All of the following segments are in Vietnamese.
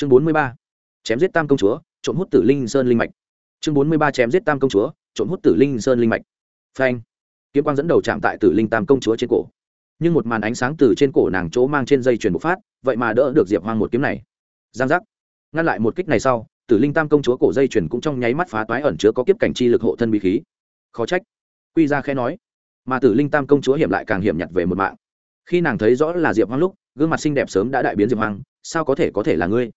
chương bốn mươi ba, chém giết tam công chúa, trộm hút tử linh sơn linh mạch. Chương bốn mươi ba, chém giết tam công chúa, trộm hút tử linh sơn linh mạch. Phanh. Kiếm quang dẫn đầu chạm tại tử linh tam công chúa trên cổ. Nhưng một màn ánh sáng từ trên cổ nàng chỗ mang trên dây chuyền bộc phát, vậy mà đỡ được diệp hoang một kiếm này. Giang giác. Ngăn lại một kích này sau, tử linh tam công chúa cổ dây chuyền cũng trong nháy mắt phá toái ẩn chứa có kiếp cảnh chi lực hộ thân bí khí. Khó trách. Quy ra khẽ nói. Mà tử linh tam công chúa hiểm lại càng hiểm nhặt về một mạng. Khi nàng thấy rõ là diệp hoang lúc, gương mặt xinh đẹp sớm đã đại biến diệp hoang, sao có thể có thể là ngươi?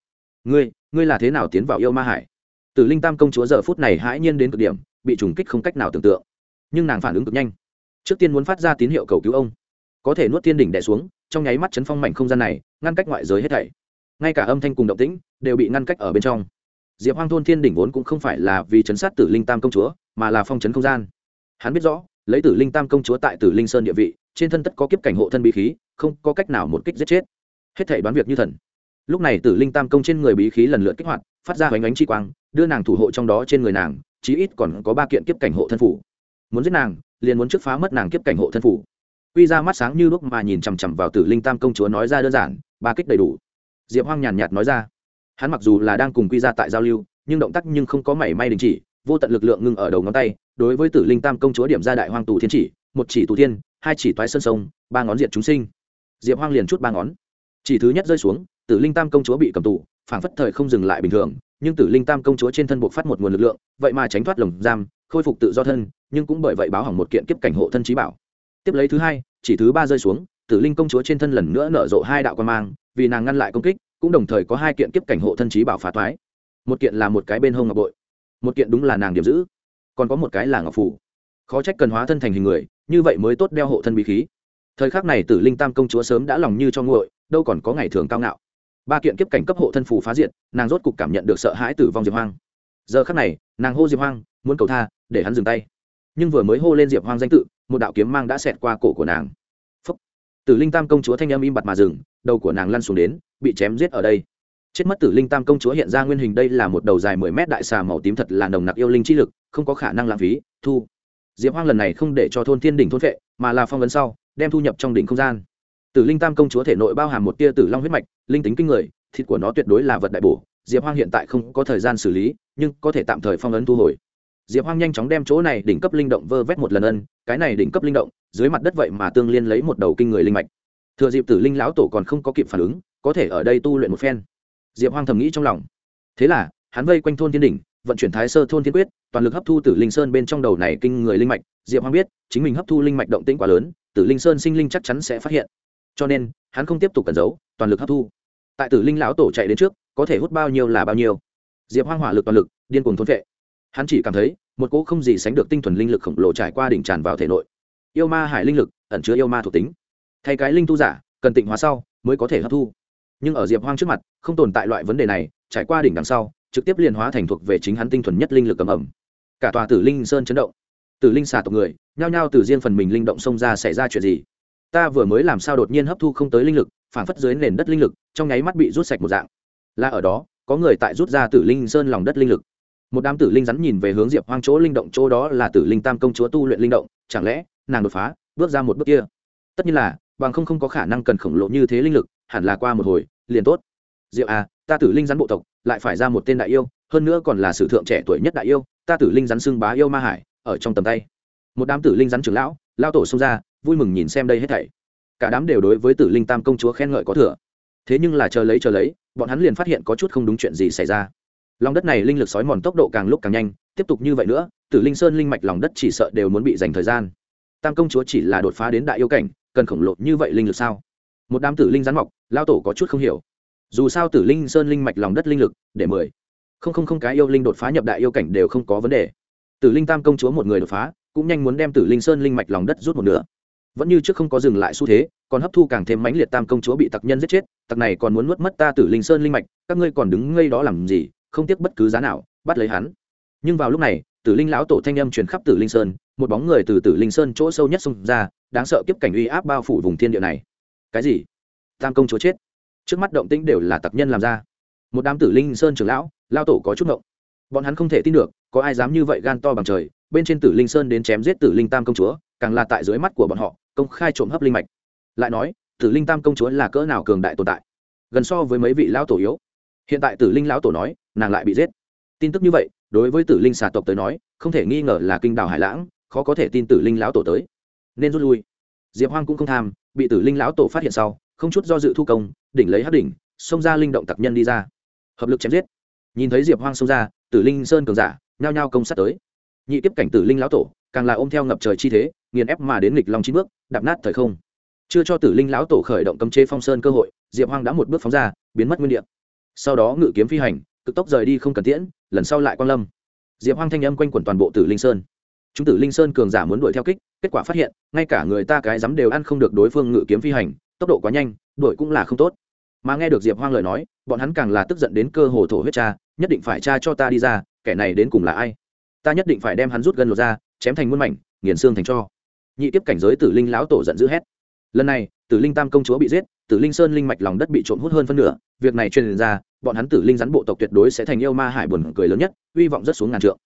Ngươi ngươi là thế nào tiến vào yêu ma hải? Tử linh tam công chúa giờ phút này hãi nhiên đến cực điểm, bị trùng kích không cách nào tưởng tượng. Nhưng nàng phản ứng cực nhanh. Trước tiên muốn phát ra tín hiệu cầu cứu ông. Có thể nuốt tiên đỉnh đẻ xuống, trong nháy mắt chấn phong mảnh không gian này, ngăn cách ngoại giới hết thảy. Ngay cả âm thanh cùng động tĩnh đều bị ngăn cách ở bên trong. Diệp hoang thôn thiên đỉnh vốn cũng không phải là vì chấn sát tử linh tam công chúa, mà là phong chấn không gian. Hắn biết rõ, lấy tử linh tam công chúa tại tử linh sơn địa vị, trên thân tất có kiếp cảnh hộ thân bí khí, không có cách nào một kích giết chết. Hết thảy đoán việc như thần lúc này tử linh tam công trên người bí khí lần lượt kích hoạt, phát ra hoành ánh chi quang, đưa nàng thủ hộ trong đó trên người nàng, chí ít còn có ba kiện kiếp cảnh hộ thân phủ. Muốn giết nàng, liền muốn trước phá mất nàng kiếp cảnh hộ thân phủ. Quy ra mắt sáng như lúc mà nhìn chằm chằm vào tử linh tam công chúa nói ra đơn giản, ba kích đầy đủ. Diệp hoang nhàn nhạt nói ra. Hắn mặc dù là đang cùng quy ra tại giao lưu, nhưng động tác nhưng không có mảy may đình chỉ, vô tận lực lượng ngưng ở đầu ngón tay, đối với tử linh tam công chúa điểm ra đại hoang tù thiên chỉ, một chỉ tù thiên, hai chỉ toái sơn sông, ba ngón diệt chúng sinh. Diệp hoang liền chút ba ngón. Chỉ thứ nhất rơi xuống tử linh tam công chúa bị cầm tù, phảng phất thời không dừng lại bình thường, nhưng tử linh tam công chúa trên thân buộc phát một nguồn lực lượng, vậy mà tránh thoát lồng giam, khôi phục tự do thân, nhưng cũng bởi vậy báo hỏng một kiện kiếp cảnh hộ thân trí bảo. Tiếp lấy thứ hai, chỉ thứ ba rơi xuống, tử linh công chúa trên thân lần nữa nở rộ hai đạo quan mang, vì nàng ngăn lại công kích, cũng đồng thời có hai kiện kiếp cảnh hộ thân trí bảo phá thoái một kiện là một cái bên hông ngọc bội, một kiện đúng là nàng điểm giữ. Còn có một cái là ngọc phủ. Khó trách cần hóa thân thành hình người, như vậy mới tốt đeo hộ thân bí khí. Thời khắc này tử linh tam công chúa sớm đã lòng như cho nguội, đâu còn có ngày thường cao ngạo ba kiện kiếp cảnh cấp hộ thân phù phá diệt, nàng rốt cục cảm nhận được sợ hãi tử vong diệp hoang. Giờ khắc này, nàng hô diệp hoang, muốn cầu tha, để hắn dừng tay. Nhưng vừa mới hô lên diệp hoang danh tự, một đạo kiếm mang đã xẹt qua cổ của nàng. Phúc. tử linh tam công chúa thanh âm im bặt mà dừng, đầu của nàng lăn xuống đến, bị chém giết ở đây. Chết mất tử linh tam công chúa hiện ra nguyên hình đây là một đầu dài mười mét đại xà màu tím thật là nồng nặc yêu linh chi lực, không có khả năng lãng phí, thu. Diệp hoang lần này không để cho thôn thiên đỉnh thôn vệ mà là phong vấn sau, đem thu nhập trong đỉnh không gian tử linh tam công chúa thể nội bao hàm một tia tử long huyết mạch, linh tính kinh người, thịt của nó tuyệt đối là vật đại bổ. Diệp hoang hiện tại không có thời gian xử lý, nhưng có thể tạm thời phong ấn thu hồi. Diệp hoang nhanh chóng đem chỗ này đỉnh cấp linh động vơ vét một lần ân, cái này đỉnh cấp linh động, dưới mặt đất vậy mà tương liên lấy một đầu kinh người linh mạch. Thừa dịp tử linh lão tổ còn không có kịp phản ứng, có thể ở đây tu luyện một phen. Diệp hoang thầm nghĩ trong lòng. Thế là, hắn vây quanh thôn thiên đỉnh, vận chuyển thái sơ thôn thiên quyết, toàn lực hấp thu tử linh sơn bên trong đầu này kinh người linh mạch. Diệp hoang biết, chính mình hấp thu linh mạch động tĩnh quá lớn, tử linh sơn sinh linh chắc chắn sẽ phát hiện cho nên, hắn không tiếp tục cẩn giấu, toàn lực hấp thu. Tại tử linh lão tổ chạy đến trước, có thể hút bao nhiêu là bao nhiêu. Diệp hoang hỏa lực toàn lực, điên cuồng thôn vệ. Hắn chỉ cảm thấy, một cỗ không gì sánh được tinh thuần linh lực khổng lồ trải qua đỉnh tràn vào thể nội. Yêu ma hải linh lực, ẩn chứa yêu ma thuộc tính. Thay cái linh tu giả, cần tịnh hóa sau, mới có thể hấp thu. Nhưng ở diệp hoang trước mặt, không tồn tại loại vấn đề này, trải qua đỉnh đằng sau, trực tiếp liền hóa thành thuộc về chính hắn tinh thuần nhất linh lực cầm ẩm cả tòa tử linh sơn chấn động. Tử linh xả tộc người, nhao nhao từ riêng phần mình linh động xông ra xảy ra chuyện gì? Ta vừa mới làm sao đột nhiên hấp thu không tới linh lực phản phất dưới nền đất linh lực, trong nháy mắt bị rút sạch một dạng. Là ở đó, có người tại rút ra tử linh sơn lòng đất linh lực. Một đám tử linh rắn nhìn về hướng diệp hoang chỗ linh động, chỗ đó là tử linh tam công chúa tu luyện linh động, chẳng lẽ, nàng đột phá, bước ra một bước kia? Tất nhiên là, bằng không không có khả năng cần khổng lồ như thế linh lực, hẳn là qua một hồi, liền tốt. Diệp à ta tử linh rắn bộ tộc, lại phải ra một tên đại yêu, hơn nữa còn là sử thượng trẻ tuổi nhất đại yêu, ta tử linh rắn xưng bá yêu ma hải, ở trong tầm tay. Một đám tử linh rắn trưởng lão, lao tổ xông ra vui mừng nhìn xem đây hết thảy. Cả đám đều đối với tử linh tam công chúa khen ngợi có thừa. Thế nhưng là chờ lấy chờ lấy, bọn hắn liền phát hiện có chút không đúng chuyện gì xảy ra. Lòng đất này linh lực sói mòn tốc độ càng lúc càng nhanh, tiếp tục như vậy nữa, tử linh sơn linh mạch lòng đất chỉ sợ đều muốn bị dành thời gian. Tam công chúa chỉ là đột phá đến đại yêu cảnh, cần khổng lồ như vậy linh lực sao? Một đám tử linh rắn mọc lao tổ có chút không hiểu. Dù sao tử linh sơn linh mạch lòng đất linh lực, để mười. Không không không, cái yêu linh đột phá nhập đại yêu cảnh đều không có vấn đề. Tử linh tam công chúa một người đột phá, cũng nhanh muốn đem tử linh sơn linh mạch lòng đất rút một nửa vẫn như trước không có dừng lại xu thế, còn hấp thu càng thêm mãnh liệt tam công chúa bị tặc nhân giết chết, tặc này còn muốn nuốt mất ta tử linh sơn linh mạch, các ngươi còn đứng ngây đó làm gì, không tiếc bất cứ giá nào, bắt lấy hắn. Nhưng vào lúc này, tử linh lão tổ thanh âm truyền khắp tử linh sơn, một bóng người từ tử linh sơn chỗ sâu nhất xông ra, đáng sợ kiếp cảnh uy áp bao phủ vùng thiên địa này. Cái gì? Tam công chúa chết. Trước mắt động tĩnh đều là tặc nhân làm ra. Một đám tử linh sơn trưởng lão lao tổ có chút ngộng. Bọn hắn không thể tin được, có ai dám như vậy gan to bằng trời, bên trên tử linh sơn đến chém giết tử linh tam công chúa, càng là tại dưới mắt của bọn họ công khai trộm hấp linh mạch. Lại nói, tử linh tam công chúa là cỡ nào cường đại tồn tại? Gần so với mấy vị lão tổ yếu. Hiện tại tử linh lão tổ nói, nàng lại bị giết. Tin tức như vậy, đối với tử linh xà tộc tới nói, không thể nghi ngờ là kinh đảo hải lãng, khó có thể tin tử linh lão tổ tới. Nên rút lui. Diệp hoang cũng không tham, bị tử linh lão tổ phát hiện sau, không chút do dự thu công, đỉnh lấy hấp đỉnh, xông ra linh động tặc nhân đi ra. Hợp lực chém giết. Nhìn thấy diệp hoang xông ra, tử linh sơn cường giả, nhao nhao công sát tới. Nhị tiếp cảnh tử linh lão tổ, càng là ôm theo ngập trời chi thế nghiền ép mà đến nghịch long chín bước, đạp nát thời không. Chưa cho tử linh lão tổ khởi động cấm chế phong sơn cơ hội, diệp hoang đã một bước phóng ra, biến mất nguyên địa. Sau đó ngự kiếm phi hành, cực tốc rời đi không cần tiễn, lần sau lại quan lâm. Diệp hoang thanh âm quanh quẩn toàn bộ tử linh sơn. Chúng tử linh sơn cường giả muốn đuổi theo kích, kết quả phát hiện, ngay cả người ta cái dám đều ăn không được đối phương ngự kiếm phi hành, tốc độ quá nhanh, đuổi cũng là không tốt. Mà nghe được diệp hoang lời nói, bọn hắn càng là tức giận đến cơ hồ thổ huyết cha, nhất định phải cha cho ta đi ra, kẻ này đến cùng là ai? Ta nhất định phải đem hắn rút gần lột ra, chém thành muôn mảnh, nghiền xương thành cho nhị tiếp cảnh giới tử linh lão tổ giận dữ hét. Lần này, tử linh tam công chúa bị giết, tử linh sơn linh mạch lòng đất bị trộm hút hơn phân nửa, việc này truyền ra, bọn hắn tử linh rắn bộ tộc tuyệt đối sẽ thành yêu ma hải buồn cười lớn nhất, hy vọng rất xuống ngàn trượng.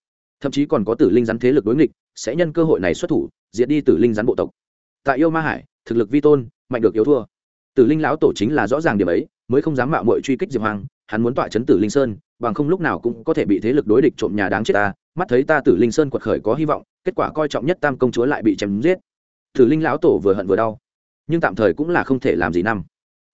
Thậm chí còn có tử linh rắn thế lực đối nghịch, sẽ nhân cơ hội này xuất thủ, diệt đi tử linh rắn bộ tộc. Tại yêu ma hải, thực lực vi tôn, mạnh được yếu thua. Tử linh lão tổ chính là rõ ràng điểm ấy, mới không dám mạo mội truy kích diệp hoàng, hắn muốn tọa chấn tử linh sơn, bằng không lúc nào cũng có thể bị thế lực đối địch trộm nhà đáng chết ta mắt thấy ta tử linh sơn quật khởi có hy vọng, kết quả coi trọng nhất tam công chúa lại bị chém giết. Tử linh lão tổ vừa hận vừa đau, nhưng tạm thời cũng là không thể làm gì năm.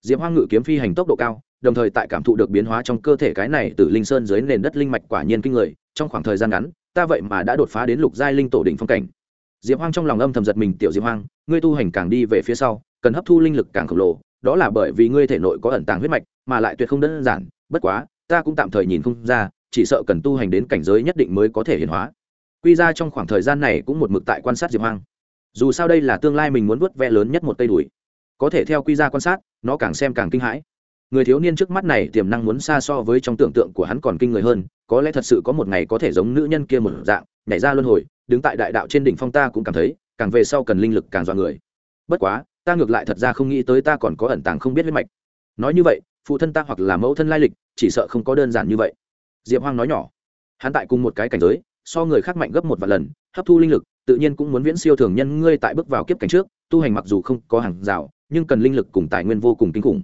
Diệp hoang ngự kiếm phi hành tốc độ cao, đồng thời tại cảm thụ được biến hóa trong cơ thể cái này từ linh sơn dưới nền đất linh mạch quả nhiên kinh người, trong khoảng thời gian ngắn, ta vậy mà đã đột phá đến lục giai linh tổ đỉnh phong cảnh. Diệp hoang trong lòng âm thầm giật mình, tiểu diệp hoang, ngươi tu hành càng đi về phía sau, cần hấp thu linh lực càng khổng lồ, đó là bởi vì ngươi thể nội có ẩn tàng huyết mạch, mà lại tuyệt không đơn giản, bất quá, ta cũng tạm thời nhìn không ra chỉ sợ cần tu hành đến cảnh giới nhất định mới có thể hiện hóa. Quy ra trong khoảng thời gian này cũng một mực tại quan sát diệp hoang. Dù sao đây là tương lai mình muốn vớt ve lớn nhất một cây đùi. Có thể theo quy ra quan sát, nó càng xem càng kinh hãi. Người thiếu niên trước mắt này tiềm năng muốn xa so với trong tưởng tượng của hắn còn kinh người hơn, có lẽ thật sự có một ngày có thể giống nữ nhân kia một dạng, nhảy ra luân hồi, đứng tại đại đạo trên đỉnh phong ta cũng cảm thấy, càng về sau cần linh lực càng dọa người. Bất quá, ta ngược lại thật ra không nghĩ tới ta còn có ẩn tàng không biết huyết mạch. Nói như vậy, phụ thân ta hoặc là mẫu thân lai lịch, chỉ sợ không có đơn giản như vậy diệp hoang nói nhỏ, hắn tại cùng một cái cảnh giới, so người khác mạnh gấp một vài lần, hấp thu linh lực, tự nhiên cũng muốn viễn siêu thường nhân ngươi tại bước vào kiếp cảnh trước, tu hành mặc dù không có hàng rào, nhưng cần linh lực cùng tài nguyên vô cùng kinh khủng.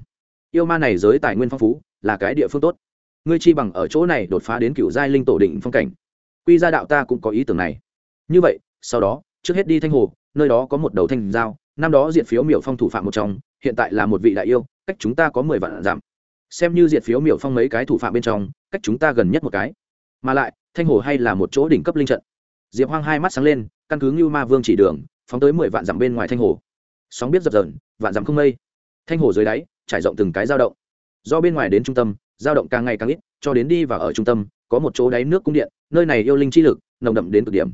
Yêu ma này giới tài nguyên phong phú, là cái địa phương tốt. Ngươi chi bằng ở chỗ này đột phá đến cựu giai linh tổ định phong cảnh. Quy gia đạo ta cũng có ý tưởng này. Như vậy, sau đó, trước hết đi thanh hồ, nơi đó có một đầu thanh giao, năm đó diệt phiếu miểu phong thủ phạm một trong, hiện tại là một vị đại yêu, cách chúng ta có mười vạn giảm xem như diệt phiếu miểu phong mấy cái thủ phạm bên trong, cách chúng ta gần nhất một cái. Mà lại, thanh hồ hay là một chỗ đỉnh cấp linh trận. Diệp hoang hai mắt sáng lên, căn cứ ngưu ma vương chỉ đường, phóng tới mười vạn dặm bên ngoài thanh hồ. Sóng biết dập dờn, vạn dặm không mây. Thanh hồ dưới đáy, trải rộng từng cái dao động. Do bên ngoài đến trung tâm dao động càng ngày càng ít, cho đến đi và ở trung tâm, có một chỗ đáy nước cung điện, nơi này yêu linh chi lực, nồng đậm đến cực điểm.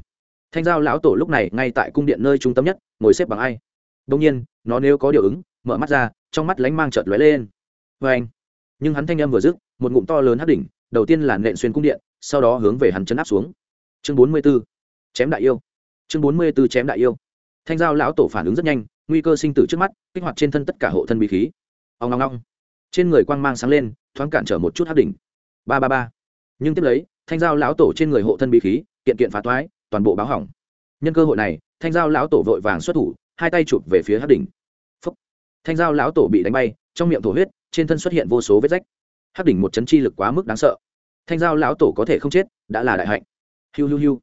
Thanh giao lão tổ lúc này ngay tại cung điện nơi trung tâm nhất, ngồi xếp bằng ai. Đông nhiên, nó nếu có điều ứng, mở mắt ra, trong mắt lánh mang trợt lóe lên. Vê anh nhưng hắn thanh âm vừa dứt, một ngụm to lớn hấp đỉnh, đầu tiên là nện xuyên cung điện, sau đó hướng về hắn chấn áp xuống. Chương bốn mươi b ố chém đại yêu. Chương bốn mươi b ố chém đại yêu. Thanh giao lão tổ phản ứng rất nhanh, nguy cơ sinh tử trước mắt, kích hoạt trên thân tất cả hộ thân bí khí. Ông ngong ngong trên người quang mang sáng lên, thoáng cản trở một chút hấp đỉnh. Ba ba ba. Nhưng tiếp lấy, thanh giao lão tổ trên người hộ thân bí khí, kiện kiện phá toái toàn bộ báo hỏng. Nhân cơ hội này, thanh giao lão tổ vội vàng xuất thủ, hai tay chụp về phía hấp đỉnh. Phúc. thanh giao lão tổ bị đánh bay, trong miệng thổ huyết trên thân xuất hiện vô số vết rách. Hấp đỉnh một chấn chi lực quá mức đáng sợ. Thanh giao lão tổ có thể không chết, đã là đại hạnh. Hiu hiu hiu.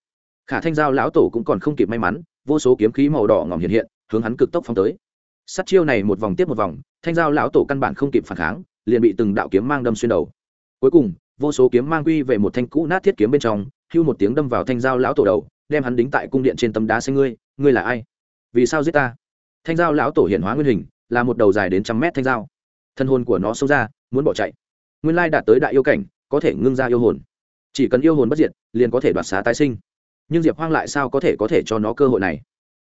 Khả thanh giao lão tổ cũng còn không kịp may mắn, vô số kiếm khí màu đỏ ngỏm hiện hiện, hướng hắn cực tốc phóng tới. Sắt chiêu này một vòng tiếp một vòng, thanh giao lão tổ căn bản không kịp phản kháng, liền bị từng đạo kiếm mang đâm xuyên đầu. Cuối cùng, vô số kiếm mang quy về một thanh cũ nát thiết kiếm bên trong, hưu một tiếng đâm vào thanh giao lão tổ đầu, đem hắn đính tại cung điện trên tấm đá xanh ngươi ngươi là ai? Vì sao giết ta? Thanh giao lão tổ hiện hóa nguyên hình, là một đầu dài đến trăm mét thanh giao thân hồn của nó xông ra, muốn bỏ chạy. Nguyên lai đạt tới đại yêu cảnh, có thể ngưng ra yêu hồn. Chỉ cần yêu hồn bất diệt, liền có thể đoạt xá tái sinh. Nhưng diệp hoang lại sao có thể có thể cho nó cơ hội này?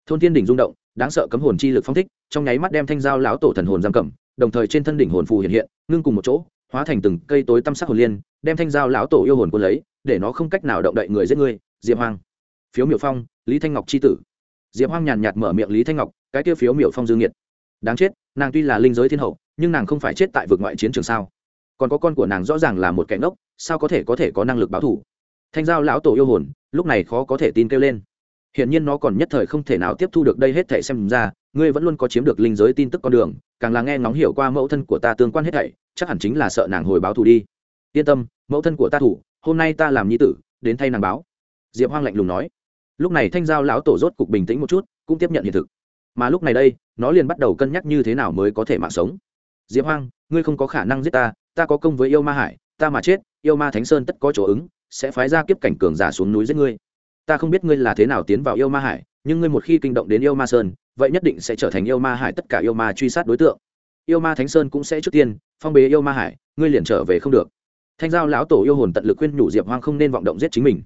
Thôn thiên đỉnh rung động, đáng sợ cấm hồn chi lực phong thích, trong nháy mắt đem thanh giao lão tổ thần hồn giam cầm, đồng thời trên thân đỉnh hồn phù hiện hiện, ngưng cùng một chỗ, hóa thành từng cây tối tăm sắc hồn liên, đem thanh giao lão tổ yêu hồn quân lấy, để nó không cách nào động đậy người giết người, diệp hoang. Phiếu miểu phong, lý thanh ngọc c h i tử. Diệp hoang nhàn nhạt mở miệng lý thanh ngọc, cái tiêu phiếu miểu phong dương nhiệt đáng chết, nàng tuy là linh giới thiên hậu nhưng nàng không phải chết tại vực ngoại chiến trường sao? Còn có con của nàng rõ ràng là một kẻ ngốc, sao có thể có thể có năng lực báo thủ thanh giao lão tổ yêu hồn, lúc này khó có thể tin kêu lên. Hiện nhiên nó còn nhất thời không thể nào tiếp thu được đây hết thảy xem ra, ngươi vẫn luôn có chiếm được linh giới tin tức con đường, càng là nghe ngóng hiểu qua mẫu thân của ta tương quan hết thảy, chắc hẳn chính là sợ nàng hồi báo thù đi. Yên tâm, mẫu thân của ta thủ, hôm nay ta làm nhi tử, đến thay nàng báo. Diệp hoang lạnh lùng nói. Lúc này thanh giao lão tổ rốt cục bình tĩnh một chút, cũng tiếp nhận hiện thực. Mà lúc này đây, nó liền bắt đầu cân nhắc như thế nào mới có thể mạng sống diệp hoang, ngươi không có khả năng giết ta ta có công với yêu ma hải, ta mà chết, yêu ma thánh sơn tất có chỗ ứng, sẽ phái ra kiếp cảnh cường giả xuống núi giết ngươi. Ta không biết ngươi là thế nào tiến vào yêu ma hải, nhưng ngươi một khi kinh động đến yêu ma sơn, vậy nhất định sẽ trở thành yêu ma hải tất cả yêu ma truy sát đối tượng. Yêu ma thánh sơn cũng sẽ trước tiên phong bế yêu ma hải, ngươi liền trở về không được. Thanh giao lão tổ yêu hồn tận lực khuyên nhủ diệp hoang không nên vọng động giết chính mình.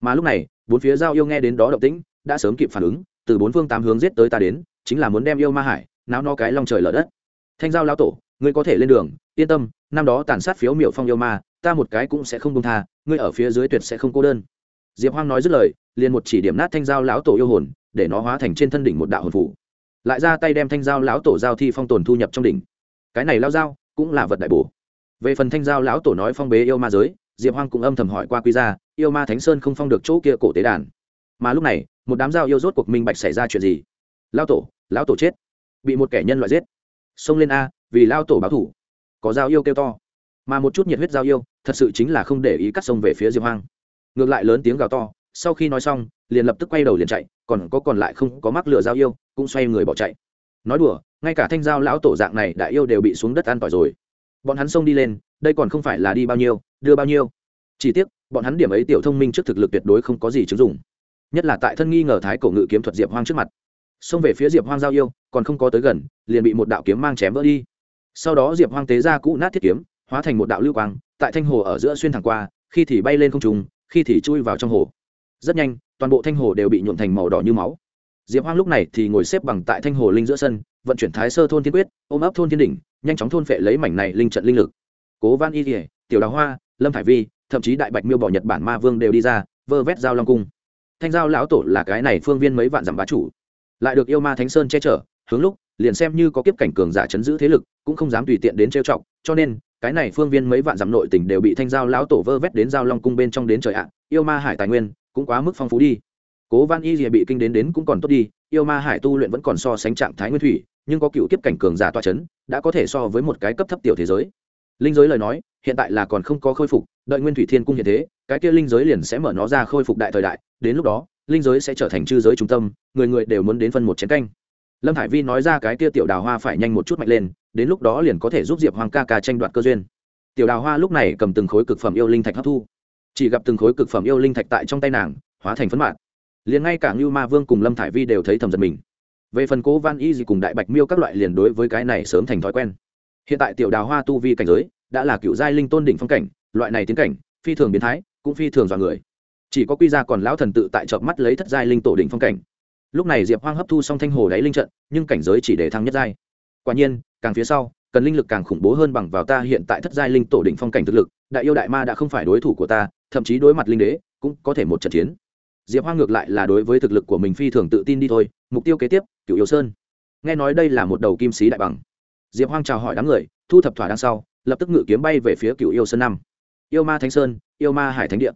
Mà lúc này, bốn phía giao yêu nghe đến đó động tĩnh, đã sớm kịp phản ứng, từ bốn phương tám hướng giết tới ta đến, chính là muốn đem yêu ma hải, náo no cái long trời lở đất thanh giao lão tổ, ngươi có thể lên đường, yên tâm, năm đó tàn sát phiếu miểu phong yêu ma, ta một cái cũng sẽ không công tha, ngươi ở phía dưới tuyệt sẽ không cô đơn. Diệp hoang nói dứt lời, liền một chỉ điểm nát thanh giao lão tổ yêu hồn, để nó hóa thành trên thân đỉnh một đạo hồn phủ. Lại ra tay đem thanh giao lão tổ giao thi phong tồn thu nhập trong đỉnh. Cái này lao dao cũng là vật đại bổ. Về phần thanh giao lão tổ nói phong bế yêu ma giới, diệp hoang cũng âm thầm hỏi qua quy ra yêu ma thánh sơn không phong được chỗ kia cổ tế đàn. Mà lúc này, một đám dao yêu rốt cuộc minh bạch xảy ra chuyện gì. Lao tổ, lão tổ chết. Bị một kẻ nhân loại giết xông lên a, vì lao tổ báo thủ. Có dao yêu kêu to, mà một chút nhiệt huyết dao yêu, thật sự chính là không để ý cắt sông về phía diệp hoang. Ngược lại lớn tiếng gào to, sau khi nói xong, liền lập tức quay đầu liền chạy, còn có còn lại không có mắc lửa dao yêu, cũng xoay người bỏ chạy. Nói đùa, ngay cả thanh giao lão tổ dạng này đại yêu đều bị xuống đất an tỏi rồi. Bọn hắn xông đi lên, đây còn không phải là đi bao nhiêu, đưa bao nhiêu. Chỉ tiếc, bọn hắn điểm ấy tiểu thông minh trước thực lực tuyệt đối không có gì chứng dụng. Nhất là tại thân nghi ngờ thái cổ ngự kiếm thuật diệp hoang trước mặt xông về phía diệp hoang giao yêu, còn không có tới gần, liền bị một đạo kiếm mang chém vỡ đi. Sau đó diệp hoang tế ra cũ nát thiết kiếm, hóa thành một đạo lưu quang, tại thanh hồ ở giữa xuyên thẳng qua, khi thì bay lên không trùng khi thì chui vào trong hồ. Rất nhanh, toàn bộ thanh hồ đều bị nhuộm thành màu đỏ như máu. Diệp hoang lúc này thì ngồi xếp bằng tại thanh hồ linh giữa sân, vận chuyển thái sơ thôn thiên quyết, ôm ấp thôn thiên đỉnh, nhanh chóng thôn phệ lấy mảnh này linh trận linh lực. Cố văn y kỉa tiểu đào hoa, lâm thải vi, thậm chí đại bạch miêu bỏ nhật bản ma vương đều đi ra, vơ vét giao long cung. Thanh giao lão tổ là cái này phương viên mấy vạn dặm bá chủ lại được yêu ma thánh sơn che chở, hướng lúc, liền xem như có kiếp cảnh cường giả chấn giữ thế lực, cũng không dám tùy tiện đến trêu chọc, cho nên, cái này phương viên mấy vạn dặm nội tỉnh đều bị thanh giao lão tổ vơ vét đến giao long cung bên trong đến trời ạ, yêu ma hải tài nguyên, cũng quá mức phong phú đi. Cố văn y rìa bị kinh đến đến cũng còn tốt đi, yêu ma hải tu luyện vẫn còn so sánh trạng thái nguyên thủy, nhưng có cựu kiếp cảnh cường giả toa chấn, đã có thể so với một cái cấp thấp tiểu thế giới. Linh giới lời nói, hiện tại là còn không có khôi phục, đợi nguyên thủy thiên cung hiện thế, cái kia linh giới liền sẽ mở nó ra khôi phục đại thời đại, đến lúc đó linh giới sẽ trở thành chư giới trung tâm, người người đều muốn đến phân một chén canh. Lâm hải vi nói ra cái kia tiểu đào hoa phải nhanh một chút mạnh lên, đến lúc đó liền có thể giúp diệp hoàng ca ca tranh đoạt cơ duyên. Tiểu đào hoa lúc này cầm từng khối cực phẩm yêu linh thạch hấp thu. Chỉ gặp từng khối cực phẩm yêu linh thạch tại trong tay nàng, hóa thành phấn mạng liền ngay cả ngưu ma vương cùng lâm thải vi đều thấy thầm giật mình. Về phần cố văn y gì cùng đại bạch miêu các loại liền đối với cái này sớm thành thói quen. Hiện tại tiểu đào hoa tu vi cảnh giới, đã là cựu giai linh tôn đỉnh phong cảnh, loại này tiến cảnh, phi thường biến thái, cũng phi thường dọa người chỉ có quy ra còn lão thần tự tại chợp mắt lấy thất giai linh tổ đỉnh phong cảnh. Lúc này diệp hoang hấp thu xong thanh hồ đáy linh trận, nhưng cảnh giới chỉ để thăng nhất giai. Quả nhiên, càng phía sau, cần linh lực càng khủng bố hơn bằng vào ta hiện tại thất giai linh tổ đỉnh phong cảnh thực lực, đại yêu đại ma đã không phải đối thủ của ta, thậm chí đối mặt linh đế, cũng có thể một trận chiến. Diệp hoang ngược lại là đối với thực lực của mình phi thường tự tin đi thôi, mục tiêu kế tiếp cựu yêu sơn. Nghe nói đây là một đầu kim sĩ đại bằng. Diệp hoang chào hỏi đám người, thu thập thỏa đằng sau, lập tức ngự kiếm bay về phía cựu yêu sơn năm. Yêu ma thánh sơn, yêu ma hải thánh điện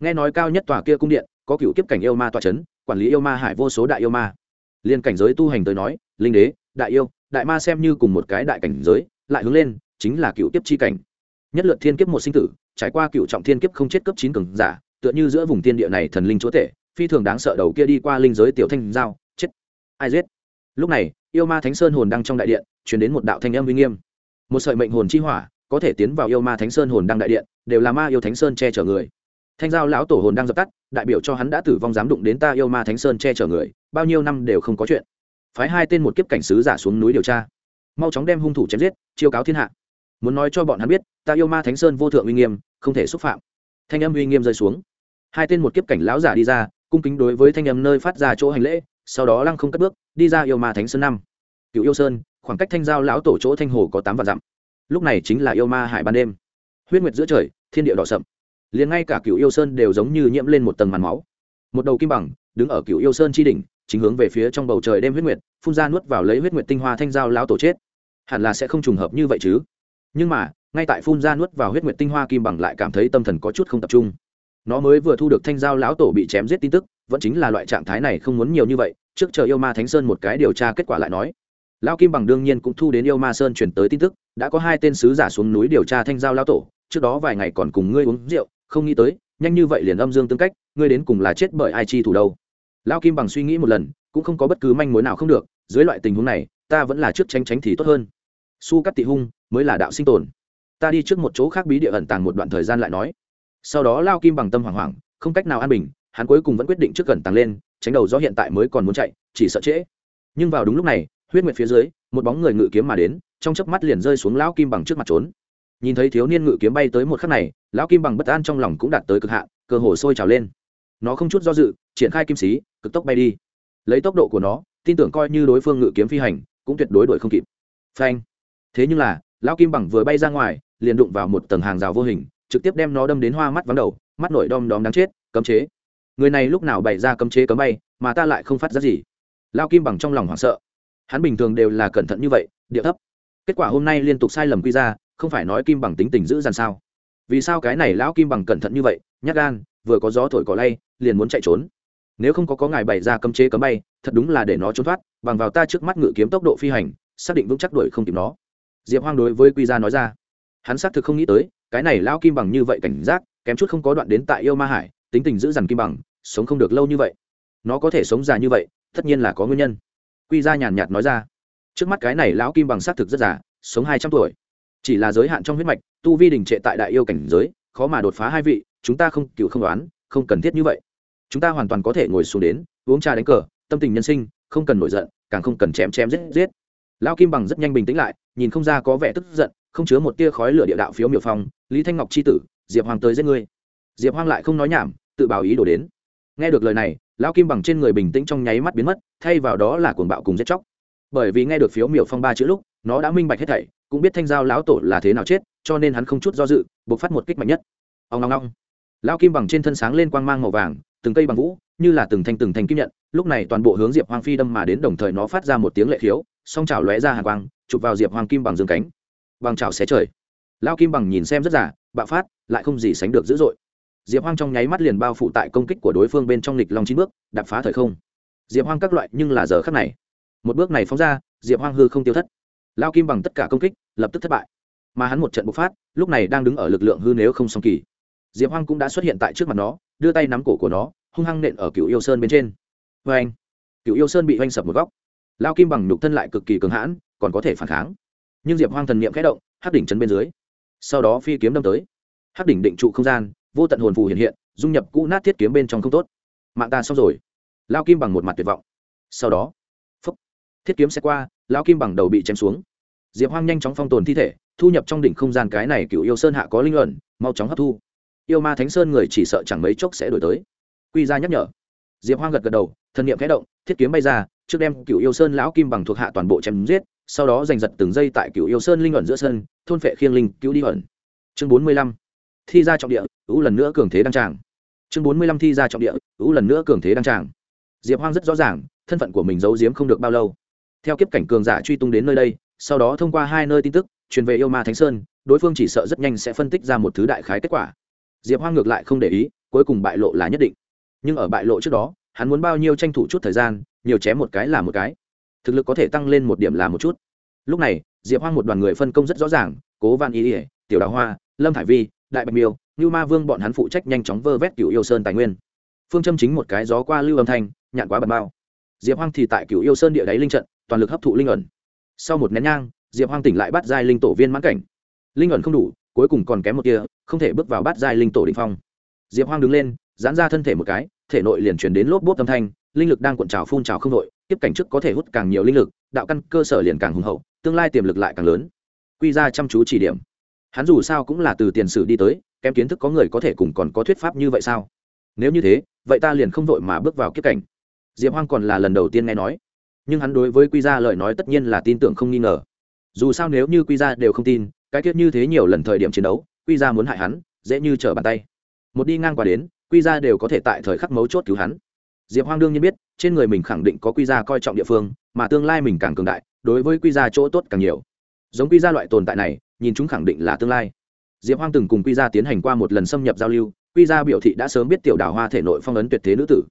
nghe nói cao nhất tòa kia cung điện, có cựu kiếp cảnh yêu ma tòa c h ấ n quản lý yêu ma hải vô số đại yêu ma. Liên cảnh giới tu hành tới nói, linh đế, đại yêu, đại ma xem như cùng một cái đại cảnh giới, lại hướng lên, chính là cựu kiếp c h i cảnh. Nhất lượt thiên kiếp một sinh tử, trải qua cựu trọng thiên kiếp không chết cấp chín cường giả, tựa như giữa vùng tiên địa này thần linh chúa tể, phi thường đáng sợ đầu kia đi qua linh giới tiểu thanh giao, chết. Ai giết? Lúc này, yêu ma thánh sơn hồn đang trong đại điện chuyển đến một đạo thanh âm uy nghiêm. Một sợi mệnh hồn chi hỏa, có thể tiến vào yêu ma thánh sơn hồn đang đại điện, đều là ma yêu thánh sơn che chở người thanh giao lão tổ hồn đang dập tắt, đại biểu cho hắn đã tử vong dám đụng đến ta yêu ma thánh sơn che chở người, bao nhiêu năm đều không có chuyện. Phái hai tên một kiếp cảnh sứ giả xuống núi điều tra. Mau chóng đem hung thủ chém giết, chiêu cáo thiên hạ. Muốn nói cho bọn hắn biết, ta yêu ma thánh sơn vô thượng uy nghiêm, không thể xúc phạm. Thanh âm uy nghiêm rơi xuống. Hai tên một kiếp cảnh lão giả đi ra, cung kính đối với thanh âm nơi phát ra chỗ hành lễ, sau đó lăng không cất bước, đi ra yêu ma thánh sơn năm. Cựu yêu sơn, khoảng cách thanh giao lão tổ chỗ thanh hồ có tám vạn dặm. Lúc này chính là yêu ma hải ban đêm. Huyết nguyệt giữa trời, thiên địa đỏ sậm liền ngay cả cựu yêu sơn đều giống như nhiễm lên một tầng màn máu. Một đầu kim bằng, đứng ở cựu yêu sơn chi đỉnh, chính hướng về phía trong bầu trời đêm huyết nguyệt, phun ra nuốt vào lấy huyết nguyệt tinh hoa thanh giao lão tổ chết. Hẳn là sẽ không trùng hợp như vậy chứ. Nhưng mà, ngay tại phun ra nuốt vào huyết nguyệt tinh hoa kim bằng lại cảm thấy tâm thần có chút không tập trung. Nó mới vừa thu được thanh giao lão tổ bị chém giết tin tức, vẫn chính là loại trạng thái này không muốn nhiều như vậy, trước chờ yêu ma thánh sơn một cái điều tra kết quả lại nói. Lão kim bằng đương nhiên cũng thu đến yêu ma sơn chuyển tới tin tức, đã có hai tên sứ giả xuống núi điều tra thanh giao lão tổ, trước đó vài ngày còn cùng ngươi uống rượu không nghĩ tới, nhanh như vậy liền âm dương tương cách, ngươi đến cùng là chết bởi ai chi thủ đâu. Lao kim bằng suy nghĩ một lần, cũng không có bất cứ manh mối nào không được, dưới loại tình huống này, ta vẫn là trước tránh tránh thì tốt hơn. Su cắt tị hung mới là đạo sinh tồn. Ta đi trước một chỗ khác bí địa ẩn tàng một đoạn thời gian lại nói. Sau đó lao kim bằng tâm hoảng hoảng, không cách nào an bình, hắn cuối cùng vẫn quyết định trước gần tàng lên, tránh đầu do hiện tại mới còn muốn chạy, chỉ sợ trễ. Nhưng vào đúng lúc này, huyết nguyệt phía dưới, một bóng người ngự kiếm mà đến, trong chớp mắt liền rơi xuống lão kim bằng trước mặt trốn nhìn thấy thiếu niên ngự kiếm bay tới một khắc này, lão kim bằng bất an trong lòng cũng đạt tới cực hạn, cơ hồ sôi trào lên. Nó không chút do dự, triển khai kim sĩ cực tốc bay đi. Lấy tốc độ của nó, tin tưởng coi như đối phương ngự kiếm phi hành, cũng tuyệt đối đuổi không kịp. Phanh. Thế nhưng là, lão kim bằng vừa bay ra ngoài, liền đụng vào một tầng hàng rào vô hình, trực tiếp đem nó đâm đến hoa mắt vắng đầu, mắt nổi đom đóm đáng chết, cấm chế. Người này lúc nào bày ra cấm chế cấm bay, mà ta lại không phát ra gì. Lao kim bằng trong lòng hoảng sợ. Hắn bình thường đều là cẩn thận như vậy địa thấp. Kết quả hôm nay liên tục sai lầm quy ra không phải nói kim bằng tính tình giữ dằn sao? Vì sao cái này lão kim bằng cẩn thận như vậy, nhát gan, vừa có gió thổi cỏ lay, liền muốn chạy trốn? Nếu không có có ngài bày ra cấm chế cấm bay, thật đúng là để nó trốn thoát, bằng vào ta trước mắt ngự kiếm tốc độ phi hành, xác định vững chắc đuổi không kịp nó. Diệp hoang đối với quy gia nói ra. Hắn xác thực không nghĩ tới, cái này lão kim bằng như vậy cảnh giác, kém chút không có đoạn đến tại yêu ma hải, tính tình giữ dằn kim bằng, sống không được lâu như vậy. Nó có thể sống già như vậy, tất nhiên là có nguyên nhân. Quy gia nhàn nhạt nói ra. Trước mắt cái này lão kim bằng xác thực rất già, sống hai trăm tuổi chỉ là giới hạn trong huyết mạch, tu vi đình trệ tại đại yêu cảnh giới, khó mà đột phá hai vị, chúng ta không cựu không đoán, không cần thiết như vậy. Chúng ta hoàn toàn có thể ngồi xuống đến, uống trà đánh cờ, tâm tình nhân sinh, không cần nổi giận, càng không cần chém chém giết giết. Lão kim bằng rất nhanh bình tĩnh lại, nhìn không ra có vẻ tức giận, không chứa một tia khói lửa địa đạo phiếu miểu phong, lý thanh ngọc c h i tử, diệp hoàng tới giết ngươi. Diệp hoàng lại không nói nhảm, tự bảo ý đổ đến. Nghe được lời này, lão kim bằng trên người bình tĩnh trong nháy mắt biến mất, thay vào đó là cuồng bạo cùng giết chóc. Bởi vì nghe được phiếu miểu phong ba chữ lúc nó đã minh bạch hết thảy, cũng biết thanh giao lão tổ là thế nào chết, cho nên hắn không chút do dự buộc phát một kích mạnh nhất. Ông ngong ngong lao kim bằng trên thân sáng lên quang mang màu vàng, từng cây bằng vũ, như là từng thanh từng thanh kim nhận, lúc này toàn bộ hướng diệp hoàng phi đâm mà đến đồng thời nó phát ra một tiếng lệ khiếu, song chảo lóe ra hàng quang, chụp vào diệp hoàng kim bằng dương cánh. Bằng chảo xé trời. Lao kim bằng nhìn xem rất giả bạo phát, lại không gì sánh được dữ dội. Diệp hoang trong nháy mắt liền bao phủ tại công kích của đối phương bên trong lịch long chín bước đập phá thời không. Diệp hoang các loại nhưng là giờ khắc này. Một bước này phóng ra, diệp hoang hư không tiêu thất lao kim bằng tất cả công kích lập tức thất bại. Mà hắn một trận bộc phát lúc này đang đứng ở lực lượng hư nếu không song kỳ. Diệp hoang cũng đã xuất hiện tại trước mặt nó đưa tay nắm cổ của nó hung hăng nện ở cựu yêu sơn bên trên. Vê anh cựu yêu sơn bị oanh sập một góc. Lao kim bằng nhục thân lại cực kỳ cường hãn còn có thể phản kháng. Nhưng diệp hoang thần niệm khẽ động hắc đỉnh chấn bên dưới. Sau đó phi kiếm đâm tới. Hắc đỉnh định trụ không gian vô tận hồn phù hiện hiện dung nhập cũ nát thiết kiếm bên trong không tốt. Mạng ta xong rồi. Lao kim bằng một mặt tuyệt vọng. Sau đó phúc, thiết kiếm sẽ qua Lão kim bằng đầu bị chém xuống. Diệp hoang nhanh chóng phong tồn thi thể, thu nhập trong đỉnh không gian cái này cựu yêu sơn hạ có linh luận, mau chóng hấp thu. Yêu ma thánh sơn người chỉ sợ chẳng mấy chốc sẽ đổi tới. Quy ra nhắc nhở. Diệp hoang gật gật đầu thân niệm khẽ động, thiết kiếm bay ra, trước đem cựu yêu sơn lão kim bằng thuộc hạ toàn bộ chém giết, sau đó giành giật từng giây tại cựu yêu sơn linh luận giữa sân, thôn phệ khiêng linh, cứu đi ẩn. Chương bốn mươi lăm. Thi ra trọng địa, ưu lần nữa cường thế đăng tràng. Chương bốn mươi lăm thi ra trọng địa, ưu lần nữa cường thế đăng tràng. Diệp hoang rất rõ ràng, thân phận của mình giấu giếm không được bao lâu theo kiếp cảnh cường giả truy tung đến nơi đây sau đó thông qua hai nơi tin tức truyền về yêu ma thánh sơn đối phương chỉ sợ rất nhanh sẽ phân tích ra một thứ đại khái kết quả. Diệp hoang ngược lại không để ý cuối cùng bại lộ là nhất định. Nhưng ở bại lộ trước đó hắn muốn bao nhiêu tranh thủ chút thời gian nhiều chém một cái là một cái. Thực lực có thể tăng lên một điểm là một chút. Lúc này diệp hoang một đoàn người phân công rất rõ ràng cố văn Y, ỉa tiểu đào hoa lâm thải vi đại bạch miêu như ma vương bọn hắn phụ trách nhanh chóng vơ vét cựu yêu sơn tài nguyên. Phương châm chính một cái gió qua lưu âm thanh nhạn quá bật bao diệp hoang thì tại cựu yêu sơn địa đáy linh trận toàn lực hấp thụ linh ẩn. Sau một nén nhang, diệp hoang tỉnh lại bắt giai linh tổ viên mãn cảnh. Linh ẩn không đủ, cuối cùng còn kém một kia không thể bước vào bắt giai linh tổ đỉnh phong. Diệp hoang đứng lên, giãn ra thân thể một cái, thể nội liền chuyển đến lốp bốt âm thanh, linh lực đang cuộn trào phun trào không đội, tiếp cảnh trước có thể hút càng nhiều linh lực, đạo căn cơ sở liền càng hùng hậu, tương lai tiềm lực lại càng lớn. Quy ra chăm chú chỉ điểm. Hắn dù sao cũng là từ tiền sử đi tới, kém kiến thức có người có thể cùng còn có thuyết pháp như vậy sao? Nếu như thế, vậy ta liền không vội mà bước vào kiếp cảnh. Diệp hoang còn là lần đầu tiên nghe nói nhưng hắn đối với quy gia lời nói tất nhiên là tin tưởng không nghi ngờ. Dù sao nếu như quy gia đều không tin, cái tiết như thế nhiều lần thời điểm chiến đấu, quy gia muốn hại hắn, dễ như trở bàn tay. Một đi ngang qua đến, quy gia đều có thể tại thời khắc mấu chốt cứu hắn. Diệp hoang đương nhiên biết, trên người mình khẳng định có quy gia coi trọng địa phương, mà tương lai mình càng cường đại, đối với quy gia chỗ tốt càng nhiều. Giống quy gia loại tồn tại này, nhìn chúng khẳng định là tương lai. Diệp hoang từng cùng quy gia tiến hành qua một lần xâm nhập giao lưu, quy gia biểu thị đã sớm biết tiểu đào hoa thể nội phong ấn tuyệt thế nữ tử.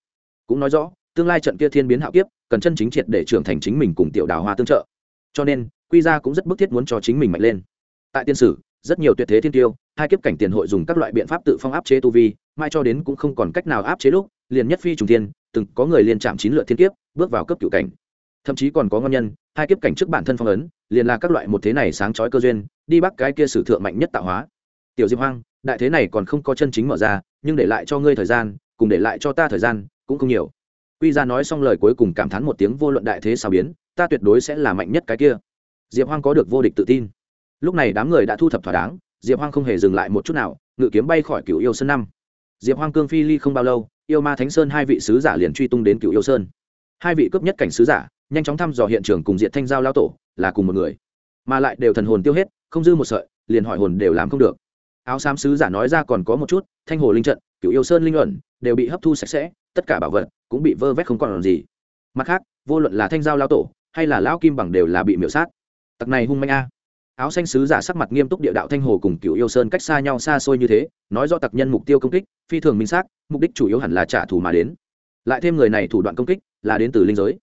Cũng nói rõ tương lai trận kia thiên biến hạo kiếp, cần chân chính triệt để trưởng thành chính mình cùng tiểu đào hoa tương trợ. Cho nên, quy gia cũng rất bức thiết muốn cho chính mình mạnh lên. Tại tiên sử, rất nhiều tuyệt thế thiên tiêu, hai kiếp cảnh tiền hội dùng các loại biện pháp tự phong áp chế tu vi, mai cho đến cũng không còn cách nào áp chế lúc, liền nhất phi trùng thiên, từng có người liên chạm chín lượt thiên kiếp, bước vào cấp cựu cảnh. Thậm chí còn có ngon nhân, hai kiếp cảnh trước bản thân phong ấn, liền là các loại một thế này sáng chói cơ duyên, đi bắt cái kia sử thượng mạnh nhất tạo hóa. Tiểu diệp hoang, đại thế này còn không có chân chính mở ra, nhưng để lại cho ngươi thời gian, cùng để lại cho ta thời gian, cũng không nhiều quy ra nói xong lời cuối cùng cảm thán một tiếng vô luận đại thế sao biến, ta tuyệt đối sẽ là mạnh nhất cái kia. Diệp hoang có được vô địch tự tin. Lúc này đám người đã thu thập thỏa đáng, diệp hoang không hề dừng lại một chút nào, ngự kiếm bay khỏi cựu yêu sơn năm. Diệp hoang cương phi ly không bao lâu, yêu ma thánh sơn hai vị sứ giả liền truy tung đến cựu yêu sơn. Hai vị cấp nhất cảnh sứ giả, nhanh chóng thăm dò hiện trường cùng diện thanh giao lao tổ, là cùng một người. Mà lại đều thần hồn tiêu hết, không dư một sợi, liền hỏi hồn đều làm không được. Áo xám sứ giả nói ra còn có một chút, thanh hồ linh trận cựu yêu sơn linh ẩn đều bị hấp thu sạch sẽ, tất cả bảo vật cũng bị vơ vét không còn gì. Mặt khác, vô luận là thanh giao lao tổ hay là lão kim bằng đều là bị miểu sát. Tặc này hung manh a. Áo xanh sứ giả sắc mặt nghiêm túc địa đạo thanh hồ cùng cựu yêu sơn cách xa nhau xa xôi như thế, nói rõ tặc nhân mục tiêu công kích, phi thường minh xác, mục đích chủ yếu hẳn là trả thù mà đến. Lại thêm người này thủ đoạn công kích là đến từ linh giới.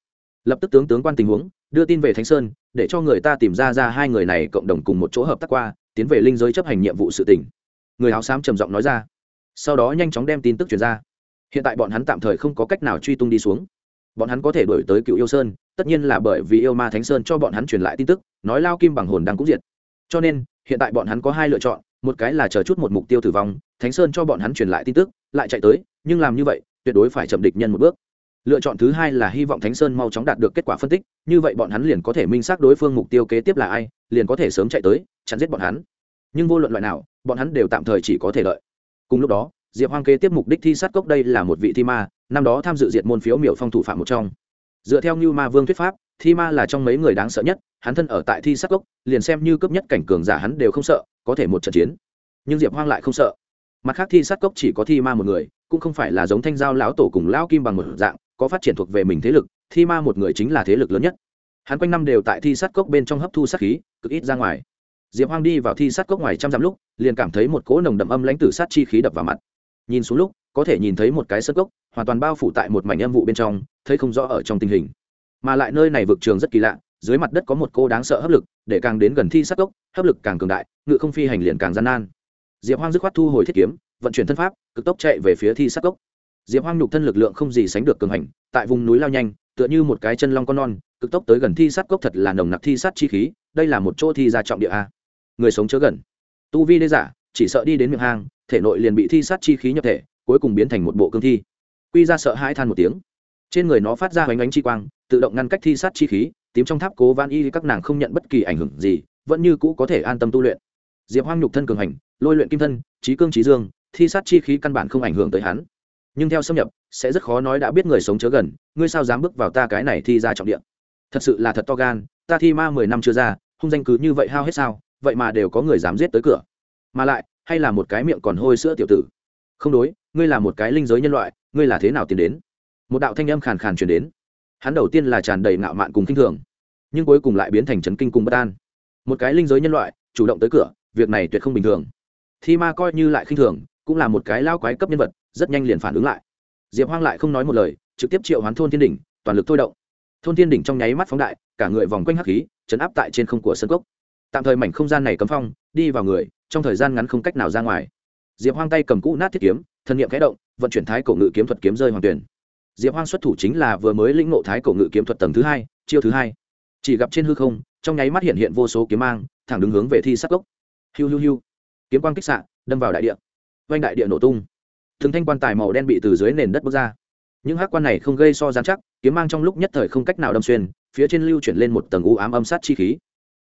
Lập tức tướng tướng quan tình huống, đưa tin về thánh sơn, để cho người ta tìm ra ra hai người này cộng đồng cùng một chỗ hợp tác qua, tiến về linh giới chấp hành nhiệm vụ sự tỉnh người áo xám trầm giọng nói ra. Sau đó nhanh chóng đem tin tức truyền ra hiện tại bọn hắn tạm thời không có cách nào truy tung đi xuống. Bọn hắn có thể đổi tới cựu yêu sơn, tất nhiên là bởi vì yêu ma thánh sơn cho bọn hắn truyền lại tin tức, nói lao kim bằng hồn đang cũng diệt. Cho nên, hiện tại bọn hắn có hai lựa chọn, một cái là chờ chút một mục tiêu tử vong, thánh sơn cho bọn hắn truyền lại tin tức, lại chạy tới, nhưng làm như vậy, tuyệt đối phải chậm địch nhân một bước. Lựa chọn thứ hai là hy vọng thánh sơn mau chóng đạt được kết quả phân tích, như vậy bọn hắn liền có thể minh xác đối phương mục tiêu kế tiếp là ai, liền có thể sớm chạy tới, chặn giết bọn hắn. Nhưng vô luận loại nào, bọn hắn đều tạm thời chỉ có thể lợi cùng lúc đó diệp hoang kế tiếp mục đích thi sát cốc đây là một vị thi ma, năm đó tham dự diệt môn phiếu miểu phong thủ phạm một trong. Dựa theo như ma vương thuyết pháp, thi ma là trong mấy người đáng sợ nhất, hắn thân ở tại thi sát cốc, liền xem như cấp nhất cảnh cường giả hắn đều không sợ, có thể một trận chiến. Nhưng diệp hoang lại không sợ. Mặt khác thi sát cốc chỉ có thi ma một người, cũng không phải là giống thanh giao lão tổ cùng lão kim bằng một dạng, có phát triển thuộc về mình thế lực, thi ma một người chính là thế lực lớn nhất. Hắn quanh năm đều tại thi sát cốc bên trong hấp thu sát khí, cực ít ra ngoài. Diệp hoang đi vào thi sát cốc ngoài trăm dặm lúc, liền cảm thấy một cỗ nồng đậm âm lãnh tử sát chi khí đập vào mặt nhìn xuống lúc, có thể nhìn thấy một cái sân cốc, hoàn toàn bao phủ tại một mảnh âm vụ bên trong, thấy không rõ ở trong tình hình. Mà lại nơi này vực trường rất kỳ lạ, dưới mặt đất có một cô đáng sợ hấp lực, để càng đến gần thi sát cốc, hấp lực càng cường đại, ngự không phi hành liền càng gian nan. Diệp hoang dứt khoát thu hồi thiết kiếm, vận chuyển thân pháp, cực tốc chạy về phía thi sát cốc. Diệp hoang nhục thân lực lượng không gì sánh được cường hành, tại vùng núi lao nhanh, tựa như một cái chân long con non, cực tốc tới gần thi sát cốc thật là nồng nặc thi sát chi khí, đây là một chỗ thi ra trọng địa a. Người sống chớ gần. Tu vi đê giả, chỉ sợ đi đến miệng hang thể nội liền bị thi sát chi khí nhập thể, cuối cùng biến thành một bộ cương thi. Quy ra sợ hãi than một tiếng. Trên người nó phát ra hoành ánh chi quang, tự động ngăn cách thi sát chi khí, tím trong tháp cố van y các nàng không nhận bất kỳ ảnh hưởng gì, vẫn như cũ có thể an tâm tu luyện. Diệp hoang nhục thân cường hành, lôi luyện kim thân, trí cương trí dương, thi sát chi khí căn bản không ảnh hưởng tới hắn. Nhưng theo xâm nhập, sẽ rất khó nói đã biết người sống chớ gần, ngươi sao dám bước vào ta cái này thi ra trọng điện thật sự là thật to gan, ta thi ma mười năm chưa ra, hung danh cứ như vậy hao hết sao, vậy mà đều có người dám giết tới cửa. Mà lại hay là một cái miệng còn hôi sữa tiểu tử? Không đối, ngươi là một cái linh giới nhân loại, ngươi là thế nào tiến đến? Một đạo thanh âm khàn khàn truyền đến. Hắn đầu tiên là tràn đầy ngạo mạn cùng kinh thường, nhưng cuối cùng lại biến thành trấn kinh cùng bất an. Một cái linh giới nhân loại, chủ động tới cửa, việc này tuyệt không bình thường. Thi ma coi như lại khinh thường, cũng là một cái lao quái cấp nhân vật, rất nhanh liền phản ứng lại. Diệp hoang lại không nói một lời, trực tiếp triệu hoán thôn thiên đỉnh, toàn lực thôi động. Thôn thiên đỉnh trong nháy mắt phóng đại, cả người vòng quanh hắc khí, chấn áp tại trên không của sân cốc. Tạm thời mảnh không gian này cấm phong, đi vào người trong thời gian ngắn không cách nào ra ngoài. Diệp hoang tay cầm cũ nát thiết kiếm, thân nhiệm kẽ động, vận chuyển thái cổ ngự kiếm thuật kiếm rơi hoàng tuyển. Diệp hoang xuất thủ chính là vừa mới lĩnh ngộ thái cổ ngự kiếm thuật tầng thứ hai, chiêu thứ hai. Chỉ gặp trên hư không, trong nháy mắt hiện hiện vô số kiếm mang, thẳng đứng hướng về thi sắc gốc hiu hiu hiu. Kiếm quang kích xạ, đâm vào đại địa. Vanh đại địa nổ tung. Thường thanh quan tài màu đen bị từ dưới nền đất bước ra. Những hắc quan này không gây so gián chắc, kiếm mang trong lúc nhất thời không cách nào đâm xuyên, phía trên lưu chuyển lên một tầng u ám âm sát chi khí.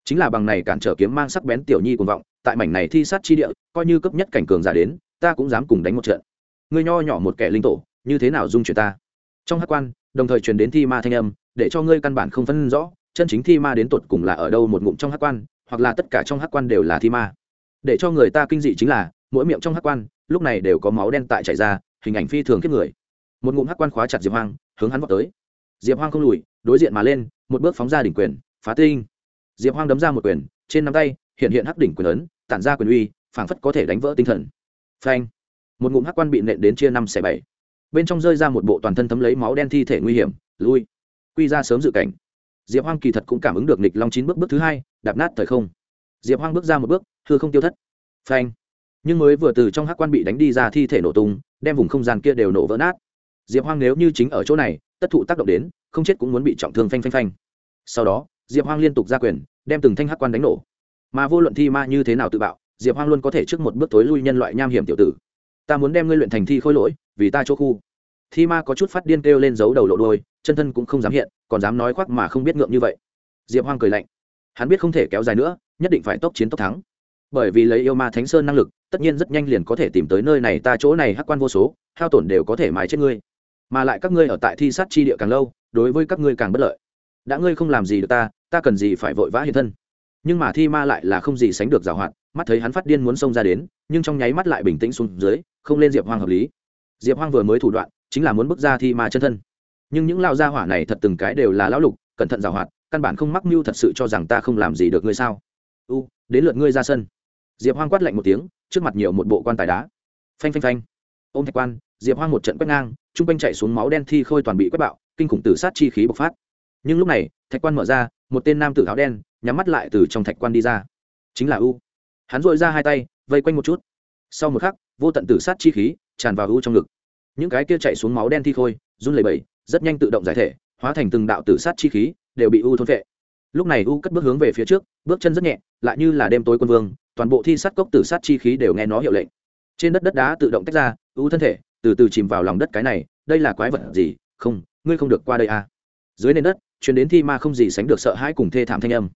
Chính là bằng này cản trở kiếm mang sắc bén tiểu nhi cuồng vọng tại mảnh này thi sát chi địa, coi như cấp nhất cảnh cường giả đến, ta cũng dám cùng đánh một trận. Ngươi nho nhỏ một kẻ linh tổ, như thế nào dung chuyển ta? Trong hắc quan, đồng thời truyền đến thi ma thanh âm, để cho ngươi căn bản không phân rõ, chân chính thi ma đến tột cùng là ở đâu một ngụm trong hắc quan, hoặc là tất cả trong hắc quan đều là thi ma. Để cho người ta kinh dị chính là, mỗi miệng trong hắc quan, lúc này đều có máu đen tại chảy ra, hình ảnh phi thường kiếp người. Một ngụm hắc quan khóa chặt diệp hoang, hướng hắn vào tới. Diệp hoang không lùi, đối diện mà lên, một bước phóng ra đỉnh quyền, phá tinh. Diệp hoang đấm ra một quyền, trên nắm tay hiện hiện hắc đỉnh quyền ấn, tản ra quyền uy, phảng phất có thể đánh vỡ tinh thần. Phanh. Một ngụm hắc quan bị nện đến chia năm xẻ bảy. Bên trong rơi ra một bộ toàn thân thấm lấy máu đen thi thể nguy hiểm, lui. Quy ra sớm dự cảnh. Diệp hoang kỳ thật cũng cảm ứng được nịch long chín bước bước thứ hai, đạp nát thời không. Diệp hoang bước ra một bước thưa không tiêu thất. Phanh. Nhưng mới vừa từ trong hắc quan bị đánh đi ra thi thể nổ tung, đem vùng không gian kia đều nổ vỡ nát. Diệp hoang nếu như chính ở chỗ này, tất thụ tác động đến, không chết cũng muốn bị trọng thương phanh phanh phanh. Sau đó, diệp hoang liên tục ra quyền, đem từng thanh hắc quan đánh nổ mà vô luận thi ma như thế nào tự bạo, diệp hoang luôn có thể trước một bước tối lui nhân loại nham hiểm tiểu tử. Ta muốn đem ngươi luyện thành thi khôi lỗi, vì ta chỗ khu. Thi ma có chút phát điên kêu lên giấu đầu lộ đôi chân thân cũng không dám hiện, còn dám nói khoác mà không biết ngượng như vậy. Diệp hoang cười lạnh. Hắn biết không thể kéo dài nữa, nhất định phải tốc chiến tốc thắng. Bởi vì lấy yêu ma thánh sơn năng lực, tất nhiên rất nhanh liền có thể tìm tới nơi này, ta chỗ này hắc quan vô số, hao tổn đều có thể mái chết ngươi. Mà lại các ngươi ở tại thi sát chi địa càng lâu, đối với các ngươi càng bất lợi. Đã ngươi không làm gì được ta ta cần gì phải vội vã hiện thân? Nhưng mà thi ma lại là không gì sánh được giảo hoạt, mắt thấy hắn phát điên muốn xông ra đến, nhưng trong nháy mắt lại bình tĩnh xuống dưới, không lên diệp hoang hợp lý. Diệp hoang vừa mới thủ đoạn, chính là muốn bước ra thi ma chân thân. Nhưng những lao gia hỏa này thật từng cái đều là lão lục, cẩn thận giảo hoạt, căn bản không mắc mưu thật sự cho rằng ta không làm gì được ngươi sao. U, đến lượt ngươi ra sân. Diệp hoang quát lạnh một tiếng, trước mặt nhiều một bộ quan tài đá. Phanh phanh phanh. Ôm thạch quan, diệp hoang một trận quét ngang t r u n g quanh chạy xuống máu đen thi khôi toàn bị quét bạo, kinh khủng tử sát chi khí bộc phát. Nhưng lúc này, thạch quan mở ra, một tên nam tử áo đen nhắm mắt lại từ trong thạch quan đi ra. Chính là u. Hắn dội ra hai tay, vây quanh một chút. Sau một khắc, vô tận tử sát chi khí tràn vào u trong ngực. Những cái kia chạy xuống máu đen thi khôi, run lẩy bẩy, rất nhanh tự động giải thể, hóa thành từng đạo tử sát chi khí, đều bị u thôn vệ lúc này u cất bước hướng về phía trước, bước chân rất nhẹ, lại như là đêm tối quân vương, toàn bộ thi sát cốc tử sát chi khí đều nghe nó hiệu lệnh. Trên đất đất đá tự động tách ra, u thân thể từ từ chìm vào lòng đất cái này, đây là quái vật gì? Không, ngươi không được qua đây à. Dưới nền đất chuyến đến thi ma không gì sánh được sợ hãi cùng thê thảm thanh âm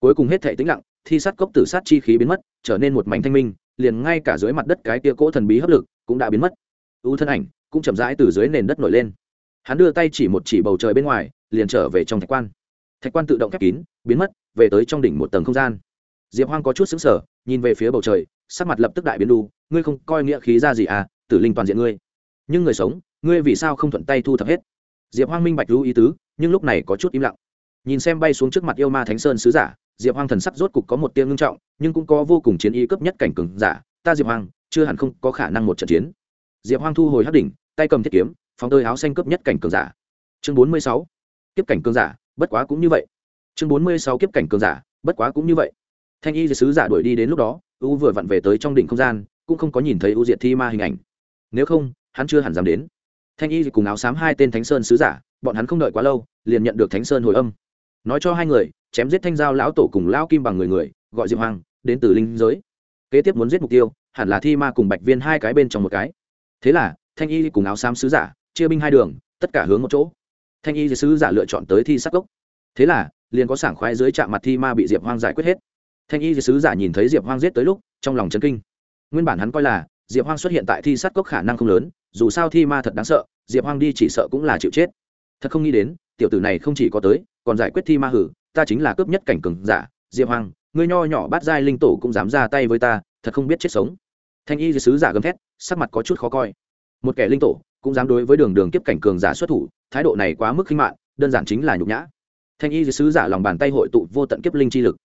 cuối cùng hết thể tĩnh lặng, thi sát cốc tử sát chi khí biến mất, trở nên một mảnh thanh minh, liền ngay cả dưới mặt đất cái tia cỗ thần bí hấp lực cũng đã biến mất. U thân ảnh cũng chậm rãi từ dưới nền đất nổi lên. Hắn đưa tay chỉ một chỉ bầu trời bên ngoài, liền trở về trong thạch quan. Thạch quan tự động khép kín, biến mất, về tới trong đỉnh một tầng không gian. Diệp hoang có chút xứng sở nhìn về phía bầu trời, sắc mặt lập tức đại biến đu, ngươi không coi nghĩa khí ra gì à tử linh toàn diện ngươi. Nhưng người sống, ngươi vì sao không thuận tay thu thập hết? Diệp hoang minh bạch lưu ý tứ, nhưng lúc này có chút im lặng. Nhìn xem bay xuống trước mặt yêu ma thánh sơn sứ giả diệp hoang thần sắc rốt cục có một tiên ngưng trọng, nhưng cũng có vô cùng chiến ý cấp nhất cảnh cường giả. Ta diệp hoang, chưa hẳn không có khả năng một trận chiến. Diệp hoang thu hồi hắc đỉnh, tay cầm thiết kiếm, phóng tơi áo xanh cấp nhất cảnh cường giả. Chương bốn mươi sáu. Kiếp cảnh cường giả, bất quá cũng như vậy. Chương bốn mươi sáu kiếp cảnh cường giả, bất quá cũng như vậy. Thanh y sứ giả đuổi đi đến lúc đó, u vừa vặn về tới trong đỉnh không gian, cũng không có nhìn thấy u diệt thi ma hình ảnh. Nếu không, hắn chưa hẳn dám đến. Thanh y cùng áo xám hai tên thánh sơn sứ giả, bọn hắn không đợi quá lâu, liền nhận được thánh sơn hồi âm. Nói cho hai người chém giết thanh giao lão tổ cùng lão kim bằng người người, gọi diệp hoàng đến từ linh giới. Kế tiếp muốn giết mục tiêu, hẳn là thi ma cùng bạch viên hai cái bên trong một cái. Thế là, thanh y cùng áo xám sứ giả, chia binh hai đường, tất cả hướng một chỗ. Thanh y sứ giả lựa chọn tới thi sắc gốc thế là, liền có sảng khoái dưới trạm mặt thi ma bị diệp hoang giải quyết hết. Thanh y sứ giả nhìn thấy diệp hoang giết tới lúc, trong lòng chấn kinh. Nguyên bản hắn coi là, diệp hoang xuất hiện tại thi sát cốc khả năng không lớn, dù sao thi ma thật đáng sợ, diệp hoang đi chỉ sợ cũng là chịu chết. Thật không nghĩ đến tiểu tử này không chỉ có tới, còn giải quyết thi ma hử, ta chính là cướp nhất cảnh cường giả, diệp hoang, ngươi nho nhỏ bát giai linh tổ cũng dám ra tay với ta, thật không biết chết sống. Thanh y sứ giả gầm thét, sắc mặt có chút khó coi. Một kẻ linh tổ, cũng dám đối với đường đường kiếp cảnh cường giả xuất thủ, thái độ này quá mức khinh mạn, đơn giản chính là nhục nhã. Thanh y sứ giả lòng bàn tay hội tụ vô tận kiếp linh chi lực.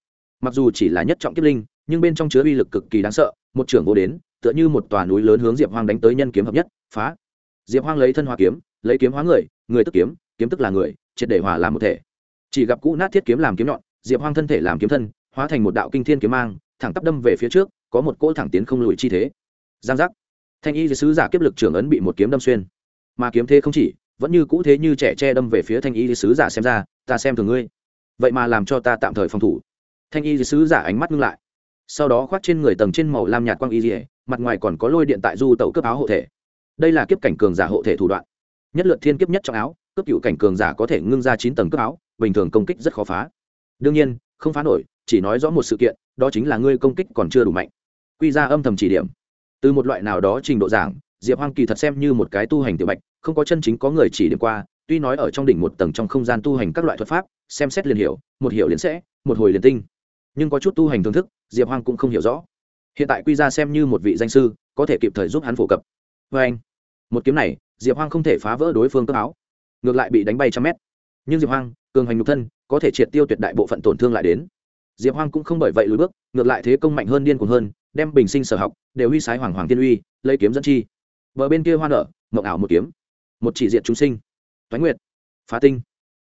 Mặc dù chỉ là nhất trọng kiếp linh, nhưng bên trong chứa uy lực cực kỳ đáng sợ, một trưởng vô đến, tựa như một tòa núi lớn hướng diệp hoang đánh tới nhân kiếm hợp nhất, phá. Diệp hoang lấy thân hoa kiếm, lấy kiếm hóa người người tức kiếm kiếm tức là người triệt để hòa làm một thể. Chỉ gặp cũ nát thiết kiếm làm kiếm nhọn, diệp hoang thân thể làm kiếm thân, hóa thành một đạo kinh thiên kiếm mang, thẳng tắp đâm về phía trước, có một cỗ thẳng tiến không lùi chi thế. Giang giác. Thanh y sứ giả kiếp lực trưởng ấn bị một kiếm đâm xuyên. Mà kiếm thế không chỉ, vẫn như cũ thế như trẻ che đâm về phía thanh y sứ giả xem ra, ta xem thường ngươi. Vậy mà làm cho ta tạm thời phòng thủ. Thanh y sứ giả ánh mắt ngưng lại. Sau đó khoác trên người tầng trên màu lam nhạt quang y dỉa mặt ngoài còn có lôi điện tại du tàu cướp áo hộ thể. Đây là kiếp cảnh cường giả hộ thể thủ đoạn. Nhất lượt thiên kiếp nhất trong áo Cấp cựu cảnh cường giả có thể ngưng ra chín tầng cấp áo, bình thường công kích rất khó phá. Đương nhiên, không phá nổi, chỉ nói rõ một sự kiện, đó chính là ngươi công kích còn chưa đủ mạnh. Quy ra âm thầm chỉ điểm. Từ một loại nào đó trình độ giảng, diệp hoang kỳ thật xem như một cái tu hành tiểu bạch, không có chân chính có người chỉ điểm qua, tuy nói ở trong đỉnh một tầng trong không gian tu hành các loại thuật pháp, xem xét liền hiểu, một hiểu liền sẽ, một hồi liền tinh. Nhưng có chút tu hành thưởng thức, diệp hoang cũng không hiểu rõ. Hiện tại quy ra xem như một vị danh sư, có thể kịp thời giúp hắn phổ cập. Vê anh một kiếm này, diệp hoang không thể phá vỡ đối phương cơ áo ngược lại bị đánh bay trăm mét. Nhưng diệp hoang, cường hành nhục thân, có thể triệt tiêu tuyệt đại bộ phận tổn thương lại đến. Diệp hoang cũng không bởi vậy lùi bước, ngược lại thế công mạnh hơn điên cuồng hơn, đem bình sinh sở học, đều huy sái hoàng hoàng tiên uy, lấy kiếm dẫn chi. Bờ bên kia hoa nở, mộng ảo một kiếm. Một chỉ diệt chúng sinh. Toái nguyệt. Phá tinh.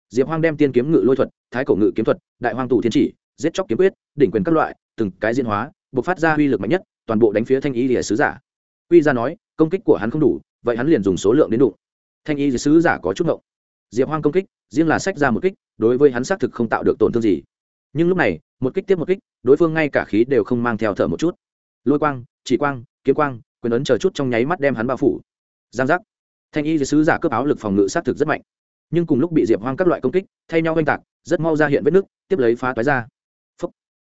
Diệp hoang đem tiên kiếm ngự lôi thuật, thái cổ ngự kiếm thuật, đại hoang tù thiên chỉ, giết chóc kiếm quyết, đỉnh quyền các loại, từng cái diễn hóa buộc phát ra uy lực mạnh nhất, toàn bộ đánh phía thanh y lìa sứ giả. Quy ra nói, công kích của hắn không đủ, vậy hắn liền dùng số lượng đến đủ thanh y sứ giả có chút ngộng diệp hoang công kích riêng là sách ra một kích đối với hắn xác thực không tạo được tổn thương gì. Nhưng lúc này một kích tiếp một kích đối phương ngay cả khí đều không mang theo thở một chút. Lôi quang chỉ quang kiếm quang quyền ấn chờ chút trong nháy mắt đem hắn bao phủ. Giang giác. Thanh y sứ giả cướp áo lực phòng ngự xác thực rất mạnh. Nhưng cùng lúc bị diệp hoang các loại công kích thay nhau oanh tạc rất mau ra hiện vết nước, tiếp lấy phá toái ra. Phúc.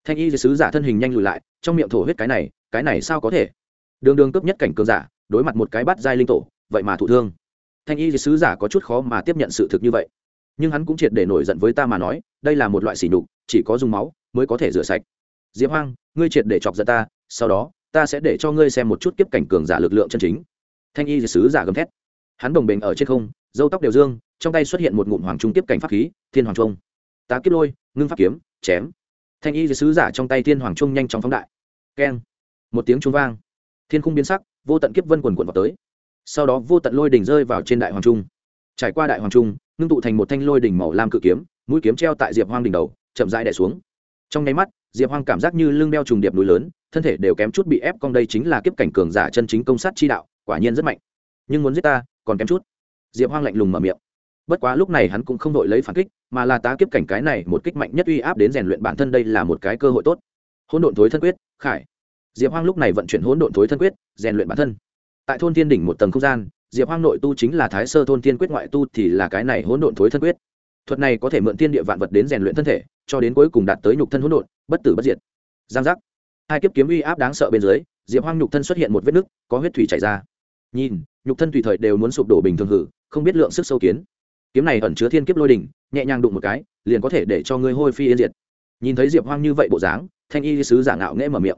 thanh y sứ giả thân hình nhanh lùi lại trong miệng thổ huyết cái này cái này sao có thể? Đường đường cướp nhất cảnh cường giả đối mặt một cái bắt giai linh tổ vậy mà thụ thương thanh y sứ giả có chút khó mà tiếp nhận sự thực như vậy. Nhưng hắn cũng triệt để nổi giận với ta mà nói, đây là một loại sỉ nhục, chỉ có dùng máu mới có thể rửa sạch. Diệp hoang, ngươi triệt để chọc giận ta, sau đó, ta sẽ để cho ngươi xem một chút kiếp cảnh cường giả lực lượng chân chính. Thanh y sứ giả gầm thét. Hắn đồng bình ở trên không dâu tóc đều dương, trong tay xuất hiện một ngụm hoàng trung tiếp cảnh pháp khí, thiên hoàng trung. Tá kiếp lôi, ngưng pháp kiếm, chém. Thanh y sứ giả trong tay thiên hoàng trung nhanh chóng phóng đại. Keng. Một tiếng trung vang. Thiên khung biến sắc, vô tận kiếp vân quần quần vào tới sau đó vô tận lôi đỉnh rơi vào trên đại hoàng trung. Trải qua đại hoàng trung, ngưng tụ thành một thanh lôi đỉnh màu lam cự kiếm, mũi kiếm treo tại diệp hoang đỉnh đầu, chậm rãi đè xuống. Trong nháy mắt, diệp hoang cảm giác như lưng đeo trùng điệp núi lớn, thân thể đều kém chút bị ép, cong đây chính là kiếp cảnh cường giả chân chính công sát chi đạo, quả nhiên rất mạnh. Nhưng muốn giết ta, còn kém chút. Diệp hoang lạnh lùng mở miệng. Bất quá lúc này hắn cũng không đội lấy phản kích, mà là tá kiếp cảnh cái này một kích mạnh nhất uy áp đến rèn luyện bản thân đây là một cái cơ hội tốt. Hỗn độn thối thân quyết, khải. Diệp hoang lúc này vận chuyển hỗn độn thối thân quyết, rèn luyện bản thân tại thôn thiên đỉnh một tầng không gian, diệp hoang nội tu chính là thái sơ thôn thiên quyết ngoại tu thì là cái này hỗn độn thối thân quyết. Thuật này có thể mượn thiên địa vạn vật đến rèn luyện thân thể, cho đến cuối cùng đạt tới nhục thân hỗn độn, bất tử bất diệt. Giang giác. Hai kiếp kiếm uy áp đáng sợ bên dưới, diệp hoang nhục thân xuất hiện một vết nứt, có huyết thủy chảy ra. Nhìn, nhục thân tùy thời đều muốn sụp đổ bình thường hử, không biết lượng sức sâu kiến. Kiếm này ẩn chứa thiên kiếp lôi đỉnh, nhẹ nhàng đụng một cái, liền có thể để cho ngươi hôi phi yên diệt. Nhìn thấy diệp hoang như vậy bộ dáng, thanh y sứ giả ngạo nghễ mở miệng.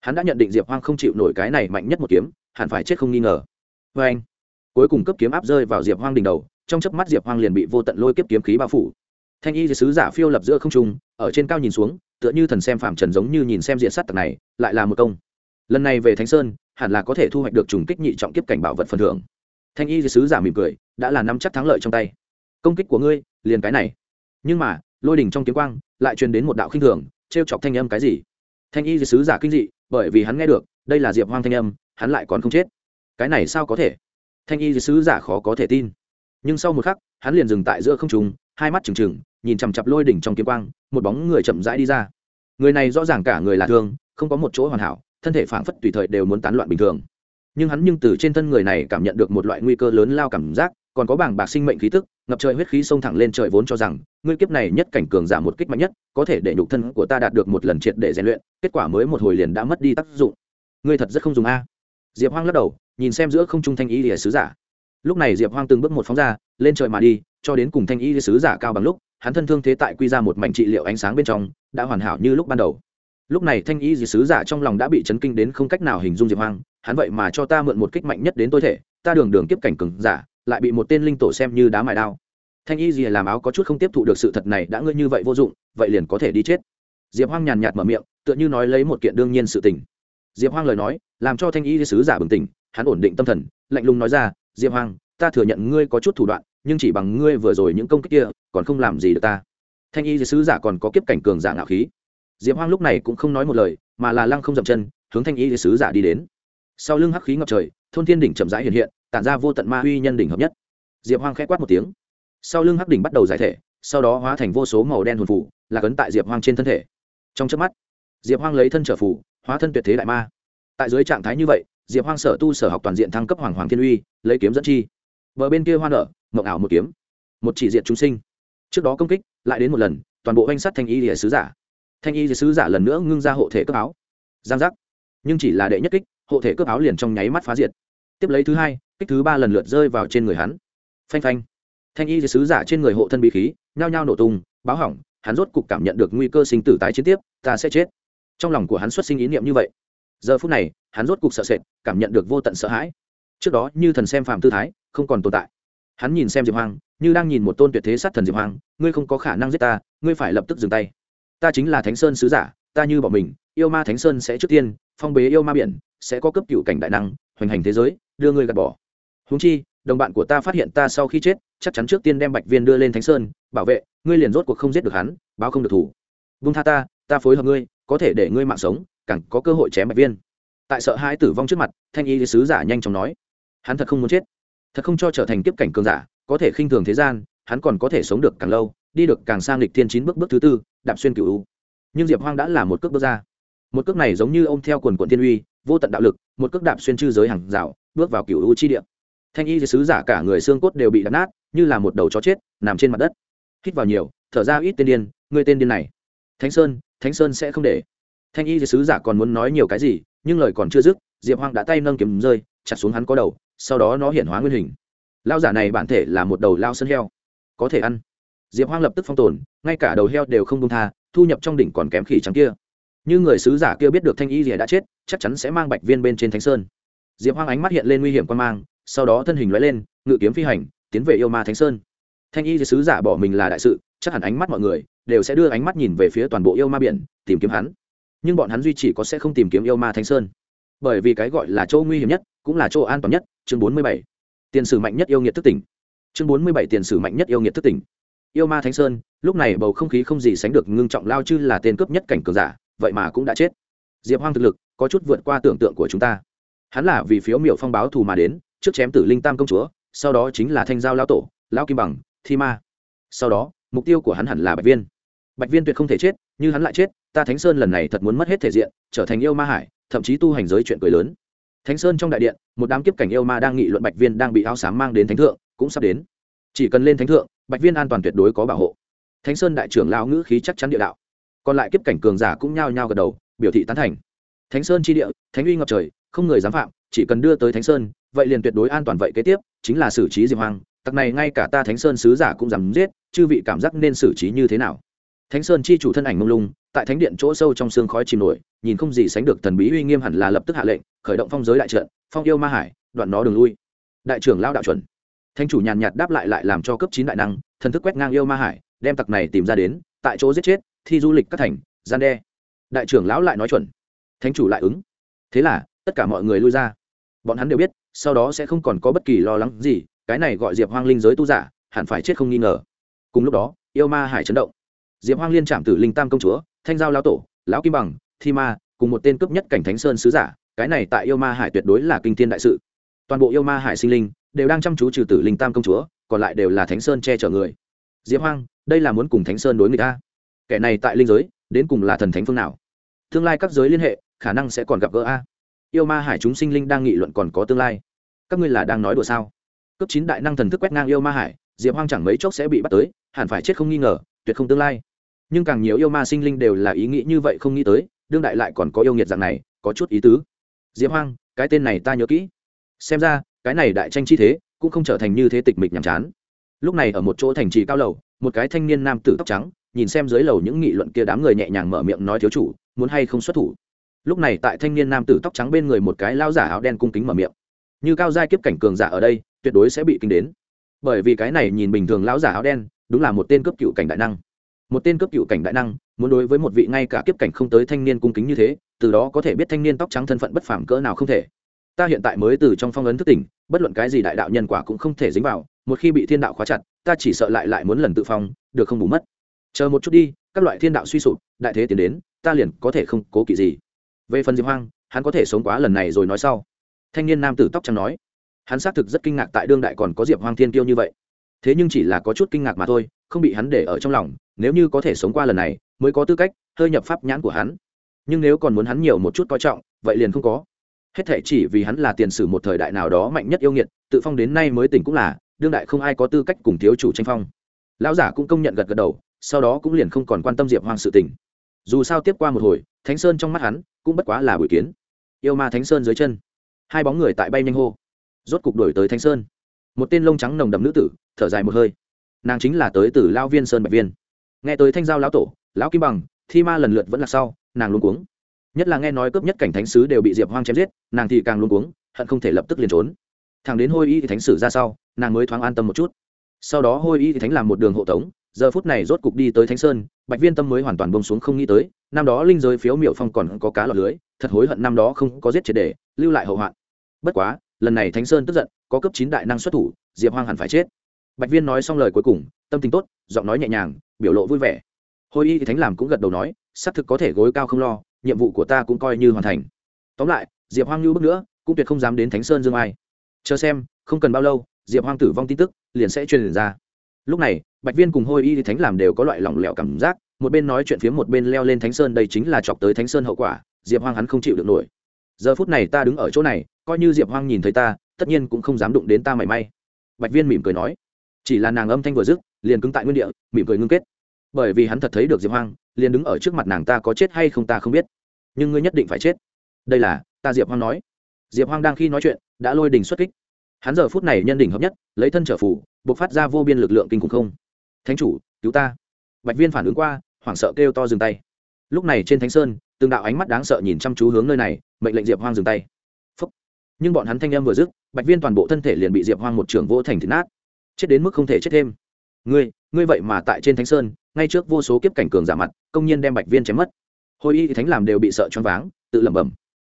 Hắn đã nhận định diệp hoang không chịu nổi cái này mạnh nhất một kiếm hẳn phải chết không nghi ngờ. Vê anh, cuối cùng cấp kiếm áp rơi vào diệp hoang đỉnh đầu, trong chớp mắt diệp hoang liền bị vô tận lôi kiếp kiếm khí bao phủ. Thanh y sứ giả phiêu lập giữa không trung, ở trên cao nhìn xuống, tựa như thần xem phàm trần giống như nhìn xem diện sát tặc này, lại là một công. Lần này về thánh sơn, hẳn là có thể thu hoạch được trùng kích nhị trọng kiếp cảnh bảo vật phần thưởng. Thanh y sứ giả mỉm cười, đã là nắm chắc thắng lợi trong tay. Công kích của ngươi, liền cái này. Nhưng mà, lôi đỉnh trong kiếm quang, lại truyền đến một đạo khinh thường t chọc thanh âm cái gì? Thanh y sứ giả kinh dị, bởi vì hắn nghe được, đây là diệp hoang thanh âm hắn lại còn không chết. Cái này sao có thể? Thanh y sứ giả khó có thể tin. Nhưng sau một khắc, hắn liền dừng tại giữa không trùng hai mắt trừng trừng, nhìn chằm chặp lôi đỉnh trong kiếm quang, một bóng người chậm rãi đi ra. Người này rõ ràng cả người là thương, không có một chỗ hoàn hảo, thân thể phảng phất tùy thời đều muốn tán loạn bình thường. Nhưng hắn nhưng từ trên thân người này cảm nhận được một loại nguy cơ lớn lao cảm giác, còn có bảng bạc sinh mệnh khí tức, ngập trời huyết khí xông thẳng lên trời vốn cho rằng, ngươi kiếp này nhất cảnh cường giả một kích mạnh nhất, có thể để nhục thân của ta đạt được một lần triệt để rèn luyện, kết quả mới một hồi liền đã mất đi tác dụng. Ngươi thật rất không dùng a diệp hoang lắc đầu, nhìn xem giữa không trung thanh y lìa sứ giả. Lúc này diệp hoang từng bước một phóng ra, lên trời mà đi, cho đến cùng thanh y lìa sứ giả cao bằng lúc, hắn thân thương thế tại quy ra một mảnh trị liệu ánh sáng bên trong, đã hoàn hảo như lúc ban đầu. Lúc này thanh y sứ giả trong lòng đã bị chấn kinh đến không cách nào hình dung diệp hoang, hắn vậy mà cho ta mượn một kích mạnh nhất đến tôi thể, ta đường đường tiếp cảnh cường giả, lại bị một tên linh tổ xem như đá mài đao. Thanh y gì làm áo có chút không tiếp thụ được sự thật này, đã ngươi như vậy vô dụng, vậy liền có thể đi chết. Diệp hoang nhàn nhạt mở miệng, tựa như nói lấy một kiện đương nhiên sự tình diệp hoang lời nói, làm cho thanh y sứ giả bừng tỉnh, hắn ổn định tâm thần, lạnh lùng nói ra, diệp hoang, ta thừa nhận ngươi có chút thủ đoạn, nhưng chỉ bằng ngươi vừa rồi những công kích kia, còn không làm gì được ta. Thanh y sứ giả còn có kiếp cảnh cường giả ngạo khí. Diệp hoang lúc này cũng không nói một lời, mà là lăng không dậm chân, hướng thanh y sứ giả đi đến. Sau lưng hắc khí ngập trời, thôn thiên đỉnh chậm rãi hiện hiện, tản ra vô tận ma uy nhân đỉnh hợp nhất. Diệp hoang khẽ quát một tiếng. Sau lưng hắc đỉnh bắt đầu giải thể, sau đó hóa thành vô số màu đen hồn phủ là cấn tại diệp hoang trên thân thể. Trong chớp mắt, diệp hoang lấy thân trở phủ hóa thân tuyệt thế đại ma. Tại dưới trạng thái như vậy, diệp hoang sở tu sở học toàn diện thăng cấp hoàng hoàng thiên uy, lấy kiếm dẫn chi. Bờ bên kia hoa nở, mộng ảo một kiếm. Một chỉ diện chúng sinh. Trước đó công kích, lại đến một lần, toàn bộ oanh sắt thanh y lìa sứ giả. Thanh y lìa sứ giả lần nữa ngưng ra hộ thể cấp áo. Giang giác. Nhưng chỉ là đệ nhất kích, hộ thể cấp áo liền trong nháy mắt phá diệt. Tiếp lấy thứ hai, kích thứ ba lần lượt rơi vào trên người hắn. Phanh phanh. Thanh y sứ giả trên người hộ thân bí khí, nhao nhao nổ tung, báo hỏng, hắn rốt cục cảm nhận được nguy cơ sinh tử tái chiến tiếp, ta sẽ chết trong lòng của hắn xuất sinh ý niệm như vậy. Giờ phút này, hắn rốt cục sợ sệt, cảm nhận được vô tận sợ hãi. Trước đó, như thần xem phàm tư thái, không còn tồn tại. Hắn nhìn xem diệp hoang, như đang nhìn một tôn tuyệt thế sát thần diệp hoang, ngươi không có khả năng giết ta, ngươi phải lập tức dừng tay. Ta chính là thánh sơn sứ giả, ta như bọn mình, yêu ma thánh sơn sẽ trước tiên, phong bế yêu ma biển, sẽ có cấp cựu cảnh đại năng, hoành hành thế giới, đưa ngươi gạt bỏ. Húng chi, đồng bạn của ta phát hiện ta sau khi chết, chắc chắn trước tiên đem bạch viên đưa lên thánh sơn, bảo vệ, ngươi liền rốt cuộc không giết được hắn, báo không được thủ. Vung tha ta ta phối hợp ngươi có thể để ngươi mạng sống, càng có cơ hội chém bạch viên. Tại sợ hai tử vong trước mặt, thanh y sứ giả nhanh chóng nói, hắn thật không muốn chết. Thật không cho trở thành kiếp cảnh cường giả, có thể khinh thường thế gian, hắn còn có thể sống được càng lâu, đi được càng sang lịch thiên chín bước bước thứ tư, đạp xuyên cựu nhưng diệp hoang đã là một cước bước ra. Một cước này giống như ô m theo quần quận thiên uy, vô tận đạo lực, một cước đạp xuyên chư giới hàng rào, bước vào cựu u chi địa. Thanh y sứ giả cả người xương cốt đều bị đập nát, như là một đầu chó chết, nằm trên mặt đất. Hít vào nhiều, thở ra ít tên điên người tên điên này. Thánh sơn thánh sơn sẽ không để. Thanh y sứ giả còn muốn nói nhiều cái gì, nhưng lời còn chưa dứt, diệp hoang đã tay nâng kiếm rơi, chặt xuống hắn có đầu, sau đó nó hiện hóa nguyên hình. Lao giả này bản thể là một đầu lao sân heo. Có thể ăn. Diệp hoang lập tức phong tồn, ngay cả đầu heo đều không công tha, thu nhập trong đỉnh còn kém khỉ trắng kia. Như người sứ giả kia biết được thanh y rìa đã chết, chắc chắn sẽ mang bạch viên bên trên thánh sơn. Diệp hoang ánh mắt hiện lên nguy hiểm quan mang, sau đó thân hình loại lên, ngự kiếm phi hành, tiến về yêu ma thánh sơn. Thanh y sứ giả bỏ mình là đại sự, chắc hẳn ánh mắt mọi người đều sẽ đưa ánh mắt nhìn về phía toàn bộ yêu ma biển, tìm kiếm hắn. Nhưng bọn hắn duy chỉ có sẽ không tìm kiếm yêu ma thánh sơn. Bởi vì cái gọi là chỗ nguy hiểm nhất cũng là chỗ an toàn nhất, chương bốn mươi bảy. Tiền sử mạnh nhất yêu nghiệt thức tỉnh. Chương bốn mươi bảy tiền sử mạnh nhất yêu nghiệt thức tỉnh. Yêu ma thánh sơn, lúc này bầu không khí không gì sánh được ngưng trọng lao chư là tên cướp nhất cảnh cường giả, vậy mà cũng đã chết. Diệp hoang thực lực có chút vượt qua tưởng tượng của chúng ta. Hắn là vì phiếu miểu phong báo thù mà đến, trước chém tử linh tam công chúa, sau đó chính là thanh giao lao tổ lao kim bằng, thi ma. Sau đó, mục tiêu của hắn hẳn là bạch viên bạch viên tuyệt không thể chết, như hắn lại chết, ta thánh sơn lần này thật muốn mất hết thể diện, trở thành yêu ma hải, thậm chí tu hành giới chuyện cười lớn. Thánh sơn trong đại điện, một đám kiếp cảnh yêu ma đang nghị luận bạch viên đang bị áo xám mang đến thánh thượng, cũng sắp đến. Chỉ cần lên thánh thượng, bạch viên an toàn tuyệt đối có bảo hộ. Thánh sơn đại trưởng lao ngữ khí chắc chắn địa đạo. Còn lại kiếp cảnh cường giả cũng nhao nhao gật đầu, biểu thị tán thành. Thánh sơn chi địa, thánh uy ngập trời, không người dám phạm, chỉ cần đưa tới thánh sơn, vậy liền tuyệt đối an toàn vậy kế tiếp, chính là xử trí diệp hoang tặc này ngay cả ta thánh sơn sứ giả cũng dám giết, chư vị cảm giác nên xử trí như thế nào? Thánh sơn chi chủ thân ảnh mông lung, tại thánh điện chỗ sâu trong xương khói chìm nổi, nhìn không gì sánh được thần bí uy nghiêm hẳn là lập tức hạ lệnh, khởi động phong giới đại trận, phong yêu ma hải, đoạn nó đường lui. Đại trưởng lao đạo chuẩn. Thánh chủ nhàn nhạt đáp lại lại làm cho cấp chín đại năng, thần thức quét ngang yêu ma hải, đem tặc này tìm ra đến, tại chỗ giết chết, thi du lịch các thành, gian đe. Đại trưởng lão lại nói chuẩn. Thánh chủ lại ứng. Thế là, tất cả mọi người lui ra. Bọn hắn đều biết, sau đó sẽ không còn có bất kỳ lo lắng gì, cái này gọi diệp hoang linh giới tu giả, hẳn phải chết không nghi ngờ. Cùng lúc đó, yêu ma hải chấn động diệp hoang liên trạm tử linh tam công chúa, thanh giao lão tổ, lão kim bằng, thi ma, cùng một tên cướp nhất cảnh thánh sơn sứ giả, cái này tại yêu ma hải tuyệt đối là kinh thiên đại sự. Toàn bộ yêu ma hải sinh linh đều đang chăm chú trừ tử linh tam công chúa, còn lại đều là thánh sơn che chở người. Diệp hoang, đây là muốn cùng thánh sơn đối người ta kẻ này tại linh giới, đến cùng là thần thánh phương nào? Tương lai các giới liên hệ, khả năng sẽ còn gặp gỡ a? Yêu ma hải chúng sinh linh đang nghị luận còn có tương lai. Các ngươi là đang nói đùa sao? Cấp chín đại năng thần thức quét ngang yêu ma hải, diệp hoang chẳng mấy chốc sẽ bị bắt tới, hẳn phải chết không nghi ngờ, tuyệt không tương lai nhưng càng nhiều yêu ma sinh linh đều là ý nghĩ như vậy không nghĩ tới, đương đại lại còn có yêu nghiệt dạng này, có chút ý tứ. Diệp hoang, cái tên này ta nhớ kỹ. Xem ra, cái này đại tranh chi thế, cũng không trở thành như thế tịch mịch nhàm chán. Lúc này ở một chỗ thành trì cao lầu, một cái thanh niên nam tử tóc trắng, nhìn xem dưới lầu những nghị luận kia đám người nhẹ nhàng mở miệng nói thiếu chủ, muốn hay không xuất thủ. Lúc này tại thanh niên nam tử tóc trắng bên người một cái lao giả áo đen cung kính mở miệng. Như cao giai kiếp cảnh cường giả ở đây, tuyệt đối sẽ bị kinh đến. Bởi vì cái này nhìn bình thường lão giả áo đen, đúng là một tên cấp cựu cảnh đại năng một tên cấp cựu cảnh đại năng, muốn đối với một vị ngay cả kiếp cảnh không tới thanh niên cung kính như thế, từ đó có thể biết thanh niên tóc trắng thân phận bất phàm cỡ nào không thể. Ta hiện tại mới từ trong phong ấn thức tỉnh, bất luận cái gì đại đạo nhân quả cũng không thể dính vào, một khi bị thiên đạo khóa chặt, ta chỉ sợ lại lại muốn lần tự phong, được không bù mất. Chờ một chút đi, các loại thiên đạo suy sụp, đại thế tiến đến, ta liền có thể không cố kỵ gì. Về phần diệp hoang, hắn có thể sống quá lần này rồi nói sau. Thanh niên nam tử tóc trắng nói, hắn xác thực rất kinh ngạc tại đương đại còn có diệp hoang thiên kiêu như vậy. Thế nhưng chỉ là có chút kinh ngạc mà thôi không bị hắn để ở trong lòng, nếu như có thể sống qua lần này, mới có tư cách hơi nhập pháp nhãn của hắn. Nhưng nếu còn muốn hắn nhiều một chút coi trọng, vậy liền không có. Hết thể chỉ vì hắn là tiền sử một thời đại nào đó mạnh nhất yêu nghiệt, tự phong đến nay mới tỉnh cũng là, đương đại không ai có tư cách cùng thiếu chủ tranh phong. Lão giả cũng công nhận gật gật đầu, sau đó cũng liền không còn quan tâm diệp hoang sự tình. Dù sao tiếp qua một hồi, thánh sơn trong mắt hắn cũng bất quá là bụi kiến. Yêu ma thánh sơn dưới chân. Hai bóng người tại bay nhanh hô. Rốt cục đổi tới thánh sơn. Một tên lông trắng nồng đậm nữ tử, thở dài một hơi nàng chính là tới từ lao viên sơn bạch viên. Nghe tới thanh giao lão tổ, lão kim bằng, thi ma lần lượt vẫn là sau, nàng luôn cuống. Nhất là nghe nói cướp nhất cảnh thánh sứ đều bị diệp hoang chém giết, nàng thì càng luôn cuống, hận không thể lập tức liền trốn. Thằng đến hôi y thì thánh sử ra sau, nàng mới thoáng an tâm một chút. Sau đó hôi y thì thánh làm một đường hộ tống, giờ phút này rốt cục đi tới thánh sơn, bạch viên tâm mới hoàn toàn bông xuống không nghĩ tới, năm đó linh giới phiếu miệu phong còn có cá lọt lưới, thật hối hận năm đó không có giết triệt đề lưu lại hậu hoạn. Bất quá, lần này thánh sơn tức giận, có cấp chín đại năng xuất thủ, diệp hoang hẳn phải chết bạch viên nói xong lời cuối cùng, tâm tình tốt, giọng nói nhẹ nhàng, biểu lộ vui vẻ. Hồi y thì thánh làm cũng gật đầu nói xác thực có thể gối cao không lo, nhiệm vụ của ta cũng coi như hoàn thành. Tóm lại, diệp hoang lưu bước nữa, cũng tuyệt không dám đến thánh sơn dương ai. Chờ xem, không cần bao lâu, diệp hoang tử vong tin tức liền sẽ truyền ra. Lúc này, bạch viên cùng hôi y thánh làm đều có loại lỏng lẻo cảm giác, một bên nói chuyện phía một bên leo lên thánh sơn, đây chính là chọc tới thánh sơn hậu quả, diệp hoang hắn không chịu được nổi. Giờ phút này ta đứng ở chỗ này, coi như diệp hoang nhìn thấy ta, tất nhiên cũng không dám đụng đến ta mảy may. Bạch viên mỉm cười nói chỉ là nàng âm thanh vừa dứt, liền cứng tại nguyên địa, mỉm cười ngưng kết. Bởi vì hắn thật thấy được diệp hoang, liền đứng ở trước mặt nàng ta có chết hay không ta không biết. Nhưng ngươi nhất định phải chết. Đây là, ta diệp hoang nói. Diệp hoang đang khi nói chuyện, đã lôi đình xuất kích. Hắn giờ phút này nhân đỉnh hợp nhất, lấy thân trở phủ, buộc phát ra vô biên lực lượng kinh khủng không. Thánh chủ, cứu ta. Bạch viên phản ứng qua, hoảng sợ kêu to dừng tay. Lúc này trên thánh sơn, từng đạo ánh mắt đáng sợ nhìn chăm chú hướng nơi này, mệnh lệnh diệp hoang dừng tay. Phúc. nhưng bọn hắn thanh em vừa dứt, bạch viên toàn bộ thân thể liền bị diệp hoang một trường vô thành thịt nát chết đến mức không thể chết thêm. Ngươi ngươi vậy mà tại trên thánh sơn, ngay trước vô số kiếp cảnh cường giả mặt, công nhiên đem bạch viên chém mất. Hồi y thì thánh làm đều bị sợ choáng váng, tự lẩm bẩm.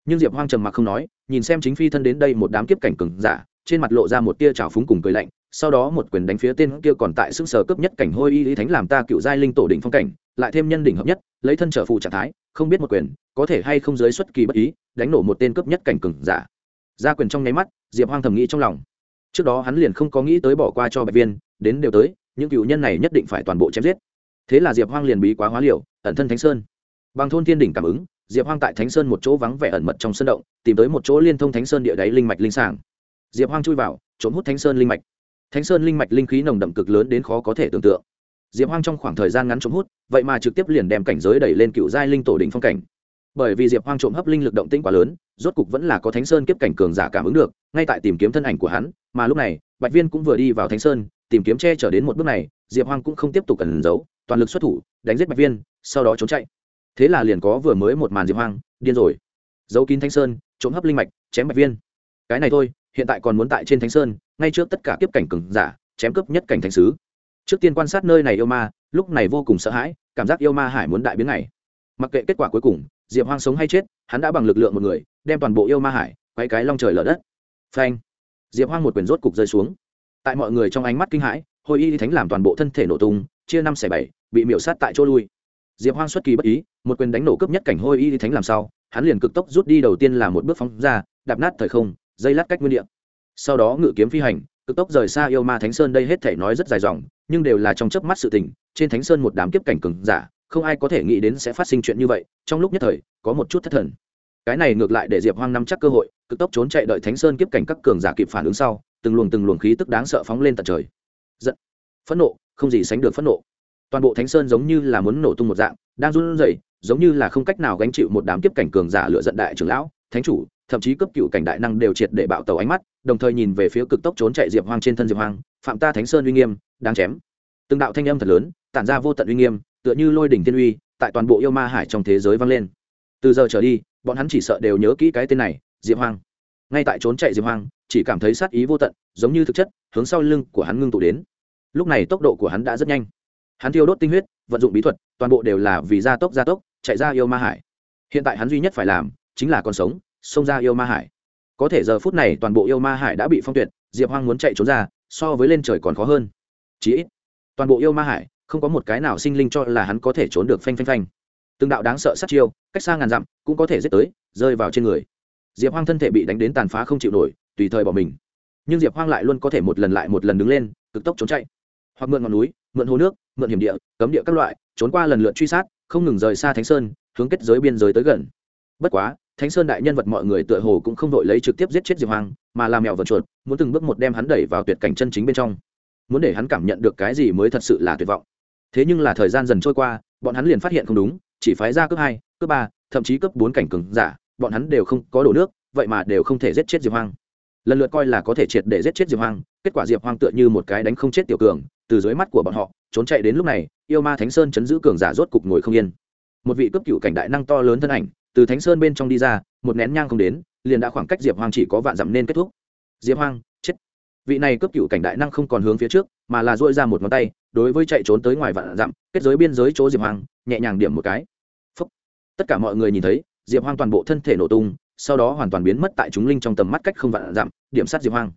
Nhưng diệp hoang trầm mặc không nói, nhìn xem chính phi thân đến đây một đám kiếp cảnh cường giả, trên mặt lộ ra một tia trào phúng cùng cười lạnh, sau đó một quyền đánh phía tên kia còn tại xưng sở cấp nhất cảnh hôi y lý thánh làm ta cựu giai linh tổ đỉnh phong cảnh, lại thêm nhân đỉnh hợp nhất, lấy thân trở phụ trạng thái, không biết một quyền, có thể hay không giới xuất kỳ bất ý, đánh nổ một tên cấp nhất cảnh cường giả. Ra quyền trong nháy mắt, diệp hoang thầm nghĩ trong lòng trước đó hắn liền không có nghĩ tới bỏ qua cho bạch viên, đến đều tới, những cựu nhân này nhất định phải toàn bộ chém giết. Thế là diệp hoang liền bí quá hóa liều, ẩn thân thánh sơn. Bằng thôn thiên đỉnh cảm ứng, diệp hoang tại thánh sơn một chỗ vắng vẻ ẩn mật trong sân động, tìm tới một chỗ liên thông thánh sơn địa đáy linh mạch linh sàng. Diệp hoang chui vào, trốn hút thánh sơn linh mạch. Thánh sơn linh mạch linh khí nồng đậm cực lớn đến khó có thể tưởng tượng. Diệp hoang trong khoảng thời gian ngắn trộm hút, vậy mà trực tiếp liền đem cảnh giới đẩy lên cựu giai linh tổ đỉnh phong cảnh bởi vì diệp hoang trộm hấp linh lực động tĩnh quá lớn, rốt cục vẫn là có thánh sơn kiếp cảnh cường giả cảm ứng được, ngay tại tìm kiếm thân ảnh của hắn, mà lúc này, bạch viên cũng vừa đi vào thánh sơn, tìm kiếm che trở đến một bước này, diệp hoang cũng không tiếp tục cần giấu, toàn lực xuất thủ, đánh giết bạch viên, sau đó trốn chạy. Thế là liền có vừa mới một màn diệp hoang, điên rồi. Giấu kín thánh sơn, trộm hấp linh mạch, chém bạch viên. Cái này thôi, hiện tại còn muốn tại trên thánh sơn, ngay trước tất cả kiếp cảnh cường giả, chém cướp nhất cảnh thánh sứ. Trước tiên quan sát nơi này yêu ma, lúc này vô cùng sợ hãi, cảm giác yêu ma hải muốn đại biến này. Mặc kệ kết quả cuối cùng diệp hoang sống hay chết, hắn đã bằng lực lượng một người, đem toàn bộ yêu ma hải quay cái long trời lở đất. Phanh. Diệp hoang một quyền rốt cục rơi xuống. Tại mọi người trong ánh mắt kinh hãi hồi y thánh làm toàn bộ thân thể nổ tung, chia năm xẻ bảy, bị miểu sát tại chỗ lui. Diệp hoang xuất kỳ bất ý, một quyền đánh nổ cấp nhất cảnh hôi y thánh làm sao, hắn liền cực tốc rút đi đầu tiên là một bước phóng ra, đạp nát thời không, dây lát cách nguyên địa. Sau đó ngự kiếm phi hành, cực tốc rời xa yêu ma thánh sơn, đây hết thể nói rất dài dòng, nhưng đều là trong chớp mắt sự tình, trên thánh sơn một đám kiếp cảnh cường giả không ai có thể nghĩ đến sẽ phát sinh chuyện như vậy, trong lúc nhất thời, có một chút thất thần. Cái này ngược lại để diệp hoang nắm chắc cơ hội, cực tốc trốn chạy đợi thánh sơn kiếp cảnh các cường giả kịp phản ứng sau, từng luồng từng luồng khí tức đáng sợ phóng lên tận trời. Giận, phẫn nộ, không gì sánh được phẫn nộ. Toàn bộ thánh sơn giống như là muốn nổ tung một dạng, đang run rẩy, giống như là không cách nào gánh chịu một đám kiếp cảnh cường giả lựa giận đại trưởng lão, thánh chủ, thậm chí cấp cựu cảnh đại năng đều triệt để bạo tàu ánh mắt, đồng thời nhìn về phía cực tốc trốn chạy diệp hoang trên thân diệp hoang, phạm ta thánh sơn uy nghiêm, đáng chém. Từng đạo thanh âm thật lớn, tản ra vô tận uy nghiêm tựa như lôi đỉnh thiên uy, tại toàn bộ yêu ma hải trong thế giới vang lên. Từ giờ trở đi, bọn hắn chỉ sợ đều nhớ kỹ cái tên này, diệp hoang. Ngay tại trốn chạy diệp hoang, chỉ cảm thấy sát ý vô tận, giống như thực chất, hướng sau lưng của hắn ngưng tụ đến. Lúc này tốc độ của hắn đã rất nhanh. Hắn thiêu đốt tinh huyết, vận dụng bí thuật, toàn bộ đều là vì gia tốc gia tốc, chạy ra yêu ma hải. Hiện tại hắn duy nhất phải làm, chính là còn sống, xông ra yêu ma hải. Có thể giờ phút này toàn bộ yêu ma hải đã bị phong tuyệt, diệp hoang muốn chạy trốn ra, so với lên trời còn khó hơn. Chí ít, toàn bộ yêu ma hải không có một cái nào sinh linh cho là hắn có thể trốn được phanh phanh phanh. Từng đạo đáng sợ sát chiêu, cách xa ngàn dặm, cũng có thể giết tới, rơi vào trên người. Diệp hoang thân thể bị đánh đến tàn phá không chịu nổi, tùy thời bỏ mình. Nhưng diệp hoang lại luôn có thể một lần lại một lần đứng lên, cực tốc trốn chạy. Hoặc mượn ngọn núi, mượn hồ nước, mượn hiểm địa, cấm địa các loại, trốn qua lần lượt truy sát, không ngừng rời xa thánh sơn, hướng kết giới biên giới tới gần. Bất quá, thánh sơn đại nhân vật mọi người tựa hồ cũng không đội lấy trực tiếp giết chết diệp hoang, mà làm mèo vật chuột, muốn từng bước một đem hắn đẩy vào tuyệt cảnh chân chính bên trong. Muốn để hắn cảm nhận được cái gì mới thật sự là tuyệt vọng thế nhưng là thời gian dần trôi qua, bọn hắn liền phát hiện không đúng, chỉ phái ra cấp hai, cấp ba, thậm chí cấp bốn cảnh cừng giả, bọn hắn đều không có đổ nước, vậy mà đều không thể giết chết diệp hoang. Lần lượt coi là có thể triệt để giết chết diệp hoang, kết quả diệp hoang tựa như một cái đánh không chết tiểu cường, từ dưới mắt của bọn họ, trốn chạy đến lúc này, yêu ma thánh sơn chấn giữ cường giả rốt cục ngồi không yên. Một vị cấp cựu cảnh đại năng to lớn thân ảnh, từ thánh sơn bên trong đi ra, một nén nhang không đến, liền đã khoảng cách diệp hoang chỉ có vạn dặm nên kết thúc. Diệp hoang vị này cấp cựu cảnh đại năng không còn hướng phía trước, mà là dội ra một ngón tay, đối với chạy trốn tới ngoài vạn dặm, kết giới biên giới chỗ diệp hoang, nhẹ nhàng điểm một cái. Phúc. tất cả mọi người nhìn thấy, diệp hoang toàn bộ thân thể nổ tung, sau đó hoàn toàn biến mất tại chúng linh trong tầm mắt cách không vạn dặm, điểm sát diệp hoang.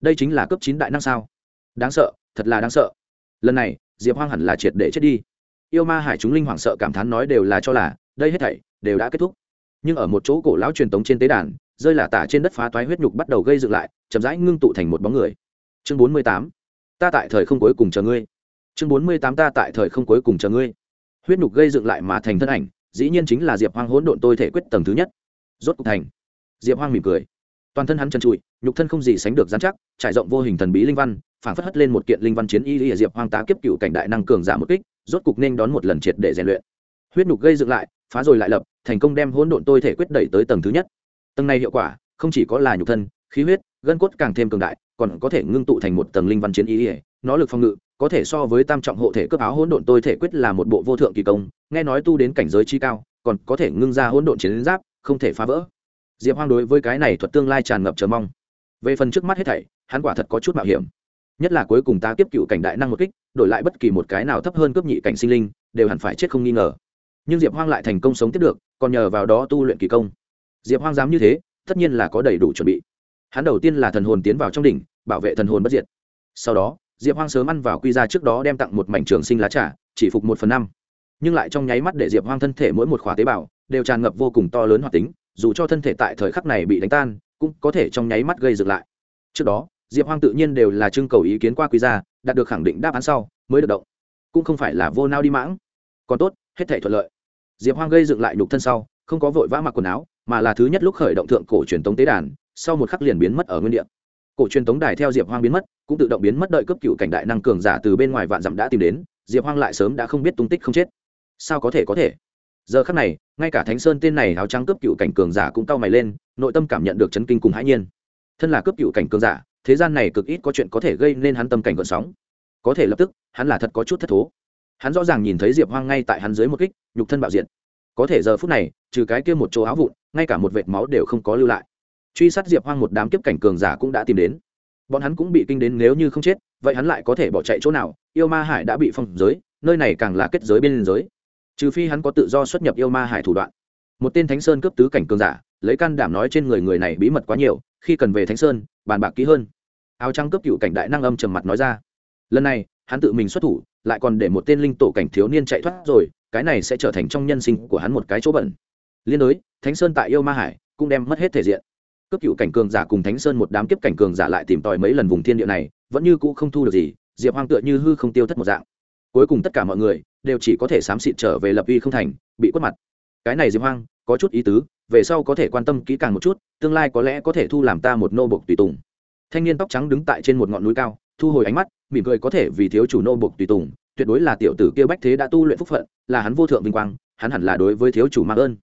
Đây chính là cấp chín đại năng sao? Đáng sợ, thật là đáng sợ. Lần này, diệp hoang hẳn là triệt để chết đi. Yêu ma hải chúng linh hoảng sợ cảm thán nói đều là cho là, đây hết thảy đều đã kết thúc. Nhưng ở một chỗ cổ lão truyền tống trên tế đàn rơi là tả trên đất phá toái huyết nhục bắt đầu gây dựng lại, chậm rãi ngưng tụ thành một bóng người. Chương bốn mươi tám, ta tại thời không cuối cùng chờ ngươi. Chương bốn mươi tám, ta tại thời không cuối cùng chờ ngươi. Huyết nhục gây dựng lại mà thành thân ảnh, dĩ nhiên chính là diệp hoang hỗn độn tôi thể quyết tầng thứ nhất. Rốt cục thành. Diệp hoang mỉm cười. Toàn thân hắn trần trụi, nhục thân không gì sánh được giám chắc, trải rộng vô hình thần bí linh văn phản phất hất lên một kiện linh văn chiến y lìa diệp hoang tá kiếp cựu cảnh đại năng cường giả một kích, rốt cục nên đón một lần triệt để rèn luyện. Huyết nhục gây dựng lại, phá rồi lại lập, thành công đem hỗn độn tôi thể quyết đẩy tới tầng thứ nhất tầng này hiệu quả, không chỉ có là nhục thân, khí huyết, gân cốt càng thêm cường đại, còn có thể ngưng tụ thành một tầng linh văn chiến ý ỉa nó lực phòng ngự có thể so với tam trọng hộ thể cướp áo hỗn độn tôi thể quyết là một bộ vô thượng kỳ công, nghe nói tu đến cảnh giới chi cao, còn có thể ngưng ra hỗn độn chiến giáp, không thể phá vỡ. Diệp hoang đối với cái này thuật tương lai tràn ngập chờ mong. Về phần trước mắt hết thảy, hắn quả thật có chút mạo hiểm. Nhất là cuối cùng ta tiếp cựu cảnh đại năng một kích, đổi lại bất kỳ một cái nào thấp hơn cướp nhị cảnh sinh linh, đều hẳn phải chết không nghi ngờ. Nhưng diệp hoang lại thành công sống tiếp được, còn nhờ vào đó tu luyện kỳ công diệp hoang dám như thế, tất nhiên là có đầy đủ chuẩn bị. Hắn đầu tiên là thần hồn tiến vào trong đỉnh, bảo vệ thần hồn bất diệt. Sau đó, diệp hoang sớm ăn vào quy ra trước đó đem tặng một mảnh trường sinh lá trà, chỉ phục một phần năm. Nhưng lại trong nháy mắt để diệp hoang thân thể mỗi một khóa tế bào đều tràn ngập vô cùng to lớn hoạt tính, dù cho thân thể tại thời khắc này bị đánh tan, cũng có thể trong nháy mắt gây dựng lại. Trước đó, diệp hoang tự nhiên đều là trưng cầu ý kiến qua quy ra đạt được khẳng định đáp án sau, mới được động. Cũng không phải là vô nao đi mãng. Còn tốt, hết thể thuận lợi. Diệp hoang gây dựng lại nhục thân sau, không có vội vã mặc quần áo mà là thứ nhất lúc khởi động thượng cổ truyền tống tế đàn, sau một khắc liền biến mất ở nguyên địa. Cổ truyền tống đài theo diệp hoang biến mất, cũng tự động biến mất đợi cấp cựu cảnh đại năng cường giả từ bên ngoài vạn dặm đã tìm đến, diệp hoang lại sớm đã không biết tung tích không chết. Sao có thể có thể? Giờ khắc này, ngay cả thánh sơn tên này áo trắng cấp cựu cảnh cường giả cũng cau mày lên, nội tâm cảm nhận được chấn kinh cùng hãi nhiên. Thân là cấp cựu cảnh cường giả, thế gian này cực ít có chuyện có thể gây nên hắn tâm cảnh gợn sóng. Có thể lập tức, hắn là thật có chút thất thố. Hắn rõ ràng nhìn thấy diệp hoang ngay tại hắn dưới một kích, nhục thân bạo diện có thể giờ phút này, trừ cái kia một chỗ áo vụn, ngay cả một vệt máu đều không có lưu lại. Truy sát diệp hoang một đám kiếp cảnh cường giả cũng đã tìm đến. Bọn hắn cũng bị kinh đến nếu như không chết, vậy hắn lại có thể bỏ chạy chỗ nào? Yêu ma hải đã bị phong giới, nơi này càng là kết giới bên liên giới. Trừ phi hắn có tự do xuất nhập yêu ma hải thủ đoạn. Một tên thánh sơn cướp tứ cảnh cường giả, lấy can đảm nói trên người người này bí mật quá nhiều, khi cần về thánh sơn, bàn bạc kỹ hơn. Áo trắng cướp cựu cảnh đại năng âm trầm mặt nói ra. Lần này, hắn tự mình xuất thủ, lại còn để một tên linh tổ cảnh thiếu niên chạy thoát rồi cái này sẽ trở thành trong nhân sinh của hắn một cái chỗ bẩn. Liên đối, thánh sơn tại yêu ma hải cũng đem mất hết thể diện. Cấp cựu cảnh cường giả cùng thánh sơn một đám kiếp cảnh cường giả lại tìm tòi mấy lần vùng thiên địa này, vẫn như cũ không thu được gì, diệp hoang tựa như hư không tiêu thất một dạng. Cuối cùng tất cả mọi người đều chỉ có thể xám xịt trở về lập uy không thành, bị quất mặt. Cái này diệp hoang có chút ý tứ, về sau có thể quan tâm kỹ càng một chút, tương lai có lẽ có thể thu làm ta một nô bộc tùy tùng. Thanh niên tóc trắng đứng tại trên một ngọn núi cao, thu hồi ánh mắt, mỉm cười có thể vì thiếu chủ nô bộc tùy tùng tuyệt đối là tiểu tử kia bách thế đã tu luyện phúc phận, là hắn vô thượng vinh quang, hắn hẳn là đối với thiếu chủ mạng ơn.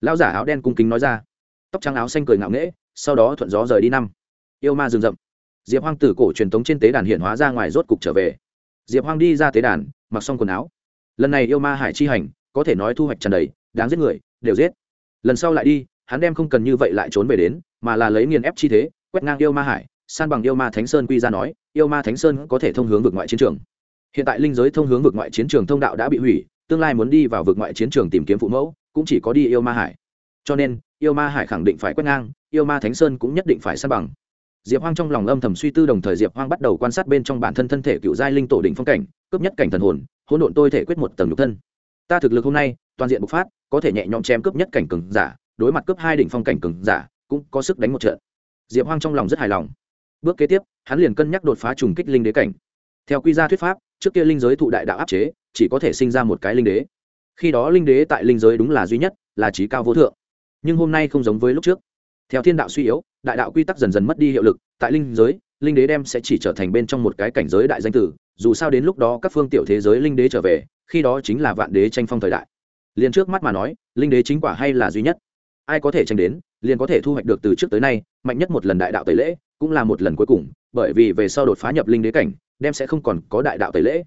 Lão giả áo đen cung kính nói ra. Tóc trắng áo xanh cười ngạo nghễ, sau đó thuận gió rời đi năm. Yêu ma rừng rậm. Diệp hoang tử cổ truyền thống trên tế đàn hiện hóa ra ngoài rốt cục trở về. Diệp hoang đi ra tế đàn, mặc xong quần áo. Lần này yêu ma hải chi hành, có thể nói thu hoạch trần đầy, đáng giết người, đều giết. Lần sau lại đi, hắn đem không cần như vậy lại trốn về đến, mà là lấy nghiền ép chi thế, quét ngang yêu ma hải, san bằng yêu ma thánh sơn quy ra nói, yêu ma thánh sơn có thể thông hướng vực ngoại chiến trường hiện tại linh giới thông hướng vực ngoại chiến trường thông đạo đã bị hủy, tương lai muốn đi vào vực ngoại chiến trường tìm kiếm phụ mẫu, cũng chỉ có đi yêu ma hải. Cho nên, yêu ma hải khẳng định phải quét ngang, yêu ma thánh sơn cũng nhất định phải san bằng. Diệp hoang trong lòng âm thầm suy tư đồng thời diệp hoang bắt đầu quan sát bên trong bản thân thân thể cựu giai linh tổ đỉnh phong cảnh, cướp nhất cảnh thần hồn, hỗn độn tôi thể quyết một tầng nhục thân. Ta thực lực hôm nay, toàn diện bộc phát, có thể nhẹ nhõm chém cướp nhất cảnh cường giả, đối mặt cướp hai đỉnh phong cảnh cường giả, cũng có sức đánh một trận. Diệp hoang trong lòng rất hài lòng. Bước kế tiếp, hắn liền cân nhắc đột phá trùng kích linh đế cảnh. Theo quy gia thuyết pháp trước kia linh giới thụ đại đạo áp chế, chỉ có thể sinh ra một cái linh đế. Khi đó linh đế tại linh giới đúng là duy nhất, là trí cao vô thượng. Nhưng hôm nay không giống với lúc trước. Theo thiên đạo suy yếu, đại đạo quy tắc dần dần mất đi hiệu lực, tại linh giới, linh đế đem sẽ chỉ trở thành bên trong một cái cảnh giới đại danh tử. Dù sao đến lúc đó các phương tiểu thế giới linh đế trở về, khi đó chính là vạn đế tranh phong thời đại. Liền trước mắt mà nói, linh đế chính quả hay là duy nhất. Ai có thể tranh đến, liền có thể thu hoạch được từ trước tới nay, mạnh nhất một lần đại đạo tẩy lễ cũng là một lần cuối cùng, bởi vì về sau đột phá nhập linh đế cảnh, đem sẽ không còn có đại đạo tẩy lễ.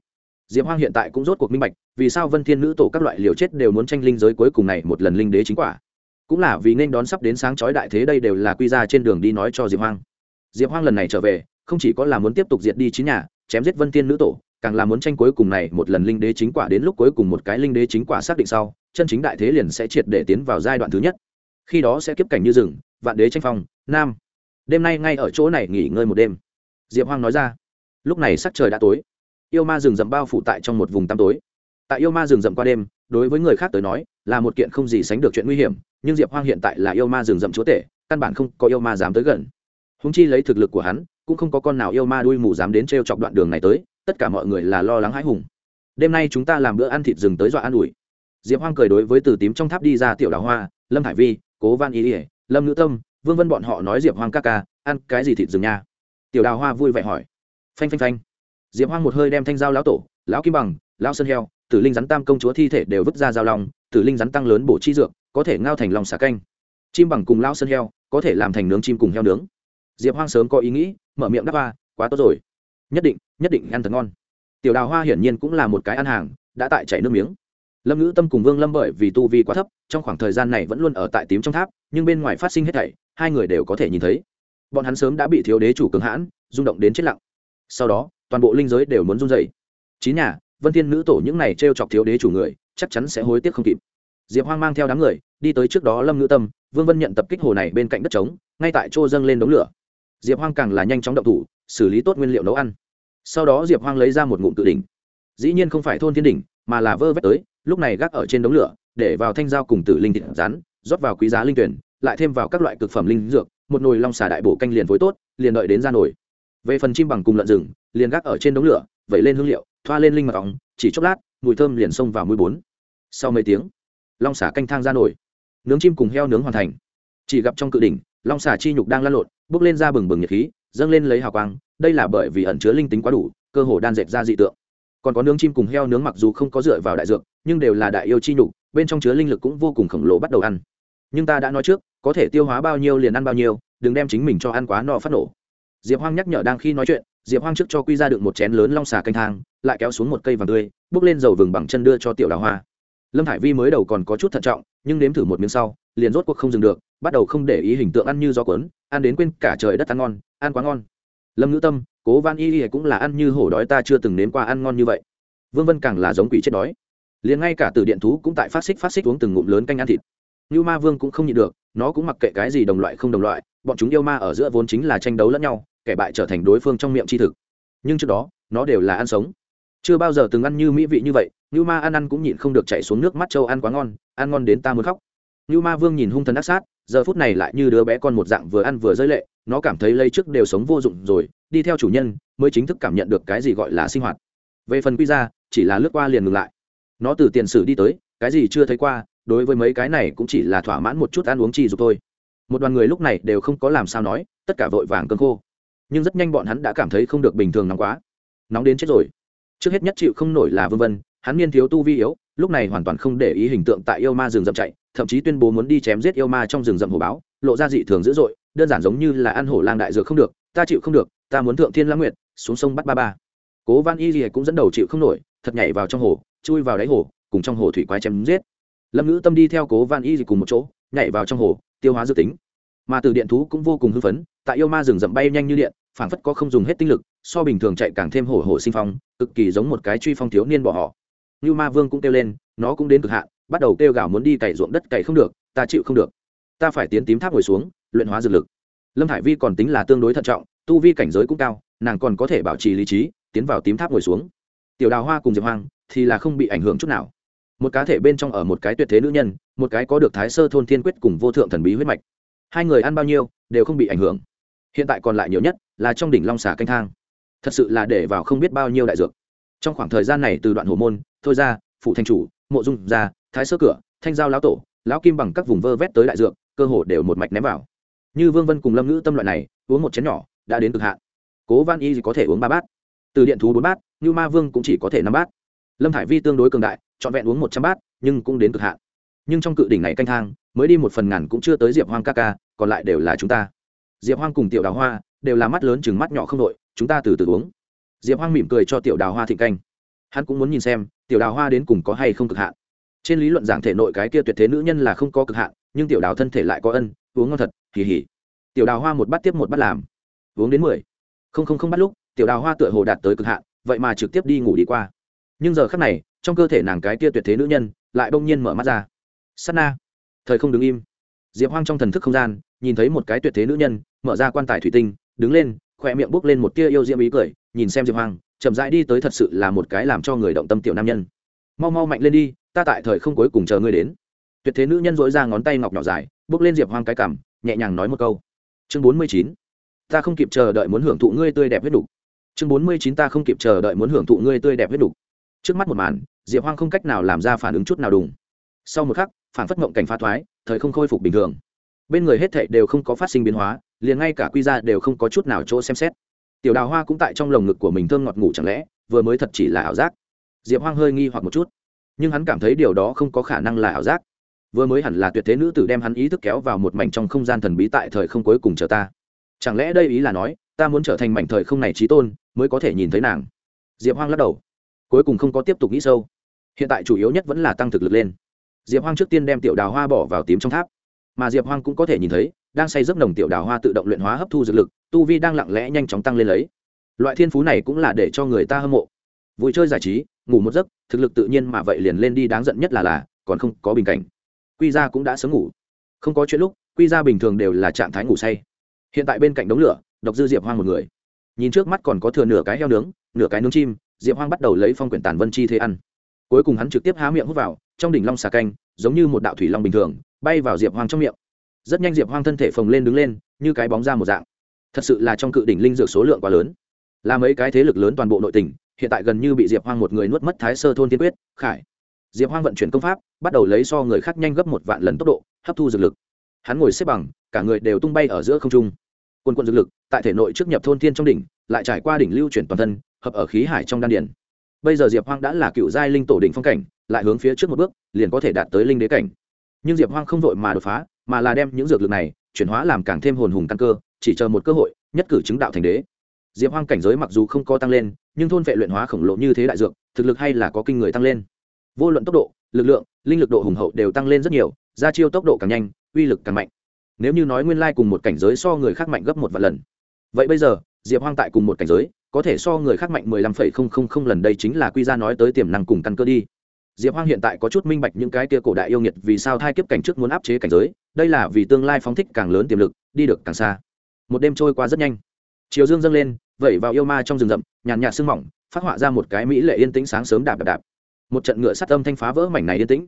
Diệp hoang hiện tại cũng rốt cuộc minh bạch, vì sao vân thiên nữ tổ các loại liều chết đều muốn tranh linh giới cuối cùng này một lần linh đế chính quả. Cũng là vì nên đón sắp đến sáng chói đại thế đây đều là quy ra trên đường đi nói cho diệp hoang. Diệp hoang lần này trở về, không chỉ có là muốn tiếp tục diệt đi chín nhà, chém giết vân thiên nữ tổ, càng là muốn tranh cuối cùng này một lần linh đế chính quả đến lúc cuối cùng một cái linh đế chính quả xác định sau, chân chính đại thế liền sẽ triệt để tiến vào giai đoạn thứ nhất. Khi đó sẽ kiếp cảnh như rừng, vạn đế tranh phong, nam đêm nay ngay ở chỗ này nghỉ ngơi một đêm. Diệp hoang nói ra, lúc này sắc trời đã tối. Yêu ma rừng rậm bao phủ tại trong một vùng tăm tối. Tại yêu ma rừng rậm qua đêm, đối với người khác tới nói, là một kiện không gì sánh được chuyện nguy hiểm, nhưng diệp hoang hiện tại là yêu ma rừng rậm chúa tể, căn bản không có yêu ma dám tới gần. Húng chi lấy thực lực của hắn, cũng không có con nào yêu ma đuôi mù dám đến t r e o chọc đoạn đường này tới, tất cả mọi người là lo lắng hãi hùng. Đêm nay chúng ta làm bữa ăn thịt rừng tới dọa an ủi. Diệp hoang cười đối với từ tím trong tháp đi ra tiểu đào hoa, lâm hải vi, cố văn ý ỉa lâm nữ tâm vương vân bọn họ nói diệp hoang ca ca, ăn cái gì thịt rừng nha? Tiểu đào hoa vui vẻ hỏi. Phanh phanh phanh. Diệp hoang một hơi đem thanh dao lão tổ, lão kim bằng, lão sơn heo, tử linh rắn tam công chúa thi thể đều vứt ra dao lòng tử linh rắn tăng lớn bổ chi dược, có thể ngao thành lòng xả canh. Chim bằng cùng lão sơn heo, có thể làm thành nướng chim cùng heo nướng. Diệp hoang sớm có ý nghĩ, mở miệng đáp ba quá tốt rồi. Nhất định nhất định ăn thật ngon. Tiểu đào hoa hiển nhiên cũng là một cái ăn hàng, đã tại chảy nước miếng. Lâm ngữ tâm cùng vương lâm bởi vì tu vi quá thấp, trong khoảng thời gian này vẫn luôn ở tại tím trong tháp, nhưng bên ngoài phát sinh hết thảy hai người đều có thể nhìn thấy. Bọn hắn sớm đã bị thiếu đế chủ cường hãn, rung động đến chết lặng. Sau đó, toàn bộ linh giới đều muốn run dậy chín nhà, vân thiên nữ tổ những này t r e o chọc thiếu đế chủ người, chắc chắn sẽ hối tiếc không kịp. Diệp hoang mang theo đám người, đi tới trước đó lâm ngữ tâm, vương vân nhận tập kích hồ này bên cạnh đất trống, ngay tại chỗ dâng lên đống lửa. Diệp hoang càng là nhanh chóng động thủ, xử lý tốt nguyên liệu nấu ăn. Sau đó diệp hoang lấy ra một ngụm tự đỉnh. Dĩ nhiên không phải thôn thiên đỉnh, mà là vơ vét tới, lúc này gác ở trên đống lửa, để vào thanh dao cùng tử linh thịt rắn, rót vào quý giá linh tuyển lại thêm vào các loại cực phẩm linh dược một nồi long xà đại bổ canh liền phối tốt liền đợi đến ra nồi. Về phần chim bằng cùng lợn rừng liền gác ở trên đống lửa vẩy lên hương liệu thoa lên linh mật ong, chỉ chốc lát mùi thơm liền xông vào mũi bốn. Sau mấy tiếng long xà canh thang ra nổi nướng chim cùng heo nướng hoàn thành. Chỉ gặp trong cự đỉnh long xà chi nhục đang lăn lộn bước lên ra bừng bừng nhiệt khí dâng lên lấy hào quang đây là bởi vì ẩn chứa linh tính quá đủ cơ hồ đan dệt ra dị tượng. Còn có nướng chim cùng heo nướng mặc dù không có dựa vào đại dược nhưng đều là đại yêu chi nhục bên trong chứa linh lực cũng vô cùng khổng lồ bắt đầu ăn nhưng ta đã nói trước, có thể tiêu hóa bao nhiêu liền ăn bao nhiêu, đừng đem chính mình cho ăn quá no phát nổ. Diệp hoang nhắc nhở đang khi nói chuyện, diệp hoang trước cho quy ra được một chén lớn long xà canh thang, lại kéo xuống một cây vàng tươi bước lên dầu vừng bằng chân đưa cho tiểu đào hoa. Lâm thải vi mới đầu còn có chút thận trọng, nhưng nếm thử một miếng sau, liền rốt cuộc không dừng được, bắt đầu không để ý hình tượng ăn như gió cuốn, ăn đến quên cả trời đất ăn ngon, ăn quá ngon. Lâm ngữ tâm, cố van y y cũng là ăn như hổ đói ta chưa từng nếm qua ăn ngon như vậy. Vương vân càng là giống quỷ chết đói. Liền ngay cả từ điện thú cũng tại phát xích phát xích uống từng ngụm lớn canh ăn thịt như ma vương cũng không nhịn được, nó cũng mặc kệ cái gì đồng loại không đồng loại, bọn chúng yêu ma ở giữa vốn chính là tranh đấu lẫn nhau, kẻ bại trở thành đối phương trong miệng chi thực. Nhưng trước đó, nó đều là ăn sống. Chưa bao giờ từng ăn như mỹ vị như vậy như ma ăn ăn cũng nhịn không được chạy xuống nước mắt châu ăn quá ngon, ăn ngon đến ta muốn khóc. Như ma vương nhìn hung thần ác sát, giờ phút này lại như đứa bé con một dạng vừa ăn vừa rơi lệ, nó cảm thấy lây trước đều sống vô dụng rồi, đi theo chủ nhân mới chính thức cảm nhận được cái gì gọi là sinh hoạt. Về phần quy ra, chỉ là lướt qua liền ngừng lại. Nó từ tiền sử đi tới, cái gì chưa thấy qua đối với mấy cái này cũng chỉ là thỏa mãn một chút ăn uống chi dục thôi. Một đoàn người lúc này đều không có làm sao nói, tất cả vội vàng cơn khô. Nhưng rất nhanh bọn hắn đã cảm thấy không được bình thường nóng quá. Nóng đến chết rồi. Trước hết nhất chịu không nổi là vân vân, hắn niên thiếu tu vi yếu, lúc này hoàn toàn không để ý hình tượng tại yêu ma rừng rậm chạy, thậm chí tuyên bố muốn đi chém giết yêu ma trong rừng rậm hồ báo, lộ ra dị thường dữ dội, đơn giản giống như là ăn hổ lang đại dược không được, ta chịu không được, ta muốn thượng thiên lãng nguyệt, xuống sông bắt ba ba. Cố văn y gì cũng dẫn đầu chịu không nổi, thật nhảy vào trong hồ, chui vào đáy hồ, cùng trong hồ thủy quái chém giết lâm ngữ tâm đi theo cố van y cùng một chỗ, nhảy vào trong hồ, tiêu hóa dự tính. Mà từ điện thú cũng vô cùng hưng phấn, tại yêu ma rừng rậm bay nhanh như điện, phảng phất có không dùng hết tinh lực, so bình thường chạy càng thêm hổ hổ sinh phong, cực kỳ giống một cái truy phong thiếu niên bỏ họ. Như ma vương cũng kêu lên, nó cũng đến cực hạn, bắt đầu kêu gào muốn đi cày ruộng đất cày không được, ta chịu không được. Ta phải tiến tím tháp ngồi xuống, luyện hóa dược lực. Lâm hải vi còn tính là tương đối thận trọng, tu vi cảnh giới cũng cao, nàng còn có thể bảo trì lý trí, tiến vào tím tháp ngồi xuống. Tiểu đào hoa cùng diệp hoang thì là không bị ảnh hưởng chút nào một cá thể bên trong ở một cái tuyệt thế nữ nhân, một cái có được thái sơ thôn thiên quyết cùng vô thượng thần bí huyết mạch. Hai người ăn bao nhiêu, đều không bị ảnh hưởng. Hiện tại còn lại nhiều nhất là trong đỉnh long xà canh thang. Thật sự là để vào không biết bao nhiêu đại dược. Trong khoảng thời gian này từ đoạn hồ môn, thôi ra phụ thanh chủ, mộ dung ra, thái sơ cửa, thanh giao lão tổ, lão kim bằng các vùng vơ vét tới đại dược, cơ hồ đều một mạch ném vào. Như vương vân cùng lâm ngữ tâm loại này, uống một chén nhỏ, đã đến cực hạn. Cố văn y có thể uống ba bát. Từ điện thú bốn bát như ma vương cũng chỉ có thể năm bát lâm Thải vi tương đối cường đại, trọn vẹn uống một trăm bát, nhưng cũng đến cực hạn. Nhưng trong cự đỉnh này canh thang, mới đi một phần ngàn cũng chưa tới diệp hoang ca ca, còn lại đều là chúng ta. Diệp hoang cùng tiểu đào hoa đều là mắt lớn chừng mắt nhỏ không đội, chúng ta từ từ uống. Diệp hoang mỉm cười cho tiểu đào hoa thịnh canh. Hắn cũng muốn nhìn xem, tiểu đào hoa đến cùng có hay không cực hạn. Trên lý luận giảng thể nội cái kia tuyệt thế nữ nhân là không có cực hạn, nhưng tiểu đào thân thể lại có ân, uống ngon thật kỳ hỉ tiểu đào hoa một bát tiếp một bát làm. Uống đến mười. Không không không bắt lúc, tiểu đào hoa tựa hồ đạt tới cực hạn, vậy mà trực tiếp đi ngủ đi qua nhưng giờ khắc này, trong cơ thể nàng cái tia tuyệt thế nữ nhân lại bỗng nhiên mở mắt ra. Sắt na. Thời không đứng im. Diệp hoang trong thần thức không gian, nhìn thấy một cái tuyệt thế nữ nhân, mở ra quan tài thủy tinh, đứng lên, khỏe miệng bốc lên một tia yêu diễm ý cười, nhìn xem diệp hoang, chậm rãi đi tới thật sự là một cái làm cho người động tâm tiểu nam nhân. Mau mau mạnh lên đi, ta tại thời không cuối cùng chờ ngươi đến. Tuyệt thế nữ nhân dối ra ngón tay ngọc nhỏ dài, bước lên diệp hoang cái cằm, nhẹ nhàng nói một câu. Chương bốn mươi chín, ta không kịp chờ đợi muốn hưởng thụ ngươi tươi đẹp huyết đục chương bốn mươi chín, ta không kịp chờ đợi muốn hưởng thụ ngươi tươi đẹp huyết đục trước mắt một màn, diệp hoang không cách nào làm ra phản ứng chút nào đúng sau một khắc, phản phất mộng cảnh pha thoái, thời không khôi phục bình thường. Bên người hết thệ đều không có phát sinh biến hóa, liền ngay cả quy ra đều không có chút nào chỗ xem xét. Tiểu đào hoa cũng tại trong lồng ngực của mình thơm ngọt ngủ chẳng lẽ, vừa mới thật chỉ là ảo giác. Diệp hoang hơi nghi hoặc một chút. Nhưng hắn cảm thấy điều đó không có khả năng là ảo giác. Vừa mới hẳn là tuyệt thế nữ tử đem hắn ý thức kéo vào một mảnh trong không gian thần bí tại thời không cuối cùng chờ ta. Chẳng lẽ đây ý là nói, ta muốn trở thành mảnh thời không này trí tôn, mới có thể nhìn thấy nàng? Diệp hoang lắc đầu cuối cùng không có tiếp tục nghĩ sâu. Hiện tại chủ yếu nhất vẫn là tăng thực lực lên. Diệp hoang trước tiên đem tiểu đào hoa bỏ vào tím trong tháp. Mà diệp hoang cũng có thể nhìn thấy, đang say giấc nồng tiểu đào hoa tự động luyện hóa hấp thu dược lực, tu vi đang lặng lẽ nhanh chóng tăng lên lấy. Loại thiên phú này cũng là để cho người ta hâm mộ. Vui chơi giải trí, ngủ một giấc, thực lực tự nhiên mà vậy liền lên đi đáng giận nhất là là, còn không có bình cảnh. Quy ra cũng đã sớm ngủ. Không có chuyện lúc, quy ra bình thường đều là trạng thái ngủ say. Hiện tại bên cạnh đống lửa, độc dư diệp hoang một người. Nhìn trước mắt còn có thừa nửa cái heo nướng, nửa cái nướng chim diệp hoang bắt đầu lấy phong quyển tàn vân chi thế ăn cuối cùng hắn trực tiếp há miệng hút vào trong đỉnh long xà canh giống như một đạo thủy long bình thường bay vào diệp hoang trong miệng rất nhanh diệp hoang thân thể phồng lên đứng lên như cái bóng ra một dạng thật sự là trong cự đỉnh linh dược số lượng quá lớn là mấy cái thế lực lớn toàn bộ nội tỉnh hiện tại gần như bị diệp hoang một người nuốt mất thái sơ thôn tiên quyết khải diệp hoang vận chuyển công pháp bắt đầu lấy so người khác nhanh gấp một vạn lần tốc độ hấp thu dược lực hắn ngồi xếp bằng cả người đều tung bay ở giữa không trung quân quân dược lực tại thể nội trước nhập thôn thiên trong đỉnh lại trải qua đỉnh lưu chuyển toàn thân hợp ở khí hải trong đan điển bây giờ diệp hoang đã là cựu giai linh tổ đỉnh phong cảnh, lại hướng phía trước một bước, liền có thể đạt tới linh đế cảnh. Nhưng diệp hoang không vội mà đột phá, mà là đem những dược lực này chuyển hóa làm càng thêm hồn hùng căn cơ, chỉ chờ một cơ hội, nhất cử chứng đạo thành đế. Diệp hoang cảnh giới mặc dù không có tăng lên, nhưng thôn vệ luyện hóa khổng lồ như thế đại dược, thực lực hay là có kinh người tăng lên. Vô luận tốc độ, lực lượng, linh lực độ hùng hậu đều tăng lên rất nhiều ra chiêu tốc độ càng nhanh, uy lực càng mạnh. Nếu như nói nguyên lai cùng một cảnh giới so người khác mạnh gấp một vạn lần. Vậy bây giờ, diệp hoang tại cùng một cảnh giới có thể so người khác mạnh mười lăm phẩy không không không lần đây chính là quy ra nói tới tiềm năng cùng căn cơ đi. Diệp hoang hiện tại có chút minh bạch những cái tia cổ đại yêu nghiệt vì sao thai kiếp cảnh trước muốn áp chế cảnh giới, đây là vì tương lai phóng thích càng lớn tiềm lực, đi được càng xa. Một đêm trôi qua rất nhanh. Chiều dương dâng lên, vẩy vào yêu ma trong rừng rậm, nhàn nhạt sương mỏng, phát họa ra một cái mỹ lệ yên tĩnh sáng sớm đạp đạp đạp. Một trận ngựa sát âm thanh phá vỡ mảnh này yên tĩnh.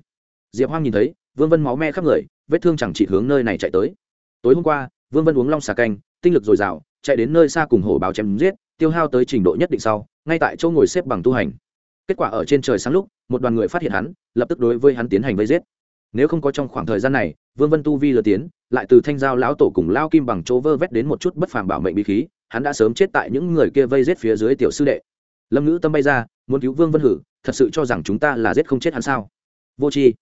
Diệp hoang nhìn thấy, vương vân máu me khắp người, vết thương chẳng chỉ hướng nơi này chạy tới. Tối hôm qua, vương vân uống long xà canh, tinh lực dồi dào, chạy đến nơi xa cùng hổ báo chém giết tiêu hao tới trình độ nhất định sau, ngay tại chỗ ngồi xếp bằng tu hành. Kết quả ở trên trời sáng lúc, một đoàn người phát hiện hắn, lập tức đối với hắn tiến hành vây giết. Nếu không có trong khoảng thời gian này, vương vân tu vi lừa tiến, lại từ thanh giao lão tổ cùng lao kim bằng chỗ vơ vét đến một chút bất phàm bảo mệnh bí khí, hắn đã sớm chết tại những người kia vây giết phía dưới tiểu sư đệ. Lâm ngữ tâm bay ra, muốn cứu vương vân hử, thật sự cho rằng chúng ta là giết không chết hắn sao? Vô tri.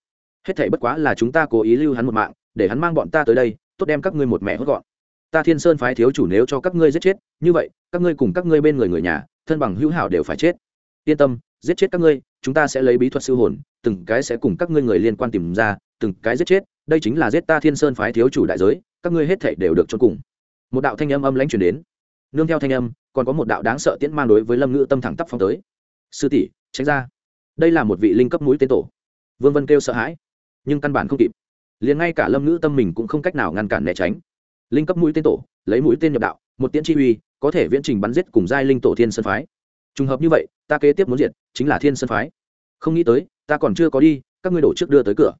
Hết thảy bất quá là chúng ta cố ý lưu hắn một mạng, để hắn mang bọn ta tới đây, tốt đem các ngươi một mẹ hốt gọn ta thiên sơn phái thiếu chủ nếu cho các ngươi giết chết, như vậy, các ngươi cùng các ngươi bên người người nhà, thân bằng hữu hảo đều phải chết. Yên tâm, giết chết các ngươi, chúng ta sẽ lấy bí thuật siêu hồn, từng cái sẽ cùng các ngươi người liên quan tìm ra, từng cái giết chết, đây chính là giết ta thiên sơn phái thiếu chủ đại giới, các ngươi hết thảy đều được cho cùng. Một đạo thanh âm âm lãnh truyền đến. Nương theo thanh âm, còn có một đạo đáng sợ tiễn mang đối với lâm ngữ tâm thẳng tắp phong tới. Sư tỷ, tránh ra. Đây là một vị linh cấp mũi tên tổ. Vương vân kêu sợ hãi, nhưng căn bản không kịp. Liền ngay cả lâm ngữ tâm mình cũng không cách nào ngăn cản né tránh linh cấp mũi tên tổ, lấy mũi tên nhập đạo, một tiễn chi uy, có thể viễn trình bắn giết cùng giai linh tổ thiên sơn phái. Trùng hợp như vậy, ta kế tiếp muốn diệt chính là thiên sơn phái. Không nghĩ tới, ta còn chưa có đi, các ngươi đổ trước đưa tới cửa.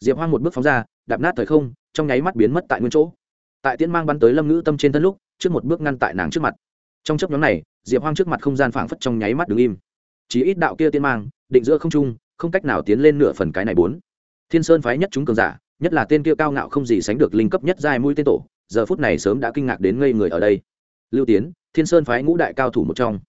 Diệp hoang một bước phóng ra, đạp nát thời không, trong nháy mắt biến mất tại nguyên chỗ. Tại tiễn mang bắn tới lâm ngữ tâm trên thân lúc, trước một bước ngăn tại nàng trước mặt. Trong chấp nhóm này, diệp hoang trước mặt không gian phảng phất trong nháy mắt đứng im. Chỉ ít đạo kia tiên mang, định giữa không trung, không cách nào tiến lên nửa phần cái này bốn. Thiên sơn phái nhất chúng cường giả, nhất là tên kia cao ngạo không gì sánh được linh cấp nhất giai mũi tên tổ giờ phút này sớm đã kinh ngạc đến ngây người ở đây. Lưu tiến, thiên sơn phái ngũ đại cao thủ một trong.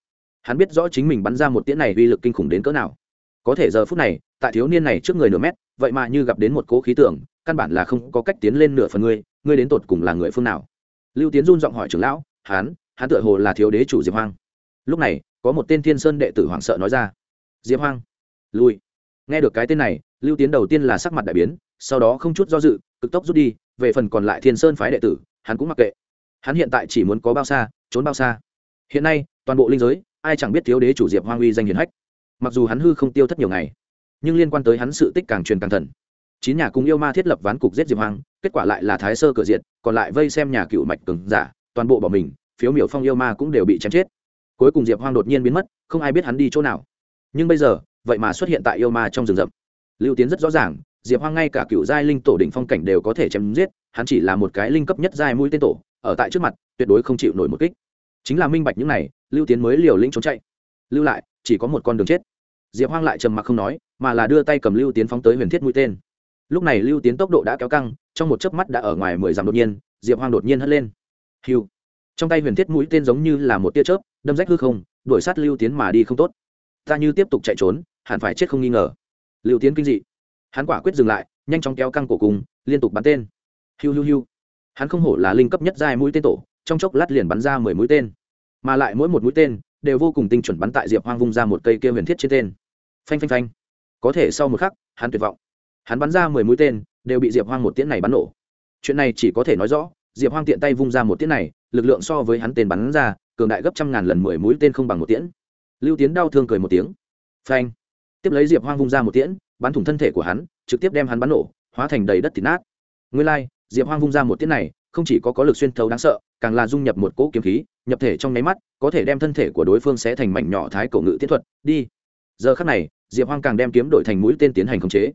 Hắn biết rõ chính mình bắn ra một tiễn này uy lực kinh khủng đến cỡ nào. Có thể giờ phút này, tại thiếu niên này trước người nửa mét, vậy mà như gặp đến một cố khí tưởng căn bản là không có cách tiến lên nửa phần ngươi ngươi đến tột cùng là người phương nào? Lưu tiến run giọng hỏi trưởng lão, hán hắn tựa hồ là thiếu đế chủ diệp hoang. Lúc này, có một tên thiên sơn đệ tử hoảng sợ nói ra, diệp hoang. Lui. Nghe được cái tên này, lưu tiến đầu tiên là sắc mặt đại biến, sau đó không chút do dự, cực tốc rút đi, về phần còn lại thiên sơn phái đệ tử hắn cũng mặc kệ. Hắn hiện tại chỉ muốn có bao xa, trốn bao xa. Hiện nay, toàn bộ linh giới, ai chẳng biết thiếu đế chủ diệp hoang uy danh hiền hách. Mặc dù hắn hư không tiêu thất nhiều ngày, nhưng liên quan tới hắn sự tích càng truyền càng thần. Chín nhà cùng yêu ma thiết lập ván cục giết diệp hoang, kết quả lại là thái sơ cửa diện còn lại vây xem nhà cựu mạch cường giả, toàn bộ bỏ mình, phiếu miểu phong yêu ma cũng đều bị chém chết. Cuối cùng diệp hoang đột nhiên biến mất, không ai biết hắn đi chỗ nào. Nhưng bây giờ, vậy mà xuất hiện tại yêu ma trong rừng rậm. Lưu tiến rất rõ ràng, diệp hoang ngay cả cựu giai linh tổ đỉnh phong cảnh đều có thể chém giết hắn chỉ là một cái linh cấp nhất giai mũi tên tổ, ở tại trước mặt, tuyệt đối không chịu nổi một kích. Chính là minh bạch những này, lưu tiến mới liều lĩnh trốn chạy. Lưu lại, chỉ có một con đường chết. Diệp hoang lại trầm mặc không nói, mà là đưa tay cầm lưu tiến phóng tới huyền thiết mũi tên. Lúc này lưu tiến tốc độ đã kéo căng, trong một chớp mắt đã ở ngoài mười dặm đột nhiên, diệp hoang đột nhiên hất lên. Hiu trong tay huyền thiết mũi tên giống như là một tia chớp, đâm rách hư không, đuổi sát lưu tiến mà đi không tốt. Ta như tiếp tục chạy trốn, hẳn phải chết không nghi ngờ. Lưu tiến kinh dị. Hắn quả quyết dừng lại, nhanh chóng kéo căng cổ cùng, liên tục bắn tên hiu hiu hiu. Hắn không hổ là linh cấp nhất giai mũi tên tổ trong chốc lát liền bắn ra mười mũi tên. Mà lại mỗi một mũi tên đều vô cùng tinh chuẩn bắn tại diệp hoang vung ra một cây kia huyền thiết trên tên. Phanh phanh phanh. Có thể sau một khắc hắn tuyệt vọng. Hắn bắn ra mười mũi tên đều bị diệp hoang một tiễn này bắn nổ. Chuyện này chỉ có thể nói rõ diệp hoang tiện tay vung ra một tiễn này lực lượng so với hắn tên bắn ra cường đại gấp trăm ngàn lần mười mũi tên không bằng một tiễn. Lưu tiến đau thương cười một tiếng. Phanh. Tiếp lấy diệp hoang vung ra một tiễn bắn thủng thân thể của hắn trực tiếp đem hắn bắn nổ hóa thành đầy đất thịt nát. Nguyên lai、like, diệp hoang vung ra một tiết này, không chỉ có có lực xuyên thấu đáng sợ, càng là dung nhập một cỗ kiếm khí, nhập thể trong nháy mắt, có thể đem thân thể của đối phương sẽ thành mảnh nhỏ thái cổ ngự tiết thuật, đi. Giờ khắc này, diệp hoang càng đem kiếm đổi thành mũi tên tiến hành khống chế.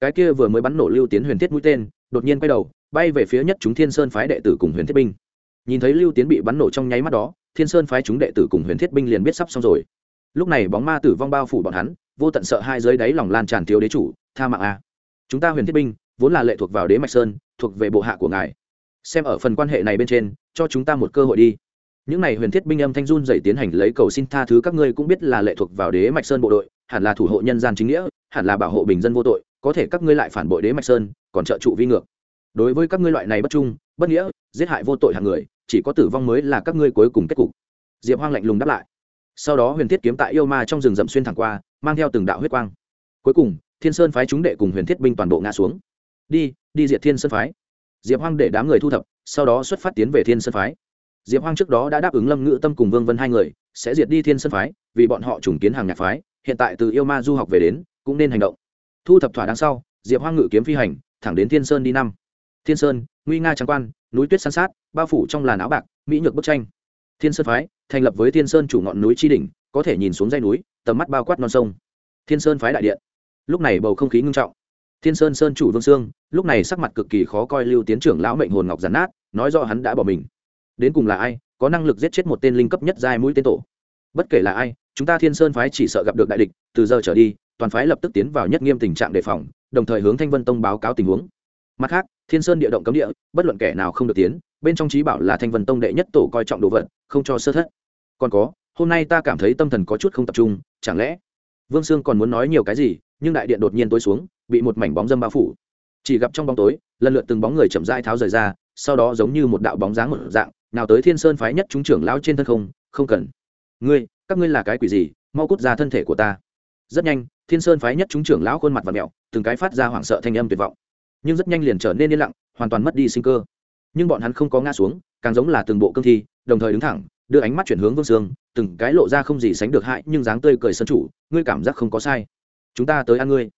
Cái kia vừa mới bắn nổ lưu tiến huyền thiết mũi tên, đột nhiên quay đầu, bay về phía nhất chúng thiên sơn phái đệ tử cùng huyền thiết binh. Nhìn thấy lưu tiến bị bắn nổ trong nháy mắt đó, thiên sơn phái chúng đệ tử cùng huyền thiết binh liền biết sắp xong rồi. Lúc này bóng ma tử vong bao phủ bọn hắn, vô tận sợ hai dưới đáy lòng lan tràn thiếu đế chủ, tha mạng a chúng ta huyền thiết binh, vốn là lệ thuộc vào đế mạch sơn thuộc về bộ hạ của ngài. Xem ở phần quan hệ này bên trên, cho chúng ta một cơ hội đi. Những n à y huyền thiết binh âm thanh run dày tiến hành lấy cầu xin tha thứ các ngươi cũng biết là lệ thuộc vào đế mạch sơn bộ đội, hẳn là thủ hộ nhân gian chính nghĩa, hẳn là bảo hộ bình dân vô tội, có thể các ngươi lại phản bội đế mạch sơn, còn trợ trụ vi ngược. Đối với các ngươi loại này bất trung, bất nghĩa, giết hại vô tội hàng người, chỉ có tử vong mới là các ngươi cuối cùng kết cục. Diệp hoang lạnh lùng đáp lại. Sau đó huyền thiết kiếm tại yêu ma trong rừng rậm xuyên thẳng qua, mang theo từng đạo huyết quang. Cuối cùng, thiên sơn phái chúng đệ cùng huyền thiết binh toàn bộ ngã xuống. Đi đi diệt thiên sơn phái. Diệp hoang để đám người thu thập, sau đó xuất phát tiến về thiên sơn phái. Diệp hoang trước đó đã đáp ứng lâm ngự tâm cùng vương vân hai người, sẽ diệt đi thiên sơn phái, vì bọn họ trùng kiến hàng nhạc phái, hiện tại từ yêu ma du học về đến, cũng nên hành động. Thu thập thỏa đằng sau, diệp hoang ngự kiếm phi hành, thẳng đến thiên sơn đi năm. Thiên sơn, nguy nga trắng quan, núi tuyết san sát, bao phủ trong làn áo bạc, mỹ nhược bức tranh. Thiên sơn phái, thành lập với thiên sơn chủ ngọn núi tri đỉnh, có thể nhìn xuống dây núi, tầm mắt bao quát non sông. Thiên sơn phái đại điện. Lúc này bầu không khí ngưng trọng thiên sơn sơn chủ vương sương, lúc này sắc mặt cực kỳ khó coi lưu tiến trưởng lão mệnh hồn ngọc giàn nát, nói do hắn đã bỏ mình. Đến cùng là ai, có năng lực giết chết một tên linh cấp nhất giai mũi tên tổ? Bất kể là ai, chúng ta thiên sơn phái chỉ sợ gặp được đại địch, từ giờ trở đi, toàn phái lập tức tiến vào nhất nghiêm tình trạng đề phòng, đồng thời hướng thanh vân tông báo cáo tình huống. Mặt khác, thiên sơn địa động cấm địa, bất luận kẻ nào không được tiến, bên trong trí bảo là thanh vân tông đệ nhất tổ coi trọng đồ vật, không cho sơ thất. Còn có, hôm nay ta cảm thấy tâm thần có chút không tập trung, chẳng lẽ vương sương còn muốn nói nhiều cái gì nhưng đại điện đột nhiên tối xuống, bị một mảnh bóng dâm bao phủ. Chỉ gặp trong bóng tối, lần lượt từng bóng người chậm rãi tháo rời ra, sau đó giống như một đạo bóng dáng một dạng, nào tới thiên sơn phái nhất chúng trưởng lão trên thân không không cần. Ngươi, các ngươi là cái quỷ gì? Mau cút ra thân thể của ta. Rất nhanh, thiên sơn phái nhất chúng trưởng lão khuôn mặt và mẹo từng cái phát ra hoảng sợ thanh âm tuyệt vọng. Nhưng rất nhanh liền trở nên yên lặng, hoàn toàn mất đi sinh cơ. Nhưng bọn hắn không có ngã xuống, càng giống là từng bộ cương thi, đồng thời đứng thẳng, đưa ánh mắt chuyển hướng vương sương, từng cái lộ ra không gì sánh được hại nhưng dáng tươi cười sân chủ, ngươi cảm giác không có sai chúng ta tới ăn ngươi.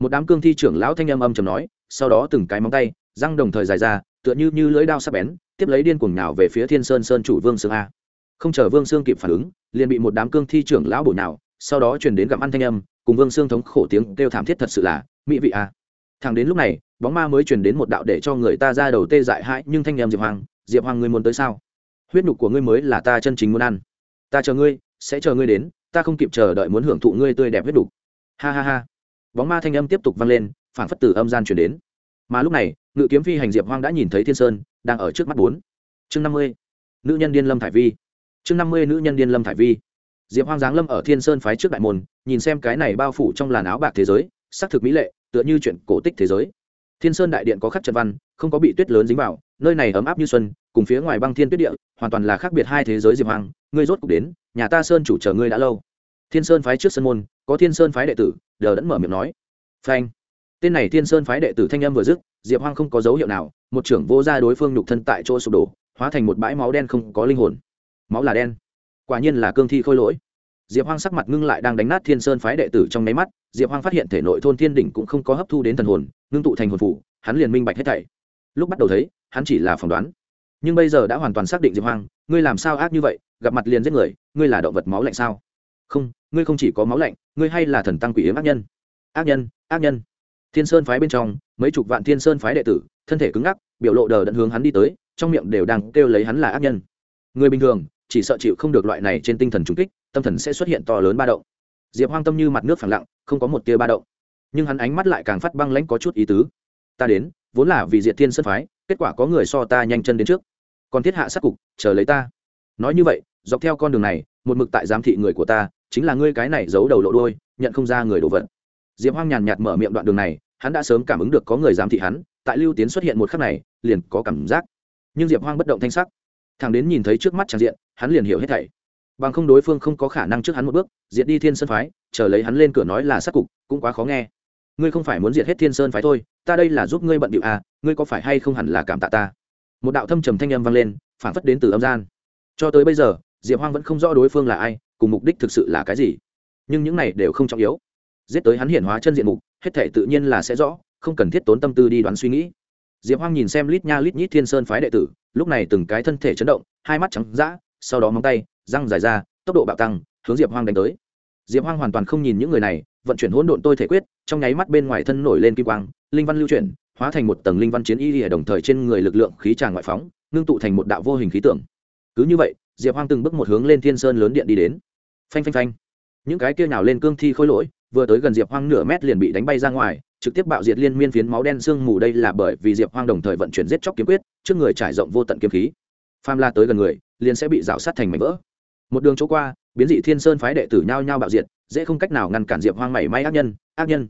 Một đám cương thi trưởng lão thanh âm âm trầm nói, sau đó từng cái móng tay, răng đồng thời dài ra, tựa như như lưỡi đao sắc bén, tiếp lấy điên cuồng nào về phía thiên sơn sơn chủ vương sương a. Không chờ vương sương kịp phản ứng, liền bị một đám cương thi trưởng lão bổ nào sau đó truyền đến gặm ăn thanh âm, cùng vương sương thống khổ tiếng kêu thảm thiết thật sự là, mỹ vị a. Thằng đến lúc này, bóng ma mới truyền đến một đạo để cho người ta ra đầu tê dại hãi, nhưng thanh em diệp hoàng diệp hoàng ngươi muốn tới sao? Huyết nhục của ngươi mới là ta chân chính muốn ăn. Ta chờ ngươi, sẽ chờ ngươi đến, ta không kịp chờ đợi muốn hưởng thụ ngươi tươi đẹp huyết nhục ha ha ha. Bóng ma thanh âm tiếp tục vang lên phản phất từ âm gian chuyển đến. Mà lúc này ngự kiếm phi hành diệp hoang đã nhìn thấy thiên sơn đang ở trước mắt bốn. Chương năm mươi nữ nhân điên lâm thải vi. Chương năm mươi nữ nhân điên lâm thải vi. Diệp hoang giáng lâm ở thiên sơn phái trước đại môn nhìn xem cái này bao phủ trong làn áo bạc thế giới xác thực mỹ lệ tựa như chuyện cổ tích thế giới. Thiên sơn đại điện có khắc trận văn không có bị tuyết lớn dính vào nơi này ấm áp như xuân cùng phía ngoài băng thiên tuyết địa hoàn toàn là khác biệt hai thế giới diệp hoang, ngươi rốt cục đến nhà ta sơn chủ chờ ngươi đã lâu thiên sơn phái trước sân môn, có thiên sơn phái đệ tử, đờ đẫn mở miệng nói. Phanh. Tên này thiên sơn phái đệ tử thanh âm vừa dứt, diệp hoang không có dấu hiệu nào, một trưởng vô gia đối phương nhục thân tại chỗ sụp đổ, hóa thành một bãi máu đen không có linh hồn. Máu là đen. Quả nhiên là cương thi khôi lỗi. Diệp hoang sắc mặt ngưng lại đang đánh nát thiên sơn phái đệ tử trong nháy mắt, diệp hoang phát hiện thể nội thôn thiên đỉnh cũng không có hấp thu đến thần hồn, ngưng tụ thành hồn phủ, hắn liền minh bạch hết thảy. Lúc bắt đầu thấy, hắn chỉ là phỏng đoán. Nhưng bây giờ đã hoàn toàn xác định diệp hoang, ngươi làm sao ác như vậy, gặp mặt liền giết người, ngươi là động vật máu lạnh sao? Không, ngươi không chỉ có máu lạnh, ngươi hay là thần tăng quỷ yếm ác nhân. Ác nhân ác nhân. Thiên sơn phái bên trong, mấy chục vạn thiên sơn phái đệ tử, thân thể cứng ngắc, biểu lộ đờ đẫn hướng hắn đi tới, trong miệng đều đang kêu lấy hắn là ác nhân. Người bình thường, chỉ sợ chịu không được loại này trên tinh thần trung kích, tâm thần sẽ xuất hiện to lớn ba động. Diệp hoang tâm như mặt nước phẳng lặng, không có một tia ba động. Nhưng hắn ánh mắt lại càng phát băng lãnh có chút ý tứ. Ta đến, vốn là vì diệt thiên Sơn phái, kết quả có người so ta nhanh chân đến trước. Còn thiết hạ sát cục, chờ lấy ta. Nói như vậy, dọc theo con đường này, một mực tại giám thị người của ta chính là ngươi cái này giấu đầu lộ đôi nhận không ra người đồ vật. Diệp hoang nhàn nhạt mở miệng đoạn đường này, hắn đã sớm cảm ứng được có người giám thị hắn, tại lưu tiến xuất hiện một khắc này, liền có cảm giác. Nhưng diệp hoang bất động thanh sắc. Thằng đến nhìn thấy trước mắt tràn diện, hắn liền hiểu hết thảy. Bằng không đối phương không có khả năng trước hắn một bước, diệt đi thiên sơn phái, chờ lấy hắn lên cửa nói là sát cục, cũng quá khó nghe. Ngươi không phải muốn diệt hết thiên sơn phái thôi, ta đây là giúp ngươi bận điệu à ngươi có phải hay không hẳn là cảm tạ ta? Một đạo thâm trầm thanh âm vang lên phản phất đến từ âm gian. Cho tới bây giờ, diệp hoang vẫn không rõ đối phương là ai cùng mục đích thực sự là cái gì? Nhưng những này đều không trọng yếu. Giết tới hắn hiển hóa chân diện mục, hết thể tự nhiên là sẽ rõ, không cần thiết tốn tâm tư đi đoán suy nghĩ. Diệp hoang nhìn xem lít nha lít nhít thiên sơn phái đệ tử, lúc này từng cái thân thể chấn động, hai mắt trắng d sau đó móng tay, răng dài ra, tốc độ bạo tăng, hướng diệp hoang đánh tới. Diệp hoang hoàn toàn không nhìn những người này, vận chuyển hỗn độn tôi thể quyết, trong nháy mắt bên ngoài thân nổi lên kim quang, linh văn lưu chuyển, hóa thành một tầng linh văn chiến y lìa đồng thời trên người lực lượng khí tràng ngoại phóng, ngưng tụ thành một đạo vô hình khí tượng. Cứ như vậy, diệp hoang từng bước một hướng lên thiên sơn lớn điện đi đến phanh phanh phanh. Những cái kia nào lên cương thi khôi lỗi, vừa tới gần diệp hoang nửa mét liền bị đánh bay ra ngoài, trực tiếp bạo diệt liên miên phiến máu đen sương mù đây là bởi vì diệp hoang đồng thời vận chuyển giết chóc kiếm quyết, trước người trải rộng vô tận kiếm khí. Pham la tới gần người, liền sẽ bị rào sát thành mảnh vỡ. Một đường chỗ qua, biến dị thiên sơn phái đệ tử nhao nhao bạo diệt, dễ không cách nào ngăn cản diệp hoang mảy may ác nhân ác nhân.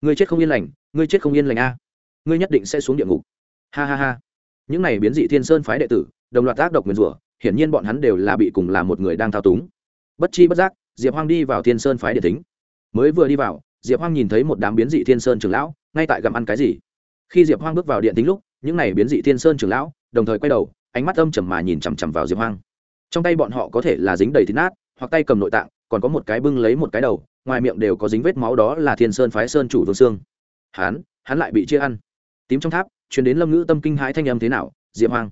Ngươi chết không yên lành, ngươi chết không yên lành a. Ngươi nhất định sẽ xuống địa ngục. Ha ha ha. Những này biến dị thiên sơn phái đệ tử, đồng loạt ác độc nguyền rủa, hiển nhiên bọn hắn đều là bị cùng là một người đang thao túng bất chi bất giác, diệp hoang đi vào thiên sơn phái Điện tính mới vừa đi vào, diệp hoang nhìn thấy một đám biến dị thiên sơn trưởng lão, ngay tại gặm ăn cái gì. Khi diệp hoang bước vào điện tính lúc, những này biến dị thiên sơn trưởng lão đồng thời quay đầu, ánh mắt âm trầm mà nhìn chằm chằm vào diệp hoang. Trong tay bọn họ có thể là dính đầy thịt nát, hoặc tay cầm nội tạng, còn có một cái bưng lấy một cái đầu, ngoài miệng đều có dính vết máu đó là thiên sơn phái sơn chủ vương sương. Hắn hắn lại bị chia ăn. Tím trong tháp chuyển đến lâm ngữ tâm kinh hãi thanh âm thế nào, diệp hoang?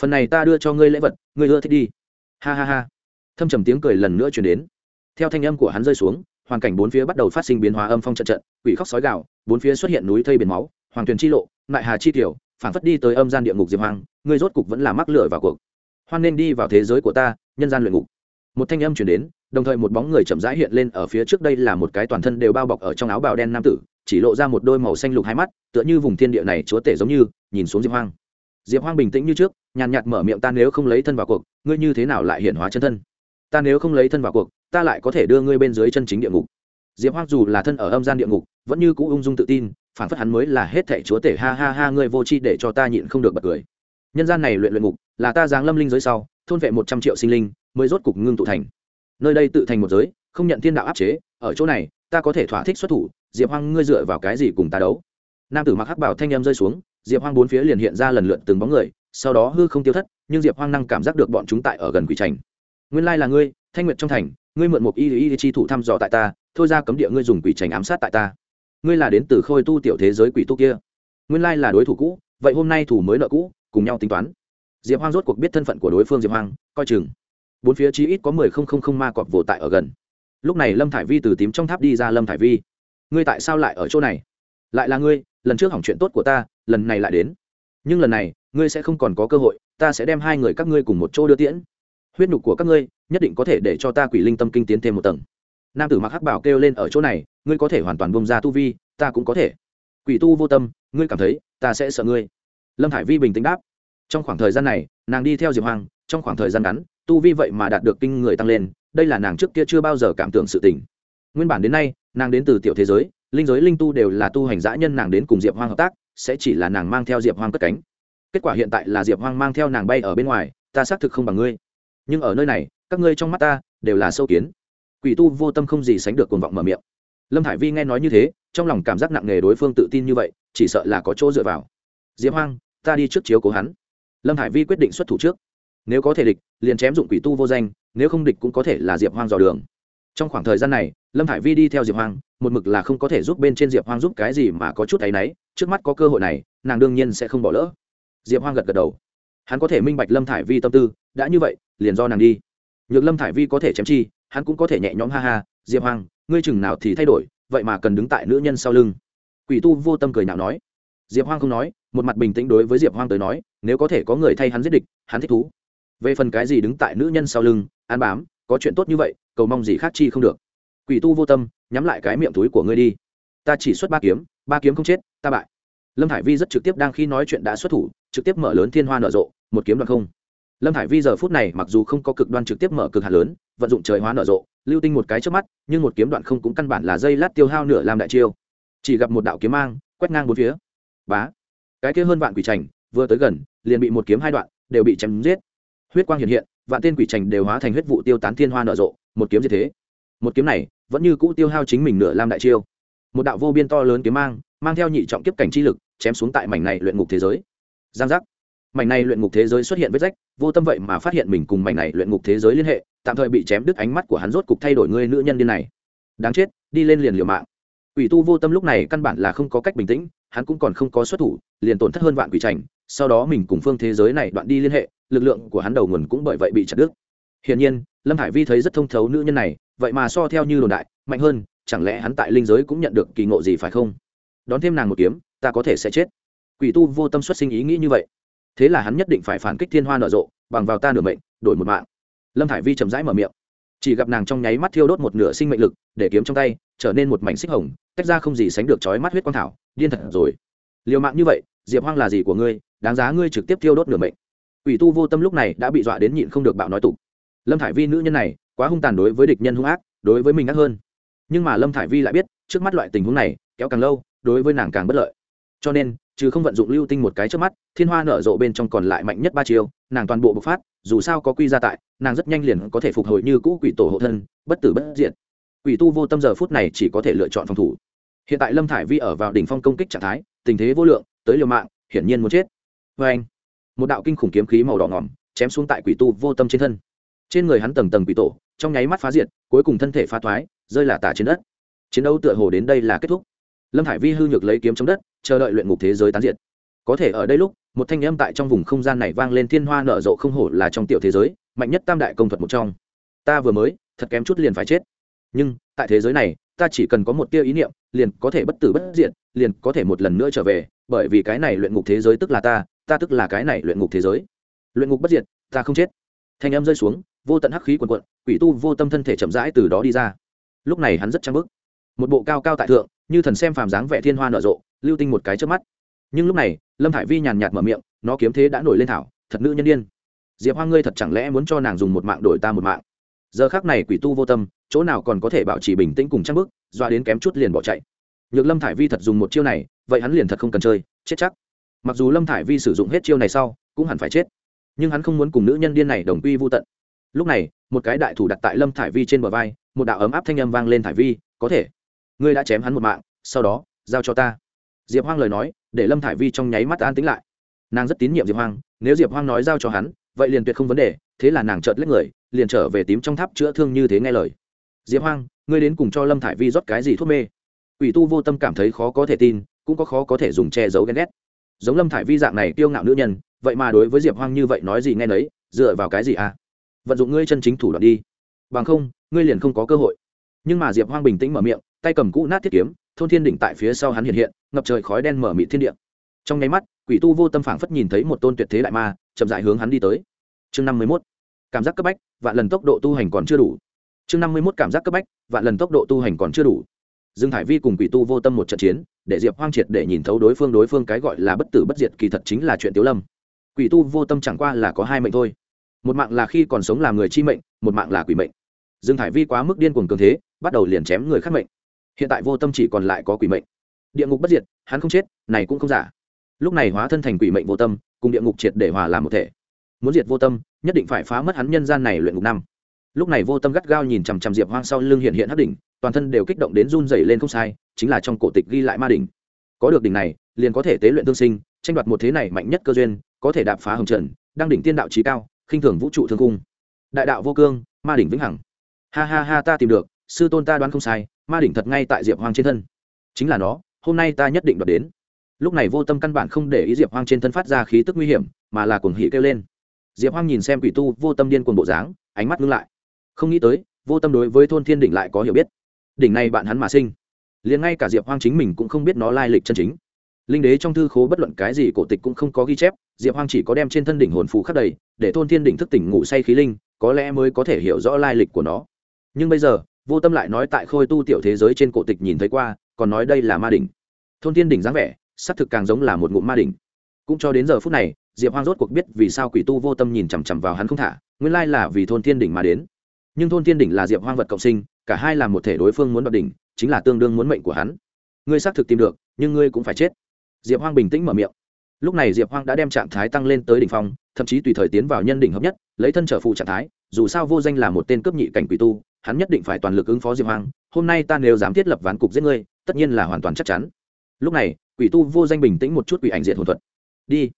Phần này ta đưa cho ngươi lễ vật, ngươi ưa thích đi. Ha ha ha thâm trầm tiếng cười lần nữa chuyển đến. Theo thanh âm của hắn rơi xuống, hoàn cảnh bốn phía bắt đầu phát sinh biến hóa âm phong trận trận, quỷ khóc sói gạo bốn phía xuất hiện núi thây biển máu, hoàng tuyền chi lộ, nại hà chi tiểu phản phất đi tới âm gian địa ngục diệp hoang ngươi rốt cục vẫn là mắc lửa vào cuộc. Hoan nên đi vào thế giới của ta, nhân gian luyện ngục. Một thanh âm chuyển đến, đồng thời một bóng người chậm rãi hiện lên ở phía trước đây là một cái toàn thân đều bao bọc ở trong áo bào đen nam tử, chỉ lộ ra một đôi màu xanh lục hai mắt, tựa như vùng thiên địa này chúa tể giống như, nhìn xuống diệp hoang. Diệp hoang bình tĩnh như trước, nhàn nhạt mở miệng ta nếu không lấy thân vào cuộc, ngươi như thế nào lại hiện hóa chân thân? Ta nếu không lấy thân vào cuộc, ta lại có thể đưa ngươi bên dưới chân chính địa ngục. Diệp hoang dù là thân ở âm gian địa ngục, vẫn như cũ ung dung tự tin phản phất hắn mới là hết thảy chúa tể, ha ha ha, ngươi vô tri để cho ta nhịn không được bật cười. Nhân gian này luyện luyện ngục, là ta giáng lâm linh giới sau, thôn vệ một trăm triệu sinh linh, mới rốt cục ngưng tụ thành. Nơi đây tự thành một giới, không nhận thiên đạo áp chế, ở chỗ này, ta có thể thỏa thích xuất thủ, diệp hoang ngươi dựa vào cái gì cùng ta đấu? Nam tử mặc hắc bảo thanh em rơi xuống, diệp hoang bốn phía liền hiện ra lần lượt từng bóng người, sau đó hư không tiêu thất, nhưng diệp hoang năng cảm giác được bọn chúng tại ở gần quỷ trành nguyên lai là ngươi, thanh nguyệt trong thành, ngươi mượn một y y chi thủ thăm dò tại ta, thôi ra cấm địa ngươi dùng quỷ trành ám sát tại ta. Ngươi là đến từ khôi tu tiểu thế giới quỷ tu kia. Nguyên lai là đối thủ cũ, vậy hôm nay thủ mới nợ cũ, cùng nhau tính toán. Diệp hoang rốt cuộc biết thân phận của đối phương diệp hoang, coi chừng. Bốn phía chí ít có mười không không không ma cọp vồ tại ở gần. Lúc này lâm thải vi từ tím trong tháp đi ra lâm thải vi. Ngươi tại sao lại ở chỗ này? Lại là ngươi, lần trước hỏng chuyện tốt của ta, lần này lại đến. Nhưng lần này, ngươi sẽ không còn có cơ hội, ta sẽ đem hai người các ngươi cùng một chỗ đưa tiễn huyết nhục của các ngươi, nhất định có thể để cho ta quỷ linh tâm kinh tiến thêm một tầng. Nam tử mặc hắc bảo kêu lên ở chỗ này, ngươi có thể hoàn toàn bông ra tu vi, ta cũng có thể. Quỷ tu vô tâm, ngươi cảm thấy, ta sẽ sợ ngươi. Lâm hải vi bình tĩnh đáp. Trong khoảng thời gian này, nàng đi theo diệp hoàng trong khoảng thời gian ngắn, tu vi vậy mà đạt được kinh người tăng lên, đây là nàng trước kia chưa bao giờ cảm tưởng sự tình. Nguyên bản đến nay, nàng đến từ tiểu thế giới, linh giới linh tu đều là tu hành dã nhân nàng đến cùng diệp hoang hợp tác, sẽ chỉ là nàng mang theo diệp hoang cất cánh. Kết quả hiện tại là diệp hoang mang theo nàng bay ở bên ngoài, ta xác thực không bằng ngươi nhưng ở nơi này, các ngươi trong mắt ta đều là sâu kiến. Quỷ tu vô tâm không gì sánh được cuồng vọng mở miệng. Lâm hải vi nghe nói như thế, trong lòng cảm giác nặng nề đối phương tự tin như vậy, chỉ sợ là có chỗ dựa vào. Diệp hoang, ta đi trước chiếu cố hắn. Lâm hải vi quyết định xuất thủ trước. Nếu có thể địch, liền chém dụng quỷ tu vô danh, nếu không địch cũng có thể là diệp hoang dò đường. Trong khoảng thời gian này, lâm hải vi đi theo diệp hoang, một mực là không có thể giúp bên trên diệp hoang giúp cái gì mà có chút áy náy, trước mắt có cơ hội này, nàng đương nhiên sẽ không bỏ lỡ. Diệp hoang gật gật đầu hắn có thể minh bạch lâm thải vi tâm tư, đã như vậy, liền do nàng đi. Nhược lâm thải vi có thể chém chi, hắn cũng có thể nhẹ nhõm ha ha, diệp hoang ngươi chừng nào thì thay đổi, vậy mà cần đứng tại nữ nhân sau lưng. Quỷ tu vô tâm cười nào nói. Diệp hoang không nói, một mặt bình tĩnh đối với diệp hoang tới nói, nếu có thể có người thay hắn giết địch, hắn thích thú. Về phần cái gì đứng tại nữ nhân sau lưng, an bám, có chuyện tốt như vậy, cầu mong gì khác chi không được. Quỷ tu vô tâm, nhắm lại cái miệng túi của ngươi đi. Ta chỉ xuất ba kiếm ba kiếm không chết, ta bại. Lâm hải vi rất trực tiếp đang khi nói chuyện đã xuất thủ, trực tiếp mở lớn thiên hoa nở rộ một kiếm đoạn không. Lâm hải vi giờ phút này mặc dù không có cực đoan trực tiếp mở cực hạt lớn, vận dụng trời hóa nở rộ, lưu tinh một cái trước mắt, nhưng một kiếm đoạn không cũng căn bản là dây lát tiêu hao nửa làm đại chiêu. Chỉ gặp một đạo kiếm mang, quét ngang bốn phía. Bá! Cái kia hơn vạn quỷ trành vừa tới gần, liền bị một kiếm hai đoạn, đều bị chém giết. Huyết quang hiện hiện, vạn tên quỷ trành đều hóa thành huyết vụ tiêu tán thiên hoa nở rộ, một kiếm như thế. Một kiếm này, vẫn như cũ tiêu hao chính mình nửa lam đại chiêu. Một đạo vô biên to lớn kiếm mang mang theo nhị trọng kiếp cảnh chi lực, chém xuống tại mảnh này luyện ngục thế giới. Giang giác! Mảnh này luyện ngục thế giới xuất hiện vết rách, vô tâm vậy mà phát hiện mình cùng mảnh này luyện ngục thế giới liên hệ, tạm thời bị chém đứt ánh mắt của hắn rốt cục thay đổi người nữ nhân điên này. Đáng chết, đi lên liền liều mạng. Quỷ tu vô tâm lúc này căn bản là không có cách bình tĩnh, hắn cũng còn không có xuất thủ, liền tổn thất hơn vạn quỷ trành sau đó mình cùng phương thế giới này đoạn đi liên hệ, lực lượng của hắn đầu nguồn cũng bởi vậy bị chặt đứt. Hiển nhiên, lâm hải vi thấy rất thông thấu nữ nhân này, vậy mà so theo như đồn đại, mạnh hơn, chẳng lẽ hắn tại linh giới cũng nhận được kỳ ngộ gì phải không? Đón thêm nàng một kiếm, ta có thể sẽ chết. Quỷ tu vô tâm xuất sinh ý nghĩ như vậy thế là hắn nhất định phải phản kích thiên hoa nở rộ, bằng vào ta nửa mệnh, đổi một mạng. Lâm hải vi chậm rãi mở miệng. Chỉ gặp nàng trong nháy mắt thiêu đốt một nửa sinh mệnh lực, để kiếm trong tay, trở nên một mảnh xích hồng, tách ra không gì sánh được chói mắt huyết quang thảo, điên thật rồi. Liều mạng như vậy, diệp hoang là gì của ngươi, đáng giá ngươi trực tiếp thiêu đốt nửa mệnh. Ủy tu vô tâm lúc này đã bị dọa đến nhịn không được bạo nói tục. Lâm thải vi nữ nhân này, quá hung tàn đối với địch nhân hung ác, đối với mình ác hơn. Nhưng mà lâm thải vi lại biết, trước mắt loại tình huống này, kéo càng lâu, đối với nàng càng bất lợi. Cho nên trừ không vận dụng lưu tinh một cái trước mắt, thiên hoa nở rộ bên trong còn lại mạnh nhất ba chiêu, nàng toàn bộ bộc phát, dù sao có quy ra tại, nàng rất nhanh liền có thể phục hồi như cũ quỷ tổ hộ thân, bất tử bất diện quỷ tu vô tâm giờ phút này chỉ có thể lựa chọn phòng thủ. Hiện tại lâm thải vi ở vào đỉnh phong công kích trạng thái, tình thế vô lượng, tới liều mạng, hiển nhiên muốn chết. Vê anh, một đạo kinh khủng kiếm khí màu đỏ ngỏm, chém xuống tại quỷ tu vô tâm trên thân. Trên người hắn tầng tầng quỷ tổ, trong nháy mắt phá diệt, cuối cùng thân thể phá thoái, rơi là tả trên đất. Chiến đấu tựa hồ đến đây là kết thúc lâm thải vi hư nhược lấy kiếm chống đất, chờ đợi luyện ngục thế giới tán diệt. Có thể ở đây lúc, một thanh âm tại trong vùng không gian này vang lên thiên hoa nở rộ không hổ là trong tiểu thế giới, mạnh nhất tam đại công thuật một trong. Ta vừa mới, thật kém chút liền phải chết. Nhưng, tại thế giới này, ta chỉ cần có một tia ý niệm, liền có thể bất tử bất diệt, liền có thể một lần nữa trở về, bởi vì cái này luyện ngục thế giới tức là ta ta tức là cái này luyện ngục thế giới. Luyện ngục bất diệt, ta không chết. Thanh âm rơi xuống, vô tận hắc khí quần quận quỷ tu vô tâm thân thể chậm rãi từ đó đi ra. Lúc này hắn rất trang bức một bộ cao cao tại thượng như thần xem phàm dáng vẻ thiên hoa nở rộ, lưu tinh một cái trước mắt. Nhưng lúc này, lâm thải vi nhàn nhạt mở miệng, nó kiếm thế đã nổi lên thảo, thật nữ nhân đ i ê n diệp hoa ngươi thật chẳng lẽ muốn cho nàng dùng một mạng đổi ta một mạng? Giờ khác này quỷ tu vô tâm, chỗ nào còn có thể bảo trì bình tĩnh cùng trang bức doa đến kém chút liền bỏ chạy. Nhược lâm thải vi thật dùng một chiêu này, vậy hắn liền thật không cần chơi, chết chắc. Mặc dù lâm thải vi sử dụng hết chiêu này sau, cũng hẳn phải chết. Nhưng hắn không muốn cùng nữ nhân điên này đồng quy vô tận. Lúc này, một cái đại thủ đặt tại lâm thải vi trên bờ vai, một đạo ấm áp thanh âm vang lên thải vi, có thể ngươi đã chém hắn một mạng, sau đó, giao cho ta. Diệp hoang lời nói, để lâm thải vi trong nháy mắt an tính lại. Nàng rất tín nhiệm diệp hoang, nếu diệp hoang nói giao cho hắn, vậy liền tuyệt không vấn đề, thế là nàng chợt lấy người, liền trở về tím trong tháp chữa thương như thế nghe lời. Diệp hoang, ngươi đến cùng cho lâm thải vi rót cái gì thuốc mê? Ủy tu vô tâm cảm thấy khó có thể tin, cũng có khó có thể dùng che giấu ghen ghét. Giống lâm thải vi dạng này kiêu ngạo nữ nhân, vậy mà đối với diệp hoang như vậy nói gì nghe nấy, dựa vào cái gì à? Vận dụng ngươi chân chính thủ đoạn đi. Bằng không, ngươi liền không có cơ hội. Nhưng mà diệp hoang bình tĩnh mở miệng tay cầm cũ nát thiết kiếm, thôn thiên đỉnh tại phía sau hắn hiện hiện, ngập trời khói đen mở mịt thiên địa. Trong nháy mắt, quỷ tu vô tâm phảng phất nhìn thấy một tôn tuyệt thế đại ma, chậm dại hướng hắn đi tới. Chương năm mươi mốt, cảm giác cấp bách, vạn lần tốc độ tu hành còn chưa đủ. Chương năm mươi mốt, cảm giác cấp bách, vạn lần tốc độ tu hành còn chưa đủ. Dương thải vi cùng quỷ tu vô tâm một trận chiến, để diệp hoang triệt để nhìn thấu đối phương đối phương cái gọi là bất tử bất diệt kỳ thật chính là chuyện tiếu lâm. Quỷ tu vô tâm chẳng qua là có hai mệnh thôi. Một mạng là khi còn sống làm người chi mệnh, một mạng là quỷ mệnh. Dương thải vi quá mức điên cuồng cường thế, bắt đầu liền chém người khác mệnh hiện tại vô tâm chỉ còn lại có quỷ mệnh. Địa ngục bất diệt, hắn không chết, này cũng không giả. Lúc này hóa thân thành quỷ mệnh vô tâm, cùng địa ngục triệt để hòa làm một thể. Muốn diệt vô tâm, nhất định phải phá mất hắn nhân gian này luyện ngục năm. Lúc này vô tâm gắt gao nhìn chằm chằm diệp hoang sau lưng hiện hiện hắc đỉnh, toàn thân đều kích động đến run dày lên không sai, chính là trong cổ tịch ghi lại ma đỉnh. Có được đỉnh này, liền có thể tế luyện tương sinh, tranh đoạt một thế này mạnh nhất cơ duyên, có thể đạp phá hồng trần đang đỉnh tiên đạo trí cao, khinh thường vũ trụ thương cung. Đại đạo vô cương, ma đỉnh vĩnh hằng. Ha ha ha, ta tìm được, sư tôn ta đoán không sai ma đỉnh thật ngay tại diệp hoang trên thân. Chính là nó, hôm nay ta nhất định đoạt đến. Lúc này vô tâm căn bản không để ý diệp hoang trên thân phát ra khí tức nguy hiểm, mà là cuồng hỉ kêu lên. Diệp hoang nhìn xem quỷ tu, vô tâm điên cuồng bộ dáng, ánh mắt ngưng lại. Không nghĩ tới, vô tâm đối với thôn thiên đỉnh lại có hiểu biết. Đỉnh này bạn hắn mà sinh. Liền ngay cả diệp hoang chính mình cũng không biết nó lai lịch chân chính. Linh đế trong thư khố bất luận cái gì cổ tịch cũng không có ghi chép, diệp hoang chỉ có đem trên thân đỉnh hồn phù khắc đầy, để thôn thiên đỉnh thức tỉnh ngủ say khí linh, có lẽ mới có thể hiểu rõ lai lịch của nó. Nhưng bây giờ vô tâm lại nói tại khôi tu tiểu thế giới trên cổ tịch nhìn thấy qua, còn nói đây là ma đỉnh. Thôn thiên đỉnh dáng vẻ, xác thực càng giống là một ngụm ma đỉnh. Cũng cho đến giờ phút này, diệp hoang rốt cuộc biết vì sao quỷ tu vô tâm nhìn chằm chằm vào hắn không thả, nguyên lai là vì thôn thiên đỉnh mà đến. Nhưng thôn thiên đỉnh là diệp hoang vật cộng sinh, cả hai là một thể đối phương muốn đoạt đỉnh, chính là tương đương muốn mệnh của hắn. Ngươi xác thực tìm được, nhưng ngươi cũng phải chết. Diệp hoang bình tĩnh mở miệng. Lúc này diệp hoang đã đem trạng thái tăng lên tới đỉnh phong, thậm chí tùy thời tiến vào nhân đỉnh hợp nhất, lấy thân trở phụ trạng thái, dù sao vô danh là một tên cướp nhị cảnh quỷ tu hắn nhất định phải toàn lực ứng phó diệp hoang, hôm nay ta nếu dám thiết lập ván cục giết ngươi, tất nhiên là hoàn toàn chắc chắn. Lúc này, quỷ tu vô danh bình tĩnh một chút quỷ ảnh diện hồn thuật. Đi.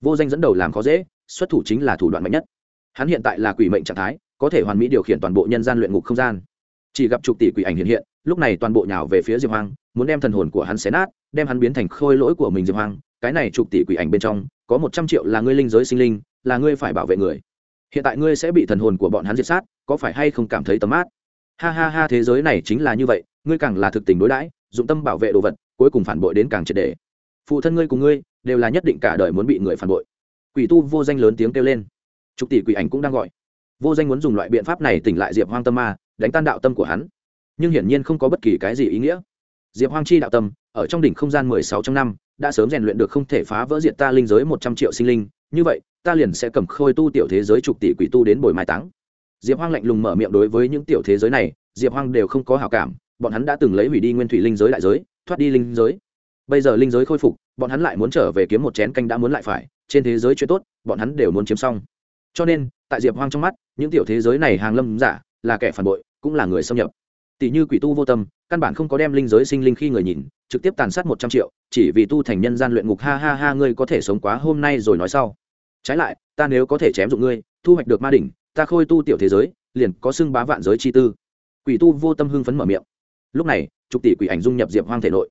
Vô danh dẫn đầu làm khó dễ, xuất thủ chính là thủ đoạn mạnh nhất. Hắn hiện tại là quỷ mệnh trạng thái, có thể hoàn mỹ điều khiển toàn bộ nhân gian luyện ngục không gian. Chỉ gặp chục tỷ quỷ ảnh hiện hiện, lúc này toàn bộ nhào về phía diệp hoang, muốn đem thần hồn của hắn xé nát, đem hắn biến thành khôi lỗi của mình diệp hoang. Cái này chục tỷ quỷ ảnh bên trong, có một trăm triệu là ngươi linh giới sinh linh, là ngươi phải bảo vệ người hiện tại ngươi sẽ bị thần hồn của bọn hắn diệt sát, có phải hay không cảm thấy tấm mát ha ha ha, thế giới này chính là như vậy, ngươi càng là thực tình đối đãi, dụng tâm bảo vệ đồ vật, cuối cùng phản bội đến càng triệt đề phụ thân ngươi cùng ngươi đều là nhất định cả đời muốn bị người phản bội. Quỷ tu vô danh lớn tiếng kêu lên. Trục tỷ quỷ ảnh cũng đang gọi. Vô danh muốn dùng loại biện pháp này tỉnh lại diệp hoang tâm ma, đánh tan đạo tâm của hắn. Nhưng hiển nhiên không có bất kỳ cái gì ý nghĩa. Diệp hoang chi đạo tâm, ở trong đỉnh không gian mười sáu trong năm, đã sớm rèn luyện được không thể phá vỡ diện ta linh giới một trăm triệu sinh linh như vậy, ta liền sẽ cầm khôi tu tiểu thế giới chục tỷ quỷ tu đến bồi mai táng. Diệp hoang lạnh lùng mở miệng đối với những tiểu thế giới này, diệp hoang đều không có hào cảm, bọn hắn đã từng lấy hủy đi nguyên thủy linh giới đại giới, thoát đi linh giới. Bây giờ linh giới khôi phục, bọn hắn lại muốn trở về kiếm một chén canh đã muốn lại phải, trên thế giới chuyện tốt, bọn hắn đều muốn chiếm xong. Cho nên, tại diệp hoang trong mắt, những tiểu thế giới này hàng lâm giả, là kẻ phản bội, cũng là người xâm nhập. Tỷ như quỷ tu vô tâm, căn bản không có đem linh giới sinh linh khi người nhìn trực tiếp tàn sát một trăm triệu, chỉ vì tu thành nhân gian luyện ngục, ha ha ha, ngươi có thể sống quá hôm nay rồi nói sau. Trái lại, ta nếu có thể chém dụng ngươi, thu hoạch được ma đỉnh, ta khôi tu tiểu thế giới, liền có xưng bá vạn giới chi tư. Quỷ tu vô tâm hưng phấn mở miệng. Lúc này chục tỷ quỷ ảnh dung nhập diệp hoang thể nội.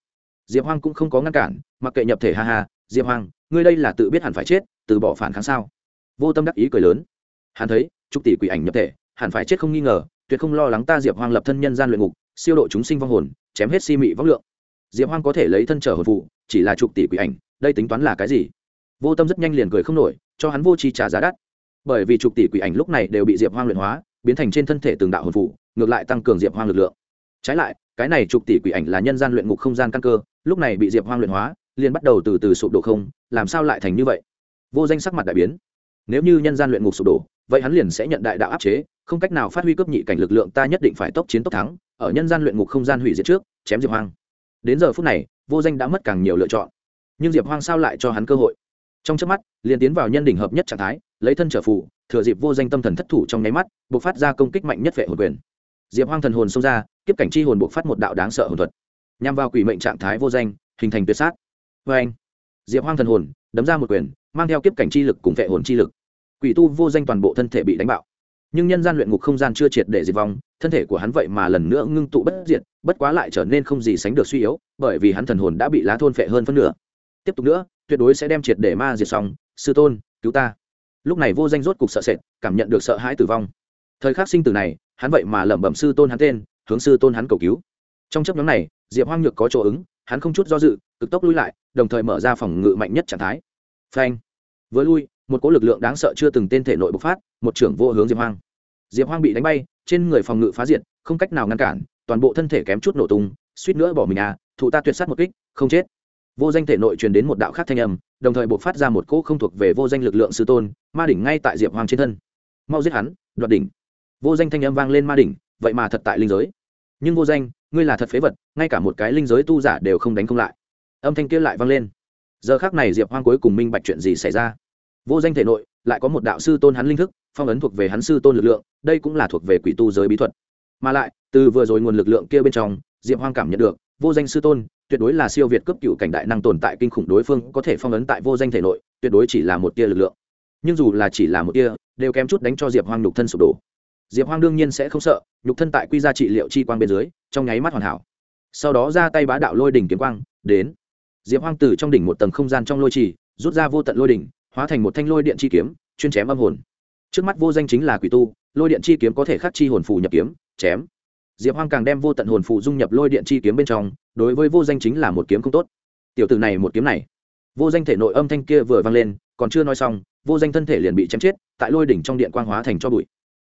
Diệp hoang cũng không có ngăn cản, mặc kệ nhập thể ha ha, diệp hoang, ngươi đây là tự biết hẳn phải chết, từ bỏ phản kháng sao? Vô tâm đắc ý cười lớn. Hắn thấy chục tỷ quỷ ảnh nhập thể, hẳn phải chết không nghi ngờ, tuyệt không lo lắng ta diệp hoang lập thân nhân gian luyện ngục, siêu độ chúng sinh vong hồn, chém hết si mị vong lượng diệp hoang có thể lấy thân trở hồn phụ, chỉ là chục tỷ quỷ ảnh, đây tính toán là cái gì? Vô tâm rất nhanh liền cười không nổi, cho hắn vô chi trả giá đắt. Bởi vì chục tỷ quỷ ảnh lúc này đều bị diệp hoang luyện hóa, biến thành trên thân thể từng đạo hồn phụ, ngược lại tăng cường diệp hoang lực lượng. Trái lại, cái này chục tỷ quỷ ảnh là nhân gian luyện ngục không gian căn cơ, lúc này bị diệp hoang luyện hóa, liền bắt đầu từ từ sụp đổ không, làm sao lại thành như vậy? Vô danh sắc mặt đại biến. Nếu như nhân gian luyện ngục sụp đổ, vậy hắn liền sẽ nhận đại đạo áp chế, không cách nào phát huy cấp nhị cảnh lực lượng, ta nhất định phải tốc chiến tốc thắng, ở nhân gian luyện ngục không gian hủy diệt trước, chém diệp hoang đến giờ phút này, vô danh đã mất càng nhiều lựa chọn. Nhưng diệp hoang sao lại cho hắn cơ hội? Trong trước mắt, liền tiến vào nhân đỉnh hợp nhất trạng thái, lấy thân trở phụ thừa dịp vô danh tâm thần thất thủ trong nháy mắt buộc phát ra công kích mạnh nhất vệ hồn quyền. Diệp hoang thần hồn xông ra, kiếp cảnh chi hồn buộc phát một đạo đáng sợ hồn thuật. Nhằm vào quỷ mệnh trạng thái vô danh, hình thành tuyệt sát. Vê anh diệp hoang thần hồn, đấm ra một quyền, mang theo kiếp cảnh chi lực cùng vệ hồn chi lực. Quỷ tu vô danh toàn bộ thân thể bị đánh bạo nhưng nhân gian luyện ngục không gian chưa triệt để diệt vong, thân thể của hắn vậy mà lần nữa ngưng tụ bất diệt, bất quá lại trở nên không gì sánh được suy yếu, bởi vì hắn thần hồn đã bị lá thôn phệ hơn phân nửa. Tiếp tục nữa, tuyệt đối sẽ đem triệt để ma diệt xong, sư tôn, cứu ta. Lúc này vô danh rốt cục sợ sệt, cảm nhận được sợ hãi tử vong. Thời khắc sinh tử này, hắn vậy mà lẩm bẩm sư tôn hắn tên, hướng sư tôn hắn cầu cứu. Trong chấp nhóm này, diệp hoang nhược có chỗ ứng, hắn không chút do dự, cực tốc lui lại, đồng thời mở ra phòng ngự mạnh nhất trạng thái. Phanh. Vừa lui một cỗ lực lượng đáng sợ chưa từng tên thể nội bộc phát, một trưởng vô hướng diệp hoang. Diệp hoang bị đánh bay, trên người phòng ngự phá diệt, không cách nào ngăn cản, toàn bộ thân thể kém chút nổ tung, suýt nữa bỏ mình à thụ ta tuyệt sát một kích, không chết. Vô danh thể nội truyền đến một đạo khác thanh âm, đồng thời bộc phát ra một cỗ không thuộc về vô danh lực lượng sư tôn, ma đỉnh ngay tại diệp hoang trên thân. Mau giết hắn, đoạt đỉnh. Vô danh thanh âm vang lên ma đỉnh, vậy mà thật tại linh giới. Nhưng vô danh, ngươi là thật phế vật, ngay cả một cái linh giới tu giả đều không đánh không lại. Âm thanh kia lại vang lên. Giờ khác này diệp hoang cuối cùng minh bạch chuyện gì xảy ra vô danh thể nội, lại có một đạo sư tôn hắn linh thức, phong ấn thuộc về hắn sư tôn lực lượng, đây cũng là thuộc về quỷ tu giới bí thuật. Mà lại, từ vừa rồi nguồn lực lượng kia bên trong, diệp hoang cảm nhận được, vô danh sư tôn, tuyệt đối là siêu việt cấp cựu cảnh đại năng tồn tại kinh khủng đối phương, có thể phong ấn tại vô danh thể nội, tuyệt đối chỉ là một tia lực lượng. Nhưng dù là chỉ là một tia, đều kém chút đánh cho diệp hoang nhục thân sụp đổ. Diệp hoang đương nhiên sẽ không sợ, nhục thân tại quy ra trị liệu chi quang bên dưới, trong nháy mắt hoàn hảo. Sau đó ra tay bá đạo lôi đỉnh kiếm quang, đến. Diệp hoang từ trong đỉnh một tầng không gian trong lôi trì, rút ra vô tận lôi đỉnh hóa thành một thanh lôi điện chi kiếm, chuyên chém âm hồn. Trước mắt vô danh chính là quỷ tu, lôi điện chi kiếm có thể khắc chi hồn phù nhập kiếm, chém. Diệp hoang càng đem vô tận hồn phù dung nhập lôi điện chi kiếm bên trong, đối với vô danh chính là một kiếm không tốt. Tiểu tử này một kiếm này. Vô danh thể nội âm thanh kia vừa vang lên, còn chưa nói xong, vô danh thân thể liền bị chém chết, tại lôi đỉnh trong điện quang hóa thành cho bụi.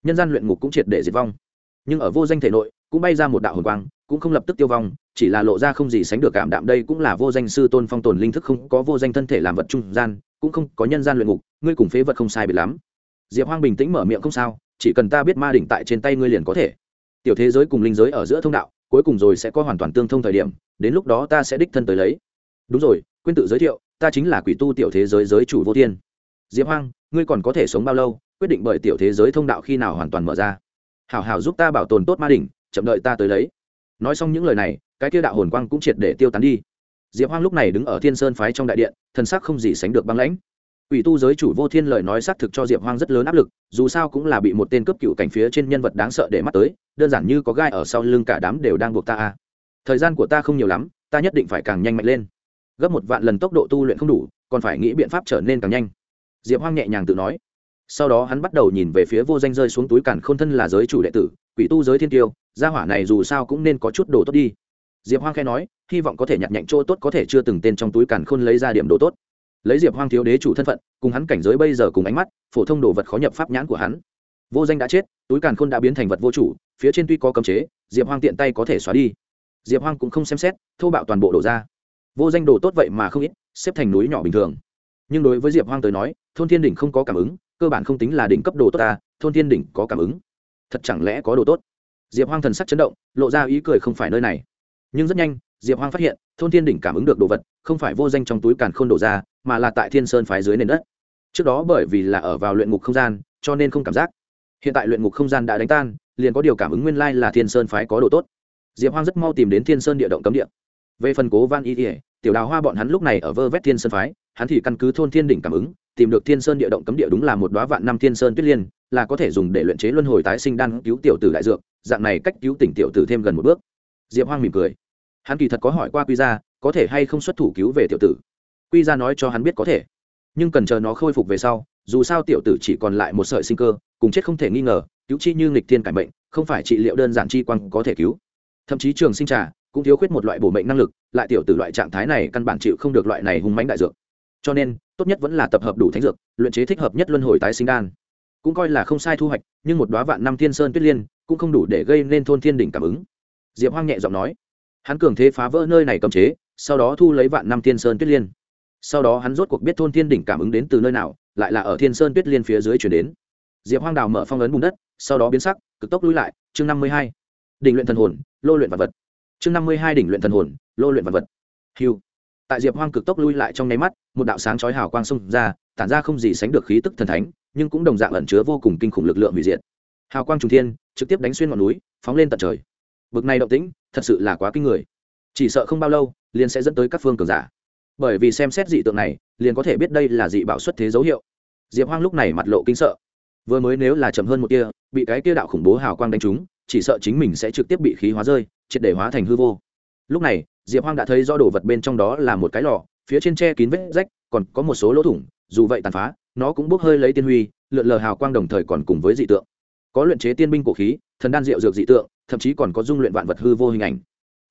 Nhân gian luyện ngục cũng triệt để diệt vong. Nhưng ở vô danh thể nội, cũng bay ra một đạo hồn quang cũng không lập tức tiêu vong, chỉ là lộ ra không gì sánh được cảm đạm. Đây cũng là vô danh sư tôn phong tồn linh thức, không có vô danh thân thể làm vật trung gian, cũng không có nhân gian luyện ngục, ngươi cùng phế vật không sai biệt lắm. Diệp hoang bình tĩnh mở miệng, không sao, chỉ cần ta biết ma đỉnh tại trên tay ngươi liền có thể. Tiểu thế giới cùng linh giới ở giữa thông đạo, cuối cùng rồi sẽ có hoàn toàn tương thông thời điểm, đến lúc đó ta sẽ đích thân tới lấy. Đúng rồi, quên tự giới thiệu, ta chính là quỷ tu tiểu thế giới giới chủ vô thiên. Diệp hoang, ngươi còn có thể sống bao lâu? Quyết định bởi tiểu thế giới thông đạo khi nào hoàn toàn mở ra. Hảo hảo giúp ta bảo tồn tốt ma đỉnh, chậm đợi ta tới lấy nói xong những lời này, cái kia đạo hồn quang cũng triệt để tiêu tán đi. Diệp hoang lúc này đứng ở thiên sơn phái trong đại điện, thần sắc không gì sánh được băng lãnh. Ủy tu giới chủ vô thiên lời nói xác thực cho diệp hoang rất lớn áp lực, dù sao cũng là bị một tên cấp cựu cảnh phía trên nhân vật đáng sợ để mắt tới, đơn giản như có gai ở sau lưng cả đám đều đang buộc ta a. Thời gian của ta không nhiều lắm, ta nhất định phải càng nhanh mạnh lên. Gấp một vạn lần tốc độ tu luyện không đủ, còn phải nghĩ biện pháp trở nên càng nhanh. Diệp hoang nhẹ nhàng tự nói. Sau đó hắn bắt đầu nhìn về phía vô danh rơi xuống túi cản k h ô n thân là giới chủ đệ tử quỷ tu giới thiên tiêu gia hỏa này dù sao cũng nên có chút đồ tốt đi. Diệp hoang khe nói, hy vọng có thể nhặt nhạnh chỗ tốt có thể chưa từng tên trong túi càn khôn lấy ra điểm đồ tốt. Lấy diệp hoang thiếu đế chủ thân phận, cùng hắn cảnh giới bây giờ cùng ánh mắt, phổ thông đồ vật khó nhập pháp nhãn của hắn. Vô danh đã chết, túi càn khôn đã biến thành vật vô chủ, phía trên tuy có cấm chế, diệp hoang tiện tay có thể xóa đi. Diệp hoang cũng không xem xét, thô bạo toàn bộ đổ ra. Vô danh đồ tốt vậy mà không ít, xếp thành núi nhỏ bình thường. Nhưng đối với diệp hoang tới nói, thôn thiên đỉnh không có cảm ứng, cơ bản không tính là đỉnh cấp đồ tốt ta, thôn thiên đỉnh có cảm ứng thật chẳng lẽ có đồ tốt? Diệp hoang thần sắc chấn động, lộ ra ý cười không phải nơi này. Nhưng rất nhanh, diệp hoang phát hiện, thôn thiên đỉnh cảm ứng được đồ vật, không phải vô danh trong túi càn k h ô n đổ ra, mà là tại thiên sơn phái dưới nền đất. Trước đó bởi vì là ở vào luyện ngục không gian, cho nên không cảm giác. Hiện tại luyện ngục không gian đã đánh tan, liền có điều cảm ứng nguyên lai là thiên sơn phái có đồ tốt. Diệp hoang rất mau tìm đến thiên sơn địa động cấm địa. Về phần cố van y ỉa tiểu đào hoa bọn hắn lúc này ở vơ vét thiên sơn phái, hắn thì căn cứ thôn thiên đỉnh cảm ứng tìm được thiên sơn địa động cấm địa đúng là một đoá vạn năm thiên sơn tuyết liên, là có thể dùng để luyện chế luân hồi tái sinh đan cứu tiểu tử đại dược, dạng này cách cứu tỉnh tiểu tử thêm gần một bước. Diệp hoang mỉm cười. Hắn kỳ thật có hỏi qua quy ra có thể hay không xuất thủ cứu về tiểu tử. Quy ra nói cho hắn biết có thể. Nhưng cần chờ nó khôi phục về sau, dù sao tiểu tử chỉ còn lại một sợi sinh cơ, cùng chết không thể nghi ngờ, cứu chi như nghịch thiên cải mệnh, không phải trị liệu đơn giản chi quang có thể cứu. Thậm chí trường sinh trà cũng thiếu khuyết một loại bổ mệnh năng lực, lại tiểu tử loại trạng thái này căn bản chịu không được loại này hung mánh đại dược. Cho nên tốt nhất vẫn là tập hợp đủ thánh dược, luyện chế thích hợp nhất luân hồi tái sinh đan. Cũng coi là không sai thu hoạch, nhưng một đoá vạn năm thiên sơn tuyết liên cũng không đủ để gây nên thôn thiên đỉnh cảm ứng. Diệp hoang nhẹ giọng nói, hắn cường thế phá vỡ nơi này cầm chế, sau đó thu lấy vạn năm thiên sơn tuyết liên. Sau đó hắn rốt cuộc biết thôn thiên đỉnh cảm ứng đến từ nơi nào, lại là ở thiên sơn tuyết liên phía dưới chuyển đến. Diệp hoang đào mở phong ấn bùn đất, sau đó biến sắc, cực tốc lui lại, chương năm mươi hai. Đỉnh luyện thần hồn, lô luyện vật vật. Chương năm mươi hai đỉnh luyện thần hồn, lô luyện vật vật. Hiu tại diệp hoang cực tốc lui lại trong nháy mắt, một đạo sáng chói hào quang xông ra, tản ra không gì sánh được khí tức thần thánh, nhưng cũng đồng dạng ẩn chứa vô cùng kinh khủng lực lượng hủy diệt. Hào quang trùng thiên, trực tiếp đánh xuyên ngọn núi, phóng lên tận trời. Bực này động tĩnh, thật sự là quá kinh người. Chỉ sợ không bao lâu, liền sẽ dẫn tới các phương cường giả. Bởi vì xem xét dị tượng này, liền có thể biết đây là dị bạo xuất thế dấu hiệu. Diệp hoang lúc này mặt lộ kinh sợ. Vừa mới nếu là chậm hơn một tia, bị cái kia đạo khủng bố hào quang đánh trúng, chỉ sợ chính mình sẽ trực tiếp bị khí hóa rơi, triệt để hóa thành hư vô. Lúc này diệp hoang đã thấy do đồ vật bên trong đó là một cái lò, phía trên tre kín vết rách, còn có một số lỗ thủng, dù vậy tàn phá, nó cũng bốc hơi lấy tiên huy, lượn lờ hào quang đồng thời còn cùng với dị tượng. Có luyện chế tiên binh cổ khí, thần đan rượu dược dị tượng, thậm chí còn có dung luyện vạn vật hư vô hình ảnh.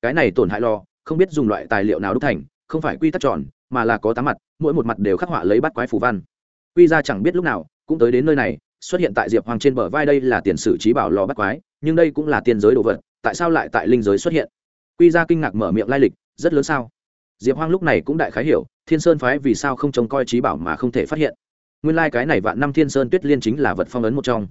Cái này tổn hại lò, không biết dùng loại tài liệu nào đúc thành, không phải quy tắc tròn, mà là có tám mặt, mỗi một mặt đều khắc họa lấy bắt quái phù văn. Quy ra chẳng biết lúc nào, cũng tới đến nơi này, xuất hiện tại diệp hoàng trên bờ vai đây là tiền sử trí bảo lò bắt quái, nhưng đây cũng là tiên giới đồ vật, tại sao lại tại linh giới xuất hiện? Quy ra kinh ngạc mở miệng lai lịch, rất lớn sao? Diệp hoang lúc này cũng đại khái hiểu, thiên sơn phái vì sao không trông coi trí bảo mà không thể phát hiện. Nguyên lai、like、cái này vạn năm thiên sơn tuyết liên chính là vật phong ấn một trong.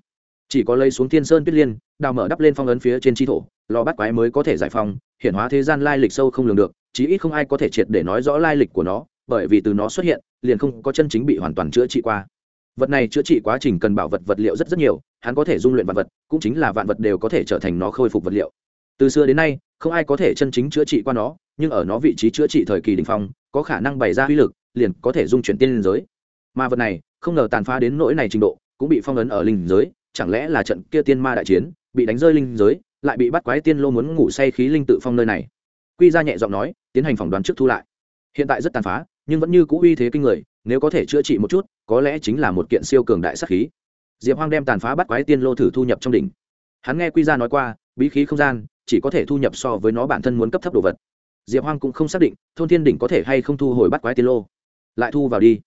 Chỉ có lấy xuống thiên sơn tuyết liên, đào mở đắp lên phong ấn phía trên tri thổ, lò bắt quái mới có thể giải phong hiện hóa thế gian lai lịch sâu không lường được, chí ít không ai có thể triệt để nói rõ lai lịch của nó, bởi vì từ nó xuất hiện, liền không có chân chính bị hoàn toàn chữa trị qua. Vật này chữa trị quá trình cần bảo vật vật liệu rất rất nhiều, hắn có thể dung luyện vạn vật, cũng chính là vạn vật đều có thể trở thành nó khôi phục vật liệu từ xưa đến nay, không ai có thể chân chính chữa trị qua nó, nhưng ở nó vị trí chữa trị thời kỳ đình phong, có khả năng bày ra uy lực, liền có thể dung chuyển tiên linh giới. Mà vật này, không ngờ tàn phá đến nỗi này trình độ, cũng bị phong ấn ở linh giới, chẳng lẽ là trận kia tiên ma đại chiến, bị đánh rơi linh giới, lại bị bắt quái tiên lô muốn ngủ say khí linh tự phong nơi này? Quy ra nhẹ giọng nói, tiến hành phỏng đoán trước thu lại. Hiện tại rất tàn phá, nhưng vẫn như cũ uy thế kinh người, nếu có thể chữa trị một chút, có lẽ chính là một kiện siêu cường đại sắc khí. Diệp hoang đem tàn phá bắt quái tiên lô thử thu nhập trong đỉnh. Hắn nghe quy ra nói qua, bí khí không gian chỉ có thể thu nhập so với nó bản thân muốn cấp thấp đồ vật. Diệp hoang cũng không xác định thôn thiên đỉnh có thể hay không thu hồi bắt quái tiên lô. Lại thu vào đi.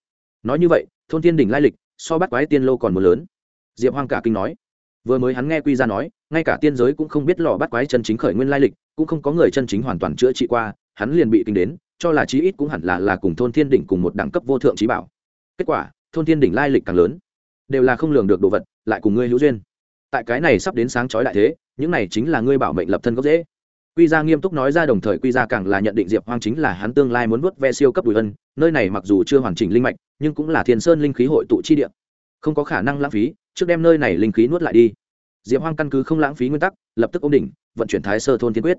Nói như vậy, thôn thiên đỉnh lai lịch so bắt quái tiên lô còn một lớn. Diệp hoang cả kinh nói. Vừa mới hắn nghe quy ra nói, ngay cả tiên giới cũng không biết lò bắt quái chân chính khởi nguyên lai lịch, cũng không có người chân chính hoàn toàn chữa trị qua, hắn liền bị kinh đến, cho là chí ít cũng hẳn là là cùng thôn thiên đỉnh cùng một đẳng cấp vô thượng trí bảo. Kết quả, thôn thiên đỉnh lai lịch càng lớn. Đều là không lường được đồ vật, lại cùng ngươi hữu duyên tại cái này sắp đến sáng chói đại thế, những này chính là ngươi bảo mệnh lập thân gốc dễ quy gia nghiêm túc nói ra đồng thời quy gia càng là nhận định diệp hoang chính là hắn tương lai muốn vớt ve siêu cấp bùi ân, nơi này mặc dù chưa hoàn chỉnh linh mạch, nhưng cũng là thiên sơn linh khí hội tụ chi địa. Không có khả năng lãng phí, trước đem nơi này linh khí nuốt lại đi. Diệp hoang căn cứ không lãng phí nguyên tắc, lập tức ôm đỉnh, vận chuyển thái sơ thôn tiên quyết.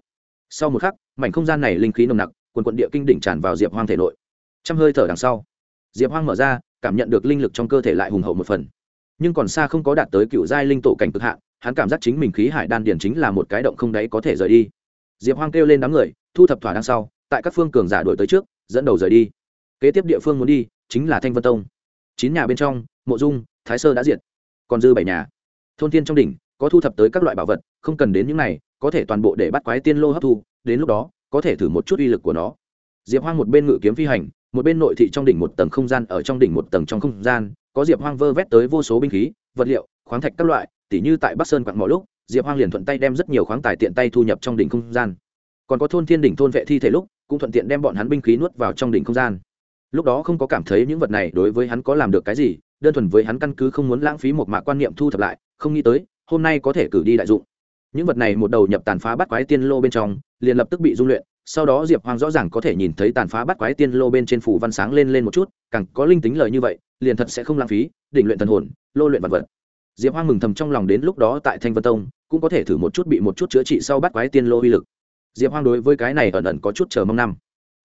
Sau một khắc, mảnh không gian này linh khí nồng nặc, quần quận địa kinh đỉnh tràn vào diệp hoang thể nội. Trăm hơi thở đằng sau, diệp hoang mở ra, cảm nhận được linh lực trong cơ thể lại hùng hậu một phần nhưng còn xa không có đạt tới cựu giai linh tổ cảnh cực hạn, hắn cảm giác chính mình khí hải đan điển chính là một cái động không đáy có thể rời đi. Diệp hoang kêu lên đám người, thu thập thỏa đằng sau, tại các phương cường giả đổi tới trước, dẫn đầu rời đi. Kế tiếp địa phương muốn đi, chính là thanh vân tông. Chín nhà bên trong, mộ dung, thái sơ đã diệt, còn dư bảy nhà. Thôn tiên trong đỉnh, có thu thập tới các loại bảo vật, không cần đến những này, có thể toàn bộ để bắt quái tiên lô hấp thu, đến lúc đó, có thể thử một chút uy lực của nó. Diệp hoang một bên ngự kiếm phi hành, một bên nội thị trong đỉnh một tầng không gian ở trong đỉnh một tầng trong không gian có diệp hoang vơ vét tới vô số binh khí, vật liệu, khoáng thạch các loại, tỉ như tại bắc sơn quặng mọi lúc, diệp hoang liền thuận tay đem rất nhiều khoáng tài tiện tay thu nhập trong đỉnh không gian. Còn có thôn thiên đỉnh thôn vệ thi thể lúc, cũng thuận tiện đem bọn hắn binh khí nuốt vào trong đỉnh không gian. Lúc đó không có cảm thấy những vật này đối với hắn có làm được cái gì, đơn thuần với hắn căn cứ không muốn lãng phí một mạc quan niệm thu thập lại, không nghĩ tới, hôm nay có thể cử đi đại dụng. Những vật này một đầu nhập tàn phá bắt quái tiên lô bên trong, liền lập tức bị dung luyện sau đó diệp Hoang rõ ràng có thể nhìn thấy tàn phá bắt quái tiên lô bên trên phủ văn sáng lên lên một chút, càng có linh tính lời như vậy, liền thật sẽ không lãng phí định luyện thần hồn, lô luyện vật vật. Diệp Hoang mừng thầm trong lòng đến lúc đó tại thanh vân tông, cũng có thể thử một chút bị một chút chữa trị sau bắt quái tiên lô uy lực. Diệp Hoang đối với cái này ẩn ẩn có chút chờ mong năm.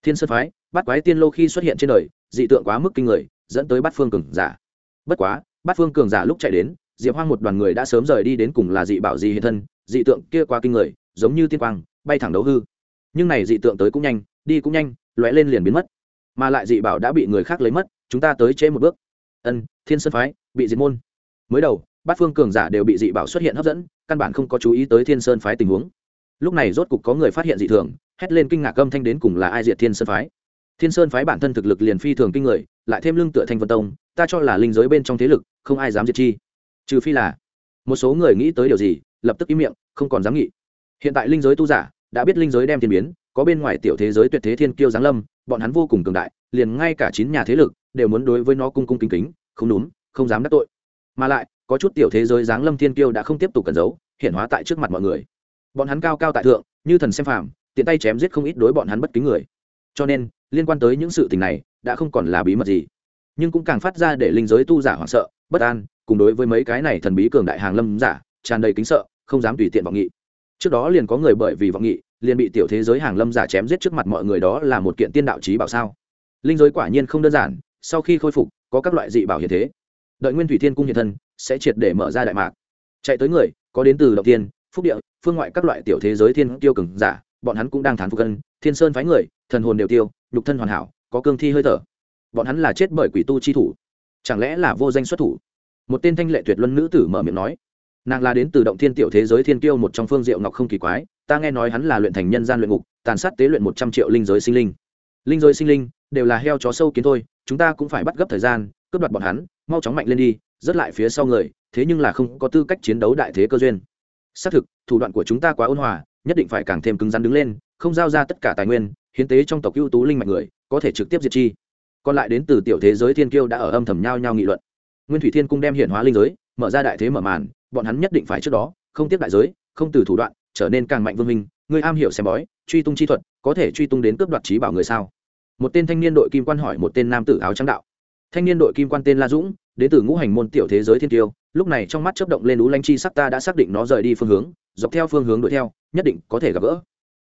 Thiên sơn phái, bắt quái tiên lô khi xuất hiện trên đời, dị tượng quá mức kinh người, dẫn tới bắt phương cường giả. Bất quá, bắt phương cường giả lúc chạy đến, diệp hoang một đoàn người đã sớm rời đi đến cùng là dị bảo gì hiện thân, dị tượng kia quá kinh người, giống như tiên quang, bay thẳng đấu hư nhưng này dị tượng tới cũng nhanh, đi cũng nhanh, lóe lên liền biến mất. Mà lại dị bảo đã bị người khác lấy mất, chúng ta tới chế một bước. Ân, thiên sơn phái, bị diệt môn. Mới đầu, bát phương cường giả đều bị dị bảo xuất hiện hấp dẫn, căn bản không có chú ý tới thiên sơn phái tình huống. Lúc này rốt cục có người phát hiện dị thường, hét lên kinh ngạc âm thanh đến cùng là ai diệt thiên sơn phái. Thiên sơn phái bản thân thực lực liền phi thường kinh người, lại thêm lưng tựa thanh vân tông, ta cho là linh giới bên trong thế lực, không ai dám diệt chi. Trừ phi là một số người nghĩ tới điều gì, lập tức im miệng, không còn dám nghĩ. Hiện tại linh giới tu giả đã biết linh giới đem thiên biến, có bên ngoài tiểu thế giới tuyệt thế thiên kiêu giáng lâm, bọn hắn vô cùng cường đại, liền ngay cả chín nhà thế lực đều muốn đối với nó cung cung kính kính, không đúng, không dám đắc tội. Mà lại, có chút tiểu thế giới giáng lâm thiên kiêu đã không tiếp tục cẩn giấu hiện hóa tại trước mặt mọi người. Bọn hắn cao cao tại thượng, như thần xem phàm, tiện tay chém giết không ít đối bọn hắn bất kính người. Cho nên, liên quan tới những sự tình này, đã không còn là bí mật gì. Nhưng cũng càng phát ra để linh giới tu giả hoảng sợ, bất an, cùng đối với mấy cái này thần bí cường đại hàng lâm giả, tràn đầy kính sợ, không dám tùy tiện vọng nghị trước đó liền có người bởi vì vọng nghị, liền bị tiểu thế giới hàng lâm giả chém giết trước mặt mọi người đó là một kiện tiên đạo trí bảo sao? Linh giới quả nhiên không đơn giản, sau khi khôi phục, có các loại dị bảo hiện thế. Đợi nguyên thủy thiên cung hiện thân, sẽ triệt để mở ra đại mạc. Chạy tới người, có đến từ động tiên phúc địa, phương ngoại các loại tiểu thế giới thiên tiêu cường giả, bọn hắn cũng đang thán phục cân thiên sơn phái người, thần hồn đều tiêu, nhục thân hoàn hảo, có cương thi hơi thở. Bọn hắn là chết bởi quỷ tu chi thủ. Chẳng lẽ là vô danh xuất thủ? Một tên thanh lệ tuyệt luân nữ tử mở miệng nói nàng là đến từ động thiên tiểu thế giới thiên kiêu một trong phương diệu ngọc không kỳ quái, ta nghe nói hắn là luyện thành nhân gian luyện ngục, tàn sát tế luyện một trăm triệu linh giới sinh linh. Linh giới sinh linh đều là heo chó sâu kiến thôi, chúng ta cũng phải bắt gấp thời gian, cướp đoạt bọn hắn, mau chóng mạnh lên đi, rớt lại phía sau người, thế nhưng là không có tư cách chiến đấu đại thế cơ duyên. Xác thực, thủ đoạn của chúng ta quá ôn hòa, nhất định phải càng thêm cứng rắn đứng lên, không giao ra tất cả tài nguyên, hiến tế trong tộc ưu tú linh mạnh người, có thể trực tiếp diệt chi. Còn lại đến từ tiểu thế giới thiên kiêu đã ở âm thầm nhau nhau nghị luận. Nguyên thủy thiên cung đem hiển hóa linh giới mở ra đại thế mở màn, bọn hắn nhất định phải trước đó, không tiếp đại giới, không từ thủ đoạn, trở nên càng mạnh vương minh. Người am hiểu xem bói, truy tung chi thuật, có thể truy tung đến cướp đoạt trí bảo người sao? Một tên thanh niên đội kim quan hỏi một tên nam tử áo trắng đạo. Thanh niên đội kim quan tên la dũng, đến từ ngũ hành môn tiểu thế giới thiên tiêu, lúc này trong mắt chớp động lên ú lanh chi sắc ta đã xác định nó rời đi phương hướng, dọc theo phương hướng đuổi theo, nhất định có thể gặp gỡ.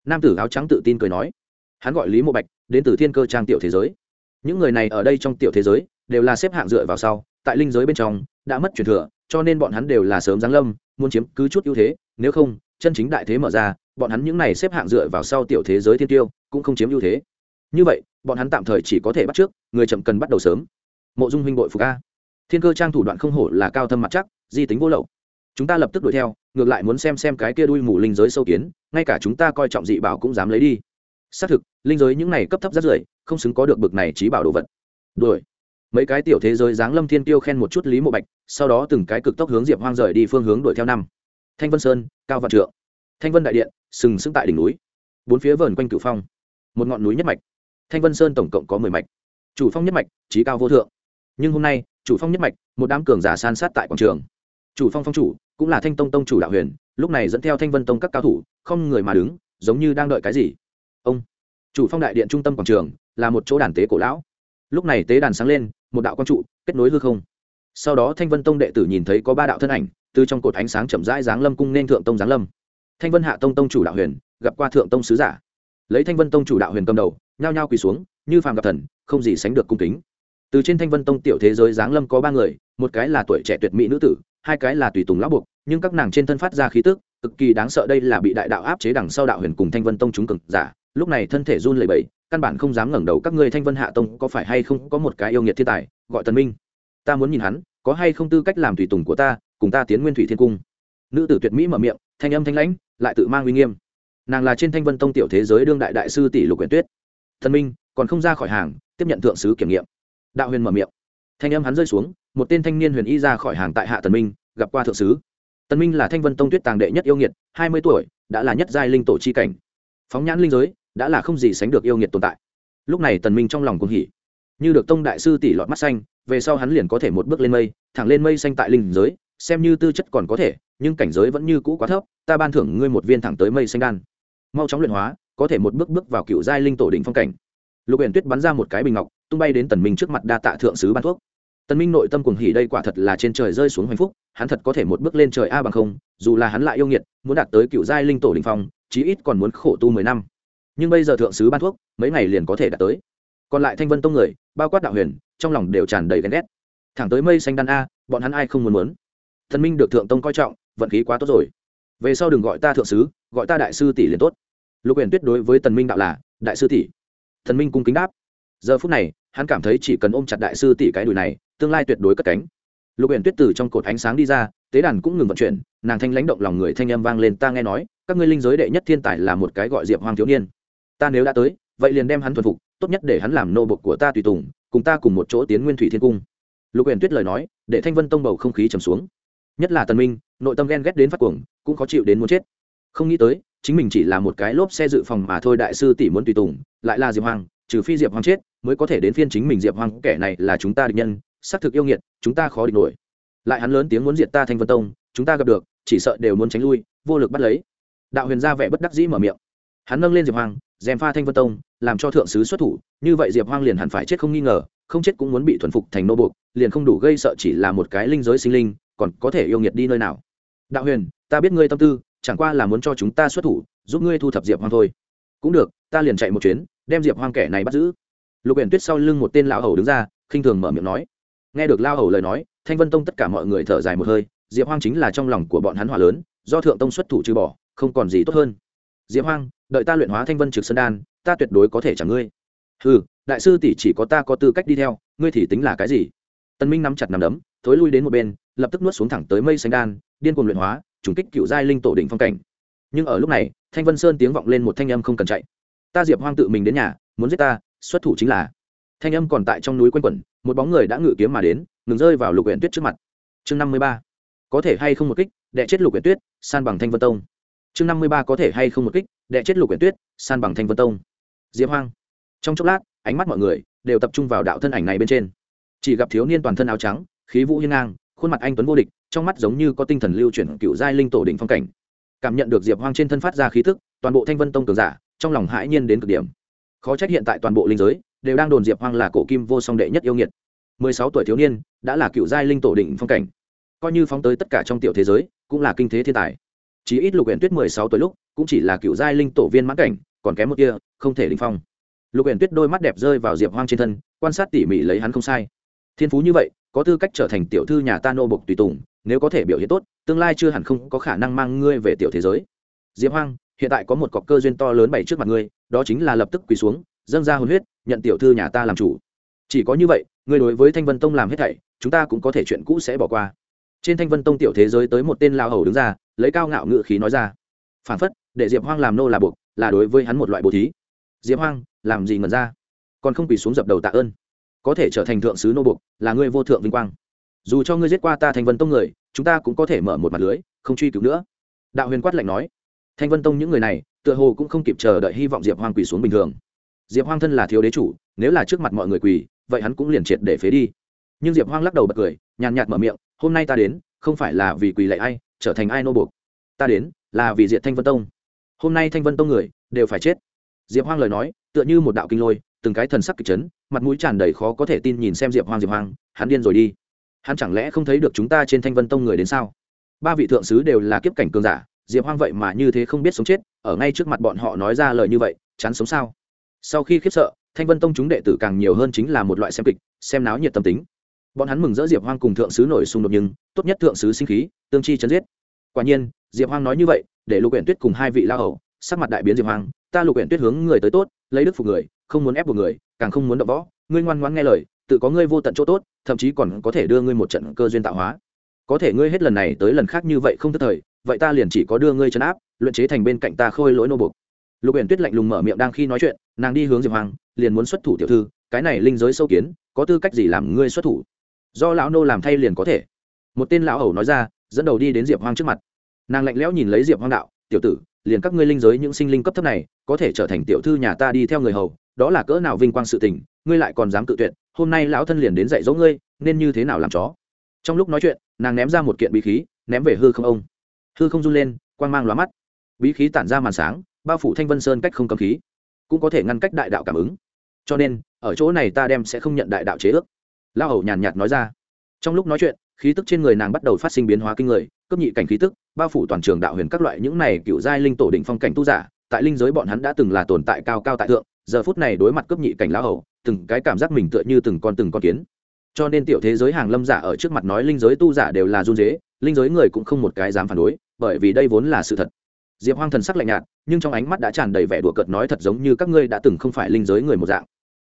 Nam tử áo trắng tự tin cười nói, hắn gọi lý mộ bạch, đến từ thiên cơ trang tiểu thế giới. Những người này ở đây trong tiểu thế giới, đều là xếp hạng dựa vào sau, tại linh giới bên trong, đã mất truyền thừa cho nên bọn hắn đều là sớm giáng lâm, muốn chiếm cứ chút ưu thế, nếu không, chân chính đại thế mở ra, bọn hắn những này xếp hạng dựa vào sau tiểu thế giới thiên tiêu, cũng không chiếm ưu thế. Như vậy, bọn hắn tạm thời chỉ có thể bắt trước, người chậm cần bắt đầu sớm. Mộ dung huynh bội phục a. Thiên cơ trang thủ đoạn không hổ là cao thâm mặt chắc, di tính vô lậu. Chúng ta lập tức đuổi theo, ngược lại muốn xem xem cái kia đuôi mù linh giới sâu kiến, ngay cả chúng ta coi trọng dị bảo cũng dám lấy đi. Xác thực, linh giới những này cấp thấp rất rưởi, không xứng có được bực này trí bảo đồ vật. Đuổi mấy cái tiểu thế giới giáng lâm thiên tiêu khen một chút lý mộ bạch, sau đó từng cái cực tốc hướng diệp hoang rời đi phương hướng đuổi theo năm. Thanh vân sơn, cao vạn trượng. Thanh vân đại điện, sừng sững tại đỉnh núi. Bốn phía vờn quanh cửu phong. Một ngọn núi nhất mạch. Thanh vân sơn tổng cộng có mười mạch. Chủ phong nhất mạch trí cao vô thượng. Nhưng hôm nay, chủ phong nhất mạch, một đám cường giả san sát tại quảng trường. Chủ phong phong chủ, cũng là thanh tông tông chủ đạo huyền, lúc này dẫn theo thanh vân tông các cao thủ, không người mà đứng, giống như đang đợi cái gì. Ông, chủ phong đại điện trung tâm quảng trường, là một chỗ đàn tế cổ lão. Lúc này tế đàn sáng lên một đạo quang trụ, kết nối hư không. Sau đó thanh vân tông đệ tử nhìn thấy có ba đạo thân ảnh, từ trong cột ánh sáng chậm rãi giáng lâm cung nên thượng tông giáng lâm. Thanh vân hạ tông tông chủ đạo huyền, gặp qua thượng tông sứ giả. Lấy thanh vân tông chủ đạo huyền cầm đầu, nhao nhao quỳ xuống, như phàm gặp thần, không gì sánh được cung kính. Từ trên thanh vân tông tiểu thế giới giáng lâm có ba người, một cái là tuổi trẻ tuyệt mỹ nữ tử, hai cái là tùy tùng lão buộc, nhưng các nàng trên thân phát ra khí tức, cực kỳ đáng sợ đây là bị đại đạo áp chế đằng sau đạo huyền cùng thanh vân tông chúng cực giả. Lúc này thân thể run lẩy bẩy căn bản không dám ngẩng đầu các ngươi thanh vân hạ tông có phải hay không có một cái yêu nghiệt thiên tài, gọi tần minh. Ta muốn nhìn hắn, có hay không tư cách làm tùy tùng của ta, cùng ta tiến nguyên thủy thiên cung. Nữ tử tuyệt mỹ mở miệng, thanh âm thanh lãnh, lại tự mang uy nghiêm. Nàng là trên thanh vân tông tiểu thế giới đương đại đại sư tỷ lục quyển tuyết. Thần minh, còn không ra khỏi hàng, tiếp nhận thượng sứ kiểm nghiệm. Đạo huyền mở miệng. Thanh âm hắn rơi xuống, một tên thanh niên huyền y ra khỏi hàng tại hạ tần minh, gặp qua thượng sứ. Tần minh là thanh vân tông tuyết tàng đệ nhất yêu nghiệt, hai mươi tuổi, đã là nhất giai linh tổ chi cảnh. Phóng nhãn linh giới đã là không gì sánh được yêu nghiệt tồn tại. Lúc này tần minh trong lòng cuồng hỉ. Như được tông đại sư tỷ lọt mắt xanh, về sau hắn liền có thể một bước lên mây, thẳng lên mây xanh tại linh giới, xem như tư chất còn có thể, nhưng cảnh giới vẫn như cũ quá thấp, ta ban thưởng ngươi một viên thẳng tới mây xanh đan. Mau chóng luyện hóa, có thể một bước bước vào cựu giai linh tổ đỉnh phong cảnh. Lục uyển tuyết bắn ra một cái bình ngọc, tung bay đến tần minh trước mặt đa tạ thượng sứ ban thuốc. Tần minh nội tâm cuồng hỉ đây quả thật là trên trời rơi xuống hạnh phúc, hắn thật có thể một bước lên trời a bằng không, dù là hắn lại yêu nghiệt, muốn đạt tới cựu giai linh tổ đỉnh phong, chí ít còn muốn khổ tu mười năm nhưng bây giờ thượng sứ ban thuốc mấy ngày liền có thể đạt tới. Còn lại thanh vân tông người, bao quát đạo huyền, trong lòng đều tràn đầy ghen ghét. Thẳng tới mây xanh đan a, bọn hắn ai không muốn muốn. Thần minh được thượng tông coi trọng, vận khí quá tốt rồi. Về sau đừng gọi ta thượng sứ, gọi ta đại sư tỷ liền tốt. Lục huyền tuyết đối với tần minh đạo là, đại sư tỷ. Thần minh cung kính đáp. Giờ phút này, hắn cảm thấy chỉ cần ôm chặt đại sư tỷ cái đùi này, tương lai tuyệt đối cất cánh. Lục huyền tuyết từ trong cột ánh sáng đi ra, tế đàn cũng ngừng vận chuyển, nàng thanh lãnh động lòng người thanh âm vang lên, ta nghe nói, các ngươi linh giới đệ nhất thiên tài là một cái gọi diệp hoang thiếu niên ta nếu đã tới, vậy liền đem hắn thuần phục, tốt nhất để hắn làm nô bộc của ta tùy tùng, cùng ta cùng một chỗ tiến nguyên thủy thiên cung. Lục huyền tuyết lời nói, để thanh vân tông bầu không khí trầm xuống. Nhất là tần minh, nội tâm ghen ghét đến phát cuồng, cũng khó chịu đến muốn chết. Không nghĩ tới, chính mình chỉ là một cái lốp xe dự phòng mà thôi đại sư tỷ muốn tùy tùng, lại là diệp hoàng, trừ phi diệp hoàng chết, mới có thể đến phiên chính mình diệp hoàng, kẻ này là chúng ta địch nhân, xác thực yêu nghiệt, chúng ta khó địch nổi. Lại hắn lớn tiếng muốn diệt ta thanh vân tông, chúng ta gặp được, chỉ sợ đều muốn tránh lui, vô lực bắt lấy. Đạo huyền ra vẻ bất đắc dĩ mở miệng. Hắn nâng lên diệp hoàng dèm pha thanh vân tông, làm cho thượng sứ xuất thủ, như vậy diệp hoang liền hẳn phải chết không nghi ngờ, không chết cũng muốn bị thuần phục thành nô buộc, liền không đủ gây sợ chỉ là một cái linh giới sinh linh, còn có thể yêu nghiệt đi nơi nào. Đạo huyền, ta biết ngươi tâm tư, chẳng qua là muốn cho chúng ta xuất thủ, giúp ngươi thu thập diệp hoang thôi. Cũng được, ta liền chạy một chuyến, đem diệp hoang kẻ này bắt giữ. Lục uyển tuyết sau lưng một tên lão hầu đứng ra, khinh thường mở miệng nói. Nghe được lao hầu lời nói, thanh vân tông tất cả mọi người thở dài một hơi, diệp hoang chính là trong lòng của bọn hắn hỏa lớn, do thượng tông xuất thủ trừ bỏ, không còn gì tốt hơn diệp hoang, đợi ta luyện hóa thanh vân trực sơn đan, ta tuyệt đối có thể trả ngươi. Ừ đại sư tỷ chỉ có ta có tư cách đi theo, ngươi thì tính là cái gì? Tân minh nắm chặt nắm đấm, thối lui đến một bên, lập tức nuốt xuống thẳng tới mây xanh đan, điên cuồng luyện hóa, trùng kích cựu giai linh tổ đỉnh phong cảnh. Nhưng ở lúc này, thanh vân sơn tiếng vọng lên một thanh âm không cần chạy. Ta diệp hoang tự mình đến nhà, muốn giết ta, xuất thủ chính là. Thanh âm còn tại trong núi quanh quẩn, một bóng người đã ngự kiếm mà đến, ngừng rơi vào lục huyện tuyết trước mặt. Chương năm mươi ba. Có thể hay không một kích đệ chết lục huyện tuyết, san bằng thanh vân tông chương năm mươi ba có thể hay không một kích, đệ chết lục quyển tuyết, san bằng thanh vân tông. Diệp hoang. Trong chốc lát, ánh mắt mọi người đều tập trung vào đạo thân ảnh này bên trên. Chỉ gặp thiếu niên toàn thân áo trắng, khí vũ hiên ngang, khuôn mặt anh tuấn vô địch, trong mắt giống như có tinh thần lưu chuyển cựu giai linh tổ đỉnh phong cảnh. Cảm nhận được diệp hoang trên thân phát ra khí thức toàn bộ thanh vân tông cường giả, trong lòng hãi nhiên đến cực điểm. Khó trách hiện tại toàn bộ linh giới đều đang đồn diệp hoang là cổ kim vô song đệ nhất yêu nghiệt. Mười sáu tuổi thiếu niên đã là cựu giai linh tổ đỉnh phong cảnh. Coi như phóng tới tất cả trong tiểu thế giới, cũng là kinh thế thiên tài chỉ ít lục huyện tuyết mười sáu tuổi lúc, cũng chỉ là cựu giai linh tổ viên mãn cảnh, còn kém một kia không thể linh phong. Lục huyện tuyết đôi mắt đẹp rơi vào diệp hoang trên thân, quan sát tỉ mỉ lấy hắn không sai. Thiên phú như vậy, có tư cách trở thành tiểu thư nhà ta nô bộc tùy tùng, nếu có thể biểu hiện tốt, tương lai chưa hẳn không có khả năng mang ngươi về tiểu thế giới. Diệp hoang, hiện tại có một cọc cơ duyên to lớn bày trước mặt ngươi, đó chính là lập tức quỳ xuống, dâng ra hồn huyết, nhận tiểu thư nhà ta làm chủ. Chỉ có như vậy, ngươi đối với thanh vân tông làm hết thảy, chúng ta cũng có thể chuyện cũ sẽ bỏ qua trên thanh vân tông tiểu thế giới tới một tên lao hầu đứng ra, lấy cao ngạo ngự khí nói ra. Phản phất, để diệp hoang làm nô là buộc, là đối với hắn một loại bố thí. Diệp hoang, làm gì ngẩn ra? Còn không quỳ xuống dập đầu tạ ơn. Có thể trở thành thượng sứ nô buộc, là ngươi vô thượng vinh quang. Dù cho ngươi giết qua ta thanh vân tông người, chúng ta cũng có thể mở một mặt lưới, không truy cứu nữa. Đạo huyền quát lạnh nói. Thanh vân tông những người này, tựa hồ cũng không kịp chờ đợi hy vọng diệp hoang quỳ xuống bình thường. Diệp hoang thân là thiếu đế chủ, nếu là trước mặt mọi người quỳ, vậy hắn cũng liền triệt để phế đi nhưng diệp hoang lắc đầu bật cười, nhàn nhạt mở miệng, hôm nay ta đến, không phải là vì quỳ lệ ai, trở thành ai nô buộc. Ta đến là vì diện thanh vân tông. Hôm nay thanh vân tông người đều phải chết. Diệp hoang lời nói, tựa như một đạo kinh lôi, từng cái thần sắc kịch chấn, mặt mũi tràn đầy khó có thể tin nhìn xem diệp hoang diệp hoang, hắn điên rồi đi. Hắn chẳng lẽ không thấy được chúng ta trên thanh vân tông người đến sao? Ba vị thượng sứ đều là kiếp cảnh cường giả, diệp hoang vậy mà như thế không biết sống chết, ở ngay trước mặt bọn họ nói ra lời như vậy, chán sống sao? Sau khi khiếp sợ, thanh vân tông chúng đệ tử càng nhiều hơn chính là một loại xem kịch, xem náo nhiệt tâm tính bọn hắn mừng rỡ diệp hoang cùng thượng sứ nổi xung đột nhưng, tốt nhất thượng sứ sinh khí, tương chi chấn giết. Quả nhiên, diệp hoang nói như vậy, để lục huyện tuyết cùng hai vị lao hầu, sắc mặt đại biến diệp hoang, ta lục huyện tuyết hướng người tới tốt, lấy đức phục người, không muốn ép buộc người, càng không muốn đập võ. Ngươi ngoan ngoãn nghe lời, tự có ngươi vô tận chỗ tốt, thậm chí còn có thể đưa ngươi một trận cơ duyên tạo hóa. Có thể ngươi hết lần này tới lần khác như vậy không tức thời, vậy ta liền chỉ có đưa ngươi chấn áp, luyện chế thành bên cạnh ta khôi lỗi nô bục lục uyển tuyết lạnh lùng mở miệng đang khi nói chuyện, nàng đi hướng diệp hoàng liền muốn xuất thủ tiểu thư, cái này linh giới sâu kiến, có tư cách gì làm ngươi xuất thủ? Do lão nô làm thay liền có thể. Một tên lão hầu nói ra, dẫn đầu đi đến diệp hoang trước mặt. Nàng lạnh lẽo nhìn lấy diệp hoang đạo, tiểu tử, liền các ngươi linh giới những sinh linh cấp thấp này, có thể trở thành tiểu thư nhà ta đi theo người hầu, đó là cỡ nào vinh quang sự tình, ngươi lại còn dám cự tuyệt, hôm nay lão thân liền đến dạy dỗ ngươi, nên như thế nào làm chó? Trong lúc nói chuyện, nàng ném ra một kiện bí khí, ném về hư không ông. Hư không run lên, quang mang lóa mắt. Bí khí tản ra màn sáng, bao phủ thanh vân sơn cách không cầm khí, cũng có thể ngăn cách đại đạo cảm ứng. Cho nên, ở chỗ này ta đem sẽ không nhận đại đạo chế ước lao hầu nhàn nhạt nói ra. Trong lúc nói chuyện, khí tức trên người nàng bắt đầu phát sinh biến hóa kinh người, cấp nhị cảnh khí tức, bao phủ toàn trường đạo huyền các loại những này cựu giai linh tổ đỉnh phong cảnh tu giả, tại linh giới bọn hắn đã từng là tồn tại cao cao tại thượng, giờ phút này đối mặt cấp nhị cảnh lão hầu, từng cái cảm giác mình tựa như từng con từng con kiến. Cho nên tiểu thế giới hàng lâm giả ở trước mặt nói linh giới tu giả đều là run dế linh giới người cũng không một cái dám phản đối, bởi vì đây vốn là sự thật. Diệp hoang thần sắc lạnh nhạt, nhưng trong ánh mắt đã tràn đầy vẻ đùa cợt nói thật giống như các ngươi đã từng không phải linh giới người một dạng.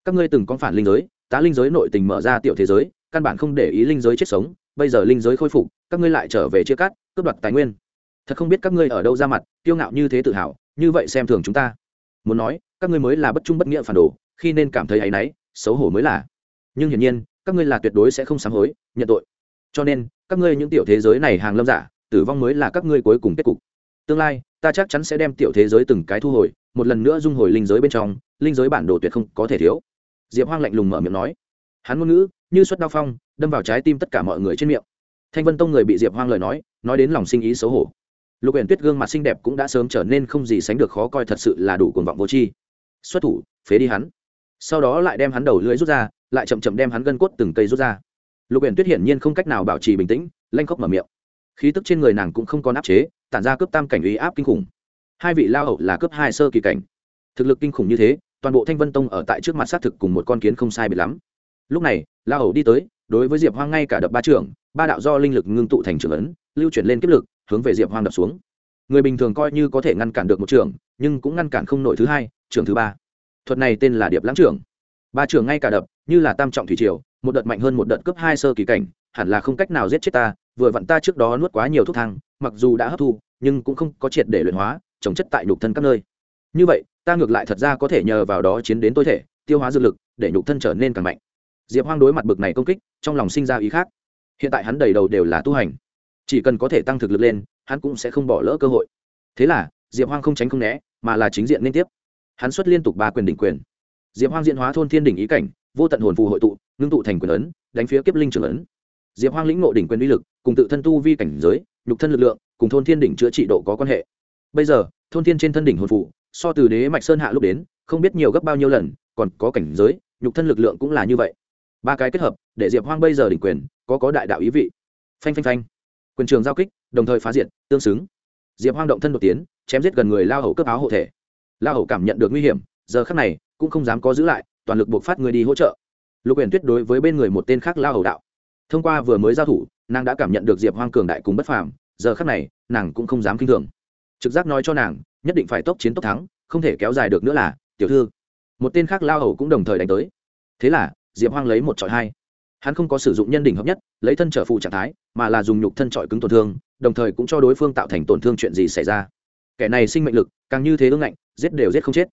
Các ngươi từng có phản linh giới tá linh giới nội tình mở ra tiểu thế giới, căn bản không để ý linh giới chết sống, bây giờ linh giới khôi phục, các ngươi lại trở về chia cắt, cướp đoạt tài nguyên. Thật không biết các ngươi ở đâu ra mặt, kiêu ngạo như thế tự hào, như vậy xem thường chúng ta. Muốn nói, các ngươi mới là bất trung bất nghĩa phản đồ, khi nên cảm thấy áy náy, xấu hổ mới là. Nhưng hiển nhiên, các ngươi là tuyệt đối sẽ không sám hối, nhận tội. Cho nên, các ngươi những tiểu thế giới này hàng lâm giả, tử vong mới là các ngươi cuối cùng kết cục. Tương lai, ta chắc chắn sẽ đem tiểu thế giới từng cái thu hồi, một lần nữa dung hồi linh giới bên trong, linh giới bản đồ tuyệt không có thể thiếu diệp hoang lạnh lùng mở miệng nói. Hắn ngôn ngữ, như suất đao phong, đâm vào trái tim tất cả mọi người trên miệng. Thanh vân tông người bị diệp hoang lời nói nói đến lòng sinh ý xấu hổ. Lục uyển tuyết gương mặt xinh đẹp cũng đã sớm trở nên không gì sánh được khó coi thật sự là đủ cuồng vọng vô tri. Xuất thủ, phế đi hắn. Sau đó lại đem hắn đầu lưỡi rút ra, lại chậm chậm đem hắn gân cốt từng cây rút ra. Lục uyển tuyết hiển nhiên không cách nào bảo trì bình tĩnh, lanh khóc mở miệng. Khí tức trên người nàng cũng không còn áp chế, tản ra cướp tam cảnh uy áp kinh khủng. Hai vị lao hậu là cướp hai sơ kỳ cảnh. Thực lực kinh khủng như thế toàn bộ thanh vân tông ở tại trước mặt xác thực cùng một con kiến không sai biệt lắm. Lúc này, la hầu đi tới, đối với diệp hoang ngay cả đập ba trưởng, ba đạo do linh lực ngưng tụ thành trưởng ấn, lưu chuyển lên kiếp lực, hướng về diệp hoang đập xuống. Người bình thường coi như có thể ngăn cản được một trưởng, nhưng cũng ngăn cản không nổi thứ hai, trưởng thứ ba. Thuật này tên là điệp lãng trưởng. Ba trưởng ngay cả đập, như là tam trọng thủy triều, một đợt mạnh hơn một đợt cấp hai sơ kỳ cảnh, hẳn là không cách nào giết chết ta, vừa vặn ta trước đó nuốt quá nhiều thuốc thang, mặc dù đã hấp thu, nhưng cũng không có triệt để luyện hóa chống chất tại nhục thân các nơi. Như vậy ta ngược lại thật ra có thể nhờ vào đó chiến đến tối thể, tiêu hóa dược lực, để nhục thân trở nên càng mạnh. Diệp hoang đối mặt bực này công kích, trong lòng sinh ra ý khác. Hiện tại hắn đầy đầu đều là tu hành. Chỉ cần có thể tăng thực lực lên, hắn cũng sẽ không bỏ lỡ cơ hội. Thế là, diệp hoang không tránh không né, mà là chính diện liên tiếp. Hắn xuất liên tục ba quyền đỉnh quyền. Diệp hoang diễn hóa thôn thiên đỉnh ý cảnh, vô tận hồn phù hội tụ, ngưng tụ thành quyền ấn, đánh phía kiếp linh trưởng ấn. Diệp hoang lĩnh ngộ đỉnh quyền uy lực, cùng tự thân tu vi cảnh giới, nhục thân lực lượng, cùng thôn thiên đỉnh chữa trị độ có quan hệ. Bây giờ, thôn thiên trên thân đỉnh hồn phù so từ đế mạch sơn hạ lúc đến, không biết nhiều gấp bao nhiêu lần, còn có cảnh giới, nhục thân lực lượng cũng là như vậy. Ba cái kết hợp, để diệp hoang bây giờ đỉnh quyền, có có đại đạo ý vị. Phanh phanh phanh. Quyền trường giao kích, đồng thời phá diệt, tương xứng. Diệp hoang động thân đột tiến, chém giết gần người lao hầu cấp áo hộ thể. Lao hầu cảm nhận được nguy hiểm, giờ khắc này, cũng không dám có giữ lại, toàn lực buộc phát người đi hỗ trợ. Lục huyền tuyết đối với bên người một tên khác lao hầu đạo. Thông qua vừa mới giao thủ, nàng đã cảm nhận được diệp hoang cường đại cùng bất phàm, giờ khắc này, nàng cũng không dám k i n h thường. Trực giác nói cho nàng nhất định phải tốc chiến tốc thắng, không thể kéo dài được nữa là, tiểu thư. Một tên khác lao hầu cũng đồng thời đánh tới. Thế là, diệp hoang lấy một trọi hai. Hắn không có sử dụng nhân đỉnh hợp nhất, lấy thân trở phụ trạng thái, mà là dùng nhục thân trọi cứng tổn thương, đồng thời cũng cho đối phương tạo thành tổn thương chuyện gì xảy ra. Kẻ này sinh mệnh lực, càng như thế ương ngạnh, giết đều giết không chết.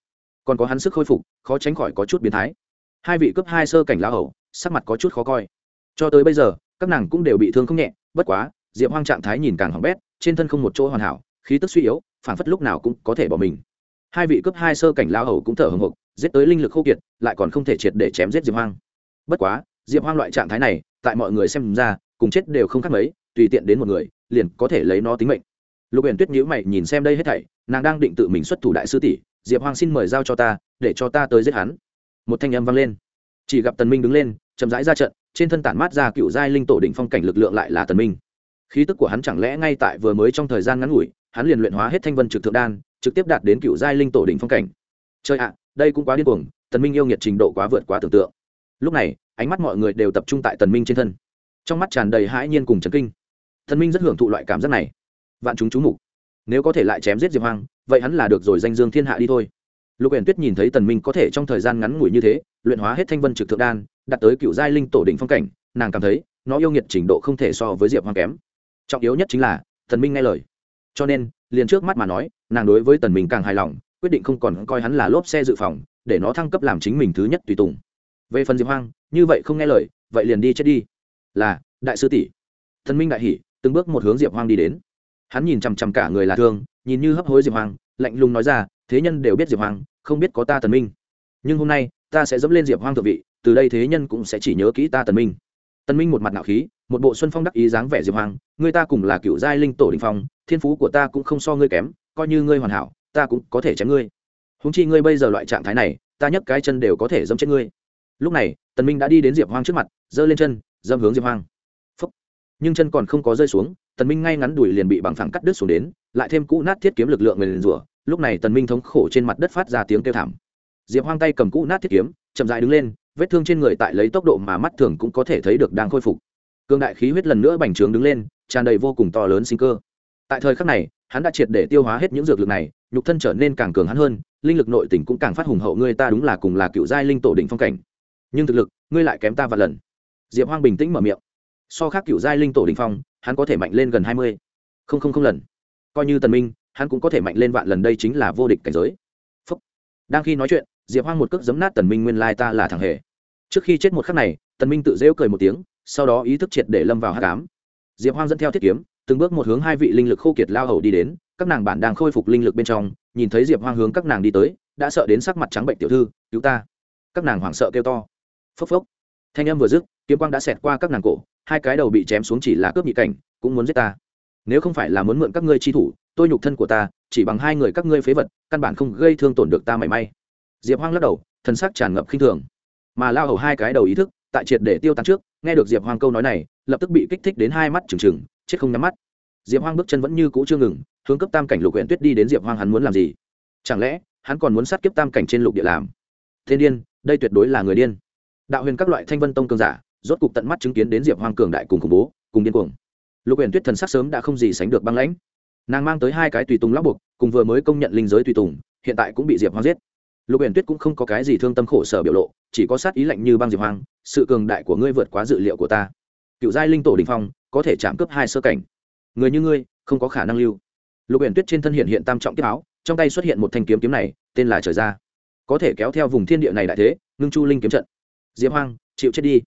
Còn có hắn sức khôi phục, khó tránh khỏi có chút biến thái. Hai vị cấp hai sơ cảnh lão hầu, sắc mặt có chút khó coi. Cho tới bây giờ, các nàng cũng đều bị thương không nhẹ, bất quá, diệp hoang trạng thái nhìn càng hỏng bét, trên thân không một chỗ hoàn hảo khí tức suy yếu phản phất lúc nào cũng có thể bỏ mình. Hai vị cấp hai sơ cảnh lao hầu cũng thở hồng hộc, giết tới linh lực khô kiệt, lại còn không thể triệt để chém giết diệp hoang. Bất quá, diệp hoang loại trạng thái này, tại mọi người xem ra, cùng chết đều không khác mấy, tùy tiện đến một người, liền có thể lấy nó tính mệnh. Lục huyền tuyết nhíu mày nhìn xem đây hết thảy, nàng đang định tự mình xuất thủ đại sư tỷ, diệp hoang xin mời giao cho ta, để cho ta tới giết hắn. Một thanh âm vang lên. Chỉ gặp tần minh đứng lên, chậm rãi ra trận, trên thân tản mát ra cựu giai linh tổ đỉnh phong cảnh lực lượng lại là tần minh. Khí tức của hắn chẳng lẽ ngay tại vừa mới trong thời gian ngắn ngủi hắn liền luyện hóa hết thanh vân trực thượng đan, trực tiếp đạt đến cựu giai linh tổ đỉnh phong cảnh. Chơi ạ, đây cũng quá điên cuồng, tần minh yêu nghiệt trình độ quá vượt quá tưởng tượng. Lúc này, ánh mắt mọi người đều tập trung tại tần minh trên thân. Trong mắt tràn đầy hãi nhiên cùng chấn kinh. Tần minh rất hưởng thụ loại cảm giác này. Vạn chúng chú mục. Nếu có thể lại chém giết diệp hoang, vậy hắn là được rồi danh dương thiên hạ đi thôi. Lục uyển tuyết nhìn thấy tần minh có thể trong thời gian ngắn ngủi như thế, luyện hóa hết thanh vân trực thượng đan, đạt tới cựu giai linh tổ đỉnh phong cảnh, nàng cảm thấy, nó yêu nghiệt trình độ không thể so với diệp hoang kém. Trọng yếu nhất chính là, tần minh nghe lời cho nên, liền trước mắt mà nói, nàng đối với tần minh càng hài lòng, quyết định không còn coi hắn là lốp xe dự phòng, để nó thăng cấp làm chính mình thứ nhất tùy tùng. Về phần diệp hoang, như vậy không nghe lời, vậy liền đi chết đi. Là, đại sư tỷ. Thần minh đại hỉ, từng bước một hướng diệp hoang đi đến. Hắn nhìn chằm chằm cả người là thương, nhìn như hấp hối diệp hoang, lạnh lùng nói ra, thế nhân đều biết diệp hoang, không biết có ta tần minh. Nhưng hôm nay, ta sẽ dẫm lên diệp hoang thượng vị, từ đây thế nhân cũng sẽ chỉ nhớ kỹ ta tần minh. Tần minh một mặt nạo khí, một bộ xuân phong đắc ý dáng vẻ diệp hoang người ta cùng là cựu giai linh tổ đình phong thiên phú của ta cũng không so ngươi kém, coi như ngươi hoàn hảo, ta cũng có thể chém ngươi. Húng chi ngươi bây giờ loại trạng thái này, ta nhấc cái chân đều có thể dâm chết ngươi. Lúc này, tần minh đã đi đến diệp hoang trước mặt, giơ lên chân dâm hướng diệp hoang. Phúc. nhưng chân còn không có rơi xuống, tần minh ngay ngắn đùi liền bị bằng phẳng cắt đứt xuống đến, lại thêm cũ nát thiết kiếm lực lượng người liền rủa, lúc này tần minh thống khổ trên mặt đất phát ra tiếng kêu thảm. Diệp hoang tay cầm cũ nát thiết kiếm, chậm rãi đứng lên, vết thương trên người tại lấy tốc độ mà mắt thường cũng có thể thấy được đang khôi phục. Cương đại khí huyết lần nữa bành trướng đứng lên, tràn đầy vô cùng to lớn sinh cơ tại thời khắc này, hắn đã triệt để tiêu hóa hết những dược lực này, nhục thân trở nên càng cường hắn hơn, linh lực nội tình cũng càng phát hùng hậu, ngươi ta đúng là cùng là cựu giai linh tổ đỉnh phong cảnh. Nhưng thực lực, ngươi lại kém ta vài lần. Diệp hoang bình tĩnh mở miệng. So khác cựu giai linh tổ đỉnh phong, hắn có thể mạnh lên gần hai mươi. Không không không lần. Coi như tần minh, hắn cũng có thể mạnh lên vạn lần, đây chính là vô địch cảnh giới. Phúc. đang khi nói chuyện, diệp hoang một cước giấm nát tần minh nguyên lai ta là thằng hề. Trước khi chết một khắc này, tần minh tự rêu cười một tiếng, sau đó ý thức triệt để lâm vào hát cám diệp hoang dẫn theo thiết kiếm từng bước một hướng hai vị linh lực khô kiệt lao hầu đi đến, các nàng bản đang khôi phục linh lực bên trong, nhìn thấy diệp hoang hướng các nàng đi tới, đã sợ đến sắc mặt trắng bệnh tiểu thư, cứu ta. Các nàng hoảng sợ kêu to. Phốc phốc. Thanh âm vừa dứt, kiếm quang đã xẹt qua các nàng cổ, hai cái đầu bị chém xuống chỉ là cướp nhị cảnh, cũng muốn giết ta. Nếu không phải là muốn mượn các ngươi chi thủ, tôi nhục thân của ta, chỉ bằng hai người các ngươi phế vật, căn bản không gây thương tổn được ta mảy may. Diệp hoang lắc đầu thân xác tràn ngập khinh thường. Mà lao hầu hai cái đầu ý thức, tại triệt để tiêu tan trước, nghe được diệp hoang câu nói này, lập tức bị kích thích đến hai mắt trừng trừng chết không nhắm mắt. Diệp hoang bước chân vẫn như cũ chưa ngừng, hướng cấp tam cảnh lục huyện tuyết đi đến diệp hoang hắn muốn làm gì? Chẳng lẽ, hắn còn muốn sát kiếp tam cảnh trên lục địa làm? Thiên điên, đây tuyệt đối là người điên. Đạo huyền các loại thanh vân tông cường giả, rốt cục tận mắt chứng kiến đến diệp hoang cường đại cùng khủng bố, cùng điên cuồng. Lục huyện tuyết thần sắc sớm đã không gì sánh được băng lãnh. Nàng mang tới hai cái tùy tùng lóc buộc, cùng vừa mới công nhận linh giới tùy tùng, hiện tại cũng bị diệp hoang giết. Lục huyện tuyết cũng không có cái gì thương tâm khổ sở biểu lộ, chỉ có sát ý lạnh như băng diệp hoang, sự cường đại của ngươi vượt quá dự liệu của ta. Cựu giai linh tổ đình phong có thể chạm cướp hai sơ cảnh. Người như ngươi, không có khả năng lưu. Lục Uyển tuyết trên thân hiện hiện tam trọng kiếp áo, trong tay xuất hiện một thanh kiếm kiếm này, tên là trời ra có thể kéo theo vùng thiên địa này đại thế, ngưng chu linh kiếm trận. Diệp hoang, chịu chết đi.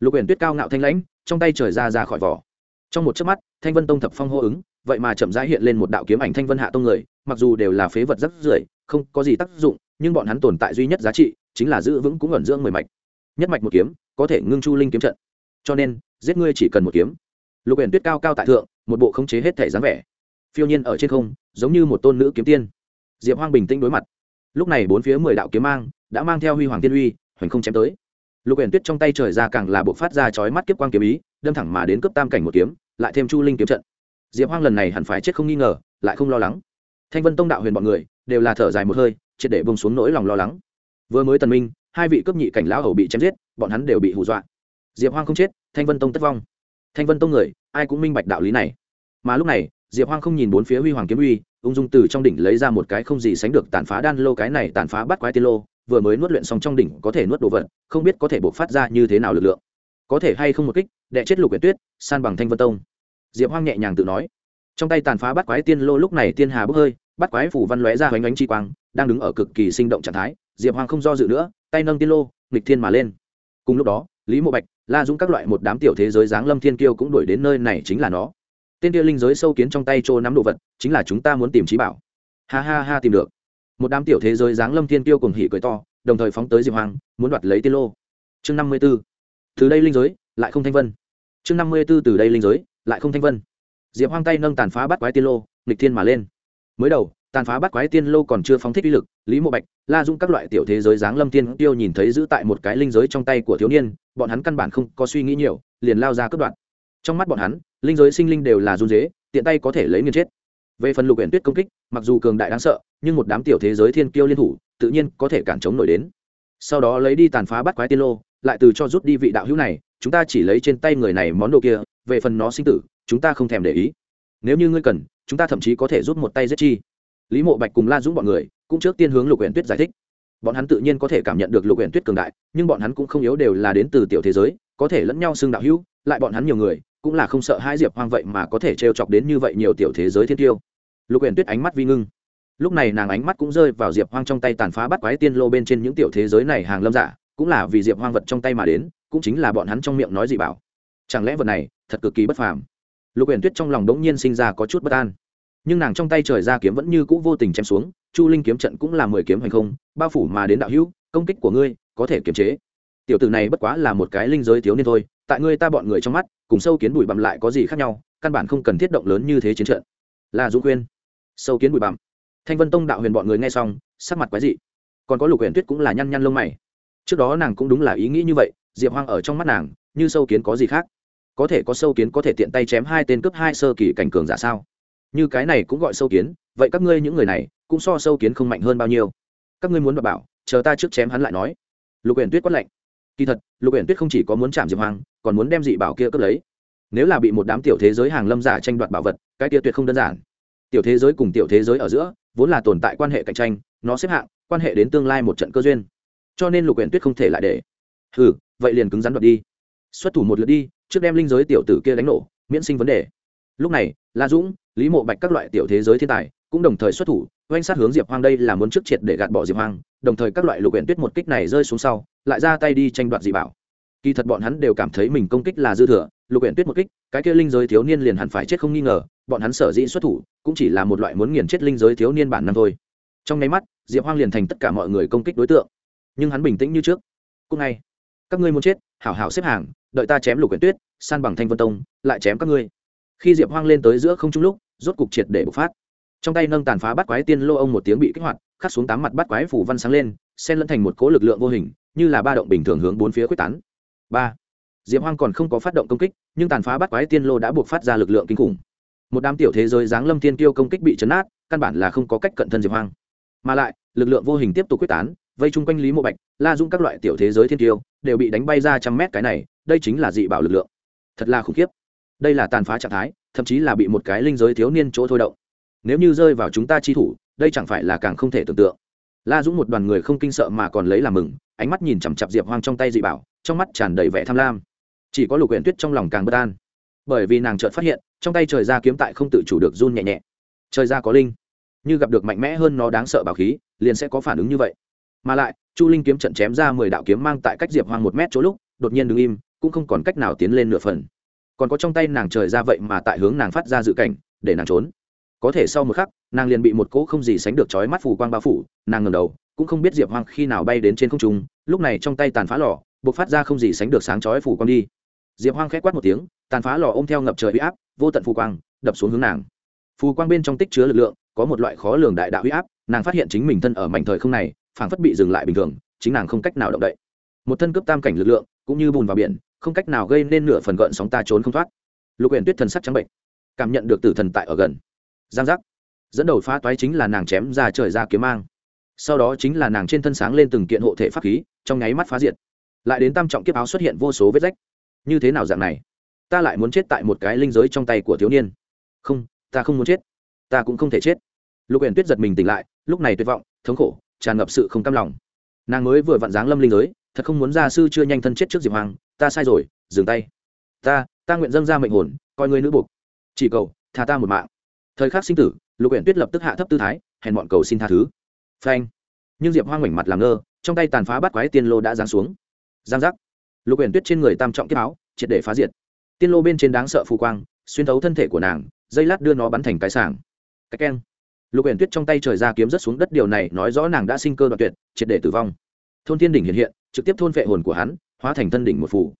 Lục Uyển tuyết cao ngạo thanh lãnh, trong tay trời ra ra khỏi vỏ. Trong một chớp mắt, thanh vân tông thập phong hô ứng, vậy mà chậm rãi hiện lên một đạo kiếm ảnh thanh vân hạ tông người, mặc dù đều là phế vật rất rưởi, không có gì tác dụng, nhưng bọn hắn tồn tại duy nhất giá trị, chính là giữ vững cũng ẩn dưỡng mười mạch. Nhất mạch một kiếm, có thể ngưng chu linh kiếm trận. Cho nên, giết ngươi chỉ cần một kiếm lục huyện tuyết cao cao tại thượng, một bộ khống chế hết thể dáng vẻ. Phiêu nhiên ở trên không, giống như một tôn nữ kiếm tiên. Diệp hoang bình tĩnh đối mặt. Lúc này bốn phía mười đạo kiếm mang đã mang theo huy hoàng tiên uy, hoành không chém tới. Lục huyện tuyết trong tay trời ra càng là bộ phát ra chói mắt kiếp quang kiếm ý, đâm thẳng mà đến cấp tam cảnh một kiếm, lại thêm chu linh kiếm trận. Diệp hoang lần này hẳn phải chết không nghi ngờ, lại không lo lắng. Thanh vân tông đạo huyền bọn người đều là thở dài một hơi, triệt để bông xuống nỗi lòng lo lắng. Vừa mới tần minh, hai vị cấp nhị cảnh lão hầu bị chém giết, bọn hắn đều bị hù dọa. Diệp hoang không chết, thanh vân tông tất vong thanh vân tông người, ai cũng minh bạch đạo lý này. Mà lúc này, diệp hoang không nhìn bốn phía huy hoàng kiếm uy, ung dung từ trong đỉnh lấy ra một cái không gì sánh được tàn phá đan lô, cái này tàn phá bắt quái tiên lô, vừa mới nuốt luyện xong trong đỉnh có thể nuốt đồ vật, không biết có thể buộc phát ra như thế nào lực lượng. Có thể hay không một kích, đệ chết lục quyển tuyết, san bằng thanh vân tông. Diệp hoang nhẹ nhàng tự nói. Trong tay tàn phá bắt quái tiên lô lúc này tiên hà bốc hơi, bắt quái phủ văn lóe ra hoành ánh chi quang, đang đứng ở cực kỳ sinh động trạng thái, diệp Hoang không do dự nữa, tay nâng tiên lô, nghịch thiên mà lên. Cùng lúc đó lý mộ bạch, la dũng các loại một đám tiểu thế giới giáng lâm thiên kiêu cũng đuổi đến nơi này chính là nó. Tên kia linh giới sâu kiến trong tay trô nắm đồ vật, chính là chúng ta muốn tìm trí bảo. Ha ha ha, tìm được. Một đám tiểu thế giới giáng lâm thiên kiêu cùng hỉ cười to, đồng thời phóng tới diệp hoàng, muốn đoạt lấy tiên lô. Chương năm mươi b ố từ đây linh giới, lại không thanh vân. Chương năm mươi b ố từ đây linh giới, lại không thanh vân. Diệp hoang tay nâng tàn phá bắt quái tiên lô, nghịch thiên mà lên. Mới đầu tàn phá bắt quái tiên lô còn chưa phóng thích uy lực, lý mộ bạch, la dung các loại tiểu thế giới giáng lâm tiên tiêu nhìn thấy giữ tại một cái linh giới trong tay của thiếu niên, bọn hắn căn bản không có suy nghĩ nhiều, liền lao ra cướp đoạn trong mắt bọn hắn, linh giới sinh linh đều là run dế tiện tay có thể lấy nghiền chết. Về phần lục huyện tuyết công kích, mặc dù cường đại đáng sợ, nhưng một đám tiểu thế giới thiên kiêu liên thủ, tự nhiên có thể cản chống nổi đến. Sau đó lấy đi tàn phá bắt quái tiên lô, lại từ cho rút đi vị đạo hữu này, chúng ta chỉ lấy trên tay người này món đồ kia, về phần nó sinh tử, chúng ta không thèm để ý. Nếu như ngươi cần, chúng ta thậm chí có thể rút một tay giết chi lý mộ bạch cùng la dũng bọn người cũng trước tiên hướng lục huyện tuyết giải thích. Bọn hắn tự nhiên có thể cảm nhận được lục huyện tuyết cường đại, nhưng bọn hắn cũng không yếu đều là đến từ tiểu thế giới, có thể lẫn nhau xưng đạo hữu, lại bọn hắn nhiều người, cũng là không sợ hai diệp hoang vậy mà có thể trêu chọc đến như vậy nhiều tiểu thế giới thiên tiêu. Lục huyện tuyết ánh mắt vi ngưng. Lúc này nàng ánh mắt cũng rơi vào diệp hoang trong tay tàn phá bắt quái tiên lô bên trên những tiểu thế giới này hàng lâm giả cũng là vì diệp hoang vật trong tay mà đến, cũng chính là bọn hắn trong miệng nói gì bảo. Chẳng lẽ vật này thật cực kỳ bất phàm? Lục huyền tuyết trong lòng đống nhiên sinh ra có chút bất an nhưng nàng trong tay trời ra kiếm vẫn như cũ vô tình chém xuống, chu linh kiếm trận cũng là mười kiếm hành không, bao phủ mà đến đạo hữu, công kích của ngươi có thể kiềm chế. Tiểu tử này bất quá là một cái linh giới thiếu niên thôi, tại ngươi ta bọn người trong mắt, cùng sâu kiến bụi bặm lại có gì khác nhau, căn bản không cần thiết động lớn như thế chiến trận. Là dũng khuyên sâu kiến bụi bặm. Thanh vân tông đạo huyền bọn người nghe xong, sắc mặt quái dị. Còn có lục huyền tuyết cũng là nhăn nhăn lông mày. Trước đó nàng cũng đúng là ý nghĩ như vậy, diệp hoang ở trong mắt nàng, như sâu kiến có gì khác? Có thể có sâu kiến có thể tiện tay chém hai tên cướp hai sơ kỳ cảnh cường giả sao? Như cái này cũng gọi sâu kiến, vậy các ngươi những người này cũng so sâu kiến không mạnh hơn bao nhiêu. Các ngươi muốn đọc bảo, chờ ta trước chém hắn lại nói. Lục uyển tuyết quát lạnh. Kỳ thật, lục uyển tuyết không chỉ có muốn chạm diệp hoàng còn muốn đem dị bảo kia cướp lấy. Nếu là bị một đám tiểu thế giới hàng lâm giả tranh đoạt bảo vật, cái kia tuyệt không đơn giản. Tiểu thế giới cùng tiểu thế giới ở giữa, vốn là tồn tại quan hệ cạnh tranh, nó xếp hạng, quan hệ đến tương lai một trận cơ duyên. Cho nên lục uyển tuyết không thể lại để. Ừ vậy liền cứng rắn đoạt đi. Xuất thủ một lượt đi, trước đem linh giới tiểu tử kia đánh nổ, miễn sinh vấn đề. Lúc này, la dũng lý mộ bạch các loại tiểu thế giới thiên tài cũng đồng thời xuất thủ, oanh sát hướng diệp hoang đây là muốn trước triệt để gạt bỏ diệp hoang, đồng thời các loại lục huyện tuyết một kích này rơi xuống sau, lại ra tay đi tranh đoạt dị bảo. Kỳ thật bọn hắn đều cảm thấy mình công kích là dư thừa, lục huyện tuyết một kích, cái kia linh giới thiếu niên liền hẳn phải chết không nghi ngờ, bọn hắn sở dĩ xuất thủ cũng chỉ là một loại muốn nghiền chết linh giới thiếu niên bản năm thôi. Trong nháy mắt, diệp hoang liền thành tất cả mọi người công kích đối tượng. Nhưng hắn bình tĩnh như trước. Cúc ngay, các ngươi muốn chết, hảo hảo xếp hàng, đợi ta chém lục huyện tuyết, san bằng thanh vân tông, lại chém các ngươi. Khi diệp hoang lên tới giữa không trung lúc rốt cục triệt để bộc phát. Trong tay nâng tàn phá bắt quái tiên lô ông một tiếng bị kích hoạt, khắc xuống tám mặt bắt quái phủ văn sáng lên, xen lẫn thành một cỗ lực lượng vô hình, như là ba động bình thường hướng bốn phía quyết tán. Ba. Diệp hoang còn không có phát động công kích, nhưng tàn phá bắt quái tiên lô đã buộc phát ra lực lượng kinh khủng. Một đám tiểu thế giới giáng lâm tiên tiêu công kích bị chấn át căn bản là không có cách cận thân diệp hoang. Mà lại, lực lượng vô hình tiếp tục quyết tán, vây chung quanh lý mộ bạch, la dung các loại tiểu thế giới thiên tiêu đều bị đánh bay ra trăm mét cái này, đây chính là dị bảo lực lượng. Thật là khủng khiếp đây là tàn phá trạng thái, thậm chí là bị một cái linh giới thiếu niên chỗ thôi động. Nếu như rơi vào chúng ta chi thủ, đây chẳng phải là càng không thể tưởng tượng. La dũng một đoàn người không kinh sợ mà còn lấy làm mừng, ánh mắt nhìn chằm chặp diệp hoang trong tay dị bảo, trong mắt tràn đầy vẻ tham lam. Chỉ có lục huyện tuyết trong lòng càng bất an. Bởi vì nàng chợt phát hiện, trong tay trời ra kiếm tại không tự chủ được run nhẹ nhẹ. Trời ra có linh. Như gặp được mạnh mẽ hơn nó đáng sợ bảo khí, liền sẽ có phản ứng như vậy. Mà lại, chu linh kiếm trận chém ra mười đạo kiếm mang tại cách diệp hoang một mét chỗ lúc, đột nhiên đứng im, cũng không còn cách nào tiến lên nửa phần còn có trong tay nàng trời ra vậy mà tại hướng nàng phát ra dự cảnh, để nàng trốn. Có thể sau một khắc, nàng liền bị một cỗ không gì sánh được chói mắt phù quang bao phủ, nàng ngầm đầu, cũng không biết diệp hoang khi nào bay đến trên không trung, lúc này trong tay tàn phá lò buộc phát ra không gì sánh được sáng chói phù quang đi. Diệp hoang k h é quát một tiếng, tàn phá lò ôm theo ngập trời huy áp, vô tận phù quang, đập xuống hướng nàng. Phù quang bên trong tích chứa lực lượng, có một loại khó lường đại đạo huy áp, nàng phát hiện chính mình thân ở mảnh thời không này, phảng phất bị dừng lại bình thường, chính nàng không cách nào động đậy. Một thân cướp tam cảnh lực lượng, cũng như bùn vào biển không cách nào gây nên nửa phần gợn sóng ta trốn không thoát. Lục huyện tuyết thần sắc trắng bệnh, cảm nhận được tử thần tại ở gần. Giang giác. Dẫn đầu phá toái chính là nàng chém ra trời ra kiếm mang. Sau đó chính là nàng trên thân sáng lên từng kiện hộ thể pháp khí, trong nháy mắt phá diệt. Lại đến tam trọng kiếp áo xuất hiện vô số vết rách. Như thế nào dạng này? Ta lại muốn chết tại một cái linh giới trong tay của thiếu niên. Không, ta không muốn chết. Ta cũng không thể chết. Lục huyện tuyết giật mình tỉnh lại, lúc này tuyệt vọng, thống khổ, tràn ngập sự không cam lòng. Nàng mới vừa vặn dáng lâm linh giới, thật không muốn gia sư chưa nhanh thân chết trước diệp hoàng ta sai rồi, dừng tay. Ta ta nguyện dâng ra mệnh hồn, coi ngươi nữ buộc. Chỉ cầu, tha ta một mạng. Thời khắc sinh tử, lục huyện tuyết lập tức hạ thấp tư thái, hèn bọn cầu xin tha thứ. Phanh. Nhưng diệp hoang mảnh mặt làm ngơ, trong tay tàn phá bắt quái tiên lô đã giáng xuống. Giang giác. Lục uyển tuyết trên người tam trọng kiếp áo, triệt để phá diệt. Tiên lô bên trên đáng sợ phù quang, xuyên thấu thân thể của nàng, dây lát đưa nó bắn thành cái sảng. Cái keng. Lục uyển tuyết trong tay trời ra kiếm rất xuống đất, điều này nói rõ nàng đã sinh cơ đoạn tuyệt, triệt để tử vong. Thôn thiên đỉnh hiện hiện, trực tiếp thôn vệ hồn của hắn hóa thành thân đỉnh một phủ.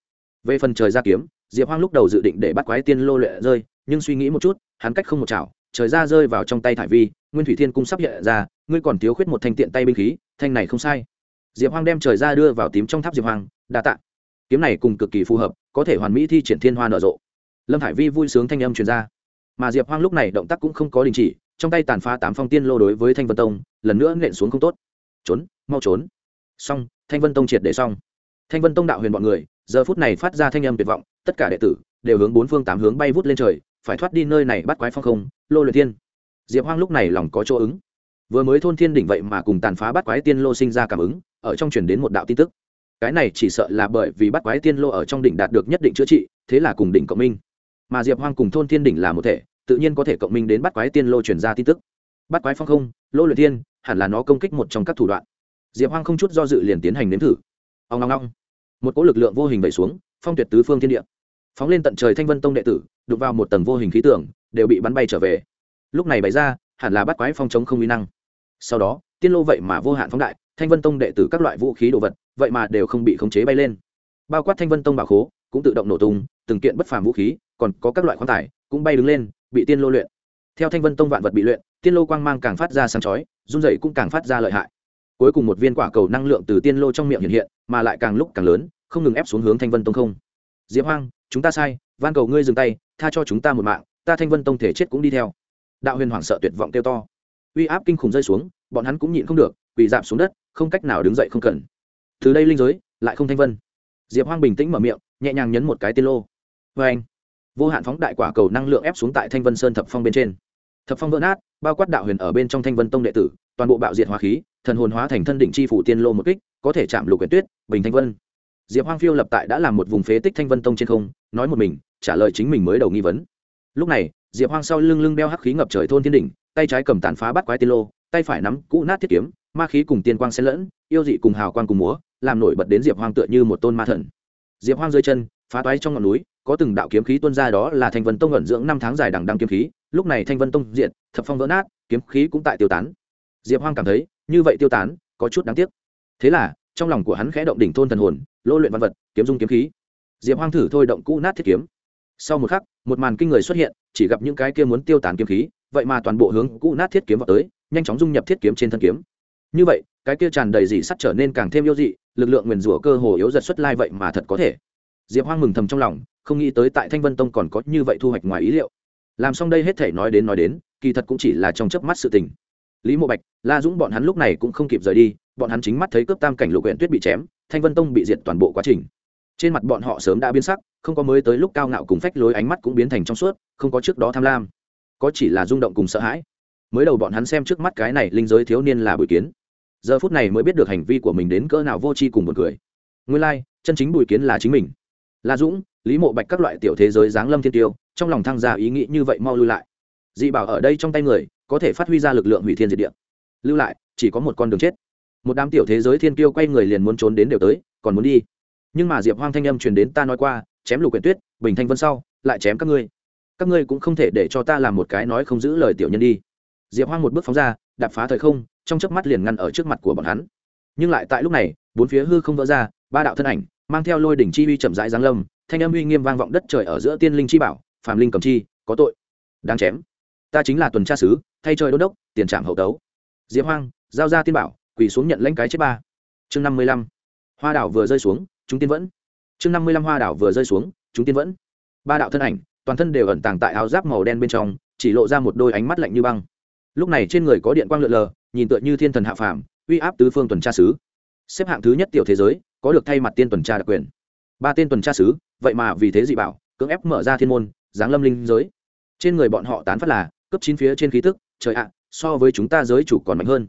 Về phần trời ra kiếm, diệp hoang lúc đầu dự định để bắt quái tiên lô luyện rơi, nhưng suy nghĩ một chút, hắn cách không một chảo, trời ra rơi vào trong tay thải vi, nguyên thủy thiên cung sắp hiện ra, ngươi còn thiếu khuyết một thanh tiện tay binh khí, thanh này không sai. Diệp hoang đem trời ra đưa vào tím trong tháp diệp hoang, đa tạ. Kiếm này cùng cực kỳ phù hợp, có thể hoàn mỹ thi triển thiên hoa nở rộ. Lâm thải vi vui sướng thanh âm truyền ra. Mà diệp hoang lúc này động tác cũng không có đình chỉ, trong tay tàn phá tám phong tiên lô đối với thanh vân tông, lần nữa nện xuống không tốt. Trốn, mau trốn. Xong, thanh vân tông triệt để xong thanh vân tông đạo huyền bọn người, giờ phút này phát ra thanh âm tuyệt vọng, tất cả đệ tử đều hướng bốn phương tám hướng bay vút lên trời, phải thoát đi nơi này bắt quái phong không, lô luyện thiên. Diệp hoang lúc này lòng có chỗ ứng. Vừa mới thôn thiên đỉnh vậy mà cùng tàn phá bắt quái tiên lô sinh ra cảm ứng, ở trong truyền đến một đạo tin tức. Cái này chỉ sợ là bởi vì bắt quái tiên lô ở trong đỉnh đạt được nhất định chữa trị, thế là cùng đỉnh cộng minh. Mà diệp hoang cùng thôn thiên đỉnh là một thể, tự nhiên có thể cộng minh đến bắt quái tiên lô truyền ra tin tức. Bắt quái phong không, lô luyện thiên, hẳn là nó công kích một trong các thủ đoạn. Diệp hoang không chút do dự liền tiến hành nếm thử ông ngong ngong một cỗ lực lượng vô hình vẩy xuống, phong tuyệt tứ phương thiên địa. Phóng lên tận trời thanh vân tông đệ tử đục vào một tầng vô hình khí tượng, đều bị bắn bay trở về. Lúc này bày ra, hẳn là bắt quái phong chống không uy năng. Sau đó, tiên lô vậy mà vô hạn phóng đại, thanh vân tông đệ tử các loại vũ khí đồ vật, vậy mà đều không bị khống chế bay lên. Bao quát thanh vân tông bảo khố, cũng tự động nổ tung, từng kiện bất phàm vũ khí, còn có các loại khoáng tải, cũng bay đứng lên, bị tiên lô luyện. Theo thanh vân tông vạn vật bị luyện, tiên lô quang mang càng phát ra sáng chói, run dậy cũng càng phát ra lợi hại. Cuối cùng một viên quả cầu năng lượng từ tiên lô trong miệng hiện hiện mà lại càng lúc càng lớn, không ngừng ép xuống hướng thanh vân tông không. Diệp hoang, chúng ta sai, van cầu ngươi dừng tay, tha cho chúng ta một mạng, ta thanh vân tông thể chết cũng đi theo. Đạo huyền hoảng sợ tuyệt vọng kêu to. Uy áp kinh khủng rơi xuống, bọn hắn cũng nhịn không được, quỳ giảm xuống đất, không cách nào đứng dậy không cần. Từ đây linh giới, lại không thanh vân. Diệp hoang bình tĩnh mở miệng, nhẹ nhàng nhấn một cái tiên lô. Vê anh, vô hạn phóng đại quả cầu năng lượng ép xuống tại thanh vân sơn thập phong bên trên. Thập phong vỡ nát, bao quát đạo huyền ở bên trong thanh vân tông đệ tử toàn bộ bạo diệt hóa khí, thần hồn hóa thành thân đỉnh chi phủ tiên lô một kích, có thể chạm lục quyển tuyết, bình thanh vân. Diệp hoang phiêu lập tại đã làm một vùng phế tích thanh vân tông trên không, nói một mình, trả lời chính mình mới đầu nghi vấn. Lúc này, diệp hoang sau lưng lưng đeo hắc khí ngập trời thôn thiên đỉnh, tay trái cầm tàn phá bắt quái tiên lô, tay phải nắm cũ nát thiết kiếm, ma khí cùng tiên quang xen lẫn, yêu dị cùng hào quang cùng múa, làm nổi bật đến diệp hoang tựa như một tôn ma thần. Diệp hoang rơi chân, phá toái trong ngọn núi, có từng đạo kiếm khí tuôn ra đó là thanh vân tông ẩn dưỡng năm tháng dài đằng đăng kiếm khí, lúc này thanh vân tông diện thập phong vỡ nát, kiếm khí cũng tại tiêu tán diệp hoang cảm thấy, như vậy tiêu tán, có chút đáng tiếc. Thế là, trong lòng của hắn khẽ động đỉnh thôn thần hồn, lô luyện văn vật, kiếm dung kiếm khí. Diệp hoang thử thôi động cũ nát thiết kiếm. Sau một khắc, một màn kinh người xuất hiện, chỉ gặp những cái kia muốn tiêu tán kiếm khí, vậy mà toàn bộ hướng cũ nát thiết kiếm vào tới, nhanh chóng dung nhập thiết kiếm trên thân kiếm. Như vậy, cái kia tràn đầy dị sắt trở nên càng thêm yêu dị, lực lượng nguyền rủa cơ hồ yếu giật xuất lai vậy mà thật có thể. Diệp hoang mừng thầm trong lòng, không nghĩ tới tại thanh vân tông còn có như vậy thu hoạch ngoài ý liệu. Làm xong đây hết thể nói đến nói đến, kỳ thật cũng chỉ là trong chớp mắt sự tình lý mộ bạch la dũng bọn hắn lúc này cũng không kịp rời đi bọn hắn chính mắt thấy cướp tam cảnh lục huyện tuyết bị chém thanh vân tông bị diệt toàn bộ quá trình. Trên mặt bọn họ sớm đã biến sắc không có mới tới lúc cao ngạo cùng phách lối ánh mắt cũng biến thành trong suốt không có trước đó tham lam. Có chỉ là rung động cùng sợ hãi. Mới đầu bọn hắn xem trước mắt cái này linh giới thiếu niên là bùi kiến. Giờ phút này mới biết được hành vi của mình đến cỡ nào vô tri cùng một người nguyên lai、like, chân chính bùi kiến là chính mình. La dũng lý mộ bạch các loại tiểu thế giới giáng lâm thiên tiêu trong lòng thăng gia ý nghĩ như vậy mau lưu lại. Dị bảo ở đây trong tay người có thể phát huy ra lực lượng hủy thiên diệt địa. Lưu lại, chỉ có một con đường chết. Một đám tiểu thế giới thiên kiêu quay người liền muốn trốn đến đều tới, còn muốn đi. Nhưng mà diệp hoang thanh âm truyền đến ta nói qua, chém lục quyển tuyết, bình thanh vân sau, lại chém các ngươi. Các ngươi cũng không thể để cho ta làm một cái nói không giữ lời tiểu nhân đi. Diệp hoang một bước phóng ra, đạp phá thời không, trong chớp mắt liền ngăn ở trước mặt của bọn hắn. Nhưng lại tại lúc này, bốn phía hư không vỡ ra, ba đạo thân ảnh, mang theo lôi đỉnh chi uy chậm rãi giáng lâm, thanh âm uy nghiêm vang vọng đất trời ở giữa tiên linh chi bảo, phàm linh cầm chi, có tội. Đáng chém. Ta chính là tuần tra sứ thay trời đô đốc, tiền trạm hậu tấu. Diệp hoang, giao ra tiên bảo, quỳ xuống nhận lãnh cái chết ba. Chương năm mươi lăm. Hoa đảo vừa rơi xuống, chúng tiên vẫn. Chương năm mươi lăm hoa đảo vừa rơi xuống, chúng tiên vẫn. Ba đạo thân ảnh, toàn thân đều ẩn tàng tại áo giáp màu đen bên trong, chỉ lộ ra một đôi ánh mắt lạnh như băng. Lúc này trên người có điện quang lượn lờ, nhìn tựa như thiên thần hạ phàm, uy áp tứ phương tuần tra sứ xếp hạng thứ nhất tiểu thế giới, có được thay mặt tiên tuần tra đặc quyền. Ba tên tuần tra sứ vậy mà vì thế dị bảo, cưỡng ép mở ra thiên môn, giáng lâm linh giới. Trên người bọn họ tán phát là cấp chín phía trên khí tức trời ạ, so với chúng ta giới chủ còn mạnh hơn.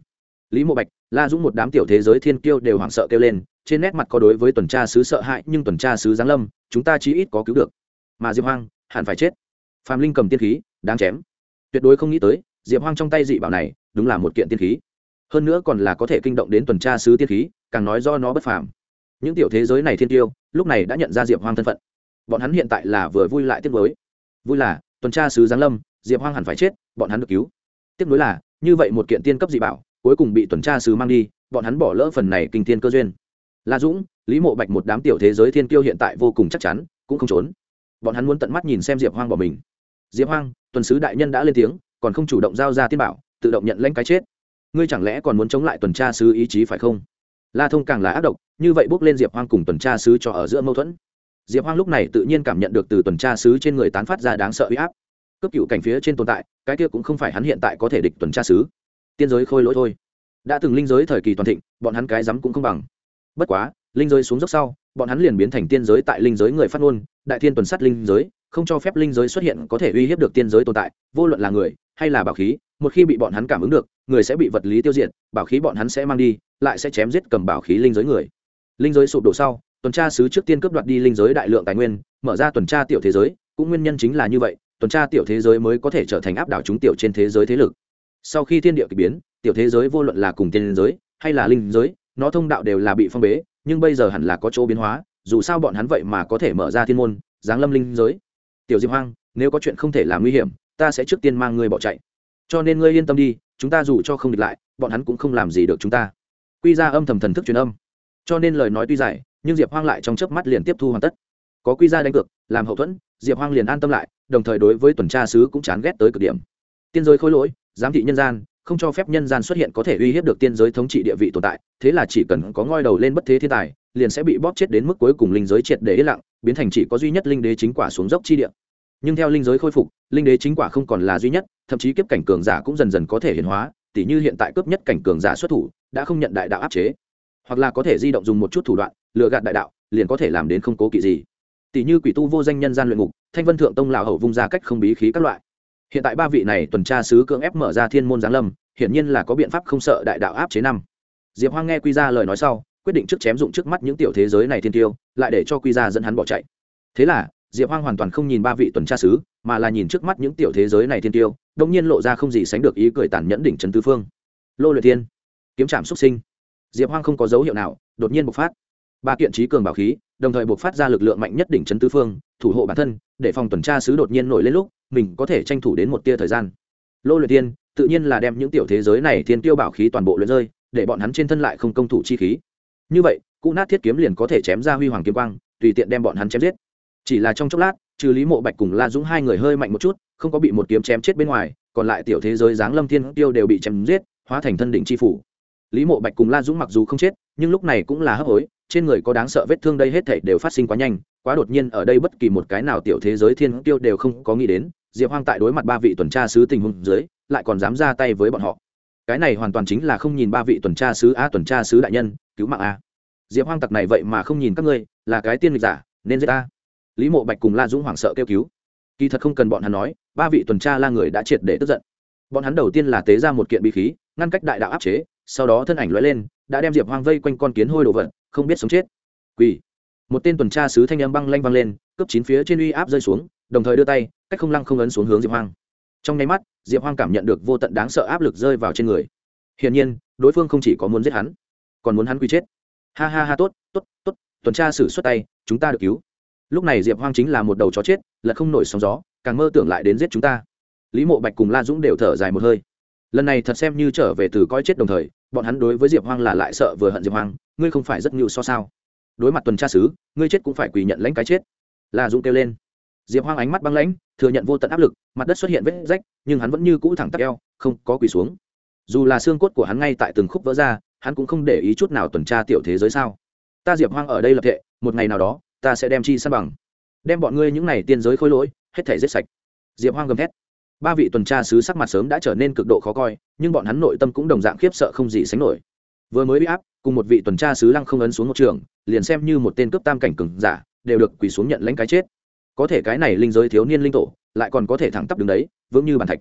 Lý mộ bạch, la dũng một đám tiểu thế giới thiên kiêu đều hoảng sợ kêu lên, trên nét mặt có đối với tuần tra sứ sợ hãi, nhưng tuần tra sứ giáng lâm, chúng ta chí ít có cứu được. Mà diệp hoang, hẳn phải chết. Phạm linh cầm tiên khí, đáng chém. Tuyệt đối không nghĩ tới, diệp hoang trong tay dị bảo này, đúng là một kiện tiên khí. Hơn nữa còn là có thể kinh động đến tuần tra sứ tiên khí, càng nói do nó bất phàm. Những tiểu thế giới này thiên tiêu lúc này đã nhận ra diệp hoang thân phận. Bọn hắn hiện tại là vừa vui lại tiếc với vui là, tuần tra sứ giáng lâm, diệp hoang hẳn phải chết, bọn hắn được cứu tiếc nuối là, như vậy một kiện tiên cấp dị bảo, cuối cùng bị tuần tra sứ mang đi, bọn hắn bỏ lỡ phần này kinh thiên cơ duyên. La dũng, lý mộ bạch một đám tiểu thế giới thiên kiêu hiện tại vô cùng chắc chắn, cũng không trốn. Bọn hắn muốn tận mắt nhìn xem diệp hoang bỏ mình. Diệp hoang, tuần sứ đại nhân đã lên tiếng, còn không chủ động giao ra tiên bảo, tự động nhận lãnh cái chết. Ngươi chẳng lẽ còn muốn chống lại tuần tra sứ ý chí phải không? La thông càng là ác độc, như vậy bước lên diệp hoang cùng tuần tra sứ cho ở giữa mâu thuẫn. Diệp hoang lúc này tự nhiên cảm nhận được từ tuần tra sứ trên người tán phát ra đáng sợ uy áp cấp cựu cảnh phía trên tồn tại, cái kia cũng không phải hắn hiện tại có thể địch tuần tra sứ tiên giới khôi lỗi thôi. Đã từng linh giới thời kỳ toàn thịnh, bọn hắn cái rắm cũng không bằng. Bất quá, linh giới xuống dốc sau, bọn hắn liền biến thành tiên giới tại linh giới người phát ngôn, đại thiên tuần sát linh giới, không cho phép linh giới xuất hiện có thể uy hiếp được tiên giới tồn tại, vô luận là người hay là bảo khí, một khi bị bọn hắn cảm ứng được, người sẽ bị vật lý tiêu diệt, bảo khí bọn hắn sẽ mang đi, lại sẽ chém giết cầm bảo khí linh giới người. Linh giới sụp đổ sau, tuần tra sứ trước tiên cướp đoạt đi linh giới đại lượng tài nguyên, mở ra tuần tra tiểu thế giới, cũng nguyên nhân chính là như vậy tuần tra tiểu thế giới mới có thể trở thành áp đảo chúng tiểu trên thế giới thế lực. Sau khi thiên địa k ỳ biến, tiểu thế giới vô luận là cùng tiên giới hay là linh giới, nó thông đạo đều là bị phong bế, nhưng bây giờ hẳn là có chỗ biến hóa, dù sao bọn hắn vậy mà có thể mở ra thiên môn, giáng lâm linh giới. Tiểu diệp hoang, nếu có chuyện không thể làm nguy hiểm, ta sẽ trước tiên mang ngươi bỏ chạy. Cho nên ngươi yên tâm đi, chúng ta dù cho không địch lại, bọn hắn cũng không làm gì được chúng ta. Quy ra âm thầm thần thức truyền âm. Cho nên lời nói tuy dài, nhưng diệp hoang lại trong chớp mắt liền tiếp thu hoàn tất. Có quy ra đánh cược, làm hậu thuẫn diệp hoang liền an tâm lại, đồng thời đối với tuần tra sứ cũng chán ghét tới cực điểm. Tiên giới khôi lỗi, giám thị nhân gian, không cho phép nhân gian xuất hiện có thể uy hiếp được tiên giới thống trị địa vị tồn tại, thế là chỉ cần có ngoi đầu lên bất thế thiên tài, liền sẽ bị bóp chết đến mức cuối cùng linh giới triệt để yên lặng, biến thành chỉ có duy nhất linh đế chính quả xuống dốc chi địa. Nhưng theo linh giới khôi phục, linh đế chính quả không còn là duy nhất, thậm chí kiếp cảnh cường giả cũng dần dần có thể hiển hóa, tỉ như hiện tại cấp nhất cảnh cường giả xuất thủ, đã không nhận đại đạo áp chế. Hoặc là có thể di động dùng một chút thủ đoạn, lừa gạt đại đạo, liền có thể làm đến không cố kỵ gì tỷ như quỷ tu vô danh nhân gian luyện ngục, thanh vân thượng tông lào hậu vung ra cách không bí khí các loại. Hiện tại ba vị này tuần tra sứ cưỡng ép mở ra thiên môn giáng lâm, hiển nhiên là có biện pháp không sợ đại đạo áp chế năm. Diệp hoang nghe quy ra lời nói sau, quyết định trước chém dụng trước mắt những tiểu thế giới này thiên tiêu, lại để cho quy ra dẫn hắn bỏ chạy. Thế là, diệp hoang hoàn toàn không nhìn ba vị tuần tra sứ, mà là nhìn trước mắt những tiểu thế giới này thiên tiêu đông nhiên lộ ra không gì sánh được ý cười tàn nhẫn đỉnh trần tứ phương. Lô luyện thiên, kiếm trạm xuất sinh. Diệp hoang không có dấu hiệu nào, đột nhiên bộc phát. Ba kiện trí cường bảo khí đồng thời buộc phát ra lực lượng mạnh nhất đỉnh trấn tứ phương, thủ hộ bản thân, để phòng tuần tra sứ đột nhiên nổi lên lúc, mình có thể tranh thủ đến một tia thời gian. Lô luyện thiên tự nhiên là đem những tiểu thế giới này thiên tiêu bảo khí toàn bộ luyện rơi, để bọn hắn trên thân lại không công thủ chi khí. Như vậy cụ nát thiết kiếm liền có thể chém ra huy hoàng kiếm quang, tùy tiện đem bọn hắn chém giết. Chỉ là trong chốc lát, trừ lý mộ bạch cùng la dũng hai người hơi mạnh một chút, không có bị một kiếm chém chết bên ngoài, còn lại tiểu thế giới giáng lâm thiên tiêu đều bị chém giết, hóa thành thân đỉnh chi phủ lý mộ bạch cùng la dũng mặc dù không chết, nhưng lúc này cũng là hấp hối, trên người có đáng sợ vết thương đây hết thảy đều phát sinh quá nhanh, quá đột nhiên ở đây bất kỳ một cái nào tiểu thế giới thiên tiêu đều không có nghĩ đến, diệp hoang tại đối mặt ba vị tuần tra sứ tình huống dưới, lại còn dám ra tay với bọn họ. Cái này hoàn toàn chính là không nhìn ba vị tuần tra sứ a, tuần tra sứ đại nhân, cứu mạng a. Diệp hoang tặc này vậy mà không nhìn các ngươi, là cái tiên lịch giả, nên giết ta lý mộ bạch cùng la dũng hoảng sợ kêu cứu. Kỳ thật không cần bọn hắn nói, ba vị tuần tra la người đã triệt để tức giận. Bọn hắn đầu tiên là tế ra một kiện bí khí, ngăn cách đại đạo áp chế sau đó thân ảnh lóe lên, đã đem diệp hoang vây quanh con kiến hôi đồ vật, không biết sống chết. Quỳ. Một tên tuần tra sứ thanh âm băng lanh văng lên cướp chín phía trên uy áp rơi xuống, đồng thời đưa tay, cách không lăng không ấn xuống hướng diệp hoang. Trong nháy mắt, diệp hoang cảm nhận được vô tận đáng sợ áp lực rơi vào trên người. Hiển nhiên, đối phương không chỉ có muốn giết hắn, còn muốn hắn quy chết. Ha ha ha, tốt tốt tốt, tuần tra xử xuất tay, chúng ta được cứu. Lúc này diệp hoang chính là một đầu chó chết là không nổi sóng gió, càng mơ tưởng lại đến giết chúng ta. Lý mộ bạch cùng la dũng đều thở dài một hơi. Lần này thật xem như trở về từ coi chết đồng thời bọn hắn đối với diệp hoang là lại sợ vừa hận diệp hoang, ngươi không phải rất ngưu so sao? Đối mặt tuần tra sứ, ngươi chết cũng phải quỳ nhận lãnh cái chết. La dũng kêu lên. Diệp hoang ánh mắt băng lãnh, thừa nhận vô tận áp lực, mặt đất xuất hiện vết rách, nhưng hắn vẫn như cũ thẳng tắc eo, không có quỳ xuống. Dù là xương cốt của hắn ngay tại từng khúc vỡ ra, hắn cũng không để ý chút nào tuần tra tiểu thế giới sao. Ta diệp hoang ở đây lập thệ, một ngày nào đó, ta sẽ đem chi săn bằng. Đem bọn ngươi những n à y tiên giới khôi lỗi, hết thể giết sạch. Diệp hoang gầm thét ba vị tuần tra sứ sắc mặt sớm đã trở nên cực độ khó coi, nhưng bọn hắn nội tâm cũng đồng dạng khiếp sợ không gì sánh nổi. Vừa mới bị áp, cùng một vị tuần tra sứ lăng không ấn xuống một trường, liền xem như một tên cướp tam cảnh cừng giả, đều được quỳ xuống nhận lãnh cái chết. Có thể cái này linh giới thiếu niên linh tổ, lại còn có thể thẳng tắp đứng đấy, vững như bàn thạch.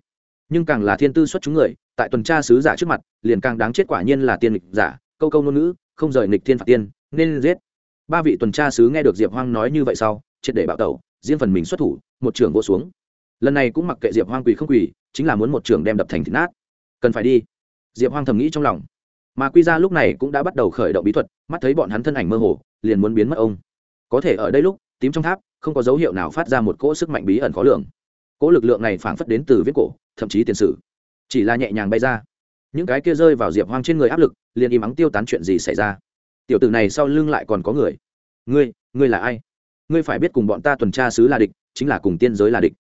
Nhưng càng là thiên tư xuất chúng người, tại tuần tra sứ giả trước mặt, liền càng đáng chết quả nhiên là tiên lịch giả, câu câu ngôn ngữ, không rời nghịch thiên phạt tiên, nên giết. Ba vị tuần tra sứ nghe được diệp hoang nói như vậy sau, triệt để bạo tẩu, riêng phần mình xuất thủ, một trường vô xuống lần này cũng mặc kệ diệp hoang quỳ không quỳ, chính là muốn một trường đem đập thành thịt nát. Cần phải đi. Diệp hoang thầm nghĩ trong lòng. Mà quy ra lúc này cũng đã bắt đầu khởi động bí thuật, mắt thấy bọn hắn thân ảnh mơ hồ, liền muốn biến mất ông. Có thể ở đây lúc, tím trong tháp, không có dấu hiệu nào phát ra một cỗ sức mạnh bí ẩn khó lường. Cỗ lực lượng này phảng phất đến từ viết cổ, thậm chí tiền sử. Chỉ là nhẹ nhàng bay ra. Những cái kia rơi vào diệp hoang trên người áp lực, liền im ắng tiêu tán chuyện gì xảy ra. Tiểu tử này sau lưng lại còn có người. Ngươi ngươi là ai? Ngươi phải biết cùng bọn ta tuần tra sứ là địch, chính là cùng tiên giới là địch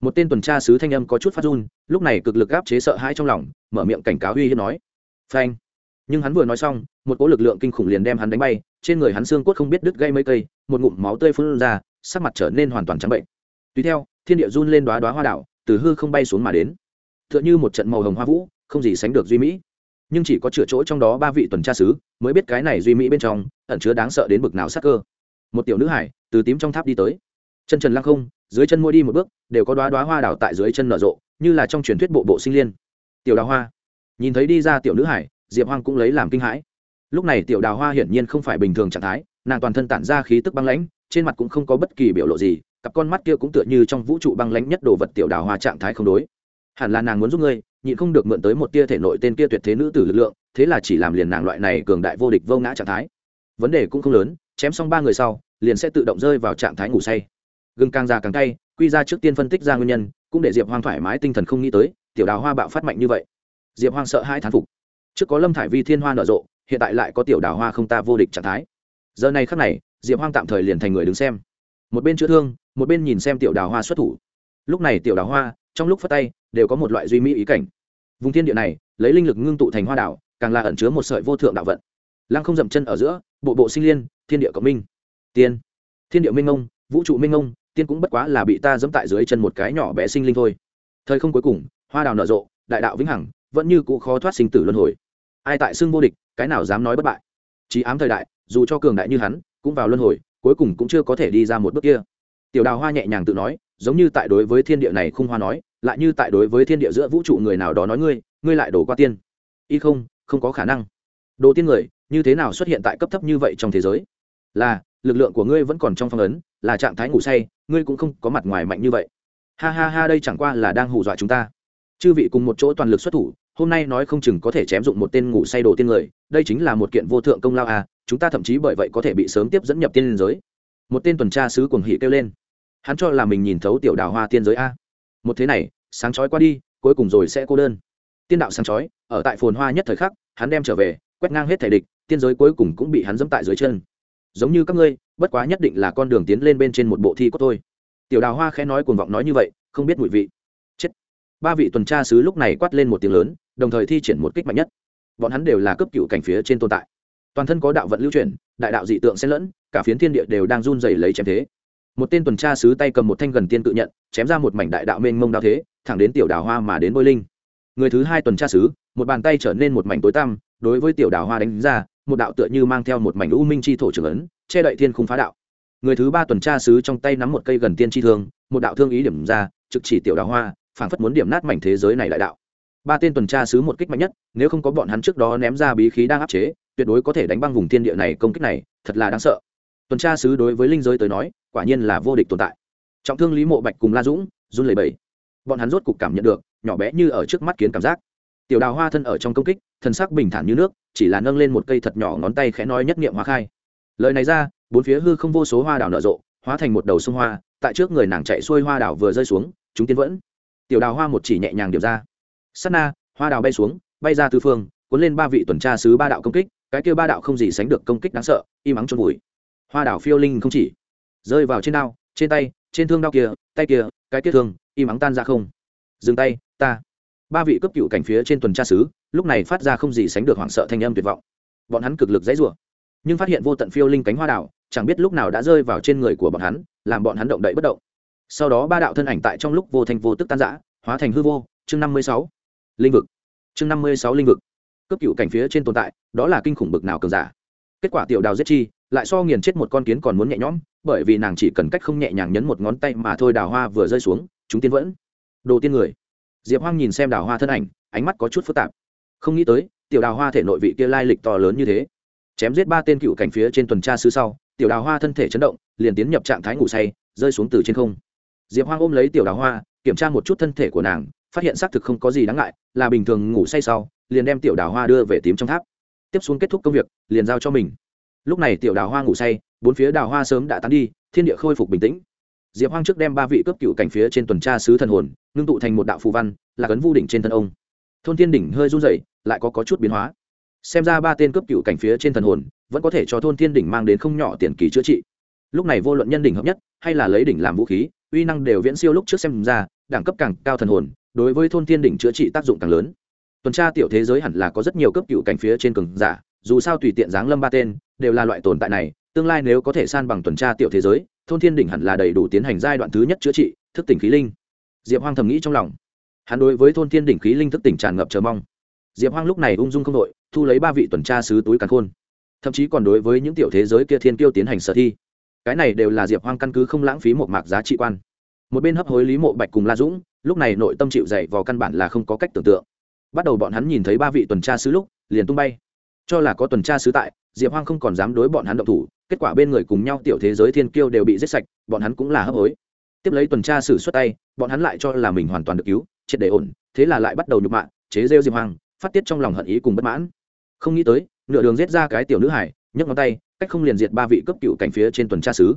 một tên tuần tra sứ thanh âm có chút phát run, lúc này cực lực áp chế sợ hãi trong lòng, mở miệng cảnh cáo uy hiếp nói. Phanh. Nhưng hắn vừa nói xong, một cỗ lực lượng kinh khủng liền đem hắn đánh bay, trên người hắn xương cốt không biết đứt gây mấy cây, một ngụm máu tươi phun ra, sắc mặt trở nên hoàn toàn trắng bệnh. Tùy theo, thiên địa run lên đoá đoá hoa đảo, từ hư không bay xuống mà đến. T h ư ợ n h ư một trận màu hồng hoa vũ, không gì sánh được duy mỹ. Nhưng chỉ có chữa chỗ trong đó ba vị tuần tra sứ mới biết cái này duy mỹ bên trong, ẩn chứa đáng sợ đến bực nào sắc cơ. Một tiểu nữ hải, từ tím trong tháp đi tới chân trần lăng không, dưới chân môi đi một bước, đều có đoá đoá hoa đảo tại dưới chân nở rộ, như là trong truyền thuyết bộ bộ sinh liên. Tiểu đào hoa. Nhìn thấy đi ra tiểu nữ hải, diệp hoang cũng lấy làm kinh hãi. Lúc này tiểu đào hoa hiển nhiên không phải bình thường trạng thái, nàng toàn thân tản ra khí tức băng lãnh, trên mặt cũng không có bất kỳ biểu lộ gì, cặp con mắt kia cũng tựa như trong vũ trụ băng lãnh nhất đồ vật tiểu đào hoa trạng thái không đối. Hẳn là nàng muốn giúp ngươi, nhịn không được mượn tới một tia thể nội tên kia tuyệt thế nữ tử lực lượng, thế là chỉ làm liền nàng loại này cường đại vô địch vô ngã trạng thái. Vấn đề cũng không lớn, chém xong ba người sau, liền sẽ tự động rơi vào trạng thái ngủ say gừng càng già càng cay, quy ra trước tiên phân tích ra nguyên nhân, cũng để diệp hoang thoải mái tinh thần không nghĩ tới, tiểu đào hoa bạo phát mạnh như vậy. Diệp hoang sợ hai thán phục. Trước có lâm thải vi thiên hoa nở rộ, hiện tại lại có tiểu đào hoa không ta vô địch trạng thái. Giờ này khắc này, diệp hoang tạm thời liền thành người đứng xem. Một bên chữa thương, một bên nhìn xem tiểu đào hoa xuất thủ. Lúc này tiểu đào hoa, trong lúc phát tay, đều có một loại duy mỹ ý cảnh. Vùng thiên địa này, lấy linh lực ngưng tụ thành hoa đảo, càng là ẩn chứa một sợi vô thượng đạo vận. Lăng không dậm chân ở giữa, bộ bộ sinh liên, thiên địa cộng minh. Tiên. Thiên địa minh ông vũ trụ minh ông tiên cũng bất quá là bị ta dẫm tại dưới chân một cái nhỏ bé sinh linh thôi. Thời không cuối cùng, hoa đào nở rộ, đại đạo vĩnh hằng, vẫn như cụ khó thoát sinh tử luân hồi. Ai tại xưng vô địch, cái nào dám nói bất bại. Chí ám thời đại, dù cho cường đại như hắn, cũng vào luân hồi, cuối cùng cũng chưa có thể đi ra một bước kia. Tiểu đào hoa nhẹ nhàng tự nói, giống như tại đối với thiên địa này không hoa nói, lại như tại đối với thiên địa giữa vũ trụ người nào đó nói ngươi ngươi lại đổ qua tiên. Y không không có khả năng. Đồ tiên người, như thế nào xuất hiện tại cấp thấp như vậy trong thế giới? Là, lực lượng của ngươi vẫn còn trong phong ấn, là trạng thái ngủ say, ngươi cũng không có mặt ngoài mạnh như vậy. Ha ha ha, đây chẳng qua là đang hù dọa chúng ta. Chư vị cùng một chỗ toàn lực xuất thủ, hôm nay nói không chừng có thể chém dụng một tên ngủ say đồ tiên người, đây chính là một kiện vô thượng công lao à chúng ta thậm chí bởi vậy có thể bị sớm tiếp dẫn nhập tiên giới. Một tên tuần tra sứ cuồng hỉ kêu lên. Hắn cho là mình nhìn thấu tiểu đào hoa tiên giới a. Một thế này, sáng chói qua đi, cuối cùng rồi sẽ cô đơn. Tiên đạo sáng chói, ở tại phồn hoa nhất thời khắc, hắn đem trở về, quét ngang hết thể địch, tiên giới cuối cùng cũng bị hắn dẫm tại dưới chân giống như các ngươi, bất quá nhất định là con đường tiến lên bên trên một bộ thi của tôi tiểu đào hoa khẽ nói cuồng vọng nói như vậy, không biết mùi vị. Chết. Ba vị tuần tra sứ lúc này quát lên một tiếng lớn, đồng thời thi triển một kích mạnh nhất. Bọn hắn đều là cấp cựu cảnh phía trên tồn tại. Toàn thân có đạo vận lưu chuyển, đại đạo dị tượng xen lẫn, cả phiến thiên địa đều đang run dày lấy chém thế. Một tên tuần tra sứ tay cầm một thanh gần tiên tự nhận, chém ra một mảnh đại đạo mênh mông đao thế, thẳng đến tiểu đào hoa mà đến bôi linh. Người thứ hai tuần tra sứ, một bàn tay trở nên một mảnh tối tăm, đối với tiểu đào hoa đánh ra một đạo tựa như mang theo một mảnh u minh chi thổ trưởng ấn, che đậy thiên khung phá đạo. Người thứ ba tuần tra sứ trong tay nắm một cây gần tiên chi thương, một đạo thương ý điểm ra, trực chỉ tiểu đào hoa, phảng phất muốn điểm nát mảnh thế giới này đại đạo. Ba tên tuần tra sứ một kích mạnh nhất, nếu không có bọn hắn trước đó ném ra bí khí đang áp chế, tuyệt đối có thể đánh băng vùng thiên địa này công kích này, thật là đáng sợ. Tuần tra sứ đối với linh giới tới nói, quả nhiên là vô địch tồn tại. Trọng thương lý mộ bạch cùng la dũng, run lẩy bẩy. Bọn hắn rốt cục cảm nhận được, nhỏ bé như ở trước mắt kiến cảm giác tiểu đào hoa thân ở trong công kích thân sắc bình thản như nước, chỉ là nâng lên một cây thật nhỏ ngón tay khẽ nói nhất nghiệm hóa khai. Lời này ra, bốn phía hư không vô số hoa đào nở rộ, hóa thành một đầu sông hoa, tại trước người nàng chạy xuôi hoa đào vừa rơi xuống, chúng tiến vẫn. Tiểu đào hoa một chỉ nhẹ nhàng điểm ra. Sắt na, hoa đào bay xuống, bay ra tư phương, cuốn lên ba vị tuần tra sứ ba đạo công kích, cái kia ba đạo không gì sánh được công kích đáng sợ, im ắng trôn vùi. Hoa đào phiêu linh không chỉ, rơi vào trên đao, trên tay, trên thương đao kia, tay kia, cái kia thương, im ắng tan ra không. Dừng tay, ta ba vị cấp cựu cảnh phía trên tuần tra sứ, lúc này phát ra không gì sánh được hoảng sợ thanh âm tuyệt vọng. Bọn hắn cực lực dãy rủa, nhưng phát hiện vô tận phiêu linh cánh hoa đảo chẳng biết lúc nào đã rơi vào trên người của bọn hắn, làm bọn hắn động đậy bất động. Sau đó ba đạo thân ảnh tại trong lúc vô thành vô tức tan giã hóa thành hư vô. Chương năm mươi sáu, linh vực. Chương năm mươi sáu, linh vực. Cấp cựu cảnh phía trên tồn tại, đó là kinh khủng bực nào cường giả. Kết quả tiểu đào giết chi, lại so nghiền chết một con kiến còn muốn nhẹ nhõm, bởi vì nàng chỉ cần cách không nhẹ nhàng nhấn một ngón tay mà thôi đào hoa vừa rơi xuống, chúng tiên vẫn. Đồ tiên người diệp hoang nhìn xem đào hoa thân ảnh, ánh mắt có chút phức tạp. Không nghĩ tới, tiểu đào hoa thể nội vị kia lai lịch to lớn như thế. Chém giết ba tên cựu cảnh phía trên tuần tra sứ sau, tiểu đào hoa thân thể chấn động, liền tiến nhập trạng thái ngủ say, rơi xuống từ trên không. Diệp hoang ôm lấy tiểu đào hoa, kiểm tra một chút thân thể của nàng, phát hiện xác thực không có gì đáng ngại, là bình thường ngủ say sau, liền đem tiểu đào hoa đưa về tím trong tháp. Tiếp xuống kết thúc công việc, liền giao cho mình. Lúc này tiểu đào hoa ngủ say, bốn phía đào hoa sớm đã tán đi, thiên địa khôi phục bình tĩnh. Diệp hoang trước đem ba vị cấp cựu cảnh phía trên tuần tra sứ thần hồn ngưng tụ thành một đạo phù văn là cấn vu đỉnh trên thân ông. Thôn thiên đỉnh hơi run dậy lại có, có chút biến hóa. Xem ra ba tên cướp cựu cảnh phía trên thần hồn vẫn có thể cho thôn thiên đỉnh mang đến không nhỏ tiền kỳ chữa trị. Lúc này vô luận nhân đỉnh hợp nhất hay là lấy đỉnh làm vũ khí uy năng đều viễn siêu lúc trước xem ra đẳng cấp càng cao thần hồn đối với thôn thiên đỉnh chữa trị tác dụng càng lớn. Tuần tra tiểu thế giới hẳn là có rất nhiều cấp cựu cảnh phía trên cường giả dù sao tùy tiện giáng lâm ba tên đều là loại tồn tại này tương lai nếu có thể san bằng tuần tra tiểu thế giới thôn thiên đỉnh hẳn là đầy đủ tiến hành giai đoạn thứ nhất chữa trị thức tỉnh khí linh diệp hoang thầm nghĩ trong lòng. Hắn đối với thôn thiên đỉnh khí linh thức tỉnh tràn ngập chờ mong. Diệp hoang lúc này ung dung không đội, thu lấy ba vị tuần tra sứ túi càn khôn. Thậm chí còn đối với những tiểu thế giới kia thiên kiêu tiến hành sở thi. Cái này đều là diệp hoang căn cứ không lãng phí một mạc giá trị quan. Một bên hấp hối lý mộ bạch cùng la dũng, lúc này nội tâm chịu dậy vào căn bản là không có cách tưởng tượng. Bắt đầu bọn hắn nhìn thấy ba vị tuần tra sứ lúc, liền tung bay. Cho là có tuần tra sứ tại, diệp hoang không còn dám đối bọn hắn động thủ, kết quả bên người cùng nhau tiểu thế giới thiên kiêu đều bị giết sạch, bọn hắn cũng là hấp hối tiếp lấy tuần tra xử xuất tay, bọn hắn lại cho là mình hoàn toàn được cứu, triệt để ổn, thế là lại bắt đầu nhục mạ, chế rêu diệp hoang phát tiết trong lòng hận ý cùng bất mãn. Không nghĩ tới, nửa đường giết ra cái tiểu nữ hải, nhấc ngón tay, cách không liền diệt ba vị cấp cựu cảnh phía trên tuần tra sứ.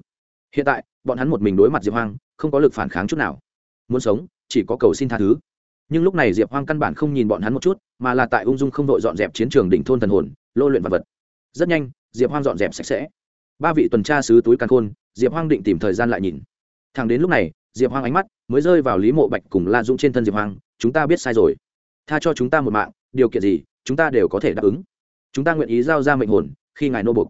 Hiện tại, bọn hắn một mình đối mặt diệp hoang không có lực phản kháng chút nào. Muốn sống, chỉ có cầu xin tha thứ. Nhưng lúc này diệp hoang căn bản không nhìn bọn hắn một chút, mà là tại ung dung không đội dọn dẹp chiến trường đỉnh thôn thần hồn, lô luyện vật vật. Rất nhanh, diệp hoang dọn dẹp sạch sẽ. Ba vị tuần tra sứ túi căn khôn, diệp hoang định tìm thời gian lại nhìn thằng đến lúc này, diệp hoang ánh mắt mới rơi vào lý mộ bạch cùng la dũng trên thân diệp hoang, chúng ta biết sai rồi. Tha cho chúng ta một mạng, điều kiện gì, chúng ta đều có thể đáp ứng. Chúng ta nguyện ý giao ra mệnh hồn khi ngài nô bục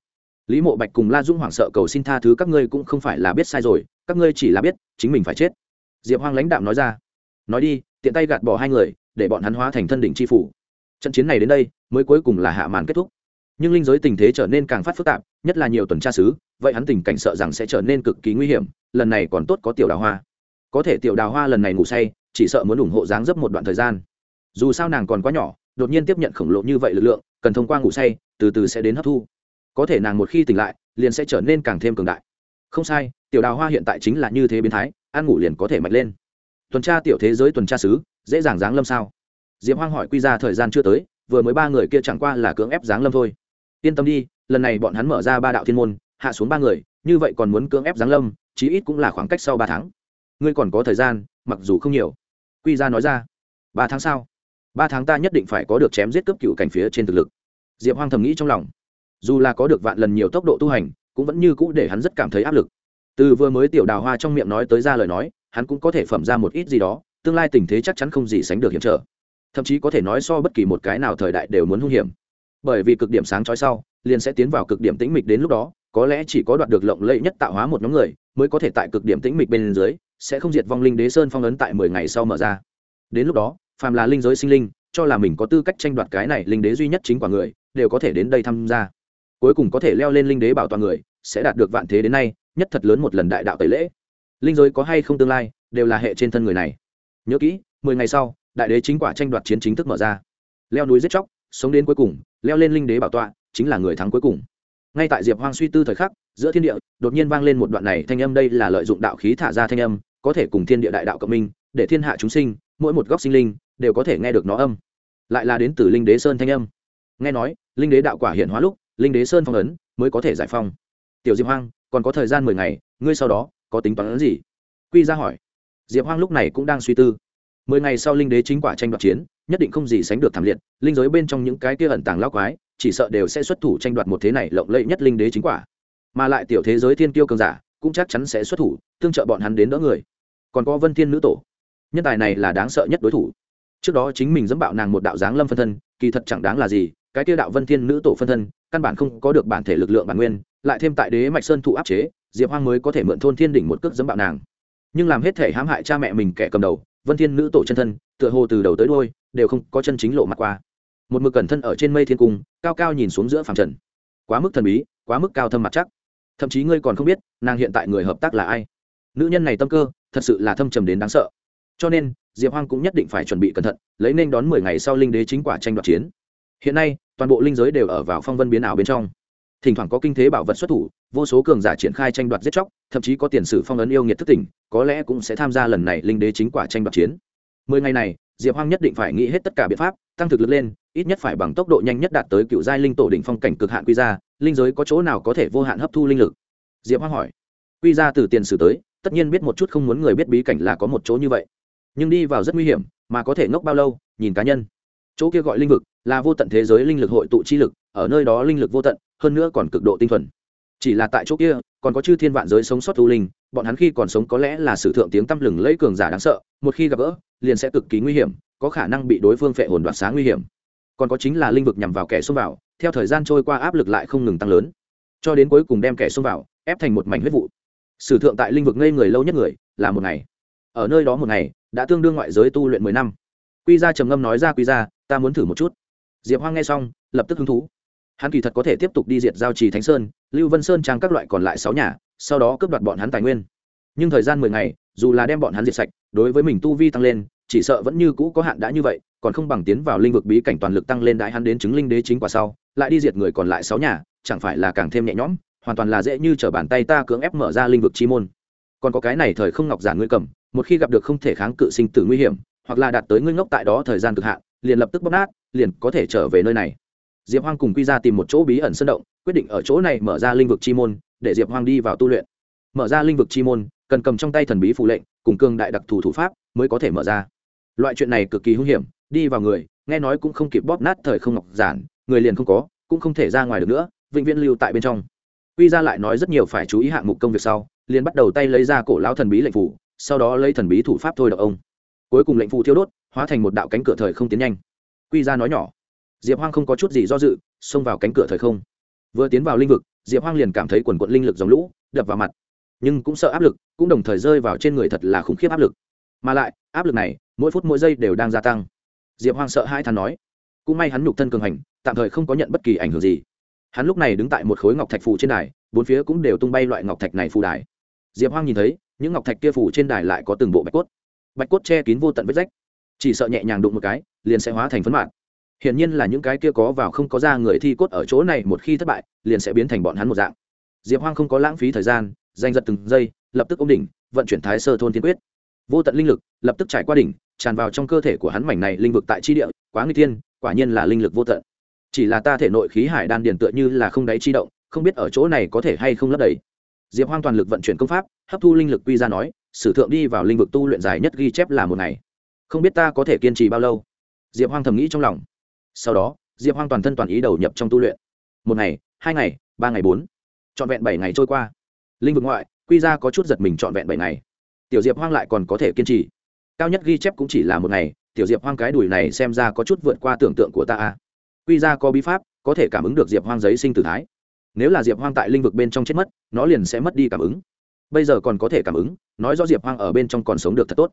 lý mộ bạch cùng la dũng hoảng sợ cầu xin tha thứ, các ngươi cũng không phải là biết sai rồi, các ngươi chỉ là biết chính mình phải chết. Diệp hoang lãnh đạm nói ra, nói đi, tiện tay gạt bỏ hai người, để bọn hắn hóa thành thân đỉnh c h i phủ. Trận chiến này đến đây, mới cuối cùng là hạ màn kết thúc. Nhưng linh giới tình thế trở nên càng phát phức tạp, nhất là nhiều tuần tra xứ, vậy hắn tình cảnh sợ rằng sẽ trở nên cực kỳ nguy hiểm lần này còn tốt có tiểu đào hoa. Có thể tiểu đào hoa lần này ngủ say, chỉ sợ muốn ủng hộ dáng dấp một đoạn thời gian. Dù sao nàng còn quá nhỏ, đột nhiên tiếp nhận khổng lồ như vậy lực lượng, cần thông qua ngủ say, từ từ sẽ đến hấp thu. Có thể nàng một khi tỉnh lại, liền sẽ trở nên càng thêm cường đại. Không sai, tiểu đào hoa hiện tại chính là như thế biến thái, ăn ngủ liền có thể mạnh lên. Tuần tra tiểu thế giới tuần tra sứ, dễ dàng giáng lâm sao? Diệp hoang hỏi quy ra thời gian chưa tới, vừa mới ba người kia chẳng qua là cưỡng ép giáng lâm thôi. Yên tâm đi, lần này bọn hắn mở ra ba đạo thiên môn, hạ xuống ba người, như vậy còn muốn cưỡng ép giáng lâm chí ít cũng là khoảng cách sau ba tháng. Ngươi còn có thời gian, mặc dù không nhiều. Quy ra nói ra, ba tháng sau ba tháng ta nhất định phải có được chém giết cướp cựu cảnh phía trên thực lực. Diệp hoang thầm nghĩ trong lòng. Dù là có được vạn lần nhiều tốc độ tu hành, cũng vẫn như cũ để hắn rất cảm thấy áp lực. Từ vừa mới tiểu đào hoa trong miệng nói tới ra lời nói, hắn cũng có thể phẩm ra một ít gì đó, tương lai tình thế chắc chắn không gì sánh được hiểm trở. Thậm chí có thể nói so bất kỳ một cái nào thời đại đều muốn hung hiểm. Bởi vì cực điểm sáng trói sau, liền sẽ tiến vào cực điểm tĩnh mịch đến lúc đó có lẽ chỉ có đoạt được lộng lẫy nhất tạo hóa một nhóm người, mới có thể tại cực điểm tĩnh mịch bên dưới, sẽ không diệt vong linh đế sơn phong ấn tại mười ngày sau mở ra. Đến lúc đó, phàm là linh giới sinh linh, cho là mình có tư cách tranh đoạt cái này linh đế duy nhất chính quả người, đều có thể đến đây tham gia. Cuối cùng có thể leo lên linh đế bảo toàn người, sẽ đạt được vạn thế đến nay, nhất thật lớn một lần đại đạo tẩy lễ. Linh giới có hay không tương lai, đều là hệ trên thân người này. Nhớ kỹ, mười ngày sau, đại đế chính quả tranh đoạt chiến chính thức mở ra. Leo núi giết chóc, sống đến cuối cùng, leo lên linh đế bảo tọa, chính là người thắng cuối cùng ngay tại diệp hoang suy tư thời khắc, giữa thiên địa, đột nhiên vang lên một đoạn này thanh âm, đây là lợi dụng đạo khí thả ra thanh âm, có thể cùng thiên địa đại đạo cộng minh, để thiên hạ chúng sinh, mỗi một góc sinh linh, đều có thể nghe được nó âm. Lại là đến từ linh đế sơn thanh âm. Nghe nói, linh đế đạo quả hiện hóa lúc, linh đế sơn phong ấn mới có thể giải phong. Tiểu diệp hoang, còn có thời gian mười ngày, ngươi sau đó có tính toán gì? Quy ra hỏi. Diệp hoang lúc này cũng đang suy tư mười ngày sau linh đế chính quả tranh đoạt chiến, nhất định không gì sánh được thảm liệt, linh giới bên trong những cái kia ẩn tàng lao quái, chỉ sợ đều sẽ xuất thủ tranh đoạt một thế này lộng lẫy nhất linh đế chính quả. Mà lại tiểu thế giới thiên tiêu cường giả, cũng chắc chắn sẽ xuất thủ, tương trợ bọn hắn đến đỡ người. Còn có vân thiên nữ tổ. Nhân tài này là đáng sợ nhất đối thủ. Trước đó chính mình dẫm bạo nàng một đạo giáng lâm phân thân, kỳ thật chẳng đáng là gì, cái tiêu đạo vân thiên nữ tổ phân thân, căn bản không có được bản thể lực lượng bản nguyên, lại thêm tại đế mạch sơn thụ áp chế, diệp hoang mới có thể mượn thôn thiên đỉnh một cước dẫm bạo nàng. Nhưng làm hết thể hãm hại cha mẹ mình kẻ cầm đầu vân thiên nữ tổ chân thân, tựa hồ từ đầu tới đôi đều không có chân chính lộ mặt qua. Một mực cẩn thân ở trên mây thiên cung, cao cao nhìn xuống giữa phàm trần. Quá mức thần bí, quá mức cao thâm mặt chắc. Thậm chí ngươi còn không biết, nàng hiện tại người hợp tác là ai. Nữ nhân này tâm cơ, thật sự là thâm trầm đến đáng sợ. Cho nên, diệp hoang cũng nhất định phải chuẩn bị cẩn thận, lấy nên đón mười ngày sau linh đế chính quả tranh đoạt chiến. Hiện nay, toàn bộ linh giới đều ở vào phong vân biến ảo bên trong. Thỉnh thoảng có kinh thế bảo vật xuất thủ, vô số cường giả triển khai tranh đoạt giết chóc, thậm chí có tiền sử phong ấn yêu nghiệt thất tỉnh có lẽ cũng sẽ tham gia lần này linh đế chính quả tranh đoạt chiến. Mười ngày này, diệp hoang nhất định phải nghĩ hết tất cả biện pháp, tăng thực lực lên, ít nhất phải bằng tốc độ nhanh nhất đạt tới cựu giai linh tổ đỉnh phong cảnh cực hạn quy ra linh giới có chỗ nào có thể vô hạn hấp thu linh lực? Diệp hoang hỏi. Quy ra từ tiền sử tới, tất nhiên biết một chút không muốn người biết bí cảnh là có một chỗ như vậy. Nhưng đi vào rất nguy hiểm, mà có thể ngốc bao lâu, nhìn cá nhân. Chỗ kia gọi linh vực, là vô tận thế giới linh lực hội tụ chi lực, ở nơi đó linh lực vô tận, hơn nữa còn cực độ tinh thuần. Chỉ là tại chỗ kia, còn có chư thiên vạn giới sống sót tu linh bọn hắn khi còn sống có lẽ là sử thượng tiếng tăm lừng lẫy cường giả đáng sợ, một khi gặp gỡ, liền sẽ cực kỳ nguy hiểm, có khả năng bị đối phương phệ hồn đoạt sáng nguy hiểm. Còn có chính là linh vực nhằm vào kẻ xông vào, theo thời gian trôi qua áp lực lại không ngừng tăng lớn. Cho đến cuối cùng đem kẻ xông vào, ép thành một mảnh huyết vụ. Sử thượng tại linh vực ngây người lâu nhất người, là một ngày. Ở nơi đó một ngày, đã tương đương ngoại giới tu luyện mười năm. Quy ra trầm ngâm nói ra, quy ra ta muốn thử một chút. Diệp hoang nghe xong, lập tức hứng thú. Hắn kỳ thật có thể tiếp tục đi diệt giao trì thánh sơn, lưu vân sơn trang các loại còn lại sáu nhà sau đó cướp đoạt bọn hắn tài nguyên. Nhưng thời gian mười ngày, dù là đem bọn hắn diệt sạch, đối với mình tu vi tăng lên, chỉ sợ vẫn như cũ có hạn đã như vậy, còn không bằng tiến vào linh vực bí cảnh toàn lực tăng lên đại hắn đến chứng linh đế chính quả sau, lại đi diệt người còn lại sáu nhà, chẳng phải là càng thêm nhẹ nhõm, hoàn toàn là dễ như t r ở bàn tay ta cưỡng ép mở ra linh vực chi môn. Còn có cái này thời không ngọc giả ngươi cầm, một khi gặp được không thể kháng cự sinh tử nguy hiểm, hoặc là đạt tới ngươi ngốc tại đó thời gian cực hạn, liền lập tức bóc nát, liền có thể trở về nơi này. Diệp hoang cùng quy ra tìm một chỗ bí ẩn sân động, quyết định ở chỗ này mở ra linh vực chi môn để diệp hoang đi vào tu luyện. Mở ra linh vực chi môn, cần cầm trong tay thần bí phụ lệnh, cùng cương đại đặc thù thủ pháp mới có thể mở ra. Loại chuyện này cực kỳ hung hiểm, đi vào người, nghe nói cũng không kịp bóp nát thời không ngọc giản, người liền không có, cũng không thể ra ngoài được nữa, vĩnh viễn lưu tại bên trong. Quy ra lại nói rất nhiều phải chú ý hạng mục công việc sau, liền bắt đầu tay lấy ra cổ lão thần bí lệnh phủ, sau đó lấy thần bí thủ pháp thôi đọc ông. Cuối cùng lệnh phủ thiêu đốt, hóa thành một đạo cánh cửa thời không tiến nhanh. Quy ra nói nhỏ, diệp hoang không có chút gì do dự, xông vào cánh cửa thời không. Vừa tiến vào linh vực diệp hoang liền cảm thấy quần quận linh lực dòng lũ, đập vào mặt. Nhưng cũng sợ áp lực, cũng đồng thời rơi vào trên người thật là khủng khiếp áp lực. Mà lại, áp lực này, mỗi phút mỗi giây đều đang gia tăng. Diệp hoang sợ hai thằng nói. Cũng may hắn nhục thân cường hành, tạm thời không có nhận bất kỳ ảnh hưởng gì. Hắn lúc này đứng tại một khối ngọc thạch phù trên đài, bốn phía cũng đều tung bay loại ngọc thạch này phù đài. Diệp hoang nhìn thấy, những ngọc thạch kia phù trên đài lại có từng bộ bạch cốt. Bạch cốt che kín vô tận vết rách. Chỉ sợ nhẹ nhàng đụng một cái, liền sẽ hóa thành phấn mạng hiển nhiên là những cái kia có vào không có ra người thi cốt ở chỗ này một khi thất bại, liền sẽ biến thành bọn hắn một dạng. Diệp hoang không có lãng phí thời gian danh giật từng giây, lập tức ôm đỉnh, vận chuyển thái sơ thôn tiên quyết. Vô tận linh lực lập tức trải qua đỉnh, tràn vào trong cơ thể của hắn mảnh này linh vực tại chi địa, quá nguy tiên quả nhiên là linh lực vô tận. Chỉ là ta thể nội khí hải đan điền tựa như là không đáy chi động, không biết ở chỗ này có thể hay không lấp đầy. Diệp hoang toàn lực vận chuyển công pháp, hấp thu linh lực quy ra nói, sử thượng đi vào linh vực tu luyện dài nhất ghi chép là một ngày. Không biết ta có thể kiên trì bao lâu? Diệp hoang thầm nghĩ trong lòng sau đó, diệp hoang toàn thân toàn ý đầu nhập trong tu luyện. Một ngày, hai ngày, ba ngày bốn. Trọn vẹn bảy ngày trôi qua. Linh vực ngoại, quy ra có chút giật mình trọn vẹn bảy ngày. Tiểu diệp hoang lại còn có thể kiên trì. Cao nhất ghi chép cũng chỉ là một ngày, tiểu diệp hoang cái đùi này xem ra có chút vượt qua tưởng tượng của ta a quy ra có bí pháp, có thể cảm ứng được diệp hoang giấy sinh tử thái. Nếu là diệp hoang tại linh vực bên trong chết mất, nó liền sẽ mất đi cảm ứng. Bây giờ còn có thể cảm ứng, nói rõ diệp hoang ở bên trong còn sống được thật tốt.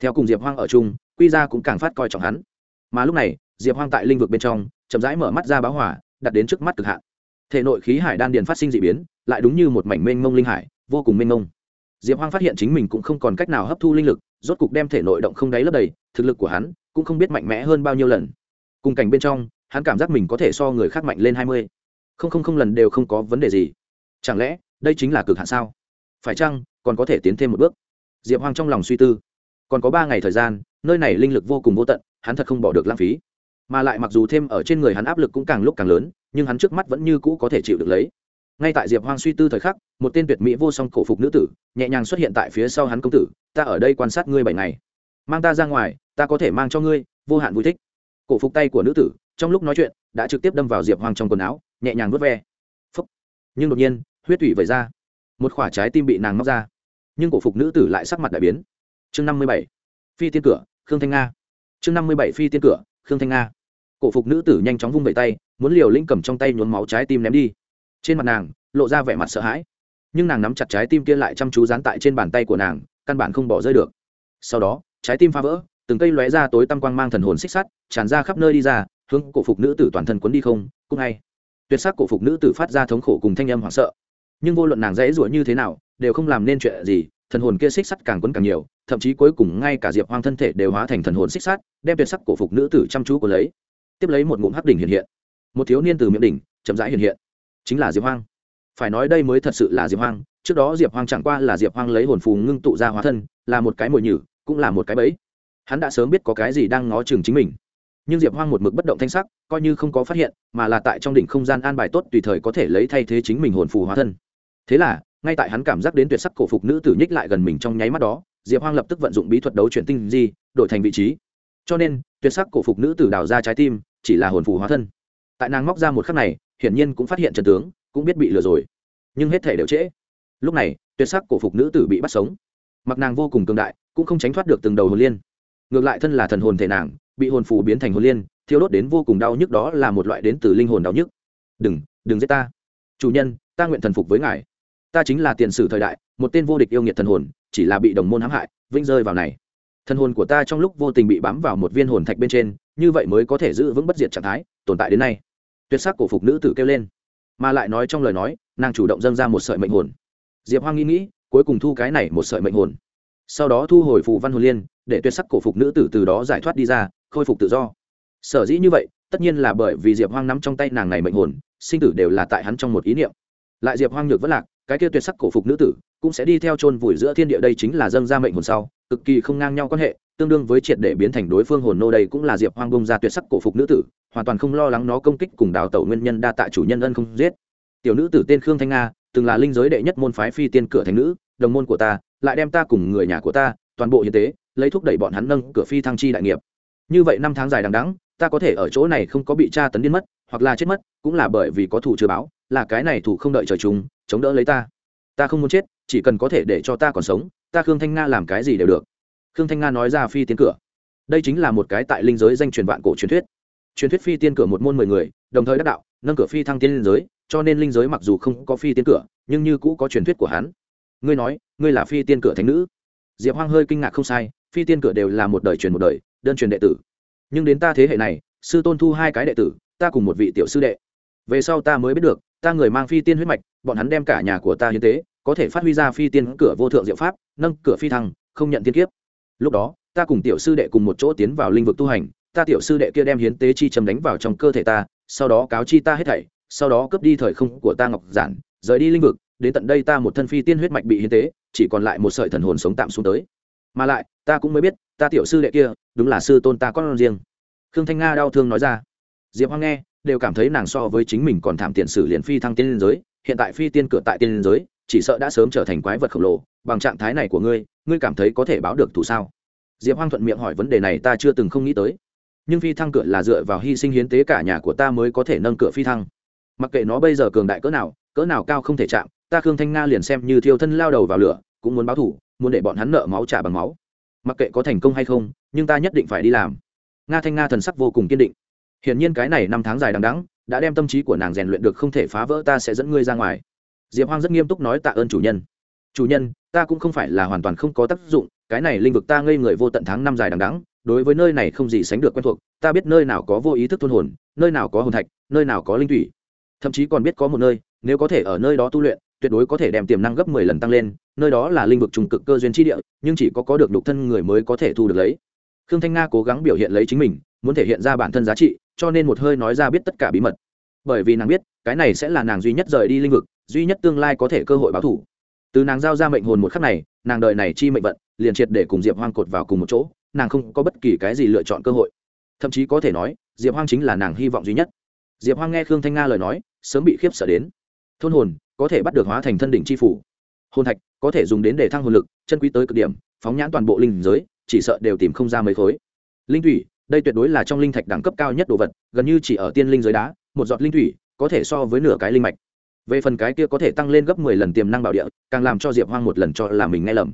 Theo cùng diệp hoang ở chung, quy ra cũng càng phát coi trọng hắn. Mà lúc này diệp hoang tại linh vực bên trong, chậm rãi mở mắt ra báo hỏa đặt đến trước mắt cực hạn. Thể nội khí hải đan điền phát sinh d ị biến, lại đúng như một mảnh mênh mông linh hải, vô cùng mênh mông. Diệp hoang phát hiện chính mình cũng không còn cách nào hấp thu linh lực, rốt cục đem thể nội động không đáy lấp đầy, thực lực của hắn cũng không biết mạnh mẽ hơn bao nhiêu lần. Cùng cảnh bên trong, hắn cảm giác mình có thể so người khác mạnh lên hai mươi. Không không không lần đều không có vấn đề gì. Chẳng lẽ, đây chính là cực hạn sao? Phải chăng, còn có thể tiến thêm một bước? Diệp hoang trong lòng suy tư. Còn có ba ngày thời gian, nơi này linh lực vô cùng vô tận, hắn thật không bỏ được lãng phí mà lại mặc dù thêm ở trên người hắn áp lực cũng càng lúc càng lớn, nhưng hắn trước mắt vẫn như cũ có thể chịu được lấy. Ngay tại diệp hoang suy tư thời khắc, một tên tuyệt mỹ vô song cổ phục nữ tử nhẹ nhàng xuất hiện tại phía sau hắn công tử, ta ở đây quan sát ngươi bảy ngày. Mang ta ra ngoài, ta có thể mang cho ngươi vô hạn vui thích. Cổ phục tay của nữ tử, trong lúc nói chuyện, đã trực tiếp đâm vào diệp hoang trong quần áo, nhẹ nhàng vớt ve. Phúc. nhưng đột nhiên, huyết thủy vẩy ra. Một khoả trái tim bị nàng móc ra. Nhưng cổ phục nữ tử lại sắc mặt đại biến. Chương năm mươi bảy. Phi tiên cửa, khương thanh nga. Chương năm mươi bảy, phi tiên cửa khương thanh nga. Cổ phục nữ tử nhanh chóng vung vẩy tay, muốn liều linh cầm trong tay nhuốm máu trái tim ném đi. Trên mặt nàng, lộ ra vẻ mặt sợ hãi. Nhưng nàng nắm chặt trái tim kia lại chăm chú dán tại trên bàn tay của nàng, căn bản không bỏ rơi được. Sau đó, trái tim phá vỡ, từng cây lóe ra tối tăm quang mang thần hồn xích sắt, tràn ra khắp nơi đi ra, hướng cổ phục nữ tử toàn thân quấn đi không, cũng hay. Tuyệt sắc cổ phục nữ tử phát ra thống khổ cùng thanh âm hoảng sợ. Nhưng vô luận nàng dễ rủa như thế nào, đều không làm nên chuyện gì, thần hồn kia xích sắt càng quấn càng nhiều thậm chí cuối cùng ngay cả diệp hoang thân thể đều hóa thành thần hồn xích sát, đem tuyệt sắc cổ phục nữ tử chăm chú của lấy. Tiếp lấy một ngụm hắc đỉnh hiện hiện. Một thiếu niên từ miệng đỉnh chậm rãi hiện hiện. Chính là diệp hoang. Phải nói đây mới thật sự là diệp hoang trước đó diệp hoang chẳng qua là diệp hoang lấy hồn phù ngưng tụ ra hóa thân là một cái mồi nhử cũng là một cái bẫy. Hắn đã sớm biết có cái gì đang ngó chừng chính mình. Nhưng diệp hoang một mực bất động thanh sắc coi như không có phát hiện mà là tại trong đỉnh không gian an bài tốt tùy thời có thể lấy thay thế chính mình hồn phù hóa thân. Thế là ngay tại hắn cảm giác đến tuyệt sắc cổ phục nữ tử nhích lại gần mình trong nháy mắt đó diệp hoang lập tức vận dụng bí thuật đấu chuyển tinh di, đổi thành vị trí. Cho nên, tuyệt sắc cổ phục nữ tử đào ra trái tim, chỉ là hồn phù hóa thân. Tại nàng móc ra một khắc này, hiển nhiên cũng phát hiện trần tướng, cũng biết bị lừa rồi. Nhưng hết thể đều trễ. Lúc này, tuyệt sắc cổ phục nữ tử bị bắt sống. Mặc nàng vô cùng cường đại, cũng không tránh thoát được từng đầu hồn liên. Ngược lại thân là thần hồn thể nàng, bị hồn phù biến thành hồn liên, thiêu đốt đến vô cùng đau nhức đó là một loại đến từ linh hồn đau nhức. Đừng đừng giết ta. Chủ nhân, ta nguyện thần phục với ngài. Ta chính là tiền sử thời đại, một tên vô địch yêu nghiệt thần hồn chỉ là bị đồng môn hãm hại, vĩnh rơi vào này. Thân hồn của ta trong lúc vô tình bị bám vào một viên hồn thạch bên trên, như vậy mới có thể giữ vững bất diệt trạng thái, tồn tại đến nay. Tuyệt sắc cổ phục nữ tử kêu lên. Mà lại nói trong lời nói, nàng chủ động dâng ra một sợi mệnh hồn. Diệp hoang nghĩ nghĩ, cuối cùng thu cái này một sợi mệnh hồn. Sau đó thu hồi phù văn hồn liên, để tuyệt sắc cổ phục nữ tử từ đó giải thoát đi ra, khôi phục tự do. Sở dĩ như vậy, tất nhiên là bởi vì diệp hoang nắm trong tay nàng này mệnh hồn, sinh tử đều là tại hắn trong một ý niệm. Lại diệp hoang nhược vẫn lạc, cái kia tuyệt sắc cổ phục nữ tử cũng sẽ đi theo chôn vùi giữa thiên địa đây chính là dâng ra mệnh hồn sau, cực kỳ không ngang nhau quan hệ, tương đương với triệt để biến thành đối phương hồn nô đây cũng là diệp hoang bông ra tuyệt sắc cổ phục nữ tử, hoàn toàn không lo lắng nó công kích cùng đào tẩu nguyên nhân đa tạ chủ nhân ân không giết. Tiểu nữ tử tên khương thanh nga, từng là linh giới đệ nhất môn phái phi tiên cửa thành nữ, đồng môn của ta, lại đem ta cùng người nhà của ta, toàn bộ hiến tế, lấy thúc đẩy bọn hắn nâng cửa phi thăng chi đại nghiệp. Như vậy năm tháng dài đằng đẵng, ta có thể ở chỗ này không có bị tra tấn điên mất, hoặc là chết mất, cũng là bởi vì có thủ chưa báo, là cái này thủ không đợi trời chúng chống đỡ lấy ta ta không muốn chết, chỉ cần có thể để cho ta còn sống, ta khương thanh nga làm cái gì đều được. Khương thanh nga nói ra phi tiến cửa. Đây chính là một cái tại linh giới danh truyền vạn cổ truyền thuyết. Truyền thuyết phi tiên cửa một môn mười người, đồng thời đắc đạo, nâng cửa phi thăng tiên linh giới, cho nên linh giới mặc dù không có phi tiên cửa, nhưng như cũ có truyền thuyết của hắn. Ngươi nói, ngươi là phi tiên cửa thánh nữ? Diệp hoang hơi kinh ngạc không sai, phi tiên cửa đều là một đời truyền một đời, đơn truyền đệ tử. Nhưng đến ta thế hệ này, sư tôn thu hai cái đệ tử, ta cùng một vị tiểu sư đệ. Về sau ta mới biết được ta người mang phi tiên huyết mạch, bọn hắn đem cả nhà của ta hiến tế, có thể phát huy ra phi tiên cửa vô thượng diệu pháp, nâng cửa phi thăng, không nhận tiên kiếp. Lúc đó, ta cùng tiểu sư đệ cùng một chỗ tiến vào linh vực tu hành, ta tiểu sư đệ kia đem hiến tế chi châm đánh vào trong cơ thể ta, sau đó cáo chi ta hết thảy, sau đó cướp đi thời không của ta ngọc giản, rời đi linh vực, đến tận đây ta một thân phi tiên huyết mạch bị hiến tế, chỉ còn lại một sợi thần hồn sống tạm xuống tới. Mà lại, ta cũng mới biết, ta tiểu sư đệ kia, đúng là sư tôn ta con riêng. Khương thanh nga đau thương nói ra. Diệp hoang nghe đều cảm thấy nàng so với chính mình còn thảm tiền sử liền phi thăng tiên liên giới, hiện tại phi tiên cửa tại tiên liên giới, chỉ sợ đã sớm trở thành quái vật khổng lồ, bằng trạng thái này của ngươi ngươi cảm thấy có thể báo được thủ sao? Diệp hoang thuận miệng hỏi vấn đề này ta chưa từng không nghĩ tới. Nhưng phi thăng cửa là dựa vào hy sinh hiến tế cả nhà của ta mới có thể nâng cửa phi thăng. Mặc kệ nó bây giờ cường đại cỡ nào cỡ nào cao không thể chạm, ta khương thanh nga liền xem như thiêu thân lao đầu vào lửa, cũng muốn báo thủ, muốn để bọn hắn nợ máu trả bằng máu. Mặc kệ có thành công hay không, nhưng ta nhất định phải đi làm. Nga thanh nga thần sắc vô cùng kiên định hiển nhiên cái này năm tháng dài đằng đẵng, đã đem tâm trí của nàng rèn luyện được không thể phá vỡ ta sẽ dẫn ngươi ra ngoài. Diệp hoang rất nghiêm túc nói tạ ơn chủ nhân. Chủ nhân, ta cũng không phải là hoàn toàn không có tác dụng, cái này linh vực ta ngây người vô tận tháng năm dài đằng đẵng, đối với nơi này không gì sánh được quen thuộc, ta biết nơi nào có vô ý thức thôn hồn, nơi nào có hồn thạch, nơi nào có linh thủy. Thậm chí còn biết có một nơi, nếu có thể ở nơi đó tu luyện, tuyệt đối có thể đem tiềm năng gấp mười lần tăng lên, nơi đó là linh vực trùng cực cơ duyên chi địa, nhưng chỉ có có được đục thân người mới có thể thu được lấy. Khương thanh nga cố gắng biểu hiện lấy chính mình muốn thể hiện ra bản thân giá trị, cho nên một hơi nói ra biết tất cả bí mật. Bởi vì nàng biết, cái này sẽ là nàng duy nhất rời đi linh vực, duy nhất tương lai có thể cơ hội báo thủ. Từ nàng giao ra mệnh hồn một khắc này, nàng đợi này chi mệnh vận, liền triệt để cùng diệp hoang cột vào cùng một chỗ, nàng không có bất kỳ cái gì lựa chọn cơ hội. Thậm chí có thể nói, diệp hoang chính là nàng hy vọng duy nhất. Diệp hoang nghe khương thanh nga lời nói, sớm bị khiếp sợ đến. Thôn hồn, có thể bắt được hóa thành thân đỉnh c h i phủ. Hồn thạch, có thể dùng đến để thăng hồn lực, chân quý tới cực điểm, phóng nhãn toàn bộ linh giới, chỉ sợ đều tìm không ra mấy khối. Linh thủy đây tuyệt đối là trong linh thạch đẳng cấp cao nhất đồ vật, gần như chỉ ở tiên linh dưới đá, một giọt linh thủy, có thể so với nửa cái linh mạch. Về phần cái kia có thể tăng lên gấp mười lần tiềm năng bảo địa, càng làm cho diệp hoang một lần cho là mình nghe lầm.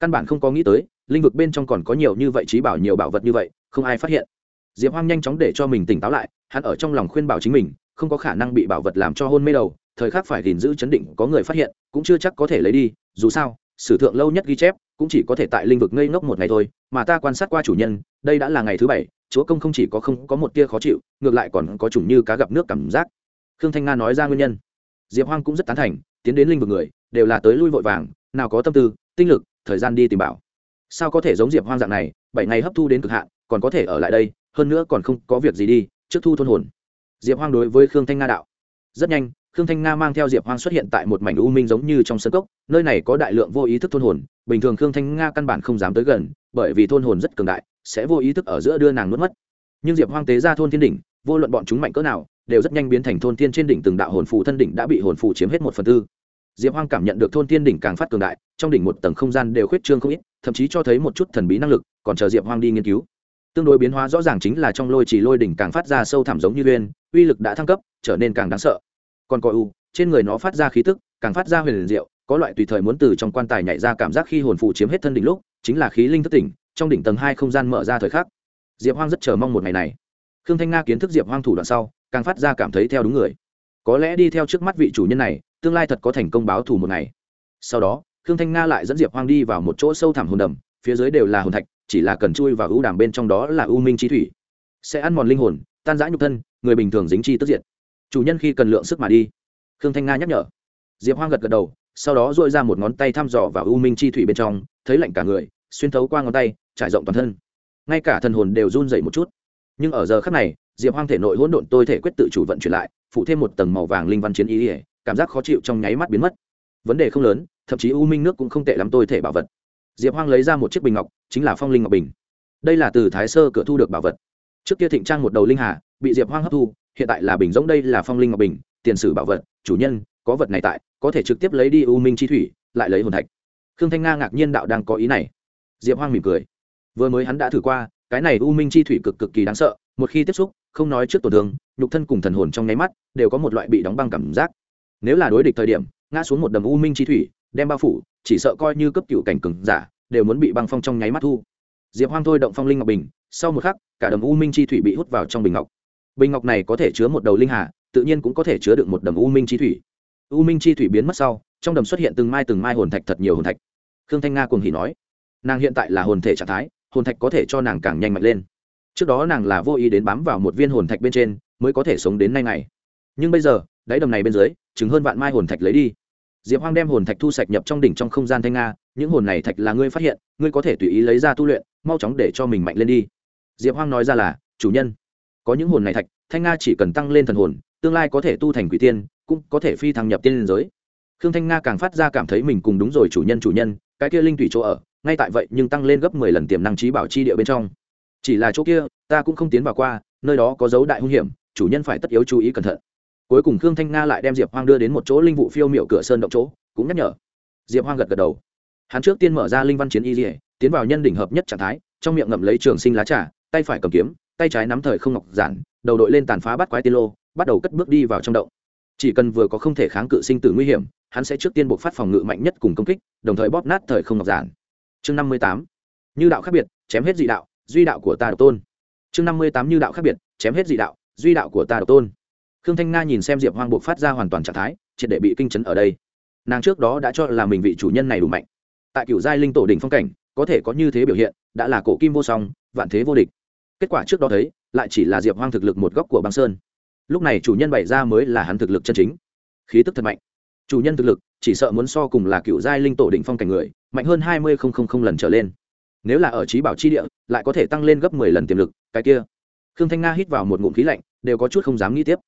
Căn bản không có nghĩ tới, linh vực bên trong còn có nhiều như vậy trí bảo, nhiều bảo vật như vậy, không ai phát hiện. Diệp hoang nhanh chóng để cho mình tỉnh táo lại, hắn ở trong lòng khuyên bảo chính mình, không có khả năng bị bảo vật làm cho hôn mê đầu, thời khắc phải gìn giữ chấn định, có người phát hiện, cũng chưa chắc có thể lấy đi, dù sao, sử thượng lâu nhất ghi chép cũng chỉ có thể tại linh vực ngây ngốc một ngày thôi, mà ta quan sát qua chủ nhân, đây đã là ngày thứ bảy, chúa công không chỉ có không có một tia khó chịu, ngược lại còn có chủng như cá gặp nước cảm giác. Khương thanh nga nói ra nguyên nhân. Diệp hoang cũng rất tán thành, tiến đến linh vực người, đều là tới lui vội vàng, nào có tâm tư, tinh lực, thời gian đi tìm bảo. Sao có thể giống diệp hoang dạng này, bảy ngày hấp thu đến cực hạn, còn có thể ở lại đây, hơn nữa còn không có việc gì đi, trước thu thôn hồn. Diệp hoang đối với khương thanh nga đạo. Rất nhanh khương thanh nga mang theo diệp hoang xuất hiện tại một mảnh u minh giống như trong sân cốc, nơi này có đại lượng vô ý thức thôn hồn, bình thường khương thanh nga căn bản không dám tới gần, bởi vì thôn hồn rất cường đại, sẽ vô ý thức ở giữa đưa nàng nuốt mất. Nhưng diệp hoang tế ra thôn thiên đỉnh, vô luận bọn chúng mạnh cỡ nào, đều rất nhanh biến thành thôn thiên trên đỉnh từng đạo hồn phù thân đỉnh đã bị hồn phù chiếm hết một phần tư. Diệp hoang cảm nhận được thôn thiên đỉnh càng phát cường đại, trong đỉnh một tầng không gian đều khuyết trương không ít, thậm chí cho thấy một chút thần bí năng lực, còn chờ diệp hoang đi nghiên cứu. Tương đối biến hóa rõ ràng chính là trong lôi chỉ lôi đỉnh càng phát ra sâu thẳm giống như uyên uy lực đã thăng cấp, trở nên càng đáng sợ còn coi u trên người nó phát ra khí tức, càng phát ra huyền liền diệu, có loại tùy thời muốn từ trong quan tài nhảy ra cảm giác khi hồn phụ chiếm hết thân đỉnh lúc, chính là khí linh thức tỉnh, trong đỉnh tầng hai không gian mở ra thời khắc. Diệp hoang rất chờ mong một ngày này. Khương thanh nga kiến thức diệp hoang thủ đoạn sau, càng phát ra cảm thấy theo đúng người. Có lẽ đi theo trước mắt vị chủ nhân này, tương lai thật có thành công báo thù một ngày. Sau đó, khương thanh nga lại dẫn diệp hoang đi vào một chỗ sâu thẳm hồn đầm, phía dưới đều là hồn thạch, chỉ là cần chui vào ưu đàm bên trong đó là ưu minh chi thủy. Sẽ ăn mòn linh hồn, tan rã nhục thân, người bình thường dính chi tức diệt chủ nhân khi cần lượng sức mà đi. Khương thanh nga nhắc nhở. Diệp hoang gật gật đầu, sau đó dội ra một ngón tay thăm dò vào u minh chi thủy bên trong, thấy lạnh cả người, xuyên thấu qua ngón tay, trải rộng toàn thân. Ngay cả thần hồn đều run dậy một chút. Nhưng ở giờ khắc này, diệp hoang thể nội hỗn độn tôi thể quyết tự chủ vận chuyển lại, phụ thêm một tầng màu vàng linh văn chiến ý ỉa cảm giác khó chịu trong nháy mắt biến mất. Vấn đề không lớn, thậm chí u minh nước cũng không tệ lắm tôi thể bảo vật. Diệp hoang lấy ra một chiếc bình ngọc, chính là phong linh ngọc bình. Đây là từ thái sơ cửa thu được bảo vật. Trước kia thịnh trang một đầu linh hà, bị diệp hoang hấp thu hiện tại là bình giống đây là phong linh ngọc bình, tiền sử bảo vật, chủ nhân, có vật này tại, có thể trực tiếp lấy đi u minh chi thủy, lại lấy hồn thạch. Khương thanh nga ngạc nhiên đạo đang có ý này. Diệp hoang mỉm cười. Vừa mới hắn đã thử qua, cái này u minh chi thủy cực cực kỳ đáng sợ, một khi tiếp xúc, không nói trước tổn thương, nhục thân cùng thần hồn trong nháy mắt, đều có một loại bị đóng băng cảm giác. Nếu là đối địch thời điểm, ngã xuống một đầm u minh chi thủy, đem bao phủ, chỉ sợ coi như cấp cựu cảnh cừng giả, đều muốn bị băng phong trong nháy mắt thu. Diệp hoang thôi động phong linh ngọc bình, sau một khắc, cả đầm u minh chi thủy bị hút vào trong bình ngọc bình ngọc này có thể chứa một đầu linh hà, tự nhiên cũng có thể chứa được một đầm u minh chi thủy. U minh chi thủy biến mất sau, trong đầm xuất hiện từng mai từng mai hồn thạch thật nhiều hồn thạch. Khương thanh nga cùng hỉ nói, nàng hiện tại là hồn thể trạng thái, hồn thạch có thể cho nàng càng nhanh mạnh lên. Trước đó nàng là vô ý đến bám vào một viên hồn thạch bên trên, mới có thể sống đến nay ngày. Nhưng bây giờ, đáy đầm này bên dưới chứng hơn vạn mai hồn thạch lấy đi. Diệp hoang đem hồn thạch thu sạch nhập trong đỉnh trong không gian thanh nga, những hồn này thạch là ngươi phát hiện, ngươi có thể tùy ý lấy ra tu luyện, mau chóng để cho mình mạnh lên đi. Diệp hoang nói ra là, chủ nhân có những hồn này thạch, thanh nga chỉ cần tăng lên thần hồn, tương lai có thể tu thành quỷ tiên, cũng có thể phi thăng nhập tiên liên giới. Khương thanh nga càng phát ra cảm thấy mình cùng đúng rồi, chủ nhân chủ nhân, cái kia linh thủy chỗ ở, ngay tại vậy nhưng tăng lên gấp mười lần tiềm năng trí bảo chi địa bên trong. Chỉ là chỗ kia, ta cũng không tiến vào qua, nơi đó có dấu đại hung hiểm, chủ nhân phải tất yếu chú ý cẩn thận. Cuối cùng khương thanh nga lại đem diệp hoang đưa đến một chỗ linh vụ phiêu m i ệ u cửa sơn động chỗ, cũng nhắc nhở. Diệp hoang gật gật đầu. Hắn trước tiên mở ra linh văn chiến y dỉa tiến vào nhân đỉnh hợp nhất trạng thái, trong miệng ngậm lấy trường sinh lá trà, tay phải cầm kiếm tay trái nắm thời không ngọc giản, đầu đội lên tàn phá bắt quái tiên lô, bắt đầu cất bước đi vào trong động. Chỉ cần vừa có không thể kháng cự sinh tử nguy hiểm, hắn sẽ trước tiên buộc phát phòng ngự mạnh nhất cùng công kích, đồng thời bóp nát thời không ngọc giản. Chương năm mươi tám. Như đạo khác biệt, chém hết dị đạo, duy đạo của ta độc tôn. Chương năm mươi tám, như đạo khác biệt, chém hết dị đạo, duy đạo của ta độc tôn. Khương thanh nga nhìn xem diệp hoang buộc phát ra hoàn toàn trạng thái, triệt để bị kinh chấn ở đây. Nàng trước đó đã cho là mình vị chủ nhân này đủ mạnh. Tại cựu giai linh tổ đỉnh phong cảnh, có thể có như thế biểu hiện, đã là cổ kim vô song, vạn thế vô địch kết quả trước đó thấy, lại chỉ là diệp hoang thực lực một góc của băng sơn. Lúc này chủ nhân bày ra mới là hắn thực lực chân chính. Khí tức thật mạnh. Chủ nhân thực lực, chỉ sợ muốn so cùng là cựu giai linh tổ đỉnh phong cảnh người, mạnh hơn hai mươi lần trở lên. Nếu là ở trí bảo chi địa, lại có thể tăng lên gấp mười lần tiềm lực, cái kia. Khương thanh nga hít vào một ngụm khí lạnh, đều có chút không dám nghĩ tiếp.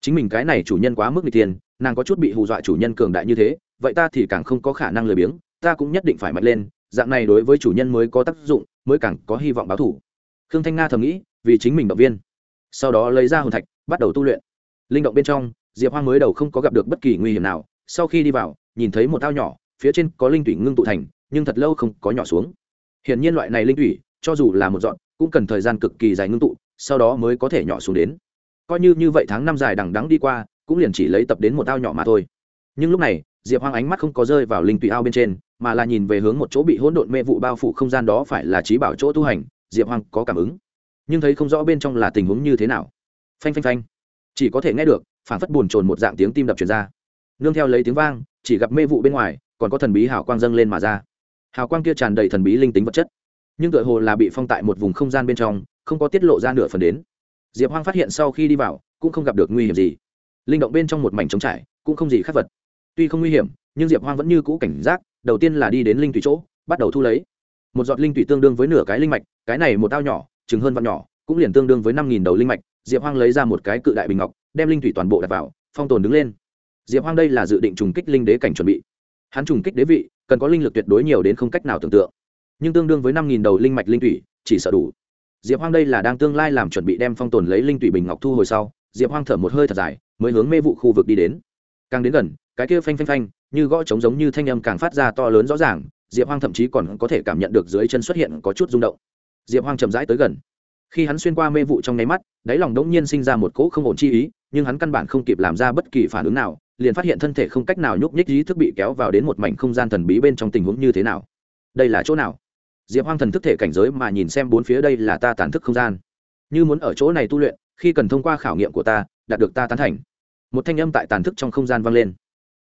Chính mình cái này chủ nhân quá mức n g tiền nàng có chút bị hù dọa chủ nhân cường đại như thế, vậy ta thì càng không có khả năng lười biếng, ta cũng nhất định phải mạnh lên, dạng này đối với chủ nhân mới có tác dụng, mới càng có hy vọng báo thủ khương thanh nga thầm nghĩ, vì chính mình động viên. Sau đó lấy ra hồn thạch, bắt đầu tu luyện. Linh động bên trong, diệp hoang mới đầu không có gặp được bất kỳ nguy hiểm nào. Sau khi đi vào, nhìn thấy một ao nhỏ, phía trên có linh thủy ngưng tụ thành, nhưng thật lâu không có nhỏ xuống. Hiển nhiên loại này linh thủy, cho dù là một dọn, cũng cần thời gian cực kỳ dài ngưng tụ, sau đó mới có thể nhỏ xuống đến. Coi như như vậy tháng năm dài đằng đắng đi qua, cũng liền chỉ lấy tập đến một ao nhỏ mà thôi. Nhưng lúc này, diệp hoang ánh mắt không có rơi vào linh tùy ao bên trên, mà là nhìn về hướng một chỗ bị hỗn độn mê vụ bao phủ không gian đó phải là trí bảo chỗ tu hành diệp hoang có cảm ứng, nhưng thấy không rõ bên trong là tình huống như thế nào. Phanh phanh phanh. Chỉ có thể nghe được phản phất buồn chồn một dạng tiếng tim đập truyền ra. Nương theo lấy tiếng vang, chỉ gặp mê vụ bên ngoài, còn có thần bí hào quang dâng lên mà ra. Hào quang kia tràn đầy thần bí linh tính vật chất. Nhưng tựa hồ là bị phong tại một vùng không gian bên trong, không có tiết lộ ra nửa phần đến. Diệp hoang phát hiện sau khi đi vào, cũng không gặp được nguy hiểm gì. Linh động bên trong một mảnh trống trải, cũng không gì khác vật. Tuy không nguy hiểm, nhưng diệp hoang vẫn như cũ cảnh giác, đầu tiên là đi đến linh thủy chỗ, bắt đầu thu lấy một giọt linh thủy tương đương với nửa cái linh mạch, cái này một tao nhỏ, chừng hơn vạn nhỏ, cũng liền tương đương với năm nghìn đầu linh mạch. Diệp hoang lấy ra một cái cự đại bình ngọc, đem linh thủy toàn bộ đặt vào, phong tồn đứng lên. Diệp hoang đây là dự định trùng kích linh đế cảnh chuẩn bị. Hắn trùng kích đế vị, cần có linh lực tuyệt đối nhiều đến không cách nào tưởng tượng. Nhưng tương đương với năm nghìn đầu linh mạch linh thủy, chỉ sợ đủ. Diệp hoang đây là đang tương lai làm chuẩn bị đem phong tồn lấy linh tụy bình ngọc thu hồi sau, diệp hoang thở một hơi thật dài, mới hướng mê vụ khu vực đi đến. Càng đến gần, cái kia phanh phanh phanh, như gõ trống giống như thanh âm càng phát ra to lớn rõ ràng diệp hoang thậm chí còn có thể cảm nhận được dưới chân xuất hiện có chút rung động. Diệp hoang chậm rãi tới gần. Khi hắn xuyên qua mê vụ trong nháy mắt, đáy lòng đống nhiên sinh ra một cỗ không ổn chi ý, nhưng hắn căn bản không kịp làm ra bất kỳ phản ứng nào, liền phát hiện thân thể không cách nào nhúc nhích ý thức bị kéo vào đến một mảnh không gian thần bí bên trong tình huống như thế nào. Đây là chỗ nào? Diệp hoang thần thức thể cảnh giới mà nhìn xem bốn phía đây là ta tàn thức không gian. Như muốn ở chỗ này tu luyện, khi cần thông qua khảo nghiệm của ta, đạt được ta tán thành. Một thanh âm tại tàn thức trong không gian vang lên.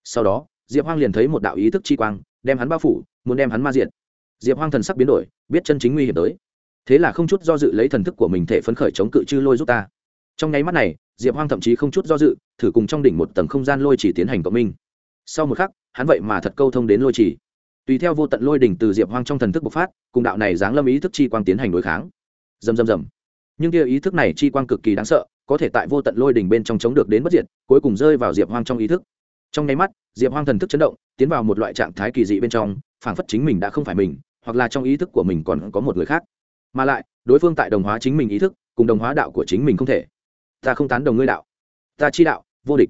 Sau đó, diệp hoang liền thấy một đạo ý thức chi quang, đem hắn bao phủ muốn đem hắn ma diện diệp hoang thần sắc biến đổi, biết chân chính nguy hiểm tới. Thế là không chút do dự lấy thần thức của mình thể phấn khởi chống cự chư lôi giúp ta. Trong nháy mắt này, diệp hoang thậm chí không chút do dự, thử cùng trong đỉnh một tầng không gian lôi chỉ tiến hành cộng minh. Sau một khắc, hắn vậy mà thật câu thông đến lôi chỉ. Tùy theo vô tận lôi đỉnh từ diệp hoang trong thần thức bộc phát, cùng đạo này giáng lâm ý thức chi quang tiến hành đối kháng. Dầm dầm dầm nhưng kia ý thức này chi quang cực kỳ đáng sợ, có thể tại vô tận lôi đỉnh bên trong chống được đến bất diệt, cuối cùng rơi vào diệp hoang trong ý thức. Trong nháy mắt, diệp hoang thần thức chấn động, tiến vào một loại trạng thái kỳ dị bên trong phảng phất chính mình đã không phải mình, hoặc là trong ý thức của mình còn có một người khác. Mà lại, đối phương tại đồng hóa chính mình ý thức, cùng đồng hóa đạo của chính mình không thể. Ta không tán đồng ngươi đạo. Ta chi đạo, vô địch.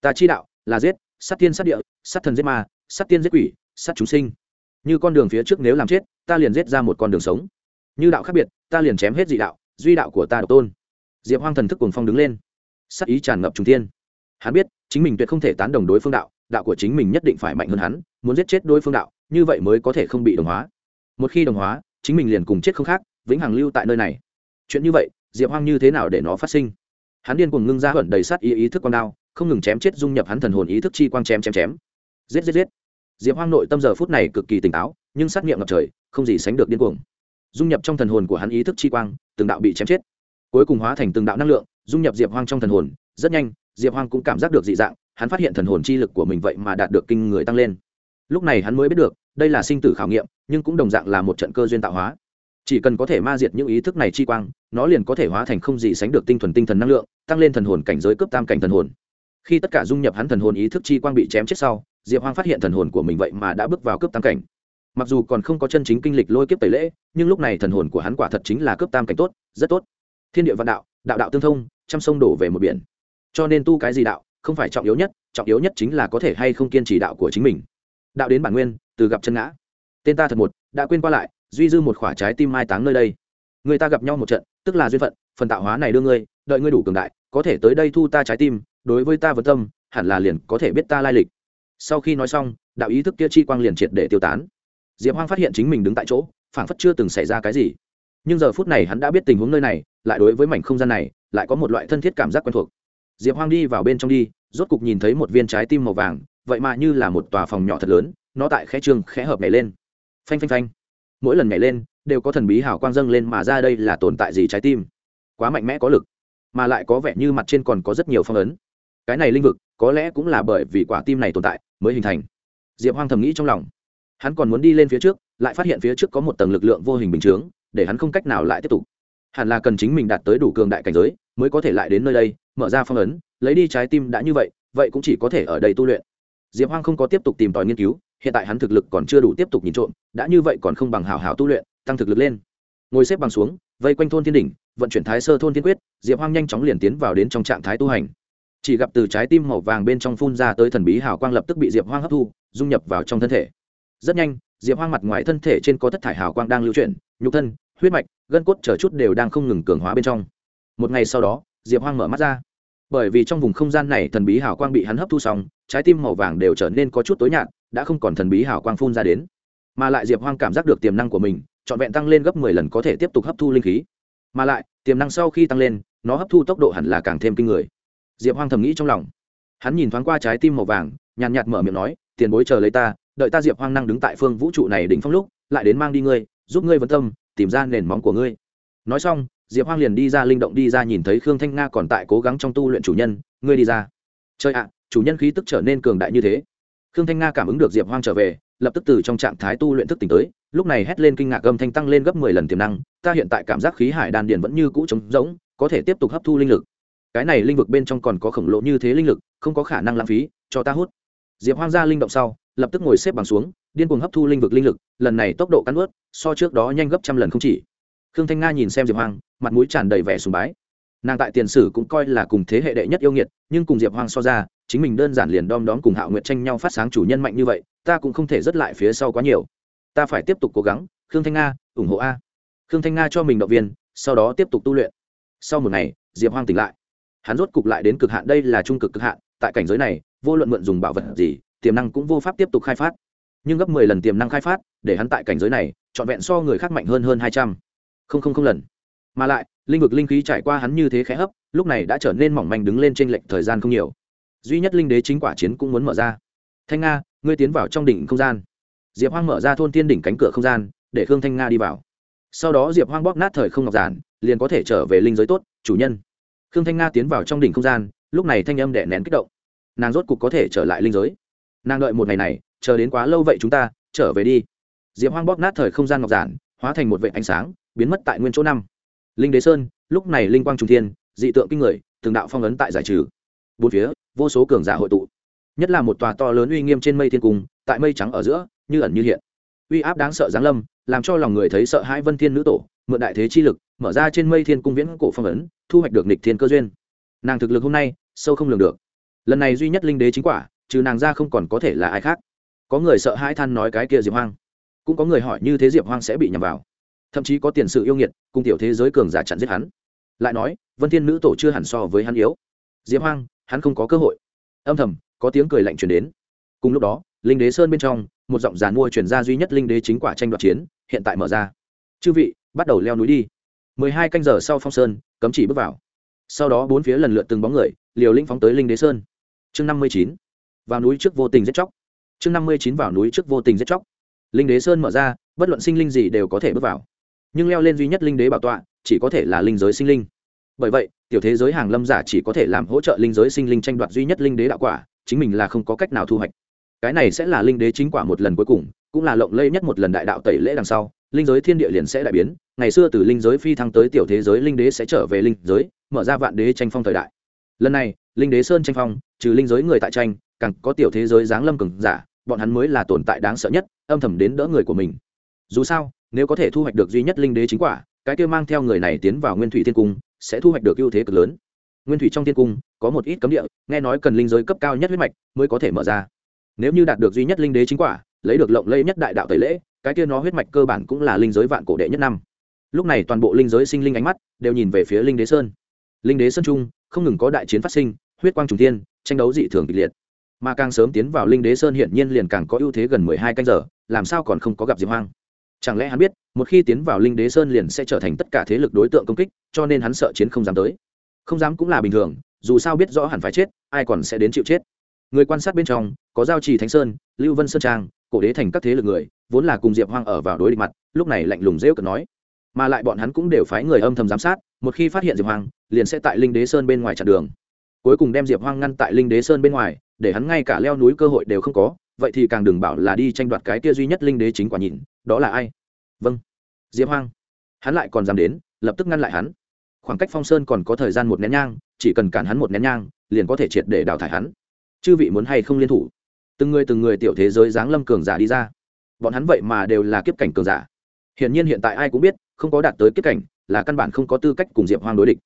Ta chi đạo, là giết, sát tiên sát địa, sát thần giết ma, sát tiên giết quỷ, sát chúng sinh. Như con đường phía trước nếu làm chết, ta liền giết ra một con đường sống. Như đạo khác biệt, ta liền chém hết dị đạo, duy đạo của ta độc tôn. Diệp hoang thần thức cùng phong đứng lên. Sát ý tràn ngập trung tiên hắn biết, chính mình tuyệt không thể tán đồng đối phương đạo đạo của chính mình nhất định phải mạnh hơn hắn, muốn giết chết đối phương đạo như vậy mới có thể không bị đồng hóa. Một khi đồng hóa, chính mình liền cùng chết không khác, vĩnh hằng lưu tại nơi này. Chuyện như vậy, diệp hoang như thế nào để nó phát sinh? Hắn điên cuồng ngưng ra hận đầy sát ý ý thức con đao, không ngừng chém chết dung nhập hắn thần hồn ý thức chi quang chém chém chém. Giết giết giết. Diệp hoang nội tâm giờ phút này cực kỳ tỉnh táo, nhưng sát nghiệm ngập trời, không gì sánh được điên cuồng. Dung nhập trong thần hồn của hắn ý thức chi quang, từng đạo bị chém chết. Cuối cùng hóa thành từng đạo năng lượng, dung nhập diệp hoang trong thần hồn. Rất nhanh, diệp hoang cũng cảm giác được dị dạng, hắn phát hiện thần hồn chi lực của mình vậy mà đạt được kinh người tăng lên. Lúc này hắn mới biết được đây là sinh tử khảo nghiệm, nhưng cũng đồng dạng là một trận cơ duyên tạo hóa. Chỉ cần có thể ma diệt những ý thức này chi quang, nó liền có thể hóa thành không gì sánh được tinh thuần tinh thần năng lượng, tăng lên thần hồn cảnh giới cấp tam cảnh thần hồn. Khi tất cả dung nhập hắn thần hồn ý thức chi quang bị chém chết sau, diệp hoang phát hiện thần hồn của mình vậy mà đã bước vào cấp tam cảnh. Mặc dù còn không có chân chính kinh lịch lôi kiếp tẩy lễ, nhưng lúc này thần hồn của hắn quả thật chính là cấp tam cảnh tốt, rất tốt. Thiên địa vạn đạo đạo đạo tương thông, trăm sông đổ về một biển. Cho nên tu cái gì đạo, không phải trọng yếu nhất, trọng yếu nhất chính là có thể hay không kiên trì đạo của chính mình. Đạo đến bản nguyên từ gặp chân ngã. Tên ta thật một, đã quên qua lại, duy dư một khỏa trái tim mai táng nơi đây. Người ta gặp nhau một trận, tức là duyên phận, phần tạo hóa này đưa ngươi, đợi ngươi đủ cường đại, có thể tới đây thu ta trái tim, đối với ta vấn tâm, hẳn là liền có thể biết ta lai lịch. Sau khi nói xong, đạo ý thức kia chi quang liền triệt để tiêu tán. Diệp hoang phát hiện chính mình đứng tại chỗ, phảng phất chưa từng xảy ra cái gì. Nhưng giờ phút này hắn đã biết tình huống nơi này, lại đối với mảnh không gian này, lại có một loại thân thiết cảm giác quen thuộc. Diệp hoang đi vào bên trong đi, rốt cục nhìn thấy một viên trái tim màu vàng, vậy mà như là một tòa phòng nhỏ thật lớn nó tại khẽ trường khẽ hợp nhảy lên. Phanh phanh phanh. Mỗi lần nhảy lên, đều có thần bí hào quang dâng lên mà ra đây là tồn tại gì trái tim? Quá mạnh mẽ có lực, mà lại có vẻ như mặt trên còn có rất nhiều phong ấn. Cái này linh vực, có lẽ cũng là bởi vì quả tim này tồn tại mới hình thành. Diệp hoang thầm nghĩ trong lòng. Hắn còn muốn đi lên phía trước, lại phát hiện phía trước có một tầng lực lượng vô hình bình chướng, để hắn không cách nào lại tiếp tục. Hẳn là cần chính mình đạt tới đủ cường đại cảnh giới, mới có thể lại đến nơi đây, mở ra phong ấn, lấy đi trái tim đã như vậy vậy cũng chỉ có thể ở đây tu luyện. Diệp hoang không có tiếp tục tìm tòi nghiên cứu hiện tại hắn thực lực còn chưa đủ tiếp tục nhìn trộm, đã như vậy còn không bằng hảo hảo tu luyện, tăng thực lực lên. Ngồi xếp bằng xuống, vây quanh thôn thiên đỉnh, vận chuyển thái sơ thôn thiên quyết, diệp hoang nhanh chóng liền tiến vào đến trong trạng thái tu hành. Chỉ gặp từ trái tim màu vàng bên trong phun ra tới thần bí hào quang lập tức bị diệp hoang hấp thu, dung nhập vào trong thân thể. Rất nhanh, diệp hoang mặt ngoài thân thể trên có thất thải hào quang đang lưu chuyển, nhục thân, huyết mạch, gân cốt chờ chút đều đang không ngừng cường hóa bên trong. Một ngày sau đó, diệp hoang mở mắt ra. Bởi vì trong vùng không gian này thần bí hào quang bị hắn hấp thu xong, trái tim màu vàng đều trở nên có chút tối nhạt đã không còn thần bí hào quang phun ra đến. Mà lại diệp hoang cảm giác được tiềm năng của mình, trọn vẹn tăng lên gấp mười lần có thể tiếp tục hấp thu linh khí. Mà lại, tiềm năng sau khi tăng lên, nó hấp thu tốc độ hẳn là càng thêm kinh người. Diệp hoang thầm nghĩ trong lòng. Hắn nhìn thoáng qua trái tim màu vàng, nhàn nhạt mở miệng nói, tiền bối chờ lấy ta, đợi ta diệp hoang năng đứng tại phương vũ trụ này đỉnh phong lúc, lại đến mang đi ngươi, giúp ngươi vấn tâm, tìm ra nền móng của ngươi. Nói xong, diệp hoang liền đi ra linh động đi ra nhìn thấy khương thanh nga còn tại cố gắng trong tu luyện chủ nhân, ngươi đi ra. Chơi ạ, chủ nhân khí tức trở nên cường đại như thế khương thanh nga cảm ứng được diệp hoang trở về, lập tức từ trong trạng thái tu luyện thức tỉnh tới, lúc này hét lên kinh ngạc gầm thanh tăng lên gấp mười lần tiềm năng, ta hiện tại cảm giác khí hải đan điền vẫn như cũ trống rỗng, có thể tiếp tục hấp thu linh lực. Cái này linh vực bên trong còn có khổng lồ như thế linh lực, không có khả năng lãng phí, cho ta hút. Diệp hoang ra linh động sau, lập tức ngồi xếp bằng xuống, điên cuồng hấp thu linh vực linh lực, lần này tốc độ cắn ướt so trước đó nhanh gấp trăm lần không chỉ. Khương thanh nga nhìn xem diệp hoang, mặt mũi tràn đầy vẻ sùng bái. Nàng tại tiền sử cũng coi là cùng thế hệ đệ nhất yêu nghiệt, nhưng cùng diệp hoang so ra chính mình đơn giản liền đom đóm cùng hạo nguyệt tranh nhau phát sáng chủ nhân mạnh như vậy, ta cũng không thể rớt lại phía sau quá nhiều. Ta phải tiếp tục cố gắng, khương thanh nga, ủng hộ a. Khương thanh nga cho mình động viên, sau đó tiếp tục tu luyện. Sau một ngày, diệp hoang tỉnh lại. Hắn rốt cục lại đến cực hạn, đây là trung cực cực hạn, tại cảnh giới này, vô luận mượn dùng bảo vật gì, tiềm năng cũng vô pháp tiếp tục khai phát. Nhưng gấp mười lần tiềm năng khai phát, để hắn tại cảnh giới này, trọn vẹn so người khác mạnh hơn hơn hai trăm. Linh lần. Mà lại, linh vực linh khí trải qua hắn như thế khẽ hấp, lúc này đã trở nên mỏng manh đứng lên trên lệnh thời gian không nhiều duy nhất linh đế chính quả chiến cũng muốn mở ra. Thanh nga, ngươi tiến vào trong đỉnh không gian. Diệp hoang mở ra thôn thiên đỉnh cánh cửa không gian, để khương thanh nga đi vào. Sau đó diệp hoang bóp nát thời không ngọc giản, liền có thể trở về linh giới tốt, chủ nhân. Khương thanh nga tiến vào trong đỉnh không gian, lúc này thanh âm đẻ nén kích động. Nàng rốt cục có thể trở lại linh giới. Nàng đợi một ngày này, chờ đến quá lâu vậy chúng ta, trở về đi. Diệp hoang bóp nát thời không gian ngọc giản, hóa thành một vệ ánh sáng, biến mất tại nguyên chỗ năm. Linh đế sơn, lúc này linh quang trung thiên, dị tượng kinh người, từng đạo phong ấn tại giải trừ bốn phía, vô số cường giả hội tụ. Nhất là một tòa to lớn uy nghiêm trên mây thiên cung, tại mây trắng ở giữa, như ẩn như hiện. Uy áp đáng sợ giáng lâm, làm cho lòng người thấy sợ hãi vân thiên nữ tổ, mượn đại thế chi lực, mở ra trên mây thiên cung viễn cổ phong ấn, thu hoạch được nịch thiên cơ duyên. Nàng thực lực hôm nay, sâu không lường được. Lần này duy nhất linh đế chính quả, trừ nàng ra không còn có thể là ai khác. Có người sợ hãi than nói cái kia diệp hoang. Cũng có người hỏi như thế diệp hoang sẽ bị nhầm vào. Thậm chí có tiền sự yêu nghiệt, cùng tiểu thế giới cường giả chặn giết hắn. Lại nói, vân thiên nữ tổ chưa hẳn so với hắn yếu. Diệp hoang hắn không có cơ hội. Âm thầm, có tiếng cười lạnh truyền đến. Cùng lúc đó, linh đế sơn bên trong, một giọng giàn mua chuyển ra duy nhất linh đế chính quả tranh đoạt chiến, hiện tại mở ra. Chư vị, bắt đầu leo núi đi. Mười hai canh giờ sau phong sơn, cấm chỉ bước vào. Sau đó bốn phía lần lượt từng bóng người, liều linh phóng tới linh đế sơn. Chương năm mươi chín, vào núi trước vô tình giết chóc. Chương năm mươi chín, vào núi trước vô tình giết chóc. Linh đế sơn mở ra, bất luận sinh linh gì đều có thể bước vào. Nhưng leo lên duy nhất linh đế bảo tọa, chỉ có thể là linh giới sinh linh bởi vậy, tiểu thế giới hàng lâm giả chỉ có thể làm hỗ trợ linh giới sinh linh tranh đoạt duy nhất linh đế đạo quả, chính mình là không có cách nào thu hoạch. Cái này sẽ là linh đế chính quả một lần cuối cùng, cũng là lộng lẫy nhất một lần đại đạo tẩy lễ đằng sau, linh giới thiên địa liền sẽ đại biến. Ngày xưa từ linh giới phi thăng tới tiểu thế giới, linh đế sẽ trở về linh giới, mở ra vạn đế tranh phong thời đại. Lần này, linh đế sơn tranh phong, trừ linh giới người tại tranh, càng có tiểu thế giới giáng lâm cường giả, bọn hắn mới là tồn tại đáng sợ nhất, âm thầm đến đỡ người của mình. Dù sao, nếu có thể thu hoạch được duy nhất linh đế chính quả, cái kia mang theo người này tiến vào nguyên thủy thiên cung sẽ thu hoạch được ưu thế cực lớn. Nguyên thủy trong thiên cung, có một ít cấm địa, nghe nói cần linh giới cấp cao nhất huyết mạch mới có thể mở ra. Nếu như đạt được duy nhất linh đế chính quả, lấy được lộng lây nhất đại đạo tẩy lễ, cái kia nó huyết mạch cơ bản cũng là linh giới vạn cổ đệ nhất năm. Lúc này toàn bộ linh giới sinh linh ánh mắt đều nhìn về phía linh đế sơn. Linh đế sơn trung, không ngừng có đại chiến phát sinh, huyết quang trùng thiên, tranh đấu dị thường kịch liệt. Mà càng sớm tiến vào linh đế sơn hiển nhiên liền càng có ưu thế gần mười hai canh giờ, làm sao còn không có gặp diệp hoang? Chẳng lẽ hắn biết, một khi tiến vào linh đế sơn liền sẽ trở thành tất cả thế lực đối tượng công kích, cho nên hắn sợ chiến không dám tới. Không dám cũng là bình thường, dù sao biết rõ hẳn phải chết, ai còn sẽ đến chịu chết. Người quan sát bên trong, có giao trì thánh sơn, lưu vân sơn trang, cổ đế thành các thế lực người, vốn là cùng diệp hoang ở vào đối địch mặt, lúc này lạnh lùng rêu cực nói. Mà lại bọn hắn cũng đều phái người âm thầm giám sát, một khi phát hiện diệp hoang, liền sẽ tại linh đế sơn bên ngoài chặn đường. Cuối cùng đem diệp hoang ngăn tại linh đế sơn bên ngoài, để hắn ngay cả leo núi cơ hội đều không có vậy thì càng đừng bảo là đi tranh đoạt cái kia duy nhất linh đế chính quả nhìn, đó là ai? Vâng. Diệp hoang. Hắn lại còn dám đến, lập tức ngăn lại hắn. Khoảng cách phong sơn còn có thời gian một nén nhang, chỉ cần cản hắn một nén nhang, liền có thể triệt để đào thải hắn. Chư vị muốn hay không liên thủ? Từng người từng người tiểu thế giới giáng lâm cường giả đi ra. Bọn hắn vậy mà đều là kiếp cảnh cường giả. Hiển nhiên hiện tại ai cũng biết, không có đạt tới kiếp cảnh là căn bản không có tư cách cùng diệp hoang đối địch.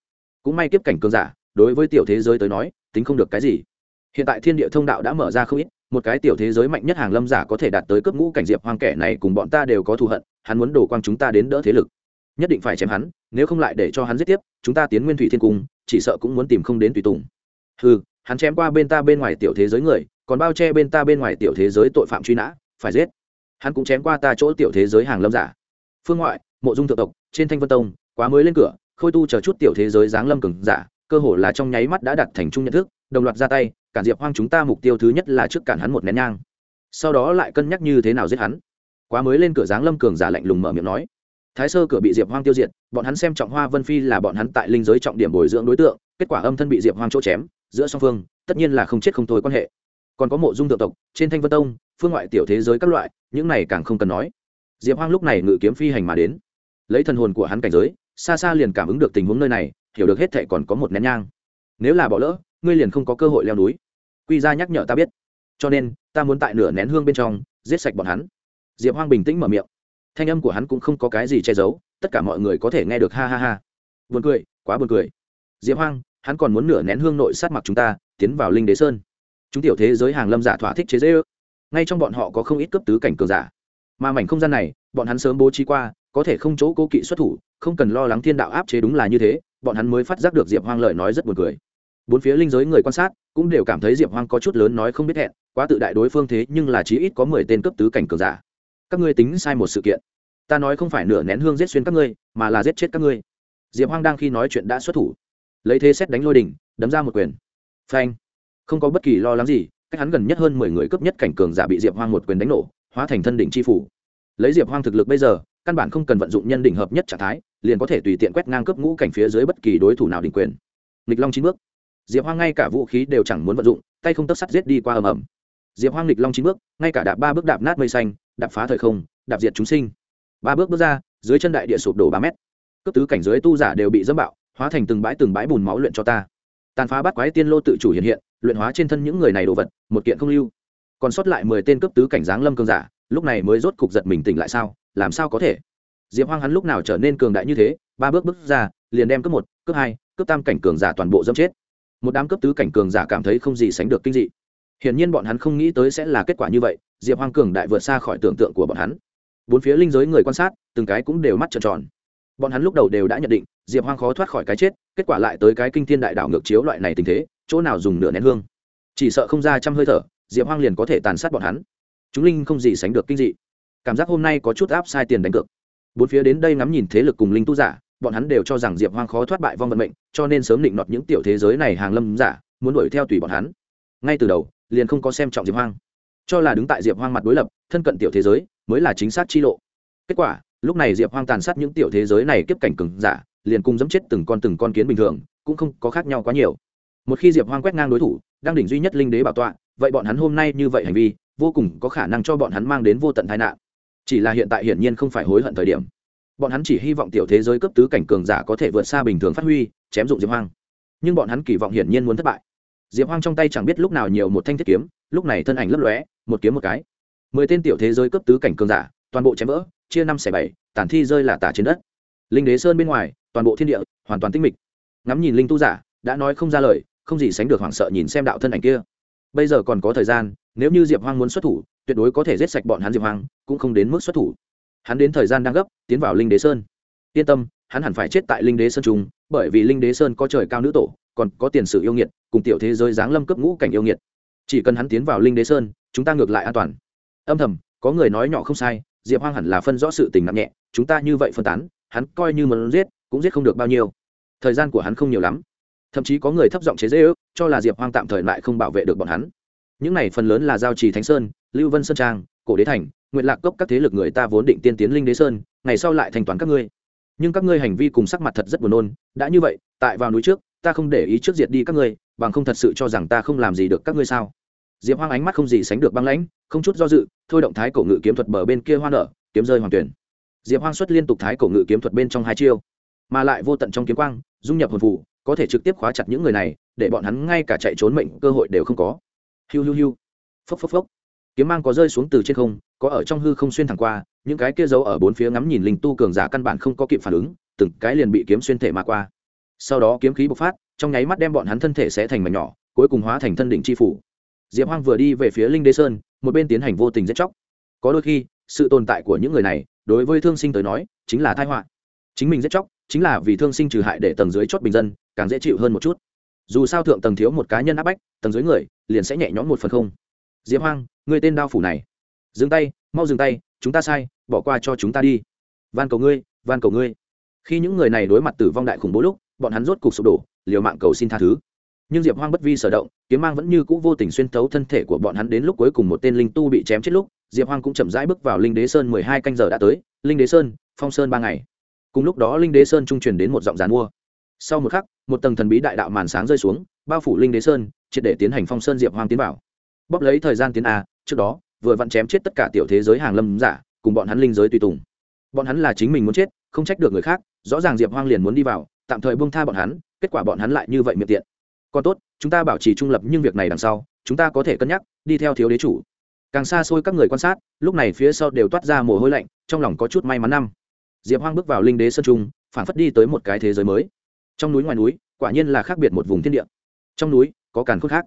Cũng may kiếp cảnh cường giả, đối với tiểu thế giới tới nói, tính không được cái gì. Hiện tại thiên địa thông đạo đã mở ra không ít một cái tiểu thế giới mạnh nhất hàng lâm giả có thể đạt tới cấp ngũ cảnh diệp hoang kẻ này cùng bọn ta đều có thù hận, hắn muốn đổ quang chúng ta đến đỡ thế lực. Nhất định phải chém hắn, nếu không lại để cho hắn giết tiếp, chúng ta tiến nguyên thủy thiên cung, chỉ sợ cũng muốn tìm không đến tùy tùng. Ừ hắn chém qua bên ta bên ngoài tiểu thế giới người, còn bao che bên ta bên ngoài tiểu thế giới tội phạm truy nã, phải giết. Hắn cũng chém qua ta chỗ tiểu thế giới hàng lâm giả. Phương ngoại, mộ dung thượng tộc, trên thanh vân tông, quá mới lên cửa, khôi tu chờ chút tiểu thế giới giáng lâm cường giả, cơ hồ là trong nháy mắt đã đặt thành chung nhận thức, đồng loạt ra tay cản diệp hoang chúng ta mục tiêu thứ nhất là trước cản hắn một nén nhang. Sau đó lại cân nhắc như thế nào giết hắn. Quá mới lên cửa giáng lâm cường giả lạnh lùng mở miệng nói. Thái sơ cửa bị diệp hoang tiêu diệt, bọn hắn xem trọng hoa vân phi là bọn hắn tại linh giới trọng điểm bồi dưỡng đối tượng, kết quả âm thân bị diệp hoang chỗ chém, giữa song phương, tất nhiên là không chết không thôi quan hệ. Còn có mộ dung thượng tộc, trên thanh vân tông, phương ngoại tiểu thế giới các loại, những này càng không cần nói. Diệp hoang lúc này ngự kiếm phi hành mà đến. Lấy thần hồn của hắn cảnh giới, xa xa liền cảm ứng được tình huống nơi này, hiểu được hết thệ còn có một nén nhang. Nếu là bỏ lỡ, ngươi liền không có cơ hội leo núi quy ra nhắc nhở ta biết. Cho nên, ta muốn tại nửa nén hương bên trong, giết sạch bọn hắn. Diệp hoang bình tĩnh mở miệng. Thanh âm của hắn cũng không có cái gì che giấu, tất cả mọi người có thể nghe được ha ha ha. Buồn cười, quá buồn cười. Diệp hoang, hắn còn muốn nửa nén hương nội sát mặc chúng ta, tiến vào linh đế sơn. Chúng tiểu thế giới hàng lâm giả thỏa thích chế dễ ước ngay trong bọn họ có không ít cấp tứ cảnh cường giả. Mà mảnh không gian này, bọn hắn sớm bố trí qua, có thể không chỗ cố kỵ xuất thủ, không cần lo lắng thiên đạo áp chế đúng là như thế, bọn hắn mới phát giác được diệp hoang lợi nói rất buồn cười. Bốn phía linh giới người quan sát cũng đều cảm thấy diệp hoang có chút lớn nói không biết hẹn, quá tự đại đối phương thế nhưng là chí ít có mười tên cấp tứ cảnh cường giả. Các ngươi tính sai một sự kiện. Ta nói không phải nửa nén hương giết xuyên các ngươi, mà là giết chết các ngươi. Diệp hoang đang khi nói chuyện đã xuất thủ. Lấy thế xét đánh lôi đỉnh, đấm ra một quyền. Phanh. Không có bất kỳ lo lắng gì, cách hắn gần nhất hơn mười người cấp nhất cảnh cường giả bị diệp hoang một quyền đánh nổ, hóa thành thân đỉnh chi phủ. Lấy diệp hoang thực lực bây giờ, căn bản không cần vận dụng nhân đỉnh hợp nhất trạng thái, liền có thể tùy tiện quét ngang cấp ngũ cảnh phía dưới bất kỳ đối thủ nào đỉnh quyền. Nghịch long chín bước diệp hoang ngay cả vũ khí đều chẳng muốn vận dụng, tay không tấc sắt giết đi qua ầm ầm. Diệp hoang lịch long chín bước, ngay cả đạp ba bước đạp nát mây xanh, đạp phá thời không, đạp diệt chúng sinh. Ba bước bước ra, dưới chân đại địa sụp đổ ba mét. Cấp tứ cảnh giới tu giả đều bị dẫm bạo, hóa thành từng bãi từng bãi bùn máu luyện cho ta. Tàn phá bắt quái tiên lô tự chủ hiện hiện, luyện hóa trên thân những người này đồ vật, một kiện không lưu. Còn sót lại mười tên cấp tứ cảnh giáng lâm cường giả, lúc này mới rốt cục giật mình tỉnh lại sao, làm sao có thể? Diệp hoang hắn lúc nào trở nên cường đại như thế, ba bước bước ra, liền đem cấp một cấp hai cấp tam cảnh cường giả toàn bộ dâm chết một đám cấp tứ cảnh cường giả cảm thấy không gì sánh được kinh dị. Hiển nhiên bọn hắn không nghĩ tới sẽ là kết quả như vậy, diệp hoang cường đại vượt xa khỏi tưởng tượng của bọn hắn. Bốn phía linh giới người quan sát, từng cái cũng đều mắt trợn tròn. Bọn hắn lúc đầu đều đã nhận định, diệp hoang khó thoát khỏi cái chết, kết quả lại tới cái kinh thiên đại đảo ngược chiếu loại này tình thế, chỗ nào dùng nửa nén hương. Chỉ sợ không ra trăm hơi thở, diệp hoang liền có thể tàn sát bọn hắn. Chúng linh không gì sánh được kinh dị. Cảm giác hôm nay có chút áp sai tiền đánh cược. Bốn phía đến đây ngắm nhìn thế lực cùng linh tu giả bọn hắn đều cho rằng diệp hoang khó thoát bại vong vận mệnh, cho nên sớm định nọt những tiểu thế giới này hàng lâm giả, muốn đuổi theo tùy bọn hắn. Ngay từ đầu, liền không có xem trọng diệp hoang. Cho là đứng tại diệp hoang mặt đối lập, thân cận tiểu thế giới, mới là chính xác chi lộ. Kết quả, lúc này diệp hoang tàn sát những tiểu thế giới này kiếp cảnh cừng giả, liền cùng dẫm chết từng con từng con kiến bình thường, cũng không có khác nhau quá nhiều. Một khi diệp hoang quét ngang đối thủ, đang đỉnh duy nhất linh đế bảo tọa, vậy bọn hắn hôm nay như vậy hành vi, vô cùng có khả năng cho bọn hắn mang đến vô tận tai nạn. Chỉ là hiện tại hiển nhiên không phải hối hận thời điểm bọn hắn chỉ hy vọng tiểu thế giới cấp tứ cảnh cường giả có thể vượt xa bình thường phát huy, chém dụng diệp hoang. Nhưng bọn hắn kỳ vọng hiển nhiên muốn thất bại. Diệp hoang trong tay chẳng biết lúc nào nhiều một thanh thiết kiếm, lúc này thân ảnh lấp lóe, một kiếm một cái. Mười tên tiểu thế giới cấp tứ cảnh cường giả, toàn bộ chém vỡ, chia năm xẻ bảy, tản thi rơi là tả trên đất. Linh đế sơn bên ngoài, toàn bộ thiên địa, hoàn toàn tinh mịch. Ngắm nhìn linh tu giả, đã nói không ra lời, không gì sánh được hoảng sợ nhìn xem đạo thân ảnh kia. Bây giờ còn có thời gian, nếu như diệp hoang muốn xuất thủ, tuyệt đối có thể giết sạch bọn hắn diệp hoang, cũng không đến mức xuất thủ hắn đến thời gian đang gấp, tiến vào linh đế sơn. Yên tâm, hắn hẳn phải chết tại linh đế sơn trung bởi vì linh đế sơn có trời cao nữ tổ, còn có tiền sử yêu nghiệt, cùng tiểu thế giới giáng lâm cấp ngũ cảnh yêu nghiệt. Chỉ cần hắn tiến vào linh đế sơn, chúng ta ngược lại an toàn. Âm thầm, có người nói nhỏ không sai, diệp hoang hẳn là phân rõ sự tình nặng nhẹ, chúng ta như vậy phân tán, hắn coi như muốn giết, cũng giết không được bao nhiêu. Thời gian của hắn không nhiều lắm. Thậm chí có người thấp giọng chế dễ ước cho là diệp hoang tạm thời lại không bảo vệ được bọn hắn. Những này phần lớn là giao trì thánh sơn, lưu vân sơn trang cổ đế thành, nguyện lạc cốc các thế lực người ta vốn định tiên tiến linh đế sơn, ngày sau lại thanh toán các ngươi. Nhưng các ngươi hành vi cùng sắc mặt thật rất buồn nôn, đã như vậy, tại vào núi trước, ta không để ý trước diệt đi các ngươi, bằng không thật sự cho rằng ta không làm gì được các ngươi sao? Diệp hoang ánh mắt không gì sánh được băng lãnh, không chút do dự, thôi động thái cổ ngự kiếm thuật bờ bên kia hoa nở, kiếm rơi hoàng tuyển. Diệp hoang xuất liên tục thái cổ ngự kiếm thuật bên trong hai chiêu, mà lại vô tận trong kiếm quang, dung nhập hồn phủ có thể trực tiếp khóa chặt những người này, để bọn hắn ngay cả chạy trốn mệnh cơ hội đều không có. Hiu hiu hiu. Phốc phốc phốc kiếm mang có rơi xuống từ trên không, có ở trong hư không xuyên thẳng qua, những cái kia giấu ở bốn phía ngắm nhìn linh tu cường giả căn bản không có kịp phản ứng, từng cái liền bị kiếm xuyên thể mà qua. Sau đó kiếm khí bộc phát, trong nháy mắt đem bọn hắn thân thể sẽ thành mảnh nhỏ, cuối cùng hóa thành thân đỉnh chi phủ. Diệp hoang vừa đi về phía linh đế sơn, một bên tiến hành vô tình giết chóc. Có đôi khi, sự tồn tại của những người này, đối với thương sinh tới nói, chính là tai họa. Chính mình giết chóc, chính là vì thương sinh trừ hại để tầng dưới chót bình dân, càng dễ chịu hơn một chút. Dù sao thượng tầng thiếu một cá nhân áp bách, tầng dưới người, liền sẽ nhẹ nhõm một phần không diệp hoang người tên đao phủ này. Dừng tay, mau dừng tay, chúng ta sai, bỏ qua cho chúng ta đi. Van cầu ngươi, van cầu ngươi. Khi những người này đối mặt tử vong đại khủng bố lúc, bọn hắn rốt cục sụp đổ, liều mạng cầu xin tha thứ. Nhưng diệp hoang bất vi sở động, kiếm mang vẫn như c ũ vô tình xuyên thấu thân thể của bọn hắn đến lúc cuối cùng một tên linh tu bị chém chết lúc, diệp hoang cũng chậm rãi bước vào linh đế sơn mười hai canh giờ đã tới. Linh đế sơn, phong sơn ba ngày. Cùng lúc đó linh đế sơn trung truyền đến một giọng dàn mua. Sau một khắc, một tầng thần bí đại đạo màn sáng rơi xuống, bao phủ linh đế sơn, triệt để tiến hành phong sơn diệp hoang tiến vào bóp lấy thời gian tiến a, trước đó, vừa vặn chém chết tất cả tiểu thế giới hàng lâm giả, cùng bọn hắn linh giới tùy tùng. Bọn hắn là chính mình muốn chết, không trách được người khác, rõ ràng diệp hoang liền muốn đi vào, tạm thời buông tha bọn hắn, kết quả bọn hắn lại như vậy miệng tiện. Còn tốt, chúng ta bảo trì trung lập nhưng việc này đằng sau, chúng ta có thể cân nhắc, đi theo thiếu đế chủ. Càng xa xôi các người quan sát, lúc này phía sau đều toát ra mồ hôi lạnh, trong lòng có chút may mắn năm. Diệp hoang bước vào linh đế sơn trung, phản phất đi tới một cái thế giới mới. Trong núi ngoài núi, quả nhiên là khác biệt một vùng thiên địa. Trong núi, có càn khôn khác.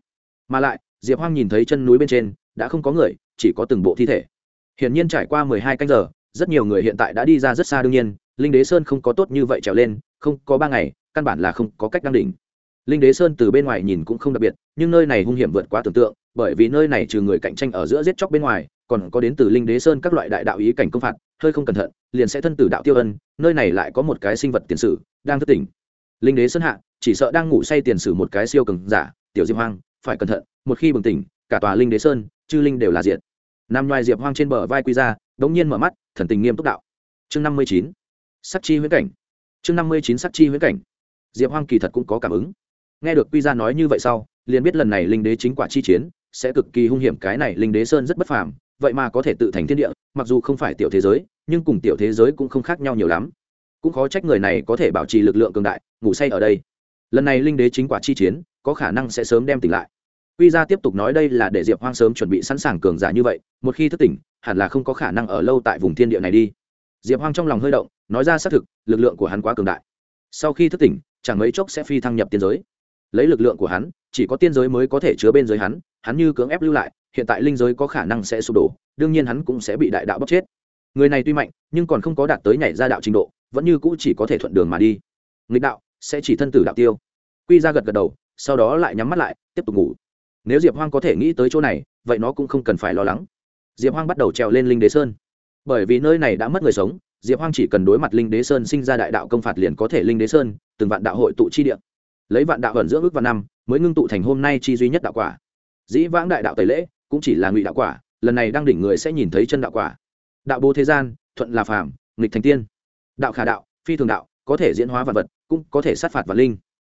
Mà lại diệp hoang nhìn thấy chân núi bên trên, đã không có người, chỉ có từng bộ thi thể. Hiển nhiên trải qua mười hai canh giờ, rất nhiều người hiện tại đã đi ra rất xa đương nhiên, linh đế sơn không có tốt như vậy trèo lên, không có ba ngày, căn bản là không có cách đăng đỉnh. Linh đế sơn từ bên ngoài nhìn cũng không đặc biệt, nhưng nơi này hung hiểm vượt quá tưởng tượng, bởi vì nơi này trừ người cạnh tranh ở giữa giết chóc bên ngoài, còn có đến từ linh đế sơn các loại đại đạo ý cảnh công phạt, hơi không cẩn thận, liền sẽ thân tử đạo tiêu ân, nơi này lại có một cái sinh vật tiền sử đang thức tỉnh. Linh đế sơn hạ, chỉ sợ đang ngủ say tiền sử một cái siêu cường giả, tiểu diệp hoang phải cẩn thận, một khi bừng tỉnh, cả tòa linh đế sơn, chư linh đều là diện. nằm ngoài diệp hoang trên bờ vai quy ra, đống nhiên mở mắt, thần tình nghiêm túc đạo. Chương năm mươi chín, sắc chi huyễn cảnh. Chương năm mươi chín, sắc chi huyễn cảnh. Diệp hoang kỳ thật cũng có cảm ứng. Nghe được quy ra nói như vậy sau, liền biết lần này linh đế chính quả chi chiến, sẽ cực kỳ hung hiểm, cái này linh đế sơn rất bất phàm, vậy mà có thể tự thành thiên địa, mặc dù không phải tiểu thế giới, nhưng cùng tiểu thế giới cũng không khác nhau nhiều lắm. Cũng khó trách người này có thể bảo trì lực lượng cường đại, ngủ say ở đây lần này linh đế chính quả chi chiến, có khả năng sẽ sớm đem tỉnh lại. Quy ra tiếp tục nói đây là để diệp hoang sớm chuẩn bị sẵn sàng cường giả như vậy, một khi thức tỉnh, hẳn là không có khả năng ở lâu tại vùng thiên địa này đi. Diệp hoang trong lòng hơi động, nói ra xác thực, lực lượng của hắn quá cường đại. Sau khi thức tỉnh, chẳng mấy chốc sẽ phi thăng nhập tiên giới. Lấy lực lượng của hắn, chỉ có tiên giới mới có thể chứa bên giới hắn hắn như cưỡng ép lưu lại, hiện tại linh giới có khả năng sẽ sụp đổ, đương nhiên hắn cũng sẽ bị đại đạo bóc chết. Người này tuy mạnh, nhưng còn không có đạt tới nhảy ra đạo trình độ, vẫn như cũ chỉ có thể thuận đường mà đi. Nghịch đạo sẽ chỉ thân tử đạo tiêu. Quy ra gật gật đầu, sau đó lại nhắm mắt lại, tiếp tục ngủ. Nếu diệp hoang có thể nghĩ tới chỗ này, vậy nó cũng không cần phải lo lắng. Diệp hoang bắt đầu trèo lên linh đế sơn. Bởi vì nơi này đã mất người sống, diệp hoang chỉ cần đối mặt linh đế sơn sinh ra đại đạo công phạt liền có thể linh đế sơn, từng vạn đạo hội tụ chi địa. Lấy vạn đạo ẩn giữa ước và năm, mới ngưng tụ thành hôm nay chi duy nhất đạo quả. Dĩ vãng đại đạo tẩy lễ, cũng chỉ là ngụy đạo quả, lần này đang đỉnh người sẽ nhìn thấy chân đạo quả. Đạo bố thế gian, thuận là phàm, nghịch thành tiên. Đạo khả đạo, phi thường đạo, có thể diễn hóa vật vật cũng có thể sát phạt và linh.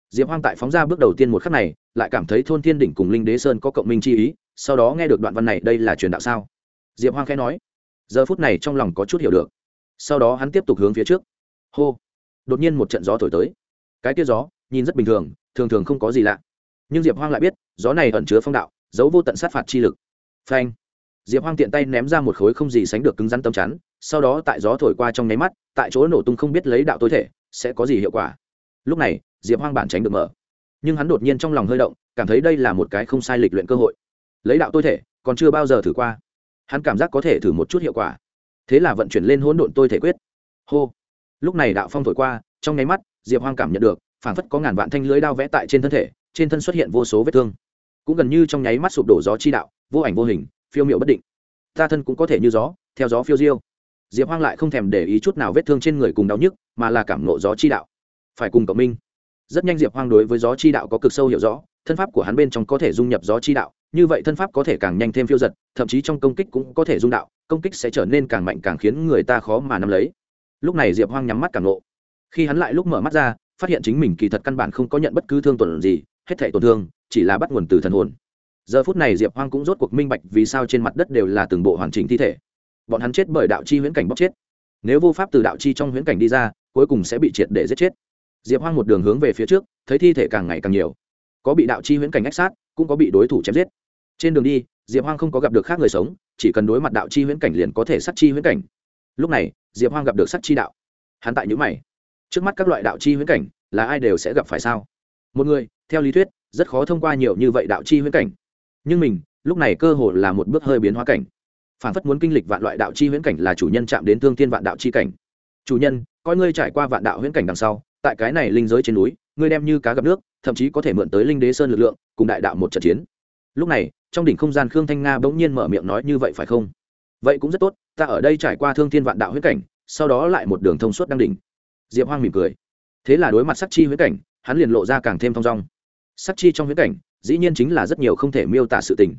Diệp hoang tại phóng ra bước đầu tiên một khắc này, lại cảm thấy thôn thiên đỉnh cùng linh đế sơn có cộng minh chi ý, sau đó nghe được đoạn văn này đây là truyền đạo sao? Diệp hoang khẽ nói. Giờ phút này trong lòng có chút hiểu được. Sau đó hắn tiếp tục hướng phía trước. Hô. Đột nhiên một trận gió thổi tới. Cái tia gió, nhìn rất bình thường thường thường không có gì lạ. Nhưng diệp hoang lại biết, gió này ẩn chứa phong đạo, giấu vô tận sát phạt chi lực. Phanh. Diệp hoang tiện tay ném ra một khối không gì sánh được cứng rắn tấm chắn, sau đó tại gió thổi qua trong nháy mắt, tại chỗ nổ tung không biết lấy đạo tối thể sẽ có gì hiệu quả? Lúc này, diệp hoang bản tránh được mở. Nhưng hắn đột nhiên trong lòng hơi động, cảm thấy đây là một cái không sai lịch luyện cơ hội. Lấy đạo tôi thể, còn chưa bao giờ thử qua. Hắn cảm giác có thể thử một chút hiệu quả. Thế là vận chuyển lên hỗn độn tôi thể quyết. Hô! Lúc này đạo phong thổi qua, trong nháy mắt, diệp hoang cảm nhận được, phảng phất có ngàn vạn thanh lưới đao vẽ tại trên thân thể, trên thân xuất hiện vô số vết thương. Cũng gần như trong nháy mắt sụp đổ gió chi đạo, vô ảnh vô hình, phiêu miệu bất định. Ta thân cũng có thể như gió, theo gió phiêu diêu diệp hoang lại không thèm để ý chút nào vết thương trên người cùng đau nhức, mà là cảm nộ gió chi đạo. Phải cùng cộng minh. Rất nhanh diệp hoang đối với gió chi đạo có cực sâu hiểu rõ, thân pháp của hắn bên trong có thể dung nhập gió chi đạo, như vậy thân pháp có thể càng nhanh thêm phiêu giật, thậm chí trong công kích cũng có thể dung đạo, công kích sẽ trở nên càng mạnh càng khiến người ta khó mà nắm lấy. Lúc này diệp hoang nhắm mắt càng nộ khi hắn lại lúc mở mắt ra, phát hiện chính mình kỳ thật căn bản không có nhận bất cứ thương tổn gì, hết thể tổn thương, chỉ là bắt nguồn từ thần hồn. Giờ phút này diệp hoang cũng rốt cuộc minh bạch vì sao trên mặt đất đều là từng bộ hoàn chỉnh thi thể bọn hắn chết bởi đạo chi huyễn cảnh bóc chết. Nếu vô pháp từ đạo chi trong huyễn cảnh đi ra, cuối cùng sẽ bị triệt để giết chết. Diệp hoang một đường hướng về phía trước, thấy thi thể càng ngày càng nhiều. Có bị đạo chi huyễn cảnh ách sát, cũng có bị đối thủ chém giết. Trên đường đi, diệp hoang không có gặp được khác người sống, chỉ cần đối mặt đạo chi huyễn cảnh liền có thể sát chi huyễn cảnh. Lúc này, diệp hoang gặp được sát chi đạo. Hắn tại nhữ mày. Trước mắt các loại đạo chi huyễn cảnh, là ai đều sẽ gặp phải sao? Một người, theo lý thuyết, rất khó thông qua nhiều như vậy đạo chi huyễn cảnh. Nhưng mình, lúc này cơ hồ là một bước hơi biến hóa cảnh phản phất muốn kinh lịch vạn loại đạo chi huyễn cảnh là chủ nhân chạm đến thương thiên vạn đạo chi cảnh. Chủ nhân, coi ngươi trải qua vạn đạo huyễn cảnh đằng sau, tại cái này linh giới trên núi, ngươi đem như cá gặp nước, thậm chí có thể mượn tới linh đế sơn lực lượng, cùng đại đạo một trận chiến. Lúc này, trong đỉnh không gian khương thanh nga bỗng nhiên mở miệng nói như vậy phải không? Vậy cũng rất tốt, ta ở đây trải qua thương thiên vạn đạo huyễn cảnh, sau đó lại một đường thông suốt đăng đỉnh. Diệp hoang mỉm cười. Thế là đối mặt sắc chi huyễn cảnh, hắn liền lộ ra càng thêm thong dong. Sắc chi trong huyễn cảnh, dĩ nhiên chính là rất nhiều không thể miêu tả sự tình.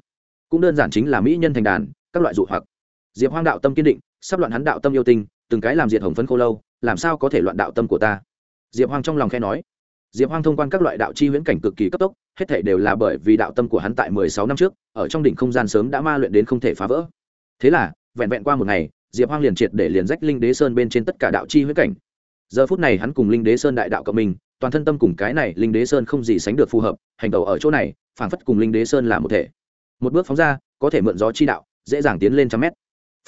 Cũng đơn giản chính là mỹ nhân thành đàn các loại dụ hoặc. Diệp hoang đạo tâm kiên định, sắp loạn hắn đạo tâm yêu tinh, từng cái làm diệt hồng phấn khô lâu, làm sao có thể loạn đạo tâm của ta? Diệp hoang trong lòng khe nói. Diệp hoang thông quan các loại đạo chi huyễn cảnh cực kỳ cấp tốc, hết thể đều là bởi vì đạo tâm của hắn tại mười sáu năm trước, ở trong đỉnh không gian sớm đã ma luyện đến không thể phá vỡ. Thế là, vẹn vẹn qua một ngày, diệp hoang liền triệt để liền rách linh đế sơn bên trên tất cả đạo chi huyễn cảnh. Giờ phút này hắn cùng linh đế sơn đại đạo cộng mình toàn thân tâm cùng cái này linh đế sơn không gì sánh được phù hợp, hành tẩu ở chỗ này, phảng phất cùng linh đế sơn là một thể. Một bước phóng ra, có thể mượn gió chi đạo dễ dàng tiến lên trăm mét.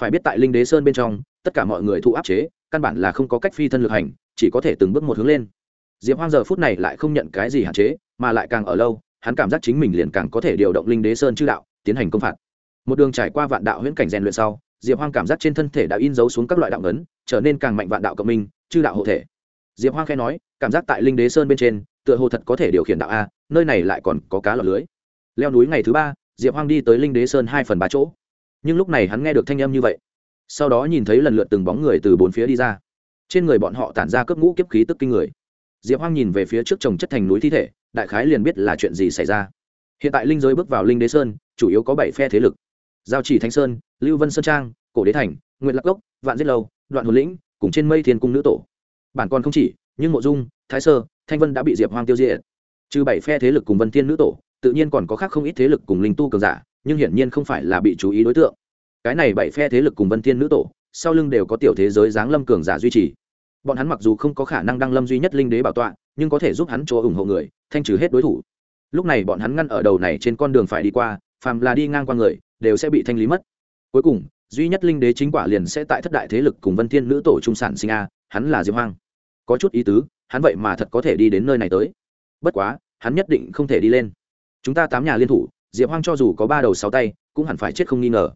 Phải biết tại linh đế sơn bên trong, tất cả mọi người thụ áp chế, căn bản là không có cách phi thân lực hành, chỉ có thể từng bước một hướng lên. Diệp hoang giờ phút này lại không nhận cái gì hạn chế, mà lại càng ở lâu, hắn cảm giác chính mình liền càng có thể điều động linh đế sơn chư đạo, tiến hành công phạt. Một đường trải qua vạn đạo huyễn cảnh rèn luyện sau, diệp hoang cảm giác trên thân thể đã in dấu xuống các loại đạo ngấn, trở nên càng mạnh vạn đạo cộng minh, chư đạo hộ thể. Diệp hoang khai nói, cảm giác tại linh đế sơn bên trên, tựa hồ thật có thể điều khiển đạo a, nơi này lại còn có cá lọt lưới. Leo núi ngày thứ ba, diệp hoang đi tới linh đế sơn hai phần ba chỗ nhưng lúc này hắn nghe được thanh âm như vậy, sau đó nhìn thấy lần lượt từng bóng người từ bốn phía đi ra. Trên người bọn họ tản ra cướp ngũ kiếp khí tức kinh người. Diệp hoang nhìn về phía trước trồng chất thành núi thi thể, đại khái liền biết là chuyện gì xảy ra. Hiện tại linh giới bước vào linh đế sơn, chủ yếu có bảy phe thế lực. Giao chỉ thánh sơn, lưu vân sơn trang, cổ đế thành nguyện lạc gốc vạn Diết lâu, đoạn hồn lĩnh, cùng trên mây thiên cung nữ tổ. Bản còn không chỉ, nhưng mộ dung, thái sơ, thanh vân đã bị diệp hoang tiêu diệt. Trừ bảy phe thế lực cùng vân thiên nữ tổ, tự nhiên còn có khác không ít thế lực cùng linh tu cường giả nhưng hiển nhiên không phải là bị chú ý đối tượng. Cái này bảy phe thế lực cùng vân thiên nữ tổ, sau lưng đều có tiểu thế giới giáng lâm cường giả duy trì. Bọn hắn mặc dù không có khả năng đăng lâm duy nhất linh đế bảo tọa, nhưng có thể giúp hắn chỗ ủng hộ người, thanh trừ hết đối thủ. Lúc này bọn hắn ngăn ở đầu này trên con đường phải đi qua, phàm là đi ngang qua người, đều sẽ bị thanh lý mất. Cuối cùng, duy nhất linh đế chính quả liền sẽ tại thất đại thế lực cùng vân thiên nữ tổ trung sản sinh a, hắn là diệp hoang. Có chút ý tứ, hắn vậy mà thật có thể đi đến nơi này tới. Bất quá, hắn nhất định không thể đi lên. Chúng ta tám nhà liên thủ diệp hoang cho dù có ba đầu sáu tay, cũng hẳn phải chết không nghi ngờ.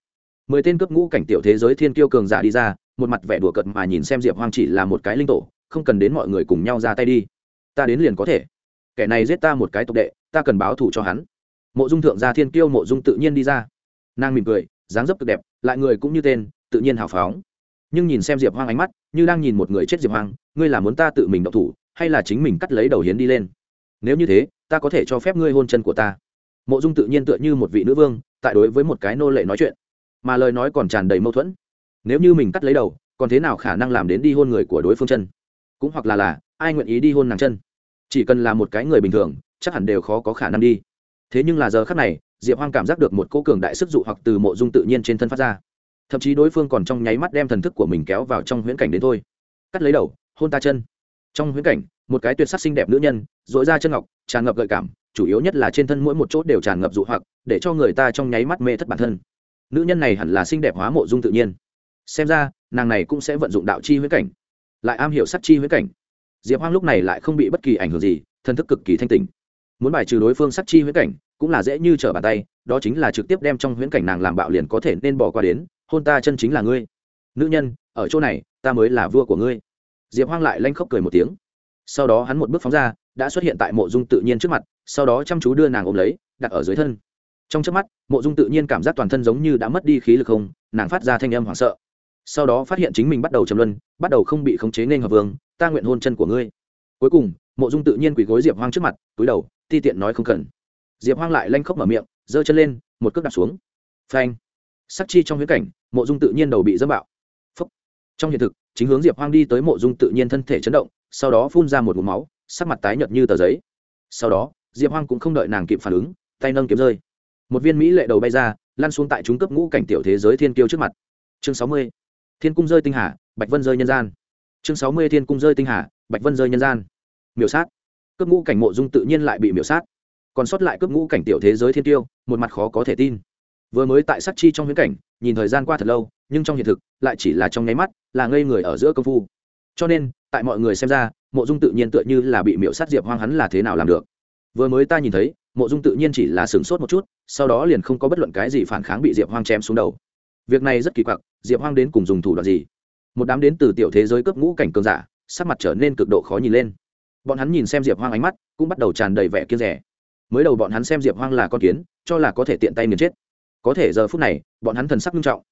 Mười tên cấp ngũ cảnh tiểu thế giới thiên kiêu cường giả đi ra, một mặt vẻ đùa cợt mà nhìn xem diệp hoang chỉ là một cái linh tổ, không cần đến mọi người cùng nhau ra tay đi. Ta đến liền có thể. Kẻ này giết ta một cái tộc đệ, ta cần báo thù cho hắn. Mộ dung thượng gia thiên kiêu mộ dung tự nhiên đi ra. Nàng mỉm cười, dáng dấp cực đẹp, lại người cũng như tên, tự nhiên hào phóng. Nhưng nhìn xem diệp hoang ánh mắt, như đang nhìn một người chết diệp hoang, ngươi là muốn ta tự mình động thủ, hay là chính mình cắt lấy đầu hiến đi lên? Nếu như thế, ta có thể cho phép ngươi hôn chân của ta mộ dung tự nhiên tựa như một vị nữ vương, tại đối với một cái nô lệ nói chuyện. Mà lời nói còn tràn đầy mâu thuẫn. Nếu như mình cắt lấy đầu, còn thế nào khả năng làm đến đi hôn người của đối phương chân? Cũng hoặc là là, ai nguyện ý đi hôn nàng chân? Chỉ cần là một cái người bình thường, chắc hẳn đều khó có khả năng đi. Thế nhưng là giờ khác này, diệp hoang cảm giác được một cô cường đại sức dụ hoặc từ mộ dung tự nhiên trên thân phát ra. Thậm chí đối phương còn trong nháy mắt đem thần thức của mình kéo vào trong huyễn cảnh đến thôi. Cắt lấy đầu, hôn ta chân. Trong huyễn cảnh, một cái tuyệt sắc xinh đẹp nữ nhân dội ra chân ngọc, tràn ngập gợi cảm chủ yếu nhất là trên thân mỗi một chốt đều tràn ngập dụ hoặc, để cho người ta trong nháy mắt mê thất bản thân. Nữ nhân này hẳn là xinh đẹp hóa mộ dung tự nhiên. Xem ra, nàng này cũng sẽ vận dụng đạo chi huyễn cảnh, lại am hiểu sắc chi huyễn cảnh. Diệp hoang lúc này lại không bị bất kỳ ảnh hưởng gì, thân thức cực kỳ thanh tình muốn bài trừ đối phương sắc chi huyễn cảnh, cũng là dễ như trở bàn tay, đó chính là trực tiếp đem trong huyễn cảnh nàng làm bạo liền có thể nên bỏ qua đến, hôn ta chân chính là ngươi. Nữ nhân, ở chỗ này, ta mới là vua của ngươi. Diệp hoang lại lanh khóc cười một tiếng. Sau đó hắn một bước phóng ra đã xuất hiện tại mộ dung tự nhiên trước mặt, sau đó chăm chú đưa nàng ôm lấy, đặt ở dưới thân. Trong trước mắt, mộ dung tự nhiên cảm giác toàn thân giống như đã mất đi khí lực không, nàng phát ra thanh âm hoảng sợ. Sau đó phát hiện chính mình bắt đầu chầm luân, bắt đầu không bị khống chế nên hợp vương, ta nguyện hôn chân của ngươi. Cuối cùng, mộ dung tự nhiên quỳ gối diệp hoang trước mặt, túi đầu, ti tiện nói không cần. Diệp hoang lại lanh khóc mở miệng, giơ chân lên, một cước đặt xuống. Phanh. Sắc chi trong huyễn cảnh, mộ dung tự nhiên đầu bị dâm bạo. Phúc. trong hiện thực, chính hướng diệp hoang đi tới mộ dung tự nhiên thân thể chấn động, sau đó phun ra một mụm máu sắc mặt tái nhợt như tờ giấy. Sau đó, diệp hoang cũng không đợi nàng kịp phản ứng, tay nâng kiếm rơi. Một viên mỹ lệ đầu bay ra, lăn xuống tại chúng cấp ngũ cảnh tiểu thế giới thiên kiêu trước mặt. Chương sáu mươi. Thiên cung rơi tinh hà, bạch vân rơi nhân gian. Chương sáu mươi thiên cung rơi tinh hà, bạch vân rơi nhân gian. Miểu sát. Cấp ngũ cảnh mộ dung tự nhiên lại bị miểu sát. Còn sót lại cấp ngũ cảnh tiểu thế giới thiên tiêu một mặt khó có thể tin. Vừa mới tại sắc chi trong huyễn cảnh, nhìn thời gian qua thật lâu, nhưng trong hiện thực, lại chỉ là trong nháy mắt, là ngây người ở giữa công phu. Cho nên tại mọi người xem ra, mộ dung tự nhiên tựa như là bị miễu sát diệp hoang hắn là thế nào làm được. Vừa mới ta nhìn thấy, mộ dung tự nhiên chỉ là sửng sốt một chút, sau đó liền không có bất luận cái gì phản kháng bị diệp hoang chém xuống đầu. Việc này rất kỳ quặc, diệp hoang đến cùng dùng thủ đoạn gì? Một đám đến từ tiểu thế giới cấp ngũ cảnh cường giả, sắc mặt trở nên cực độ khó nhìn lên. Bọn hắn nhìn xem diệp hoang ánh mắt, cũng bắt đầu tràn đầy vẻ kiên rẻ. Mới đầu bọn hắn xem diệp hoang là con kiến, cho là có thể tiện tay nghiền chết. Có thể giờ phút này, bọn hắn thần sắc nghiêm trọng.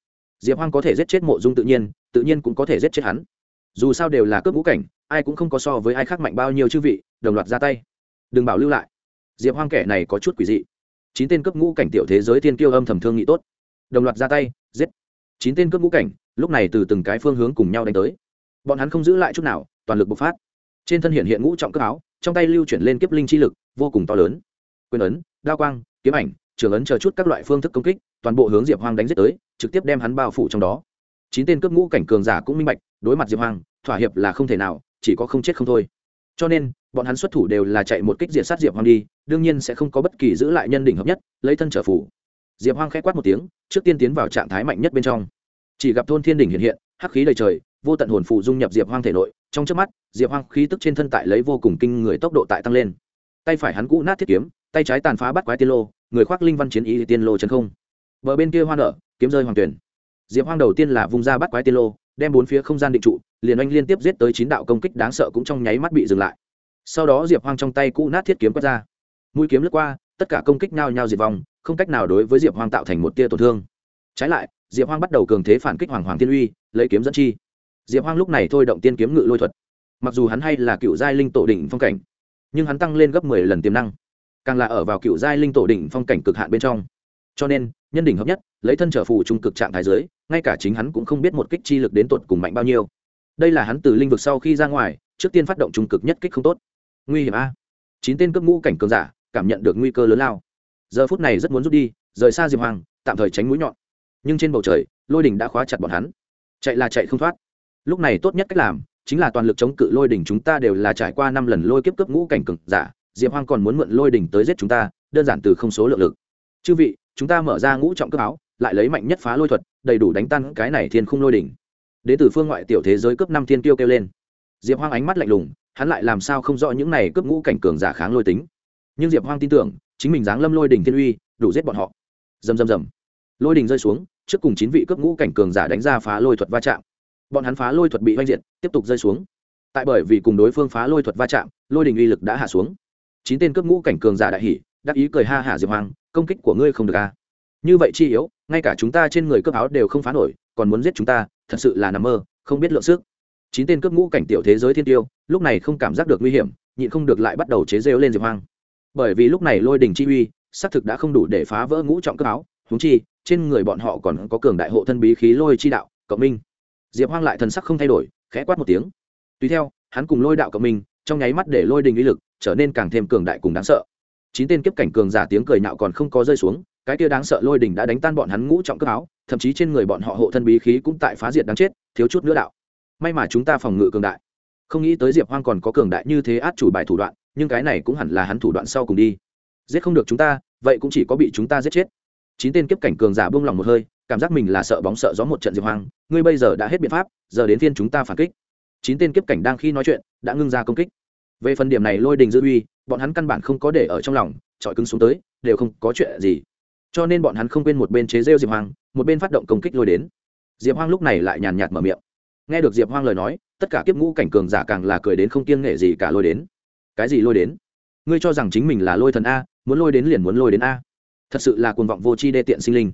Diệp hoang có thể giết chết mộ dung tự nhiên tự nhiên cũng có thể giết chết hắn dù sao đều là cướp ngũ cảnh, ai cũng không có so với ai khác mạnh bao nhiêu chư vị, đồng loạt ra tay. Đừng bảo lưu lại. Diệp hoang kẻ này có chút quỷ dị. Chín tên cướp ngũ cảnh tiểu thế giới tiên kiêu âm thầm thương nghị tốt. Đồng loạt ra tay, giết. Chín tên cướp ngũ cảnh, lúc này từ từng cái phương hướng cùng nhau đánh tới. Bọn hắn không giữ lại chút nào, toàn lực bộc phát. Trên thân hiện hiện ngũ trọng cướp áo, trong tay lưu chuyển lên kiếp linh chi lực, vô cùng to lớn. Quyền ấn, đao quang, kiếm ảnh, trường ấn chờ chút các loại phương thức công kích, toàn bộ hướng diệp hoang đánh giết tới, trực tiếp đem hắn bao phủ trong đó chín tên cướp ngũ cảnh cường giả cũng minh bạch, đối mặt diệp hoang, thỏa hiệp là không thể nào, chỉ có không chết không thôi. Cho nên, bọn hắn xuất thủ đều là chạy một kích diệt sát diệp hoang đi, đương nhiên sẽ không có bất kỳ giữ lại nhân đỉnh hợp nhất, lấy thân trở phủ. Diệp hoang k h ẽ quát một tiếng, trước tiên tiến vào trạng thái mạnh nhất bên trong. Chỉ gặp thôn thiên đỉnh hiện hiện, hắc khí đầy trời, vô tận hồn phụ dung nhập diệp hoang thể nội, trong trước mắt, diệp hoang khí tức trên thân tại lấy vô cùng kinh người tốc độ tại tăng lên. Tay phải hắn cũ nát thiết kiếm, tay trái tàn phá bắt quái tiên lô, người khoác linh văn chiến ý tiên lô chân không. Bờ bên kia hoa nở, kiếm rơi hoàng tuyển diệp hoang đầu tiên là vung ra bắt quái tiên lô, đem bốn phía không gian định trụ, liền oanh liên tiếp giết tới chín đạo công kích đáng sợ cũng trong nháy mắt bị dừng lại. Sau đó diệp hoang trong tay cũ nát thiết kiếm quất ra. Mũi kiếm lướt qua, tất cả công kích nao nhao diệt vong, không cách nào đối với diệp hoang tạo thành một tia tổn thương. Trái lại, diệp hoang bắt đầu cường thế phản kích hoàng hoàng tiên uy, lấy kiếm dẫn chi. Diệp hoang lúc này thôi động tiên kiếm ngự lôi thuật. Mặc dù hắn hay là cựu giai linh tổ đỉnh phong cảnh, nhưng hắn tăng lên gấp mười lần tiềm năng, càng là ở vào cựu giai linh tổ đỉnh phong cảnh cực hạn bên trong. Cho nên nhân đỉnh hợp nhất, lấy thân trở phù trung cực trạng thái giới, ngay cả chính hắn cũng không biết một kích chi lực đến tột cùng mạnh bao nhiêu. Đây là hắn từ linh vực sau khi ra ngoài, trước tiên phát động trung cực nhất kích không tốt. Nguy hiểm a. Chín tên cướp ngũ cảnh cường giả cảm nhận được nguy cơ lớn lao. Giờ phút này rất muốn rút đi, rời xa diệp hoàng, tạm thời tránh mũi nhọn. Nhưng trên bầu trời, lôi đỉnh đã khóa chặt bọn hắn. Chạy là chạy không thoát. Lúc này tốt nhất cách làm, chính là toàn lực chống cự lôi đỉnh chúng ta đều là trải qua năm lần lôi kiếp cấp ngũ cảnh cường giả. Diệp hoàng còn muốn mượn lôi đỉnh tới giết chúng ta, đơn giản từ không số lượng lực. Chư vị chúng ta mở ra ngũ trọng cấp áo, lại lấy mạnh nhất phá lôi thuật, đầy đủ đánh tan cái này thiên khung lôi đỉnh. Đến từ phương ngoại tiểu thế giới cấp năm thiên tiêu kêu lên. Diệp hoang ánh mắt lạnh lùng, hắn lại làm sao không rõ những này cướp ngũ cảnh cường giả kháng lôi tính. Nhưng diệp hoang tin tưởng, chính mình dáng lâm lôi đỉnh thiên uy, đủ giết bọn họ. Dầm dầm dầm lôi đỉnh rơi xuống, trước cùng chín vị cướp ngũ cảnh cường giả đánh ra phá lôi thuật va chạm. Bọn hắn phá lôi thuật bị oanh diện tiếp tục rơi xuống. Tại bởi vì cùng đối phương phá lôi thuật va chạm, lôi đỉnh uy lực đã hạ xuống. Chín tên cướp ngũ cảnh cường giả đại hỉ đắc ý cười ha hả diệp hoàng, công kích của ngươi không được a à. như vậy chi yếu, ngay cả chúng ta trên người cướp áo đều không phá nổi, còn muốn giết chúng ta, thật sự là nằm mơ, không biết lượng sức. Chín tên cướp ngũ cảnh tiểu thế giới thiên tiêu, lúc này không cảm giác được nguy hiểm, nhịn không được lại bắt đầu chế rêu lên diệp hoang bởi vì lúc này lôi đình chi uy, xác thực đã không đủ để phá vỡ ngũ trọng cướp áo húng chi, trên người bọn họ còn có cường đại hộ thân bí khí lôi chi đạo, cộng minh. Diệp hoang lại thần sắc không thay đổi, khẽ quát một tiếng. Tùy theo, hắn cùng lôi đạo cộng minh, trong nháy mắt để lôi đình uy lực trở nên càng thêm cường đại cùng đáng sợ chín tên kiếp cảnh cường giả tiếng cười nạo còn không có rơi xuống, cái kia đáng sợ lôi đình đã đánh tan bọn hắn ngũ trọng cướp áo, thậm chí trên người bọn họ hộ thân bí khí cũng tại phá diệt đáng chết, thiếu chút nữa đạo. May mà chúng ta phòng ngự cường đại. Không nghĩ tới diệp hoang còn có cường đại như thế át chủ bài thủ đoạn, nhưng cái này cũng hẳn là hắn thủ đoạn sau cùng đi. Giết không được chúng ta, vậy cũng chỉ có bị chúng ta giết chết. Chín tên kiếp cảnh cường giả buông lòng một hơi, cảm giác mình là sợ bóng sợ gió một trận diệp hoang, ngươi bây giờ đã hết biện pháp, giờ đến phiên chúng ta phản kích. Chín tên kiếp cảnh đang khi nói chuyện, đã ngưng ra công kích. Về phần điểm này lôi đình dư uy bọn hắn căn bản không có để ở trong lòng trọi cứng xuống tới, đều không có chuyện gì. Cho nên bọn hắn không quên một bên chế rêu diệp hoang, một bên phát động công kích lôi đến. Diệp hoang lúc này lại nhàn nhạt mở miệng. Nghe được diệp hoang lời nói, tất cả kiếp ngũ cảnh cường giả càng là cười đến không kiêng nghệ gì cả lôi đến. Cái gì lôi đến? Ngươi cho rằng chính mình là lôi thần a, muốn lôi đến liền muốn lôi đến a. Thật sự là cuồng vọng vô tri đê tiện sinh linh.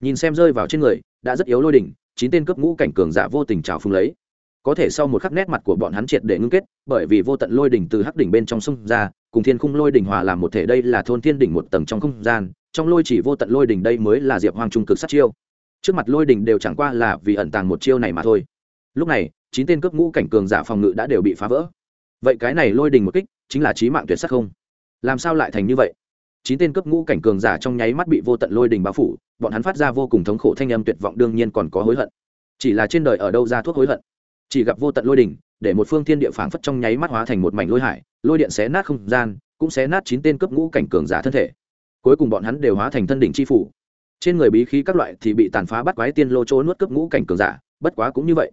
Nhìn xem rơi vào trên người, đã rất yếu lôi đỉnh, chín tên cấp ngũ cảnh cường giả vô tình trào phung lấy có thể sau một khắc nét mặt của bọn hắn triệt để ngưng kết, bởi vì vô tận lôi đỉnh từ hắc đỉnh bên trong sông ra, cùng thiên khung lôi đỉnh hòa làm một thể đây là thôn thiên đỉnh một tầng trong không gian, trong lôi chỉ vô tận lôi đỉnh đây mới là diệp hoang trung cực sát chiêu. Trước mặt lôi đỉnh đều chẳng qua là vì ẩn tàng một chiêu này mà thôi. Lúc này, chín tên cướp ngũ cảnh cường giả phòng ngự đã đều bị phá vỡ. Vậy cái này lôi đỉnh một kích, chính là trí mạng tuyệt sắc không? Làm sao lại thành như vậy? Chín tên cướp ngũ cảnh cường giả trong nháy mắt bị vô tận lôi đỉnh bao phủ, bọn hắn phát ra vô cùng thống khổ thanh âm tuyệt vọng đương nhiên còn có hối hận. Chỉ là trên đời ở đâu ra thuốc hối hận? Chỉ gặp vô tận lôi đỉnh, để một phương thiên địa phảng phất trong nháy mắt hóa thành một mảnh lôi hải, lôi điện xé nát không gian, cũng xé nát chín tên cấp ngũ cảnh cường giả thân thể. Cuối cùng bọn hắn đều hóa thành thân đỉnh chi phủ. Trên người bí khí các loại thì bị tàn phá bắt quái tiên lô chỗ nuốt cấp ngũ cảnh cường giả, bất quá cũng như vậy.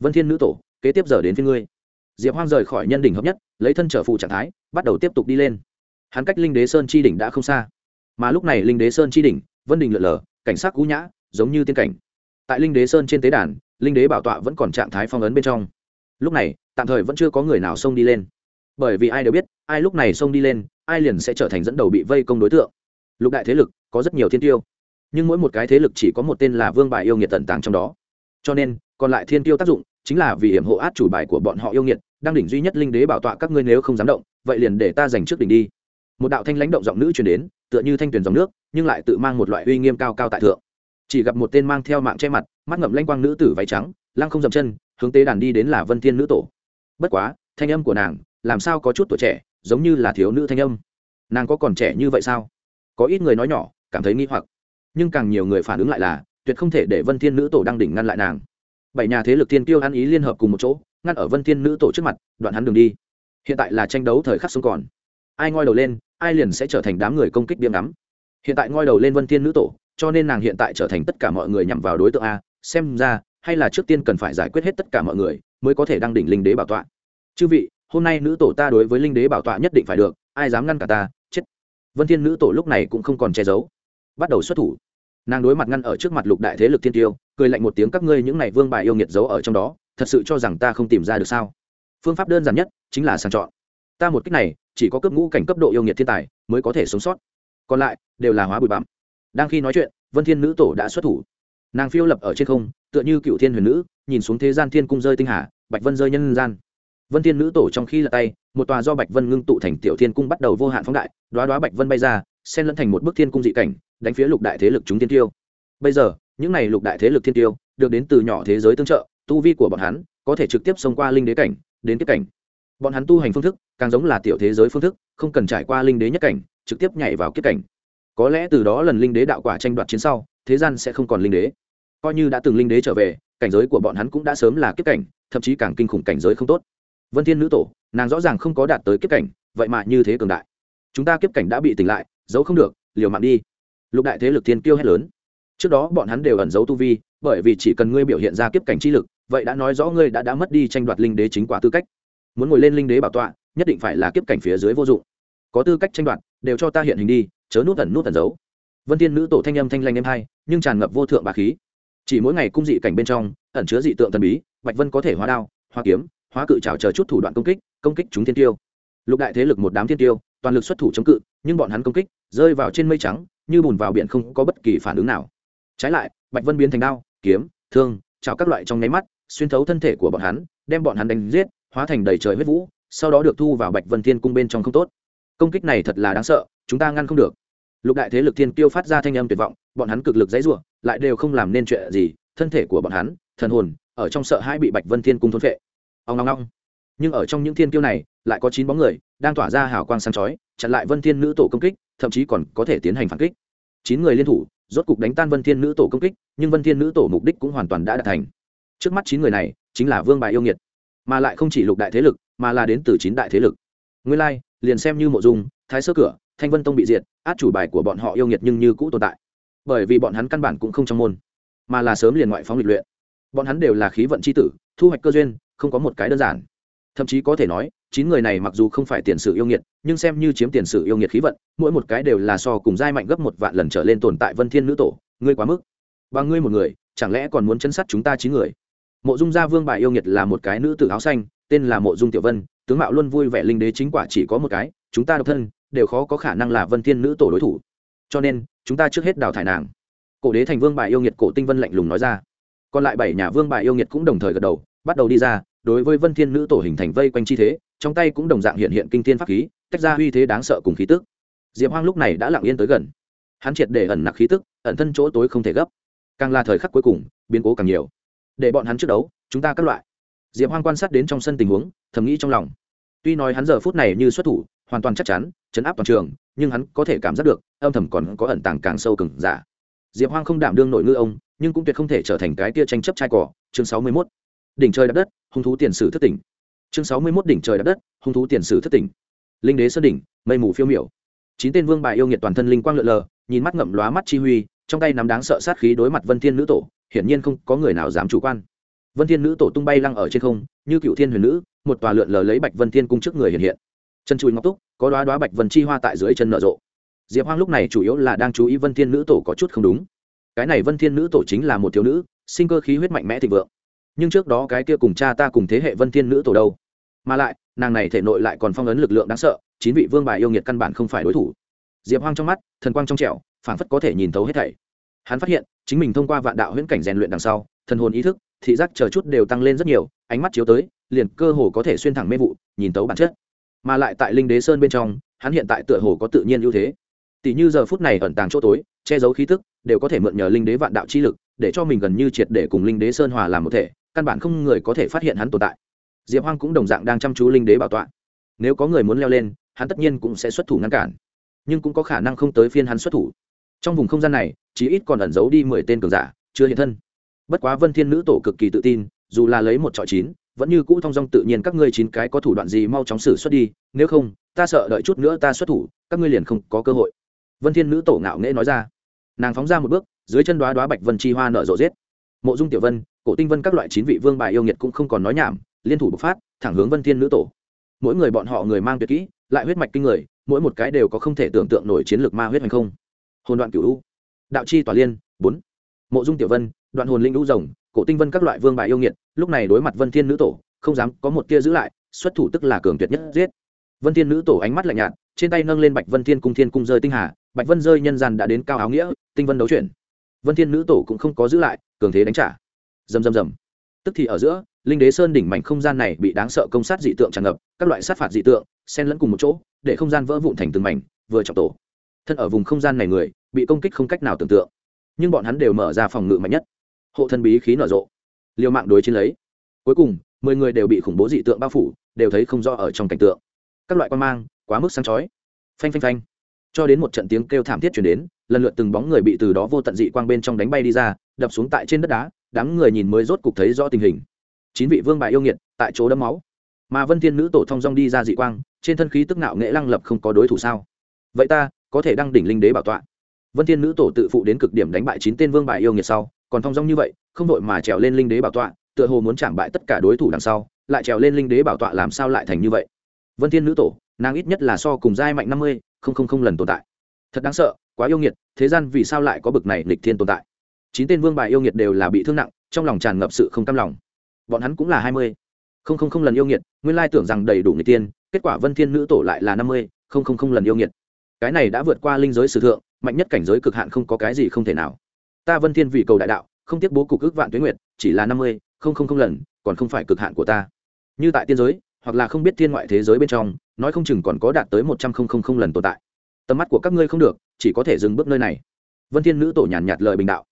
Vân thiên nữ tổ, kế tiếp giờ đến phía ngươi. Diệp hoang rời khỏi nhân đỉnh hợp nhất, lấy thân trở phụ trạng thái, bắt đầu tiếp tục đi lên. Hắn cách linh đế sơn chi đỉnh đã không xa. Mà lúc này linh đế sơn chi đỉnh, vân đình lượn lờ, cảnh sắc cũ nhã, giống như tiên cảnh. Tại linh đế sơn trên tế đàn linh đế bảo tọa vẫn còn trạng thái phong ấn bên trong. Lúc này, tạm thời vẫn chưa có người nào xông đi lên. Bởi vì ai đều biết, ai lúc này xông đi lên, ai liền sẽ trở thành dẫn đầu bị vây công đối tượng. Lục đại thế lực, có rất nhiều thiên tiêu. Nhưng mỗi một cái thế lực chỉ có một tên là vương bài yêu nghiệt tận tàng trong đó. Cho nên, còn lại thiên tiêu tác dụng chính là vì hiểm hộ át chủ bài của bọn họ yêu nghiệt, đang đỉnh duy nhất linh đế bảo tọa các ngươi nếu không dám động, vậy liền để ta giành trước đỉnh đi. Một đạo thanh lãnh động giọng nữ truyền đến, tựa như thanh tuyển dòng nước, nhưng lại tự mang một loại uy nghiêm cao cao tại thượng chỉ gặp một tên mang theo mạng che mặt, mắt ngậm lanh quang nữ tử váy trắng, lăng không dậm chân, hướng tế đàn đi đến là vân thiên nữ tổ. Bất quá, thanh âm của nàng làm sao có chút tuổi trẻ, giống như là thiếu nữ thanh âm. Nàng có còn trẻ như vậy sao? Có ít người nói nhỏ, cảm thấy nghi hoặc. Nhưng càng nhiều người phản ứng lại là, tuyệt không thể để vân thiên nữ tổ đang đỉnh ngăn lại nàng. Bảy nhà thế lực thiên tiêu ăn ý liên hợp cùng một chỗ, ngăn ở vân thiên nữ tổ trước mặt, đoạn hắn đường đi. Hiện tại là tranh đấu thời khắc sống còn. Ai ngoi đầu lên, ai liền sẽ trở thành đám người công kích biếm ngắm. Hiện tại ngoi đầu lên vân thiên nữ tổ cho nên nàng hiện tại trở thành tất cả mọi người nhằm vào đối tượng a, xem ra, hay là trước tiên cần phải giải quyết hết tất cả mọi người, mới có thể đăng đỉnh linh đế bảo tọa. Chư vị, hôm nay nữ tổ ta đối với linh đế bảo tọa nhất định phải được, ai dám ngăn cả ta, chết. Vân thiên nữ tổ lúc này cũng không còn che giấu. Bắt đầu xuất thủ. Nàng đối mặt ngăn ở trước mặt lục đại thế lực thiên tiêu, cười lạnh một tiếng, các ngươi những này vương bài yêu nghiệt giấu ở trong đó, thật sự cho rằng ta không tìm ra được sao? Phương pháp đơn giản nhất, chính là sàng chọn. Ta một cách này, chỉ có cấp ngũ cảnh cấp độ yêu nghiệt thiên tài, mới có thể sống sót. Còn lại, đều là hóa bụi bặm đang khi nói chuyện, vân thiên nữ tổ đã xuất thủ. Nàng phiêu lập ở trên không, tựa như cựu thiên huyền nữ, nhìn xuống thế gian thiên cung rơi tinh hà, bạch vân rơi nhân gian. Vân thiên nữ tổ trong khi lật tay, một tòa do bạch vân ngưng tụ thành tiểu thiên cung bắt đầu vô hạn phóng đại đoá đoá bạch vân bay ra, xen lẫn thành một bức thiên cung dị cảnh, đánh phía lục đại thế lực chúng thiên tiêu. Bây giờ, những này lục đại thế lực thiên tiêu, được đến từ nhỏ thế giới tương trợ, tu vi của bọn hắn có thể trực tiếp xông qua linh đế cảnh, đến tiếp cảnh. Bọn hắn tu hành phương thức, càng giống là tiểu thế giới phương thức, không cần trải qua linh đế nhất cảnh, trực tiếp nhảy vào kiếp cảnh có lẽ từ đó lần linh đế đạo quả tranh đoạt chiến sau, thế gian sẽ không còn linh đế. Coi như đã từng linh đế trở về, cảnh giới của bọn hắn cũng đã sớm là kiếp cảnh, thậm chí càng kinh khủng cảnh giới không tốt. Vân thiên nữ tổ, nàng rõ ràng không có đạt tới kiếp cảnh, vậy mà như thế cường đại. Chúng ta kiếp cảnh đã bị tỉnh lại, giấu không được, liều mạng đi. Lục đại thế lực thiên kiêu hét lớn. Trước đó bọn hắn đều ẩn giấu tu vi, bởi vì chỉ cần ngươi biểu hiện ra kiếp cảnh chi lực, vậy đã nói rõ ngươi đã đã mất đi tranh đoạt linh đế chính quả tư cách. Muốn ngồi lên linh đế bảo tọa, nhất định phải là kiếp cảnh phía dưới vô dụng. Có tư cách tranh đoạt, đều cho ta hiện hình đi chớ nút ẩn nút ẩn giấu. Vân thiên nữ tổ thanh âm thanh lanh em hai, nhưng tràn ngập vô thượng bà khí. Chỉ mỗi ngày cung dị cảnh bên trong, ẩn chứa dị tượng thần bí, bạch vân có thể hóa đao, hóa kiếm, hóa cự trào chờ chút thủ đoạn công kích công kích chúng thiên tiêu. Lục đại thế lực một đám thiên tiêu, toàn lực xuất thủ chống cự, nhưng bọn hắn công kích rơi vào trên mây trắng, như bùn vào biển không có bất kỳ phản ứng nào. Trái lại, bạch vân biến thành đao, kiếm, thương chảo các loại trong nháy mắt, xuyên thấu thân thể của bọn hắn, đem bọn hắn đánh giết, hóa thành đầy trời huyết vũ, sau đó được thu vào bạch vân thiên cung bên trong không tốt công kích này thật là đáng sợ, chúng ta ngăn không được. Lục đại thế lực thiên tiêu phát ra thanh âm tuyệt vọng, bọn hắn cực lực dãy ruộng lại đều không làm nên chuyện gì, thân thể của bọn hắn, thần hồn, ở trong sợ hãi bị bạch vân thiên cung thôn phệ. Ông long long nhưng ở trong những thiên tiêu này, lại có chín bóng người, đang tỏa ra hào quang sáng chói, chặn lại vân thiên nữ tổ công kích, thậm chí còn có thể tiến hành phản kích. Chín người liên thủ, rốt cục đánh tan vân thiên nữ tổ công kích, nhưng vân thiên nữ tổ mục đích cũng hoàn toàn đã đạt thành. Trước mắt chín người này, chính là vương bài yêu nghiệt, mà lại không chỉ lục đại thế lực, mà là đến từ chín đại thế lực. Nguyên lai liền xem như mộ dung, thái sơ cửa, thanh vân tông bị diệt, át chủ bài của bọn họ yêu nghiệt nhưng như cũ tồn tại. Bởi vì bọn hắn căn bản cũng không trong môn, mà là sớm liền ngoại phóng lịch luyện. Bọn hắn đều là khí vận c h i tử, thu hoạch cơ duyên, không có một cái đơn giản. Thậm chí có thể nói, chín người này mặc dù không phải tiền sử yêu nghiệt, nhưng xem như chiếm tiền sử yêu nghiệt khí vận, mỗi một cái đều là so cùng giai mạnh gấp một vạn lần trở lên tồn tại vân thiên nữ tổ, ngươi quá mức. Và ngươi một người, chẳng lẽ còn muốn chấn sát chúng ta chín người? Mộ dung gia vương bài yêu nghiệt là một cái nữ tử áo xanh, tên là mộ dung tiểu vân tướng mạo luôn vui vẻ linh đế chính quả chỉ có một cái, chúng ta độc thân, đều khó có khả năng là vân thiên nữ tổ đối thủ. Cho nên, chúng ta trước hết đào thải nàng. Cổ đế thành vương bài yêu nghiệt cổ tinh vân lạnh lùng nói ra. Còn lại bảy nhà vương bài yêu nghiệt cũng đồng thời gật đầu, bắt đầu đi ra, đối với vân thiên nữ tổ hình thành vây quanh chi thế, trong tay cũng đồng dạng hiện hiện kinh thiên pháp khí, tách ra uy thế đáng sợ cùng khí tức. Diệp hoang lúc này đã lặng yên tới gần. Hắn triệt để ẩn nặc khí tức, ẩn thân chỗ tối không thể gấp. Càng là thời khắc cuối cùng, biến cố càng nhiều. Để bọn hắn trước đấu, chúng ta các loại diệp hoang quan sát đến trong sân tình huống, thầm nghĩ trong lòng. Tuy nói hắn giờ phút này như xuất thủ, hoàn toàn chắc chắn, chấn áp toàn trường, nhưng hắn có thể cảm giác được, âm thầm còn có ẩn tàng càng sâu cừng giả dạ. diệp hoang không đảm đương nội ngư ông, nhưng cũng tuyệt không thể trở thành cái tia tranh chấp trai cỏ. Chương sáu mươi 61. đỉnh trời đ đất, hung thú tiền sử thất tỉnh. Chương sáu mươi 61 đỉnh trời đ đất, hung thú tiền sử thất tỉnh. Linh đế sơn đỉnh, mây mù phiêu miểu. Chín tên vương bài yêu nghiệt toàn thân linh quang lượn lờ, nhìn mắt ngậm lóa mắt chi huy, trong tay nắm đáng sợ sát khí đối mặt vân thiên nữ tổ, hiển nhiên không có người nào dám chủ quan vân thiên nữ tổ tung bay lăng ở trên không, như cựu thiên huyền nữ, một tòa lượn lờ lấy bạch vân thiên cung trước người hiện hiện. Chân chùi ngọc túc, có đoá đoá bạch vân chi hoa tại dưới chân nở rộ. Diệp hoang lúc này chủ yếu là đang chú ý vân thiên nữ tổ có chút không đúng. Cái này vân thiên nữ tổ chính là một thiếu nữ, sinh cơ khí huyết mạnh mẽ thịnh vượng. Nhưng trước đó cái kia cùng cha ta cùng thế hệ vân thiên nữ tổ đâu? Mà lại, nàng này thể nội lại còn phong ấn lực lượng đáng sợ, chín vị vương bài yêu nghiệt căn bản không phải đối thủ. Diệp hoang trong mắt, thần quang trong trẻo, phảng phất có thể nhìn thấu hết thảy. Hắn phát hiện, chính mình thông qua vạn đạo huyễn cảnh rèn luyện đằng sau, thần hồn ý thức thị giác chờ chút đều tăng lên rất nhiều, ánh mắt chiếu tới, liền cơ hồ có thể xuyên thẳng mê vụ, nhìn tấu bản chất. Mà lại tại linh đế sơn bên trong, hắn hiện tại tựa hồ có tự nhiên ưu thế. Tỷ như giờ phút này ẩn tàng chỗ tối, che giấu khí tức, đều có thể mượn nhờ linh đế vạn đạo chi lực, để cho mình gần như triệt để cùng linh đế sơn hòa làm một thể, căn bản không người có thể phát hiện hắn tồn tại. Diệp hoang cũng đồng dạng đang chăm chú linh đế bảo tọa. Nếu có người muốn leo lên, hắn tất nhiên cũng sẽ xuất thủ ngăn cản. Nhưng cũng có khả năng không tới phiên hắn xuất thủ. Trong vùng không gian này, chí ít còn ẩn giấu đi mười tên cường giả, chưa hiện thân bất quá vân thiên nữ tổ cực kỳ tự tin, dù là lấy một trọi chín, vẫn như cũ thong dong tự nhiên các ngươi chín cái có thủ đoạn gì mau chóng xử xuất đi, nếu không, ta sợ đợi chút nữa ta xuất thủ, các ngươi liền không có cơ hội. Vân thiên nữ tổ ngạo nghễ nói ra. Nàng phóng ra một bước, dưới chân đoá đoá bạch vân chi hoa nở rộ giết mộ dung tiểu vân, cổ tinh vân các loại chín vị vương bài yêu nghiệt cũng không còn nói nhảm, liên thủ bộc phát, thẳng hướng vân thiên nữ tổ. Mỗi người bọn họ người mang tuyệt kỹ, lại huyết mạch kinh người, mỗi một cái đều có không thể tưởng tượng nổi chiến lược ma huyết hành không. Hồn đoạn cửu u. Đạo chi tỏa liên, bốn. Mộ dung tiểu vân đoạn hồn linh lũ rồng, cổ tinh vân các loại vương bài yêu nghiệt, lúc này đối mặt vân thiên nữ tổ, không dám có một tia giữ lại, xuất thủ tức là cường tuyệt nhất giết. Vân thiên nữ tổ ánh mắt lạnh nhạt, trên tay nâng lên bạch vân thiên cung thiên cung rơi tinh hà, bạch vân rơi nhân gian đã đến cao áo nghĩa, tinh vân đấu chuyển. Vân thiên nữ tổ cũng không có giữ lại, cường thế đánh trả. Rầm rầm rầm. Tức thì ở giữa, linh đế sơn đỉnh mảnh không gian này bị đáng sợ công sát dị tượng tràn ngập, các loại sát phạt dị tượng, xen lẫn cùng một chỗ, để không gian vỡ vụn thành từng mảnh, vừa trọng tổ. Thân ở vùng không gian này người, bị công kích không cách nào tưởng tượng. Nhưng bọn hắn đều mở ra phòng ngự mạnh nhất hộ thân bí khí nở rộ. Liều mạng đối chiến lấy. Cuối cùng, mười người đều bị khủng bố dị tượng bao phủ, đều thấy không rõ ở trong cảnh tượng. Các loại quan mang, quá mức sáng chói. Phanh phanh phanh. Cho đến một trận tiếng kêu thảm thiết chuyển đến, lần lượt từng bóng người bị từ đó vô tận dị quang bên trong đánh bay đi ra, đập xuống tại trên đất đá, đám người nhìn mới rốt cục thấy rõ tình hình. Chín vị vương bại yêu nghiệt, tại chỗ đấm máu. Mà vân thiên nữ tổ thông dong đi ra dị quang, trên thân khí tức nạo nghệ lăng lập không có đối thủ sao? Vậy ta, có thể đăng đỉnh linh đế bảo tọa. Vân thiên nữ tổ tự phụ đến cực điểm đánh bại chín tên vương bại yêu nghiệt sau còn thông dong như vậy, không đội mà trèo lên linh đế bảo tọa, tựa hồ muốn chạm bại tất cả đối thủ đằng sau, lại trèo lên linh đế bảo tọa làm sao lại thành như vậy? Vân thiên nữ tổ, nàng ít nhất là so cùng giai mạnh năm mươi, không không không lần tồn tại. Thật đáng sợ, quá yêu nghiệt, thế gian vì sao lại có bực này lịch thiên tồn tại? Chín tên vương bài yêu nghiệt đều là bị thương nặng, trong lòng tràn ngập sự không cam lòng. Bọn hắn cũng là hai mươi. Không không không lần yêu nghiệt, nguyên lai tưởng rằng đầy đủ người tiên kết quả vân thiên nữ tổ lại là năm mươi, không không không lần yêu nghiệt. Cái này đã vượt qua linh giới sử thượng, mạnh nhất cảnh giới cực hạn không có cái gì không thể nào ta vân thiên vì cầu đại đạo, không tiếc bố cục ước vạn tuyến nguyệt, chỉ là năm mươi, không không không lần, còn không phải cực hạn của ta. Như tại tiên giới, hoặc là không biết thiên ngoại thế giới bên trong, nói không chừng còn có đạt tới một trăm không không không lần tồn tại. Tầm mắt của các ngươi không được, chỉ có thể dừng bước nơi này. Vân thiên nữ tổ nhàn nhạt lời bình đạo.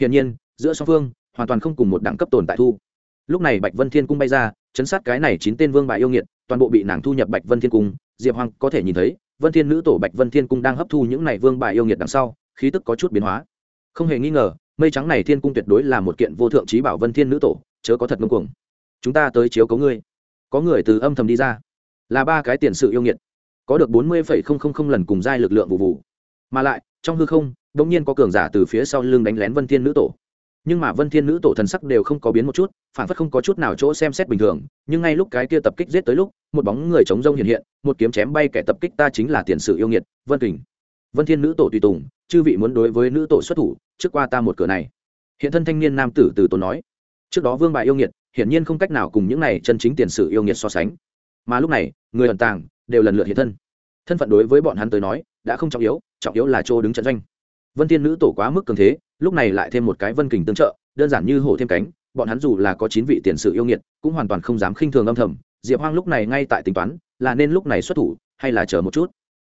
Hiển nhiên, giữa song phương, hoàn toàn không cùng một đẳng cấp tồn tại thu. Lúc này bạch vân thiên cung bay ra, chấn sát cái này chín tên vương bại yêu nghiệt, toàn bộ bị nàng thu nhập bạch vân thiên cung. Diệp hoàng có thể nhìn thấy, vân thiên nữ tổ bạch vân thiên cung đang hấp thu những này vương bại yêu nghiệt đằng sau, khí tức có chút biến hóa không hề nghi ngờ, mây trắng này thiên cung tuyệt đối là một kiện vô thượng trí bảo vân thiên nữ tổ, chớ có thật ngưng cuồng. Chúng ta tới chiếu cấu ngươi. Có người từ âm thầm đi ra. Là ba cái tiền sự yêu nghiệt. Có được bốn mươi lần cùng giai lực lượng vụ vụ. Mà lại, trong hư không đ ỗ n g nhiên có cường giả từ phía sau lưng đánh lén vân thiên nữ tổ. Nhưng mà vân thiên nữ tổ thần sắc đều không có biến một chút, phản phất không có chút nào chỗ xem xét bình thường. Nhưng ngay lúc cái kia tập kích giết tới lúc, một bóng người chống rông hiện hiện, một kiếm chém bay kẻ tập kích ta chính là tiền sự yêu nghiệt, vân kình vân thiên nữ tổ tùy tùng, chư vị muốn đối với nữ tổ xuất thủ, trước qua ta một cửa này. Hiện thân thanh niên nam tử từ tốn nói, trước đó vương bại yêu nghiệt, hiển nhiên không cách nào cùng những này chân chính tiền sử yêu nghiệt so sánh. Mà lúc này, người ẩn tàng, đều lần lượt hiện thân. Thân phận đối với bọn hắn tới nói, đã không trọng yếu trọng yếu là chỗ đứng trận doanh. Vân thiên nữ tổ quá mức cường thế, lúc này lại thêm một cái vân kình tương trợ, đơn giản như hổ thêm cánh, bọn hắn dù là có chín vị tiền sử yêu nghiệt, cũng hoàn toàn không dám khinh thường âm thầm. Diệp hoang lúc này ngay tại tính toán, là nên lúc này xuất thủ, hay là chờ một chút.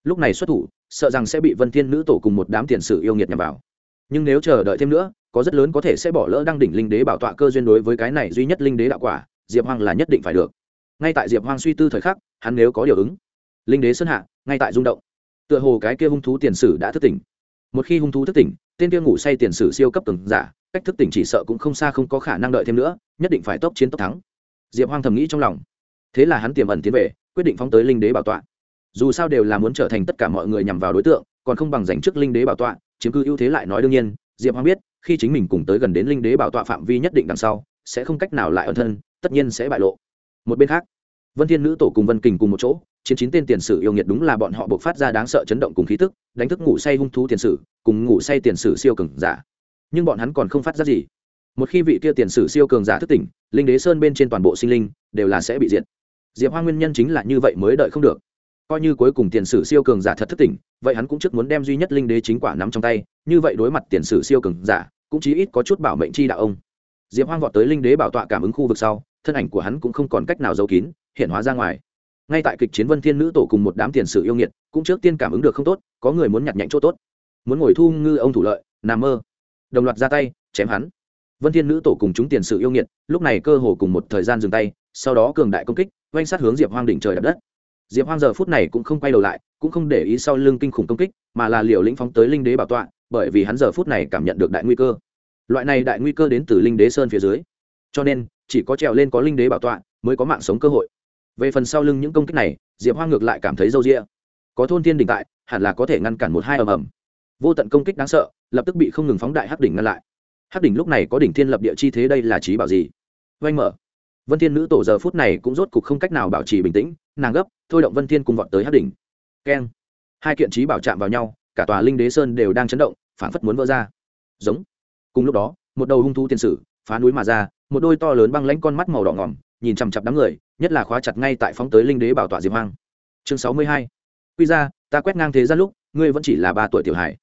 Lúc này xuất thủ sợ rằng sẽ bị vân thiên nữ tổ cùng một đám tiền sử yêu nghiệt nhằm vào. Nhưng nếu chờ đợi thêm nữa, có rất lớn có thể sẽ bỏ lỡ đăng đỉnh linh đế bảo tọa cơ duyên đối với cái này duy nhất linh đế đạo quả, diệp hoang là nhất định phải được. Ngay tại diệp hoang suy tư thời khắc, hắn nếu có điều ứng, linh đế sơn hạ, ngay tại rung động. Tựa hồ cái kia hung thú tiền sử đã thức tỉnh. Một khi hung thú thức tỉnh, tên kia ngủ say tiền sử siêu cấp từng giả, cách thức tỉnh chỉ sợ cũng không xa không có khả năng đợi thêm nữa, nhất định phải tốc chiến tốc thắng. Diệp hoang thầm nghĩ trong lòng. Thế là hắn tiềm ẩn tiến về, quyết định phóng tới linh đế bảo tọa dù sao đều là muốn trở thành tất cả mọi người nhằm vào đối tượng, còn không bằng giành chức linh đế bảo tọa, chiếm cứ ưu thế lại nói đương nhiên, diệp hoàng biết, khi chính mình cùng tới gần đến linh đế bảo tọa phạm vi nhất định đằng sau, sẽ không cách nào lại ẩn thân, tất nhiên sẽ bại lộ. Một bên khác, vân thiên nữ tổ cùng vân kình cùng một chỗ, chiến chín tên tiền sử yêu nghiệt đúng là bọn họ buộc phát ra đáng sợ chấn động cùng khí tức, đánh thức ngủ say hung thú tiền sử, cùng ngủ say tiền sử siêu cường giả. Nhưng bọn hắn còn không phát ra gì. Một khi vị kia tiền sử siêu cường giả thức tỉnh, linh đế sơn bên trên toàn bộ sinh linh đều là sẽ bị diệt. Diệp hoa nguyên nhân chính là như vậy mới đợi không được coi như cuối cùng tiền sử siêu cường giả thật thất tỉnh, vậy hắn cũng trước muốn đem duy nhất linh đế chính quả nắm trong tay, như vậy đối mặt tiền sử siêu cường giả, cũng chí ít có chút bảo mệnh chi đạo ông. Diệp hoang vọt tới linh đế bảo tọa cảm ứng khu vực sau, thân ảnh của hắn cũng không còn cách nào giấu kín, hiện hóa ra ngoài. Ngay tại kịch chiến vân thiên nữ tổ cùng một đám tiền sử yêu nghiệt, cũng trước tiên cảm ứng được không tốt, có người muốn nhặt nhạnh chỗ tốt. Muốn ngồi thu ngư ông thủ lợi, nằm mơ. Đồng loạt ra tay, chém hắn. Vân thiên nữ tổ cùng chúng tiền sử yêu nghiệt, lúc này cơ hồ cùng một thời gian dừng tay, sau đó cường đại công kích, oanh sát hướng diệp hoang đỉnh trời đập đất diệp hoang giờ phút này cũng không quay đầu lại, cũng không để ý sau lưng kinh khủng công kích, mà là liều lĩnh phóng tới linh đế bảo tọa, bởi vì hắn giờ phút này cảm nhận được đại nguy cơ. Loại này đại nguy cơ đến từ linh đế sơn phía dưới. Cho nên, chỉ có trèo lên có linh đế bảo tọa mới có mạng sống cơ hội. Về phần sau lưng những công kích này, diệp hoang ngược lại cảm thấy râu rĩa có thôn thiên đình tại, hẳn là có thể ngăn cản một hai ầm ầm. Vô tận công kích đáng sợ, lập tức bị không ngừng phóng đại hắc đỉnh ngăn lại. Hắc đỉnh lúc này có đỉnh thiên lập địa chi thế đây là trí bảo gì? Oanh mở. Vân thiên nữ tổ giờ phút này cũng rốt cục không cách nào bảo trì bình tĩnh nàng gấp, thôi động vân thiên cùng vọt tới hắc đỉnh. Keng. Hai kiện trí bảo chạm vào nhau, cả tòa linh đế sơn đều đang chấn động phản phất muốn vỡ ra. Giống. Cùng lúc đó, một đầu hung thú tiên sử, phá núi mà ra, một đôi to lớn băng lãnh con mắt màu đỏ ngỏm, nhìn chằm chặp đám người, nhất là khóa chặt ngay tại phóng tới linh đế bảo tọa diệp hoang. Chương sáu mươi hai. Quy ra ta quét ngang thế gian lúc, ngươi vẫn chỉ là ba tuổi tiểu hải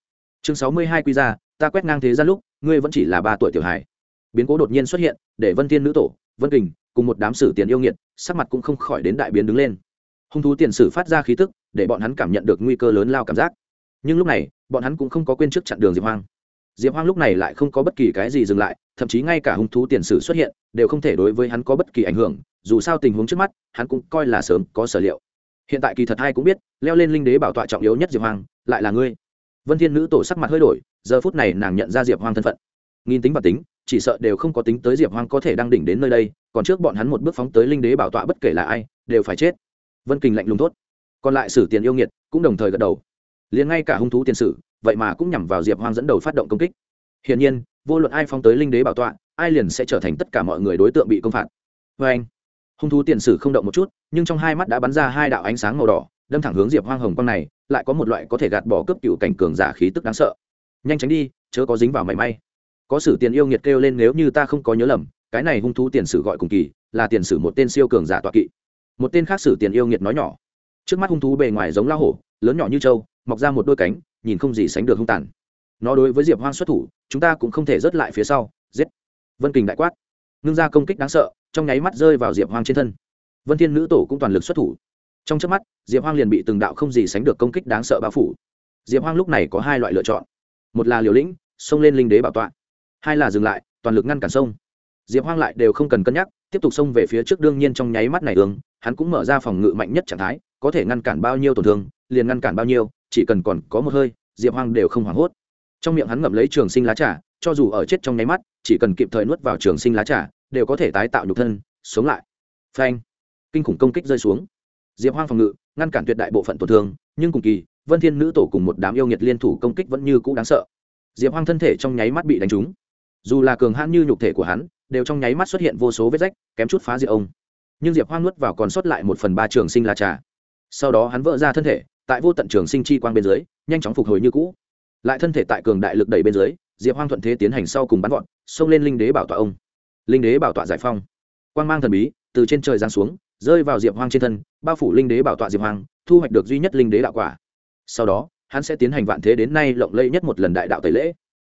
chương sáu mươi hai quy ra ta quét ngang thế gian lúc, ngươi vẫn chỉ là ba tuổi tiểu hải biến cố đột nhiên xuất hiện, để vân thiên nữ tổ, vân kình cùng một đám sử tiền yêu nghiệt, sắc mặt cũng không khỏi đến đại biến đứng lên. Hung thú tiền sử phát ra khí tức, để bọn hắn cảm nhận được nguy cơ lớn lao cảm giác. Nhưng lúc này, bọn hắn cũng không có quên trước chặn đường diệp hoang. Diệp hoang lúc này lại không có bất kỳ cái gì dừng lại, thậm chí ngay cả hung thú tiền sử xuất hiện, đều không thể đối với hắn có bất kỳ ảnh hưởng, dù sao tình huống trước mắt, hắn cũng coi là sớm có sở liệu. Hiện tại kỳ thật hai cũng biết, leo lên linh đế bảo tọa trọng yếu nhất diệp hoang, lại là ngươi. Vân thiên nữ tổ sắc mặt hơi đổi, giờ phút này nàng nhận ra diệp hoang thân phận. Nghìn tính bản tính chỉ sợ đều không có tính tới diệp hoang có thể đang đỉnh đến nơi đây, còn trước bọn hắn một bước phóng tới linh đế bảo tọa bất kể là ai, đều phải chết. Vân kình lạnh lùng tốt còn lại sử tiền yêu nghiệt cũng đồng thời gật đầu. Liền ngay cả hung thú tiền sử, vậy mà cũng nhằm vào diệp hoang dẫn đầu phát động công kích. Hiển nhiên, vô luận ai phóng tới linh đế bảo tọa, ai liền sẽ trở thành tất cả mọi người đối tượng bị công phạt. Vê anh, hung thú tiền sử không động một chút, nhưng trong hai mắt đã bắn ra hai đạo ánh sáng màu đỏ, đâm thẳng hướng diệp hoang hồng quang này, lại có một loại có thể gạt bỏ cấp cựu cảnh cường giả khí tức đáng sợ. Nhanh tránh đi, chớ có dính vào mảy may có sử tiền yêu nghiệt kêu lên nếu như ta không có nhớ lầm, cái này hung thú tiền sử gọi cùng kỳ, là tiền sử một tên siêu cường giả tọa kỵ. Một tên khác sử tiền yêu nghiệt nói nhỏ. Trước mắt hung thú bề ngoài giống lao hổ, lớn nhỏ như trâu, mọc ra một đôi cánh, nhìn không gì sánh được hung tàn. Nó đối với diệp hoang xuất thủ, chúng ta cũng không thể rớt lại phía sau. Giết. Vân kình đại quát. Ngưng ra công kích đáng sợ, trong nháy mắt rơi vào diệp hoang trên thân. Vân thiên nữ tổ cũng toàn lực xuất thủ. Trong trước mắt, diệp hoang liền bị từng đạo không gì sánh được công kích đáng sợ bao phủ. Diệp hoang lúc này có hai loại lựa chọn. Một là liều lĩnh, xông lên linh đế bảo tọa hai là dừng lại, toàn lực ngăn cản sông. Diệp hoang lại đều không cần cân nhắc, tiếp tục xông về phía trước đương nhiên trong nháy mắt này hướng, hắn cũng mở ra phòng ngự mạnh nhất trạng thái, có thể ngăn cản bao nhiêu tổn thương, liền ngăn cản bao nhiêu, chỉ cần còn có một hơi, diệp hoang đều không hoảng hốt. Trong miệng hắn ngậm lấy trường sinh lá trà, cho dù ở chết trong nháy mắt, chỉ cần kịp thời nuốt vào trường sinh lá trà, đều có thể tái tạo nhục thân, sống lại. Phanh! Kinh khủng công kích rơi xuống. Diệp hoang phòng ngự, ngăn cản tuyệt đại bộ phận tổn thương, nhưng cùng kỳ, vân thiên nữ tổ cùng một đám yêu nghiệt liên thủ công kích vẫn như cũ đáng sợ. Diệp hoang thân thể trong nháy mắt bị đánh trúng dù là cường hãn như nhục thể của hắn, đều trong nháy mắt xuất hiện vô số vết rách, kém chút phá diệt ông. Nhưng diệp hoang nuốt vào còn sót lại một phần ba trường sinh là trà. Sau đó hắn vỡ ra thân thể, tại vô tận trường sinh chi quang bên dưới, nhanh chóng phục hồi như cũ. Lại thân thể tại cường đại lực đẩy bên dưới, diệp hoang thuận thế tiến hành sau cùng bắn gọn xông lên linh đế bảo tọa ông. Linh đế bảo tọa giải phong. Quang mang thần bí, từ trên trời giáng xuống, rơi vào diệp hoang trên thân, bao phủ linh đế bảo tọa diệp hoang, thu hoạch được duy nhất linh đế đạo quả. Sau đó, hắn sẽ tiến hành vạn thế đến nay lộng lẫy nhất một lần đại đạo tẩy lễ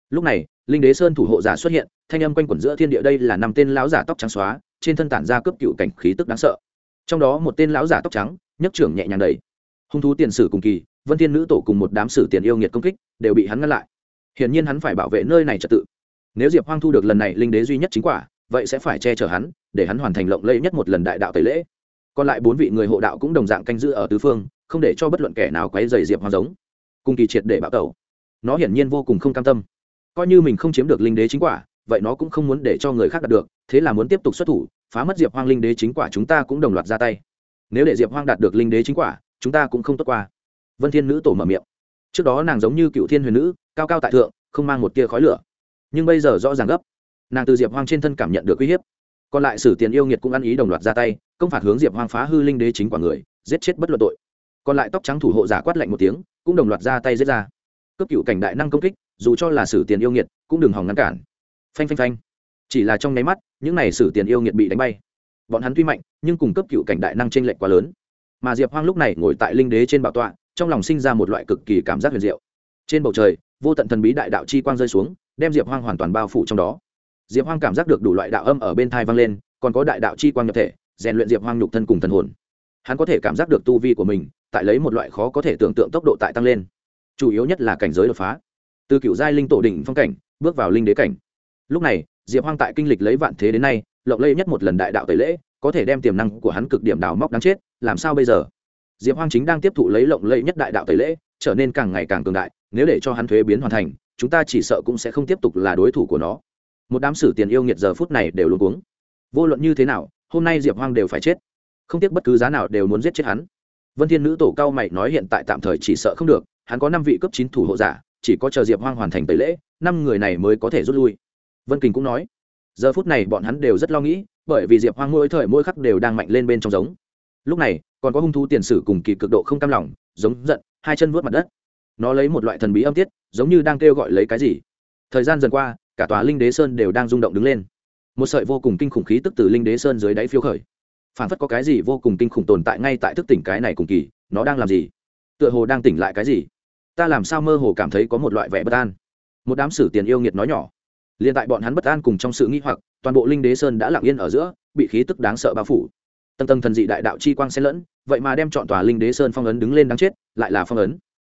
lúc này, linh đế sơn thủ hộ giả xuất hiện, thanh âm quanh quẩn giữa thiên địa đây là năm tên lão giả tóc trắng xóa, trên thân tản ra cướp cựu cảnh khí tức đáng sợ. Trong đó một tên lão giả tóc trắng, nhấc trưởng nhẹ nhàng đầy hung thú tiền sử cùng kỳ, vân thiên nữ tổ cùng một đám sử tiền yêu nghiệt công kích, đều bị hắn ngăn lại. Hiển nhiên hắn phải bảo vệ nơi này trật tự. Nếu diệp hoang thu được lần này linh đế duy nhất chính quả, vậy sẽ phải che chở hắn, để hắn hoàn thành lộng lẫy nhất một lần đại đạo tẩy lễ. Còn lại bốn vị người hộ đạo cũng đồng dạng canh giữ ở tứ phương, không để cho bất luận kẻ nào quấy rầy diệp hoang giống. Cùng kỳ triệt để bạo tẩu. Nó hiển nhiên vô cùng không cam tâm coi như mình không chiếm được linh đế chính quả, vậy nó cũng không muốn để cho người khác đạt được, thế là muốn tiếp tục xuất thủ, phá mất diệp hoang linh đế chính quả chúng ta cũng đồng loạt ra tay. Nếu để diệp hoang đạt được linh đế chính quả, chúng ta cũng không tốt qua. Vân thiên nữ tổ mở miệng. Trước đó nàng giống như cựu thiên huyền nữ, cao cao tại thượng, không mang một tia khói lửa. Nhưng bây giờ rõ ràng gấp, nàng từ diệp hoang trên thân cảm nhận được uy hiếp. Còn lại sử tiền yêu nghiệt cũng ăn ý đồng loạt ra tay, công phạt hướng diệp hoang phá hư linh đế chính quả người, giết chết bất luận tội. Còn lại tóc trắng thủ hộ giả quát lạnh một tiếng, cũng đồng loạt ra tay giết ra. Cấp cựu cảnh đại năng công kích dù cho là sử tiền yêu nghiệt, cũng đừng hòng ngăn cản. Phanh phanh phanh. Chỉ là trong nháy mắt, những này sử tiền yêu nghiệt bị đánh bay. Bọn hắn tuy mạnh, nhưng cùng cấp cựu cảnh đại năng t r ê n lệch quá lớn. Mà diệp hoang lúc này ngồi tại linh đế trên bảo tọa, trong lòng sinh ra một loại cực kỳ cảm giác huyền diệu. Trên bầu trời, vô tận thần bí đại đạo chi quang rơi xuống, đem diệp hoang hoàn toàn bao phủ trong đó. Diệp hoang cảm giác được đủ loại đạo âm ở bên thai vang lên, còn có đại đạo chi quang nhập thể, rèn luyện diệp hoang nhục thân cùng thần hồn. Hắn có thể cảm giác được tu vi của mình, tại lấy một loại khó có thể tưởng tượng tốc độ tại tăng lên. Chủ yếu nhất là cảnh giới đột phá từ cựu giai linh tổ đỉnh phong cảnh, bước vào linh đế cảnh. Lúc này, diệp hoang tại kinh lịch lấy vạn thế đến nay, lộng lẫy nhất một lần đại đạo tẩy lễ, có thể đem tiềm năng của hắn cực điểm đào móc đáng chết, làm sao bây giờ? Diệp hoang chính đang tiếp thụ lấy lộng lẫy nhất đại đạo tẩy lễ, trở nên càng ngày càng cường đại, nếu để cho hắn thuế biến hoàn thành, chúng ta chỉ sợ cũng sẽ không tiếp tục là đối thủ của nó. Một đám sử tiền yêu nghiệt giờ phút này đều luôn cuống. Vô luận như thế nào, hôm nay diệp hoang đều phải chết. Không tiếc bất cứ giá nào đều muốn giết chết hắn. Vân thiên nữ tổ cao mày nói hiện tại tạm thời chỉ sợ không được, hắn có năm vị cấp chín thủ hộ giả chỉ có chờ diệp hoang hoàn thành tẩy lễ, năm người này mới có thể rút lui. Vân kình cũng nói, giờ phút này bọn hắn đều rất lo nghĩ, bởi vì diệp hoang mỗi thời mỗi khắc đều đang mạnh lên bên trong giống. Lúc này, còn có hung thú tiền sử cùng kỳ cực độ không cam lòng, giống giận, hai chân vuốt mặt đất. Nó lấy một loại thần bí âm tiết, giống như đang kêu gọi lấy cái gì. Thời gian dần qua, cả tòa linh đế sơn đều đang rung động đứng lên. Một sợi vô cùng kinh khủng khí tức từ linh đế sơn dưới đáy phiêu khởi. Phản phất có cái gì vô cùng kinh khủng tồn tại ngay tại thức tỉnh cái này cùng kỳ, nó đang làm gì? Tựa hồ đang tỉnh lại cái gì? Ta làm sao mơ hồ cảm thấy có một loại vẻ bất an? Một đám sử tiền yêu nghiệt nói nhỏ. Liền tại bọn hắn bất an cùng trong sự nghi hoặc, toàn bộ linh đế sơn đã lặng yên ở giữa, bị khí tức đáng sợ bao phủ. Tầng tầng thần dị đại đạo chi quang xen lẫn, vậy mà đem chọn tòa linh đế sơn phong ấn đứng lên đáng chết, lại là phong ấn.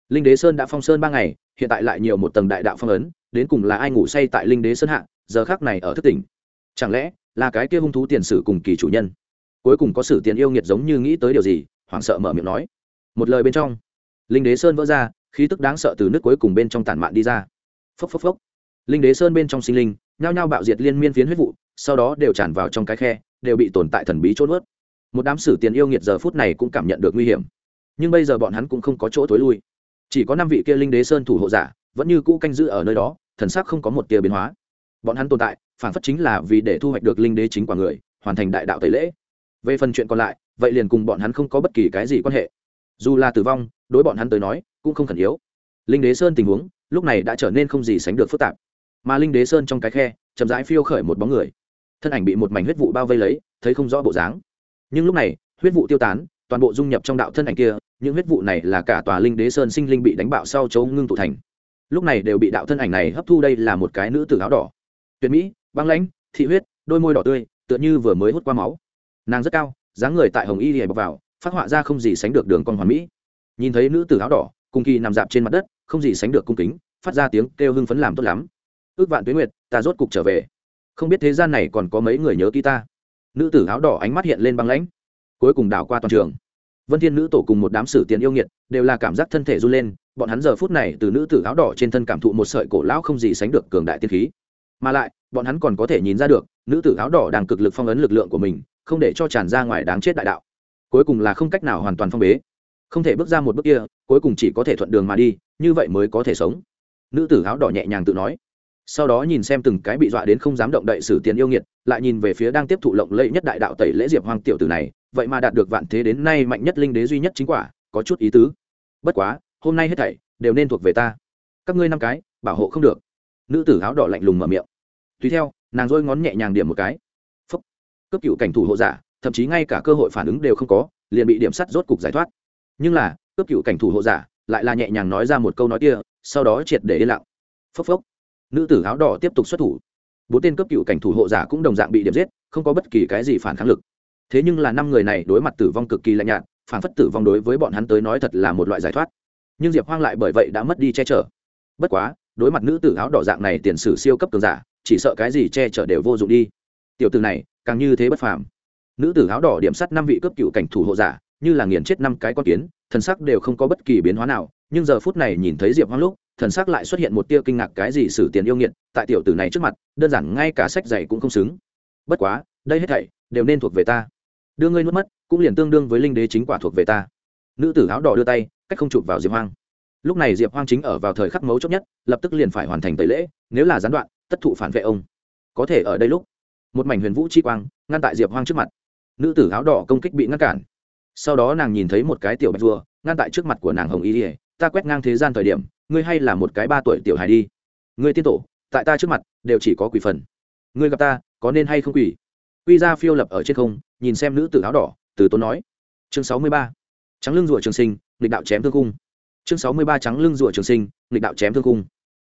Linh đế sơn đã phong sơn ba ngày, hiện tại lại nhiều một tầng đại đạo phong ấn, đến cùng là ai ngủ say tại linh đế sơn hạ, giờ khác này ở thất tỉnh. Chẳng lẽ là cái kia hung thú tiền sử cùng kỳ chủ nhân? Cuối cùng có sử tiền yêu nghiệt giống như nghĩ tới điều gì, hoảng sợ mở miệng nói. Một lời bên trong, linh đế sơn vỡ ra khí tức đáng sợ từ nước cuối cùng bên trong tản mạn đi ra. Phốc phốc phốc. Linh đế sơn bên trong sinh linh, nhao nhao bạo diệt liên miên phiến huyết vụ, sau đó đều tràn vào trong cái khe, đều bị tồn tại thần bí trốn ướt một đám sử tiền yêu nghiệt giờ phút này cũng cảm nhận được nguy hiểm. Nhưng bây giờ bọn hắn cũng không có chỗ thối lui. Chỉ có năm vị kia linh đế sơn thủ hộ giả, vẫn như cũ canh giữ ở nơi đó, thần sắc không có một tia biến hóa. Bọn hắn tồn tại, phản phất chính là vì để thu hoạch được linh đế chính quả người, hoàn thành đại đạo tẩy lễ. Về phần chuyện còn lại, vậy liền cùng bọn hắn không có bất kỳ cái gì quan hệ. Dù là tử vong đối bọn hắn tới nói, cũng không khẩn yếu. Linh đế sơn tình huống, lúc này đã trở nên không gì sánh được phức tạp. Mà linh đế sơn trong cái khe, chậm rãi phiêu khởi một bóng người. Thân ảnh bị một mảnh huyết vụ bao vây lấy, thấy không rõ bộ dáng. Nhưng lúc này, huyết vụ tiêu tán, toàn bộ dung nhập trong đạo thân ảnh kia, những huyết vụ này là cả tòa linh đế sơn sinh linh bị đánh bạo sau chấu ngưng tụ thành. Lúc này đều bị đạo thân ảnh này hấp thu đây là một cái nữ tử áo đỏ. Tuyệt mỹ, băng lãnh, thị huyết, đôi môi đỏ tươi, tựa như vừa mới hút qua máu. Nàng rất cao, dáng người tại hồng y thì bọc vào, phát họa ra không gì sánh được đường con hoàn mỹ nhìn thấy nữ tử áo đỏ, cùng kỳ nằm dạp trên mặt đất, không gì sánh được cung kính, phát ra tiếng kêu hưng phấn làm tốt lắm. Ước vạn tuyến nguyệt, ta rốt cục trở về. Không biết thế gian này còn có mấy người nhớ ký ta. Nữ tử áo đỏ ánh mắt hiện lên băng lãnh. Cuối cùng đảo qua toàn trường. Vân thiên nữ tổ cùng một đám sử tiền yêu nghiệt đều là cảm giác thân thể run lên, bọn hắn giờ phút này từ nữ tử áo đỏ trên thân cảm thụ một sợi cổ lão không gì sánh được cường đại tiên khí. Mà lại, bọn hắn còn có thể nhìn ra được, nữ tử áo đỏ đang cực lực phong ấn lực lượng của mình, không để cho tràn ra ngoài đáng chết đại đạo. Cuối cùng là không cách nào hoàn toàn phong bế không thể bước ra một bước kia cuối cùng chỉ có thể thuận đường mà đi như vậy mới có thể sống. Nữ tử áo đỏ nhẹ nhàng tự nói. Sau đó nhìn xem từng cái bị dọa đến không dám động đậy sử tiền yêu nghiệt lại nhìn về phía đang tiếp thụ lộng lẫy nhất đại đạo tẩy lễ diệp hoang tiểu tử này vậy mà đạt được vạn thế đến nay mạnh nhất linh đế duy nhất chính quả có chút ý tứ. Bất quá hôm nay hết thảy đều nên thuộc về ta. Các ngươi năm cái bảo hộ không được. Nữ tử áo đỏ lạnh lùng mở miệng. Tùy theo nàng dôi ngón nhẹ nhàng điểm một cái. Phấp, cấp cựu cảnh thủ hộ giả thậm chí ngay cả cơ hội phản ứng đều không có liền bị điểm sắt rốt cục giải thoát nhưng là, cướp cựu cảnh thủ hộ giả, lại là nhẹ nhàng nói ra một câu nói kia, sau đó triệt để yên lặng. Phốc phốc. Nữ tử áo đỏ tiếp tục xuất thủ. Bốn tên cấp cựu cảnh thủ hộ giả cũng đồng dạng bị điểm giết, không có bất kỳ cái gì phản kháng lực. Thế nhưng là năm người này đối mặt tử vong cực kỳ lạnh nhạt, phản phất tử vong đối với bọn hắn tới nói thật là một loại giải thoát. Nhưng diệp hoang lại bởi vậy đã mất đi che chở. Bất quá, đối mặt nữ tử áo đỏ dạng này tiền sử siêu cấp cường giả, chỉ sợ cái gì che chở đều vô dụng đi. Tiểu tử này, càng như thế bất phàm. Nữ tử áo đỏ điểm sắt năm vị cấp cựu cảnh thủ hộ giả như là nghiền chết năm cái con kiến, thần sắc đều không có bất kỳ biến hóa nào, nhưng giờ phút này nhìn thấy diệp hoang lúc, thần sắc lại xuất hiện một tia kinh ngạc cái gì xử tiền yêu nghiệt, tại tiểu tử này trước mặt, đơn giản ngay cả sách giày cũng không xứng. Bất quá, đây hết thảy đều nên thuộc về ta. Đưa ngươi nuốt mất, cũng liền tương đương với linh đế chính quả thuộc về ta. Nữ tử áo đỏ đưa tay, cách không chụp vào diệp hoang. Lúc này diệp hoang chính ở vào thời khắc mấu chốt nhất, lập tức liền phải hoàn thành tẩy lễ, nếu là gián đoạn, tất thụ phản vệ ông. Có thể ở đây lúc, một mảnh huyền vũ chi quang, ngăn tại diệp hoang trước mặt. Nữ tử áo đỏ công kích bị ngăn cản sau đó nàng nhìn thấy một cái tiểu bạch rùa, ngăn tại trước mặt của nàng hồng y ỉa ta quét ngang thế gian thời điểm, ngươi hay là một cái ba tuổi tiểu hài đi. Ngươi tiên tổ, tại ta trước mặt, đều chỉ có quỷ phần. Ngươi gặp ta, có nên hay không quỷ? Quy ra phiêu lập ở trên không, nhìn xem nữ tử áo đỏ, từ tốn nói. Chương sáu mươi ba. Trắng lưng rùa trường sinh, nghịch đạo chém thương cung. Chương sáu mươi ba trắng lưng rùa trường sinh, nghịch đạo chém thương cung.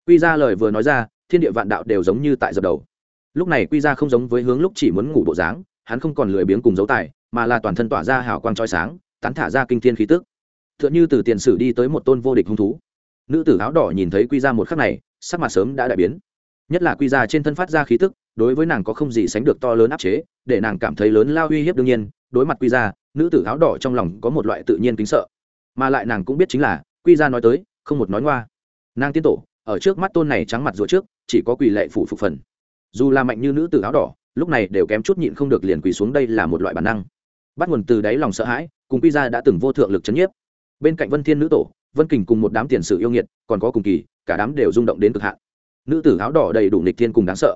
Quy ra lời vừa nói ra, thiên địa vạn đạo đều giống như tại dập đầu. Lúc này quy ra không giống với hướng lúc chỉ muốn ngủ bộ dáng, hắn không còn lười biếng cùng dấu tài mà là toàn thân tỏa ra hào quang trói sáng, tán thả ra kinh thiên khí tức. T h ư ợ n như từ tiền sử đi tới một tôn vô địch hung thú. Nữ tử áo đỏ nhìn thấy quy ra một khắc này, sắc mặt sớm đã đại biến. Nhất là quy ra trên thân phát ra khí tức, đối với nàng có không gì sánh được to lớn áp chế, để nàng cảm thấy lớn lao uy hiếp đương nhiên. Đối mặt quy ra nữ tử áo đỏ trong lòng có một loại tự nhiên kính sợ. Mà lại nàng cũng biết chính là, quy ra nói tới, không một nói ngoa. Nàng tiến tổ, ở trước mắt tôn này trắng mặt rùa trước, chỉ có quỳ lệ phủ phục phần. Dù là mạnh như nữ tử áo đỏ, lúc này đều kém chút nhịn không được liền quỳ xuống đây là một loại bản năng bắt nguồn từ đáy lòng sợ hãi, cùng quy ra đã từng vô thượng lực c h ấ n nhiếp. Bên cạnh vân thiên nữ tổ, vân kình cùng một đám tiền sử yêu nghiệt, còn có cùng kỳ, cả đám đều rung động đến cực hạn. Nữ tử áo đỏ đầy đủ nịch thiên cùng đáng sợ.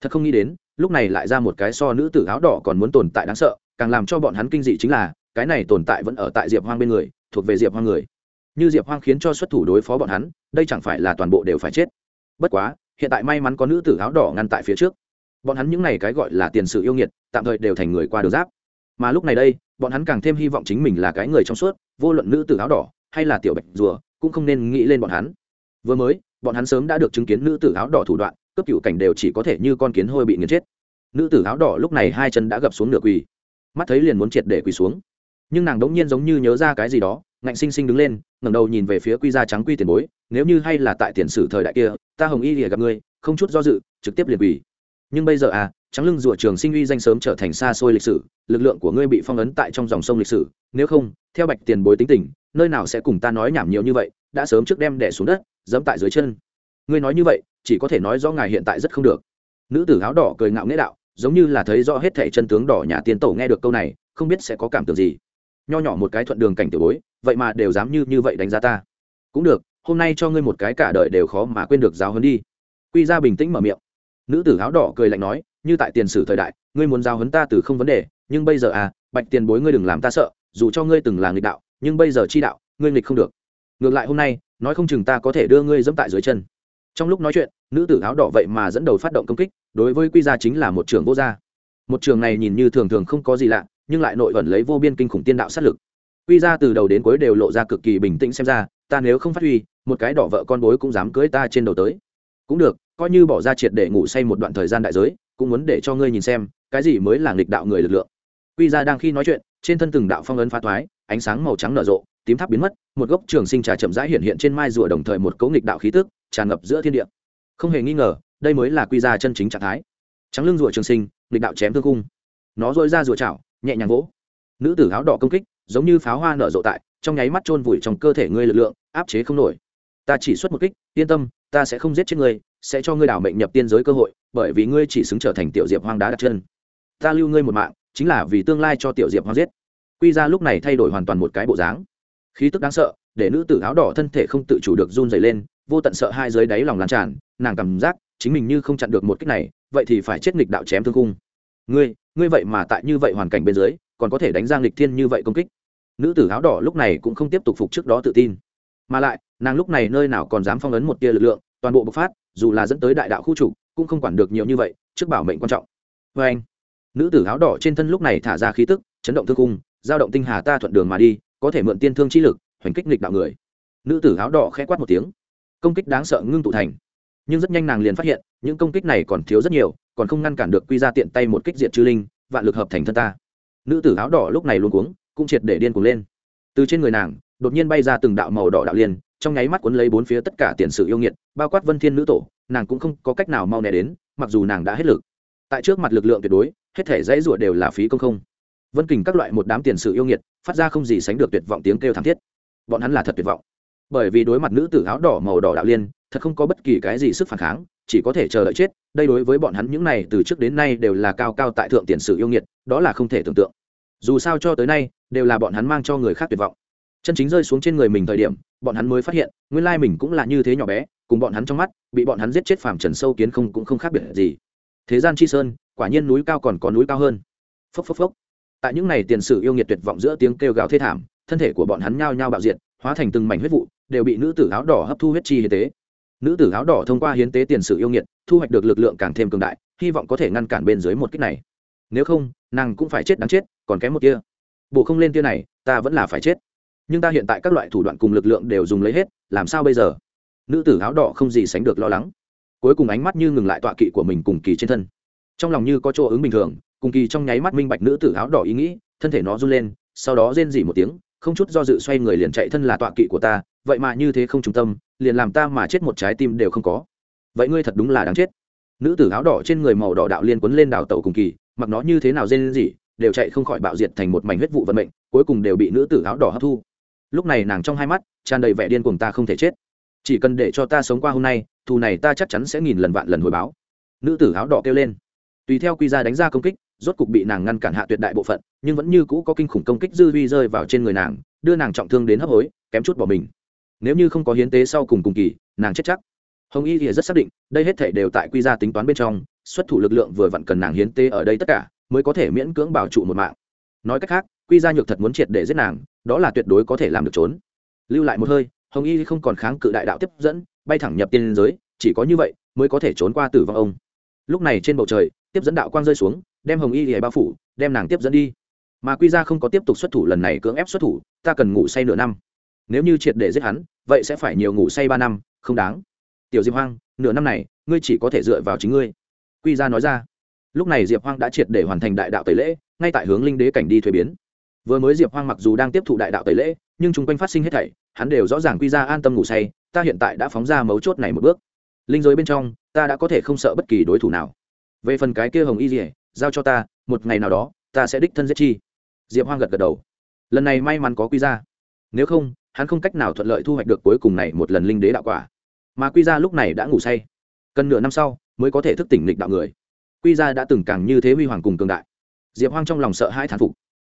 Thật không nghĩ đến, lúc này lại ra một cái so nữ tử áo đỏ còn muốn tồn tại đáng sợ, càng làm cho bọn hắn kinh dị chính là, cái này tồn tại vẫn ở tại diệp hoang bên người, thuộc về diệp hoang người. Như diệp hoang khiến cho xuất thủ đối phó bọn hắn, đây chẳng phải là toàn bộ đều phải chết. Bất quá, hiện tại may mắn có nữ tử áo đỏ ngăn tại phía trước. Bọn hắn những n à y cái gọi là tiền sự yêu nghiệt, tạm thời đều thành người qua đường giáp mà lúc này đây, bọn hắn càng thêm hy vọng chính mình là cái người trong suốt, vô luận nữ tử áo đỏ hay là tiểu bạch rùa, cũng không nên nghĩ lên bọn hắn. Vừa mới, bọn hắn sớm đã được chứng kiến nữ tử áo đỏ thủ đoạn, cấp cựu cảnh đều chỉ có thể như con kiến hôi bị nghiền chết. Nữ tử áo đỏ lúc này hai chân đã gập xuống nửa quỳ, mắt thấy liền muốn triệt để quỳ xuống. Nhưng nàng đống nhiên giống như nhớ ra cái gì đó, ngạnh sinh sinh đứng lên, ngẩng đầu nhìn về phía quy gia trắng quy tiền bối, nếu như hay là tại tiền sử thời đại kia, ta hồng y lìa gặp ngươi, không chút do dự, trực tiếp liền quỳ. Nhưng bây giờ à trắng lưng rùa trường sinh uy danh sớm trở thành xa xôi lịch sử, lực lượng của ngươi bị phong ấn tại trong dòng sông lịch sử, nếu không, theo bạch tiền bối tính tình, nơi nào sẽ cùng ta nói nhảm nhiều như vậy, đã sớm trước đem đẻ xuống đất dẫm tại dưới chân. Ngươi nói như vậy, chỉ có thể nói do ngài hiện tại rất không được. Nữ tử áo đỏ cười ngạo nghĩa đạo, giống như là thấy rõ hết thẻ chân tướng đỏ nhà tiên tổ nghe được câu này, không biết sẽ có cảm tưởng gì. Nho nhỏ một cái thuận đường cảnh tiểu bối, vậy mà đều dám như như vậy đánh giá ta. Cũng được, hôm nay cho ngươi một cái cả đời đều khó mà quên được giáo hơn đi. Quy ra bình tĩnh mở miệng. Nữ tử áo đỏ cười lạnh nói như tại tiền sử thời đại, ngươi muốn giao hấn ta từ không vấn đề, nhưng bây giờ à bạch tiền bối ngươi đừng làm ta sợ, dù cho ngươi từng là nghịch đạo, nhưng bây giờ chi đạo, ngươi nghịch không được. Ngược lại hôm nay, nói không chừng ta có thể đưa ngươi dẫm tại dưới chân. Trong lúc nói chuyện, nữ tử áo đỏ vậy mà dẫn đầu phát động công kích, đối với quy gia chính là một trường vô gia. Một trường này nhìn như thường thường không có gì lạ, nhưng lại nội ẩn lấy vô biên kinh khủng tiên đạo sát lực. Quy gia từ đầu đến cuối đều lộ ra cực kỳ bình tĩnh xem ra, ta nếu không phát huy, một cái đỏ vợ con bối cũng dám cưới ta trên đầu tới. Cũng được, coi như bỏ ra triệt để ngủ say một đoạn thời gian đại giới cũng muốn để cho ngươi nhìn xem, cái gì mới là nghịch đạo người lực lượng. Quy ra đang khi nói chuyện, trên thân từng đạo phong ấn phá thoái, ánh sáng màu trắng nở rộ, tím tháp biến mất, một gốc trường sinh trà chậm rãi hiện hiện trên mai rùa đồng thời một cấu nghịch đạo khí tức tràn ngập giữa thiên địa. Không hề nghi ngờ, đây mới là quy ra chân chính trạng thái. Trắng lưng rùa trường sinh, nghịch đạo chém thương cung. Nó dội ra rùa chảo, nhẹ nhàng vỗ. Nữ tử áo đỏ công kích, giống như pháo hoa nở rộ tại, trong nháy mắt chôn vùi trong cơ thể ngươi lực lượng, áp chế không nổi. Ta chỉ xuất một kích, yên tâm, ta sẽ không giết chết ngươi sẽ cho ngươi đảo mệnh nhập tiên giới cơ hội, bởi vì ngươi chỉ xứng trở thành tiểu diệp hoang đá đặt chân. Ta lưu ngươi một mạng, chính là vì tương lai cho tiểu diệp hoang giết. Quy ra lúc này thay đổi hoàn toàn một cái bộ dáng. Khí tức đáng sợ, để nữ tử áo đỏ thân thể không tự chủ được run dày lên, vô tận sợ hai dưới đáy lòng lan tràn, nàng cảm giác chính mình như không chặn được một cách này, vậy thì phải chết nghịch đạo chém thương cung ngươi ngươi vậy mà tại như vậy hoàn cảnh bên dưới, còn có thể đánh ra nghịch thiên như vậy công kích? Nữ tử áo đỏ lúc này cũng không tiếp tục phục trước đó tự tin. Mà lại, nàng lúc này nơi nào còn dám phong ấn một tia lực lượng, toàn bộ bộc phát dù là dẫn tới đại đạo khu trục, cũng không quản được nhiều như vậy, trước bảo mệnh quan trọng. Vê anh, nữ tử áo đỏ trên thân lúc này thả ra khí tức, chấn động thương cung giao động tinh hà ta thuận đường mà đi, có thể mượn tiên thương chi lực, hoành kích nghịch đạo người. Nữ tử áo đỏ khẽ quát một tiếng. Công kích đáng sợ ngưng tụ thành. Nhưng rất nhanh nàng liền phát hiện, những công kích này còn thiếu rất nhiều, còn không ngăn cản được quy ra tiện tay một kích diệt chư linh, vạn lực hợp thành thân ta. Nữ tử áo đỏ lúc này luôn cuống, cũng triệt để điên cuồng lên. Từ trên người nàng, đột nhiên bay ra từng đạo màu đỏ đạo liên trong nháy mắt cuốn lấy bốn phía tất cả tiền sự yêu nghiệt, bao quát vân thiên nữ tổ, nàng cũng không có cách nào mau né đến, mặc dù nàng đã hết lực. Tại trước mặt lực lượng tuyệt đối, hết thể dãy rủa đều là phí công không. Vân kình các loại một đám tiền sự yêu nghiệt, phát ra không gì sánh được tuyệt vọng tiếng kêu thảm thiết. Bọn hắn là thật tuyệt vọng. Bởi vì đối mặt nữ tử áo đỏ màu đỏ đạo liên, thật không có bất kỳ cái gì sức phản kháng, chỉ có thể chờ đợi chết, đây đối với bọn hắn những này từ trước đến nay đều là cao cao tại thượng tiền sự yêu nghiệt, đó là không thể tưởng tượng. Dù sao cho tới nay, đều là bọn hắn mang cho người khác tuyệt vọng chân chính rơi xuống trên người mình thời điểm, bọn hắn mới phát hiện, nguyên lai mình cũng là như thế nhỏ bé, cùng bọn hắn trong mắt, bị bọn hắn giết chết phàm trần sâu kiến không cũng không khác biệt gì. Thế gian chi sơn, quả nhiên núi cao còn có núi cao hơn. Phốc phốc phốc. Tại những ngày tiền sử yêu nghiệt tuyệt vọng giữa tiếng kêu gào thê thảm, thân thể của bọn hắn nhao nhao bạo diện hóa thành từng mảnh huyết vụ, đều bị nữ tử áo đỏ hấp thu huyết chi hiến tế. Nữ tử áo đỏ thông qua hiến tế tiền sử yêu nghiệt, thu hoạch được lực lượng càng thêm cường đại, hy vọng có thể ngăn cản bên dưới một kích này. Nếu không, nàng cũng phải chết đáng chết, còn kém một kia bộ không lên tia này, ta vẫn là phải chết nhưng ta hiện tại các loại thủ đoạn cùng lực lượng đều dùng lấy hết, làm sao bây giờ? Nữ tử áo đỏ không gì sánh được lo lắng. Cuối cùng ánh mắt như ngừng lại tọa kỵ của mình cùng kỳ trên thân. Trong lòng như có chỗ ứng bình thường, cùng kỳ trong nháy mắt minh bạch nữ tử áo đỏ ý nghĩ, thân thể nó run lên, sau đó rên dỉ một tiếng, không chút do dự xoay người liền chạy thân là tọa kỵ của ta, vậy mà như thế không trung tâm, liền làm ta mà chết một trái tim đều không có. Vậy ngươi thật đúng là đáng chết. Nữ tử áo đỏ trên người màu đỏ đạo liên quấn lên đào tàu cùng kỳ, mặc nó như thế nào rên dỉ đều chạy không khỏi bạo diệt thành một mảnh huyết vụ vận mệnh, cuối cùng đều bị nữ tử áo đỏ hấp thu lúc này nàng trong hai mắt tràn đầy vẻ điên cuồng ta không thể chết. Chỉ cần để cho ta sống qua hôm nay, thù này ta chắc chắn sẽ nghìn lần vạn lần hồi báo. Nữ tử áo đỏ kêu lên. Tùy theo quy ra đánh ra công kích, rốt cục bị nàng ngăn cản hạ tuyệt đại bộ phận, nhưng vẫn như cũ có kinh khủng công kích dư vi rơi vào trên người nàng, đưa nàng trọng thương đến hấp hối, kém chút bỏ mình. Nếu như không có hiến tế sau cùng cùng kỳ, nàng chết chắc. Hồng y thì rất xác định, đây hết thể đều tại quy ra tính toán bên trong, xuất thủ lực lượng vừa vặn cần nàng hiến tế ở đây tất cả, mới có thể miễn cưỡng bảo trụ một mạng. Nói cách khác quy ra nhược thật muốn triệt để giết nàng, đó là tuyệt đối có thể làm được trốn. Lưu lại một hơi, hồng y không còn kháng cự đại đạo tiếp dẫn, bay thẳng nhập tiên giới, chỉ có như vậy mới có thể trốn qua tử vong ông. Lúc này trên bầu trời, tiếp dẫn đạo quang rơi xuống, đem hồng y lìa bao phủ, đem nàng tiếp dẫn đi. Mà quy ra không có tiếp tục xuất thủ lần này cưỡng ép xuất thủ, ta cần ngủ say nửa năm. Nếu như triệt để giết hắn, vậy sẽ phải nhiều ngủ say ba năm, không đáng. Tiểu diệp hoang, nửa năm này, ngươi chỉ có thể dựa vào chính ngươi. Quy ra nói ra. Lúc này diệp hoang đã triệt để hoàn thành đại đạo tẩy lễ, ngay tại hướng linh đế cảnh đi thuế biến vừa mới diệp hoang mặc dù đang tiếp thụ đại đạo tẩy lễ, nhưng chung quanh phát sinh hết thảy, hắn đều rõ ràng quy ra an tâm ngủ say, ta hiện tại đã phóng ra mấu chốt này một bước. Linh giới bên trong, ta đã có thể không sợ bất kỳ đối thủ nào. Về phần cái kia hồng y dỉa giao cho ta, một ngày nào đó, ta sẽ đích thân giết chi. Diệp hoang gật gật đầu. Lần này may mắn có quy ra. Nếu không, hắn không cách nào thuận lợi thu hoạch được cuối cùng này một lần linh đế đạo quả. Mà quy ra lúc này đã ngủ say. Cần nửa năm sau, mới có thể thức tỉnh lịch đạo người. Quy ra đã từng càng như thế huy hoàng cùng cường đại. Diệp hoang trong lòng sợ hai thán phục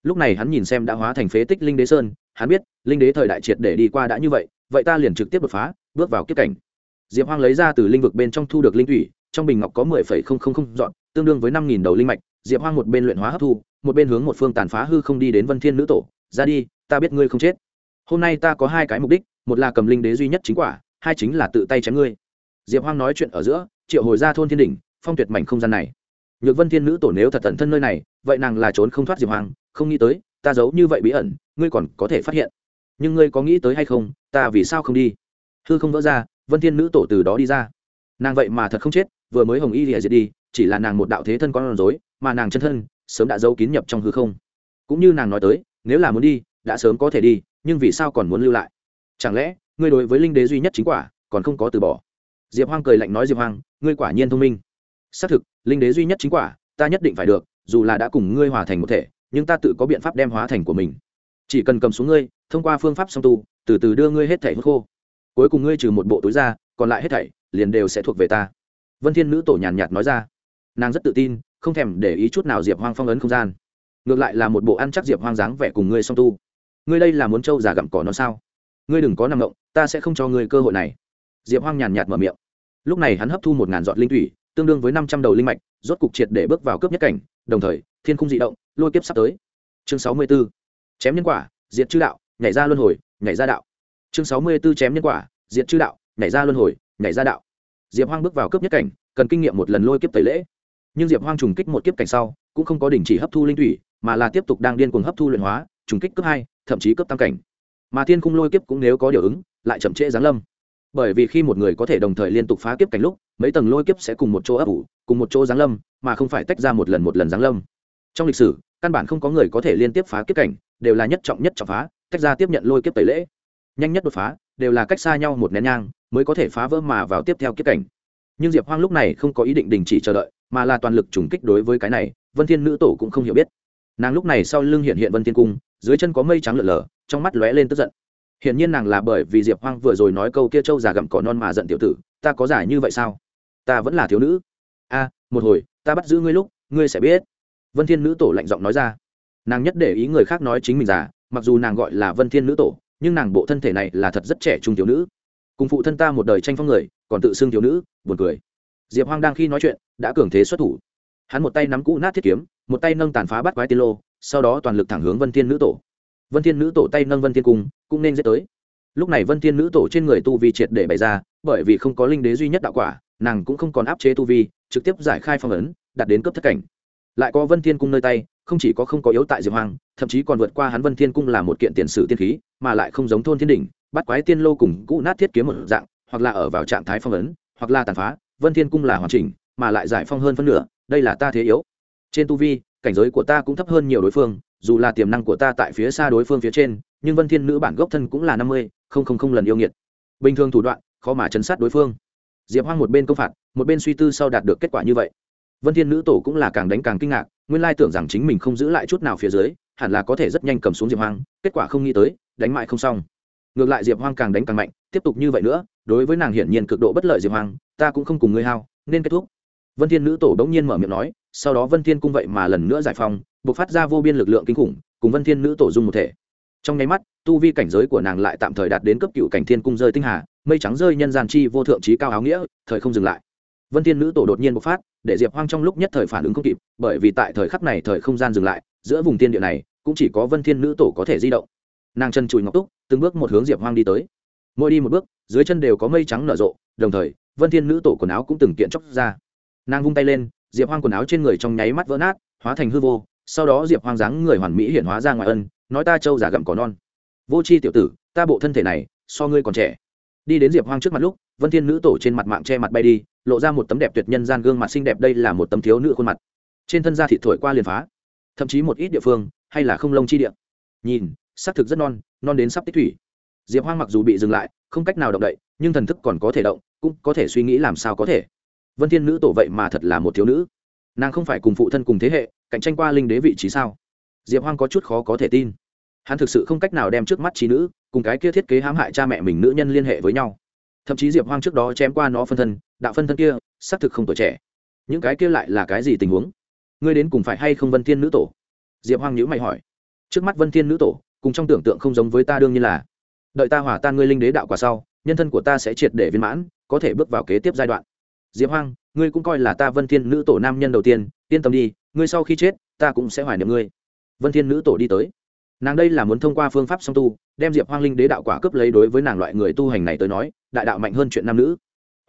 lúc này hắn nhìn xem đã hóa thành phế tích linh đế sơn, hắn biết, linh đế thời đại triệt để đi qua đã như vậy vậy ta liền trực tiếp đột phá, bước vào kiếp cảnh. Diệp hoang lấy ra từ linh vực bên trong thu được linh thủy, trong bình ngọc có mười phẩy không không không dọn, tương đương với năm nghìn đầu linh mạch. Diệp hoang một bên luyện hóa hấp thu, một bên hướng một phương tàn phá hư không đi đến vân thiên nữ tổ. Ra đi, ta biết ngươi không chết. Hôm nay ta có hai cái mục đích, một là cầm linh đế duy nhất chính quả, hai chính là tự tay chém ngươi. Diệp hoang nói chuyện ở giữa, triệu hồi ra thôn thiên đỉnh, phong tuyệt mảnh không gian này nhược vân thiên nữ tổ nếu thật tận thân nơi này vậy nàng là trốn không thoát diệp Hoàng, không nghĩ tới ta giấu như vậy bí ẩn ngươi còn có thể phát hiện. Nhưng ngươi có nghĩ tới hay không ta vì sao không đi? Hư không vỡ ra vân thiên nữ tổ từ đó đi ra. Nàng vậy mà thật không chết vừa mới hồng y lìa diệt đi chỉ là nàng một đạo thế thân con rối mà nàng chân thân sớm đã giấu kín nhập trong hư không. Cũng như nàng nói tới nếu là muốn đi đã sớm có thể đi nhưng vì sao còn muốn lưu lại? Chẳng lẽ ngươi đối với linh đế duy nhất chính quả còn không có từ bỏ? Diệp hoang cười lạnh nói diệp hoang ngươi quả nhiên thông minh xác thực, linh đế duy nhất chính quả, ta nhất định phải được, dù là đã cùng ngươi hòa thành một thể, nhưng ta tự có biện pháp đem hóa thành của mình. Chỉ cần cầm xuống ngươi, thông qua phương pháp song tu, từ từ đưa ngươi hết thể hút khô. Cuối cùng ngươi trừ một bộ túi ra, còn lại hết thảy, liền đều sẽ thuộc về ta. Vân thiên nữ tổ nhàn nhạt nói ra. Nàng rất tự tin, không thèm để ý chút nào diệp hoang phong ấn không gian. Ngược lại là một bộ ăn chắc diệp hoang dáng vẻ cùng ngươi song tu. Ngươi đây là muốn trâu già gặm cỏ nó sao? Ngươi đừng có nằm động, ta sẽ không cho ngươi cơ hội này. Diệp hoang nhàn nhạt mở miệng. Lúc này hắn hấp thu một ngàn giọt linh thủy tương đương với năm trăm đầu linh mạch, rốt cục triệt để bước vào cướp nhất cảnh, đồng thời, thiên khung dị động, lôi kiếp sắp tới. Chương sáu mươi 64. chém nhân quả, diệt chư đạo, nhảy ra luân hồi, nhảy ra đạo. Chương sáu mươi 64 chém nhân quả, diệt chư đạo, nhảy ra luân hồi, nhảy ra đạo. Diệp hoang bước vào cướp nhất cảnh, cần kinh nghiệm một lần lôi kiếp tẩy lễ. Nhưng diệp hoang trùng kích một kiếp cảnh sau, cũng không có đình chỉ hấp thu linh thủy, mà là tiếp tục đang điên cuồng hấp thu luyện hóa, trùng kích cấp hai, thậm chí cấp tam cảnh. Mà thiên khung lôi kiếp cũng nếu có điều ứng, lại chậm trễ giáng lâm. Bởi vì khi một người có thể đồng thời liên tục phá kiếp cảnh lúc mấy tầng lôi kiếp sẽ cùng một chỗ ấp ủ, cùng một chỗ giáng lâm, mà không phải tách ra một lần một lần giáng lâm. Trong lịch sử, căn bản không có người có thể liên tiếp phá kiếp cảnh, đều là nhất trọng nhất trọng phá, tách ra tiếp nhận lôi kiếp tẩy lễ. Nhanh nhất đột phá, đều là cách xa nhau một nén nhang, mới có thể phá vỡ mà vào tiếp theo kiếp cảnh. Nhưng diệp hoang lúc này không có ý định đình chỉ chờ đợi, mà là toàn lực trùng kích đối với cái này, vân thiên nữ tổ cũng không hiểu biết. Nàng lúc này sau lưng hiện hiện vân thiên cung, dưới chân có mây trắng lợn lờ, trong mắt lóe lên tức giận. Hiển nhiên nàng là bởi vì diệp hoang vừa rồi nói câu kia trâu già gặm cỏ non mà giận tiểu tử, ta có giải như vậy sao? Ta vẫn là thiếu nữ. A, một hồi, ta bắt giữ ngươi lúc, ngươi sẽ biết. Vân thiên nữ tổ lạnh giọng nói ra. Nàng nhất để ý người khác nói chính mình già, mặc dù nàng gọi là vân thiên nữ tổ, nhưng nàng bộ thân thể này là thật rất trẻ trung thiếu nữ. Cùng phụ thân ta một đời tranh phong người, còn tự xưng thiếu nữ, buồn cười. Diệp hoang đang khi nói chuyện, đã cường thế xuất thủ. Hắn một tay nắm cũ nát thiết kiếm, một tay nâng tàn phá bắt quái tiên lô, sau đó toàn lực thẳng hướng vân thiên nữ tổ. Vân thiên nữ tổ tay nâng vân thiên cung, cũng nên dễ tới. Lúc này vân thiên nữ tổ trên người tu vi triệt để bày ra, bởi vì không có linh đế duy nhất đạo quả nàng cũng không còn áp chế tu vi, trực tiếp giải khai phong ấn, đạt đến cấp thất cảnh. Lại có vân thiên cung nơi tay, không chỉ có không có yếu tại diệp hoàng thậm chí còn vượt qua hắn vân thiên cung là một kiện tiền sử tiên khí, mà lại không giống thôn thiên đỉnh, bắt quái tiên lô cùng cũ nát thiết kiếm một dạng, hoặc là ở vào trạng thái phong ấn, hoặc là tàn phá, vân thiên cung là hoàn chỉnh, mà lại giải phong hơn phân nửa, đây là ta thế yếu. Trên tu vi, cảnh giới của ta cũng thấp hơn nhiều đối phương, dù là tiềm năng của ta tại phía xa đối phương phía trên, nhưng vân thiên nữ bản gốc thân cũng là năm mươi, không không không lần yêu nghiệt. Bình thường thủ đoạn, khó mà chấn sát đối phương diệp hoang một bên công phạt, một bên suy tư sau đạt được kết quả như vậy. Vân thiên nữ tổ cũng là càng đánh càng kinh ngạc, nguyên lai tưởng rằng chính mình không giữ lại chút nào phía dưới, hẳn là có thể rất nhanh cầm xuống diệp hoang, kết quả không nghĩ tới, đánh mãi không xong. Ngược lại diệp hoang càng đánh càng mạnh, tiếp tục như vậy nữa, đối với nàng hiển nhiên cực độ bất lợi diệp hoang, ta cũng không cùng ngươi hao, nên kết thúc. Vân thiên nữ tổ đống nhiên mở miệng nói, sau đó vân thiên cung vậy mà lần nữa giải phóng, bộc phát ra vô biên lực lượng kinh khủng, cùng vân thiên nữ tổ dung một thể. Trong nháy mắt, tu vi cảnh giới của nàng lại tạm thời đạt đến cấp cựu cảnh thiên cung rơi tinh hà mây trắng rơi nhân gian chi vô thượng trí cao áo nghĩa, thời không dừng lại. Vân thiên nữ tổ đột nhiên bộc phát, để diệp hoang trong lúc nhất thời phản ứng không kịp, bởi vì tại thời khắc này thời không gian dừng lại, giữa vùng thiên địa này, cũng chỉ có vân thiên nữ tổ có thể di động. Nàng chân chùi ngọc túc, từng bước một hướng diệp hoang đi tới. Mỗi đi một bước, dưới chân đều có mây trắng nở rộ, đồng thời, vân thiên nữ tổ quần áo cũng từng kiện chóc ra. Nàng vung tay lên, diệp hoang quần áo trên người trong nháy mắt vỡ nát, hóa thành hư vô, sau đó diệp hoang dáng người hoàn mỹ hiển hóa ra ngoài ân, nói ta trâu giả gặm cỏ non. Vô c h i tiểu tử, ta bộ thân thể này, so ngươi còn trẻ đi đến diệp hoang trước mặt lúc, vân thiên nữ tổ trên mặt mạng che mặt bay đi, lộ ra một tấm đẹp tuyệt nhân gian gương mặt xinh đẹp đây là một tấm thiếu nữ khuôn mặt. Trên thân da thịt thổi qua liền phá, thậm chí một ít địa phương, hay là không lông chi địa. Nhìn xác thực rất non non đến sắp tích thủy. Diệp hoang mặc dù bị dừng lại, không cách nào động đậy, nhưng thần thức còn có thể động, cũng có thể suy nghĩ làm sao có thể. Vân thiên nữ tổ vậy mà thật là một thiếu nữ. Nàng không phải cùng phụ thân cùng thế hệ, cạnh tranh qua linh đế vị trí sao? Diệp hoang có chút khó có thể tin hắn thực sự không cách nào đem trước mắt trí nữ cùng cái kia thiết kế hãm hại cha mẹ mình nữ nhân liên hệ với nhau. Thậm chí diệp hoang trước đó chém qua nó phân thân, đạo phân thân kia, xác thực không tuổi trẻ. Những cái kia lại là cái gì tình huống? Ngươi đến cùng phải hay không vân thiên nữ tổ? Diệp hoang nhữ mày hỏi. Trước mắt vân thiên nữ tổ, cùng trong tưởng tượng không giống với ta đương nhiên là. Đợi ta hỏa tan ngươi linh đế đạo quả sau, nhân thân của ta sẽ triệt để viên mãn, có thể bước vào kế tiếp giai đoạn. Diệp hoang, ngươi cũng coi là ta vân thiên nữ tổ nam nhân đầu tiên, yên tâm đi, ngươi sau khi chết, ta cũng sẽ hoài niệm ngươi. Vân thiên nữ tổ đi tới nàng đây là muốn thông qua phương pháp song tu, đem diệp hoang linh đế đạo quả cướp lấy đối với nàng loại người tu hành này tới nói, đại đạo mạnh hơn chuyện nam nữ.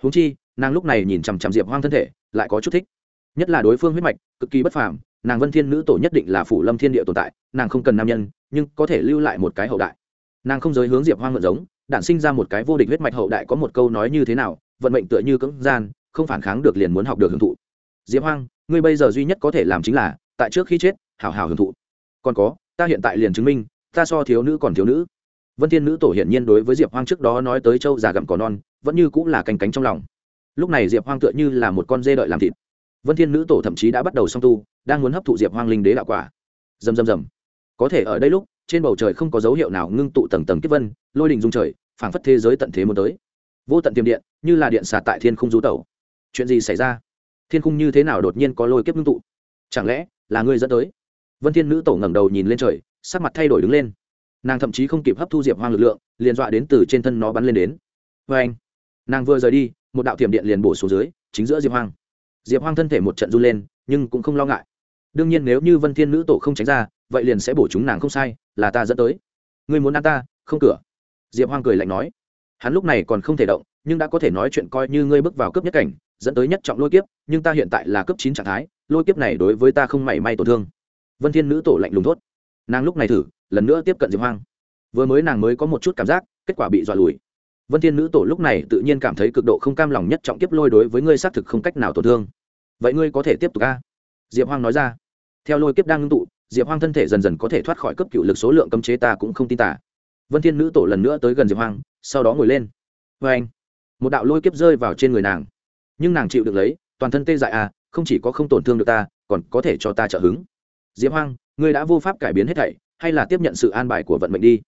Huống chi, nàng lúc này nhìn chằm chằm diệp hoang thân thể, lại có chút thích. Nhất là đối phương huyết mạch, cực kỳ bất phàm, nàng vân thiên nữ tổ nhất định là phủ lâm thiên địa tồn tại, nàng không cần nam nhân, nhưng có thể lưu lại một cái hậu đại. Nàng không giới hướng diệp hoang mượn giống, đản sinh ra một cái vô địch huyết mạch hậu đại có một câu nói như thế nào, vận mệnh tựa như cưỡng gian, không phản kháng được liền muốn học được hưởng thụ. Diệp hoang, ngươi bây giờ duy nhất có thể làm chính là, tại trước khi chết, hảo hảo hưởng thụ. Còn có ta hiện tại liền chứng minh, ta so thiếu nữ còn thiếu nữ. Vân thiên nữ tổ hiển nhiên đối với diệp hoang trước đó nói tới châu già gặm cỏ non, vẫn như cũng là canh cánh trong lòng. Lúc này diệp hoang tựa như là một con dê đợi làm thịt. Vân thiên nữ tổ thậm chí đã bắt đầu song tu, đang muốn hấp thụ diệp hoang linh đế đạo quả. Dầm dầm dầm có thể ở đây lúc, trên bầu trời không có dấu hiệu nào ngưng tụ tầng tầng kiếp vân, lôi đình dung trời, phảng phất thế giới tận thế muốn tới. Vô tận tiềm điện, như là điện xà tại thiên không du tẩu. Chuyện gì xảy ra? Thiên khung như thế nào đột nhiên có lôi kiếp ngưng tụ? Chẳng lẽ là ngươi dẫn tới? Vân thiên nữ tổ ngẩng đầu nhìn lên trời, sắc mặt thay đổi đứng lên. Nàng thậm chí không kịp hấp thu diệp hoang lực lượng, liền dọa đến từ trên thân nó bắn lên đến. Vê anh, nàng vừa rời đi, một đạo thiểm điện liền bổ xuống dưới, chính giữa diệp hoang. Diệp hoang thân thể một trận run lên, nhưng cũng không lo ngại. Đương nhiên nếu như vân thiên nữ tổ không tránh ra, vậy liền sẽ bổ chúng nàng không sai, là ta dẫn tới. Ngươi muốn ăn ta, không cửa. Diệp hoang cười lạnh nói. Hắn lúc này còn không thể động, nhưng đã có thể nói chuyện coi như ngươi bước vào cấp nhất cảnh, dẫn tới nhất trọng lôi kiếp, nhưng ta hiện tại là cấp chín trạng thái, lôi kiếp này đối với ta không mảy may tổn thương vân thiên nữ tổ lạnh lùng thốt. Nàng lúc này thử, lần nữa tiếp cận diệp hoang. Vừa mới nàng mới có một chút cảm giác, kết quả bị dọa lùi. Vân thiên nữ tổ lúc này tự nhiên cảm thấy cực độ không cam lòng nhất trọng kiếp lôi đối với ngươi xác thực không cách nào tổn thương. Vậy ngươi có thể tiếp tục a? Diệp hoang nói ra. Theo lôi kiếp đang ngưng tụ, diệp hoang thân thể dần dần có thể thoát khỏi cấp cựu lực số lượng cấm chế ta cũng không tin tả. Vân thiên nữ tổ lần nữa tới gần diệp hoang, sau đó ngồi lên. Vê anh, một đạo lôi kiếp rơi vào trên người nàng. Nhưng nàng chịu được lấy, toàn thân tê dại à không chỉ có không tổn thương được ta, còn có thể cho ta trợ hứng diệp hoang, ngươi đã vô pháp cải biến hết thảy, hay là tiếp nhận sự an bài của vận mệnh đi.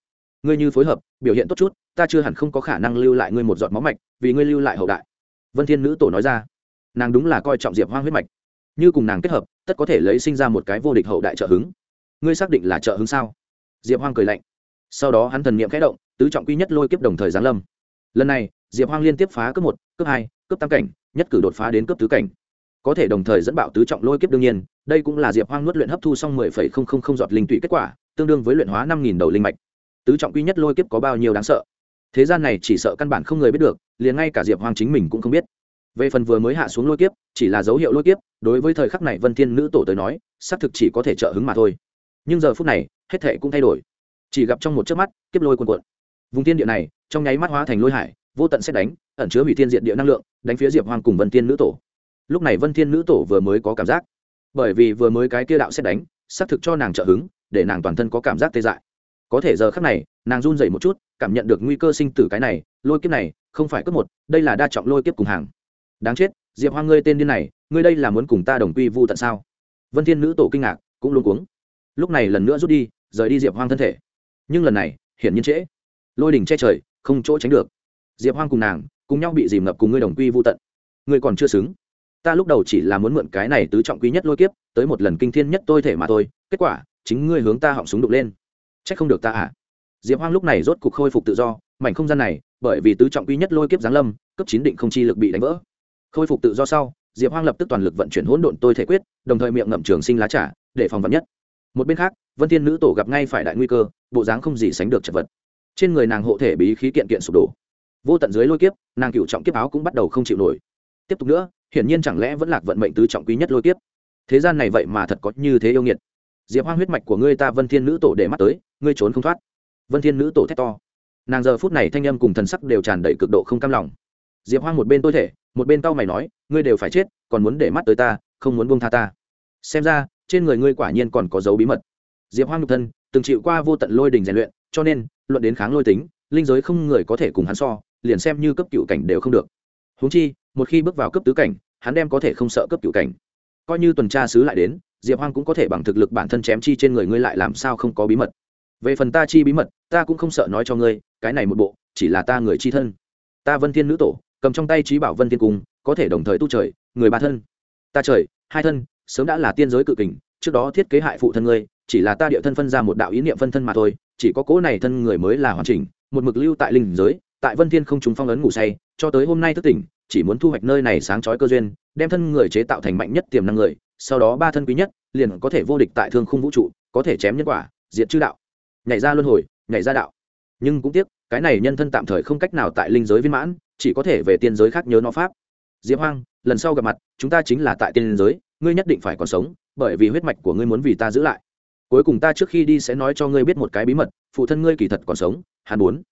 Ngươi như phối hợp, biểu hiện tốt chút, ta chưa hẳn không có khả năng lưu lại ngươi một giọt máu mạch, vì ngươi lưu lại hậu đại. Vân thiên nữ tổ nói ra. Nàng đúng là coi trọng diệp hoang huyết mạch. Như cùng nàng kết hợp, tất có thể lấy sinh ra một cái vô địch hậu đại trợ hứng. Ngươi xác định là trợ hứng sao? Diệp hoang cười lạnh. Sau đó hắn thần niệm khẽ động, tứ trọng quy nhất lôi kiếp đồng thời giáng lâm. Lần này, diệp hoang liên tiếp phá cấp một, cấp hai, cấp tam cảnh, nhất cử đột phá đến cấp tứ cảnh có thể đồng thời dẫn bạo tứ trọng lôi kiếp đương nhiên, đây cũng là diệp hoang nuốt luyện hấp thu xong mười phẩy không không không giọt linh tụy kết quả, tương đương với luyện hóa năm nghìn đầu linh mạch. Tứ trọng quy nhất lôi kiếp có bao nhiêu đáng sợ? Thế gian này chỉ sợ căn bản không người biết được, liền ngay cả diệp hoang chính mình cũng không biết. Về phần vừa mới hạ xuống lôi kiếp, chỉ là dấu hiệu lôi kiếp, đối với thời khắc này vân thiên nữ tổ tới nói, xác thực chỉ có thể trợ hứng mà thôi. Nhưng giờ phút này, hết thệ cũng thay đổi. Chỉ gặp trong một chớp mắt, kiếp lôi cuồn cuộn. Vùng thiên địa này, trong nháy mắt hóa thành lôi hải, vô tận xét đánh, ẩn chứa hủy thiên diện địa năng lượng, đánh phía diệp hoang cùng vân thiên nữ tổ lúc này vân thiên nữ tổ vừa mới có cảm giác. Bởi vì vừa mới cái kia đạo xét đánh, xác thực cho nàng trợ hứng, để nàng toàn thân có cảm giác tê dại. Có thể giờ khắc này, nàng run dậy một chút, cảm nhận được nguy cơ sinh tử cái này, lôi kiếp này, không phải cấp một, đây là đa trọng lôi kiếp cùng hàng. Đáng chết, diệp hoang ngươi tên điên này, ngươi đây là muốn cùng ta đồng quy vu tận sao? Vân thiên nữ tổ kinh ngạc, cũng luôn cuống. Lúc này lần nữa rút đi, rời đi diệp hoang thân thể. Nhưng lần này, hiển nhiên trễ. Lôi đỉnh che trời, không chỗ tránh được. Diệp hoang cùng nàng, cùng nhau bị dìm ngập cùng ngươi đồng quy vô tận. Ngươi còn chưa xứng ta lúc đầu chỉ là muốn mượn cái này tứ trọng quý nhất lôi kiếp, tới một lần kinh thiên nhất tôi thể mà thôi, kết quả, chính ngươi hướng ta họng súng đục lên. Trách không được ta à? Diệp hoang lúc này rốt cục khôi phục tự do, mảnh không gian này, bởi vì tứ trọng quý nhất lôi kiếp giáng lâm, cấp chín định không chi lực bị đánh vỡ. Khôi phục tự do sau, diệp hoang lập tức toàn lực vận chuyển hỗn độn tôi thể quyết, đồng thời miệng ngậm trường sinh lá trả để phòng vật nhất. Một bên khác, vân thiên nữ tổ gặp ngay phải đại nguy cơ, bộ dáng không gì sánh được chật vật. Trên người nàng hộ thể bí khí kiện kiện sụp đổ. Vô tận dưới lôi kiếp, nàng cựu trọng kiếp áo cũng bắt đầu không chịu nổi. Tiếp tục nữa hiển nhiên chẳng lẽ vẫn lạc vận mệnh tứ trọng quý nhất lôi kiếp. Thế gian này vậy mà thật có như thế yêu nghiệt. Diệp hoang huyết mạch của ngươi ta vân thiên nữ tổ để mắt tới, ngươi trốn không thoát. Vân thiên nữ tổ thét to. Nàng giờ phút này thanh âm cùng thần sắc đều tràn đầy cực độ không cam lòng. Diệp hoang một bên tôi thể, một bên tao mày nói, ngươi đều phải chết, còn muốn để mắt tới ta, không muốn buông tha ta. Xem ra, trên người ngươi quả nhiên còn có dấu bí mật. Diệp hoang nhục thân, từng chịu qua vô tận lôi đình rèn luyện, cho nên, luận đến kháng lôi tính, linh giới không người có thể cùng hắn so, liền xem như cấp cựu cảnh đều không được. Huống chi một khi bước vào cấp tứ cảnh, hắn đem có thể không sợ cấp cựu cảnh. Coi như tuần tra sứ lại đến, diệp hoang cũng có thể bằng thực lực bản thân chém chi trên người ngươi lại làm sao không có bí mật. Về phần ta chi bí mật, ta cũng không sợ nói cho ngươi, cái này một bộ, chỉ là ta người chi thân. Ta vân thiên nữ tổ, cầm trong tay trí bảo vân thiên cung, có thể đồng thời tu trời, người ba thân. Ta trời, hai thân, sớm đã là tiên giới cự kình, trước đó thiết kế hại phụ thân ngươi, chỉ là ta địa thân phân ra một đạo ý niệm phân thân mà thôi, chỉ có cố này thân người mới là hoàn chỉnh, một mực lưu tại linh giới tại vân thiên không chúng phong ấn ngủ say, cho tới hôm nay thức tỉnh, chỉ muốn thu hoạch nơi này sáng chói cơ duyên, đem thân người chế tạo thành mạnh nhất tiềm năng người, sau đó ba thân quý nhất, liền có thể vô địch tại thương khung vũ trụ, có thể chém nhân quả, diệt chư đạo. Nhảy ra luân hồi, nhảy ra đạo. Nhưng cũng tiếc, cái này nhân thân tạm thời không cách nào tại linh giới viên mãn, chỉ có thể về tiên giới khác nhớ nó pháp. Diệp hoang, lần sau gặp mặt, chúng ta chính là tại tiên giới, ngươi nhất định phải còn sống, bởi vì huyết mạch của ngươi muốn vì ta giữ lại. Cuối cùng ta trước khi đi sẽ nói cho ngươi biết một cái bí mật, phụ thân ngươi kỳ thật còn sống hàn bốn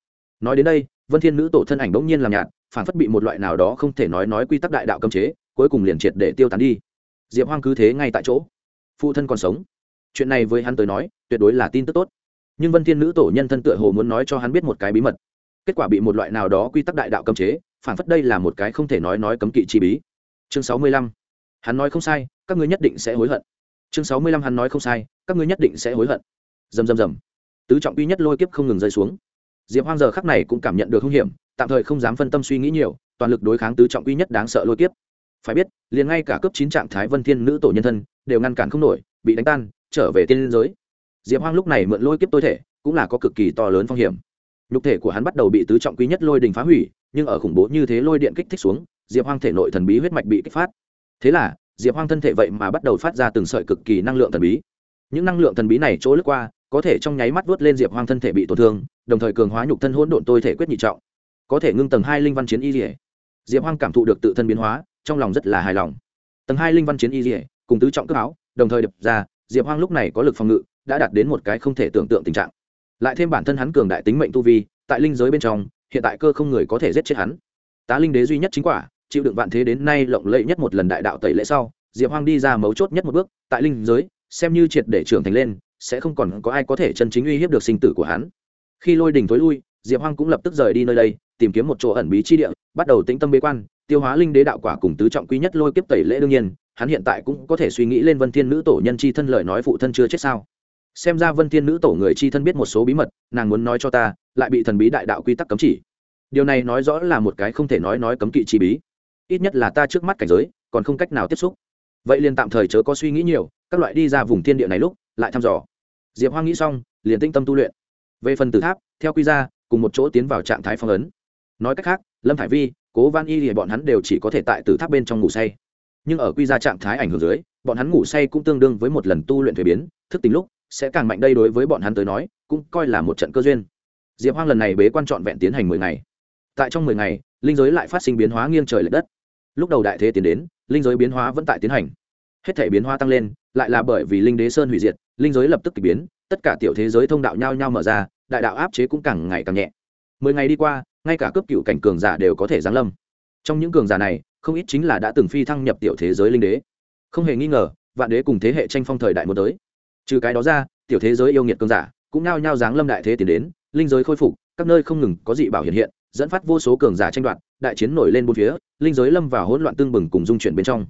nói đến đây vân thiên nữ tổ thân ảnh bỗng nhiên làm nhạt, phản phất bị một loại nào đó không thể nói nói quy tắc đại đạo cấm chế, cuối cùng liền triệt để tiêu tán đi. Diệp hoang cứ thế ngay tại chỗ. Phụ thân còn sống. Chuyện này với hắn tới nói, tuyệt đối là tin tức tốt. Nhưng vân thiên nữ tổ nhân thân tựa hồ muốn nói cho hắn biết một cái bí mật. Kết quả bị một loại nào đó quy tắc đại đạo cấm chế, phản phất đây là một cái không thể nói nói cấm kỵ chi bí. Chương sáu mươi lăm. Hắn nói không sai, các ngươi nhất định sẽ hối hận. Chương sáu mươi lăm hắn nói không sai, các ngươi nhất định sẽ hối hận. Dầm dầm dầm tứ trọng uy nhất lôi kiếp không ngừng rơi xuống diệp hoang giờ khắc này cũng cảm nhận được hung hiểm, tạm thời không dám phân tâm suy nghĩ nhiều, toàn lực đối kháng tứ trọng uy nhất đáng sợ lôi kiếp. Phải biết, liền ngay cả cấp chín trạng thái vân thiên nữ tổ nhân thân, đều ngăn cản không nổi, bị đánh tan, trở về tiên giới. Diệp hoang lúc này mượn lôi kiếp tối thể, cũng là có cực kỳ to lớn phong hiểm. Nhục thể của hắn bắt đầu bị tứ trọng quý nhất lôi đình phá hủy, nhưng ở khủng bố như thế lôi điện kích thích xuống, diệp hoang thể nội thần bí huyết mạch bị kích phát. Thế là, diệp hoang thân thể vậy mà bắt đầu phát ra từng sợi cực kỳ năng lượng thần bí. Những năng lượng thần bí này chỗ lướt qua có thể trong nháy mắt vớt lên diệp hoang thân thể bị tổn thương, đồng thời cường hóa nhục thân hỗn độn tôi thể quyết nhị trọng. Có thể ngưng tầng hai linh văn chiến y dỉa diệp hoang cảm thụ được tự thân biến hóa, trong lòng rất là hài lòng. Tầng hai linh văn chiến y dỉa cùng tứ trọng cước áo, đồng thời đập ra, diệp hoang lúc này có lực phòng ngự, đã đạt đến một cái không thể tưởng tượng tình trạng. Lại thêm bản thân hắn cường đại tính mệnh tu vi, tại linh giới bên trong, hiện tại cơ không người có thể giết chết hắn. Tá linh đế duy nhất chính quả, chịu đựng vạn thế đến nay lộng lẫy nhất một lần đại đạo tẩy lễ sau, diệp hoang đi ra mấu chốt nhất một bước, tại linh giới, xem như triệt để trưởng thành lên sẽ không còn có ai có thể chân chính uy hiếp được sinh tử của hắn. Khi lôi đình tối lui, diệp hoang cũng lập tức rời đi nơi đây, tìm kiếm một chỗ ẩn bí chi địa, bắt đầu tĩnh tâm bế quan, tiêu hóa linh đế đạo quả cùng tứ trọng quý nhất lôi kiếp tẩy lễ đương nhiên, hắn hiện tại cũng có thể suy nghĩ lên vân thiên nữ tổ nhân chi thân lời nói phụ thân chưa chết sao? Xem ra vân thiên nữ tổ người chi thân biết một số bí mật, nàng muốn nói cho ta, lại bị thần bí đại đạo quy tắc cấm chỉ. Điều này nói rõ là một cái không thể nói nói cấm kỵ chi bí. Ít nhất là ta trước mắt cảnh giới, còn không cách nào tiếp xúc. Vậy liền tạm thời chớ có suy nghĩ nhiều, các loại đi ra vùng thiên địa này lúc lại thăm dò. Diệp hoang nghĩ xong, liền tinh tâm tu luyện. Về phần tử tháp, theo quy ra, cùng một chỗ tiến vào trạng thái phong ấn. Nói cách khác, lâm thải vi, cố văn y thì bọn hắn đều chỉ có thể tại tử tháp bên trong ngủ say. Nhưng ở quy ra trạng thái ảnh hưởng dưới, bọn hắn ngủ say cũng tương đương với một lần tu luyện thuế biến, thức tính lúc sẽ càng mạnh đây đối với bọn hắn tới nói, cũng coi là một trận cơ duyên. Diệp hoang lần này bế quan trọn vẹn tiến hành mười ngày. Tại trong mười ngày, linh giới lại phát sinh biến hóa nghiêng trời l ệ đất. Lúc đầu đại thế tiến đến, linh giới biến hóa vẫn tại tiến hành hết thể biến hóa tăng lên, lại là bởi vì linh đế sơn hủy diệt, linh giới lập tức k ỳ biến, tất cả tiểu thế giới thông đạo nhao nhao mở ra, đại đạo áp chế cũng càng ngày càng nhẹ. Mười ngày đi qua, ngay cả cấp cựu cảnh cường giả đều có thể giáng lâm. Trong những cường giả này, không ít chính là đã từng phi thăng nhập tiểu thế giới linh đế. Không hề nghi ngờ, vạn đế cùng thế hệ tranh phong thời đại muốn tới. Trừ cái đó ra, tiểu thế giới yêu nghiệt cường giả cũng nao nhao giáng lâm đại thế tiến đến, linh giới khôi phục, các nơi không ngừng có dị bảo hiện hiện, dẫn phát vô số cường giả tranh đoạt, đại chiến nổi lên bốn phía, linh giới lâm vào hỗn loạn tương bừng cùng dung chuyển bên trong.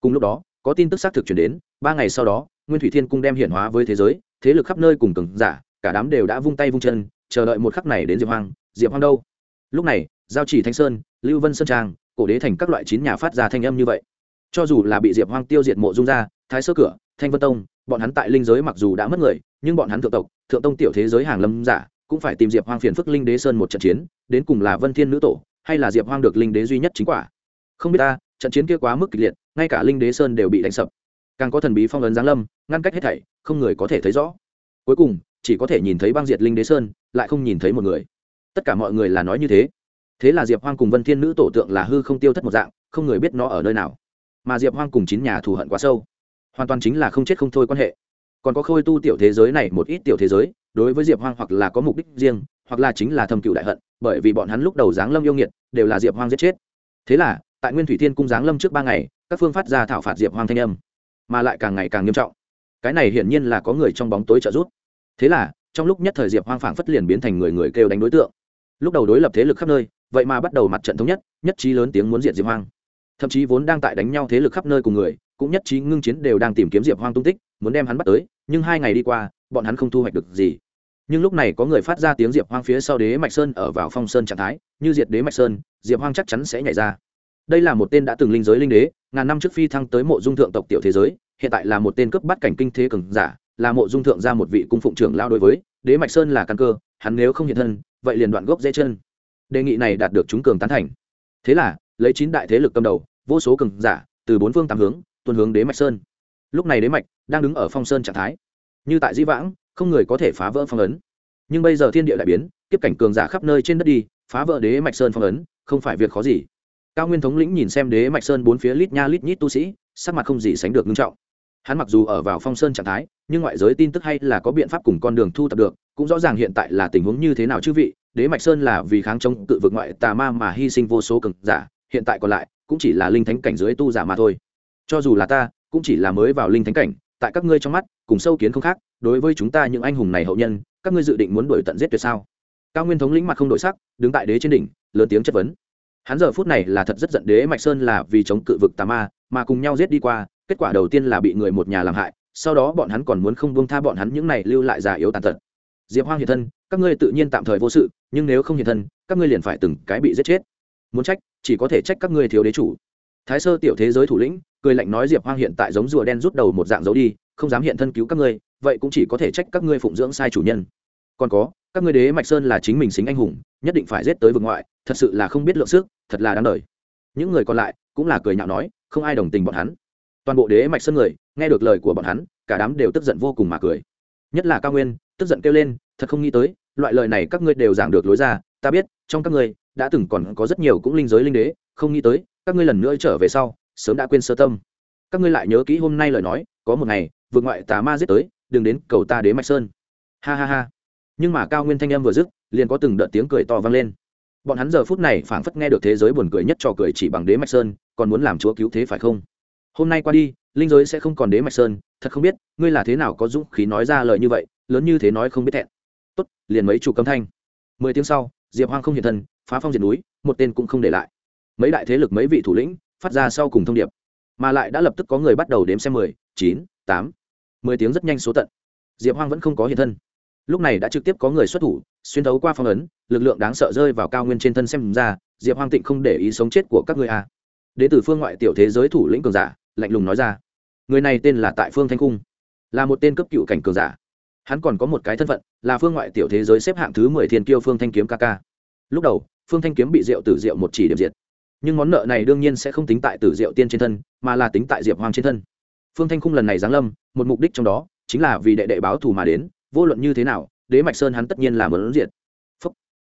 Cùng lúc đó có tin tức xác thực chuyển đến, ba ngày sau đó, nguyên thủy thiên cung đem hiện hóa với thế giới, thế lực khắp nơi cùng cường giả, cả đám đều đã vung tay vung chân, chờ đợi một khắc này đến diệp hoang. Diệp hoang đâu? Lúc này, giao chỉ thanh sơn, lưu vân sơn trang, cổ đế thành các loại chín nhà phát ra thanh âm như vậy. Cho dù là bị diệp hoang tiêu diệt mộ dung ra, thái sơ cửa, thanh vân tông, bọn hắn tại linh giới mặc dù đã mất người, nhưng bọn hắn thượng tộc, thượng tông tiểu thế giới hàng lâm giả, cũng phải tìm diệp hoang phiền phức linh đế sơn một trận chiến, đến cùng là vân thiên nữ tổ, hay là diệp hoang được linh đế duy nhất chính quả? Không biết ta, trận chiến kia quá mức kịch liệt ngay cả linh đế sơn đều bị đánh sập. Càng có thần bí phong ấn giáng lâm, ngăn cách hết thảy, không người có thể thấy rõ. Cuối cùng, chỉ có thể nhìn thấy băng diệt linh đế sơn, lại không nhìn thấy một người. Tất cả mọi người là nói như thế. Thế là diệp hoang cùng vân thiên nữ tổ tượng là hư không tiêu thất một dạng, không người biết nó ở nơi nào. Mà diệp hoang cùng chín nhà thù hận quá sâu. Hoàn toàn chính là không chết không thôi quan hệ. Còn có khôi tu tiểu thế giới này một ít tiểu thế giới, đối với diệp hoang hoặc là có mục đích riêng, hoặc là chính là thầm cựu đại hận, bởi vì bọn hắn lúc đầu giáng lâm yêu nghiệt, đều là diệp hoang giết chết. Thế là tại nguyên thủy thiên cung giáng lâm trước ba ngày, các phương phát ra thảo phạt diệp hoang thanh âm, mà lại càng ngày càng nghiêm trọng. Cái này hiển nhiên là có người trong bóng tối trợ giúp. Thế là, trong lúc nhất thời diệp hoang phảng phất liền biến thành người người kêu đánh đối tượng. Lúc đầu đối lập thế lực khắp nơi, vậy mà bắt đầu mặt trận thống nhất nhất trí lớn tiếng muốn diệt diệp hoang. Thậm chí vốn đang tại đánh nhau thế lực khắp nơi cùng người, cũng nhất trí ngưng chiến đều đang tìm kiếm diệp hoang tung tích, muốn đem hắn bắt tới, nhưng hai ngày đi qua, bọn hắn không thu hoạch được gì. Nhưng lúc này có người phát ra tiếng diệp hoang phía sau đế mạch sơn ở vào phong sơn trạng thái, như diệt đế mạch sơn, diệp hoang chắc chắn sẽ nhảy ra đây là một tên đã từng linh giới linh đế, ngàn năm trước phi thăng tới mộ dung thượng tộc tiểu thế giới, hiện tại là một tên cướp bắt cảnh kinh thế cường giả, là mộ dung thượng ra một vị cung phụng trưởng lao đối với, đế mạch sơn là căn cơ, hắn nếu không hiện thân, vậy liền đoạn gốc dễ chân. Đề nghị này đạt được chúng cường tán thành. Thế là, lấy chín đại thế lực cầm đầu, vô số cường giả, từ bốn phương tám hướng, tuần hướng đế mạch sơn. Lúc này đế mạch đang đứng ở phong sơn trạng thái. Như tại di vãng, không người có thể phá vỡ phong ấn. Nhưng bây giờ thiên địa đại biến, kiếp cảnh cường giả khắp nơi trên đất đi, phá vỡ đế mạch sơn phong ấn, không phải việc khó gì cao nguyên thống lĩnh nhìn xem đế mạch sơn bốn phía lít nha lít nhít tu sĩ, sắc mặt không gì sánh được nghiêm trọng. Hắn mặc dù ở vào phong sơn trạng thái, nhưng ngoại giới tin tức hay là có biện pháp cùng con đường thu thập được, cũng rõ ràng hiện tại là tình huống như thế nào chư vị, đế mạch sơn là vì kháng chống cự vực ngoại tà ma mà hy sinh vô số cường giả, hiện tại còn lại, cũng chỉ là linh thánh cảnh dưới tu giả mà thôi. Cho dù là ta, cũng chỉ là mới vào linh thánh cảnh, tại các ngươi trong mắt, cùng sâu kiến không khác, đối với chúng ta những anh hùng này hậu nhân, các ngươi dự định muốn đuổi tận giết tuyệt sao? Cao nguyên thống lĩnh mặt không đổi sắc, đứng tại đế trên đỉnh, lớn tiếng chất vấn hắn giờ phút này là thật rất giận đế mạch sơn là vì chống cự vực tà ma, mà cùng nhau giết đi qua, kết quả đầu tiên là bị người một nhà làm hại, sau đó bọn hắn còn muốn không buông tha bọn hắn những này lưu lại già yếu tàn tật. Diệp hoang hiện thân, các ngươi tự nhiên tạm thời vô sự, nhưng nếu không hiện thân, các ngươi liền phải từng cái bị giết chết. Muốn trách, chỉ có thể trách các ngươi thiếu đế chủ. Thái sơ tiểu thế giới thủ lĩnh, cười lạnh nói diệp hoang hiện tại giống rùa đen rút đầu một dạng dấu đi, không dám hiện thân cứu các ngươi, vậy cũng chỉ có thể trách các ngươi phụng dưỡng sai chủ nhân. Còn có, các ngươi đế mạch sơn là chính mình xính anh hùng, nhất định phải giết tới vực ngoại, thật sự là không biết lượng sức thật là đáng đời. Những người còn lại cũng là cười nhạo nói, không ai đồng tình bọn hắn. Toàn bộ đế mạch sơn người, nghe được lời của bọn hắn, cả đám đều tức giận vô cùng mà cười. Nhất là cao nguyên, tức giận kêu lên, thật không nghĩ tới, loại lời này các ngươi đều giảng được lối ra, ta biết, trong các ngươi đã từng còn có rất nhiều cũng linh giới linh đế, không nghĩ tới, các ngươi lần nữa trở về sau, sớm đã quên sơ tâm. Các ngươi lại nhớ kỹ hôm nay lời nói, có một ngày, vượt ngoại tà ma giết tới, đừng đến cầu ta đế mạch sơn. Ha ha ha. Nhưng mà cao nguyên thanh âm vừa dứt, liền có từng đợt tiếng cười to vang lên bọn hắn giờ phút này phảng phất nghe được thế giới buồn cười nhất cho cười chỉ bằng đế mạch sơn, còn muốn làm chúa cứu thế phải không? Hôm nay qua đi, linh giới sẽ không còn đế mạch sơn, thật không biết, ngươi là thế nào có dũng khí nói ra lời như vậy, lớn như thế nói không biết thẹn. Tốt, liền mấy chủ cấm thanh. Mười tiếng sau, diệp hoang không hiện thân, phá phong diệt núi, một tên cũng không để lại. Mấy đại thế lực mấy vị thủ lĩnh, phát ra sau cùng thông điệp. Mà lại đã lập tức có người bắt đầu đếm xem mười, chín, tám. Mười tiếng rất nhanh số tận. Diệp hoang vẫn không có hiện thân. Lúc này đã trực tiếp có người xuất thủ xuyên thấu qua phong ấn, lực lượng đáng sợ rơi vào cao nguyên trên thân xem ra, diệp hoang tịnh không để ý sống chết của các người a à. đến từ phương ngoại tiểu thế giới thủ lĩnh cường giả, lạnh lùng nói ra. Người này tên là tại phương thanh cung, là một tên cấp cựu cảnh cường giả. Hắn còn có một cái thân phận, là phương ngoại tiểu thế giới xếp hạng thứ mười thiên kiêu phương thanh kiếm ca ca. Lúc đầu, phương thanh kiếm bị diệu tử diệu một chỉ điểm diệt. Nhưng món nợ này đương nhiên sẽ không tính tại tử diệu tiên trên thân, mà là tính tại diệp hoàng trên thân. Phương thanh khung lần này giáng lâm, một mục đích trong đó, chính là vì đệ đệ báo thù mà đến, vô luận như thế nào đế mạch sơn hắn tất nhiên là muốn diệt. Phúc.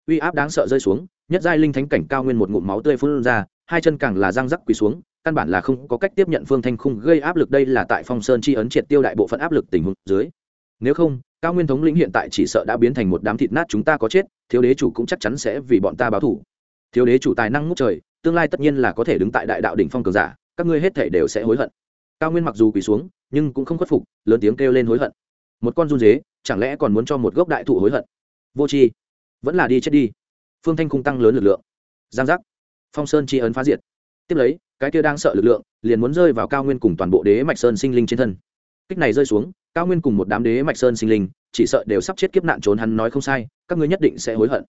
Uy áp đáng sợ rơi xuống, nhất giai linh thánh cảnh cao nguyên một ngụm máu tươi phun ra, hai chân càng là răng rắc quỳ xuống, căn bản là không có cách tiếp nhận phương thanh khung gây áp lực đây là tại phong sơn chi ấn triệt tiêu đại bộ phận áp lực tình huống dưới. Nếu không, cao nguyên thống lĩnh hiện tại chỉ sợ đã biến thành một đám thịt nát chúng ta có chết, thiếu đế chủ cũng chắc chắn sẽ vì bọn ta báo thủ thiếu đế chủ tài năng ngút trời, tương lai tất nhiên là có thể đứng tại đại đạo đỉnh phong cường giả, các ngươi hết thể đều sẽ hối hận. Cao nguyên mặc dù quỳ xuống, nhưng cũng không khuất phục, lớn tiếng kêu lên hối hận. Một con run dế chẳng lẽ còn muốn cho một gốc đại thụ hối hận? Vô tri. Vẫn là đi chết đi. Phương thanh khung tăng lớn lực lượng. Giang giác. Phong sơn tri ấn phá diệt. Tiếp lấy, cái kia đang sợ lực lượng, liền muốn rơi vào cao nguyên cùng toàn bộ đế mạch sơn sinh linh trên thân. Kích này rơi xuống, cao nguyên cùng một đám đế mạch sơn sinh linh, chỉ sợ đều sắp chết kiếp nạn trốn hắn nói không sai, các ngươi nhất định sẽ hối hận.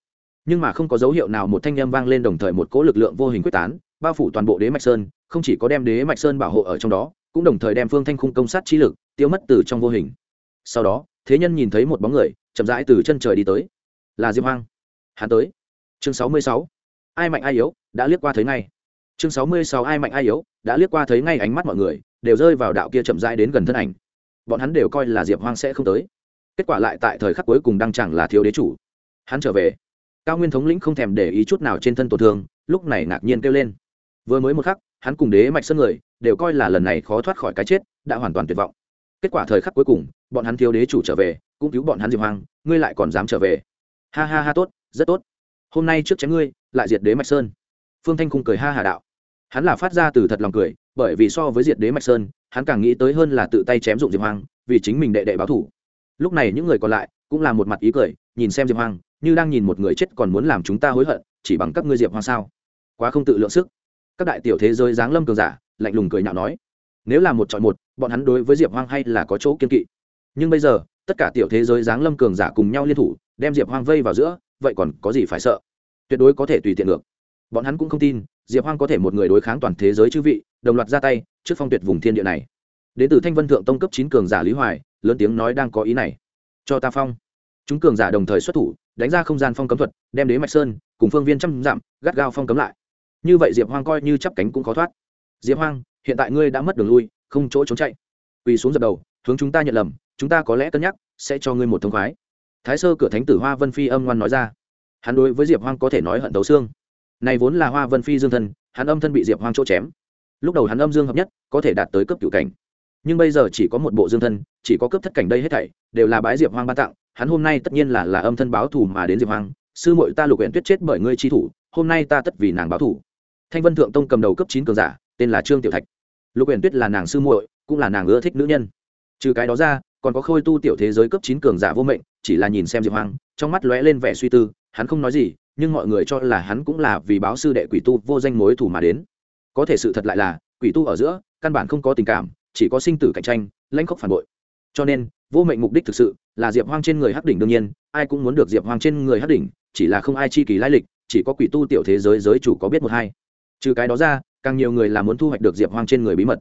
Nhưng mà không có dấu hiệu nào một thanh â m vang lên đồng thời một cỗ lực lượng vô hình quyết tán, bao phủ toàn bộ đế mạch sơn, không chỉ có đem đế mạch sơn bảo hộ ở trong đó, cũng đồng thời đem phương thanh khung công sát trí lực, tiêu mất từ trong vô hình. Sau đó thế nhân nhìn thấy một bóng người, chậm rãi từ chân trời đi tới. Là diệp hoang. Hắn tới. Chương sáu mươi sáu. Ai mạnh ai yếu, đã liếc qua thấy ngay. Chương sáu mươi sáu, ai mạnh ai yếu, đã liếc qua thấy ngay ánh mắt mọi người, đều rơi vào đạo kia chậm rãi đến gần thân ảnh. Bọn hắn đều coi là diệp hoang sẽ không tới. Kết quả lại tại thời khắc cuối cùng đang chẳng là thiếu đế chủ. Hắn trở về. Cao nguyên thống lĩnh không thèm để ý chút nào trên thân tổn thương, lúc này ngạc nhiên kêu lên. Vừa mới một khắc, hắn cùng đế mạch sơn người, đều coi là lần này khó thoát khỏi cái chết, đã hoàn toàn tuyệt vọng kết quả thời khắc cuối cùng, bọn hắn thiếu đế chủ trở về, cũng cứu bọn hắn diệp hoang, ngươi lại còn dám trở về. Ha ha ha, tốt, rất tốt. Hôm nay trước chém ngươi, lại diệt đế mạch sơn. Phương thanh khung cười ha hà đạo. Hắn là phát ra từ thật lòng cười, bởi vì so với diệt đế mạch sơn, hắn càng nghĩ tới hơn là tự tay chém dụng diệp hoang, vì chính mình đệ đệ báo thủ. Lúc này những người còn lại cũng là một mặt ý cười, nhìn xem diệp hoang, như đang nhìn một người chết còn muốn làm chúng ta hối hận, chỉ bằng các ngươi diệp hoang sao? Quá không tự lượng sức. Các đại tiểu thế giới giáng lâm cường giả, lạnh lùng cười nhạo nói nếu là một chọn một, bọn hắn đối với diệp hoang hay là có chỗ kiên kỵ. Nhưng bây giờ, tất cả tiểu thế giới giáng lâm cường giả cùng nhau liên thủ, đem diệp hoang vây vào giữa, vậy còn có gì phải sợ? Tuyệt đối có thể tùy tiện được. Bọn hắn cũng không tin, diệp hoang có thể một người đối kháng toàn thế giới chư vị, đồng loạt ra tay, trước phong tuyệt vùng thiên địa này. Đến từ thanh vân thượng tông cấp chín cường giả lý hoài, lớn tiếng nói đang có ý này. Cho ta phong. Chúng cường giả đồng thời xuất thủ, đánh ra không gian phong cấm thuật, đem đế mạch sơn, cùng phương viên trăm dặm, gắt gao phong cấm lại. Như vậy diệp hoang coi như chắp cánh cũng khó thoát. Diệp hoang hiện tại ngươi đã mất đường lui, không chỗ trốn chạy. Quỳ xuống dập đầu, hướng chúng ta nhận lầm, chúng ta có lẽ cân nhắc, sẽ cho ngươi một thông khoái. Thái sơ cửa thánh tử hoa vân phi âm ngoan nói ra. Hắn đối với diệp hoang có thể nói hận tấu xương. Này vốn là hoa vân phi dương thân hắn âm thân bị diệp hoang chỗ chém. Lúc đầu hắn âm dương hợp nhất, có thể đạt tới cấp cựu cảnh. Nhưng bây giờ chỉ có một bộ dương thân, chỉ có cấp thất cảnh đây hết thảy, đều là bái diệp hoang ban tặng, hắn hôm nay tất nhiên là là âm thân báo thù mà đến diệp hoang. Sư muội ta lục huyện tuyết chết bởi ngươi chi thủ, hôm nay ta tất vì nàng báo thù. Thanh vân thượng tông cầm đầu cấp chín cường giả tên là trương tiểu thạch. Lục Uyển tuyết là nàng sư muội, cũng là nàng ưa thích nữ nhân. Trừ cái đó ra, còn có khôi tu tiểu thế giới cấp chín cường giả vô mệnh, chỉ là nhìn xem diệp hoang, trong mắt lóe lên vẻ suy tư, hắn không nói gì, nhưng mọi người cho là hắn cũng là vì báo sư đệ quỷ tu vô danh mối thủ mà đến. Có thể sự thật lại là, quỷ tu ở giữa, căn bản không có tình cảm, chỉ có sinh tử cạnh tranh, lãnh khốc phản bội. Cho nên, vô mệnh mục đích thực sự là diệp hoang trên người hắc đỉnh đương nhiên, ai cũng muốn được diệp hoang trên người hắc đỉnh, chỉ là không ai chi kỳ lai lịch, chỉ có quỷ tu tiểu thế giới giới chủ có biết một hai. Trừ cái đó ra càng nhiều người là muốn thu hoạch được diệp hoang trên người bí mật.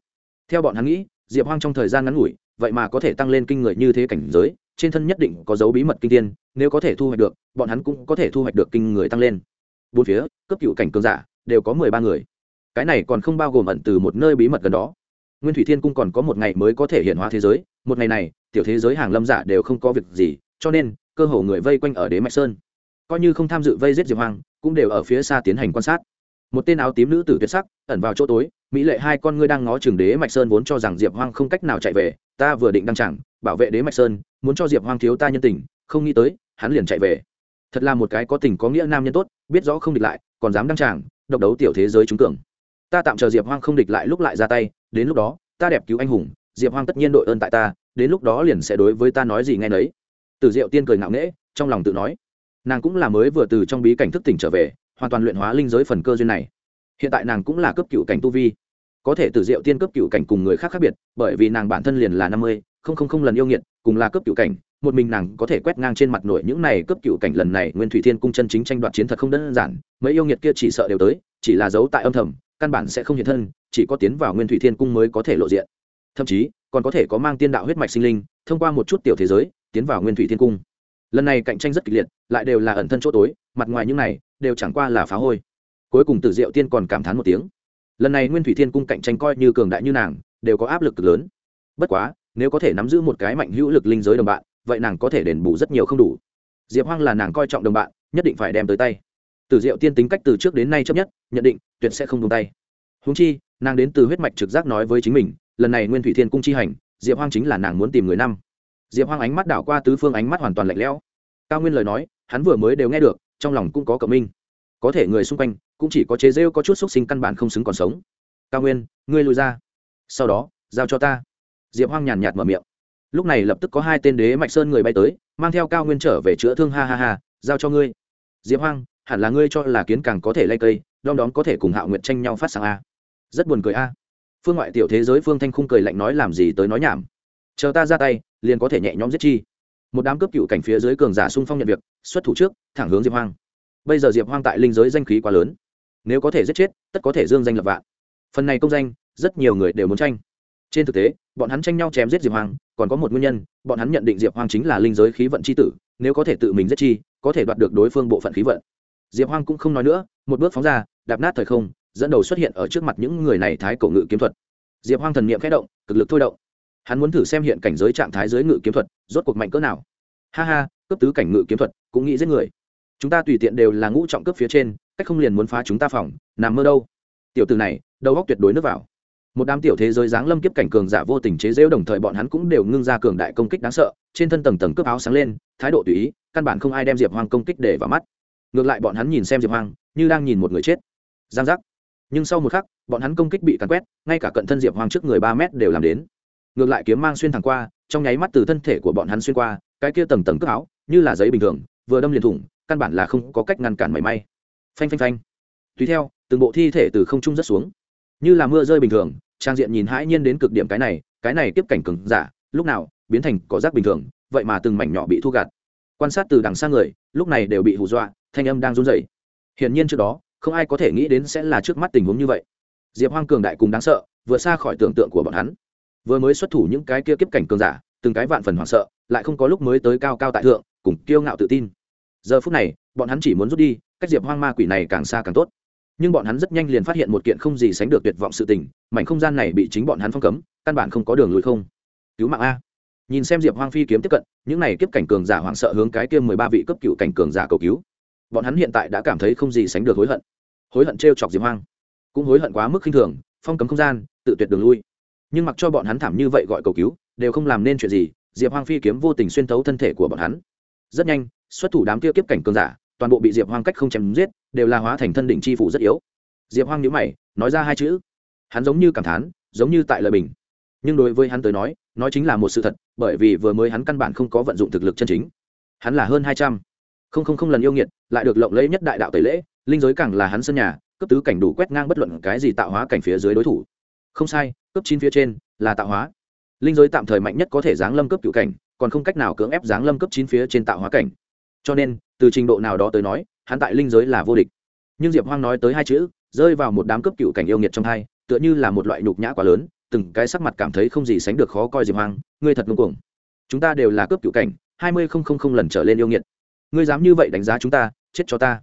Theo bọn hắn nghĩ diệp hoang trong thời gian ngắn ngủi vậy mà có thể tăng lên kinh người như thế cảnh giới trên thân nhất định có dấu bí mật kinh tiên nếu có thể thu hoạch được bọn hắn cũng có thể thu hoạch được kinh người tăng lên. Bốn phía cấp cựu cảnh cường giả đều có mười ba người. Cái này còn không bao gồm ẩn từ một nơi bí mật gần đó. Nguyên thủy thiên cung còn có một ngày mới có thể hiện hóa thế giới một ngày này tiểu thế giới hàng lâm giả đều không có việc gì cho nên cơ hồ người vây quanh ở đế mạch sơn. Coi như không tham dự vây giết diệp Hoang, cũng đều ở phía xa tiến hành quan sát một tên áo tím nữ tử tuyệt sắc, ẩn vào chỗ tối, mỹ lệ hai con ngươi đang ngó chừng đế mạch sơn vốn cho rằng diệp hoang không cách nào chạy về, ta vừa định đăng chẳng bảo vệ đế mạch sơn, muốn cho diệp hoang thiếu ta nhân tình, không nghĩ tới, hắn liền chạy về. Thật là một cái có tình có nghĩa nam nhân tốt, biết rõ không địch lại, còn dám đăng tràng, độc đấu tiểu thế giới trúng tưởng ta tạm chờ diệp hoang không địch lại lúc lại ra tay, đến lúc đó, ta đẹp cứu anh hùng, diệp hoang tất nhiên đội ơn tại ta, đến lúc đó liền sẽ đối với ta nói gì nghe nấy. Từ diệu tiên cười ngạo nghễ, trong lòng tự nói. Nàng cũng là mới vừa từ trong bí cảnh thức tỉnh trở về hoàn toàn luyện hóa linh giới phần cơ duyên này. Hiện tại nàng cũng là cấp cựu cảnh tu vi. Có thể từ diệu tiên cấp cựu cảnh cùng người khác khác biệt, bởi vì nàng bản thân liền là năm mươi, không không không lần yêu nghiệt, cùng là cấp cựu cảnh, một mình nàng có thể quét ngang trên mặt nổi những này cấp cựu cảnh lần này nguyên thủy thiên cung chân chính tranh đoạt chiến thật không đơn giản, mấy yêu nghiệt kia chỉ sợ đều tới, chỉ là giấu tại âm thầm, căn bản sẽ không hiện thân, chỉ có tiến vào nguyên thủy thiên cung mới có thể lộ diện. Thậm chí, còn có thể có mang tiên đạo huyết mạch sinh linh, thông qua một chút tiểu thế giới, tiến vào nguyên thủy thiên cung. Lần này cạnh tranh rất kịch liệt, lại đều là ẩn thân chỗ tối, mặt ngoài những này đều chẳng qua là phá hôi. Cuối cùng tử diệu tiên còn cảm thán một tiếng. Lần này nguyên thủy thiên cung cạnh tranh coi như cường đại như nàng, đều có áp lực cực lớn. Bất quá, nếu có thể nắm giữ một cái mạnh hữu lực linh giới đồng bạn, vậy nàng có thể đền bù rất nhiều không đủ. Diệp hoang là nàng coi trọng đồng bạn, nhất định phải đem tới tay. Tử diệu tiên tính cách từ trước đến nay chấp nhất, nhận định, tuyệt sẽ không tung tay. Húng chi, nàng đến từ huyết mạch trực giác nói với chính mình, lần này nguyên thủy thiên cung chi hành, diệp hoang chính là nàng muốn tìm người năm. Diệp hoang ánh mắt đảo qua tứ phương ánh mắt hoàn toàn lạnh lẽo. Cao nguyên lời nói, hắn vừa mới đều nghe được trong lòng cũng có cộng minh. Có thể người xung quanh cũng chỉ có chế rêu có chút xúc sinh căn bản không xứng còn sống. Cao nguyên, ngươi lùi ra. Sau đó, giao cho ta. Diệp hoang nhàn nhạt mở miệng. Lúc này lập tức có hai tên đế mạch sơn người bay tới, mang theo cao nguyên trở về chữa thương, ha ha ha, giao cho ngươi. Diệp hoang, hẳn là ngươi cho là kiến càng có thể lay cây, đom đóm có thể cùng hạo nguyệt tranh nhau phát sang a. Rất buồn cười a. Phương ngoại tiểu thế giới phương thanh khung cười lạnh nói làm gì tới nói nhảm. Chờ ta ra tay, liền có thể nhẹ nhõm giết chi một đám cướp cựu cảnh phía dưới cường giả sung phong nhận việc, xuất thủ trước, thẳng hướng diệp hoang. Bây giờ diệp hoang tại linh giới danh khí quá lớn. Nếu có thể giết chết, tất có thể dương danh lập vạn. Phần này công danh, rất nhiều người đều muốn tranh. Trên thực tế, bọn hắn tranh nhau chém giết diệp hoang, còn có một nguyên nhân, bọn hắn nhận định diệp hoang chính là linh giới khí vận c h i tử, nếu có thể tự mình giết chi, có thể đoạt được đối phương bộ phận khí vận. Diệp hoang cũng không nói nữa, một bước phóng ra, đạp nát thời không, dẫn đầu xuất hiện ở trước mặt những người này thái cổ ngự kiếm thuật. Diệp hoang thần niệm khẽ động, cực lực thôi động hắn muốn thử xem hiện cảnh giới trạng thái dưới ngự kiếm thuật, rốt cuộc mạnh cỡ nào. Ha ha, cấp tứ cảnh ngự kiếm thuật, cũng nghĩ giết người. Chúng ta tùy tiện đều là ngũ trọng cấp phía trên, cách không liền muốn phá chúng ta phòng, nằm mơ đâu. Tiểu từ này, đầu góc tuyệt đối nước vào. Một đám tiểu thế giới dáng lâm kiếp cảnh cường giả vô tình chế rễu đồng thời bọn hắn cũng đều ngưng ra cường đại công kích đáng sợ, trên thân tầng tầng cướp áo sáng lên, thái độ tùy ý, căn bản không ai đem diệp hoang công kích để vào mắt. Ngược lại bọn hắn nhìn xem diệp hoang, như đang nhìn một người chết. Giang giác. Nhưng sau một khắc, bọn hắn công kích bị cắn quét, ngay cả cận thân diệp hoang trước người ba mét đều làm đến ngược lại kiếm mang xuyên thẳng qua, trong nháy mắt từ thân thể của bọn hắn xuyên qua, cái kia tầng tầng cướp áo, như là giấy bình thường, vừa đâm liền thủng, căn bản là không có cách ngăn cản mảy may. Phanh phanh phanh. Tùy theo, từng bộ thi thể từ không trung rất xuống. Như là mưa rơi bình thường, trang diện nhìn hãi nhiên đến cực điểm cái này cái này tiếp cảnh cứng giả, lúc nào, biến thành cỏ rác bình thường, vậy mà từng mảnh nhỏ bị thu gạt. Quan sát từ đằng xa người, lúc này đều bị hù dọa, thanh âm đang run rẩy. Hiển nhiên trước đó, không ai có thể nghĩ đến sẽ là trước mắt tình huống như vậy. Diệp hoang cường đại cùng đáng sợ vừa xa khỏi tưởng tượng của bọn hắn vừa mới xuất thủ những cái kia kiếp cảnh cường giả, từng cái vạn phần hoảng sợ, lại không có lúc mới tới cao cao tại thượng, cùng kiêu ngạo tự tin. Giờ phút này, bọn hắn chỉ muốn rút đi, cách diệp hoang ma quỷ này càng xa càng tốt. Nhưng bọn hắn rất nhanh liền phát hiện một kiện không gì sánh được tuyệt vọng sự tình, mảnh không gian này bị chính bọn hắn phong cấm, căn bản không có đường lùi không. Cứu mạng a. Nhìn xem diệp hoang phi kiếm tiếp cận, những này kiếp cảnh cường giả hoảng sợ hướng cái kia mười ba vị cấp cựu cảnh cường giả cầu cứu. Bọn hắn hiện tại đã cảm thấy không gì sánh được hối hận. Hối hận t chọc diệp hoang. Cũng hối hận quá mức khinh thường, phong cấm không gian, tự tuyệt đường lui nhưng mặc cho bọn hắn thảm như vậy gọi cầu cứu, đều không làm nên chuyện gì, diệp hoang phi kiếm vô tình xuyên thấu thân thể của bọn hắn. Rất nhanh, xuất thủ đám kia kiếp cảnh cường giả, toàn bộ bị diệp hoang cách không chém giết, đều là hóa thành thân đỉnh chi phủ rất yếu. Diệp hoang nhữ mày, nói ra hai chữ. Hắn giống như cảm thán, giống như tại lời bình. Nhưng đối với hắn tới nói nói chính là một sự thật, bởi vì vừa mới hắn căn bản không có vận dụng thực lực chân chính. Hắn là hơn hai trăm. Không không không lần yêu nghiệt, lại được lộng lẫy nhất đại đạo tẩy lễ, linh giới càng là hắn sân nhà, cấp tứ cảnh đủ quét ngang bất luận cái gì tạo hóa cảnh phía dưới đối thủ. Không sai cấp chín phía trên, là tạo hóa. Linh giới tạm thời mạnh nhất có thể giáng lâm cấp cựu cảnh, còn không cách nào cưỡng ép giáng lâm cấp chín phía trên tạo hóa cảnh. Cho nên, từ trình độ nào đó tới nói, hắn tại linh giới là vô địch. Nhưng diệp hoang nói tới hai chữ, rơi vào một đám cấp cựu cảnh yêu nghiệt trong hai, tựa như là một loại nhục nhã quá lớn, từng cái sắc mặt cảm thấy không gì sánh được khó coi diệp hoang, ngươi thật ngông cuồng. Chúng ta đều là cấp cựu cảnh, hai mươi không không không lần trở lên yêu nghiệt. Ngươi dám như vậy đánh giá chúng ta, chết cho ta.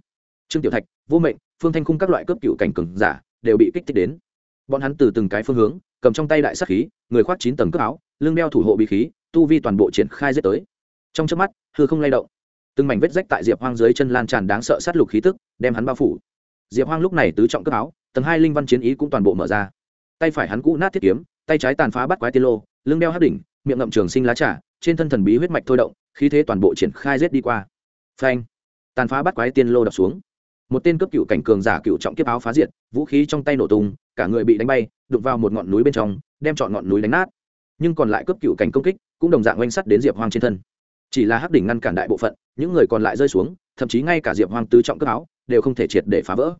Trương tiểu thạch, vô mệnh, phương thanh khung các loại cấp cựu cảnh cường giả, đều bị kích thích đến. Bọn hắn từ từng cái phương hướng cầm trong tay đại sắc khí, người khoác chín tầng cước áo, lưng đeo thủ hộ bí khí, tu vi toàn bộ triển khai giết tới. Trong trước mắt, hư không lay động. Từng mảnh vết rách tại diệp hoang dưới chân lan tràn đáng sợ sát lục khí tức, đem hắn bao phủ. Diệp hoang lúc này tứ trọng cước áo, tầng hai linh văn chiến ý cũng toàn bộ mở ra. Tay phải hắn cũ nát thiết kiếm, tay trái tàn phá bắt quái tiên lô, lưng đeo hát đỉnh, miệng ngậm trường sinh lá trà, trên thân thần bí huyết mạch thôi động, khí thế toàn bộ triển khai rết đi qua. Phanh! Tàn phá bắt quái tiên lô đập xuống một tên cấp cựu cảnh cường giả cựu trọng kiếp áo phá diệt, vũ khí trong tay nổ tung, cả người bị đánh bay đục vào một ngọn núi bên trong, đem chọn ngọn núi đánh nát. Nhưng còn lại cấp cựu cảnh công kích cũng đồng dạng oanh sắt đến diệp hoang trên thân. Chỉ là hắc đỉnh ngăn cản đại bộ phận, những người còn lại rơi xuống, thậm chí ngay cả diệp hoang tứ trọng cấp áo đều không thể triệt để phá vỡ.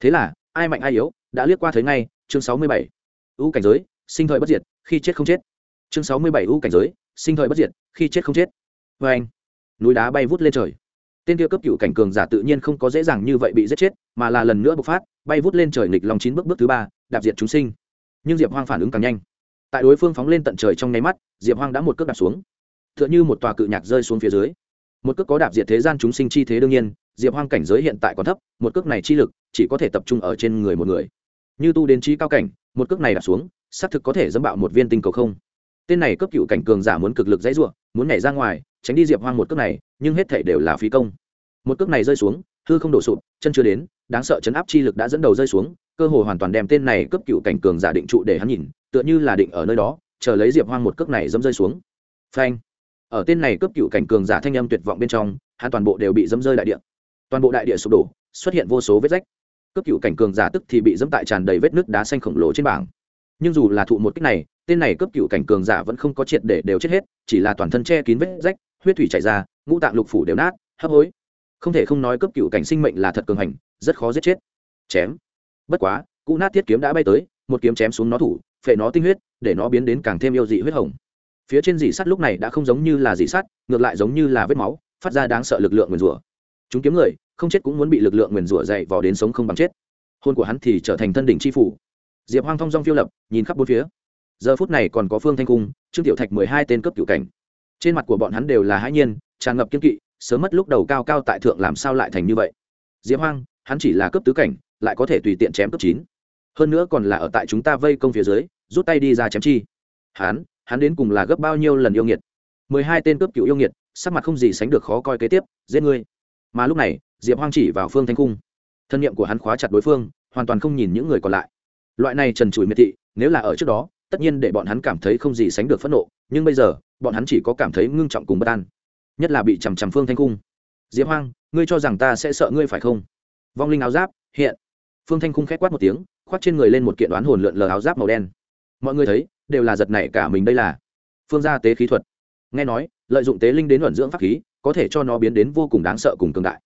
Thế là, ai mạnh ai yếu, đã liếc qua thấy ngay, chương sáu mươi bảy. U cảnh giới, sinh thời bất diệt, khi chết không chết. Chương sáu mươi bảy, u cảnh giới, sinh thời bất diệt, khi chết không chết. Vê anh núi đá bay vút lên trời tên kia cấp cựu cảnh cường giả tự nhiên không có dễ dàng như vậy bị giết chết, mà là lần nữa bộc phát, bay vút lên trời nghịch lòng chín bước bước thứ ba, đạp diệt chúng sinh. Nhưng diệp hoang phản ứng càng nhanh. Tại đối phương phóng lên tận trời trong nháy mắt, diệp hoang đã một cước đạp xuống. T h ư ợ n h ư một tòa cự nhạc rơi xuống phía dưới. Một cước có đạp diệt thế gian chúng sinh chi thế đương nhiên, diệp hoang cảnh giới hiện tại còn thấp, một cước này chi lực chỉ có thể tập trung ở trên người một người. Như tu đến trí cao cảnh, một cước này đạp xuống, xác thực có thể dẫm bạo một viên tinh cầu không. Tên này cấp cựu cảnh cường giả muốn cực lực dãy ruộng muốn nhảy ra ngoài tránh đi diệp hoang một cước này, nhưng hết thể đều là phí công. Một cước này rơi xuống, hư không đổ sụp, chân chưa đến, đáng sợ chấn áp chi lực đã dẫn đầu rơi xuống, cơ hồ hoàn toàn đem tên này cấp cựu cảnh cường giả định trụ để hắn nhìn, tựa như là định ở nơi đó, chờ lấy diệp hoang một cước này dẫm rơi xuống. Phanh! Ở tên này cấp cựu cảnh cường giả thanh âm tuyệt vọng bên trong, hắn toàn bộ đều bị dẫm rơi đại địa. Toàn bộ đại địa sụp đổ, xuất hiện vô số vết rách. Cấp cựu cảnh cường giả tức thì bị dẫm tại tràn đầy vết nước đá xanh khổng lồ trên bảng. Nhưng dù là thụ một cách này, tên này cấp cựu cảnh cường giả vẫn không có triệt để đều chết hết, chỉ là toàn thân che kín vết rách huyết thủy chảy ra, ngũ tạng lục phủ đều nát, hấp hối. Không thể không nói cấp cựu cảnh sinh mệnh là thật cường hành, rất khó giết chết. Chém. Bất quá cụ nát thiết kiếm đã bay tới, một kiếm chém xuống nó thủ, phệ nó tinh huyết, để nó biến đến càng thêm yêu dị huyết hồng. Phía trên dỉ sắt lúc này đã không giống như là dỉ sắt, ngược lại giống như là vết máu, phát ra đáng sợ lực lượng nguyền rủa. Chúng kiếm người, không chết cũng muốn bị lực lượng nguyền rủa dạy vào đến sống không bằng chết. Hôn của hắn thì trở thành thân đỉnh chi phủ. Diệp hoang thong dong phiêu lập, nhìn khắp bốn phía. Giờ phút này còn có phương thanh cung, trương tiểu thạch mười hai tên cấp cựu cảnh trên mặt của bọn hắn đều là hãi nhiên, tràn ngập kiên kỵ, sớm mất lúc đầu cao cao tại thượng làm sao lại thành như vậy. Diệp hoang, hắn chỉ là cấp tứ cảnh, lại có thể tùy tiện chém cấp chín. Hơn nữa còn là ở tại chúng ta vây công phía dưới, rút tay đi ra chém chi. Hắn hắn đến cùng là gấp bao nhiêu lần yêu nghiệt? Mười hai tên cướp cựu yêu nghiệt, sắc mặt không gì sánh được khó coi kế tiếp, giết ngươi. Mà lúc này, diệp hoang chỉ vào phương thanh cung. Thân nhiệm của hắn khóa chặt đối phương, hoàn toàn không nhìn những người còn lại. Loại này trần trụi miệt thị, nếu là ở trước đó, tất nhiên để bọn hắn cảm thấy không gì sánh được phẫn nộ, nhưng bây giờ bọn hắn chỉ có cảm thấy ngưng trọng cùng bất an, nhất là bị chằm chằm phương thanh cung. Diệp hoang, ngươi cho rằng ta sẽ sợ ngươi phải không? Vong linh áo giáp, hiện. Phương thanh cung k h é c quát một tiếng, khoác trên người lên một kiện đoán hồn lượn lờ áo giáp màu đen. Mọi người thấy, đều là giật nảy cả mình đây là phương gia tế khí thuật. Nghe nói, lợi dụng tế linh đến luận dưỡng pháp khí, có thể cho nó biến đến vô cùng đáng sợ cùng cường đại.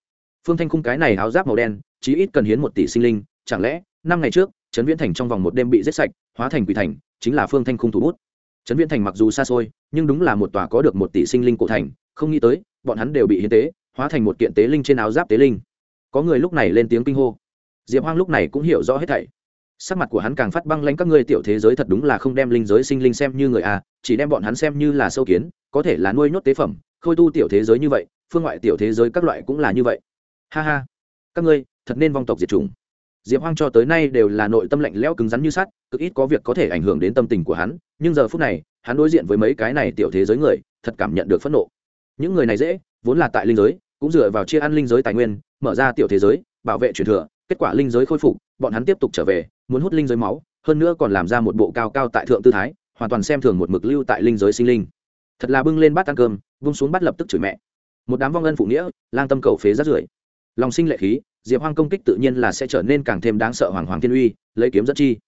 Phương thanh khung cái này áo giáp màu đen, chí ít cần hiến một tỷ sinh linh, chẳng lẽ năm ngày trước, trấn viễn thành trong vòng một đêm bị giết sạch, hóa thành quỷ thành, chính là phương thanh khung thủ bút? Trấn viễn thành mặc dù xa xôi, nhưng đúng là một tòa có được một tỷ sinh linh cổ thành, không nghĩ tới, bọn hắn đều bị hiến tế, hóa thành một kiện tế linh trên áo giáp tế linh. Có người lúc này lên tiếng kinh hô. Diệp hoang lúc này cũng hiểu rõ hết thảy. Sắc mặt của hắn càng phát băng lanh các ngươi tiểu thế giới thật đúng là không đem linh giới sinh linh xem như người a chỉ đem bọn hắn xem như là sâu kiến, có thể là nuôi nhốt tế phẩm, khôi tu tiểu thế giới như vậy, phương ngoại tiểu thế giới các loại cũng là như vậy. Ha ha. Các ngươi, thật nên vong tộc diệt chủng diệp hoang cho tới nay đều là nội tâm lạnh lẽo cứng rắn như sắt, cực ít có việc có thể ảnh hưởng đến tâm tình của hắn, nhưng giờ phút này, hắn đối diện với mấy cái này tiểu thế giới người, thật cảm nhận được phẫn nộ. Những người này dễ, vốn là tại linh giới, cũng dựa vào chia ăn linh giới tài nguyên, mở ra tiểu thế giới, bảo vệ truyền thừa, kết quả linh giới khôi phục, bọn hắn tiếp tục trở về, muốn hút linh giới máu, hơn nữa còn làm ra một bộ cao cao tại thượng tư thái, hoàn toàn xem thường một mực lưu tại linh giới sinh linh. Thật là bưng lên bát ăn cơm, vung xuống bát lập tức chửi mẹ. Một đám vong ân phụ nghĩa, lang tâm cầu phế rát rưởi. Lòng sinh lệ khí diệp hoang công kích tự nhiên là sẽ trở nên càng thêm đáng sợ hoàng hoàng thiên uy, lấy kiếm dẫn chi.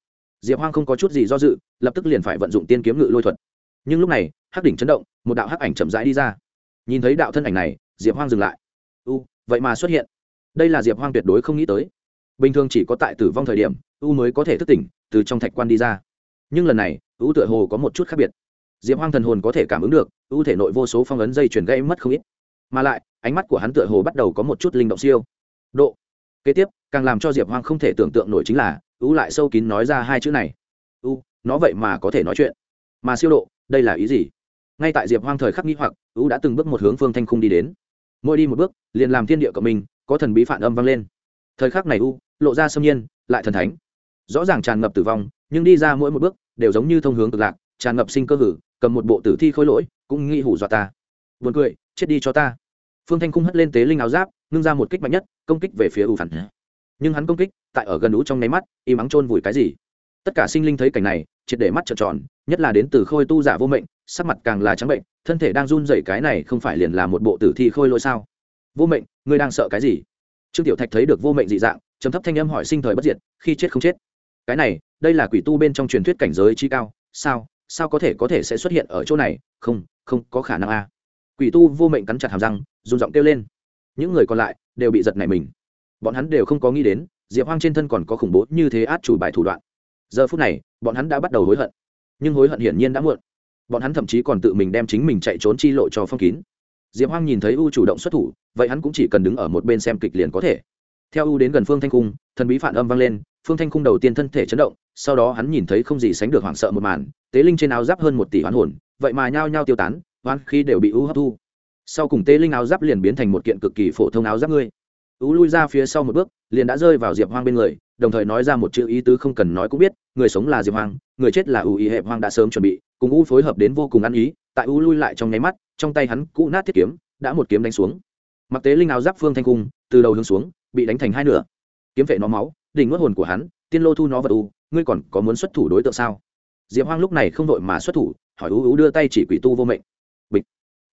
Diệp hoang không có chút gì do dự, lập tức liền phải vận dụng tiên kiếm ngự lôi thuật. Nhưng lúc này, hắc đỉnh chấn động, một đạo hắc ảnh chậm rãi đi ra. Nhìn thấy đạo thân ảnh này, diệp hoang dừng lại. U, vậy mà xuất hiện. Đây là diệp hoang tuyệt đối không nghĩ tới. Bình thường chỉ có tại tử vong thời điểm, u mới có thể thức tỉnh, từ trong thạch quan đi ra. Nhưng lần này, u tựa hồ có một chút khác biệt. Diệp hoang thần hồn có thể cảm ứng được, u thể nội vô số phong ấn dây chuyển gây mất không ít. Mà lại, ánh mắt của hắn tựa hồ bắt đầu có một chút linh động siêu. Độ kế tiếp, càng làm cho diệp hoang không thể tưởng tượng nổi chính là u lại sâu kín nói ra hai chữ này. U, nó vậy mà có thể nói chuyện. Mà siêu độ, đây là ý gì? Ngay tại diệp hoang thời khắc nghĩ hoặc u đã từng bước một hướng phương thanh khung đi đến. Mỗi đi một bước, liền làm thiên địa của mình có thần bí phản âm vang lên. Thời khắc này u, lộ ra xâm nhiên, lại thần thánh. Rõ ràng tràn ngập tử vong, nhưng đi ra mỗi một bước, đều giống như thông hướng cực lạc, tràn ngập sinh cơ hử, cầm một bộ tử thi khôi lỗi, cũng nghĩ hủ dọa ta. Buồn cười, chết đi cho ta. Phương thanh cung hất lên tế linh áo giáp ngưng ra một kích mạnh nhất, công kích về phía u phản. Nhưng hắn công kích, tại ở gần ú trong nháy mắt im mắng chôn vùi cái gì? Tất cả sinh linh thấy cảnh này, triệt để mắt trợn tròn, nhất là đến từ khôi tu giả vô mệnh, sắc mặt càng là trắng bệnh, thân thể đang run rẩy cái này không phải liền là một bộ tử thi khôi lỗi sao? Vô mệnh, ngươi đang sợ cái gì? Trương tiểu thạch thấy được vô mệnh dị dạng chấm thấp thanh âm hỏi sinh thời bất diệt, khi chết không chết. Cái này, đây là quỷ tu bên trong truyền thuyết cảnh giới chi cao, sao sao có thể có thể sẽ xuất hiện ở chỗ này? Không không có khả năng a. Quỷ tu vô mệnh cắn chặt hàm răng, run giọng kêu lên những người còn lại đều bị giật nảy mình. Bọn hắn đều không có nghĩ đến, diệp hoang trên thân còn có khủng bố như thế át chủ bài thủ đoạn. Giờ phút này, bọn hắn đã bắt đầu hối hận. Nhưng hối hận hiển nhiên đã muộn. Bọn hắn thậm chí còn tự mình đem chính mình chạy trốn chi lộ cho phong kín. Diệp hoang nhìn thấy u chủ động xuất thủ, vậy hắn cũng chỉ cần đứng ở một bên xem kịch liền có thể. Theo u đến gần phương thanh cung, thần bí phản âm vang lên, phương thanh cung đầu tiên thân thể chấn động, sau đó hắn nhìn thấy không gì sánh được hoảng sợ một màn, tế linh trên áo giáp hơn một tỷ hoán hồn, vậy mà nhao nhao tiêu tán, hoán khi đều bị u hấp thu sau cùng tế linh áo giáp liền biến thành một kiện cực kỳ phổ thông áo giáp ngươi. U lui ra phía sau một bước, liền đã rơi vào diệp hoang bên người, đồng thời nói ra một chữ ý tứ không cần nói cũng biết, người sống là diệp hoang, người chết là u ý hệ hoang đã sớm chuẩn bị, cùng u phối hợp đến vô cùng ăn ý, tại u lui lại trong nháy mắt, trong tay hắn cũ nát thiết kiếm, đã một kiếm đánh xuống. Mặc tế linh áo giáp phương thanh cung, từ đầu hướng xuống, bị đánh thành hai nửa. Kiếm vệ nó máu, đỉnh nuốt hồn của hắn, tiên lô thu nó vật u, ngươi còn có muốn xuất thủ đối tượng sao? Diệp hoang lúc này không đội mà xuất thủ, hỏi u u đưa tay chỉ quỷ tu vô mệnh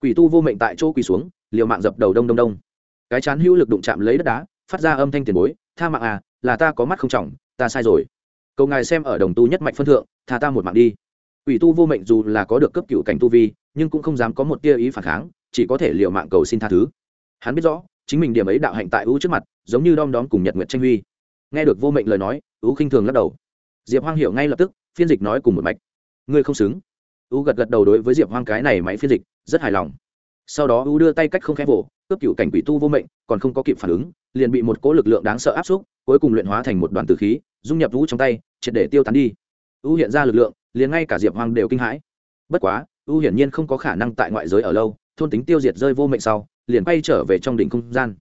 quỷ tu vô mệnh tại chỗ quỳ xuống, liều mạng dập đầu đông đông đông. Cái chán hữu lực đụng chạm lấy đất đá, phát ra âm thanh tiền bối, tha mạng à là ta có mắt không trọng, ta sai rồi. Cầu ngài xem ở đồng tu nhất mạch phân thượng, tha ta một mạng đi. Quỷ tu vô mệnh dù là có được cấp cựu cảnh tu vi, nhưng cũng không dám có một tia ý phản kháng, chỉ có thể liều mạng cầu xin tha thứ. Hắn biết rõ, chính mình điểm ấy đạo hạnh tại ưu trước mặt, giống như đom đóm cùng nhật nguyệt tranh huy. Nghe được vô mệnh lời nói, ưu khinh thường lắc đầu. Diệp hoang hiểu ngay lập tức, phiên dịch nói cùng một mạch. Ngươi không xứng. U gật gật đầu đối với diệp hoang cái này máy phiên dịch, rất hài lòng. Sau đó U đưa tay cách không khẽ vỗ, cướp cựu cảnh quỷ tu vô mệnh, còn không có kịp phản ứng, liền bị một cỗ lực lượng đáng sợ áp xúc, cuối cùng luyện hóa thành một đoàn tử khí, dung nhập vũ trong tay, triệt để tiêu tán đi. U hiện ra lực lượng, liền ngay cả diệp hoang đều kinh hãi. Bất quá, U hiển nhiên không có khả năng tại ngoại giới ở lâu, thôn tính tiêu diệt rơi vô mệnh sau, liền bay trở về trong đỉnh không gian.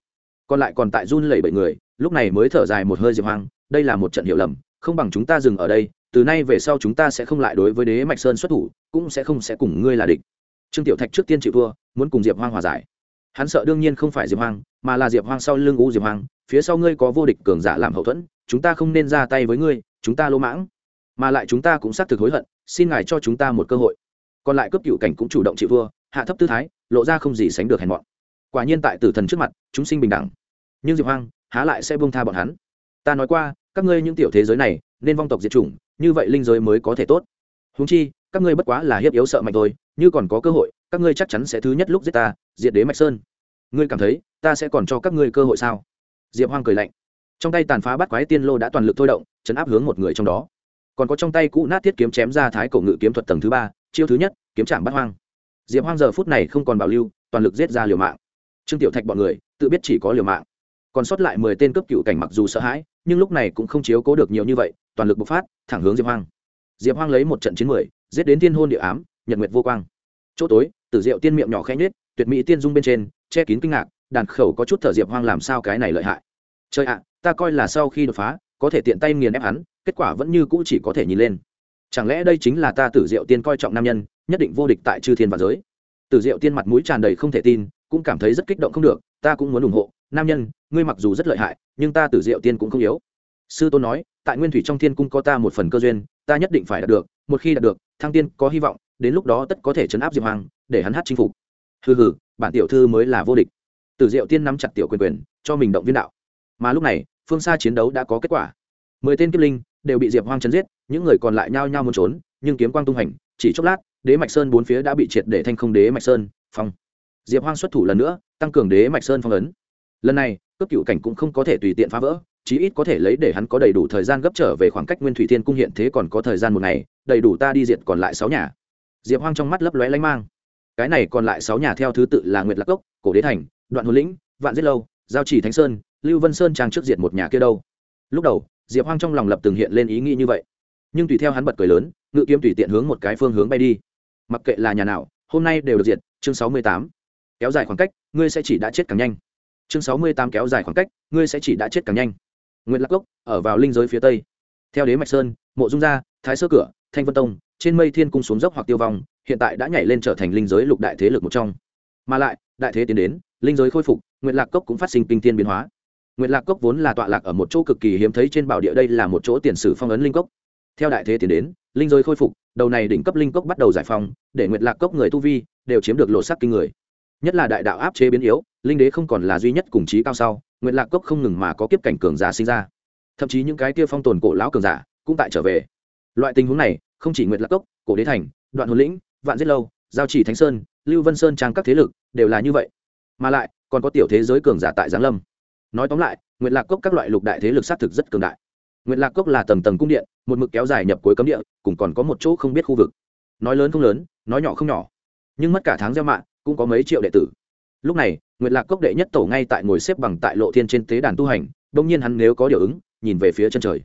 Còn lại còn tại run lẩy bẩy người, lúc này mới thở dài một hơi diệp hoang, đây là một trận hiểu lầm, không bằng chúng ta dừng ở đây từ nay về sau chúng ta sẽ không lại đối với đế mạch sơn xuất thủ, cũng sẽ không sẽ cùng ngươi là địch. Trương tiểu thạch trước tiên chịu thua, muốn cùng diệp hoang hòa giải. Hắn sợ đương nhiên không phải diệp hoang, mà là diệp hoang sau lưng u diệp hoang, phía sau ngươi có vô địch cường giả làm hậu thuẫn, chúng ta không nên ra tay với ngươi, chúng ta lỗ mãng. Mà lại chúng ta cũng xác thực hối hận, xin ngài cho chúng ta một cơ hội. Còn lại cấp cựu cảnh cũng chủ động chịu thua, hạ thấp tư thái, lộ ra không gì sánh được hèn mọn. Quả nhiên tại tử thần trước mặt, chúng sinh bình đẳng. Nhưng diệp hoang, há lại sẽ buông tha bọn hắn. Ta nói qua, các ngươi những tiểu thế giới này, nên vong tộc diệt chủng như vậy linh giới mới có thể tốt. Húng chi, các ngươi bất quá là hiếp yếu sợ mạnh thôi, như còn có cơ hội, các ngươi chắc chắn sẽ thứ nhất lúc giết ta, diệt đế mạch sơn. Ngươi cảm thấy, ta sẽ còn cho các ngươi cơ hội sao? Diệp hoang cười lạnh. Trong tay tàn phá bắt quái tiên lô đã toàn lực thôi động, chấn áp hướng một người trong đó. Còn có trong tay cũ nát thiết kiếm chém ra thái cổ ngự kiếm thuật tầng thứ ba, chiêu thứ nhất, kiếm chạm bắt hoang. Diệp hoang giờ phút này không còn bảo lưu, toàn lực giết ra liều mạng. Trương tiểu thạch bọn người, tự biết chỉ có liều mạng. Còn sót lại mười tên cấp cựu cảnh mặc dù sợ hãi nhưng lúc này cũng không chiếu cố được nhiều như vậy, toàn lực bộc phát, thẳng hướng diệp hoang. Diệp hoang lấy một trận chiến mười, giết đến thiên hôn địa ám, nhật nguyệt vô quang. Chỗ tối, tử diệu tiên miệng nhỏ khẽ nhết tuyệt mỹ tiên dung bên trên, che kín kinh ngạc, đàn khẩu có chút thở diệp hoang làm sao cái này lợi hại. Chơi ạ, ta coi là sau khi đột phá, có thể tiện tay nghiền ép hắn, kết quả vẫn như cũ chỉ có thể nhìn lên. Chẳng lẽ đây chính là ta tử diệu tiên coi trọng nam nhân, nhất định vô địch tại chư thiên và giới? Tử diệu tiên mặt mũi tràn đầy không thể tin, cũng cảm thấy rất kích động không được, ta cũng muốn ủng hộ nam nhân, ngươi mặc dù rất lợi hại, nhưng ta tử diệu tiên cũng không yếu. Sư tôn nói, tại nguyên thủy trong thiên cung có ta một phần cơ duyên, ta nhất định phải đạt được, một khi đạt được, thăng tiên có hy vọng, đến lúc đó tất có thể chấn áp diệp hoàng, để hắn hát chinh phục. Hừ hừ, bản tiểu thư mới là vô địch. Tử diệu tiên nắm chặt tiểu quyền quyền, cho mình động viên đạo. Mà lúc này, phương xa chiến đấu đã có kết quả. Mười tên kiếp linh đều bị diệp hoang chấn giết, những người còn lại nhao nhao muốn trốn, nhưng kiếm quang tung hành, chỉ chốc lát, đế mạch sơn bốn phía đã bị triệt để thanh không đế mạch sơn phong. Diệp hoang xuất thủ lần nữa, tăng cường đế mạch sơn phong ấn lần này, cấp cựu cảnh cũng không có thể tùy tiện phá vỡ, chí ít có thể lấy để hắn có đầy đủ thời gian gấp trở về khoảng cách nguyên thủy thiên cung hiện thế còn có thời gian một ngày, đầy đủ ta đi diệt còn lại sáu nhà. Diệp hoang trong mắt lấp lóe lanh mang. Cái này còn lại sáu nhà theo thứ tự là nguyệt lạc cốc, cổ đế thành, đoạn hồn lĩnh, vạn giết lâu, giao chỉ thánh sơn, lưu vân sơn trang trước diệt một nhà kia đâu. Lúc đầu, diệp hoang trong lòng lập từng hiện lên ý nghĩ như vậy. Nhưng tùy theo hắn bật cười lớn, ngự kiếm tùy tiện hướng một cái phương hướng bay đi. Mặc kệ là nhà nào, hôm nay đều được diệt, chương sáu mươi tám. Kéo dài khoảng cách, ngươi sẽ chỉ đã chết càng nhanh chương sáu mươi tám kéo dài khoảng cách, ngươi sẽ chỉ đã chết càng nhanh. Nguyễn lạc cốc, ở vào linh giới phía tây. Theo đế mạch sơn, mộ dung gia thái sơ cửa, thanh vân tông, trên mây thiên cung xuống dốc hoặc tiêu vong, hiện tại đã nhảy lên trở thành linh giới lục đại thế lực một trong. Mà lại, đại thế tiến đến, linh giới khôi phục nguyễn lạc cốc cũng phát sinh kinh thiên biến hóa. Nguyễn lạc cốc vốn là tọa lạc ở một chỗ cực kỳ hiếm thấy trên bảo địa đây là một chỗ tiền sử phong ấn linh cốc. Theo đại thế tiến đến, linh giới khôi phục, đầu này đỉnh cấp linh cốc bắt đầu giải phóng, để Nguyệt lạc cốc người tu vi đều chiếm được lộ sắc kinh người. Nhất là đại đạo áp chế biến yếu linh đế không còn là duy nhất cùng trí cao sau nguyện lạc cốc không ngừng mà có kiếp cảnh cường giả sinh ra. Thậm chí những cái kia phong tồn cổ lão cường giả cũng tại trở về. Loại tình huống này, không chỉ nguyện lạc cốc, cổ đế thành, đoạn hồn lĩnh, vạn giết lâu, giao chỉ thánh sơn, lưu vân sơn trang các thế lực đều là như vậy. Mà lại, còn có tiểu thế giới cường giả tại giáng lâm. Nói tóm lại nguyện lạc cốc các loại lục đại thế lực xác thực rất cường đại. Nguyện lạc cốc là tầng tầng cung điện, một mực kéo dài nhập cuối cấm địa, cùng còn có một chỗ không biết khu vực. Nói lớn không lớn, nói nhỏ không nhỏ. Nhưng mất cả tháng gieo mạng cũng có mấy triệu đệ tử. Lúc này nguyện lạc cốc đệ nhất tổ ngay tại ngồi xếp bằng tại lộ thiên trên tế đàn tu hành đông nhiên hắn nếu có điều ứng, nhìn về phía chân trời.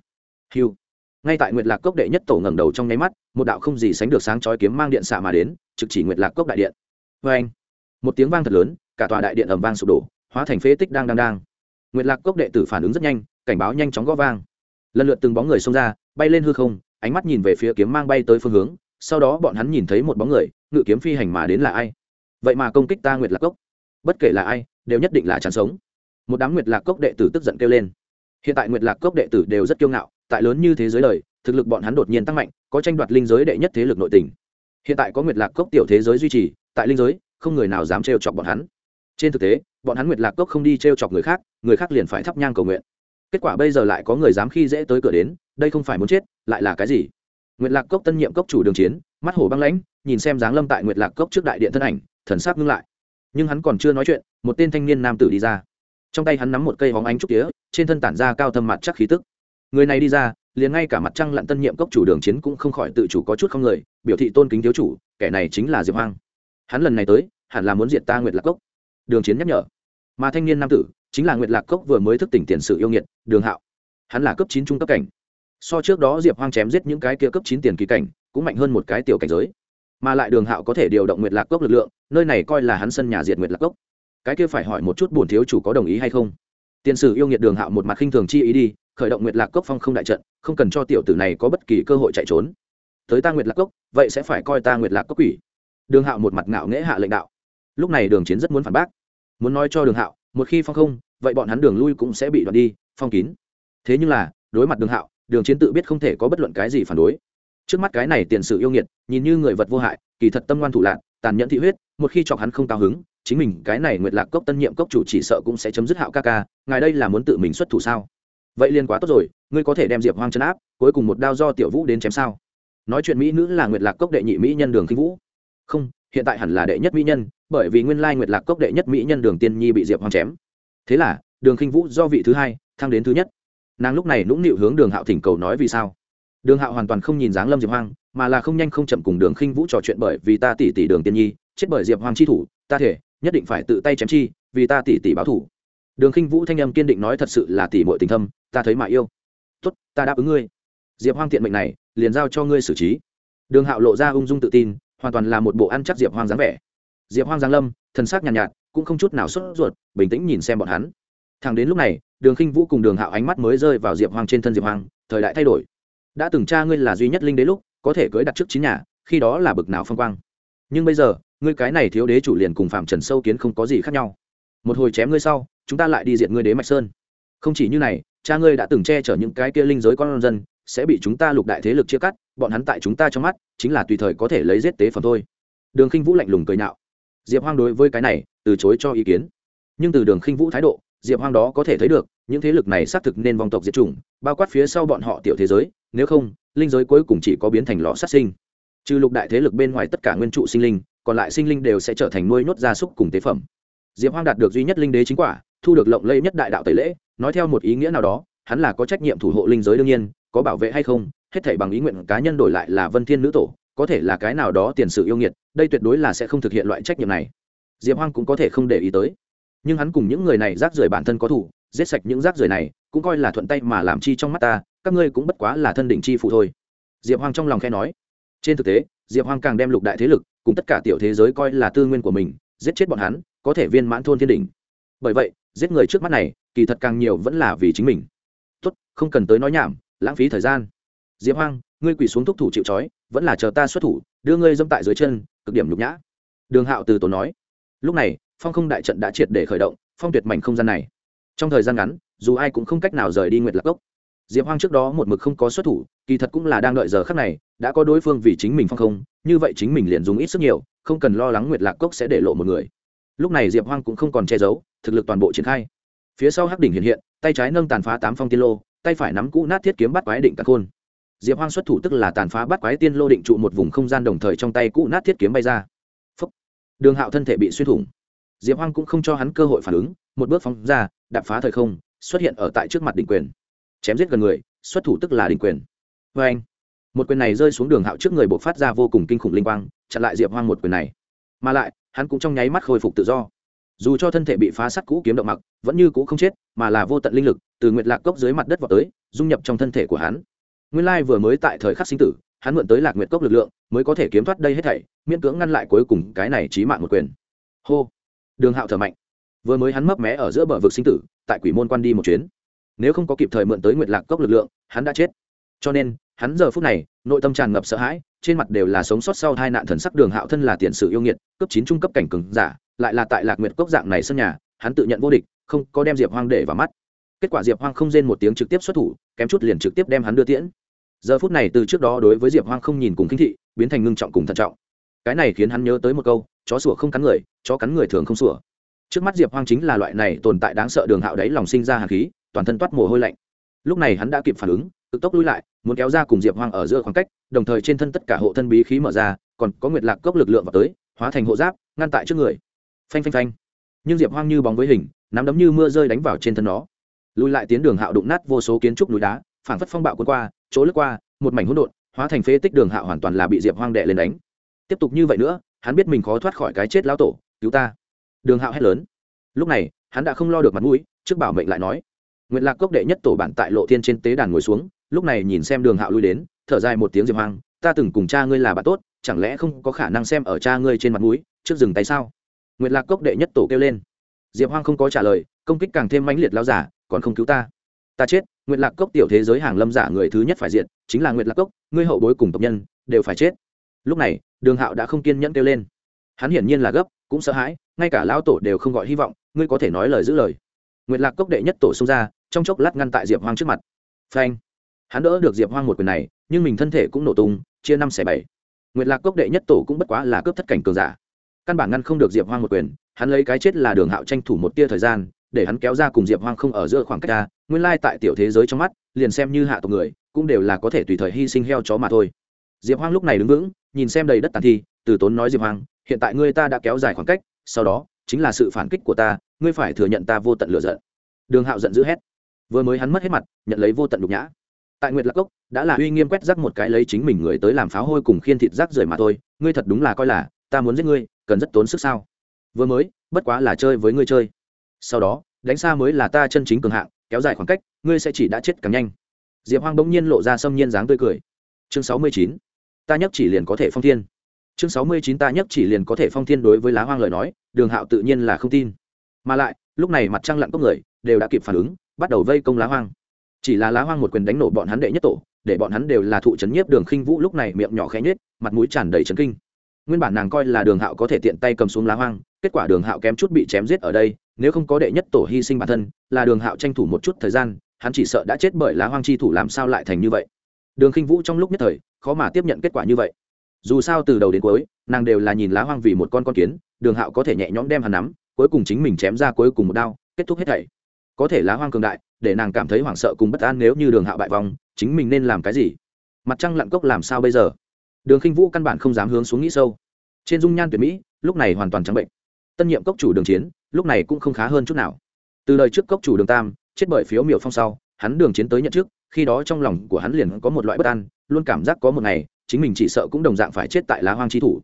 Hiu ngay tại nguyệt lạc cốc đệ nhất tổ ngẩng đầu trong nháy mắt, một đạo không gì sánh được sáng chói kiếm mang điện xạ mà đến, trực chỉ nguyệt lạc cốc đại điện. Vê anh, một tiếng vang thật lớn, cả tòa đại điện ầm vang sụp đổ, hóa thành phế tích đang đang đang. Nguyệt lạc cốc đệ tử phản ứng rất nhanh, cảnh báo nhanh chóng gõ vang. Lần lượt từng bóng người xông ra, bay lên hư không, ánh mắt nhìn về phía kiếm mang bay tới phương hướng, sau đó bọn hắn nhìn thấy một bóng người, ngự kiếm phi hành mà đến là ai? Vậy mà công kích ta nguyệt lạc cốc bất kể là ai, đều nhất định là chán sống. Một đám nguyệt lạc cốc đệ tử tức giận kêu lên. Hiện tại nguyệt lạc cốc đệ tử đều rất kiêu ngạo, tại lớn như thế giới đời, thực lực bọn hắn đột nhiên tăng mạnh, có tranh đoạt linh giới đệ nhất thế lực nội tình. Hiện tại có nguyệt lạc cốc tiểu thế giới duy trì, tại linh giới, không người nào dám trêu chọc bọn hắn. Trên thực tế, bọn hắn nguyệt lạc cốc không đi trêu chọc người khác người khác liền phải thắp nhang cầu nguyện. Kết quả bây giờ lại có người dám khi dễ tới cửa đến, đây không phải muốn chết, lại là cái gì? Nguyệt lạc cốc tân nhiệm cốc chủ đường chiến, mắt hồ băng lãnh, nhìn xem dáng lâm tại nguyệt lạc cốc trước đại điện thân ảnh, thần sắc ngưng lại nhưng hắn còn chưa nói chuyện, một tên thanh niên nam tử đi ra. Trong tay hắn nắm một cây hóng ánh trúc tía, trên thân tản ra cao thâm mặt chắc khí tức. Người này đi ra, liền ngay cả mặt trăng lặn tân nhiệm cốc chủ đường chiến cũng không khỏi tự chủ có chút không người, biểu thị tôn kính thiếu chủ, kẻ này chính là diệp hoang. Hắn lần này tới, hẳn là muốn diệt ta nguyệt lạc cốc. Đường chiến nhắc nhở. Mà thanh niên nam tử, chính là nguyệt lạc cốc vừa mới thức tỉnh tiền sự yêu nghiệt, đường hạo. Hắn là cấp chín trung cấp cảnh. So trước đó diệp hoang chém giết những cái kia cấp chín tiền kỳ cảnh, cũng mạnh hơn một cái tiểu cảnh giới mà lại đường hạo có thể điều động nguyệt lạc cốc lực lượng, nơi này coi là hắn sân nhà diệt nguyệt lạc cốc. Cái kia phải hỏi một chút bổn thiếu chủ có đồng ý hay không? Tiền sử yêu nghiệt đường hạo một mặt khinh thường chi ý đi, khởi động nguyệt lạc cốc phong không đại trận, không cần cho tiểu tử này có bất kỳ cơ hội chạy trốn. Tới ta nguyệt lạc cốc, vậy sẽ phải coi ta nguyệt lạc cốc quỷ. Đường hạo một mặt ngạo nghễ hạ lệnh đạo. Lúc này đường chiến rất muốn phản bác. Muốn nói cho đường hạo, một khi phong không, vậy bọn hắn đường lui cũng sẽ bị đoạn đi, phong kín. Thế nhưng là, đối mặt đường hạo, đường chiến tự biết không thể có bất luận cái gì phản đối trước mắt cái này tiền sự yêu nghiệt, nhìn như người vật vô hại, kỳ thật tâm ngoan thủ lạc tàn nhẫn thị huyết, một khi chọc hắn không cao hứng, chính mình cái này nguyệt lạc cốc tân nhiệm cốc chủ chỉ sợ cũng sẽ chấm dứt hạo ca ca, ngài đây là muốn tự mình xuất thủ sao? Vậy liền quá tốt rồi, ngươi có thể đem diệp hoang chân áp, cuối cùng một đao do tiểu vũ đến chém sao? Nói chuyện mỹ nữ là nguyệt lạc cốc đệ nhị mỹ nhân đường khinh vũ. Không, hiện tại hẳn là đệ nhất mỹ nhân, bởi vì nguyên lai nguyệt lạc cốc đệ nhất mỹ nhân đường tiên nhi bị diệp hoang chém. Thế là, đường khinh vũ do vị thứ hai, thăng đến thứ nhất. Nàng lúc này nũng nịu hướng đường hạo thỉnh cầu nói vì sao? Đường hạo hoàn toàn không nhìn dáng lâm diệp hoang mà là không nhanh không chậm cùng đường khinh vũ trò chuyện bởi vì ta tỷ tỷ đường tiên nhi chết bởi diệp hoang chi thủ ta thể nhất định phải tự tay chém chi vì ta tỷ tỷ báo thủ đường khinh vũ thanh âm kiên định nói thật sự là tỷ muội tình thâm ta thấy mà yêu. Tốt ta đáp ứng ngươi. Diệp hoang tiện mệnh này liền giao cho ngươi xử trí. Đường hạo lộ ra ung dung tự tin hoàn toàn là một bộ ăn chắc diệp hoang dáng vẻ. Diệp hoang giáng lâm thần sắc nhàn nhạt, nhạt cũng không chút nào sốt ruột bình tĩnh nhìn xem bọn hắn. Thẳng đến lúc này đường khinh vũ cùng đường hạo ánh mắt mới rơi vào diệp hoang trên thân diệp hoang thời đại thay đổi đã từng cha ngươi là duy nhất linh đế lúc, có thể cưới đặt trước chín nhà, khi đó là bực nào phong quang. Nhưng bây giờ, ngươi cái này thiếu đế chủ liền cùng phạm trần sâu kiến không có gì khác nhau. Một hồi chém ngươi sau, chúng ta lại đi diện ngươi đế mạch sơn. Không chỉ như này, cha ngươi đã từng che chở những cái kia linh giới con dân, sẽ bị chúng ta lục đại thế lực chia cắt, bọn hắn tại chúng ta trong mắt, chính là tùy thời có thể lấy giết tế phẩm thôi. Đường khinh vũ lạnh lùng cười nhạo. Diệp hoang đối với cái này, từ chối cho ý kiến. Nhưng từ đường khinh vũ thái độ, diệp hoang đó có thể thấy được, những thế lực này xác thực nên vong tộc diệt chủng, bao quát phía sau bọn họ tiểu thế giới nếu không, linh giới cuối cùng chỉ có biến thành lò sát sinh. Trừ lục đại thế lực bên ngoài tất cả nguyên trụ sinh linh, còn lại sinh linh đều sẽ trở thành nuôi nhốt gia súc cùng tế phẩm. Diệp hoang đạt được duy nhất linh đế chính quả, thu được lộng lẫy nhất đại đạo tẩy lễ, nói theo một ý nghĩa nào đó, hắn là có trách nhiệm thủ hộ linh giới đương nhiên, có bảo vệ hay không, hết thảy bằng ý nguyện cá nhân đổi lại là vân thiên nữ tổ, có thể là cái nào đó tiền sự yêu nghiệt, đây tuyệt đối là sẽ không thực hiện loại trách nhiệm này. Diệp hoang cũng có thể không để ý tới. Nhưng hắn cùng những người này rác rưởi bản thân có thủ, giết sạch những rác rưởi này, cũng coi là thuận tay mà làm chi trong mắt ta các ngươi cũng bất quá là thân đỉnh chi phụ thôi. Diệp hoang trong lòng khe nói. Trên thực tế, diệp hoang càng đem lục đại thế lực, cùng tất cả tiểu thế giới coi là tư nguyên của mình, giết chết bọn hắn, có thể viên mãn thôn thiên đỉnh. Bởi vậy, giết người trước mắt này, kỳ thật càng nhiều vẫn là vì chính mình. Tốt, không cần tới nói nhảm, lãng phí thời gian. Diệp hoang, ngươi quỳ xuống thúc thủ chịu trói, vẫn là chờ ta xuất thủ, đưa ngươi dâm tại dưới chân, cực điểm nhục nhã. Đường hạo từ tốn nói. Lúc này, phong không đại trận đã triệt để khởi động, phong tuyệt mảnh không gian này. Trong thời gian ngắn, dù ai cũng không cách nào rời đi nguyệt lạc cốc diệp hoang trước đó một mực không có xuất thủ, kỳ thật cũng là đang đợi giờ khắc này, đã có đối phương vì chính mình phong không, như vậy chính mình liền dùng ít sức nhiều, không cần lo lắng nguyệt lạc cốc sẽ để lộ một người. Lúc này diệp hoang cũng không còn che giấu, thực lực toàn bộ triển khai. Phía sau hắc đỉnh hiện hiện, tay trái nâng tàn phá tám phong tiên lô, tay phải nắm cũ nát thiết kiếm bắt quái định cả khôn. Diệp hoang xuất thủ tức là tàn phá bắt quái tiên lô định trụ một vùng không gian đồng thời trong tay cũ nát thiết kiếm bay ra. Phúc. đường hạo thân thể bị suy thủng. Diệp hoang cũng không cho hắn cơ hội phản ứng, một bước phóng ra, đạp phá thời không, xuất hiện ở tại trước mặt đỉnh quyền chém giết gần người, xuất thủ tức là đình quyền. Vê anh, một quyền này rơi xuống đường hạo trước người buộc phát ra vô cùng kinh khủng linh quang, chặn lại diệp hoang một quyền này. Mà lại, hắn cũng trong nháy mắt khôi phục tự do. Dù cho thân thể bị phá sắt cũ kiếm động mặc, vẫn như cũ không chết, mà là vô tận linh lực từ nguyệt lạc cốc dưới mặt đất vào tới, dung nhập trong thân thể của hắn. Nguyên lai vừa mới tại thời khắc sinh tử, hắn mượn tới lạc nguyệt cốc lực lượng, mới có thể kiếm thoát đây hết thảy, miễn cưỡng ngăn lại cuối cùng cái này trí mạng một quyền. Hô! Đường hạo thở mạnh. Vừa mới hắn mấp mé ở giữa bờ vực sinh tử, tại quỷ môn quan đi một chuyến nếu không có kịp thời mượn tới nguyệt lạc cốc lực lượng, hắn đã chết. Cho nên, hắn giờ phút này, nội tâm tràn ngập sợ hãi, trên mặt đều là sống sót sau hai nạn thần sắc đường hạo thân là tiền sử yêu nghiệt, cấp chín trung cấp cảnh cừng giả, lại là tại lạc nguyệt cốc dạng này sân nhà, hắn tự nhận vô địch, không có đem diệp hoang để vào mắt. Kết quả diệp hoang không rên một tiếng trực tiếp xuất thủ, kém chút liền trực tiếp đem hắn đưa tiễn. Giờ phút này từ trước đó đối với diệp hoang không nhìn cùng khinh thị, biến thành ngưng trọng cùng thận trọng. Cái này khiến hắn nhớ tới một câu, chó sủa không cắn người, chó cắn người thường không sủa. Trước mắt diệp hoang chính là loại này tồn tại đáng sợ đường hạo đấy lòng sinh ra hàn khí toàn thân toát mồ hôi lạnh. Lúc này hắn đã kịp phản ứng, cực tốc lui lại, muốn kéo ra cùng diệp hoang ở giữa khoảng cách, đồng thời trên thân tất cả hộ thân bí khí mở ra, còn có nguyệt lạc cốc lực lượng vào tới, hóa thành hộ giáp, ngăn tại trước người. Phanh phanh phanh. Nhưng diệp hoang như bóng với hình, nắm đấm như mưa rơi đánh vào trên thân nó. Lùi lại tiến đường hạo đụng nát vô số kiến trúc núi đá phản phất phong bạo cuốn qua, chỗ lướt qua, một mảnh hỗn độn, hóa thành phế tích đường hạo hoàn toàn là bị diệp hoang đệ lên đánh. Tiếp tục như vậy nữa, hắn biết mình khó thoát khỏi cái chết lão tổ, cứu ta. Đường hạo hét lớn. Lúc này, hắn đã không lo được mặt mũi, trước bảo mệnh lại nói nguyện lạc cốc đệ nhất tổ bản tại lộ thiên trên tế đàn ngồi xuống, lúc này nhìn xem đường hạo lui đến, thở dài một tiếng diệp hoang, ta từng cùng cha ngươi là bạn tốt, chẳng lẽ không có khả năng xem ở cha ngươi trên mặt mũi, trước dừng tay sao? Nguyện lạc cốc đệ nhất tổ kêu lên. Diệp hoang không có trả lời, công kích càng thêm mãnh liệt lao giả, còn không cứu ta? Ta chết nguyện lạc cốc tiểu thế giới hàng lâm giả người thứ nhất phải diện chính là nguyện lạc cốc, ngươi hậu bối cùng tộc nhân, đều phải chết. Lúc này, đường hạo đã không kiên nhẫn kêu lên. Hắn hiển nhiên là gấp, cũng sợ hãi, ngay cả lão tổ đều không gọi hy vọng, ngươi có thể nói lời giữ lời. Nguyện lạc cốc đệ nhất tổ xông ra trong chốc lát ngăn tại diệp hoang trước mặt. Phanh. Hắn đỡ được diệp hoang một quyền này, nhưng mình thân thể cũng nổ tung, chia năm xẻ bảy. Nguyệt lạc cốc đệ nhất tổ cũng bất quá là cướp thất cảnh cường giả. Căn bản ngăn không được diệp hoang một quyền, hắn lấy cái chết là đường hạo tranh thủ một tia thời gian, để hắn kéo ra cùng diệp hoang không ở giữa khoảng cách ra, nguyên lai tại tiểu thế giới trong mắt, liền xem như hạ tộc người, cũng đều là có thể tùy thời hy sinh heo chó mà thôi. Diệp hoang lúc này đứng vững, nhìn xem đầy đất tàn thi, từ tốn nói diệp hoang, hiện tại ngươi ta đã kéo dài khoảng cách, sau đó, chính là sự phản kích của ta, ngươi phải thừa nhận ta vô tận lựa giận. Đường hạo giận dữ hét vừa mới hắn mất hết mặt, nhận lấy vô tận nhục nhã. Tại nguyệt lạc cốc, đã là uy nghiêm quét rác một cái lấy chính mình người tới làm pháo hôi cùng khiên thịt rác rưởi mà thôi. Ngươi thật đúng là coi là, ta muốn giết ngươi, cần rất tốn sức sao? Vừa mới, bất quá là chơi với ngươi chơi. Sau đó, đánh xa mới là ta chân chính cường hạng, kéo dài khoảng cách, ngươi sẽ chỉ đã chết càng nhanh. Diệp hoang bỗng nhiên lộ ra xâm nhiên dáng tươi cười. Chương sáu mươi chín, ta nhắc chỉ liền có thể phong thiên. Chương sáu mươi chín, ta nhắc chỉ liền có thể phong thiên đối với lá hoang lời nói, đường hạo tự nhiên là không tin. Mà lại, lúc này mặt trăng lặn cốc người, đều đã kịp phản ứng bắt đầu vây công lá hoang. Chỉ là lá hoang một quyền đánh nổ bọn hắn đệ nhất tổ, để bọn hắn đều là thụ trấn nhiếp đường khinh vũ lúc này miệng nhỏ khẽ nhết mặt mũi tràn đầy trấn kinh. Nguyên bản nàng coi là đường hạo có thể tiện tay cầm xuống lá hoang, kết quả đường hạo kém chút bị chém giết ở đây, nếu không có đệ nhất tổ hy sinh bản thân, là đường hạo tranh thủ một chút thời gian, hắn chỉ sợ đã chết bởi lá hoang chi thủ làm sao lại thành như vậy. Đường khinh vũ trong lúc nhất thời, khó mà tiếp nhận kết quả như vậy. Dù sao từ đầu đến cuối, nàng đều là nhìn lá hoang vì một con con kiến, đường hạo có thể nhẹ nhõm đem hắn nắm, cuối cùng chính mình chém ra cuối cùng một đao, kết thúc hết thảy có thể lá hoang cường đại, để nàng cảm thấy hoảng sợ cùng bất an nếu như đường hạo bại vòng chính mình nên làm cái gì? Mặt trăng lặn cốc làm sao bây giờ? Đường khinh vũ căn bản không dám hướng xuống nghĩ sâu. Trên dung nhan tuyệt mỹ, lúc này hoàn toàn trắng bệnh. Tân nhiệm cốc chủ đường chiến, lúc này cũng không khá hơn chút nào. Từ lời trước cốc chủ đường tam, chết bởi phiếu miểu phong sau, hắn đường chiến tới nhận trước khi đó trong lòng của hắn liền có một loại bất an, luôn cảm giác có một ngày, chính mình chỉ sợ cũng đồng dạng phải chết tại lá hoang trí thủ.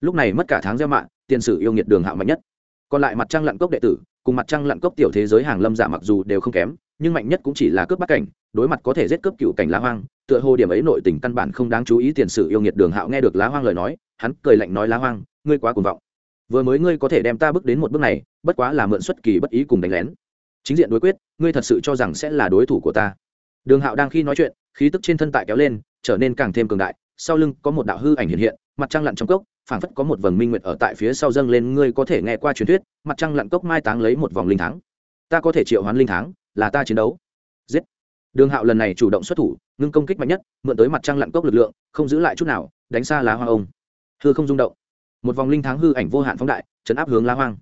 Lúc này mất cả tháng gieo mạng tiền sử yêu nghiệt đường hạo mạnh nhất. Còn lại mặt trăng lặn cốc đệ tử cùng mặt trăng lặn cốc tiểu thế giới hàng lâm giả mặc dù đều không kém, nhưng mạnh nhất cũng chỉ là cướp bắt cảnh, đối mặt có thể giết cướp cựu cảnh lá hoang, tựa hồ điểm ấy nội tình căn bản không đáng chú ý tiền sử yêu nghiệt đường hạo nghe được lá hoang lời nói, hắn cười lạnh nói lá hoang, ngươi quá cuồng vọng. Vừa mới ngươi có thể đem ta bước đến một bước này, bất quá là mượn xuất kỳ bất ý cùng đánh lén. Chính diện đối quyết, ngươi thật sự cho rằng sẽ là đối thủ của ta. Đường hạo đang khi nói chuyện, khí tức trên thân tại kéo lên, trở nên càng thêm cường đại, sau lưng có một đạo hư ảnh hiện hiện, mặt trăng lặn trong cốc phảng phất có một vầng minh nguyệt ở tại phía sau dâng lên, ngươi có thể nghe qua truyền thuyết, mặt trăng lặn cốc mai táng lấy một vòng linh thắng. Ta có thể triệu hoán linh thắng, là ta chiến đấu. Giết. Đường hạo lần này chủ động xuất thủ, ngưng công kích mạnh nhất, mượn tới mặt trăng lặn cốc lực lượng, không giữ lại chút nào, đánh xa lá hoa ông. Hư không rung động. Một vòng linh thắng hư ảnh vô hạn phóng đại, chấn áp hướng lá hoang.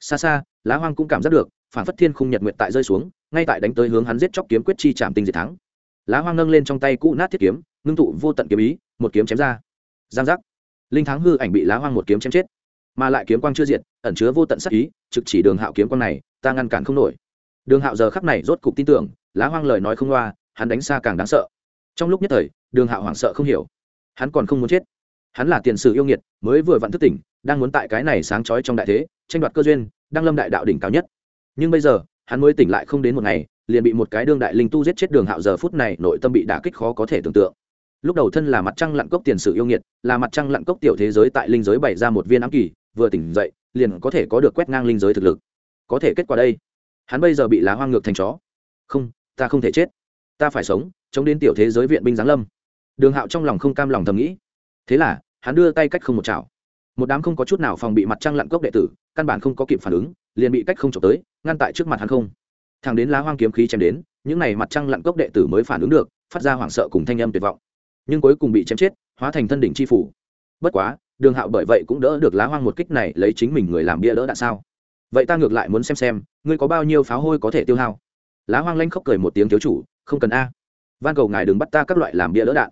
Xa xa, lá hoang cũng cảm giác được phản phất thiên khung nhật nguyệt tại rơi xuống, ngay tại đánh tới hướng hắn giết chóc kiếm quyết chi chạm tinh diệt thắng. Lá hoang nâng lên trong tay cũ nát thiết kiếm, ngưng tụ vô tận kiếm ý, một kiếm chém ra. Giang giác linh thắng hư ảnh bị lá hoang một kiếm chém chết mà lại kiếm quang chưa diệt, ẩn chứa vô tận sắc ý, trực chỉ đường hạo kiếm quang này, ta ngăn cản không nổi. Đường hạo giờ khắc này rốt cục tin tưởng, lá hoang lời nói không loa, hắn đánh xa càng đáng sợ. Trong lúc nhất thời, đường hạo hoảng sợ không hiểu. Hắn còn không muốn chết. Hắn là tiền sử yêu nghiệt, mới vừa vặn thức tỉnh, đang muốn tại cái này sáng trói trong đại thế, tranh đoạt cơ duyên, đang lâm đại đạo đỉnh cao nhất. Nhưng bây giờ, hắn mới tỉnh lại không đến một ngày, liền bị một cái đương đại linh tu giết chết đường hạo giờ phút này, nội tâm bị đả kích khó có thể tưởng tượng lúc đầu thân là mặt trăng lặn cốc tiền sử yêu nghiệt, là mặt trăng lặn cốc tiểu thế giới tại linh giới bày ra một viên ám kỳ, vừa tỉnh dậy, liền có thể có được quét ngang linh giới thực lực. Có thể kết quả đây. Hắn bây giờ bị lá hoang ngược thành chó. Không, ta không thể chết. Ta phải sống, chống đến tiểu thế giới viện binh giáng lâm. Đường hạo trong lòng không cam lòng thầm nghĩ. Thế là, hắn đưa tay cách không một chảo. Một đám không có chút nào phòng bị mặt trăng lặn cốc đệ tử, căn bản không có kịp phản ứng, liền bị cách không trộm tới, ngăn tại trước mặt hắn không. Thằng đến lá hoang kiếm khí chém đến, những n à y mặt trăng lặn cốc đệ tử mới phản ứng được, phát ra hoảng sợ cùng thanh âm tuyệt vọng nhưng cuối cùng bị chém chết, hóa thành thân đỉnh c h i phủ. Bất quá, đường hạo bởi vậy cũng đỡ được lá hoang một kích này lấy chính mình người làm bia đỡ đạn sao? Vậy ta ngược lại muốn xem xem, ngươi có bao nhiêu pháo hôi có thể tiêu hao? Lá hoang lanh khóc cười một tiếng thiếu chủ, không cần a. Van cầu ngài đừng bắt ta các loại làm bia đỡ đạn.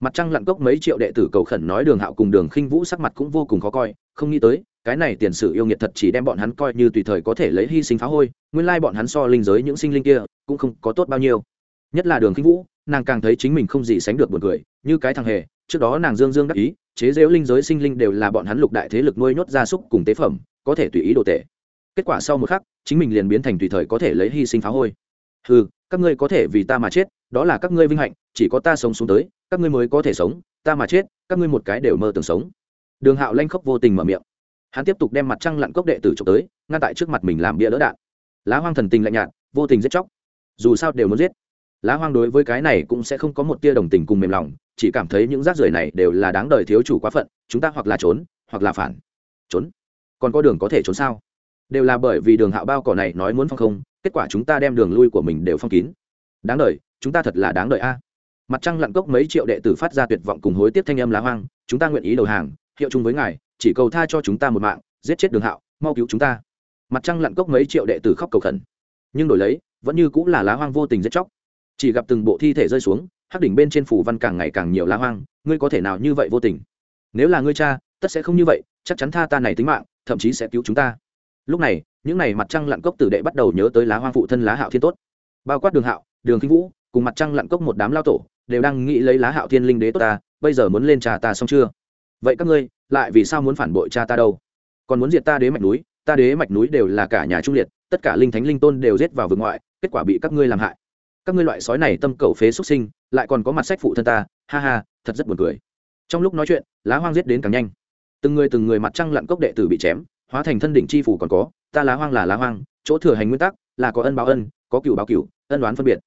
Mặt trăng lặn cốc mấy triệu đệ tử cầu khẩn nói đường hạo cùng đường khinh vũ sắc mặt cũng vô cùng khó coi, không nghĩ tới, cái này tiền sử yêu nghiệt thật chỉ đem bọn hắn coi như tùy thời có thể lấy hy sinh phá hôi, nguyên lai bọn hắn so linh giới những sinh linh kia cũng không có tốt bao nhiêu. Nhất là đường khinh vũ, nàng càng thấy chính mình không gì sánh được buồn cười như cái thằng hề, trước đó nàng dương dương đắc ý, chế rễu linh giới sinh linh đều là bọn hắn lục đại thế lực nuôi nhốt gia súc cùng tế phẩm, có thể tùy ý đồ tệ kết quả sau một khắc, chính mình liền biến thành tùy thời có thể lấy hy sinh phá hôi. Ừ các ngươi có thể vì ta mà chết, đó là các ngươi vinh hạnh, chỉ có ta sống xuống tới, các ngươi mới có thể sống, ta mà chết, các ngươi một cái đều mơ tưởng sống. Đường hạo lanh khóc vô tình mở miệng. Hắn tiếp tục đem mặt trăng lặn cốc đệ tử trộm tới, ngăn tại trước mặt mình làm bia đỡ đạn. Lá hoang thần tình lạnh nhạt, vô tình giết chóc. Dù sao đều muốn giết lá hoang đối với cái này cũng sẽ không có một tia đồng tình cùng mềm lòng, chỉ cảm thấy những rác rưởi này đều là đáng đời thiếu chủ quá phận, chúng ta hoặc là trốn, hoặc là phản. Trốn? Còn có đường có thể trốn sao? Đều là bởi vì đường hạo bao cỏ này nói muốn phong không, kết quả chúng ta đem đường lui của mình đều phong kín. Đáng đời, chúng ta thật là đáng đời a. Mặt trăng lặn cốc mấy triệu đệ tử phát ra tuyệt vọng cùng hối tiếc thanh âm lá hoang, chúng ta nguyện ý đầu hàng, hiệu chung với ngài, chỉ cầu tha cho chúng ta một mạng, giết chết đường hạo, mau cứu chúng ta. Mặt trăng lặn cốc mấy triệu đệ tử khóc cầu khẩn. Nhưng đổi lấy, vẫn như cũng là lá hoang vô tình giết chóc chỉ gặp từng bộ thi thể rơi xuống, hắc đỉnh bên trên phủ văn càng ngày càng nhiều lá hoang, ngươi có thể nào như vậy vô tình? Nếu là ngươi cha, tất sẽ không như vậy, chắc chắn tha ta này tính mạng, thậm chí sẽ cứu chúng ta. Lúc này, những n à y mặt trăng lặn cốc tử đệ bắt đầu nhớ tới lá hoang phụ thân lá hạo thiên tốt. Bao quát đường hạo, đường kinh vũ, cùng mặt trăng lặn cốc một đám lao tổ, đều đang nghĩ lấy lá hạo thiên linh đế tốt ta, bây giờ muốn lên trà ta xong chưa? Vậy các ngươi, lại vì sao muốn phản bội cha ta đâu? Còn muốn diệt ta đế mạch núi, ta đế mạch núi đều là cả nhà trung liệt, tất cả linh thánh linh tôn đều giết vào vực ngoại, kết quả bị các ngươi làm hại các ngươi loại sói này tâm cầu phế xuất sinh, lại còn có mặt sách phụ thân ta, ha ha, thật rất buồn cười. Trong lúc nói chuyện, lá hoang giết đến càng nhanh. Từng người từng người mặt trăng lặn cốc đệ tử bị chém, hóa thành thân đỉnh chi phủ còn có, ta lá hoang là lá hoang, chỗ thừa hành nguyên tắc, là có ân báo ân, có cựu báo cựu ân đoán phân biệt.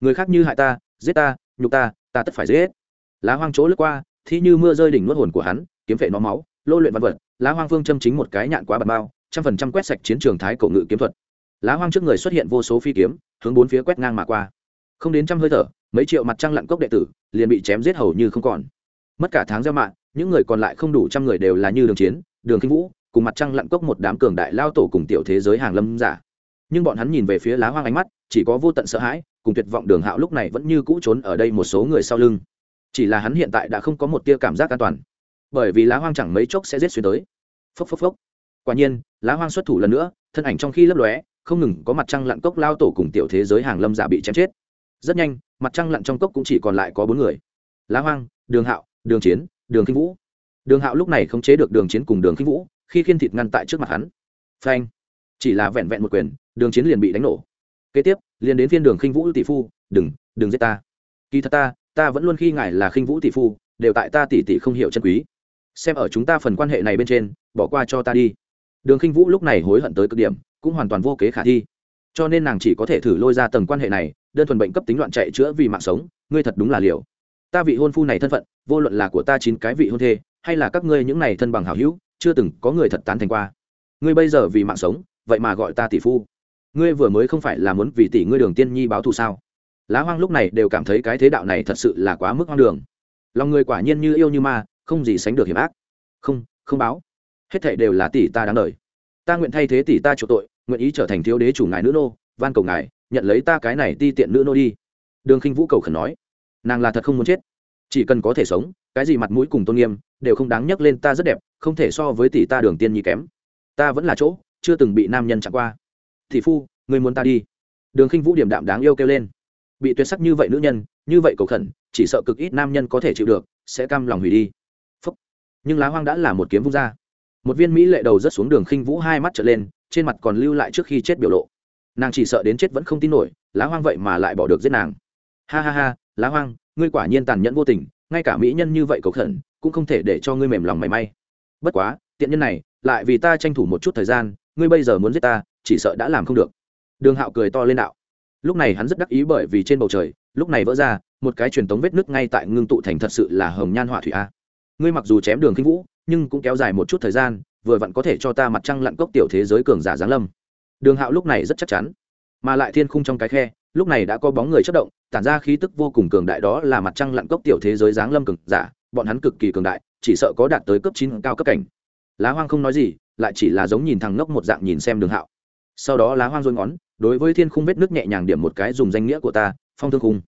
Người khác như hại ta, giết ta, nhục ta ta tất phải giết. Lá hoang chỗ lướt qua, thì như mưa rơi đỉnh nuốt hồn của hắn, kiếm phệ nó máu, lô luyện văn vật, lá hoang phương châm chính một cái nhạn quá bật bao, trăm phần trăm quét sạch chiến trường thái cổ ngự kiếm thuật. Lá hoang trước người xuất hiện vô số phi kiếm, hướng bốn phía quét ngang mà qua không đến trăm hơi thở, mấy triệu mặt trăng lặn cốc đệ tử liền bị chém giết hầu như không còn. Mất cả tháng gieo mạng những người còn lại không đủ trăm người đều là như đường chiến, đường kinh vũ, cùng mặt trăng lặn cốc một đám cường đại lao tổ cùng tiểu thế giới hàng lâm giả. Nhưng bọn hắn nhìn về phía lá hoang ánh mắt, chỉ có vô tận sợ hãi, cùng tuyệt vọng đường hạo lúc này vẫn như cũ trốn ở đây một số người sau lưng. Chỉ là hắn hiện tại đã không có một tia cảm giác an toàn. Bởi vì lá hoang chẳng mấy chốc sẽ giết xuyên tới. Phốc phốc phốc. Quả nhiên, lá hoang xuất thủ lần nữa, thân ảnh trong khi lấp lóe, không ngừng có mặt trăng lặn cốc lao tổ cùng tiểu thế giới hàng lâm giả bị chém chết rất nhanh, mặt trăng lặn trong cốc cũng chỉ còn lại có bốn người. Lá hoang, đường hạo, đường chiến, đường kinh vũ. Đường hạo lúc này không chế được đường chiến cùng đường kinh vũ, khi khiên thịt ngăn tại trước mặt hắn. Phanh! Chỉ là vẹn vẹn một quyền, đường chiến liền bị đánh nổ. Kế tiếp, liền đến phiên đường khinh vũ tỷ phu, đừng đừng giết ta. Kỳ thật ta ta vẫn luôn khi ngài là khinh vũ tỷ phu, đều tại ta tỷ tỷ không hiểu chân quý. Xem ở chúng ta phần quan hệ này bên trên, bỏ qua cho ta đi. Đường khinh vũ lúc này hối hận tới cực điểm, cũng hoàn toàn vô kế khả thi cho nên nàng chỉ có thể thử lôi ra tầng quan hệ này, đơn thuần bệnh cấp tính loạn chạy chữa vì mạng sống, ngươi thật đúng là liều. Ta vị hôn phu này thân phận, vô luận là của ta chín cái vị hôn thê, hay là các ngươi những này thân bằng hảo hữu, chưa từng có người thật tán thành qua. Ngươi bây giờ vì mạng sống, vậy mà gọi ta tỷ phu. Ngươi vừa mới không phải là muốn vì tỷ ngươi đường tiên nhi báo thù sao? Lá hoang lúc này đều cảm thấy cái thế đạo này thật sự là quá mức hoang đường. Lòng người quả nhiên như yêu như ma, không gì sánh được hiểm ác. Không không báo. Hết thệ đều là tỷ ta đáng đời. Ta nguyện thay thế tỷ ta chủ tội nguyện ý trở thành thiếu đế chủ ngài nữ nô, van cầu ngài, nhận lấy ta cái này ti tiện nữ nô đi. Đường khinh vũ cầu khẩn nói. Nàng là thật không muốn chết. Chỉ cần có thể sống, cái gì mặt mũi cùng tôn nghiêm đều không đáng nhắc lên ta rất đẹp, không thể so với tỷ ta đường tiên nhi kém. Ta vẫn là chỗ chưa từng bị nam nhân chạm qua. Thị phu người muốn ta đi? Đường khinh vũ điểm đạm đáng yêu kêu lên. Bị tuyệt sắc như vậy nữ nhân, như vậy cầu khẩn, chỉ sợ cực ít nam nhân có thể chịu được, sẽ cam lòng hủy đi. Phúc. nhưng lá hoang đã là một kiếm vung ra. Một viên mỹ lệ đầu rất xuống đường khinh vũ hai mắt trở lên trên mặt còn lưu lại trước khi chết biểu lộ. Nàng chỉ sợ đến chết vẫn không tin nổi, lá hoang vậy mà lại bỏ được giết nàng. Ha ha ha, lá hoang, ngươi quả nhiên tàn nhẫn vô tình, ngay cả mỹ nhân như vậy cầu khẩn, cũng không thể để cho ngươi mềm lòng mảy may. Bất quá, tiện nhân này, lại vì ta tranh thủ một chút thời gian, ngươi bây giờ muốn giết ta, chỉ sợ đã làm không được. Đường hạo cười to lên đạo. Lúc này hắn rất đắc ý bởi vì trên bầu trời, lúc này vỡ ra, một cái truyền tống vết nứt ngay tại ngưng tụ thành thật sự là hồng nhan họa thủy a. Ngươi mặc dù chém đường khinh vũ, nhưng cũng kéo dài một chút thời gian vừa vặn có thể cho ta mặt trăng lặn cốc tiểu thế giới cường giả giáng lâm. Đường hạo lúc này rất chắc chắn. Mà lại thiên khung trong cái khe, lúc này đã có bóng người chất động, tản ra khí tức vô cùng cường đại đó là mặt trăng lặn cốc tiểu thế giới giáng lâm cường giả, bọn hắn cực kỳ cường đại, chỉ sợ có đạt tới cấp chín cao cấp cảnh. Lá hoang không nói gì, lại chỉ là giống nhìn thằng ngốc một dạng nhìn xem đường hạo. Sau đó lá hoang rối ngón, đối với thiên khung vết nước nhẹ nhàng điểm một cái dùng danh nghĩa của ta, phong thương khung.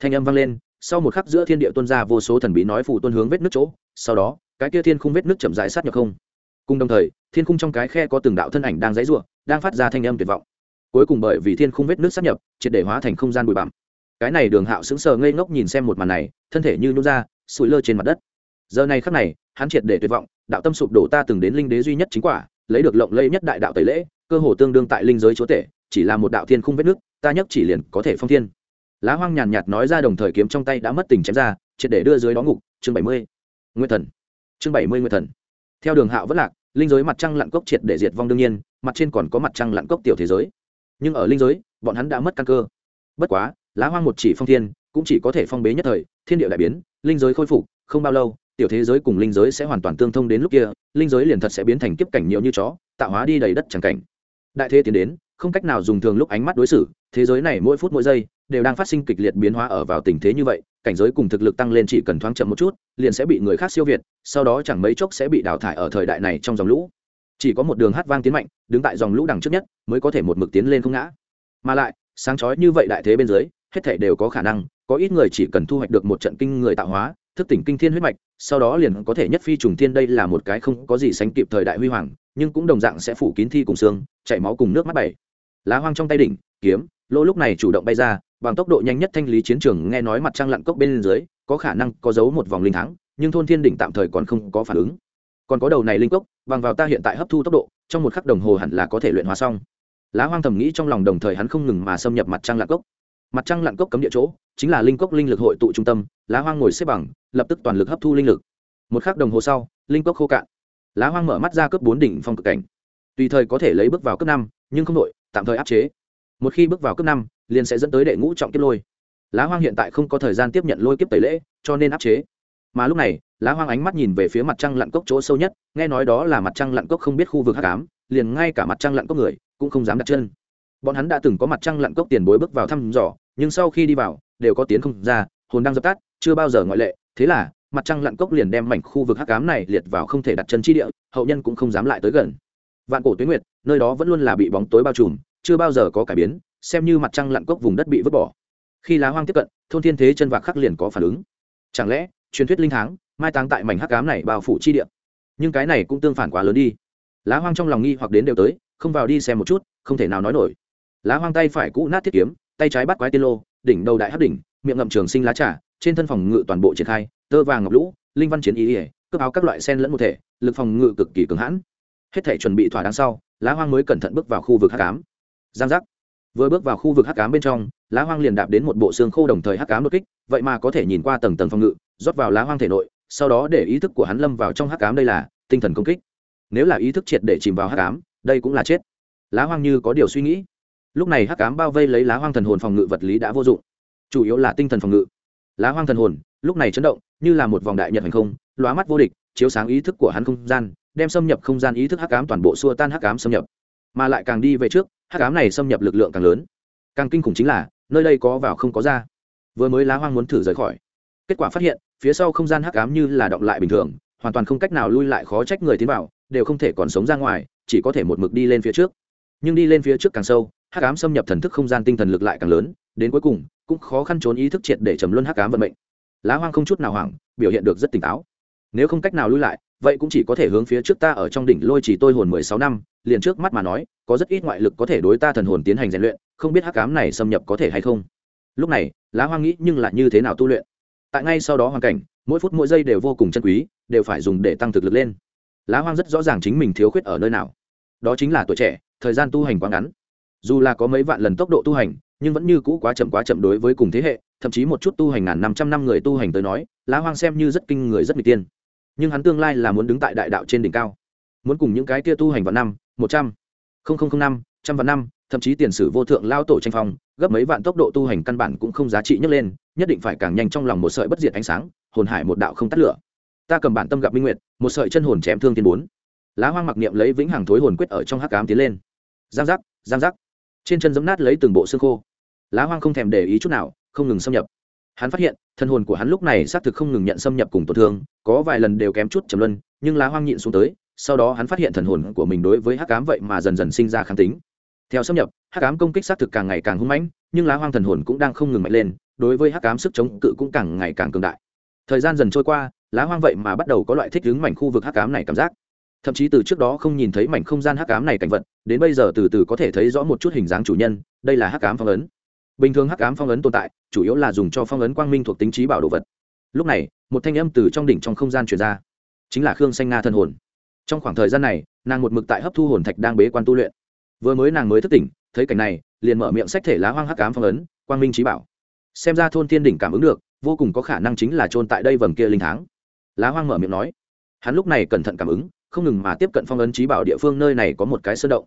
Thanh âm vang lên, sau một khắc giữa thiên địa tuôn ra vô số thần bí nói phù tuân hướng vết nước chỗ, sau đó, cái kia thiên khung vết nước chậm rãi sát nhập không cùng đồng thời, thiên khung trong cái khe có từng đạo thân ảnh đang dãy rủa, đang phát ra thanh âm tuyệt vọng. Cuối cùng bởi vì thiên khung vết nước sắp nhập, triệt để hóa thành không gian bụi bặm. Cái này đường hạo sững sờ ngây ngốc nhìn xem một màn này, thân thể như nút ra sụi lơ trên mặt đất. Giờ này khắc này, hắn triệt để tuyệt vọng, đạo tâm sụp đổ ta từng đến linh đế duy nhất chính quả, lấy được lộng lẫy nhất đại đạo tẩy lễ, cơ hồ tương đương tại linh giới chúa tể, chỉ là một đạo thiên khung vết nước, ta nhất chỉ liền có thể phong thiên. Lá hoang nhàn nhạt nói ra đồng thời kiếm trong tay đã mất tình chém ra, triệt để đưa dưới đó ngục. Chương bảy mươi. Nguyên thần. Chương bảy mươi nguyên thần. Theo đường hạo vất lạc linh giới mặt trăng lặn cốc triệt để diệt vong đương nhiên, mặt trên còn có mặt trăng lặn cốc tiểu thế giới. Nhưng ở linh giới, bọn hắn đã mất căn cơ. Bất quá, lá hoang một chỉ phong thiên, cũng chỉ có thể phong bế nhất thời, thiên địa đại biến, linh giới khôi phục, không bao lâu, tiểu thế giới cùng linh giới sẽ hoàn toàn tương thông đến lúc kia, linh giới liền thật sẽ biến thành kiếp cảnh nhiều như chó, tạo hóa đi đầy đất chẳng cảnh. Đại thế tiến đến, không cách nào dùng thường lúc ánh mắt đối xử, thế giới này mỗi phút mỗi giây, đều đang phát sinh kịch liệt biến hóa ở vào tình thế như vậy cảnh giới cùng thực lực tăng lên chỉ cần thoáng chậm một chút, liền sẽ bị người khác siêu việt, sau đó chẳng mấy chốc sẽ bị đào thải ở thời đại này trong dòng lũ. Chỉ có một đường hát vang tiến mạnh, đứng tại dòng lũ đằng trước nhất, mới có thể một mực tiến lên không ngã. Mà lại, sáng chói như vậy đại thế bên dưới, hết thể đều có khả năng, có ít người chỉ cần thu hoạch được một trận kinh người tạo hóa, thức tỉnh kinh thiên huyết mạch, sau đó liền có thể nhất phi trùng thiên đây là một cái không có gì sánh kịp thời đại huy hoàng, nhưng cũng đồng dạng sẽ phủ kín thi cùng xương, chảy máu cùng nước mắt bảy. Lá hoang trong tay đỉnh, kiếm lỗ lúc này chủ động bay ra, bằng tốc độ nhanh nhất thanh lý chiến trường nghe nói mặt trăng lặn cốc bên dưới, có khả năng có dấu một vòng linh thắng, nhưng thôn thiên đỉnh tạm thời còn không có phản ứng. Còn có đầu này linh cốc, bằng vào ta hiện tại hấp thu tốc độ, trong một khắc đồng hồ hẳn là có thể luyện hóa xong. Lá hoang thầm nghĩ trong lòng đồng thời hắn không ngừng mà xâm nhập mặt trăng lặn cốc. Mặt trăng lặn cốc cấm địa chỗ, chính là linh cốc linh lực hội tụ trung tâm, lá hoang ngồi xếp bằng, lập tức toàn lực hấp thu linh lực. Một khắc đồng hồ sau, linh cốc khô cạn. Lá hoang mở mắt ra cấp bốn đỉnh phong cực cảnh. Tùy thời có thể lấy bước vào cấp năm, nhưng không đội, tạm thời áp chế một khi bước vào cấp năm, liền sẽ dẫn tới đệ ngũ trọng kiếp lôi. Lá hoang hiện tại không có thời gian tiếp nhận lôi kiếp tẩy lễ, cho nên áp chế. Mà lúc này, lá hoang ánh mắt nhìn về phía mặt trăng lặn cốc chỗ sâu nhất, nghe nói đó là mặt trăng lặn cốc không biết khu vực hắc ám, liền ngay cả mặt trăng lặn cốc người cũng không dám đặt chân. Bọn hắn đã từng có mặt trăng lặn cốc tiền bối bước vào thăm dò, nhưng sau khi đi vào, đều có tiến không ra, hồn đang dập tắt, chưa bao giờ ngoại lệ. Thế là, mặt trăng lặn cốc liền đem mảnh khu vực hắc ám này liệt vào không thể đặt chân chi địa, hậu nhân cũng không dám lại tới gần. Vạn cổ tuyến nguyệt, nơi đó vẫn luôn là bị bóng tối bao trùm chưa bao giờ có cải biến, xem như mặt trăng lặn cốc vùng đất bị vứt bỏ. Khi lá hoang tiếp cận, thôn thiên thế chân vạc khắc liền có phản ứng. Chẳng lẽ, truyền thuyết linh tháng, mai táng tại mảnh hắc cám này bao phủ chi địa? Nhưng cái này cũng tương phản quá lớn đi. Lá hoang trong lòng nghi hoặc đến đều tới, không vào đi xem một chút, không thể nào nói nổi. Lá hoang tay phải cũ nát thiết kiếm, tay trái bắt quái tiên lô, đỉnh đầu đại hắc đỉnh, miệng ngậm trường sinh lá trà, trên thân phòng ngự toàn bộ triển khai, tơ vàng ngọc lũ, linh văn chiến ý ỉa cướp áo các loại sen lẫn một thể, lực phòng ngự cực kỳ cứng hãn. Hết thể chuẩn bị thỏa đáng sau, lá hoang mới cẩn thận bước vào khu vực hắc ám giang giác. Vừa bước vào khu vực hắc ám bên trong, lá hoang liền đạp đến một bộ xương khô đồng thời hắc ám đột kích, vậy mà có thể nhìn qua tầng tầng phòng ngự, rót vào lá hoang thể nội, sau đó để ý thức của hắn lâm vào trong hắc ám đây là tinh thần công kích. Nếu là ý thức triệt để chìm vào hắc ám, đây cũng là chết. Lá hoang như có điều suy nghĩ. Lúc này hắc ám bao vây lấy lá hoang thần hồn phòng ngự vật lý đã vô dụng. Chủ yếu là tinh thần phòng ngự. Lá hoang thần hồn, lúc này chấn động, như là một vòng đại nhật hành không, lóa mắt vô địch, chiếu sáng ý thức của hắn không gian, đem xâm nhập không gian ý thức hắc ám toàn bộ xua tan hắc ám xâm nhập. Mà lại càng đi về trước hắc ám này xâm nhập lực lượng càng lớn. Càng kinh khủng chính là, nơi đây có vào không có ra. Vừa mới lá hoang muốn thử rời khỏi. Kết quả phát hiện, phía sau không gian hắc ám như là động lại bình thường, hoàn toàn không cách nào lui lại khó trách người tiến vào, đều không thể còn sống ra ngoài, chỉ có thể một mực đi lên phía trước. Nhưng đi lên phía trước càng sâu, hắc ám xâm nhập thần thức không gian tinh thần lực lại càng lớn, đến cuối cùng, cũng khó khăn trốn ý thức triệt để trầm luân hắc ám vận mệnh. Lá hoang không chút nào hoảng, biểu hiện được rất tỉnh táo. Nếu không cách nào lui lại vậy cũng chỉ có thể hướng phía trước ta ở trong đỉnh lôi chỉ tôi hồn mười sáu năm, liền trước mắt mà nói, có rất ít ngoại lực có thể đối ta thần hồn tiến hành rèn luyện, không biết hắc ám này xâm nhập có thể hay không. Lúc này, lá hoang nghĩ nhưng lại như thế nào tu luyện? Tại ngay sau đó hoàn cảnh, mỗi phút mỗi giây đều vô cùng chân quý, đều phải dùng để tăng thực lực lên. Lá hoang rất rõ ràng chính mình thiếu khuyết ở nơi nào. Đó chính là tuổi trẻ, thời gian tu hành quá ngắn. Dù là có mấy vạn lần tốc độ tu hành, nhưng vẫn như cũ quá chậm quá chậm đối với cùng thế hệ, thậm chí một chút tu hành ngàn năm trăm năm người tu hành tới nói, lá hoang xem như rất kinh người rất mỹ tiên nhưng hắn tương lai là muốn đứng tại đại đạo trên đỉnh cao, muốn cùng những cái kia tu hành vào năm, một trăm linh năm, trăm vạn năm, thậm chí tiền sử vô thượng lao tổ tranh phong, gấp mấy vạn tốc độ tu hành căn bản cũng không giá trị nhấc lên, nhất định phải càng nhanh trong lòng một sợi bất diệt ánh sáng, hồn hải một đạo không tắt lửa. Ta cầm bản tâm gặp minh nguyệt, một sợi chân hồn chém thương tiên bốn. Lá hoang mặc niệm lấy vĩnh hằng thối hồn quyết ở trong hắc cám tiến lên. Giang giác giang giác. Trên chân giấm nát lấy từng bộ xương khô. Lá hoang không thèm để ý chút nào, không ngừng xâm nhập hắn phát hiện, thân hồn của hắn lúc này xác thực không ngừng nhận xâm nhập cùng tổn thương, có vài lần đều kém chút trầm luân, nhưng lá hoang nhịn xuống tới, sau đó hắn phát hiện thần hồn của mình đối với hắc cám vậy mà dần dần sinh ra kháng tính. Theo xâm nhập, hắc ám công kích xác thực càng ngày càng hung mãnh, nhưng lá hoang thần hồn cũng đang không ngừng mạnh lên, đối với hắc ám sức chống cự cũng càng ngày càng cường đại. Thời gian dần trôi qua, lá hoang vậy mà bắt đầu có loại thích ứng mảnh khu vực hắc ám này cảm giác. Thậm chí từ trước đó không nhìn thấy mảnh không gian hắc ám này cảnh vật, đến bây giờ từ từ có thể thấy rõ một chút hình dáng chủ nhân, đây là hắc ám phong ấn bình thường hắc ám phong ấn tồn tại, chủ yếu là dùng cho phong ấn quang minh thuộc tính trí bảo đồ vật. Lúc này, một thanh âm từ trong đỉnh trong không gian truyền ra. Chính là khương xanh nga thần hồn. Trong khoảng thời gian này, nàng một mực tại hấp thu hồn thạch đang bế quan tu luyện. Vừa mới nàng mới thức tỉnh, thấy cảnh này, liền mở miệng sách thể lá hoang hắc ám phong ấn, quang minh trí bảo. Xem ra thôn tiên đỉnh cảm ứng được, vô cùng có khả năng chính là trôn tại đây vầng kia linh tháng. Lá hoang mở miệng nói. Hắn lúc này cẩn thận cảm ứng, không ngừng mà tiếp cận phong ấn trí bảo địa phương nơi này có một cái sơn động.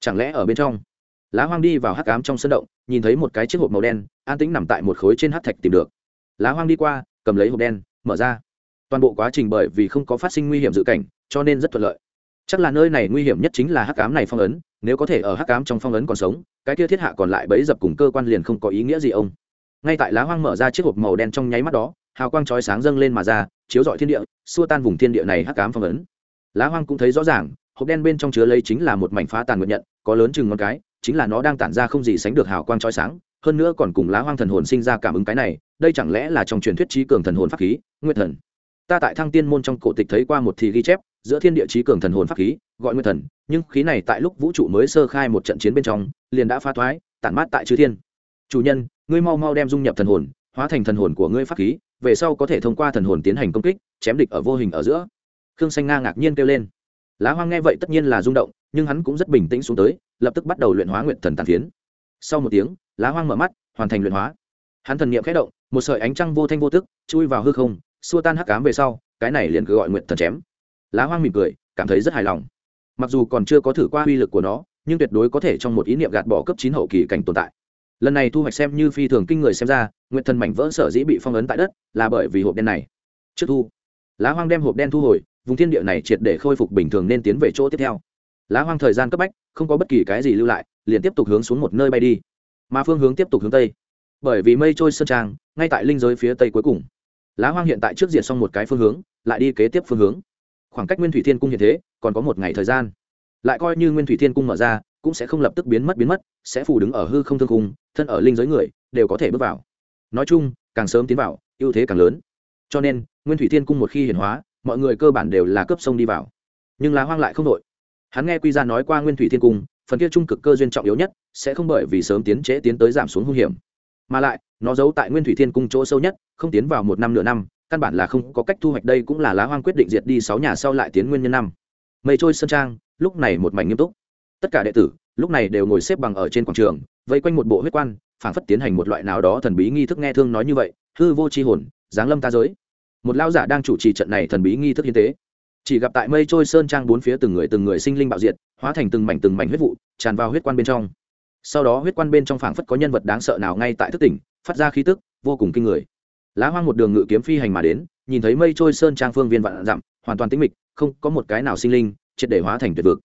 Chẳng lẽ ở bên trong? Lá hoang đi vào hắc cám trong sân động, nhìn thấy một cái chiếc hộp màu đen, an tĩnh nằm tại một khối trên hắc thạch tìm được. Lá hoang đi qua, cầm lấy hộp đen, mở ra. Toàn bộ quá trình bởi vì không có phát sinh nguy hiểm dự cảnh, cho nên rất thuận lợi. Chắc là nơi này nguy hiểm nhất chính là hắc cám này phong ấn, nếu có thể ở hắc cám trong phong ấn còn sống, cái kia thiết hạ còn lại bấy dập cùng cơ quan liền không có ý nghĩa gì ông. Ngay tại lá hoang mở ra chiếc hộp màu đen trong nháy mắt đó, hào quang chói sáng dâng lên mà ra, chiếu rọi thiên địa, xua tan vùng thiên địa này hắc cám phong ấn. Lá hoang cũng thấy rõ ràng, hộp đen bên trong chứa lấy chính là một mảnh phá tàn nguyện nhận, có lớn chừng ngón cái chính là nó đang tản ra không gì sánh được hào quang chói sáng, hơn nữa còn cùng lá hoang thần hồn sinh ra cảm ứng cái này, đây chẳng lẽ là trong truyền thuyết trí cường thần hồn pháp khí nguyên thần? Ta tại thăng tiên môn trong cổ tịch thấy qua một thì ghi chép, giữa thiên địa trí cường thần hồn pháp khí, gọi nguyên thần, nhưng khí này tại lúc vũ trụ mới sơ khai một trận chiến bên trong, liền đã phá thoái, tản mát tại chư thiên. Chủ nhân, ngươi mau mau đem dung nhập thần hồn, hóa thành thần hồn của ngươi pháp khí, về sau có thể thông qua thần hồn tiến hành công kích, chém địch ở vô hình ở giữa. Khương xanh nga ngạc nhiên kêu lên lá hoang nghe vậy tất nhiên là rung động, nhưng hắn cũng rất bình tĩnh xuống tới, lập tức bắt đầu luyện hóa nguyện thần tàn phiến. Sau một tiếng, lá hoang mở mắt, hoàn thành luyện hóa. Hắn thần niệm khẽ động, một sợi ánh trăng vô thanh vô tức, chui vào hư không, xua tan hắc cám về sau, cái này liền cứ gọi nguyện thần chém. Lá hoang mỉm cười, cảm thấy rất hài lòng. Mặc dù còn chưa có thử qua uy lực của nó, nhưng tuyệt đối có thể trong một ý niệm gạt bỏ cấp chín hậu kỳ cảnh tồn tại. Lần này thu hoạch xem như phi thường kinh người xem ra nguyện thần mảnh vỡ sở dĩ bị phong ấn tại đất, là bởi vì hộp đen này. Trước thu, lá hoang đem hộp đen thu hồi vùng thiên địa này triệt để khôi phục bình thường nên tiến về chỗ tiếp theo. Lá hoang thời gian cấp bách, không có bất kỳ cái gì lưu lại, liền tiếp tục hướng xuống một nơi bay đi. Mà phương hướng tiếp tục hướng tây. Bởi vì mây trôi sơn trang, ngay tại linh giới phía tây cuối cùng. Lá hoang hiện tại trước diệt xong một cái phương hướng, lại đi kế tiếp phương hướng. Khoảng cách nguyên thủy thiên cung hiện thế, còn có một ngày thời gian. Lại coi như nguyên thủy thiên cung mở ra, cũng sẽ không lập tức biến mất biến mất, sẽ phủ đứng ở hư không thương cung, thân ở linh giới người, đều có thể bước vào. Nói chung, càng sớm tiến vào, ưu thế càng lớn. Cho nên, nguyên thủy thiên cung một khi hiển hóa mọi người cơ bản đều là cấp sông đi vào. Nhưng lá hoang lại không đội. Hắn nghe quy gia nói qua nguyên thủy thiên cung, phần kia trung cực cơ duyên trọng yếu nhất sẽ không bởi vì sớm tiến trễ tiến tới giảm xuống hung hiểm. Mà lại, nó giấu tại nguyên thủy thiên cung chỗ sâu nhất, không tiến vào một năm nửa năm, căn bản là không có cách thu hoạch đây cũng là lá hoang quyết định diệt đi sáu nhà sau lại tiến nguyên nhân năm. Mây trôi sơn trang, lúc này một mảnh nghiêm túc. Tất cả đệ tử, lúc này đều ngồi xếp bằng ở trên quảng trường, vây quanh một bộ huyết quan, phảng phất tiến hành một loại nào đó thần bí nghi thức nghe thương nói như vậy. Hư vô c h i hồn, giáng lâm ta giới một lao giả đang chủ trì trận này thần bí nghi thức hiến tế. Chỉ gặp tại mây trôi sơn trang bốn phía từng người từng người sinh linh bạo diệt, hóa thành từng mảnh từng mảnh huyết vụ, tràn vào huyết quan bên trong. Sau đó huyết quan bên trong phảng phất có nhân vật đáng sợ nào ngay tại thức tỉnh, phát ra khí tức, vô cùng kinh người. Lá hoang một đường ngự kiếm phi hành mà đến, nhìn thấy mây trôi sơn trang phương viên vạn dặm, hoàn toàn tĩnh mịch, không có một cái nào sinh linh, triệt để hóa thành tuyệt vực.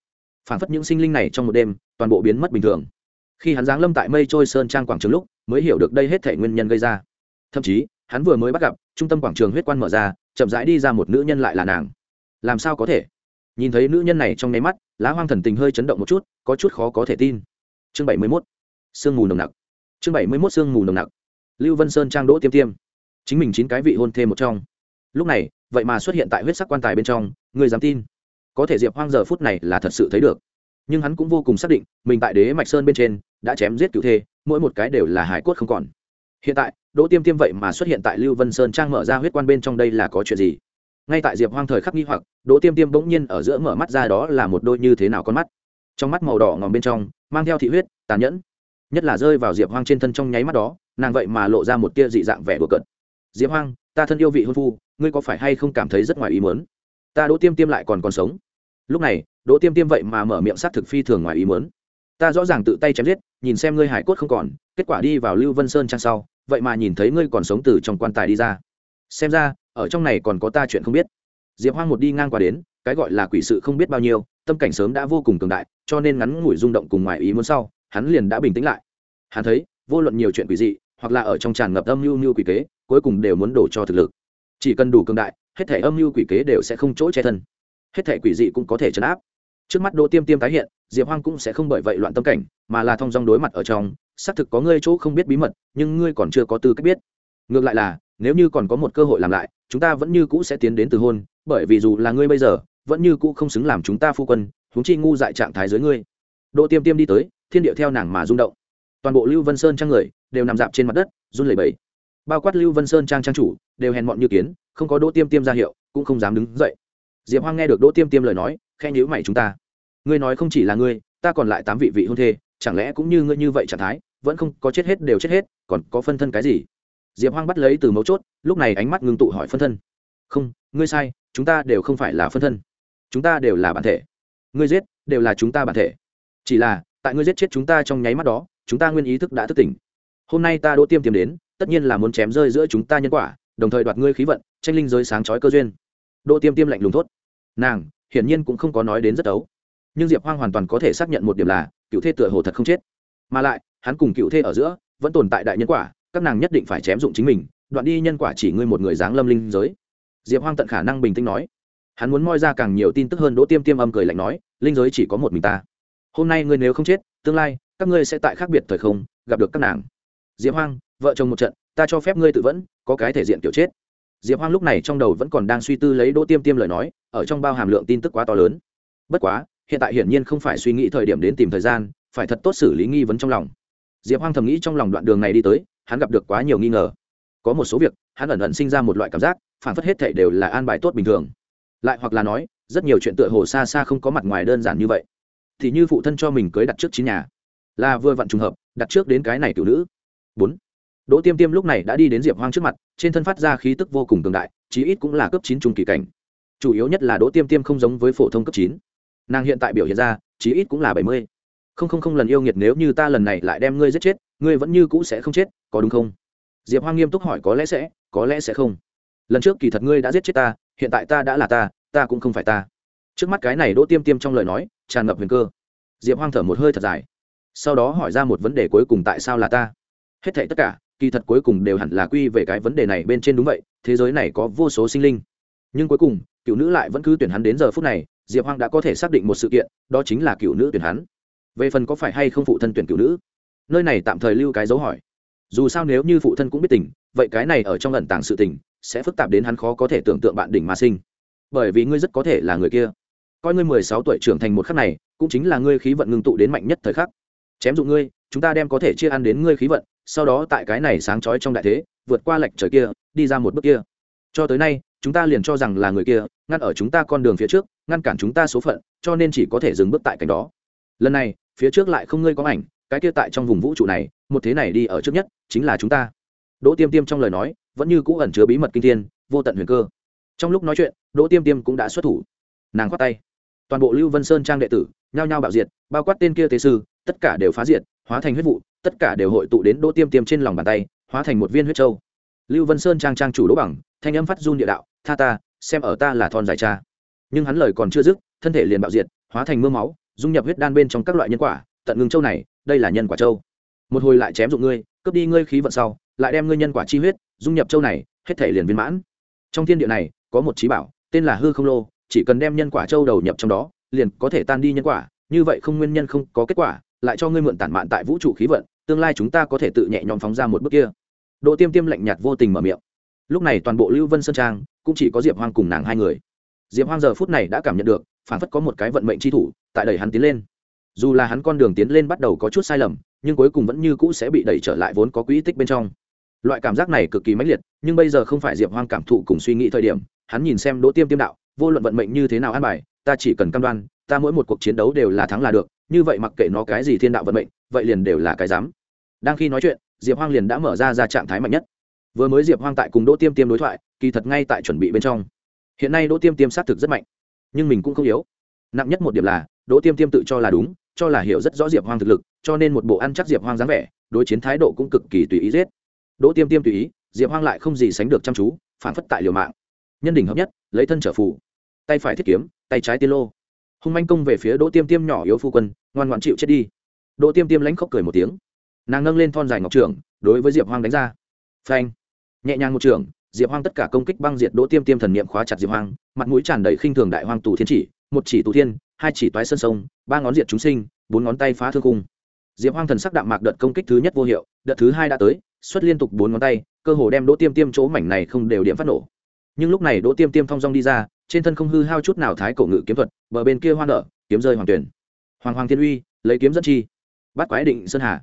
Phảng phất những sinh linh này trong một đêm, toàn bộ biến mất bình thường. Khi hắn giáng lâm tại mây trôi sơn trang quảng trường lúc, mới hiểu được đây hết thể nguyên nhân gây ra. Thậm chí, hắn vừa mới bắt gặp trung tâm quảng trường huyết quan mở ra, chậm rãi đi ra một nữ nhân lại là nàng. Làm sao có thể? Nhìn thấy nữ nhân này trong nháy mắt, lá hoang thần tình hơi chấn động một chút, có chút khó có thể tin. Chương bảy mươi mốt. Sương mù nồng nặc. Chương bảy mươi mốt sương mù nồng nặc. Lưu vân sơn trang đỗ tiêm tiêm. Chính mình chín cái vị hôn thêm một trong. Lúc này, vậy mà xuất hiện tại huyết sắc quan tài bên trong người dám tin? Có thể diệp hoang giờ phút này là thật sự thấy được. Nhưng hắn cũng vô cùng xác định, mình tại đế mạch sơn bên trên, đã chém giết cựu thê, mỗi một cái đều là hải cốt không còn. Hiện tại đỗ tiêm tiêm vậy mà xuất hiện tại lưu vân sơn trang mở ra huyết quan bên trong đây là có chuyện gì? Ngay tại diệp hoang thời khắc nghi hoặc, đỗ tiêm tiêm bỗng nhiên ở giữa mở mắt ra đó là một đôi như thế nào con mắt? Trong mắt màu đỏ ngòm bên trong, mang theo thị huyết, tàn nhẫn. Nhất là rơi vào diệp hoang trên thân trong nháy mắt đó, nàng vậy mà lộ ra một tia dị dạng vẻ bừa cợt. Diệp hoang, ta thân yêu vị hôn phu, ngươi có phải hay không cảm thấy rất ngoài ý muốn? Ta đỗ tiêm tiêm lại còn còn sống. Lúc này, đỗ tiêm tiêm vậy mà mở miệng s á t thực phi thường ngoài ý muốn. Ta rõ ràng tự tay chém giết, nhìn xem ngươi hải cốt không còn, kết quả đi vào lưu vân sơn trang sau vậy mà nhìn thấy ngươi còn sống từ trong quan tài đi ra. Xem ra, ở trong này còn có ta chuyện không biết. Diệp hoang một đi ngang qua đến, cái gọi là quỷ sự không biết bao nhiêu, tâm cảnh sớm đã vô cùng cường đại, cho nên ngắn ngủi rung động cùng ngoài ý muốn sau, hắn liền đã bình tĩnh lại. Hắn thấy, vô luận nhiều chuyện quỷ dị, hoặc là ở trong tràn ngập âm mưu mưu quỷ kế, cuối cùng đều muốn đổ cho thực lực. Chỉ cần đủ cường đại, hết thể âm mưu quỷ kế đều sẽ không chỗ che thân. Hết thể quỷ dị cũng có thể chấn áp. Trước mắt đỗ tiêm tiêm tái hiện, diệp hoang cũng sẽ không bởi vậy loạn tâm cảnh, mà là thong dong đối mặt ở trong xác thực có ngươi chỗ không biết bí mật, nhưng ngươi còn chưa có tư cách biết. Ngược lại là, nếu như còn có một cơ hội làm lại, chúng ta vẫn như cũ sẽ tiến đến từ hôn, bởi vì dù là ngươi bây giờ, vẫn như cũ không xứng làm chúng ta phu quân, huống chi ngu dại trạng thái dưới ngươi. Đỗ tiêm tiêm đi tới, thiên điệu theo nàng mà rung động. Toàn bộ lưu vân sơn trang người, đều nằm dạp trên mặt đất, run lẩy bẩy. Bao quát lưu vân sơn trang trang chủ, đều hèn mọn như kiến, không có đỗ tiêm tiêm ra hiệu, cũng không dám đứng dậy. Diệp hoang nghe được đỗ tiêm tiêm lời nói khen nhữ mày chúng ta. Ngươi nói không chỉ là ngươi, ta còn lại tám vị vị hôn thê, chẳng lẽ cũng như ngươi như vậy trạng thái? Vẫn không có chết hết đều chết hết, còn có phân thân cái gì? Diệp hoang bắt lấy từ mấu chốt, lúc này ánh mắt ngưng tụ hỏi phân thân. Không, ngươi sai, chúng ta đều không phải là phân thân. Chúng ta đều là bản thể. Ngươi giết, đều là chúng ta bản thể. Chỉ là, tại ngươi giết chết chúng ta trong nháy mắt đó, chúng ta nguyên ý thức đã thức tỉnh. Hôm nay ta đỗ tiêm tiêm đến, tất nhiên là muốn chém rơi giữa chúng ta nhân quả, đồng thời đoạt ngươi khí vận, tranh linh giới sáng chói cơ duyên. Đỗ tiêm tiêm lạnh lùng thốt. Nàng, hiển nhiên cũng không có nói đến rất ấu nhưng diệp hoang hoàn toàn có thể xác nhận một điểm là, cựu thê tựa hồ thật không chết. Mà lại hắn cùng cựu thê ở giữa, vẫn tồn tại đại nhân quả, các nàng nhất định phải chém dụng chính mình, đoạn đi nhân quả chỉ ngươi một người dáng lâm linh giới. Diệp hoang tận khả năng bình tĩnh nói. Hắn muốn moi ra càng nhiều tin tức hơn, đỗ tiêm tiêm âm cười lạnh nói, linh giới chỉ có một mình ta. Hôm nay ngươi nếu không chết, tương lai, các ngươi sẽ tại khác biệt thời không, gặp được các nàng. Diệp hoang, vợ chồng một trận, ta cho phép ngươi tự vẫn, có cái thể diện kiểu chết. Diệp hoang lúc này trong đầu vẫn còn đang suy tư lấy đỗ tiêm tiêm lời nói, ở trong bao hàm lượng tin tức quá to lớn. Bất quá, hiện tại hiển nhiên không phải suy nghĩ thời điểm đến tìm thời gian, phải thật tốt xử lý nghi vấn trong lòng diệp hoang thầm nghĩ trong lòng đoạn đường này đi tới, hắn gặp được quá nhiều nghi ngờ. Có một số việc, hắn ẩn ẩn sinh ra một loại cảm giác, phản phất hết thể đều là an bài tốt bình thường. Lại hoặc là nói, rất nhiều chuyện tựa hồ xa xa không có mặt ngoài đơn giản như vậy. Thì như phụ thân cho mình cưới đặt trước chín nhà. Là vừa vặn trùng hợp, đặt trước đến cái này tiểu nữ. Bốn. Đỗ tiêm tiêm lúc này đã đi đến diệp hoang trước mặt, trên thân phát ra khí tức vô cùng cường đại, chí ít cũng là cấp chín trung kỳ cảnh. Chủ yếu nhất là đỗ tiêm tiêm không giống với phổ thông cấp chín. Nàng hiện tại biểu hiện ra, chí ít cũng là bảy mươi không không không lần yêu nghiệt nếu như ta lần này lại đem ngươi giết chết, ngươi vẫn như cũ sẽ không chết, có đúng không? Diệp hoang nghiêm túc hỏi có lẽ sẽ, có lẽ sẽ không. Lần trước kỳ thật ngươi đã giết chết ta, hiện tại ta đã là ta ta cũng không phải ta. Trước mắt cái này đỗ tiêm tiêm trong lời nói, tràn ngập huyền cơ. Diệp hoang thở một hơi thật dài. Sau đó hỏi ra một vấn đề cuối cùng tại sao là ta? Hết thảy tất cả, kỳ thật cuối cùng đều hẳn là quy về cái vấn đề này bên trên đúng vậy, thế giới này có vô số sinh linh. Nhưng cuối cùng, cựu nữ lại vẫn cứ tuyển hắn đến giờ phút này, diệp hoang đã có thể xác định một sự kiện, đó chính là cựu nữ tuyển hắn về phần có phải hay không phụ thân tuyển cựu nữ? Nơi này tạm thời lưu cái dấu hỏi. Dù sao nếu như phụ thân cũng biết tình, vậy cái này ở trong ẩn tàng sự tình, sẽ phức tạp đến hắn khó có thể tưởng tượng bạn đỉnh mà sinh. Bởi vì ngươi rất có thể là người kia. Coi ngươi mười sáu tuổi trưởng thành một khắc này, cũng chính là ngươi khí vận ngưng tụ đến mạnh nhất thời khắc. Chém dụng ngươi, chúng ta đem có thể chia ăn đến ngươi khí vận, sau đó tại cái này sáng trói trong đại thế, vượt qua lệch trời kia, đi ra một bước kia. Cho tới nay, chúng ta liền cho rằng là người kia, ngăn ở chúng ta con đường phía trước, ngăn cản chúng ta số phận, cho nên chỉ có thể dừng bước tại cảnh đó. Lần này phía trước lại không ngươi có ảnh, cái kia tại trong vùng vũ trụ này, một thế này đi ở trước nhất, chính là chúng ta. Đỗ tiêm tiêm trong lời nói, vẫn như cũ ẩn chứa bí mật kinh thiên, vô tận huyền cơ. Trong lúc nói chuyện, đỗ tiêm tiêm cũng đã xuất thủ. Nàng khoát tay. Toàn bộ lưu vân sơn trang đệ tử, nhao nhao bạo diệt, bao quát tên kia tế sư, tất cả đều phá diệt, hóa thành huyết vụ, tất cả đều hội tụ đến đỗ tiêm tiêm trên lòng bàn tay, hóa thành một viên huyết trâu lưu vân sơn trang trang chủ đỗ bằng, thanh âm phát run địa đạo, tha ta, xem ở ta là thon dài cha. Nhưng hắn lời còn chưa dứt, thân thể liền bạo diệt, hóa thành mưa máu dung nhập huyết đan bên trong các loại nhân quả, tận ngưng châu này, đây là nhân quả châu. Một hồi lại chém dụng ngươi, cướp đi ngươi khí vận sau, lại đem ngươi nhân quả chi huyết, dung nhập châu này, hết thể liền viên mãn. Trong thiên địa này, có một trí bảo, tên là hư không lô, chỉ cần đem nhân quả châu đầu nhập trong đó, liền có thể tan đi nhân quả, như vậy không nguyên nhân không có kết quả, lại cho ngươi mượn tản mạn tại vũ trụ khí vận, tương lai chúng ta có thể tự nhẹ nhõm phóng ra một bước kia. Đỗ tiêm tiêm lạnh nhạt vô tình mở miệng. Lúc này toàn bộ lưu vân sơn trang, cũng chỉ có diệp hoang cùng nàng hai người. Diệp hoang giờ phút này đã cảm nhận được phản phất có một cái vận mệnh chi thủ, tại đẩy hắn tiến lên. Dù là hắn con đường tiến lên bắt đầu có chút sai lầm, nhưng cuối cùng vẫn như cũ sẽ bị đẩy trở lại vốn có quỹ tích bên trong. Loại cảm giác này cực kỳ mãnh liệt, nhưng bây giờ không phải diệp hoang cảm thụ cùng suy nghĩ thời điểm, hắn nhìn xem đỗ tiêm tiêm đạo, vô luận vận mệnh như thế nào an bài, ta chỉ cần cam đoan, ta mỗi một cuộc chiến đấu đều là thắng là được, như vậy mặc kệ nó cái gì thiên đạo vận mệnh, vậy liền đều là cái dám. Đang khi nói chuyện, diệp hoang liền đã mở ra ra trạng thái mạnh nhất. Vừa mới diệp hoang tại cùng đỗ tiêm tiêm đối thoại, kỳ thật ngay tại chuẩn bị bên trong. Hiện nay đỗ tiêm tiêm xác thực rất mạnh nhưng mình cũng không yếu. Nặng nhất một điểm là, đỗ tiêm tiêm tự cho là đúng, cho là hiểu rất rõ diệp hoang thực lực, cho nên một bộ ăn chắc diệp hoang dáng vẻ, đối chiến thái độ cũng cực kỳ tùy ý giết. Đỗ tiêm tiêm tùy ý, diệp hoang lại không gì sánh được chăm chú, phản phất tại liều mạng. Nhân đỉnh hợp nhất, lấy thân trở phù. Tay phải thiết kiếm, tay trái tiên lô. Hung manh công về phía đỗ tiêm tiêm nhỏ yếu phu quân, ngoan ngoan chịu chết đi. Đỗ tiêm tiêm lãnh khóc cười một tiếng. Nàng nâng lên thon dài ngọc trưởng, đối với diệp hoang đánh ra. Phanh. Nhẹ nhàng một trường diệp hoang tất cả công kích băng diệt đỗ tiêm tiêm thần niệm khóa chặt diệp hoang, mặt mũi tràn đầy khinh thường đại hoang tù thiên chỉ, một chỉ tù thiên, hai chỉ toái sơn sông, ba ngón diệt chúng sinh, bốn ngón tay phá thương cung diệp hoang thần sắc đạm mạc đợt công kích thứ nhất vô hiệu, đợt thứ hai đã tới, xuất liên tục bốn ngón tay, cơ hồ đem đỗ tiêm tiêm chỗ mảnh này không đều điểm phát nổ. Nhưng lúc này đỗ tiêm tiêm thong dong đi ra, trên thân không hư hao chút nào thái cổ ngự kiếm thuật, bờ bên kia hoa nở, kiếm rơi hoàng tuyển. Hoàng hoàng thiên uy, lấy kiếm dẫn chi. Bắt quái định sơn hà.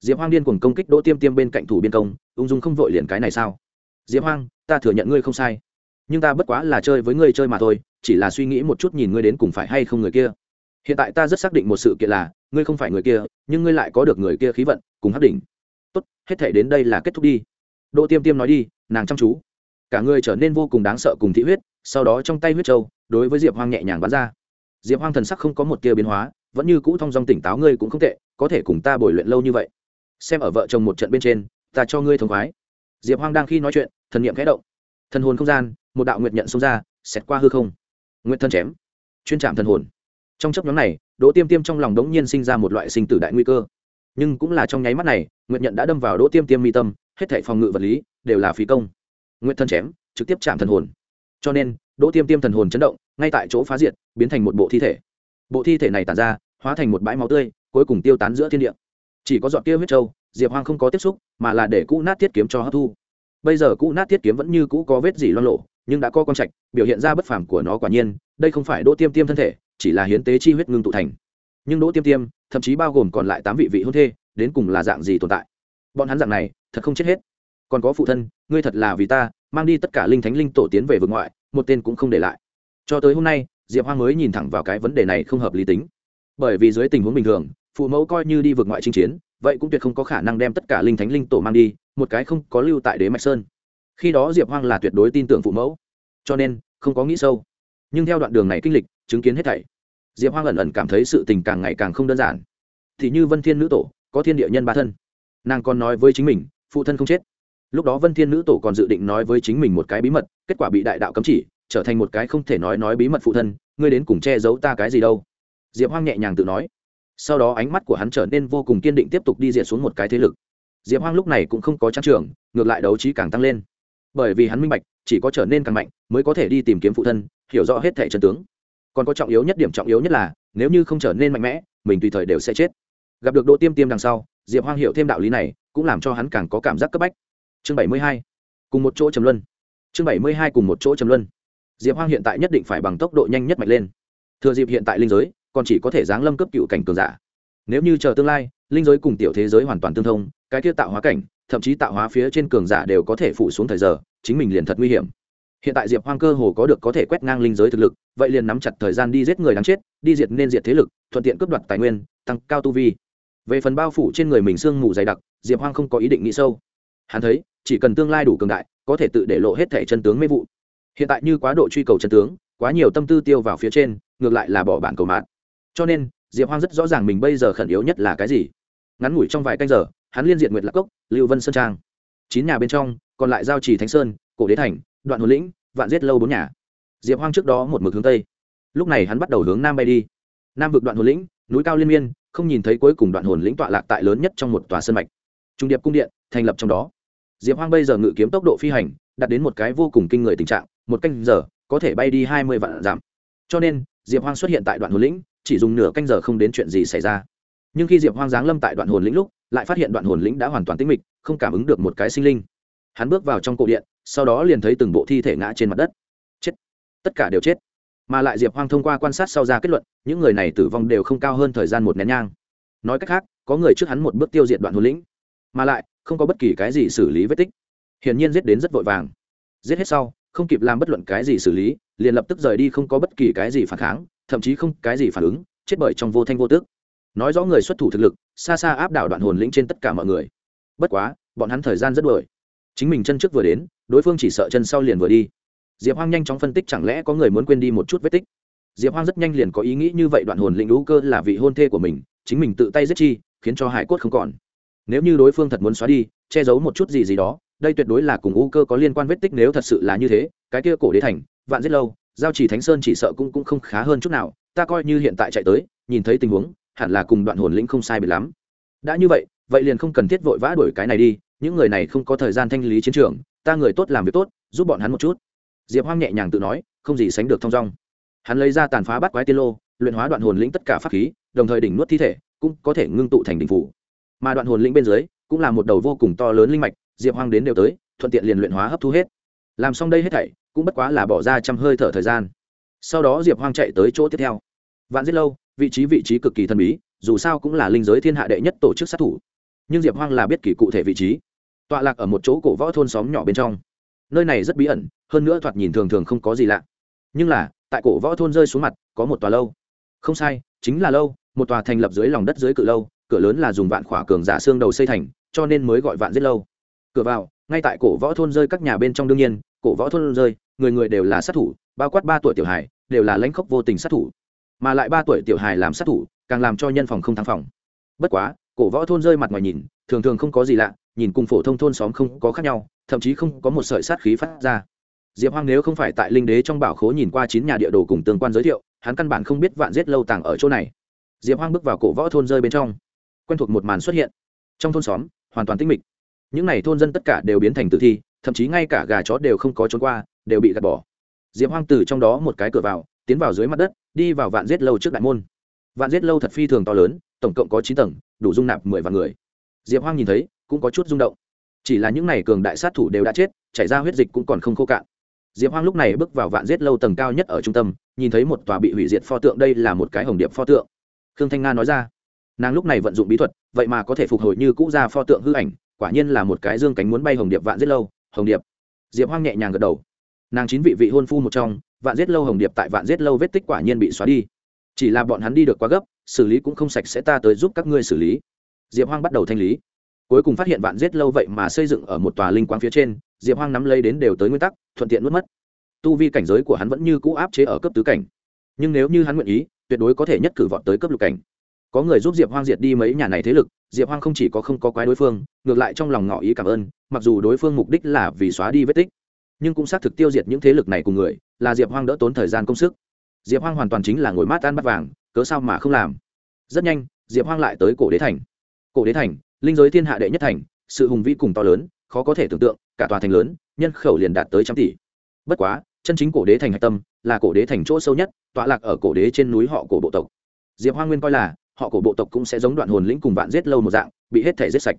Diệp hoang điên cuồng công kích đỗ tiêm tiêm bên cạnh thủ biên công, ung dung không vội liền cái này sao? Diệp hoang, ta thừa nhận ngươi không sai. Nhưng ta bất quá là chơi với ngươi chơi mà thôi, chỉ là suy nghĩ một chút nhìn ngươi đến cùng phải hay không người kia. Hiện tại ta rất xác định một sự kiện là, ngươi không phải người kia, nhưng ngươi lại có được người kia khí vận, cùng hấp đỉnh. Tốt, hết thể đến đây là kết thúc đi. Đỗ tiêm tiêm nói đi, nàng chăm chú. Cả người trở nên vô cùng đáng sợ cùng thị huyết, sau đó trong tay huyết trâu đối với diệp hoang nhẹ nhàng bắn ra. Diệp hoang thần sắc không có một tia biến hóa, vẫn như cũ thong dong tỉnh táo ngươi cũng không tệ, có thể cùng ta bồi luyện lâu như vậy. Xem ở vợ chồng một trận bên trên, ta cho ngươi thông khoái. Diệp hoang đang khi nói chuyện thần niệm khẽ động. Thần hồn không gian, một đạo nguyệt nhận xông ra, xẹt qua hư không. Nguyện thân chém, chuyên trạm thần hồn. Trong chấp nhóm này, đỗ tiêm tiêm trong lòng đống nhiên sinh ra một loại sinh tử đại nguy cơ. Nhưng cũng là trong nháy mắt này nguyện nhận đã đâm vào đỗ tiêm tiêm mi tâm, hết thảy phòng ngự vật lý đều là phí công. Nguyện thân chém, trực tiếp chạm thần hồn. Cho nên, đỗ tiêm tiêm thần hồn chấn động, ngay tại chỗ phá diệt, biến thành một bộ thi thể. Bộ thi thể này tàn ra, hóa thành một bãi máu tươi, cuối cùng tiêu tán giữa thiên địa. Chỉ có dọn kia huyết trâu diệp hoang không có tiếp xúc, mà là để cũ nát thiết kiếm cho hấp thu bây giờ cũ nát thiết kiếm vẫn như cũ có vết gì loan lộ, nhưng đã có con trạch, biểu hiện ra bất phàm của nó quả nhiên, đây không phải đỗ tiêm tiêm thân thể, chỉ là hiến tế chi huyết ngưng tụ thành. Nhưng đỗ tiêm tiêm, thậm chí bao gồm còn lại tám vị vị hôn thê, đến cùng là dạng gì tồn tại? Bọn hắn dạng này, thật không chết hết. Còn có phụ thân, ngươi thật là vì ta, mang đi tất cả linh thánh linh tổ tiến về vực ngoại, một tên cũng không để lại. Cho tới hôm nay, diệp hoa mới nhìn thẳng vào cái vấn đề này không hợp lý tính. Bởi vì dưới tình huống bình thường, phụ mẫu coi như đi vượt ngoại chinh chiến vậy cũng tuyệt không có khả năng đem tất cả linh thánh linh tổ mang đi, một cái không có lưu tại đế mạch sơn. Khi đó diệp hoang là tuyệt đối tin tưởng phụ mẫu, cho nên không có nghĩ sâu. Nhưng theo đoạn đường này kinh lịch, chứng kiến hết thảy, diệp hoang ẩn ẩn cảm thấy sự tình càng ngày càng không đơn giản. Thì như vân thiên nữ tổ, có thiên địa nhân ba thân. Nàng còn nói với chính mình, phụ thân không chết. Lúc đó vân thiên nữ tổ còn dự định nói với chính mình một cái bí mật, kết quả bị đại đạo cấm chỉ, trở thành một cái không thể nói nói bí mật phụ thân, ngươi đến cùng che giấu ta cái gì đâu. Diệp hoang nhẹ nhàng tự nói sau đó ánh mắt của hắn trở nên vô cùng kiên định tiếp tục đi diệt xuống một cái thế lực. Diệp hoang lúc này cũng không có trang trường, ngược lại đấu trí càng tăng lên. Bởi vì hắn minh bạch, chỉ có trở nên càng mạnh mới có thể đi tìm kiếm phụ thân, hiểu rõ hết thẻ trần tướng. Còn có trọng yếu nhất điểm trọng yếu nhất là, nếu như không trở nên mạnh mẽ, mình tùy thời đều sẽ chết. Gặp được đỗ tiêm tiêm đằng sau, diệp hoang hiểu thêm đạo lý này, cũng làm cho hắn càng có cảm giác cấp bách. Chương bảy mươi hai, cùng một chỗ trầm luân. Chương bảy mươi hai, cùng một chỗ trầm luân. Diệp hoang hiện tại nhất định phải bằng tốc độ nhanh nhất mạnh lên. Thừa dịp hiện tại linh giới còn chỉ có thể giáng lâm cấp cựu cảnh cường giả. Nếu như chờ tương lai, linh giới cùng tiểu thế giới hoàn toàn tương thông, cái kia tạo hóa cảnh, thậm chí tạo hóa phía trên cường giả đều có thể phủ xuống thời giờ, chính mình liền thật nguy hiểm. Hiện tại diệp hoang cơ hồ có được có thể quét ngang linh giới thực lực, vậy liền nắm chặt thời gian đi giết người đáng chết, đi diệt nên diệt thế lực, thuận tiện cướp đoạt tài nguyên, tăng cao tu vi. Về phần bao phủ trên người mình sương mù dày đặc, diệp hoang không có ý định nghĩ sâu. Hắn thấy, chỉ cần tương lai đủ cường đại, có thể tự để lộ hết thẻ chân tướng mê vụ. Hiện tại như quá độ truy cầu chân tướng, quá nhiều tâm tư tiêu vào phía trên, ngược lại là bỏ bản cầu mạng cho nên, diệp hoang rất rõ ràng mình bây giờ khẩn yếu nhất là cái gì. Ngắn ngủi trong vài canh giờ, hắn liên diện nguyệt lạc cốc, lưu vân sơn trang. Chín nhà bên trong, còn lại giao trì thánh sơn, cổ đế thành, đoạn hồn lĩnh, vạn giết lâu bốn nhà. Diệp hoang trước đó một mực hướng tây. Lúc này hắn bắt đầu hướng nam bay đi. Nam vực đoạn hồn lĩnh, núi cao liên miên, không nhìn thấy cuối cùng đoạn hồn lĩnh tọa lạc tại lớn nhất trong một tòa sân mạch. Trung điệp cung điện, thành lập trong đó. Diệp hoang bây giờ ngự kiếm tốc độ phi hành, đạt đến một cái vô cùng kinh người tình trạng, một canh giờ, có thể bay đi hai mươi vạn giảm cho nên, diệp hoang xuất hiện tại đoạn hồn lĩnh chỉ dùng nửa canh giờ không đến chuyện gì xảy ra. Nhưng khi diệp hoang giáng lâm tại đoạn hồn lĩnh lúc, lại phát hiện đoạn hồn lĩnh đã hoàn toàn tĩnh mịch, không cảm ứng được một cái sinh linh. Hắn bước vào trong cổ điện, sau đó liền thấy từng bộ thi thể ngã trên mặt đất. Chết! Tất cả đều chết. Mà lại diệp hoang thông qua quan sát sau ra kết luận, những người này tử vong đều không cao hơn thời gian một nén nhang. Nói cách khác, có người trước hắn một bước tiêu diệt đoạn hồn lĩnh, mà lại không có bất kỳ cái gì xử lý vết tích. Hiển nhiên giết đến rất vội vàng. Giết hết sau, không kịp làm bất luận cái gì xử lý, liền lập tức rời đi không có bất kỳ cái gì phản kháng thậm chí không cái gì phản ứng, chết bởi trong vô thanh vô tước nói rõ người xuất thủ thực lực, xa xa áp đảo đoạn hồn lĩnh trên tất cả mọi người. Bất quá, bọn hắn thời gian rất đuổi. Chính mình chân trước vừa đến, đối phương chỉ sợ chân sau liền vừa đi. Diệp hoang nhanh chóng phân tích chẳng lẽ có người muốn quên đi một chút vết tích. Diệp hoang rất nhanh liền có ý nghĩ như vậy đoạn hồn lĩnh lũ cơ là vị hôn thê của mình, chính mình tự tay giết chi, khiến cho hải cốt không còn. Nếu như đối phương thật muốn xóa đi, che giấu một chút gì gì đó, đây tuyệt đối là cùng u cơ có liên quan vết tích nếu thật sự là như thế, cái kia cổ đế thành, vạn giết lâu giao chỉ thánh sơn chỉ sợ cũng cũng không khá hơn chút nào, ta coi như hiện tại chạy tới, nhìn thấy tình huống, hẳn là cùng đoạn hồn lĩnh không sai biệt lắm. Đã như vậy vậy liền không cần thiết vội vã đuổi cái này đi, những người này không có thời gian thanh lý chiến trường, ta người tốt làm việc tốt, giúp bọn hắn một chút. Diệp hoang nhẹ nhàng tự nói, không gì sánh được thong dong. Hắn lấy ra tàn phá bắt quái tiên lô, luyện hóa đoạn hồn lĩnh tất cả pháp khí, đồng thời đỉnh nuốt thi thể, cũng có thể ngưng tụ thành đỉnh phủ. Mà đoạn hồn lĩnh bên dưới, cũng là một đầu vô cùng to lớn linh mạch, diệp hoang đến đều tới, thuận tiện liền luyện hóa hấp thu hết làm xong đây hết thảy, cũng bất quá là bỏ ra trăm hơi thở thời gian. Sau đó diệp hoang chạy tới chỗ tiếp theo. Vạn giết lâu, vị trí vị trí cực kỳ thần bí, dù sao cũng là linh giới thiên hạ đệ nhất tổ chức sát thủ. Nhưng diệp hoang là biết kỳ cụ thể vị trí. Tọa lạc ở một chỗ cổ võ thôn xóm nhỏ bên trong. Nơi này rất bí ẩn, hơn nữa thoạt nhìn thường thường không có gì lạ. Nhưng là, tại cổ võ thôn rơi xuống mặt, có một tòa lâu. Không sai, chính là lâu, một tòa thành lập dưới lòng đất dưới cự lâu, cửa lớn là dùng vạn khỏa cường giả xương đầu xây thành, cho nên mới gọi vạn giết lâu. Cửa vào, ngay tại cổ võ thôn rơi các nhà bên trong đương nhiên cổ võ thôn rơi, người người đều là sát thủ, bao quát ba tuổi tiểu hài, đều là lãnh khốc vô tình sát thủ. Mà lại ba tuổi tiểu hài làm sát thủ, càng làm cho nhân phòng không thắng phòng. Bất quá, cổ võ thôn rơi mặt ngoài nhìn, thường thường không có gì lạ, nhìn cùng phổ thông thôn xóm không có khác nhau, thậm chí không có một sợi sát khí phát ra. Diệp hoang nếu không phải tại linh đế trong bảo khố nhìn qua chín nhà địa đồ cùng tương quan giới thiệu, hắn căn bản không biết vạn giết lâu tàng ở chỗ này. Diệp hoang bước vào cổ võ thôn rơi bên trong. Quen thuộc một màn xuất hiện. Trong thôn xóm, hoàn toàn tĩnh mịch. Những n à y thôn dân tất cả đều biến thành tử thi thậm chí ngay cả gà chó đều không có trốn qua, đều bị gạt bỏ. Diệp hoang từ trong đó một cái cửa vào, tiến vào dưới mặt đất, đi vào vạn giết lâu trước đại môn. Vạn giết lâu thật phi thường to lớn, tổng cộng có chín tầng, đủ dung nạp mười vạn người. Diệp hoang nhìn thấy, cũng có chút rung động. Chỉ là những n à y cường đại sát thủ đều đã chết, chảy ra huyết dịch cũng còn không khô cạn. Diệp hoang lúc này bước vào vạn giết lâu tầng cao nhất ở trung tâm, nhìn thấy một tòa bị hủy diệt pho tượng, đây là một cái hồng điệp pho tượng. Khương thanh nga nói ra, nàng lúc này vận dụng bí thuật, vậy mà có thể phục hồi như cũ ra pho tượng hư ảnh, quả nhiên là một cái dương cánh muốn bay hồng điệp vạn giết lâu hồng điệp. Diệp hoang nhẹ nhàng gật đầu. Nàng chín vị vị hôn phu một trong, vạn giết lâu hồng điệp tại vạn giết lâu vết tích quả nhiên bị xóa đi. Chỉ là bọn hắn đi được quá gấp, xử lý cũng không sạch sẽ ta tới giúp các ngươi xử lý. Diệp hoang bắt đầu thanh lý. Cuối cùng phát hiện vạn giết lâu vậy mà xây dựng ở một tòa linh quang phía trên, diệp hoang nắm lấy đến đều tới nguyên tắc, thuận tiện nuốt mất. Tu vi cảnh giới của hắn vẫn như cũ áp chế ở cấp tứ cảnh. Nhưng nếu như hắn nguyện ý, tuyệt đối có thể nhất cử vọt tới cấp lục cảnh. Có người giúp diệp hoang diệt đi mấy nhà này thế lực diệp hoang không chỉ có không có quái đối phương, ngược lại trong lòng ngỏ ý cảm ơn, mặc dù đối phương mục đích là vì xóa đi vết tích, nhưng cũng xác thực tiêu diệt những thế lực này cùng người, là diệp hoang đỡ tốn thời gian công sức. Diệp hoang hoàn toàn chính là ngồi mát ăn bắt vàng, cớ sao mà không làm. Rất nhanh, diệp hoang lại tới cổ đế thành. Cổ đế thành, linh giới thiên hạ đệ nhất thành, sự hùng vĩ cùng to lớn, khó có thể tưởng tượng, cả tòa thành lớn, nhân khẩu liền đạt tới trăm tỷ. Bất quá, chân chính cổ đế thành hạch tâm, là cổ đế thành chỗ sâu nhất, tọa lạc ở cổ đế trên núi họ cổ bộ tộc. Diệp hoa nguyên coi là họ cổ bộ tộc cũng sẽ giống đoạn hồn lĩnh cùng vạn giết lâu một dạng, bị hết thể giết sạch.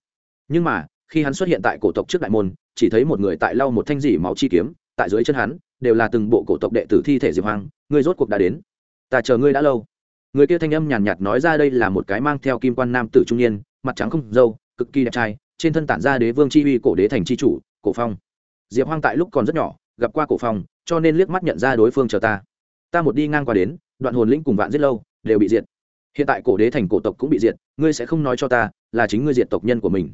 Nhưng mà, khi hắn xuất hiện tại cổ tộc trước đại môn, chỉ thấy một người tại lau một thanh dỉ máu chi kiếm, tại dưới chân hắn, đều là từng bộ cổ tộc đệ tử thi thể diệp hoang, ngươi rốt cuộc đã đến. Ta chờ ngươi đã lâu. Người kia thanh âm nhàn nhạt nói ra đây là một cái mang theo kim quan nam tử trung niên, mặt trắng không dâu cực kỳ đẹp trai, trên thân tản ra đế vương chi uy cổ đế thành chi chủ, cổ phong. Diệp hoang tại lúc còn rất nhỏ, gặp qua cổ phong, cho nên liếc mắt nhận ra đối phương chờ ta. Ta một đi ngang qua đến, đoạn hồn lĩnh cùng vạn giết lâu, đều bị diệt hiện tại cổ đế thành cổ tộc cũng bị diệt, ngươi sẽ không nói cho ta, là chính ngươi diệt tộc nhân của mình.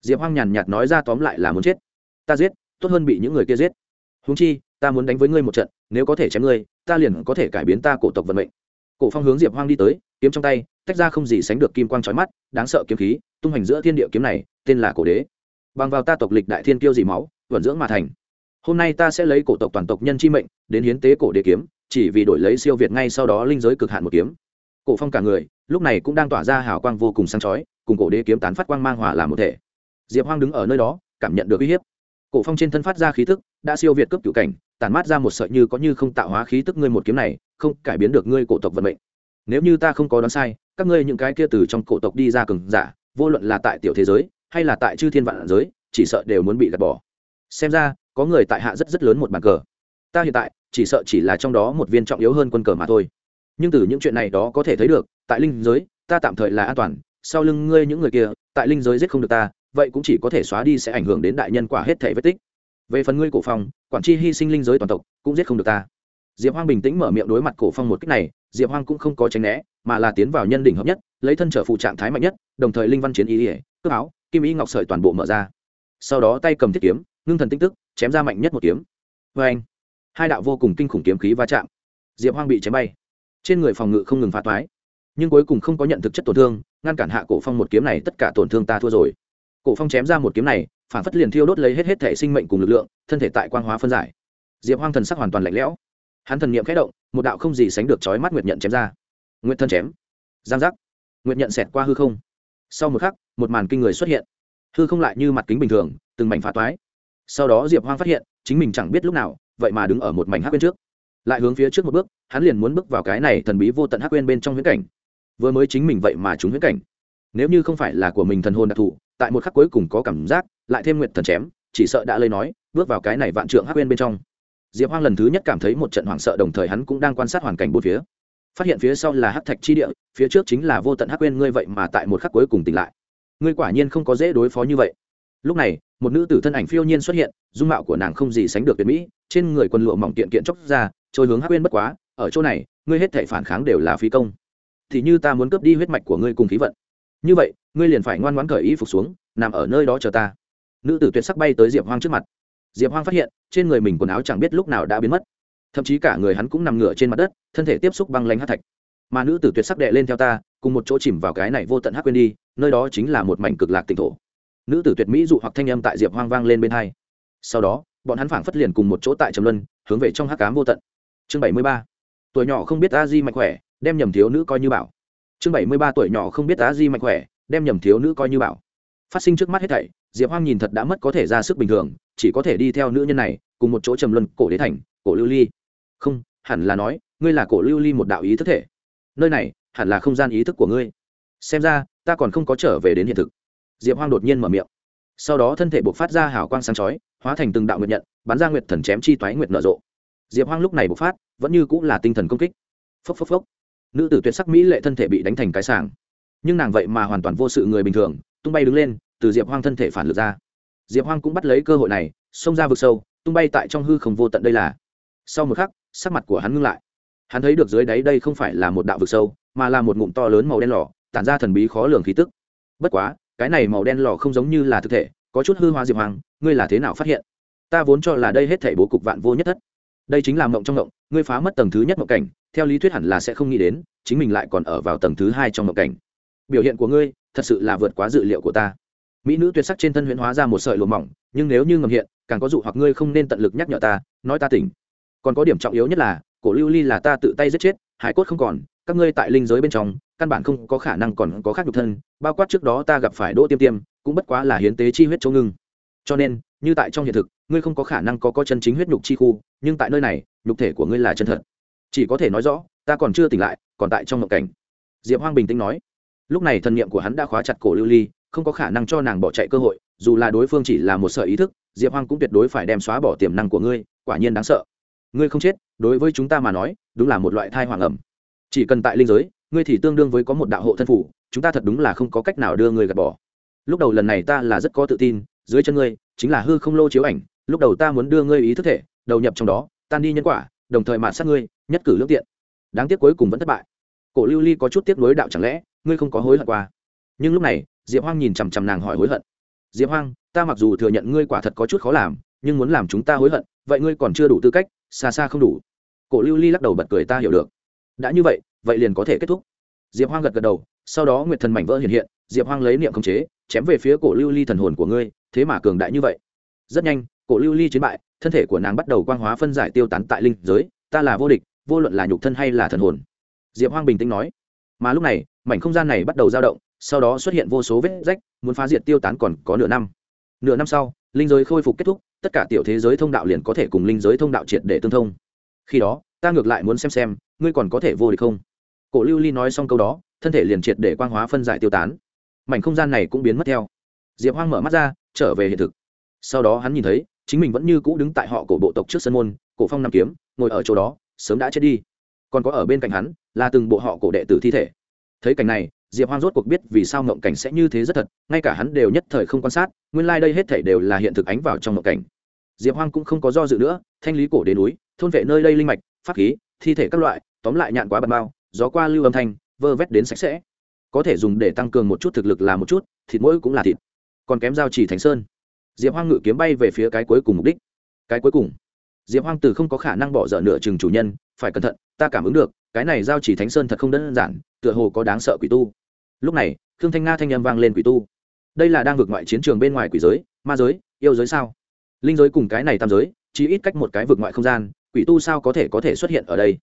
Diệp hoang nhàn nhạt nói ra tóm lại là muốn chết. Ta giết, tốt hơn bị những người kia giết. Húng chi, ta muốn đánh với ngươi một trận, nếu có thể chém ngươi, ta liền có thể cải biến ta cổ tộc vận mệnh. Cổ phong hướng diệp hoang đi tới, kiếm trong tay, tách ra không gì sánh được kim quang trói mắt, đáng sợ kiếm khí, tung hành giữa thiên địa kiếm này, tên là cổ đế. Bằng vào ta tộc lịch đại thiên kiêu dị máu, vận dưỡng mà thành. Hôm nay ta sẽ lấy cổ tộc toàn tộc nhân chi mệnh, đến hiến tế cổ đế kiếm, chỉ vì đổi lấy siêu việt ngay sau đó linh giới cực hạn một kiếm cổ phong cả người, lúc này cũng đang tỏa ra hào quang vô cùng sáng chói, cùng cổ đế kiếm tán phát quang mang hòa làm một thể. Diệp hoang đứng ở nơi đó, cảm nhận được uy hiếp. Cổ phong trên thân phát ra khí tức, đã siêu việt cấp cựu cảnh, tản mát ra một sợi như có như không tạo hóa khí tức ngươi một kiếm này, không cải biến được ngươi cổ tộc vận mệnh. Nếu như ta không có đoán sai, các ngươi những cái kia từ trong cổ tộc đi ra cường giả, vô luận là tại tiểu thế giới, hay là tại chư thiên vạn giới, chỉ sợ đều muốn bị gạt bỏ. Xem ra, có người tại hạ rất rất lớn một bàn cờ. Ta hiện tại, chỉ sợ chỉ là trong đó một viên trọng yếu hơn quân cờ mà thôi nhưng từ những chuyện này đó có thể thấy được, tại linh giới, ta tạm thời là an toàn, sau lưng ngươi những người kia, tại linh giới giết không được ta, vậy cũng chỉ có thể xóa đi sẽ ảnh hưởng đến đại nhân quả hết thể vết tích. Về phần ngươi cổ phong, quản chi hy sinh linh giới toàn tộc, cũng giết không được ta. Diệp hoang bình tĩnh mở miệng đối mặt cổ phong một cách này, diệp hoang cũng không có tránh né, mà là tiến vào nhân đỉnh hợp nhất, lấy thân trở phụ trạng thái mạnh nhất, đồng thời linh văn chiến ý ỉa cướp áo, kim ý ngọc sợi toàn bộ mở ra. Sau đó tay cầm thiết kiếm, ngưng thần tinh tức, chém ra mạnh nhất một kiếm. Vê anh hai đạo vô cùng kinh khủng kiếm khí va chạm. Diệp hoang bị chém bay trên người phòng ngự không ngừng phá toái, nhưng cuối cùng không có nhận thực chất tổn thương, ngăn cản hạ cổ phong một kiếm này tất cả tổn thương ta thua rồi. Cổ phong chém ra một kiếm này, phản phất liền thiêu đốt lấy hết hết thể sinh mệnh cùng lực lượng, thân thể tại quang hóa phân giải. Diệp hoang thần sắc hoàn toàn lạnh lẽo. Hắn thần niệm khẽ động, một đạo không gì sánh được chói mắt nguyệt nhận chém ra. Nguyệt thân chém. Giang giác. Nguyệt nhận xẹt qua hư không. Sau một khắc, một màn kinh người xuất hiện. Hư không lại như mặt kính bình thường, từng mảnh phá toái. Sau đó diệp hoang phát hiện, chính mình chẳng biết lúc nào, vậy mà đứng ở một mảnh hắc bên trước lại hướng phía trước một bước, hắn liền muốn bước vào cái này thần bí vô tận hắc quên bên trong huyễn cảnh. Vừa mới chính mình vậy mà chúng huyễn cảnh. Nếu như không phải là của mình thần hồn đặc thù, tại một khắc cuối cùng có cảm giác, lại thêm nguyện thần chém, chỉ sợ đã lấy nói, bước vào cái này vạn trượng hắc quên bên trong. Diệp hoang lần thứ nhất cảm thấy một trận hoảng sợ đồng thời hắn cũng đang quan sát hoàn cảnh bốn phía. Phát hiện phía sau là hắc thạch chi địa, phía trước chính là vô tận hắc quên ngươi vậy mà tại một khắc cuối cùng tỉnh lại. Ngươi quả nhiên không có dễ đối phó như vậy. Lúc này, một nữ tử thân ảnh phiêu nhiên xuất hiện, dung mạo của nàng không gì sánh được tuyệt mỹ, trên người quần lụa mỏng kiện kiện chóc ra trôi hướng hắc uyên bất quá, ở chỗ này, ngươi hết thể phản kháng đều là phí công. Thì như ta muốn cướp đi huyết mạch của ngươi cùng khí vận. Như vậy, ngươi liền phải ngoan ngoãn cởi y phục xuống, nằm ở nơi đó chờ ta. Nữ tử tuyệt sắc bay tới diệp hoang trước mặt. Diệp hoang phát hiện, trên người mình quần áo chẳng biết lúc nào đã biến mất. Thậm chí cả người hắn cũng nằm ngửa trên mặt đất, thân thể tiếp xúc băng lanh hát thạch. Mà nữ tử tuyệt sắc đệ lên theo ta, cùng một chỗ chìm vào cái này vô tận hắc quên đi, nơi đó chính là một mảnh cực lạc tỉnh thổ. Nữ tử tuyệt mỹ dụ hoặc thanh âm tại diệp hoang vang lên bên hai. Sau đó, bọn hắn phảng phất liền cùng một chỗ tại trầm luân, hướng về trong hắc cám vô tận chương bảy mươi ba. Tuổi nhỏ không biết a di mạnh khỏe, đem nhầm thiếu nữ coi như bảo. Chương bảy mươi ba, tuổi nhỏ không biết a di mạnh khỏe, đem nhầm thiếu nữ coi như bảo. Phát sinh trước mắt hết thảy, diệp hoang nhìn thật đã mất có thể ra sức bình thường, chỉ có thể đi theo nữ nhân này, cùng một chỗ trầm luân, cổ đế thành, cổ lưu ly. Không, hẳn là nói, ngươi là cổ lưu ly một đạo ý thức thể. Nơi này, hẳn là không gian ý thức của ngươi. Xem ra, ta còn không có trở về đến hiện thực. Diệp hoang đột nhiên mở miệng. Sau đó thân thể buộc phát ra hào quang sáng chói, hóa thành từng đạo nguyệt nhận, bắn ra nguyệt thần chém chi toái nguyệt nở rộ diệp hoang lúc này bộc phát vẫn như cũng là tinh thần công kích. Phốc phốc phốc. Nữ tử tuyệt sắc mỹ lệ thân thể bị đánh thành cái sàng nhưng nàng vậy mà hoàn toàn vô sự người bình thường tung bay đứng lên từ diệp hoang thân thể phản lực ra. Diệp hoang cũng bắt lấy cơ hội này xông ra vực sâu tung bay tại trong hư không vô tận đây là. Sau một khắc sắc mặt của hắn ngưng lại. Hắn thấy được dưới đáy đây không phải là một đạo vực sâu mà là một ngụm to lớn màu đen lò tản ra thần bí khó lường khí tức. Bất quá cái này màu đen lò không giống như là thực thể có chút hư hoa diệp Hoang, ngươi là thế nào phát hiện? Ta vốn cho là đây hết thể bố cục vạn vô nhất thất đây chính là mộng trong mộng, ngươi phá mất tầng thứ nhất mộng cảnh, theo lý thuyết hẳn là sẽ không nghĩ đến, chính mình lại còn ở vào tầng thứ hai trong mộng cảnh. Biểu hiện của ngươi, thật sự là vượt quá dự liệu của ta. Mỹ nữ tuyệt sắc trên thân huyễn hóa ra một sợi lùa mỏng, nhưng nếu như ngầm hiện, càng có dụ hoặc ngươi không nên tận lực nhắc nhở ta, nói ta tỉnh. Còn có điểm trọng yếu nhất là, cổ lưu ly là ta tự tay giết chết, hải cốt không còn, các ngươi tại linh giới bên trong, căn bản không có khả năng còn có khác nhục thân, bao quát trước đó ta gặp phải đỗ tiêm tiêm, cũng bất quá là hiến tế chi huyết châu ngưng. Cho nên, như tại trong hiện thực ngươi không có khả năng có có chân chính huyết nhục chi khu, nhưng tại nơi này, nhục thể của ngươi là chân thật. Chỉ có thể nói rõ, ta còn chưa tỉnh lại, còn tại trong ngộng cảnh. Diệp hoang bình tĩnh nói. Lúc này thần niệm của hắn đã khóa chặt cổ lưu ly, không có khả năng cho nàng bỏ chạy cơ hội, dù là đối phương chỉ là một sợi ý thức, diệp hoang cũng tuyệt đối phải đem xóa bỏ tiềm năng của ngươi, quả nhiên đáng sợ. Ngươi không chết, đối với chúng ta mà nói, đúng là một loại thai hoàng ẩm. Chỉ cần tại linh giới, ngươi thì tương đương với có một đạo hộ thân phủ, chúng ta thật đúng là không có cách nào đưa ngươi gạt bỏ. Lúc đầu lần này ta là rất có tự tin, dưới chân ngươi, chính là hư không lô chiếu ảnh lúc đầu ta muốn đưa ngươi ý thức thể, đầu nhập trong đó, tan đi nhân quả, đồng thời mạt sát ngươi, nhất cử lương tiện. Đáng tiếc cuối cùng vẫn thất bại. Cổ lưu ly có chút tiếc nuối đạo chẳng lẽ, ngươi không có hối hận qua? Nhưng lúc này, diệp hoang nhìn chằm chằm nàng hỏi hối hận. Diệp hoang, ta mặc dù thừa nhận ngươi quả thật có chút khó làm, nhưng muốn làm chúng ta hối hận, vậy ngươi còn chưa đủ tư cách, xa xa không đủ. Cổ lưu ly lắc đầu bật cười ta hiểu được. Đã như vậy vậy liền có thể kết thúc. Diệp hoang gật gật đầu, sau đó nguyệt thần mảnh vỡ hiện hiện, diệp hoang lấy niệm khống chế, chém về phía cổ lưu ly thần hồn của ngươi, thế mà cường đại như vậy. Rất nhanh cổ lưu ly chiến bại, thân thể của nàng bắt đầu quang hóa phân giải tiêu tán tại linh giới, ta là vô địch, vô luận là nhục thân hay là thần hồn. Diệp hoang bình tĩnh nói. Mà lúc này, mảnh không gian này bắt đầu dao động, sau đó xuất hiện vô số vết rách, muốn phá diệt tiêu tán còn có nửa năm. Nửa năm sau, linh giới khôi phục kết thúc, tất cả tiểu thế giới thông đạo liền có thể cùng linh giới thông đạo triệt để tương thông. Khi đó, ta ngược lại muốn xem xem, ngươi còn có thể vô địch không? Cổ lưu ly nói xong câu đó, thân thể liền triệt để quang hóa phân giải tiêu tán. Mảnh không gian này cũng biến mất theo. Diệp hoang mở mắt ra, trở về hiện thực. Sau đó hắn nhìn thấy chính mình vẫn như cũ đứng tại họ cổ bộ tộc trước sân môn, cổ phong nam kiếm, ngồi ở chỗ đó, sớm đã chết đi. Còn có ở bên cạnh hắn, là từng bộ họ cổ đệ tử thi thể. Thấy cảnh này, diệp hoang rốt cuộc biết vì sao ngộng cảnh sẽ như thế rất thật, ngay cả hắn đều nhất thời không quan sát, nguyên lai、like、đây hết thể đều là hiện thực ánh vào trong ngộng cảnh. Diệp hoang cũng không có do dự nữa, thanh lý cổ đến núi, thôn vệ nơi đây linh mạch, pháp khí, thi thể các loại, tóm lại nhạn quá bật bao, gió qua lưu âm thanh, vơ vét đến sạch sẽ. Có thể dùng để tăng cường một chút thực lực là một chút, thịt mỗi cũng là thịt. Còn kém giao chỉ thành sơn diệp hoang ngự kiếm bay về phía cái cuối cùng mục đích. Cái cuối cùng. Diệp hoang từ không có khả năng bỏ dở nửa chừng chủ nhân, phải cẩn thận, ta cảm ứng được, cái này giao chỉ thánh sơn thật không đơn giản, tựa hồ có đáng sợ quỷ tu. Lúc này, khương thanh nga thanh â m vang lên quỷ tu. Đây là đang vượt ngoại chiến trường bên ngoài quỷ giới, ma giới, yêu giới sao? Linh giới cùng cái này tam giới, chỉ ít cách một cái vượt ngoại không gian, quỷ tu sao có thể có thể xuất hiện ở đây?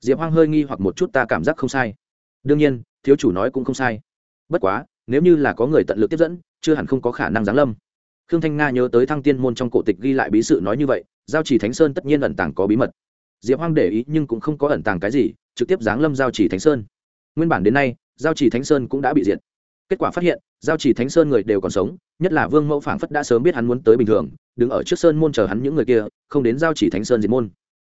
Diệp hoang hơi nghi hoặc một chút ta cảm giác không sai. Đương nhiên, thiếu chủ nói cũng không sai. Bất quá, nếu như là có người tận lực tiếp dẫn, chưa hẳn không có khả năng giáng lâm khương thanh nga nhớ tới thăng tiên môn trong cổ tịch ghi lại bí sự nói như vậy, giao chỉ thánh sơn tất nhiên ẩn tàng có bí mật. Diệp hoang để ý nhưng cũng không có ẩn tàng cái gì, trực tiếp giáng lâm giao chỉ thánh sơn. Nguyên bản đến nay, giao chỉ thánh sơn cũng đã bị diệt. Kết quả phát hiện, giao chỉ thánh sơn người đều còn sống, nhất là vương mẫu phảng phất đã sớm biết hắn muốn tới bình thường, đứng ở trước sơn môn chờ hắn những người kia, không đến giao chỉ thánh sơn diệt môn.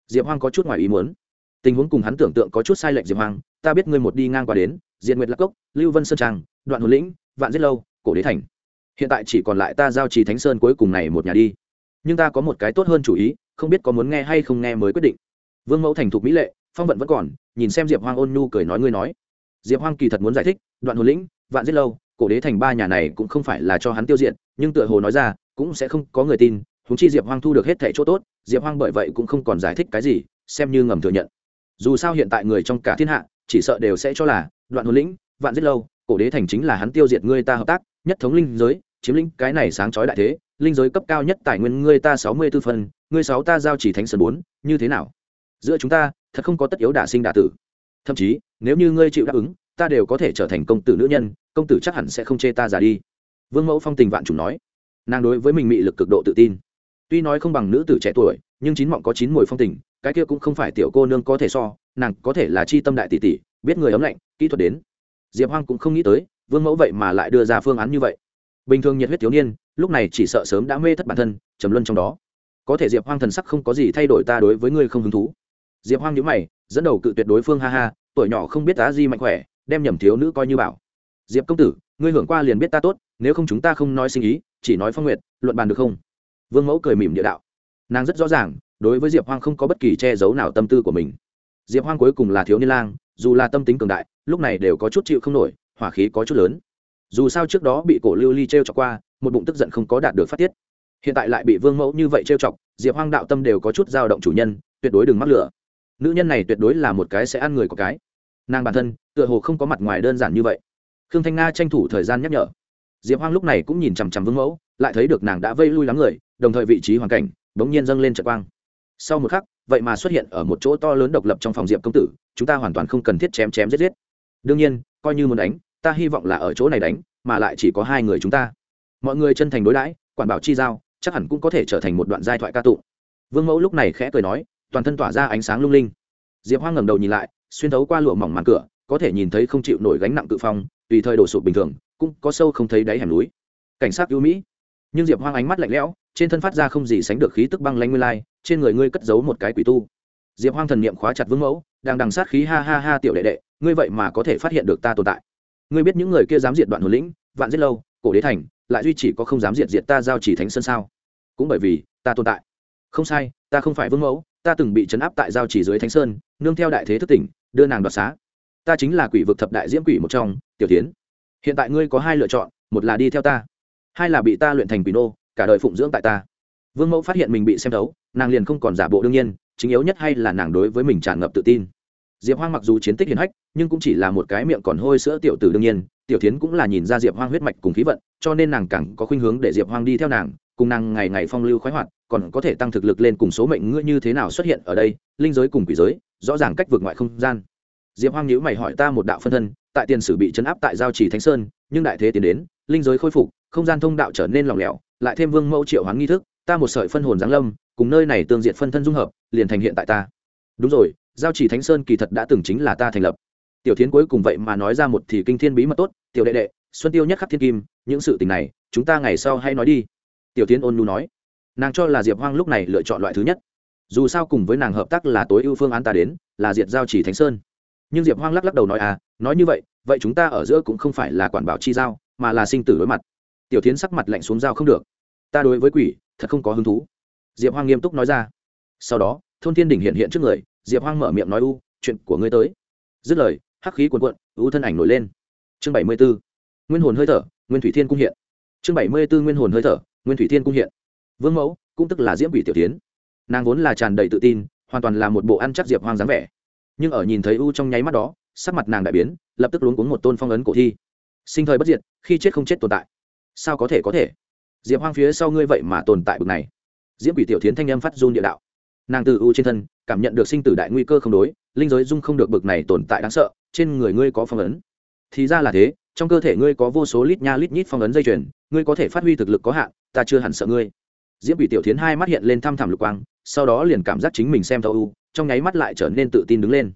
Diệp hoang có chút ngoài ý muốn. Tình huống cùng hắn tưởng tượng có chút sai lệch diệp hoang, ta biết ngươi một đi ngang qua đến diện nguyệt lạc cốc, lưu vân sơn trang, đoạn hồn lĩnh, vạn giết lâu, cổ đế thành hiện tại chỉ còn lại ta giao trì thánh sơn cuối cùng này một nhà đi. Nhưng ta có một cái tốt hơn chủ ý, không biết có muốn nghe hay không nghe mới quyết định. Vương mẫu thành thục mỹ lệ, phong vận vẫn còn, nhìn xem diệp hoang ôn nhu cười nói ngươi nói. Diệp hoang kỳ thật muốn giải thích, đoạn hồn lĩnh, vạn giết lâu, cổ đế thành ba nhà này cũng không phải là cho hắn tiêu diệt, nhưng tựa hồ nói ra, cũng sẽ không có người tin húng chi diệp hoang thu được hết thẻ chỗ tốt, diệp hoang bởi vậy cũng không còn giải thích cái gì, xem như ngầm thừa nhận. Dù sao hiện tại người trong cả thiên hạ, chỉ sợ đều sẽ cho là, đoạn hồn lĩnh, vạn giết lâu, cổ đế thành chính là hắn tiêu diệt ngươi ta hợp tác, nhất thống linh giới chiếm lĩnh cái này sáng chói đại thế, linh giới cấp cao nhất tài nguyên ngươi ta sáu mươi b ố phân, ngươi sáu ta giao chỉ thánh sơn bốn, như thế nào? Giữa chúng ta, thật không có tất yếu đả sinh đả tử. Thậm chí, nếu như ngươi chịu đáp ứng, ta đều có thể trở thành công tử nữ nhân, công tử chắc hẳn sẽ không chê ta già đi. Vương mẫu phong tình vạn chủ nói. Nàng đối với mình mị lực cực độ tự tin. Tuy nói không bằng nữ tử trẻ tuổi, nhưng chín mọng có chín mùi phong tình, cái kia cũng không phải tiểu cô nương có thể so, nàng có thể là chi tâm đại tỷ tỷ, biết người ấm lạnh, kỹ thuật đến. Diệp hoang cũng không nghĩ tới, vương mẫu vậy mà lại đưa ra phương án như vậy bình thường nhiệt huyết thiếu niên, lúc này chỉ sợ sớm đã mê thất bản thân, trầm luân trong đó. Có thể diệp hoang thần sắc không có gì thay đổi ta đối với ngươi không hứng thú. Diệp hoang nhữ mày, dẫn đầu cự tuyệt đối phương ha ha, tuổi nhỏ không biết tá gì mạnh khỏe, đem nhầm thiếu nữ coi như bảo. Diệp công tử, ngươi hưởng qua liền biết ta tốt, nếu không chúng ta không nói sinh ý, chỉ nói phong nguyện luận bàn được không? Vương mẫu cười mỉm địa đạo. Nàng rất rõ ràng, đối với diệp hoang không có bất kỳ che giấu nào tâm tư của mình. Diệp hoang cuối cùng là thiếu niên lang, dù là tâm tính cường đại, lúc này đều có chút chịu không nổi, hỏa khí có chút lớn dù sao trước đó bị cổ lưu ly t r e o chọc qua, một bụng tức giận không có đạt được phát tiết. Hiện tại lại bị vương mẫu như vậy t r e o chọc, diệp hoang đạo tâm đều có chút dao động chủ nhân, tuyệt đối đừng mắc lửa. Nữ nhân này tuyệt đối là một cái sẽ ăn người có cái. Nàng bản thân, tựa hồ không có mặt ngoài đơn giản như vậy. Khương thanh nga tranh thủ thời gian nhắc nhở. Diệp hoang lúc này cũng nhìn chằm chằm vương mẫu, lại thấy được nàng đã vây lui lắm người, đồng thời vị trí hoàn cảnh bỗng nhiên dâng lên trận quang. Sau một khắc, vậy mà xuất hiện ở một chỗ to lớn độc lập trong phòng diệp công tử, chúng ta hoàn toàn không cần thiết chém chém giết giết. Đương nhiên, coi như muốn đánh ta hy vọng là ở chỗ này đánh, mà lại chỉ có hai người chúng ta. Mọi người chân thành đối đãi, quản bảo chi giao, chắc hẳn cũng có thể trở thành một đoạn giai thoại ca tụng. Vương mẫu lúc này khẽ cười nói, toàn thân tỏa ra ánh sáng lung linh. Diệp hoang ngẩng đầu nhìn lại, xuyên thấu qua lụa mỏng màn cửa, có thể nhìn thấy không chịu nổi gánh nặng tự phong, tùy thời đổ sụp bình thường, cũng có sâu không thấy đáy hẻm núi. Cảnh sát ưu mỹ. Nhưng diệp hoang ánh mắt lạnh lẽo, trên thân phát ra không gì sánh được khí tức băng lanh nguyên lai, trên người ngươi cất giấu một cái quỷ tu. Diệp hoang thần niệm khóa chặt vương mẫu, đang đằng sát khí ha ha ha tiểu đệ đệ, ngươi vậy mà có thể phát hiện được ta tồn tại ngươi biết những người kia dám diệt đoạn hồn lĩnh, vạn giết lâu, cổ đế thành, lại duy chỉ có không dám diệt diệt ta giao chỉ thánh sơn sao? Cũng bởi vì, ta tồn tại. Không sai, ta không phải vương mẫu, ta từng bị chấn áp tại giao chỉ dưới thánh sơn, nương theo đại thế thức tỉnh, đưa nàng đoạt xá. Ta chính là quỷ vực thập đại diễm quỷ một trong, tiểu tiến. Hiện tại ngươi có hai lựa chọn, một là đi theo ta, hai là bị ta luyện thành quỷ nô, cả đời phụng dưỡng tại ta. Vương mẫu phát hiện mình bị xem thấu, nàng liền không còn giả bộ đương nhiên, chính yếu nhất hay là nàng đối với mình tràn ngập tự tin diệp hoang mặc dù chiến tích hiển hách, nhưng cũng chỉ là một cái miệng còn hôi sữa tiểu tử đương nhiên, tiểu tiến cũng là nhìn ra diệp hoang huyết mạch cùng khí vận, cho nên nàng càng có khuynh hướng để diệp hoang đi theo nàng, cùng nàng ngày ngày phong lưu khoái hoạt, còn có thể tăng thực lực lên cùng số mệnh ngươi như thế nào xuất hiện ở đây, linh giới cùng quỷ giới, rõ ràng cách vượt ngoại không gian. Diệp hoang nhữ mày hỏi ta một đạo phân thân, tại tiền sử bị chấn áp tại giao trì thánh sơn, nhưng đại thế tiến đến, linh giới khôi phục, không gian thông đạo trở nên lỏng lẻo, lại thêm vương mẫu triệu hoán nghi thức, ta một sợi phân hồn giáng lâm, cùng nơi này tương diện phân thân dung hợp, liền thành hiện tại ta. Đúng rồi giao chỉ thánh sơn kỳ thật đã từng chính là ta thành lập. Tiểu thiến cuối cùng vậy mà nói ra một thì kinh thiên bí mật tốt, tiểu đệ đệ, xuân tiêu nhất khắc thiên kim, những sự tình này, chúng ta ngày sau hay nói đi. Tiểu tiến ôn nu nói. Nàng cho là diệp hoang lúc này lựa chọn loại thứ nhất. Dù sao cùng với nàng hợp tác là tối ưu phương án ta đến, là diệt giao chỉ thánh sơn. Nhưng diệp hoang lắc lắc đầu nói à nói như vậy vậy chúng ta ở giữa cũng không phải là quản bảo chi giao, mà là sinh tử đối mặt. Tiểu tiến sắc mặt lạnh xuống giao không được. Ta đối với quỷ, thật không có hứng thú. Diệp hoang nghiêm túc nói ra. Sau đó, thôn thiên đỉnh hiện hiện trước người diệp hoang mở miệng nói, u, chuyện của ngươi tới. Dứt lời, hắc khí cuồn cuộn, u thân ảnh nổi lên. Chương bảy mươi b ố nguyên hồn hơi thở, nguyên thủy thiên cung hiện. Chương bảy mươi b ố nguyên hồn hơi thở, nguyên thủy thiên cung hiện. Vương mẫu, cũng tức là diễm quỷ tiểu tiến. Nàng vốn là tràn đầy tự tin, hoàn toàn là một bộ ăn chắc diệp hoang dáng vẻ. Nhưng ở nhìn thấy u trong nháy mắt đó, sắc mặt nàng đại biến, lập tức luống cuống một tôn phong ấn cổ thi. Sinh thời bất diệt, khi chết không chết tồn tại. Sao có thể có thể? Diệp hoang phía sau ngươi vậy mà tồn tại bực này. Diễm quỷ tiểu tiến thanh âm phát run địa đạo. Nàng từ u trên thân cảm nhận được sinh tử đại nguy cơ không đối, linh giới dung không được bực này tồn tại đáng sợ, trên người ngươi có phong ấn. Thì ra là thế, trong cơ thể ngươi có vô số lít nha lít nhít phong ấn dây chuyền, ngươi có thể phát huy thực lực có hạn, ta chưa hẳn sợ ngươi. Diễm bị tiểu tiến hai mắt hiện lên thăm thẳm lục quang, sau đó liền cảm giác chính mình xem thâu u, trong nháy mắt lại trở nên tự tin đứng lên.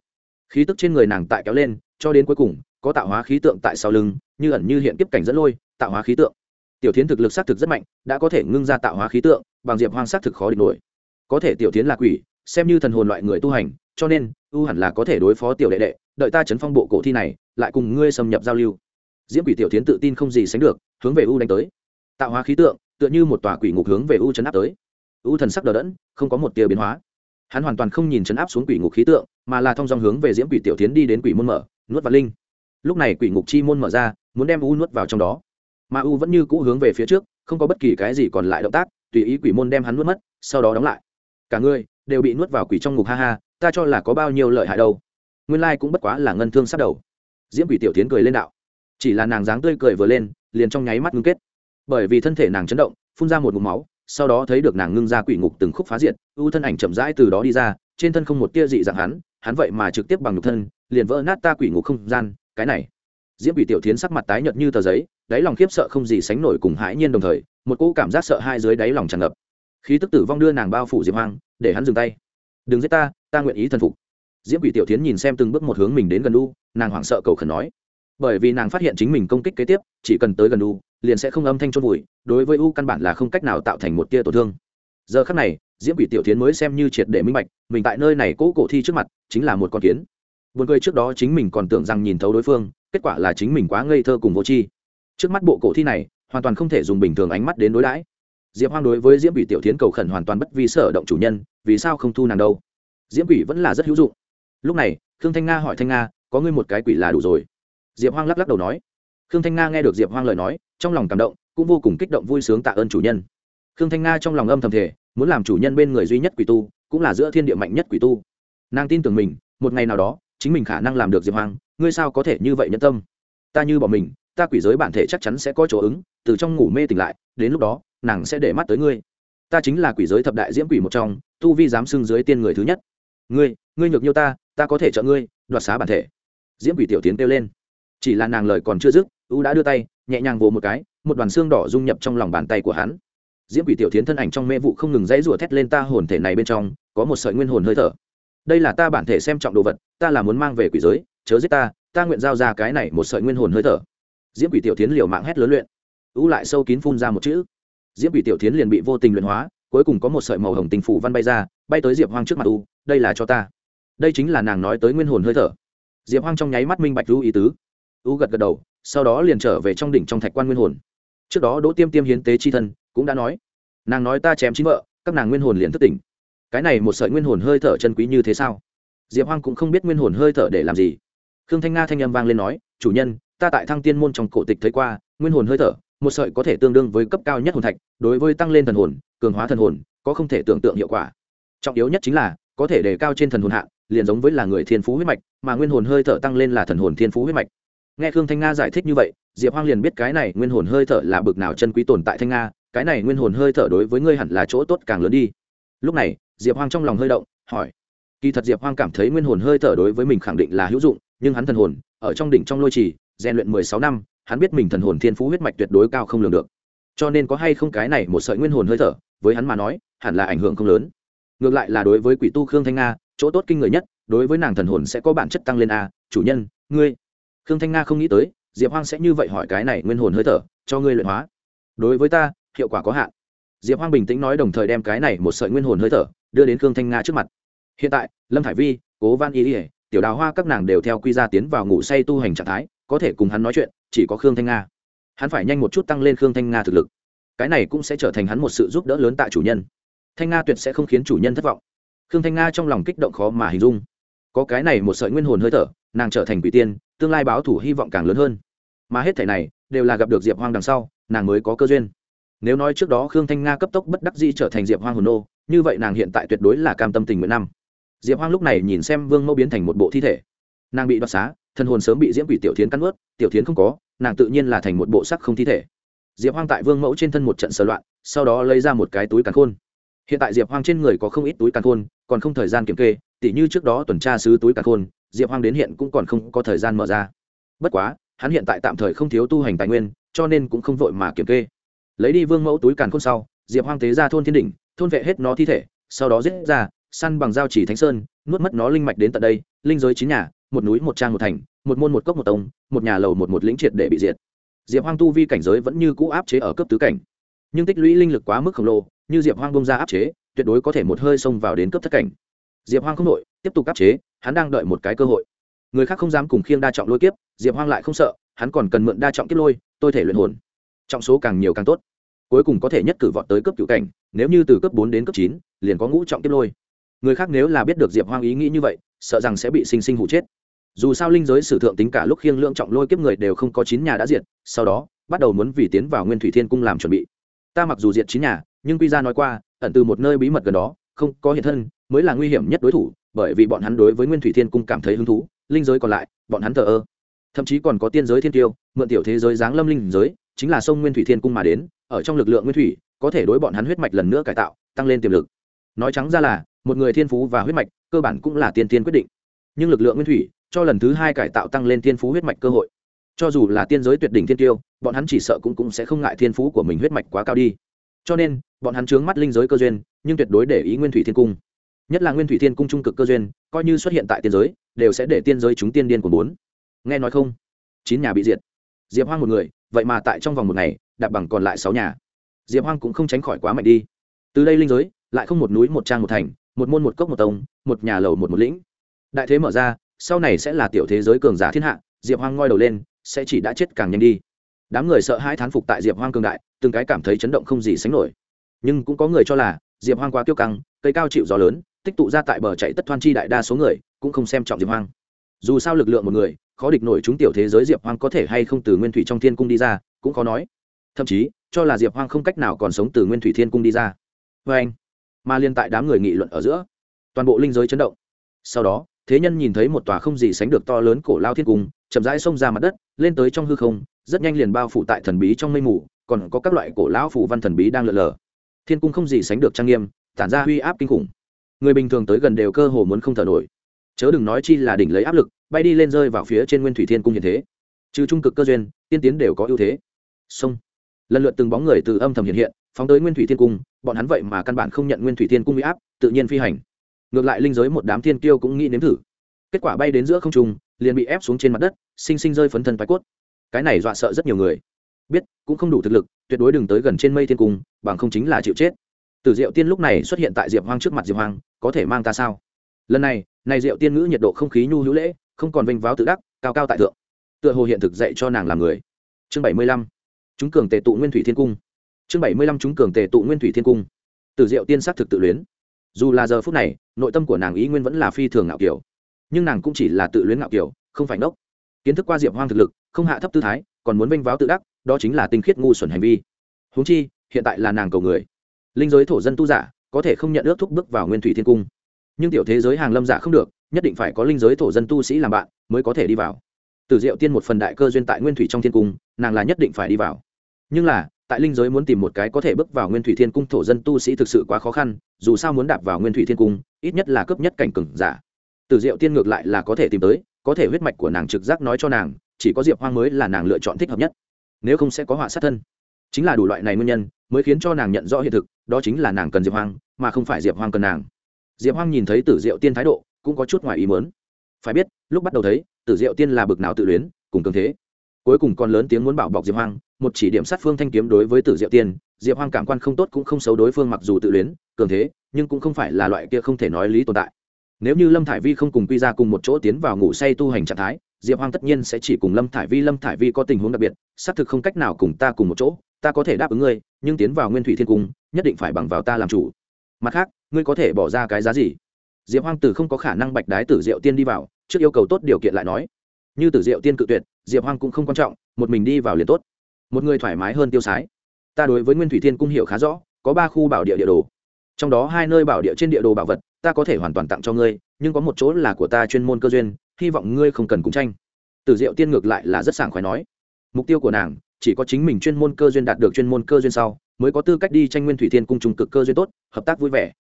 Khí tức trên người nàng tại kéo lên, cho đến cuối cùng, có tạo hóa khí tượng tại sau lưng, như ẩn như hiện tiếp cảnh dẫn lôi, tạo hóa khí tượng. Tiểu tiến thực lực xác thực rất mạnh, đã có thể ngưng ra tạo hóa khí tượng, bằng diệp hoang xác thực khó địch nổi. Có thể tiểu tiến là quỷ xem như thần hồn loại người tu hành, cho nên u hẳn là có thể đối phó tiểu đệ đệ, đợi ta chấn phong bộ cổ thi này, lại cùng ngươi xâm nhập giao lưu. Diễm quỷ tiểu tiến tự tin không gì sánh được, hướng về u đánh tới. Tạo hóa khí tượng, tựa như một tòa quỷ ngục hướng về u chấn áp tới. U thần sắc đờ đẫn, không có một tia biến hóa. Hắn hoàn toàn không nhìn chấn áp xuống quỷ ngục khí tượng, mà là thông dòng hướng về diễm quỷ tiểu tiến đi đến quỷ môn mở, nuốt vào linh. Lúc này quỷ ngục chi môn mở ra, muốn đem u nuốt vào trong đó. Mà u vẫn như cũ hướng về phía trước, không có bất kỳ cái gì còn lại động tác, tùy ý quỷ môn đem hắn nuốt mất, sau đó đóng lại. Cả người đều bị nuốt vào quỷ trong ngục, ha ha, ta cho là có bao nhiêu lợi hại đâu. Nguyên lai cũng bất quá là ngân thương sát đầu. Diễm quỷ tiểu tiến cười lên đạo. Chỉ là nàng dáng tươi cười vừa lên, liền trong nháy mắt ngưng kết. Bởi vì thân thể nàng chấn động, phun ra một ngụm máu, sau đó thấy được nàng ngưng ra quỷ ngục từng khúc phá diệt, ưu thân ảnh chậm rãi từ đó đi ra, trên thân không một tia dị dạng hắn hắn vậy mà trực tiếp bằng nhục thân, liền vỡ nát ta quỷ ngục không gian, cái này. Diễm quỷ tiểu tiến sắc mặt tái nhợt như tờ giấy, đáy lòng khiếp sợ không gì sánh nổi cùng hãi nhiên đồng thời, một cỗ cảm giác sợ hai dưới đáy lòng tràn ngập khí tức tử vong đưa nàng bao phủ diệp hoang để hắn dừng tay. Đừng giết ta ta nguyện ý thần phục. Diễm quỷ tiểu tiến nhìn xem từng bước một hướng mình đến gần u nàng hoảng sợ cầu khẩn nói. Bởi vì nàng phát hiện chính mình công kích kế tiếp chỉ cần tới gần u liền sẽ không âm thanh chôn vùi đối với u căn bản là không cách nào tạo thành một tia tổn thương. Giờ khắc này diễm quỷ tiểu tiến mới xem như triệt để minh bạch mình tại nơi này cỗ cổ thi trước mặt chính là một con kiến. Buồn cười trước đó chính mình còn tưởng rằng nhìn thấu đối phương, kết quả là chính mình quá ngây thơ cùng vô tri. Trước mắt bộ cổ thi này, hoàn toàn không thể dùng bình thường ánh mắt đến đối đãi. Diệp Hoang đối với Diễm Quỷ tiểu thiến cầu khẩn hoàn toàn bất vì sở động chủ nhân, vì sao không thu nàng đâu? Diễm Quỷ vẫn là rất hữu dụng. Lúc này, Khương Thanh Nga hỏi Thanh Nga, có ngươi một cái quỷ là đủ rồi. Diệp Hoang lắc lắc đầu nói. Khương Thanh Nga nghe được Diệp Hoang lời nói, trong lòng cảm động, cũng vô cùng kích động vui sướng tạ ơn chủ nhân. Khương Thanh Nga trong lòng âm thầm thề, muốn làm chủ nhân bên người duy nhất quỷ tu, cũng là giữa thiên địa mạnh nhất quỷ tu. Nàng tin tưởng mình, một ngày nào đó, chính mình khả năng làm được diệp hoang ngươi sao có thể như vậy nhân tâm ta như bỏ mình ta quỷ giới bản thể chắc chắn sẽ có chỗ ứng từ trong ngủ mê tỉnh lại đến lúc đó nàng sẽ để mắt tới ngươi. Ta chính là quỷ giới thập đại diễm quỷ một trong, tu vi dám xưng dưới tiên người thứ nhất. Ngươi ngươi nhược nhiêu ta ta có thể trợ ngươi, đoạt xá bản thể. Diễm quỷ tiểu tiến kêu lên. Chỉ là nàng lời còn chưa dứt, u đã đưa tay, nhẹ nhàng vồ một cái, một đoàn xương đỏ dung nhập trong lòng bàn tay của hắn. Diễm quỷ tiểu tiến thân ảnh trong mê vụ không ngừng dãy rủa thét lên ta hồn thể này bên trong, có một sợi nguyên hồn hơi thở. Đây là ta bản thể xem trọng đồ vật, ta là muốn mang về quỷ giới, chớ giết ta ta nguyện giao ra cái này một sợi nguyên hồn hơi thở. Diễm quỷ tiểu tiến liều mạng hét lớn luyện. U lại sâu kín phun ra một chữ diễm quỷ tiểu tiến liền bị vô tình luyện hóa, cuối cùng có một sợi màu hồng tình phủ văn bay ra, bay tới diệp hoang trước mặt u, đây là cho ta. Đây chính là nàng nói tới nguyên hồn hơi thở. Diệp hoang trong nháy mắt minh bạch u ý tứ. U gật gật đầu, sau đó liền trở về trong đỉnh trong thạch quan nguyên hồn. Trước đó đỗ tiêm tiêm hiến tế chi thân, cũng đã nói, nàng nói ta chém chín vợ, các nàng nguyên hồn liền thất tỉnh. Cái này một sợi nguyên hồn hơi thở chân quý như thế sao? Diệp hoang cũng không biết nguyên hồn hơi thở để làm gì. Khương thanh nga thanh âm vang lên nói, chủ nhân, ta tại thăng tiên môn trong cổ tịch thấy qua, nguyên hồn hơi thở một sợi có thể tương đương với cấp cao nhất hồn thạch, đối với tăng lên thần hồn, cường hóa thần hồn, có không thể tưởng tượng hiệu quả. Trọng yếu nhất chính là, có thể đề cao trên thần hồn hạ liền giống với là người thiên phú huyết mạch, mà nguyên hồn hơi thở tăng lên là thần hồn thiên phú huyết mạch. Nghe khương thanh nga giải thích như vậy, diệp hoang liền biết cái này nguyên hồn hơi thở là bực nào chân quý tồn tại thanh nga, cái này nguyên hồn hơi thở đối với ngươi hẳn là chỗ tốt càng lớn đi. Lúc này, diệp hoang trong lòng hơi động, hỏi. Kỳ thật diệp hoang cảm thấy nguyên hồn hơi thở đối với mình khẳng định là hữu dụng, nhưng hắn thần hồn, ở trong đỉnh trong lôi trì, rèn luyện mười sáu năm hắn biết mình thần hồn thiên phú huyết mạch tuyệt đối cao không lường được. Cho nên có hay không cái này một sợi nguyên hồn hơi thở, với hắn mà nói, hẳn là ảnh hưởng không lớn. Ngược lại là đối với quỷ tu khương thanh nga, chỗ tốt kinh người nhất, đối với nàng thần hồn sẽ có bản chất tăng lên a. Chủ nhân, ngươi. Khương thanh nga không nghĩ tới, diệp hoang sẽ như vậy hỏi cái này nguyên hồn hơi thở, cho ngươi luyện hóa. Đối với ta, hiệu quả có hạn. Diệp hoang bình tĩnh nói đồng thời đem cái này một sợi nguyên hồn hơi thở, đưa đến khương thanh nga trước mặt. Hiện tại, lâm thải vi, cố văn y ỉa tiểu đào hoa các nàng đều theo quy ra tiến vào ngủ say tu hành trạng thái có thể cùng hắn nói chuyện, chỉ có khương thanh nga. Hắn phải nhanh một chút tăng lên khương thanh nga thực lực. Cái này cũng sẽ trở thành hắn một sự giúp đỡ lớn tại chủ nhân. Thanh nga tuyệt sẽ không khiến chủ nhân thất vọng. Khương thanh nga trong lòng kích động khó mà hình dung. Có cái này một sợi nguyên hồn hơi thở, nàng trở thành quỷ tiên, tương lai báo thủ hy vọng càng lớn hơn. Mà hết thể này đều là gặp được diệp hoang đằng sau, nàng mới có cơ duyên. Nếu nói trước đó khương thanh nga cấp tốc bất đắc dĩ trở thành diệp hoang hồn nô, như vậy nàng hiện tại tuyệt đối là cam tâm tình nguyện năm. Diệp hoang lúc này nhìn xem vương mẫu biến thành một bộ thi thể. Nàng bị đoạt xá thân hồn sớm bị diễm quỷ tiểu tiến h cắn ướt, tiểu tiến h không có, nàng tự nhiên là thành một bộ sắc không thi thể. Diệp hoang tại vương mẫu trên thân một trận sờ loạn, sau đó lấy ra một cái túi càn khôn. Hiện tại diệp hoang trên người có không ít túi càn khôn, còn không thời gian kiểm kê, tỉ như trước đó tuần tra sứ túi càn khôn, diệp hoang đến hiện cũng còn không có thời gian mở ra. Bất quá, hắn hiện tại tạm thời không thiếu tu hành tài nguyên, cho nên cũng không vội mà kiểm kê. Lấy đi vương mẫu túi càn khôn sau, diệp hoang tế ra thôn thiên đỉnh, thôn vệ hết nó thi thể, sau đó giết ra, săn bằng dao chỉ thánh sơn, nuốt mất nó linh mạch đến tận đây, linh giới chín nhà một núi, một trang, một thành, một môn, một cốc, một tông, một nhà lầu, một một lĩnh triệt để bị diệt. Diệp hoang tu vi cảnh giới vẫn như cũ áp chế ở cấp tứ cảnh. Nhưng tích lũy linh lực quá mức khổng lồ, như diệp hoang bông ra áp chế, tuyệt đối có thể một hơi xông vào đến cấp thất cảnh. Diệp hoang không đội, tiếp tục áp chế, hắn đang đợi một cái cơ hội. Người khác không dám cùng khiêng đa trọng lôi kiếp, diệp hoang lại không sợ, hắn còn cần mượn đa trọng kiếp lôi, tôi thể luyện hồn. Trọng số càng nhiều càng tốt. Cuối cùng có thể nhất cử vọt tới cấp cựu cảnh, nếu như từ cấp bốn đến cấp chín, liền có ngũ trọng kiếp lôi. Người khác nếu là biết được diệp hoang ý nghĩ như vậy, sợ rằng sẽ bị sinh sinh hụ chết dù sao linh giới sử thượng tính cả lúc khiêng lượng trọng lôi kiếp người đều không có chín nhà đã diệt, sau đó, bắt đầu muốn vì tiến vào nguyên thủy thiên cung làm chuẩn bị. Ta mặc dù diệt chín nhà, nhưng quy ra nói qua, ẩn từ một nơi bí mật gần đó, không có hiện thân, mới là nguy hiểm nhất đối thủ, bởi vì bọn hắn đối với nguyên thủy thiên cung cảm thấy hứng thú, linh giới còn lại, bọn hắn thờ ơ. Thậm chí còn có tiên giới thiên tiêu, mượn tiểu thế giới giáng lâm linh giới, chính là sông nguyên thủy thiên cung mà đến, ở trong lực lượng nguyên thủy, có thể đối bọn hắn huyết mạch lần nữa cải tạo, tăng lên tiềm lực. Nói trắng ra là, một người thiên phú và huyết mạch, cơ bản cũng là tiên tiên quyết định. Nhưng lực lượng nguyên thủy cho lần thứ hai cải tạo tăng lên thiên phú huyết mạch cơ hội. Cho dù là tiên giới tuyệt đỉnh thiên tiêu bọn hắn chỉ sợ cũng cũng sẽ không ngại thiên phú của mình huyết mạch quá cao đi. Cho nên, bọn hắn chướng mắt linh giới cơ duyên, nhưng tuyệt đối để ý nguyên thủy thiên cung. Nhất là nguyên thủy thiên cung trung cực cơ duyên, coi như xuất hiện tại tiên giới, đều sẽ để tiên giới chúng tiên điên của bốn. Nghe nói không? Chín nhà bị diệt. Diệp hoang một người, vậy mà tại trong vòng một ngày, đạp bằng còn lại sáu nhà. Diệp hoang cũng không tránh khỏi quá mạnh đi. Từ đây linh giới, lại không một núi, một trang một thành, một môn một cốc một tông, một nhà lầu một một lĩnh. Đại thế mở ra sau này sẽ là tiểu thế giới cường giả thiên hạ, diệp hoang ngoi đầu lên, sẽ chỉ đã chết càng nhanh đi. Đám người sợ hai thán phục tại diệp hoang cường đại, từng cái cảm thấy chấn động không gì sánh nổi. Nhưng cũng có người cho là, diệp hoang quá kiêu căng, cây cao chịu gió lớn, tích tụ ra tại bờ chạy tất thoan chi đại đa số người, cũng không xem trọng diệp hoang. Dù sao lực lượng một người, khó địch nổi chúng tiểu thế giới diệp hoang có thể hay không từ nguyên thủy trong thiên cung đi ra, cũng khó nói. Thậm chí, cho là diệp hoang không cách nào còn sống từ nguyên thủy thiên cung đi ra. Vê anh. Mà liên tại đám người nghị luận ở giữa, toàn bộ linh giới chấn động. Sau đó thế nhân nhìn thấy một tòa không gì sánh được to lớn cổ lao thiên cung, chậm rãi xông ra mặt đất, lên tới trong hư không, rất nhanh liền bao phủ tại thần bí trong mây mù, còn có các loại cổ lão phủ văn thần bí đang lượn lờ. Thiên cung không gì sánh được trang nghiêm, tản ra huy áp kinh khủng. Người bình thường tới gần đều cơ hồ muốn không thở nổi. Chớ đừng nói chi là đỉnh lấy áp lực, bay đi lên rơi vào phía trên nguyên thủy thiên cung như thế. Trừ trung cực cơ duyên, tiên tiến đều có ưu thế. Sông. Lần lượt từng bóng người từ âm thầm hiện hiện, phóng tới nguyên thủy thiên cung, bọn hắn vậy mà căn bản không nhận nguyên thủy thiên cung bị áp, tự nhiên phi hành ngược lại linh giới một đám thiên kiêu cũng nghĩ nếm thử. Kết quả bay đến giữa không trung, liền bị ép xuống trên mặt đất, sinh sinh rơi phấn thân phái cốt. Cái này dọa sợ rất nhiều người. Biết, cũng không đủ thực lực, tuyệt đối đừng tới gần trên mây thiên cung, bằng không chính là chịu chết. Từ diệu tiên lúc này xuất hiện tại diệp hoang trước mặt diệp hoang, có thể mang ta sao? Lần này này diệu tiên ngữ nhiệt độ không khí nhu hữu lễ, không còn vênh váo tự đắc, cao cao tại thượng. Tựa hồ hiện thực dạy cho nàng làm người. Chương bảy mươi lăm. Chúng cường tề tụ nguyên thủy thiên cung. Chương bảy mươi lăm chúng cường tề tụ nguyên thủy thiên cung. Từ diệu tiên xác thực tự luyến. Dù là giờ phút này nội tâm của nàng ý nguyên vẫn là phi thường ngạo kiểu. Nhưng nàng cũng chỉ là tự luyến ngạo kiểu, không phải ngốc. Kiến thức qua diệp hoang thực lực, không hạ thấp tư thái, còn muốn vinh váo tự đắc, đó chính là tinh khiết ngu xuẩn hành vi. Huống chi, hiện tại là nàng cầu người. Linh giới thổ dân tu giả, có thể không nhận ước thúc bước vào nguyên thủy thiên cung. Nhưng tiểu thế giới hàng lâm giả không được, nhất định phải có linh giới thổ dân tu sĩ làm bạn, mới có thể đi vào. Từ diệu tiên một phần đại cơ duyên tại nguyên thủy trong thiên cung, nàng là nhất định phải đi vào. Nhưng là tại linh giới muốn tìm một cái có thể bước vào nguyên thủy thiên cung thổ dân tu sĩ thực sự quá khó khăn, dù sao muốn đạp vào nguyên thủy thiên cung, ít nhất là cấp nhất cảnh cừng giả. Từ diệu tiên ngược lại là có thể tìm tới, có thể huyết mạch của nàng trực giác nói cho nàng, chỉ có diệp hoang mới là nàng lựa chọn thích hợp nhất. Nếu không sẽ có họa sát thân. Chính là đủ loại này nguyên nhân, mới khiến cho nàng nhận rõ hiện thực, đó chính là nàng cần diệp hoang, mà không phải diệp hoang cần nàng. Diệp hoang nhìn thấy tử diệu tiên thái độ, cũng có chút ngoài ý mớn phải biết, lúc bắt đầu thấy, tử diệu tiên là bực nào tự luyến, cùng cường thế cuối cùng còn lớn tiếng muốn bảo bọc diệp hoang, một chỉ điểm sát phương thanh kiếm đối với tử diệu tiên, diệp hoang cảm quan không tốt cũng không xấu đối phương mặc dù tự luyến, cường thế, nhưng cũng không phải là loại kia không thể nói lý tồn tại. Nếu như lâm thải vi không cùng quy ra cùng một chỗ tiến vào ngủ say tu hành trạng thái, diệp hoang tất nhiên sẽ chỉ cùng lâm thải vi, lâm thải vi có tình huống đặc biệt, xác thực không cách nào cùng ta cùng một chỗ, ta có thể đáp ứng ngươi, nhưng tiến vào nguyên thủy thiên cung, nhất định phải bằng vào ta làm chủ. Mặt khác, ngươi có thể bỏ ra cái giá gì? Diệp hoang tử không có khả năng bạch đái tử diệu tiên đi vào, trước yêu cầu tốt điều kiện lại nói như tử diệu tiên cự tuyệt, diệp hoang cũng không quan trọng, một mình đi vào liền tốt. Một người thoải mái hơn tiêu sái. Ta đối với nguyên thủy thiên cung hiểu khá rõ, có ba khu bảo địa địa đồ. Trong đó hai nơi bảo địa trên địa đồ bảo vật, ta có thể hoàn toàn tặng cho ngươi, nhưng có một chỗ là của ta chuyên môn cơ duyên, hy vọng ngươi không cần cùng tranh. Tử diệu tiên ngược lại là rất sảng khoái nói. Mục tiêu của nàng, chỉ có chính mình chuyên môn cơ duyên đạt được chuyên môn cơ duyên sau, mới có tư cách đi tranh nguyên thủy thiên cung trùng cực cơ duyên tốt, hợp tác vui vẻ.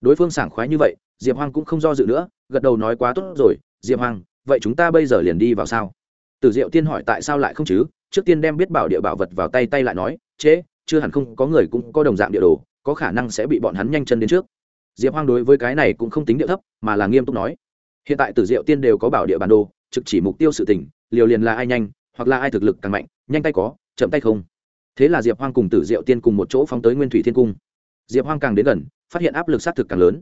Đối phương sảng khoái như vậy, diệp hoang cũng không do dự nữa, gật đầu nói quá tốt rồi, diệp hoang vậy chúng ta bây giờ liền đi vào sao? Tử diệu tiên hỏi tại sao lại không chứ? Trước tiên đem biết bảo địa bảo vật vào tay tay lại nói chế, chưa hẳn không có người cũng có đồng dạng địa đồ có khả năng sẽ bị bọn hắn nhanh chân đến trước. Diệp hoang đối với cái này cũng không tính địa thấp mà là nghiêm túc nói hiện tại tử diệu tiên đều có bảo địa bản đồ trực chỉ mục tiêu sự tỉnh liều liền là ai nhanh hoặc là ai thực lực càng mạnh nhanh tay có chậm tay không. Thế là diệp hoang cùng tử diệu tiên cùng một chỗ phóng tới nguyên thủy thiên cung. Diệp hoang càng đến gần phát hiện áp lực sát thực càng lớn.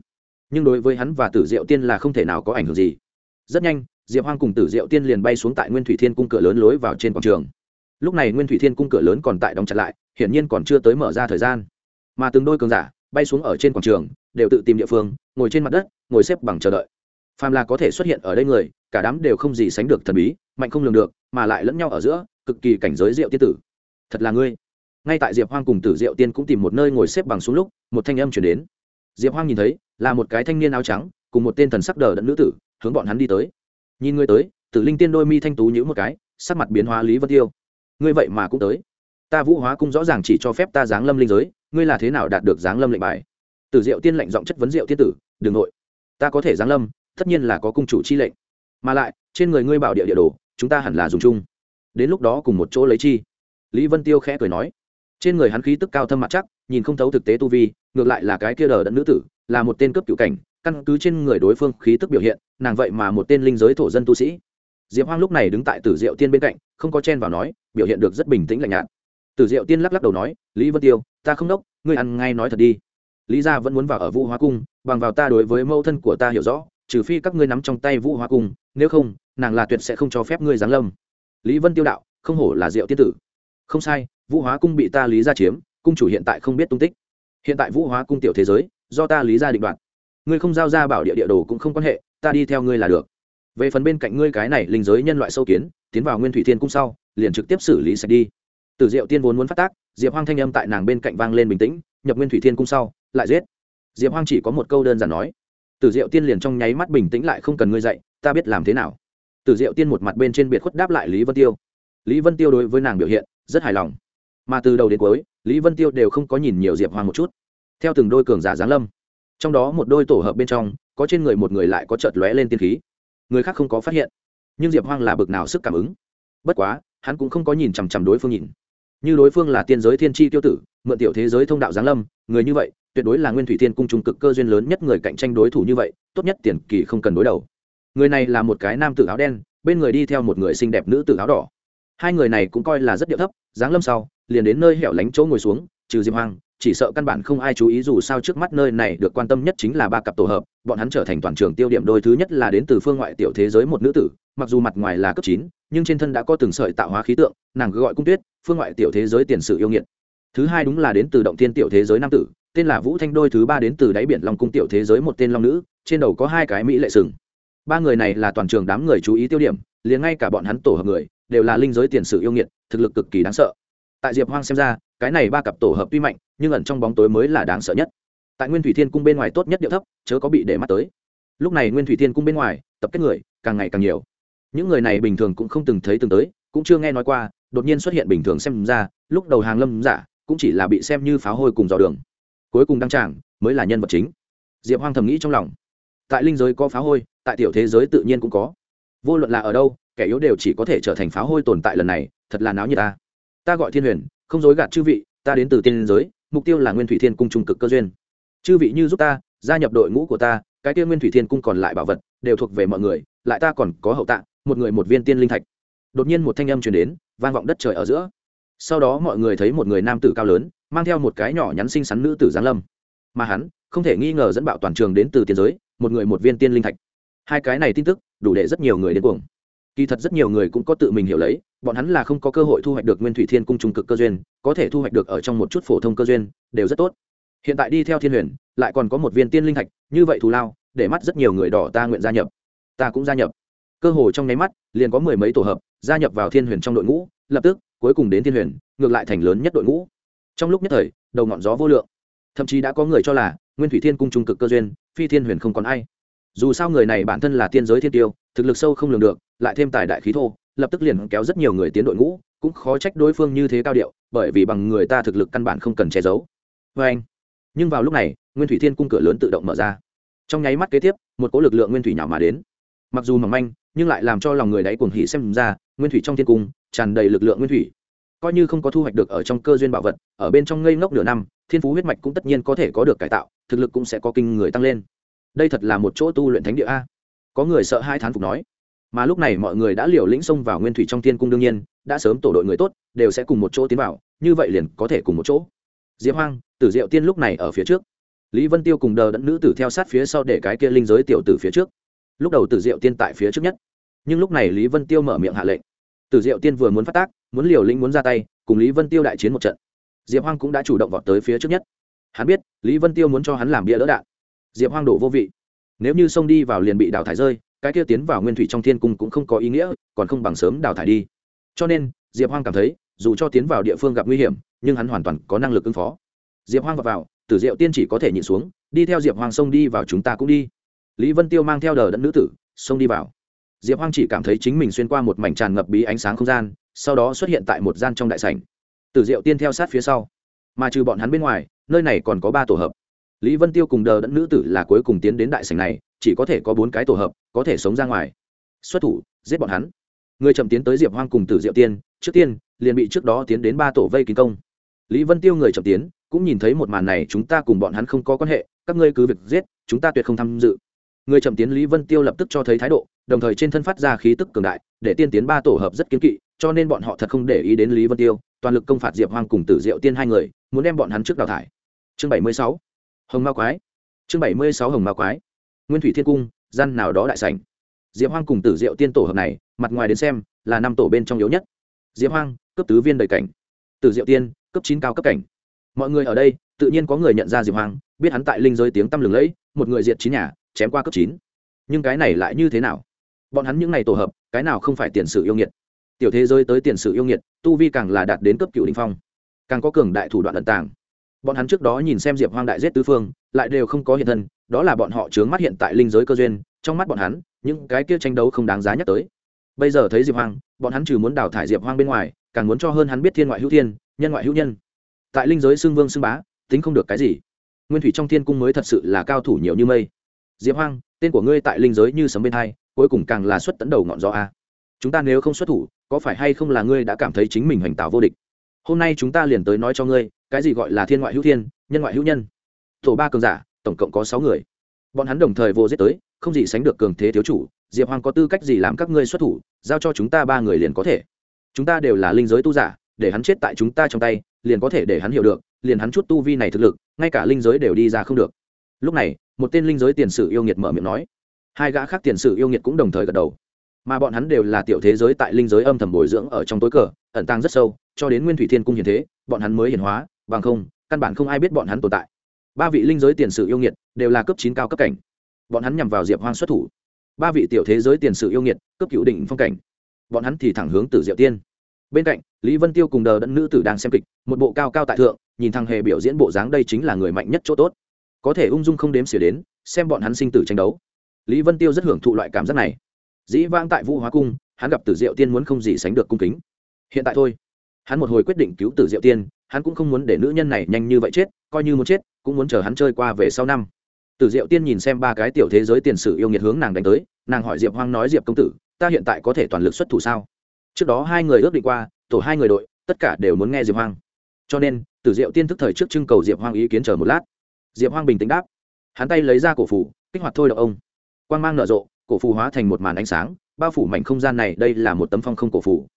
Nhưng đối với hắn và tử diệu tiên là không thể nào có ảnh hưởng gì. Rất nhanh diệp hoang cùng tử diệu tiên liền bay xuống tại nguyên thủy thiên cung cửa lớn lối vào trên quảng trường. Lúc này nguyên thủy thiên cung cửa lớn còn tại đóng chặt lại, hiển nhiên còn chưa tới mở ra thời gian. Mà từng đôi cường giả bay xuống ở trên quảng trường, đều tự tìm địa phương, ngồi trên mặt đất, ngồi xếp bằng chờ đợi. Phàm là có thể xuất hiện ở đây người, cả đám đều không gì sánh được thần bí, mạnh không lường được, mà lại lẫn nhau ở giữa, cực kỳ cảnh giới diệu tiên tử. Thật là ngươi. Ngay tại diệp hoang cùng tử diệu tiên cũng tìm một nơi ngồi xếp bằng xuống lúc, một thanh âm chuyển đến. Diệp hoang nhìn thấy, là một cái thanh niên áo trắng, cùng một tên thần sắc đờ đẫn nữ tử, hướng bọn hắn đi tới nhìn ngươi tới, tử linh tiên đôi mi thanh tú nhữ một cái, sắc mặt biến hóa lý vân tiêu. Ngươi vậy mà cũng tới. Ta vũ hóa cung rõ ràng chỉ cho phép ta giáng lâm linh giới, ngươi là thế nào đạt được giáng lâm lệnh bài? Tử diệu tiên lệnh giọng chất vấn diệu tiên tử đường nội. Ta có thể giáng lâm, tất nhiên là có cung chủ chi lệnh. Mà lại, trên người ngươi bảo địa địa đồ, chúng ta hẳn là dùng chung. Đến lúc đó cùng một chỗ lấy chi. Lý vân tiêu khẽ cười nói. Trên người hắn khí tức cao thâm mặt chắc, nhìn không thấu thực tế tu vi, ngược lại là cái kia đờ đẫn nữ tử, là một tên cấp cựu cảnh căn cứ trên người đối phương khí tức biểu hiện, nàng vậy mà một tên linh giới thổ dân tu sĩ. Diệp hoang lúc này đứng tại tử diệu tiên bên cạnh, không có chen vào nói, biểu hiện được rất bình tĩnh lạnh nhạt. Tử diệu tiên lắc lắc đầu nói, lý vân tiêu, ta không đốc, ngươi ăn ngay nói thật đi. Lý gia vẫn muốn vào ở vũ hóa cung, bằng vào ta đối với mẫu thân của ta hiểu rõ, trừ phi các ngươi nắm trong tay vũ hóa cung, nếu không, nàng là tuyệt sẽ không cho phép ngươi giáng lâm. Lý vân tiêu đạo, không hổ là diệu tiên tử. Không sai, vũ hóa cung bị ta lý gia chiếm, cung chủ hiện tại không biết tung tích. Hiện tại vũ hóa cung tiểu thế giới, do ta lý gia định đoạt ngươi không giao ra bảo địa địa đồ cũng không quan hệ, ta đi theo ngươi là được. Về phần bên cạnh ngươi cái này linh giới nhân loại sâu kiến, tiến vào nguyên thủy thiên cung sau, liền trực tiếp xử lý sạch đi. Tử diệu tiên vốn muốn phát tác, diệp hoang thanh âm tại nàng bên cạnh vang lên bình tĩnh, nhập nguyên thủy thiên cung sau, lại giết. Diệp hoang chỉ có một câu đơn giản nói. Tử diệu tiên liền trong nháy mắt bình tĩnh lại không cần ngươi dạy, ta biết làm thế nào. Tử diệu tiên một mặt bên trên biệt khuất đáp lại lý vân tiêu. Lý vân tiêu đối với nàng biểu hiện, rất hài lòng. Mà từ đầu đến cuối, lý vân tiêu đều không có nhìn nhiều diệp hoang một chút. Theo từng đôi cường giả giáng lâm trong đó một đôi tổ hợp bên trong, có trên người một người lại có chợt lóe lên tiên khí. Người khác không có phát hiện, nhưng diệp hoang là bực nào sức cảm ứng. Bất quá, hắn cũng không có nhìn chằm chằm đối phương nhìn. Như đối phương là tiên giới thiên tri tiêu tử, mượn tiểu thế giới thông đạo giáng lâm, người như vậy, tuyệt đối là nguyên thủy thiên cung trung cực cơ duyên lớn nhất người cạnh tranh đối thủ như vậy, tốt nhất tiền kỳ không cần đối đầu. Người này là một cái nam tử áo đen, bên người đi theo một người xinh đẹp nữ tử áo đỏ. Hai người này cũng coi là rất điệu thấp, giáng lâm sau, liền đến nơi hẻo lánh chỗ ngồi xuống, trừ diệp hoang chỉ sợ căn bản không ai chú ý dù sao trước mắt nơi này được quan tâm nhất chính là ba cặp tổ hợp, bọn hắn trở thành toàn trường tiêu điểm đôi thứ nhất là đến từ phương ngoại tiểu thế giới một nữ tử, mặc dù mặt ngoài là cấp chín, nhưng trên thân đã có từng sợi tạo hóa khí tượng, nàng gọi cung tuyết, phương ngoại tiểu thế giới tiền sử yêu nghiệt. Thứ hai đúng là đến từ động thiên tiểu thế giới nam tử, tên là vũ thanh đôi thứ ba đến từ đáy biển long cung tiểu thế giới một tên long nữ, trên đầu có hai cái mỹ lệ sừng. Ba người này là toàn trường đám người chú ý tiêu điểm, liền ngay cả bọn hắn tổ hợp người, đều là linh giới tiền sử yêu nghiệt, thực lực cực kỳ đáng sợ. Tại diệp hoang xem ra, cái này ba cặp tổ hợp tuy mạnh nhưng ẩn trong bóng tối mới là đáng sợ nhất. Tại nguyên thủy thiên cung bên ngoài tốt nhất điệu thấp, chớ có bị để mắt tới. Lúc này nguyên thủy thiên cung bên ngoài, tập kết người, càng ngày càng nhiều. Những người này bình thường cũng không từng thấy từng tới, cũng chưa nghe nói qua, đột nhiên xuất hiện bình thường xem ra, lúc đầu hàng lâm giả, cũng chỉ là bị xem như pháo hôi cùng dò đường. Cuối cùng đăng tràng, mới là nhân vật chính. Diệp hoang thầm nghĩ trong lòng. Tại linh giới có pháo hôi, tại tiểu thế giới tự nhiên cũng có. Vô luận là ở đâu, kẻ yếu đều chỉ có thể trở thành pháo hôi tồn tại lần này, thật là náo như ta. Ta gọi thiên huyền, không dối gạt chư vị, ta đến từ tiên giới mục tiêu là nguyên thủy thiên cung trung cực cơ duyên. Chư vị như giúp ta, gia nhập đội ngũ của ta, cái kia nguyên thủy thiên cung còn lại bảo vật, đều thuộc về mọi người, lại ta còn có hậu tạng, một người một viên tiên linh thạch. Đột nhiên một thanh âm truyền đến, vang vọng đất trời ở giữa. Sau đó mọi người thấy một người nam tử cao lớn, mang theo một cái nhỏ nhắn xinh xắn nữ tử giáng lâm. Mà hắn, không thể nghi ngờ dẫn bạo toàn trường đến từ tiên giới, một người một viên tiên linh thạch. Hai cái này tin tức, đủ để rất nhiều người đến cuồng. Kỳ thật rất nhiều người cũng có tự mình hiểu lấy bọn hắn là không có cơ hội thu hoạch được nguyên thủy thiên cung trung cực cơ duyên, có thể thu hoạch được ở trong một chút phổ thông cơ duyên, đều rất tốt. Hiện tại đi theo thiên huyền, lại còn có một viên tiên linh thạch, như vậy thù lao, để mắt rất nhiều người đỏ ta nguyện gia nhập. Ta cũng gia nhập. Cơ hội trong nháy mắt, liền có mười mấy tổ hợp, gia nhập vào thiên huyền trong đội ngũ, lập tức, cuối cùng đến thiên huyền, ngược lại thành lớn nhất đội ngũ. Trong lúc nhất thời, đầu ngọn gió vô lượng. Thậm chí đã có người cho là, nguyên thủy thiên cung trung cực cơ duyên, phi thiên huyền không còn ai. Dù sao người này bản thân là tiên giới thiên tiêu, thực lực sâu không lường được, lại thêm tài đại khí thô lập tức liền kéo rất nhiều người tiến đội ngũ, cũng khó trách đối phương như thế cao điệu, bởi vì bằng người ta thực lực căn bản không cần che giấu. Vê anh, nhưng vào lúc này, nguyên thủy thiên cung cửa lớn tự động mở ra. Trong nháy mắt kế tiếp, một cỗ lực lượng nguyên thủy nhỏ mà đến. Mặc dù mỏng manh, nhưng lại làm cho lòng người đáy cuồng hỉ xem ra, nguyên thủy trong thiên cung tràn đầy lực lượng nguyên thủy. Coi như không có thu hoạch được ở trong cơ duyên bảo vật, ở bên trong ngây ngốc nửa năm, thiên phú huyết mạch cũng tất nhiên có thể có được cải tạo, thực lực cũng sẽ có kinh người tăng lên. Đây thật là một chỗ tu luyện thánh địa a. Có người sợ hai thán phục nói mà lúc này mọi người đã liều lĩnh xông vào nguyên thủy trong thiên cung đương nhiên, đã sớm tổ đội người tốt, đều sẽ cùng một chỗ tiến vào, như vậy liền có thể cùng một chỗ. Diệp hoang, tử diệu tiên lúc này ở phía trước. Lý vân tiêu cùng đờ đẫn nữ tử theo sát phía sau để cái kia linh giới tiểu tử phía trước. Lúc đầu tử diệu tiên tại phía trước nhất. Nhưng lúc này lý vân tiêu mở miệng hạ lệnh. Tử diệu tiên vừa muốn phát tác, muốn liều lĩnh muốn ra tay, cùng lý vân tiêu đại chiến một trận. Diệp hoang cũng đã chủ động vọt tới phía trước nhất. Hắn biết, lý vân tiêu muốn cho hắn làm bia đỡ đạn. Diệp hoang đổ vô vị. Nếu như xông đi vào liền bị đào thải rơi cái kia tiến vào nguyên thủy trong thiên cung cũng không có ý nghĩa còn không bằng sớm đào thải đi. Cho nên diệp hoang cảm thấy dù cho tiến vào địa phương gặp nguy hiểm nhưng hắn hoàn toàn có năng lực ứng phó. Diệp hoang vào, vào tử diệu tiên chỉ có thể nhịn xuống đi theo diệp hoang sông đi vào chúng ta cũng đi. Lý vân tiêu mang theo đờ đẫn nữ tử xông đi vào. Diệp hoang chỉ cảm thấy chính mình xuyên qua một mảnh tràn ngập bí ánh sáng không gian sau đó xuất hiện tại một gian trong đại sảnh. Tử diệu tiên theo sát phía sau. Mà trừ bọn hắn bên ngoài nơi này còn có ba tổ hợp lý vân tiêu cùng đờ đẫn nữ tử là cuối cùng tiến đến đại sảnh này, chỉ có thể có bốn cái tổ hợp, có thể sống ra ngoài. Xuất thủ, giết bọn hắn. Người chậm tiến tới diệp hoang cùng tử diệu tiên, trước tiên, liền bị trước đó tiến đến ba tổ vây kín công. Lý vân tiêu người chậm tiến, cũng nhìn thấy một màn này, chúng ta cùng bọn hắn không có quan hệ, các ngươi cứ việc giết, chúng ta tuyệt không tham dự. Người chậm tiến lý vân tiêu lập tức cho thấy thái độ, đồng thời trên thân phát ra khí tức cường đại, để tiên tiến ba tổ hợp rất kiến kỵ, cho nên bọn họ thật không để ý đến lý vân tiêu, toàn lực công phạt diệp hoang cùng tử diệu tiên hai người, muốn đem bọn hắn trước đào thải. Chương bảy mươi sáu hồng ma quái. Chương bảy mươi sáu hồng ma quái. Nguyên thủy thiên cung, gian nào đó đại sảnh. Diệp hoang cùng tử diệu tiên tổ hợp này, mặt ngoài đến xem, là năm tổ bên trong yếu nhất. Diệp hoang, cấp tứ viên đầy cảnh. Tử diệu tiên, cấp chín cao cấp cảnh. Mọi người ở đây, tự nhiên có người nhận ra diệp hoang, biết hắn tại linh giới tiếng tăm lừng lẫy, một người diệt chín nhà, chém qua cấp chín. Nhưng cái này lại như thế nào? Bọn hắn những n à y tổ hợp, cái nào không phải tiền sử yêu nghiệt? Tiểu thế giới tới tiền sử yêu nghiệt, tu vi càng là đạt đến cấp cựu đình phong. Càng có cường đại thủ đoạn ẩn tàng bọn hắn trước đó nhìn xem diệp hoang đại giết tứ phương, lại đều không có hiện thân, đó là bọn họ chướng mắt hiện tại linh giới cơ duyên, trong mắt bọn hắn, những cái kia tranh đấu không đáng giá nhắc tới. Bây giờ thấy diệp hoang, bọn hắn trừ muốn đào thải diệp hoang bên ngoài, càng muốn cho hơn hắn biết thiên ngoại hữu thiên, nhân ngoại hữu nhân. Tại linh giới xưng vương xưng bá, tính không được cái gì. Nguyên thủy trong thiên cung mới thật sự là cao thủ nhiều như mây. Diệp hoang, tên của ngươi tại linh giới như sấm bên hai, cuối cùng càng là xuất tấn đầu ngọn gió a. Chúng ta nếu không xuất thủ, có phải hay không là ngươi đã cảm thấy chính mình hoành tạo vô địch? Hôm nay chúng ta liền tới nói cho ngươi cái gì gọi là thiên ngoại hữu thiên, nhân ngoại hữu nhân? Tổ ba cường giả, tổng cộng có sáu người. Bọn hắn đồng thời vô giết tới, không gì sánh được cường thế thiếu chủ, diệp hoàng có tư cách gì làm các ngươi xuất thủ, giao cho chúng ta ba người liền có thể. Chúng ta đều là linh giới tu giả, để hắn chết tại chúng ta trong tay, liền có thể để hắn hiểu được, liền hắn chút tu vi này thực lực, ngay cả linh giới đều đi ra không được. Lúc này, một tên linh giới tiền sử yêu nghiệt mở miệng nói. Hai gã khác tiền sử yêu nghiệt cũng đồng thời gật đầu. Mà bọn hắn đều là tiểu thế giới tại linh giới âm thầm bồi dưỡng ở trong tối cờ, ẩn tàng rất sâu, cho đến nguyên thủy thiên cung hiền thế, bọn hắn mới hiền hóa bằng không, căn bản không ai biết bọn hắn tồn tại. Ba vị linh giới tiền sử yêu nghiệt đều là cấp chín cao cấp cảnh. Bọn hắn nhằm vào diệp hoang xuất thủ. Ba vị tiểu thế giới tiền sử yêu nghiệt, cấp cựu định phong cảnh. Bọn hắn thì thẳng hướng từ diệu tiên. Bên cạnh, lý vân tiêu cùng đờ đẫn nữ tử đang xem kịch, một bộ cao cao tại thượng, nhìn thằng hề biểu diễn bộ dáng đây chính là người mạnh nhất chỗ tốt. Có thể ung dung không đếm xỉa đến, xem bọn hắn sinh tử tranh đấu. Lý vân tiêu rất hưởng thụ loại cảm giác này. Dĩ vãng tại vũ hóa cung, hắn gặp tử diệu tiên muốn không gì sánh được cung kính. Hiện tại thôi. Hắn một hồi quyết định cứu tử diệu tiên hắn cũng không muốn để nữ nhân này nhanh như vậy chết, coi như muốn chết, cũng muốn chờ hắn chơi qua về sau năm. Tử diệu tiên nhìn xem ba cái tiểu thế giới tiền sử yêu nghiệt hướng nàng đánh tới, nàng hỏi diệp hoang nói, diệp công tử, ta hiện tại có thể toàn lực xuất thủ sao? Trước đó hai người ước định qua, tổ hai người đội, tất cả đều muốn nghe diệp hoang. Cho nên, tử diệu tiên thức thời trước trưng cầu diệp hoang ý kiến chờ một lát. Diệp hoang bình tĩnh đáp. Hắn tay lấy ra cổ phủ, kích hoạt thôi đậu ông. Quang mang nở rộ, cổ phù hóa thành một màn ánh sáng, bao phủ mảnh không gian này, đây là một tấm phong không cổ phù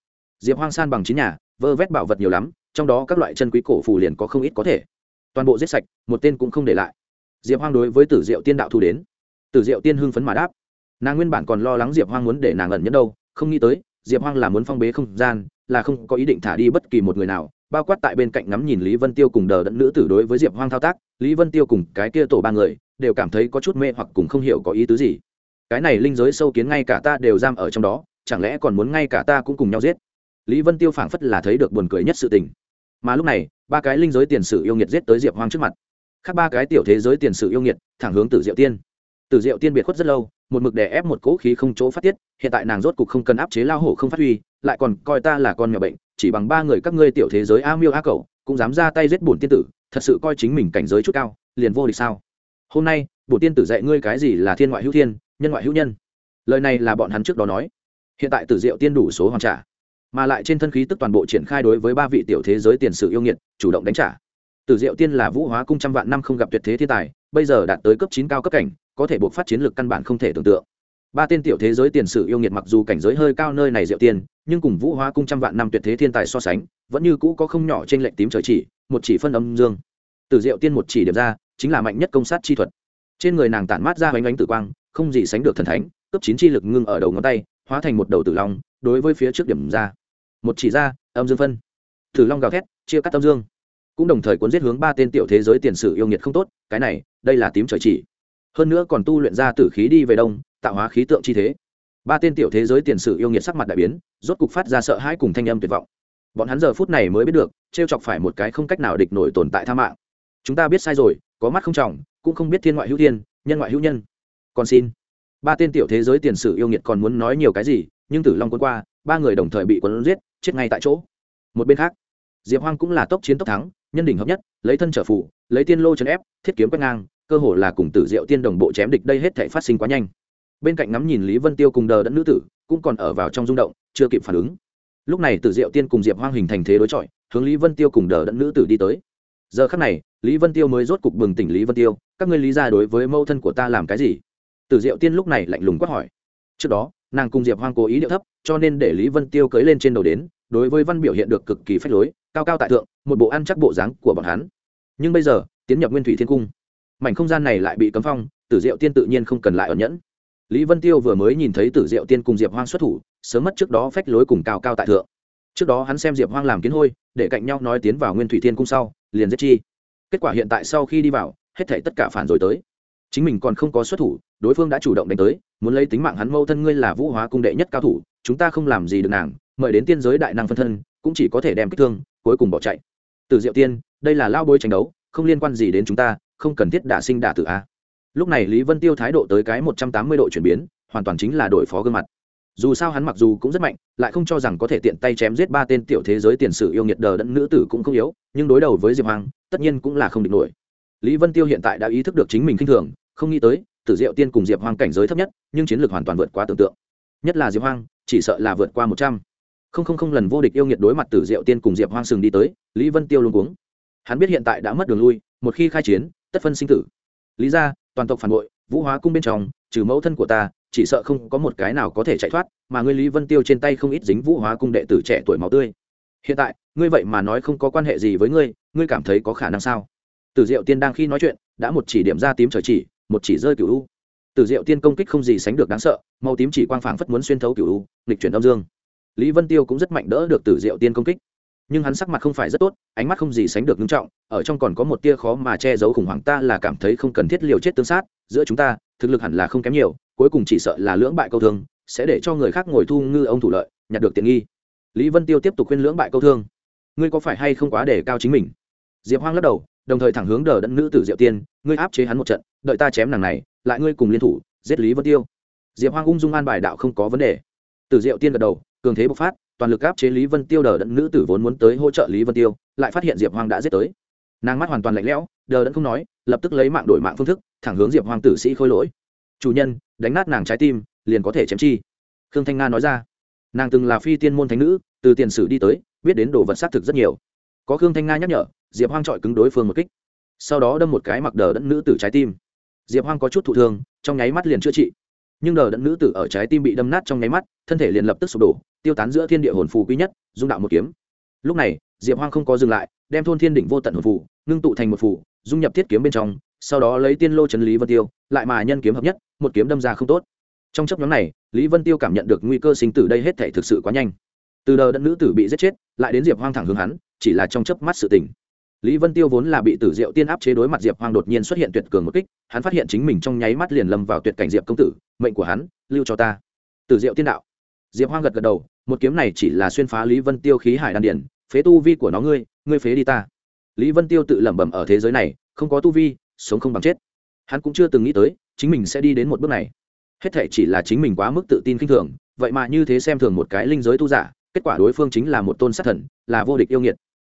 diệp hoang san bằng chín nhà, vơ vét bảo vật nhiều lắm, trong đó các loại chân quý cổ phù liền có không ít có thể. Toàn bộ giết sạch, một tên cũng không để lại. Diệp hoang đối với tử diệu tiên đạo thu đến. Tử diệu tiên hưng phấn mà đáp. Nàng nguyên bản còn lo lắng diệp hoang muốn để nàng ẩn nhẫn đâu, không nghĩ tới, diệp hoang là muốn phong bế không gian, là không có ý định thả đi bất kỳ một người nào, bao quát tại bên cạnh ngắm nhìn lý vân tiêu cùng đờ đẫn nữ tử đối với diệp hoang thao tác, lý vân tiêu cùng cái kia tổ ba người, đều cảm thấy có chút mê hoặc cùng không hiểu có ý tứ gì. Cái này linh giới sâu kiến ngay cả ta đều giam ở trong đó, chẳng lẽ còn muốn ngay cả ta cũng cùng nhau giết? Lý vân tiêu phảng phất là thấy được buồn cười nhất sự tình. Mà lúc này, ba cái linh giới tiền sử yêu nghiệt giết tới diệp hoang trước mặt. Khác ba cái tiểu thế giới tiền sử yêu nghiệt, thẳng hướng tử diệu tiên. Tử diệu tiên biệt khuất rất lâu, một mực đè ép một cỗ khí không chỗ phát tiết, hiện tại nàng rốt cục không cần áp chế lao hổ không phát huy, lại còn coi ta là con nhỏ bệnh, chỉ bằng ba người các ngươi tiểu thế giới a miêu a cậu cũng dám ra tay giết bổn tiên tử, thật sự coi chính mình cảnh giới chút cao, liền vô địch sao? Hôm nay, bổn tiên tử dạy ngươi cái gì là thiên ngoại hữu thiên, nhân ngoại hữu nhân. Lời này là bọn hắn trước đó nói. Hiện tại tử diệu tiên đủ số hoàn trả mà lại trên thân khí tức toàn bộ triển khai đối với ba vị tiểu thế giới tiền sử yêu nghiệt, chủ động đánh trả. Tử diệu tiên là vũ hóa cung trăm vạn năm không gặp tuyệt thế thiên tài, bây giờ đạt tới cấp chín cao cấp cảnh, có thể buộc phát chiến lược căn bản không thể tưởng tượng. Ba tên tiểu thế giới tiền sử yêu nghiệt mặc dù cảnh giới hơi cao nơi này diệu tiên, nhưng cùng vũ hóa cung trăm vạn năm tuyệt thế thiên tài so sánh, vẫn như cũ có không nhỏ trên lệnh tím trời chỉ, một chỉ phân âm dương. Tử diệu tiên một chỉ điểm ra, chính là mạnh nhất công sát chi thuật. Trên người nàng tản mát ra hoành ánh tử quang, không gì sánh được thần thánh, cấp chín chi lực ngưng ở đầu ngón tay, hóa thành một đầu tử long, đối với phía trước điểm ra một chỉ ra, âm dương phân. Tử long gào thét, chia cắt âm dương. Cũng đồng thời cuốn giết hướng ba tên tiểu thế giới tiền sử yêu nghiệt không tốt, cái này, đây là tím trời chỉ. Hơn nữa còn tu luyện ra tử khí đi về đông, tạo hóa khí tượng chi thế. Ba tên tiểu thế giới tiền sử yêu nghiệt sắc mặt đại biến, rốt cục phát ra sợ hãi cùng thanh âm tuyệt vọng. Bọn hắn giờ phút này mới biết được t r e o chọc phải một cái không cách nào địch nổi tồn tại tha mạng. Chúng ta biết sai rồi, có mắt không trọng, cũng không biết thiên ngoại hữu thiên, nhân ngoại hữu nhân. Còn xin. Ba tên tiểu thế giới tiền sử yêu nghiệt còn muốn nói nhiều cái gì, nhưng tử long quân qua ba người đồng thời bị quân giết, chết ngay tại chỗ. Một bên khác, diệp hoang cũng là tốc chiến tốc thắng, nhân đỉnh hợp nhất, lấy thân trở phụ lấy tiên lô chấn ép, thiết kiếm quét ngang, cơ hồ là cùng tử diệu tiên đồng bộ chém địch đây hết thể phát sinh quá nhanh. Bên cạnh ngắm nhìn lý vân tiêu cùng đờ đẫn nữ tử, cũng còn ở vào trong rung động, chưa kịp phản ứng. Lúc này tử diệu tiên cùng diệp hoang hình thành thế đối chọi, hướng lý vân tiêu cùng đờ đẫn nữ tử đi tới. Giờ khắc này, lý vân tiêu mới rốt cục bừng tỉnh lý vân tiêu, các ngươi lý ra đối với mâu thân của ta làm cái gì? Tử diệu tiên lúc này lạnh lùng quát hỏi. Trước đó nàng cùng diệp hoang cố ý điệu thấp, cho nên để lý vân tiêu cưới lên trên đầu đến, đối với văn biểu hiện được cực kỳ phách lối, cao cao tại thượng, một bộ ăn chắc bộ dáng của bọn hắn. Nhưng bây giờ, tiến nhập nguyên thủy thiên cung, mảnh không gian này lại bị cấm phong, tử diệu tiên tự nhiên không cần lại ẩn nhẫn. Lý vân tiêu vừa mới nhìn thấy tử diệu tiên cùng diệp hoang xuất thủ, sớm mất trước đó phách lối cùng cao cao tại thượng. Trước đó hắn xem diệp hoang làm kiến hôi, để cạnh nhau nói tiến vào nguyên thủy thiên cung sau, liền giết chi. Kết quả hiện tại sau khi đi vào, hết thể tất cả phản rồi tới. Chính mình còn không có xuất thủ đối phương đã chủ động đánh tới, muốn lấy tính mạng hắn mâu thân ngươi là vũ hóa cung đệ nhất cao thủ, chúng ta không làm gì được nàng, mời đến tiên giới đại năng phân thân, cũng chỉ có thể đem kích thương, cuối cùng bỏ chạy. Từ diệu tiên, đây là lao bôi tranh đấu, không liên quan gì đến chúng ta, không cần thiết đả sinh đả tử a. Lúc này lý vân tiêu thái độ tới cái một trăm tám mươi độ chuyển biến, hoàn toàn chính là đổi phó gương mặt. Dù sao hắn mặc dù cũng rất mạnh, lại không cho rằng có thể tiện tay chém giết ba tên tiểu thế giới tiền sử yêu nghiệt đờ đẫn nữ tử cũng không yếu, nhưng đối đầu với diệp hoàng tất nhiên cũng là không địch nổi. Lý vân tiêu hiện tại đã ý thức được chính mình khinh thường, không nghĩ tới tử diệu tiên cùng diệp Hoang cảnh giới thấp nhất nhưng chiến lược hoàn toàn vượt qua tưởng tượng. Nhất là diệp Hoang, chỉ sợ là vượt qua một trăm. Không không không lần vô địch yêu nghiệt đối mặt tử diệu tiên cùng diệp hoang sừng đi tới lý vân tiêu luôn cuống. Hắn biết hiện tại đã mất đường lui một khi khai chiến tất phân sinh tử. Lý ra toàn tộc phản bội vũ hóa cung bên trong trừ mẫu thân của ta chỉ sợ không có một cái nào có thể chạy thoát mà ngươi lý vân tiêu trên tay không ít dính vũ hóa cung đệ tử trẻ tuổi máu tươi. Hiện tại ngươi vậy mà nói không có quan hệ gì với ngươi ngươi cảm thấy có khả năng sao? Tử diệu tiên đang khi nói chuyện đã một chỉ điểm ra tím trời chỉ một chỉ rơi cửu u. Tử diệu tiên công kích không gì sánh được đáng sợ, màu tím chỉ quang phảng phất muốn xuyên thấu cửu u, nghịch chuyển âm dương. Lý vân tiêu cũng rất mạnh đỡ được tử diệu tiên công kích. Nhưng hắn sắc mặt không phải rất tốt, ánh mắt không gì sánh được nghiêm trọng, ở trong còn có một tia khó mà che giấu khủng hoảng, ta là cảm thấy không cần thiết liều chết tương sát, giữa chúng ta, thực lực hẳn là không kém nhiều, cuối cùng chỉ sợ là lưỡng bại câu thương, sẽ để cho người khác ngồi thu ngư ông thủ lợi, nhặt được tiện nghi. Lý vân tiêu tiếp tục khuyên lưỡng bại câu thương. Ngươi có phải hay không quá để cao chính mình? Diệp hoang lắc đầu đồng thời thẳng hướng đờ đẫn nữ tử diệu tiên, ngươi áp chế hắn một trận, đợi ta chém nàng này, lại ngươi cùng liên thủ, giết lý vân tiêu. Diệp hoang ung dung an bài đạo không có vấn đề. Tử diệu tiên gật đầu, cường thế bộc phát, toàn lực áp chế lý vân tiêu, đờ đẫn nữ tử vốn muốn tới hỗ trợ lý vân tiêu, lại phát hiện diệp hoang đã giết tới. Nàng mắt hoàn toàn lạnh lẽo, đờ đẫn không nói, lập tức lấy mạng đổi mạng phương thức, thẳng hướng diệp hoang tử sĩ khôi lỗi. Chủ nhân, đánh nát nàng trái tim, liền có thể chém chi. Khương thanh nga nói ra. Nàng từng là phi tiên môn thánh nữ, từ tiền sử đi tới, biết đến đồ vật xác thực rất nhiều. Có khương thanh nga nhắc nhở diệp hoang chọi cứng đối phương một kích sau đó đâm một cái mặc đờ đẫn nữ tử trái tim diệp hoang có chút thụ thương trong nháy mắt liền chữa trị nhưng đờ đẫn nữ tử ở trái tim bị đâm nát trong nháy mắt thân thể liền lập tức sụp đổ tiêu tán giữa thiên địa hồn phù quý nhất dung đạo một kiếm lúc này diệp hoang không có dừng lại đem thôn thiên đỉnh vô tận hồn phù ngưng tụ thành một phù dung nhập thiết kiếm bên trong sau đó lấy tiên lô trấn lý vân tiêu lại mà nhân kiếm hợp nhất một kiếm đâm ra không tốt trong chấp nhóm này lý vân tiêu cảm nhận được nguy cơ sinh tử đây hết thể thực sự quá nhanh từ đờ đẫn nữ tử bị giết chết lại đến diệp hoang thẳng hướng hắn chỉ là trong chớp mắt sự tình lý vân tiêu vốn là bị tử diệu tiên áp chế đối mặt diệp hoang đột nhiên xuất hiện tuyệt cường một kích, hắn phát hiện chính mình trong nháy mắt liền lâm vào tuyệt cảnh diệp công tử, mệnh của hắn, lưu cho ta. Tử diệu tiên đạo. Diệp hoang gật gật đầu, một kiếm này chỉ là xuyên phá lý vân tiêu khí hải đan điển, phế tu vi của nó ngươi ngươi phế đi ta. Lý vân tiêu tự lẩm bẩm ở thế giới này, không có tu vi, sống không bằng chết. Hắn cũng chưa từng nghĩ tới, chính mình sẽ đi đến một bước này. Hết thể chỉ là chính mình quá mức tự tin k i n h thường, vậy mà như thế xem thường một cái linh giới tu giả, kết quả đối phương chính là một tôn sát thần, là vô địch yêu nghiệt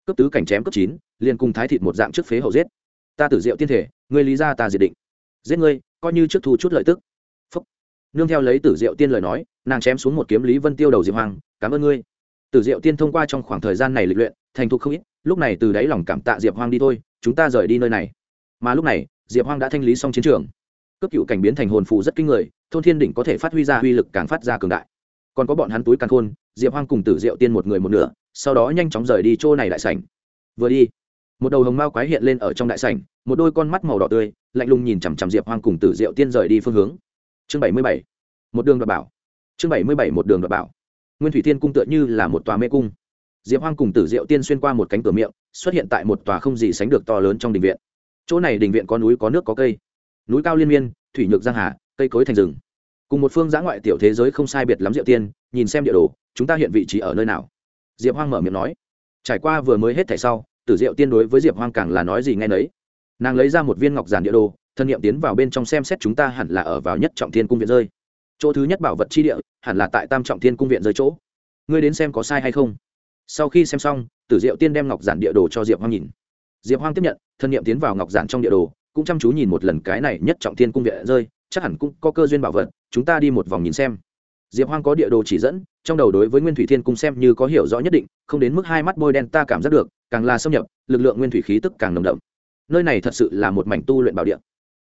cấp tứ cảnh chém cấp chín, liền cùng thái thịt một dạng trước phế hậu giết. Ta tử diệu tiên thể, ngươi lý ra ta diệt định. Giết ngươi, coi như trước thu chút lợi tức. Phúc. nương theo lấy tử diệu tiên lời nói, nàng chém xuống một kiếm lý vân tiêu đầu diệp hoàng, cảm ơn ngươi. Tử diệu tiên thông qua trong khoảng thời gian này lịch luyện, thành thục không ít, lúc này từ đáy lòng cảm tạ diệp hoang đi thôi, chúng ta rời đi nơi này. Mà lúc này, diệp hoang đã thanh lý xong chiến trường. Cấp cựu cảnh biến thành hồn phù rất kinh người, thôn thiên đỉnh có thể phát huy ra uy lực càng phát ra cường đại. Còn có bọn hắn túi càng khôn, diệp hoang cùng tử diệu tiên một người một nửa sau đó nhanh chóng rời đi chỗ này đại sảnh. Vừa đi, một đầu hồng mao quái hiện lên ở trong đại sảnh, một đôi con mắt màu đỏ tươi, lạnh lùng nhìn chằm chằm diệp hoang cùng tử diệu tiên rời đi phương hướng. Chương bảy mươi bảy, một đường đoạt bảo. Chương bảy mươi bảy, một đường đoạt bảo. Nguyên thủy thiên cung tựa như là một tòa mê cung. Diệp hoang cùng tử diệu tiên xuyên qua một cánh cửa miệng, xuất hiện tại một tòa không gì sánh được to lớn trong đình viện. Chỗ này đình viện có núi, có nước, có cây. Núi cao liên miên, thủy nhược giang hà, cây cối thành rừng. Cùng một phương giã ngoại tiểu thế giới không sai biệt lắm diệu tiên, nhìn xem địa đồ, chúng ta hiện vị trí ở nơi nào? Diệp hoang mở miệng nói, trải qua vừa mới hết thảy sau, tử diệu tiên đối với diệp hoang càng là nói gì nghe nấy. Nàng lấy ra một viên ngọc giản địa đồ, thân nhiệm tiến vào bên trong xem xét chúng ta hẳn là ở vào nhất trọng thiên cung viện rơi. Chỗ thứ nhất bảo vật chi địa, hẳn là tại tam trọng thiên cung viện rơi chỗ. Ngươi đến xem có sai hay không? Sau khi xem xong, tử diệu tiên đem ngọc giản địa đồ cho diệp hoang nhìn. Diệp hoang tiếp nhận, thân nhiệm tiến vào ngọc giản trong địa đồ, cũng chăm chú nhìn một lần cái này nhất trọng thiên cung viện rơi, chắc hẳn cũng có cơ duyên bảo vật, chúng ta đi một vòng nhìn xem diệp hoang có địa đồ chỉ dẫn, trong đầu đối với nguyên thủy thiên cung xem như có hiểu rõ nhất định, không đến mức hai mắt bôi đen ta cảm giác được, càng là xâm nhập, lực lượng nguyên thủy khí tức càng nồng đậm. Nơi này thật sự là một mảnh tu luyện bảo địa.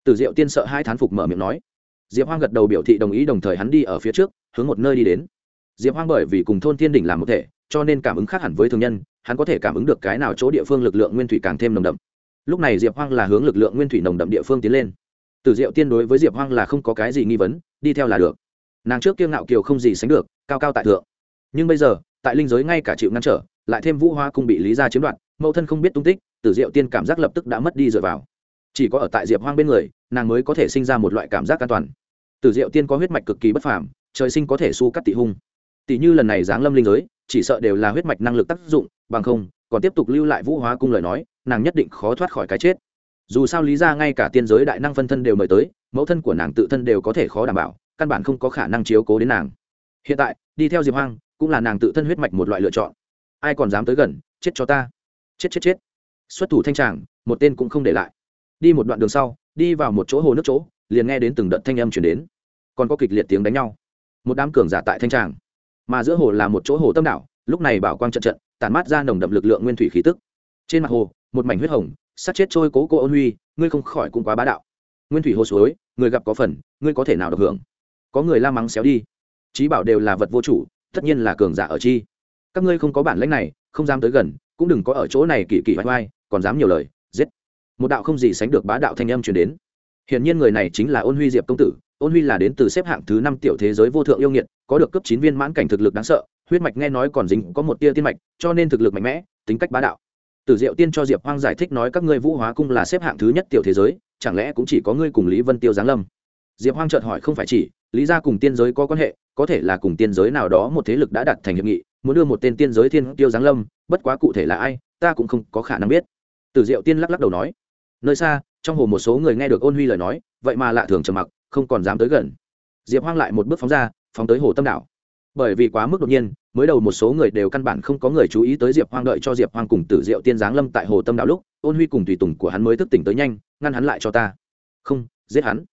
Tử diệu tiên sợ hai thán phục mở miệng nói. Diệp hoang gật đầu biểu thị đồng ý đồng thời hắn đi ở phía trước, hướng một nơi đi đến. Diệp hoang bởi vì cùng thôn thiên đỉnh làm một thể, cho nên cảm ứng khác hẳn với thường nhân, hắn có thể cảm ứng được cái nào chỗ địa phương lực lượng nguyên thủy càng thêm nồng đậm. Lúc này diệp hoang là hướng lực lượng nguyên thủy nồng đậm địa phương tiến lên. Tử diệu tiên đối với diệp hoang là không có cái gì nghi vấn, đi theo là được nàng trước kiêng ngạo kiều không gì sánh được, cao cao tại thượng. Nhưng bây giờ, tại linh giới ngay cả chịu ngăn trở, lại thêm vũ hoa cung bị lý gia chiếm đoạt, mẫu thân không biết tung tích, tử diệu tiên cảm giác lập tức đã mất đi dựa vào. Chỉ có ở tại diệp hoang bên người, nàng mới có thể sinh ra một loại cảm giác an toàn. Tử diệu tiên có huyết mạch cực kỳ bất phàm, trời sinh có thể su cắt tị hung. Tỷ như lần này giáng lâm linh giới, chỉ sợ đều là huyết mạch năng lực tác dụng, bằng không, còn tiếp tục lưu lại vũ hóa cung lời nói, nàng nhất định khó thoát khỏi cái chết. Dù sao lý ra ngay cả tiên giới đại năng phân thân đều mời tới, mẫu thân của nàng tự thân đều có thể khó đảm bảo căn bản không có khả năng chiếu cố đến nàng. Hiện tại, đi theo diệp hoang, cũng là nàng tự thân huyết mạch một loại lựa chọn. Ai còn dám tới gần, chết cho ta. Chết chết chết. Xuất thủ thanh tràng, một tên cũng không để lại. Đi một đoạn đường sau, đi vào một chỗ hồ nước chỗ, liền nghe đến từng đợt thanh âm chuyển đến. Còn có kịch liệt tiếng đánh nhau. Một đám cường giả tại thanh tràng. Mà giữa hồ là một chỗ hồ tâm đảo, lúc này bảo quang trận trận, tản mát ra nồng đậm lực lượng nguyên thủy khí tức. Trên mặt hồ, một mảnh huyết hồng, sát chết trôi cố cô ôn huy, ngươi không khỏi cũng quá bá đạo. Nguyên thủy hồ suối, người gặp có phần, ngươi có thể nào được hưởng? Có người la mắng xéo đi. Trí bảo đều là vật vô chủ, tất nhiên là cường giả ở chi. Các ngươi không có bản lãnh này, không dám tới gần, cũng đừng có ở chỗ này kỳ kỳ vai vai còn dám nhiều lời, giết. Một đạo không gì sánh được bá đạo thanh âm truyền đến. Hiển nhiên người này chính là ôn huy diệp công tử, ôn huy là đến từ xếp hạng thứ năm tiểu thế giới vô thượng yêu nghiệt, có được cấp chín viên mãn cảnh thực lực đáng sợ, huyết mạch nghe nói còn dính có một tia tiên mạch, cho nên thực lực mạnh mẽ, tính cách bá đạo. Tử diệu tiên cho diệp hoang giải thích nói các ngươi vũ hóa cung là xếp hạng thứ nhất tiểu thế giới, chẳng lẽ cũng chỉ có ngươi cùng lý vân tiêu giáng lâm? Diệp hoang chợt hỏi không phải chỉ, lý gia cùng tiên giới có quan hệ, có thể là cùng tiên giới nào đó một thế lực đã đặt thành hiệp nghị, muốn đưa một tên tiên giới thiên tiêu giáng lâm, bất quá cụ thể là ai, ta cũng không có khả năng biết. Tử diệu tiên lắc lắc đầu nói, nơi xa, trong hồ một số người nghe được ôn huy lời nói, vậy mà lạ thường trầm mặc, không còn dám tới gần. Diệp hoang lại một bước phóng ra, phóng tới hồ tâm đảo. Bởi vì quá mức đột nhiên, mới đầu một số người đều căn bản không có người chú ý tới diệp hoang đợi cho diệp hoang cùng tử diệu tiên giáng lâm tại hồ tâm đảo lúc, ôn huy cùng tùy tùng của hắn mới thức tỉnh tới nhanh, ngăn hắn lại cho ta. Không, giết hắn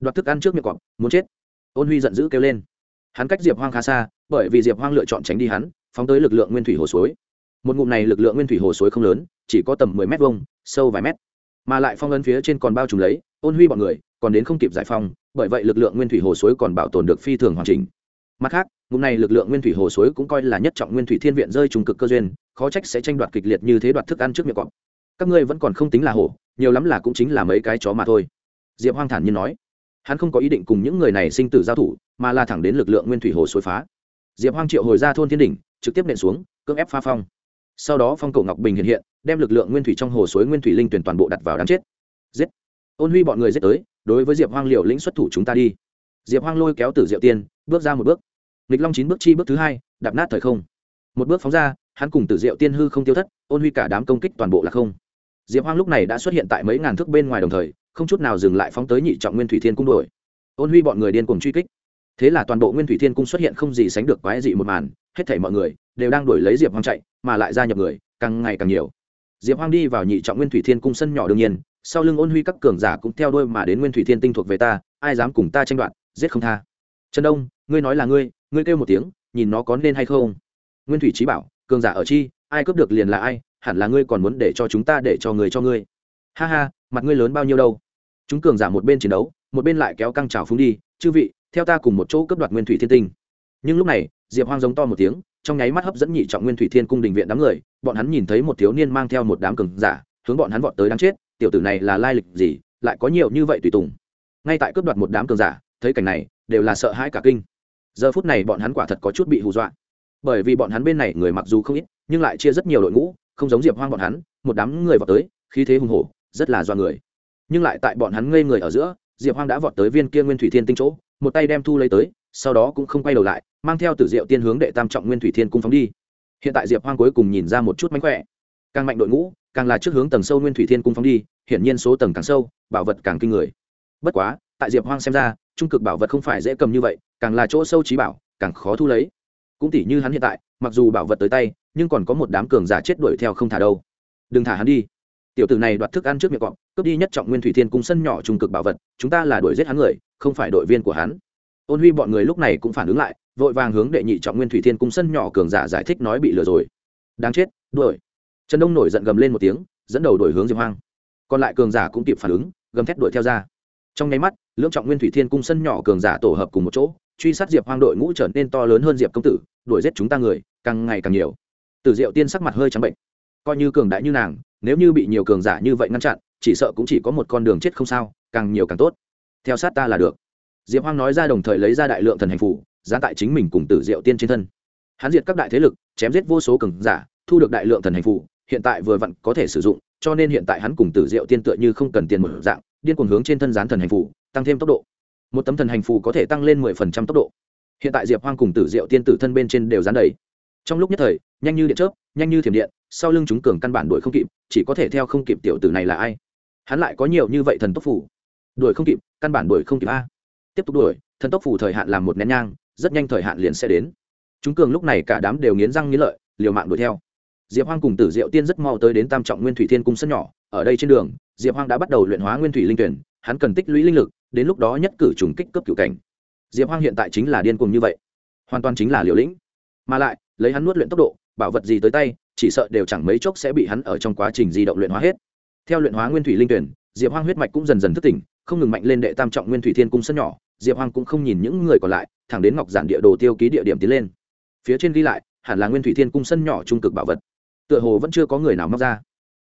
đoạt thức ăn trước miệng cọp, muốn chết. Ôn huy giận dữ kêu lên. Hắn cách diệp hoang khá xa, bởi vì diệp hoang lựa chọn tránh đi hắn, phóng tới lực lượng nguyên thủy hồ suối. Một ngụm này lực lượng nguyên thủy hồ suối không lớn, chỉ có tầm mười mét vuông, sâu vài mét. Mà lại phong ấn phía trên còn bao trùm lấy, ôn huy bọn người, còn đến không kịp giải phong bởi vậy lực lượng nguyên thủy hồ suối còn bảo tồn được phi thường hoàn chỉnh. Mặt khác, ngụm này lực lượng nguyên thủy hồ suối cũng coi là nhất trọng nguyên thủy thiên viện rơi trùng cực cơ duyên, khó trách sẽ tranh đoạt kịch liệt như thế đoạt thức ăn trước miệng cọp. Các ngươi vẫn còn không tính là hổ, nhiều lắm là cũng chính là mấy cái chó mà thôi. Diệp hoang thản nhiên nói hắn không có ý định cùng những người này sinh tử giao thủ, mà là thẳng đến lực lượng nguyên thủy hồ suối phá. Diệp hoang triệu hồi ra thôn thiên đỉnh, trực tiếp nện xuống, cưỡng ép pha phong. Sau đó phong cầu ngọc bình hiện hiện, đem lực lượng nguyên thủy trong hồ suối nguyên thủy linh tuyển toàn bộ đặt vào đám chết. Giết! Ôn huy bọn người giết tới, đối với diệp hoang liệu lĩnh xuất thủ chúng ta đi. Diệp hoang lôi kéo tử diệu tiên, bước ra một bước. Nghịch long chín bước chi bước thứ hai, đạp nát thời không. Một bước phóng ra, hắn cùng tử diệu tiên hư không tiêu thất, ôn huy cả đám công kích toàn bộ là không. Diệp hoang lúc này đã xuất hiện tại mấy ngàn thước bên ngoài đồng thời không chút nào dừng lại phóng tới nhị trọng nguyên thủy thiên cung đuổi. Ôn huy bọn người điên cùng truy kích. Thế là toàn bộ nguyên thủy thiên cung xuất hiện không gì sánh được quái dị một màn, hết thảy mọi người đều đang đuổi lấy diệp hoang chạy, mà lại ra nhập người, càng ngày càng nhiều. Diệp hoang đi vào nhị trọng nguyên thủy thiên cung sân nhỏ đương nhiên, sau lưng ôn huy các cường giả cũng theo đuôi mà đến nguyên thủy thiên tinh thuộc về ta, ai dám cùng ta tranh đoạt, giết không tha. Trần đông, ngươi nói là ngươi ngươi kêu một tiếng, nhìn nó có nên hay không? Nguyên thủy trí bảo, cường giả ở chi, ai cướp được liền là ai, hẳn là ngươi còn muốn để cho chúng ta để cho người cho ngươi ha ha, mặt ngươi lớn bao nhiêu đâu. Chúng cường giả một bên chiến đấu, một bên lại kéo căng trào phúng đi, chư vị, theo ta cùng một chỗ cướp đoạt nguyên thủy thiên tinh. Nhưng lúc này, diệp hoang giống to một tiếng, trong nháy mắt hấp dẫn nhị trọng nguyên thủy thiên cung đình viện đám người, bọn hắn nhìn thấy một thiếu niên mang theo một đám cường giả, hướng bọn hắn vọt tới đáng chết, tiểu tử này là lai lịch gì, lại có nhiều như vậy tùy tùng. Ngay tại cướp đoạt một đám cường giả, thấy cảnh này, đều là sợ hãi cả kinh. Giờ phút này bọn hắn quả thật có chút bị hù dọa. Bởi vì bọn hắn bên này người mặc dù không ít, nhưng lại chia rất nhiều đội ngũ, không giống diệp hoang bọn hắn, một đám người vọt tới, khí thế hùng hổ rất là do người. Nhưng lại tại bọn hắn ngây người ở giữa, diệp hoang đã vọt tới viên kia nguyên thủy thiên tinh chỗ, một tay đem thu lấy tới, sau đó cũng không quay đầu lại, mang theo tử diệu tiên hướng đệ tam trọng nguyên thủy thiên cung phóng đi. Hiện tại diệp hoang cuối cùng nhìn ra một chút mánh khỏe. Càng mạnh đội ngũ, càng là trước hướng tầng sâu nguyên thủy thiên cung phóng đi, hiển nhiên số tầng càng sâu, bảo vật càng kinh người. Bất quá, tại diệp hoang xem ra, trung cực bảo vật không phải dễ cầm như vậy, càng là chỗ sâu trí bảo, càng khó thu lấy. Cũng tỉ như hắn hiện tại, mặc dù bảo vật tới tay, nhưng còn có một đám cường giả chết đuổi theo không thả đâu. Đừng thả hắn đi tiểu tử này đoạt thức ăn trước miệng cọp, cướp đi nhất trọng nguyên thủy thiên cung sân nhỏ trung cực bảo vật, chúng ta là đuổi giết hắn người, không phải đội viên của hắn. Ôn huy bọn người lúc này cũng phản ứng lại, vội vàng hướng đệ nhị trọng nguyên thủy thiên cung sân nhỏ cường giả giải thích nói bị lừa rồi. Đáng chết, đuổi. Trần đông nổi giận gầm lên một tiếng, dẫn đầu đổi hướng diệp hoang. Còn lại cường giả cũng kịp phản ứng, gầm thét đuổi theo ra. Trong nháy mắt, lưỡng trọng nguyên thủy thiên cung sân nhỏ cường giả tổ hợp cùng một chỗ, truy sát diệp hoang đội ngũ trở nên to lớn hơn diệp công tử, đuổi giết chúng ta người, càng ngày càng nhiều. Tử diệu tiên sắc mặt hơi trắng bệnh, coi như cường đại như nàng nếu như bị nhiều cường giả như vậy ngăn chặn, chỉ sợ cũng chỉ có một con đường chết không sao, càng nhiều càng tốt. Theo sát ta là được. Diệp hoang nói ra đồng thời lấy ra đại lượng thần hành phủ giá tại chính mình cùng tử diệu tiên trên thân. Hắn diệt các đại thế lực, chém giết vô số cường giả, thu được đại lượng thần hành phủ hiện tại vừa vặn có thể sử dụng, cho nên hiện tại hắn cùng tử diệu tiên tựa như không cần tiền một dạng, điên cuồng hướng trên thân gián thần hành phủ tăng thêm tốc độ. Một tấm thần hành phủ có thể tăng lên mười phần trăm tốc độ. Hiện tại diệp hoang cùng tử diệu tiên tử thân bên trên đều dán đầy trong lúc nhất thời, nhanh như điện chớp, nhanh như thiểm điện, sau lưng chúng cường căn bản đuổi không kịp, chỉ có thể theo không kịp tiểu tử này là ai. Hắn lại có nhiều như vậy thần tốc phủ đuổi không kịp, căn bản đuổi không kịp a. Tiếp tục đuổi, thần tốc phủ thời hạn làm một nén nhang, rất nhanh thời hạn liền sẽ đến. Chúng cường lúc này cả đám đều nghiến răng nghiến lợi, liều mạng đuổi theo. Diệp hoang cùng tử diệu tiên rất mau tới đến tam trọng nguyên thủy thiên cung sân nhỏ, ở đây trên đường, diệp hoang đã bắt đầu luyện hóa nguyên thủy linh tuyển, hắn cần tích lũy linh lực, đến lúc đó nhất cử trùng kích cấp cựu cảnh. Diệp hoang hiện tại chính là điên cuồng như vậy, hoàn toàn chính là liều lĩnh. Mà lại lấy hắn nuốt luyện tốc độ, bảo vật gì tới tay, chỉ sợ đều chẳng mấy chốc sẽ bị hắn ở trong quá trình di động luyện hóa hết. Theo luyện hóa nguyên thủy linh tuyển, diệp hoang huyết mạch cũng dần dần thức tỉnh, không ngừng mạnh lên đệ tam trọng nguyên thủy thiên cung sân nhỏ, diệp hoang cũng không nhìn những người còn lại, thẳng đến ngọc giản địa đồ tiêu ký địa điểm tiến lên. Phía trên ghi lại, hẳn là nguyên thủy thiên cung sân nhỏ trung cực bảo vật. Tựa hồ vẫn chưa có người nào móc ra.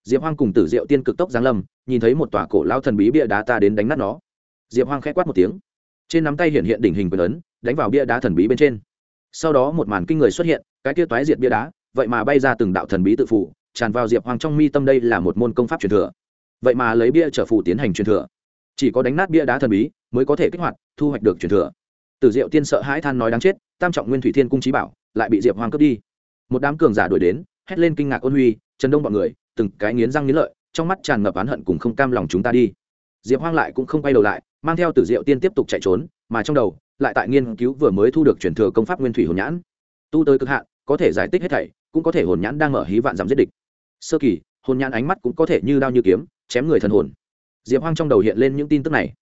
Diệp hoang cùng tử diệu tiên cực tốc giáng lâm, nhìn thấy một tòa cổ lao thần bí bia đá ta đến đánh nát nó. Diệp hoang k h ẽ quát một tiếng. Trên nắm tay hiện hiện đỉnh hình quyền ấn, đánh vào bia đá thần bí bên trên sau đó một màn kinh người xuất hiện, cái kia toái diệt bia đá, vậy mà bay ra từng đạo thần bí tự phụ tràn vào diệp hoang trong mi tâm đây là một môn công pháp truyền thừa. Vậy mà lấy bia trở phụ tiến hành truyền thừa. Chỉ có đánh nát bia đá thần bí, mới có thể kích hoạt, thu hoạch được truyền thừa. Tử diệu tiên sợ hãi than nói đáng chết, tam trọng nguyên thủy thiên cung trí bảo, lại bị diệp hoang cướp đi. Một đám cường giả đuổi đến, hét lên kinh ngạc ôn huy, trần đông bọn người, từng cái nghiến răng nghiến lợi, trong mắt tràn ngập oán hận cùng không cam lòng chúng ta đi. Diệp hoang lại cũng không quay đầu lại, mang theo tử diệu tiên tiếp tục chạy trốn, mà trong đầu lại tại nghiên cứu vừa mới thu được truyền thừa công pháp nguyên thủy hồn nhãn. Tu tới cực hạn, có thể giải tích hết thảy, cũng có thể hồn nhãn đang mở hí vạn giảm giết địch. Sơ kỳ, hồn nhãn ánh mắt cũng có thể như đao như kiếm, chém người thần hồn. Diệp hoang trong đầu hiện lên những tin tức này.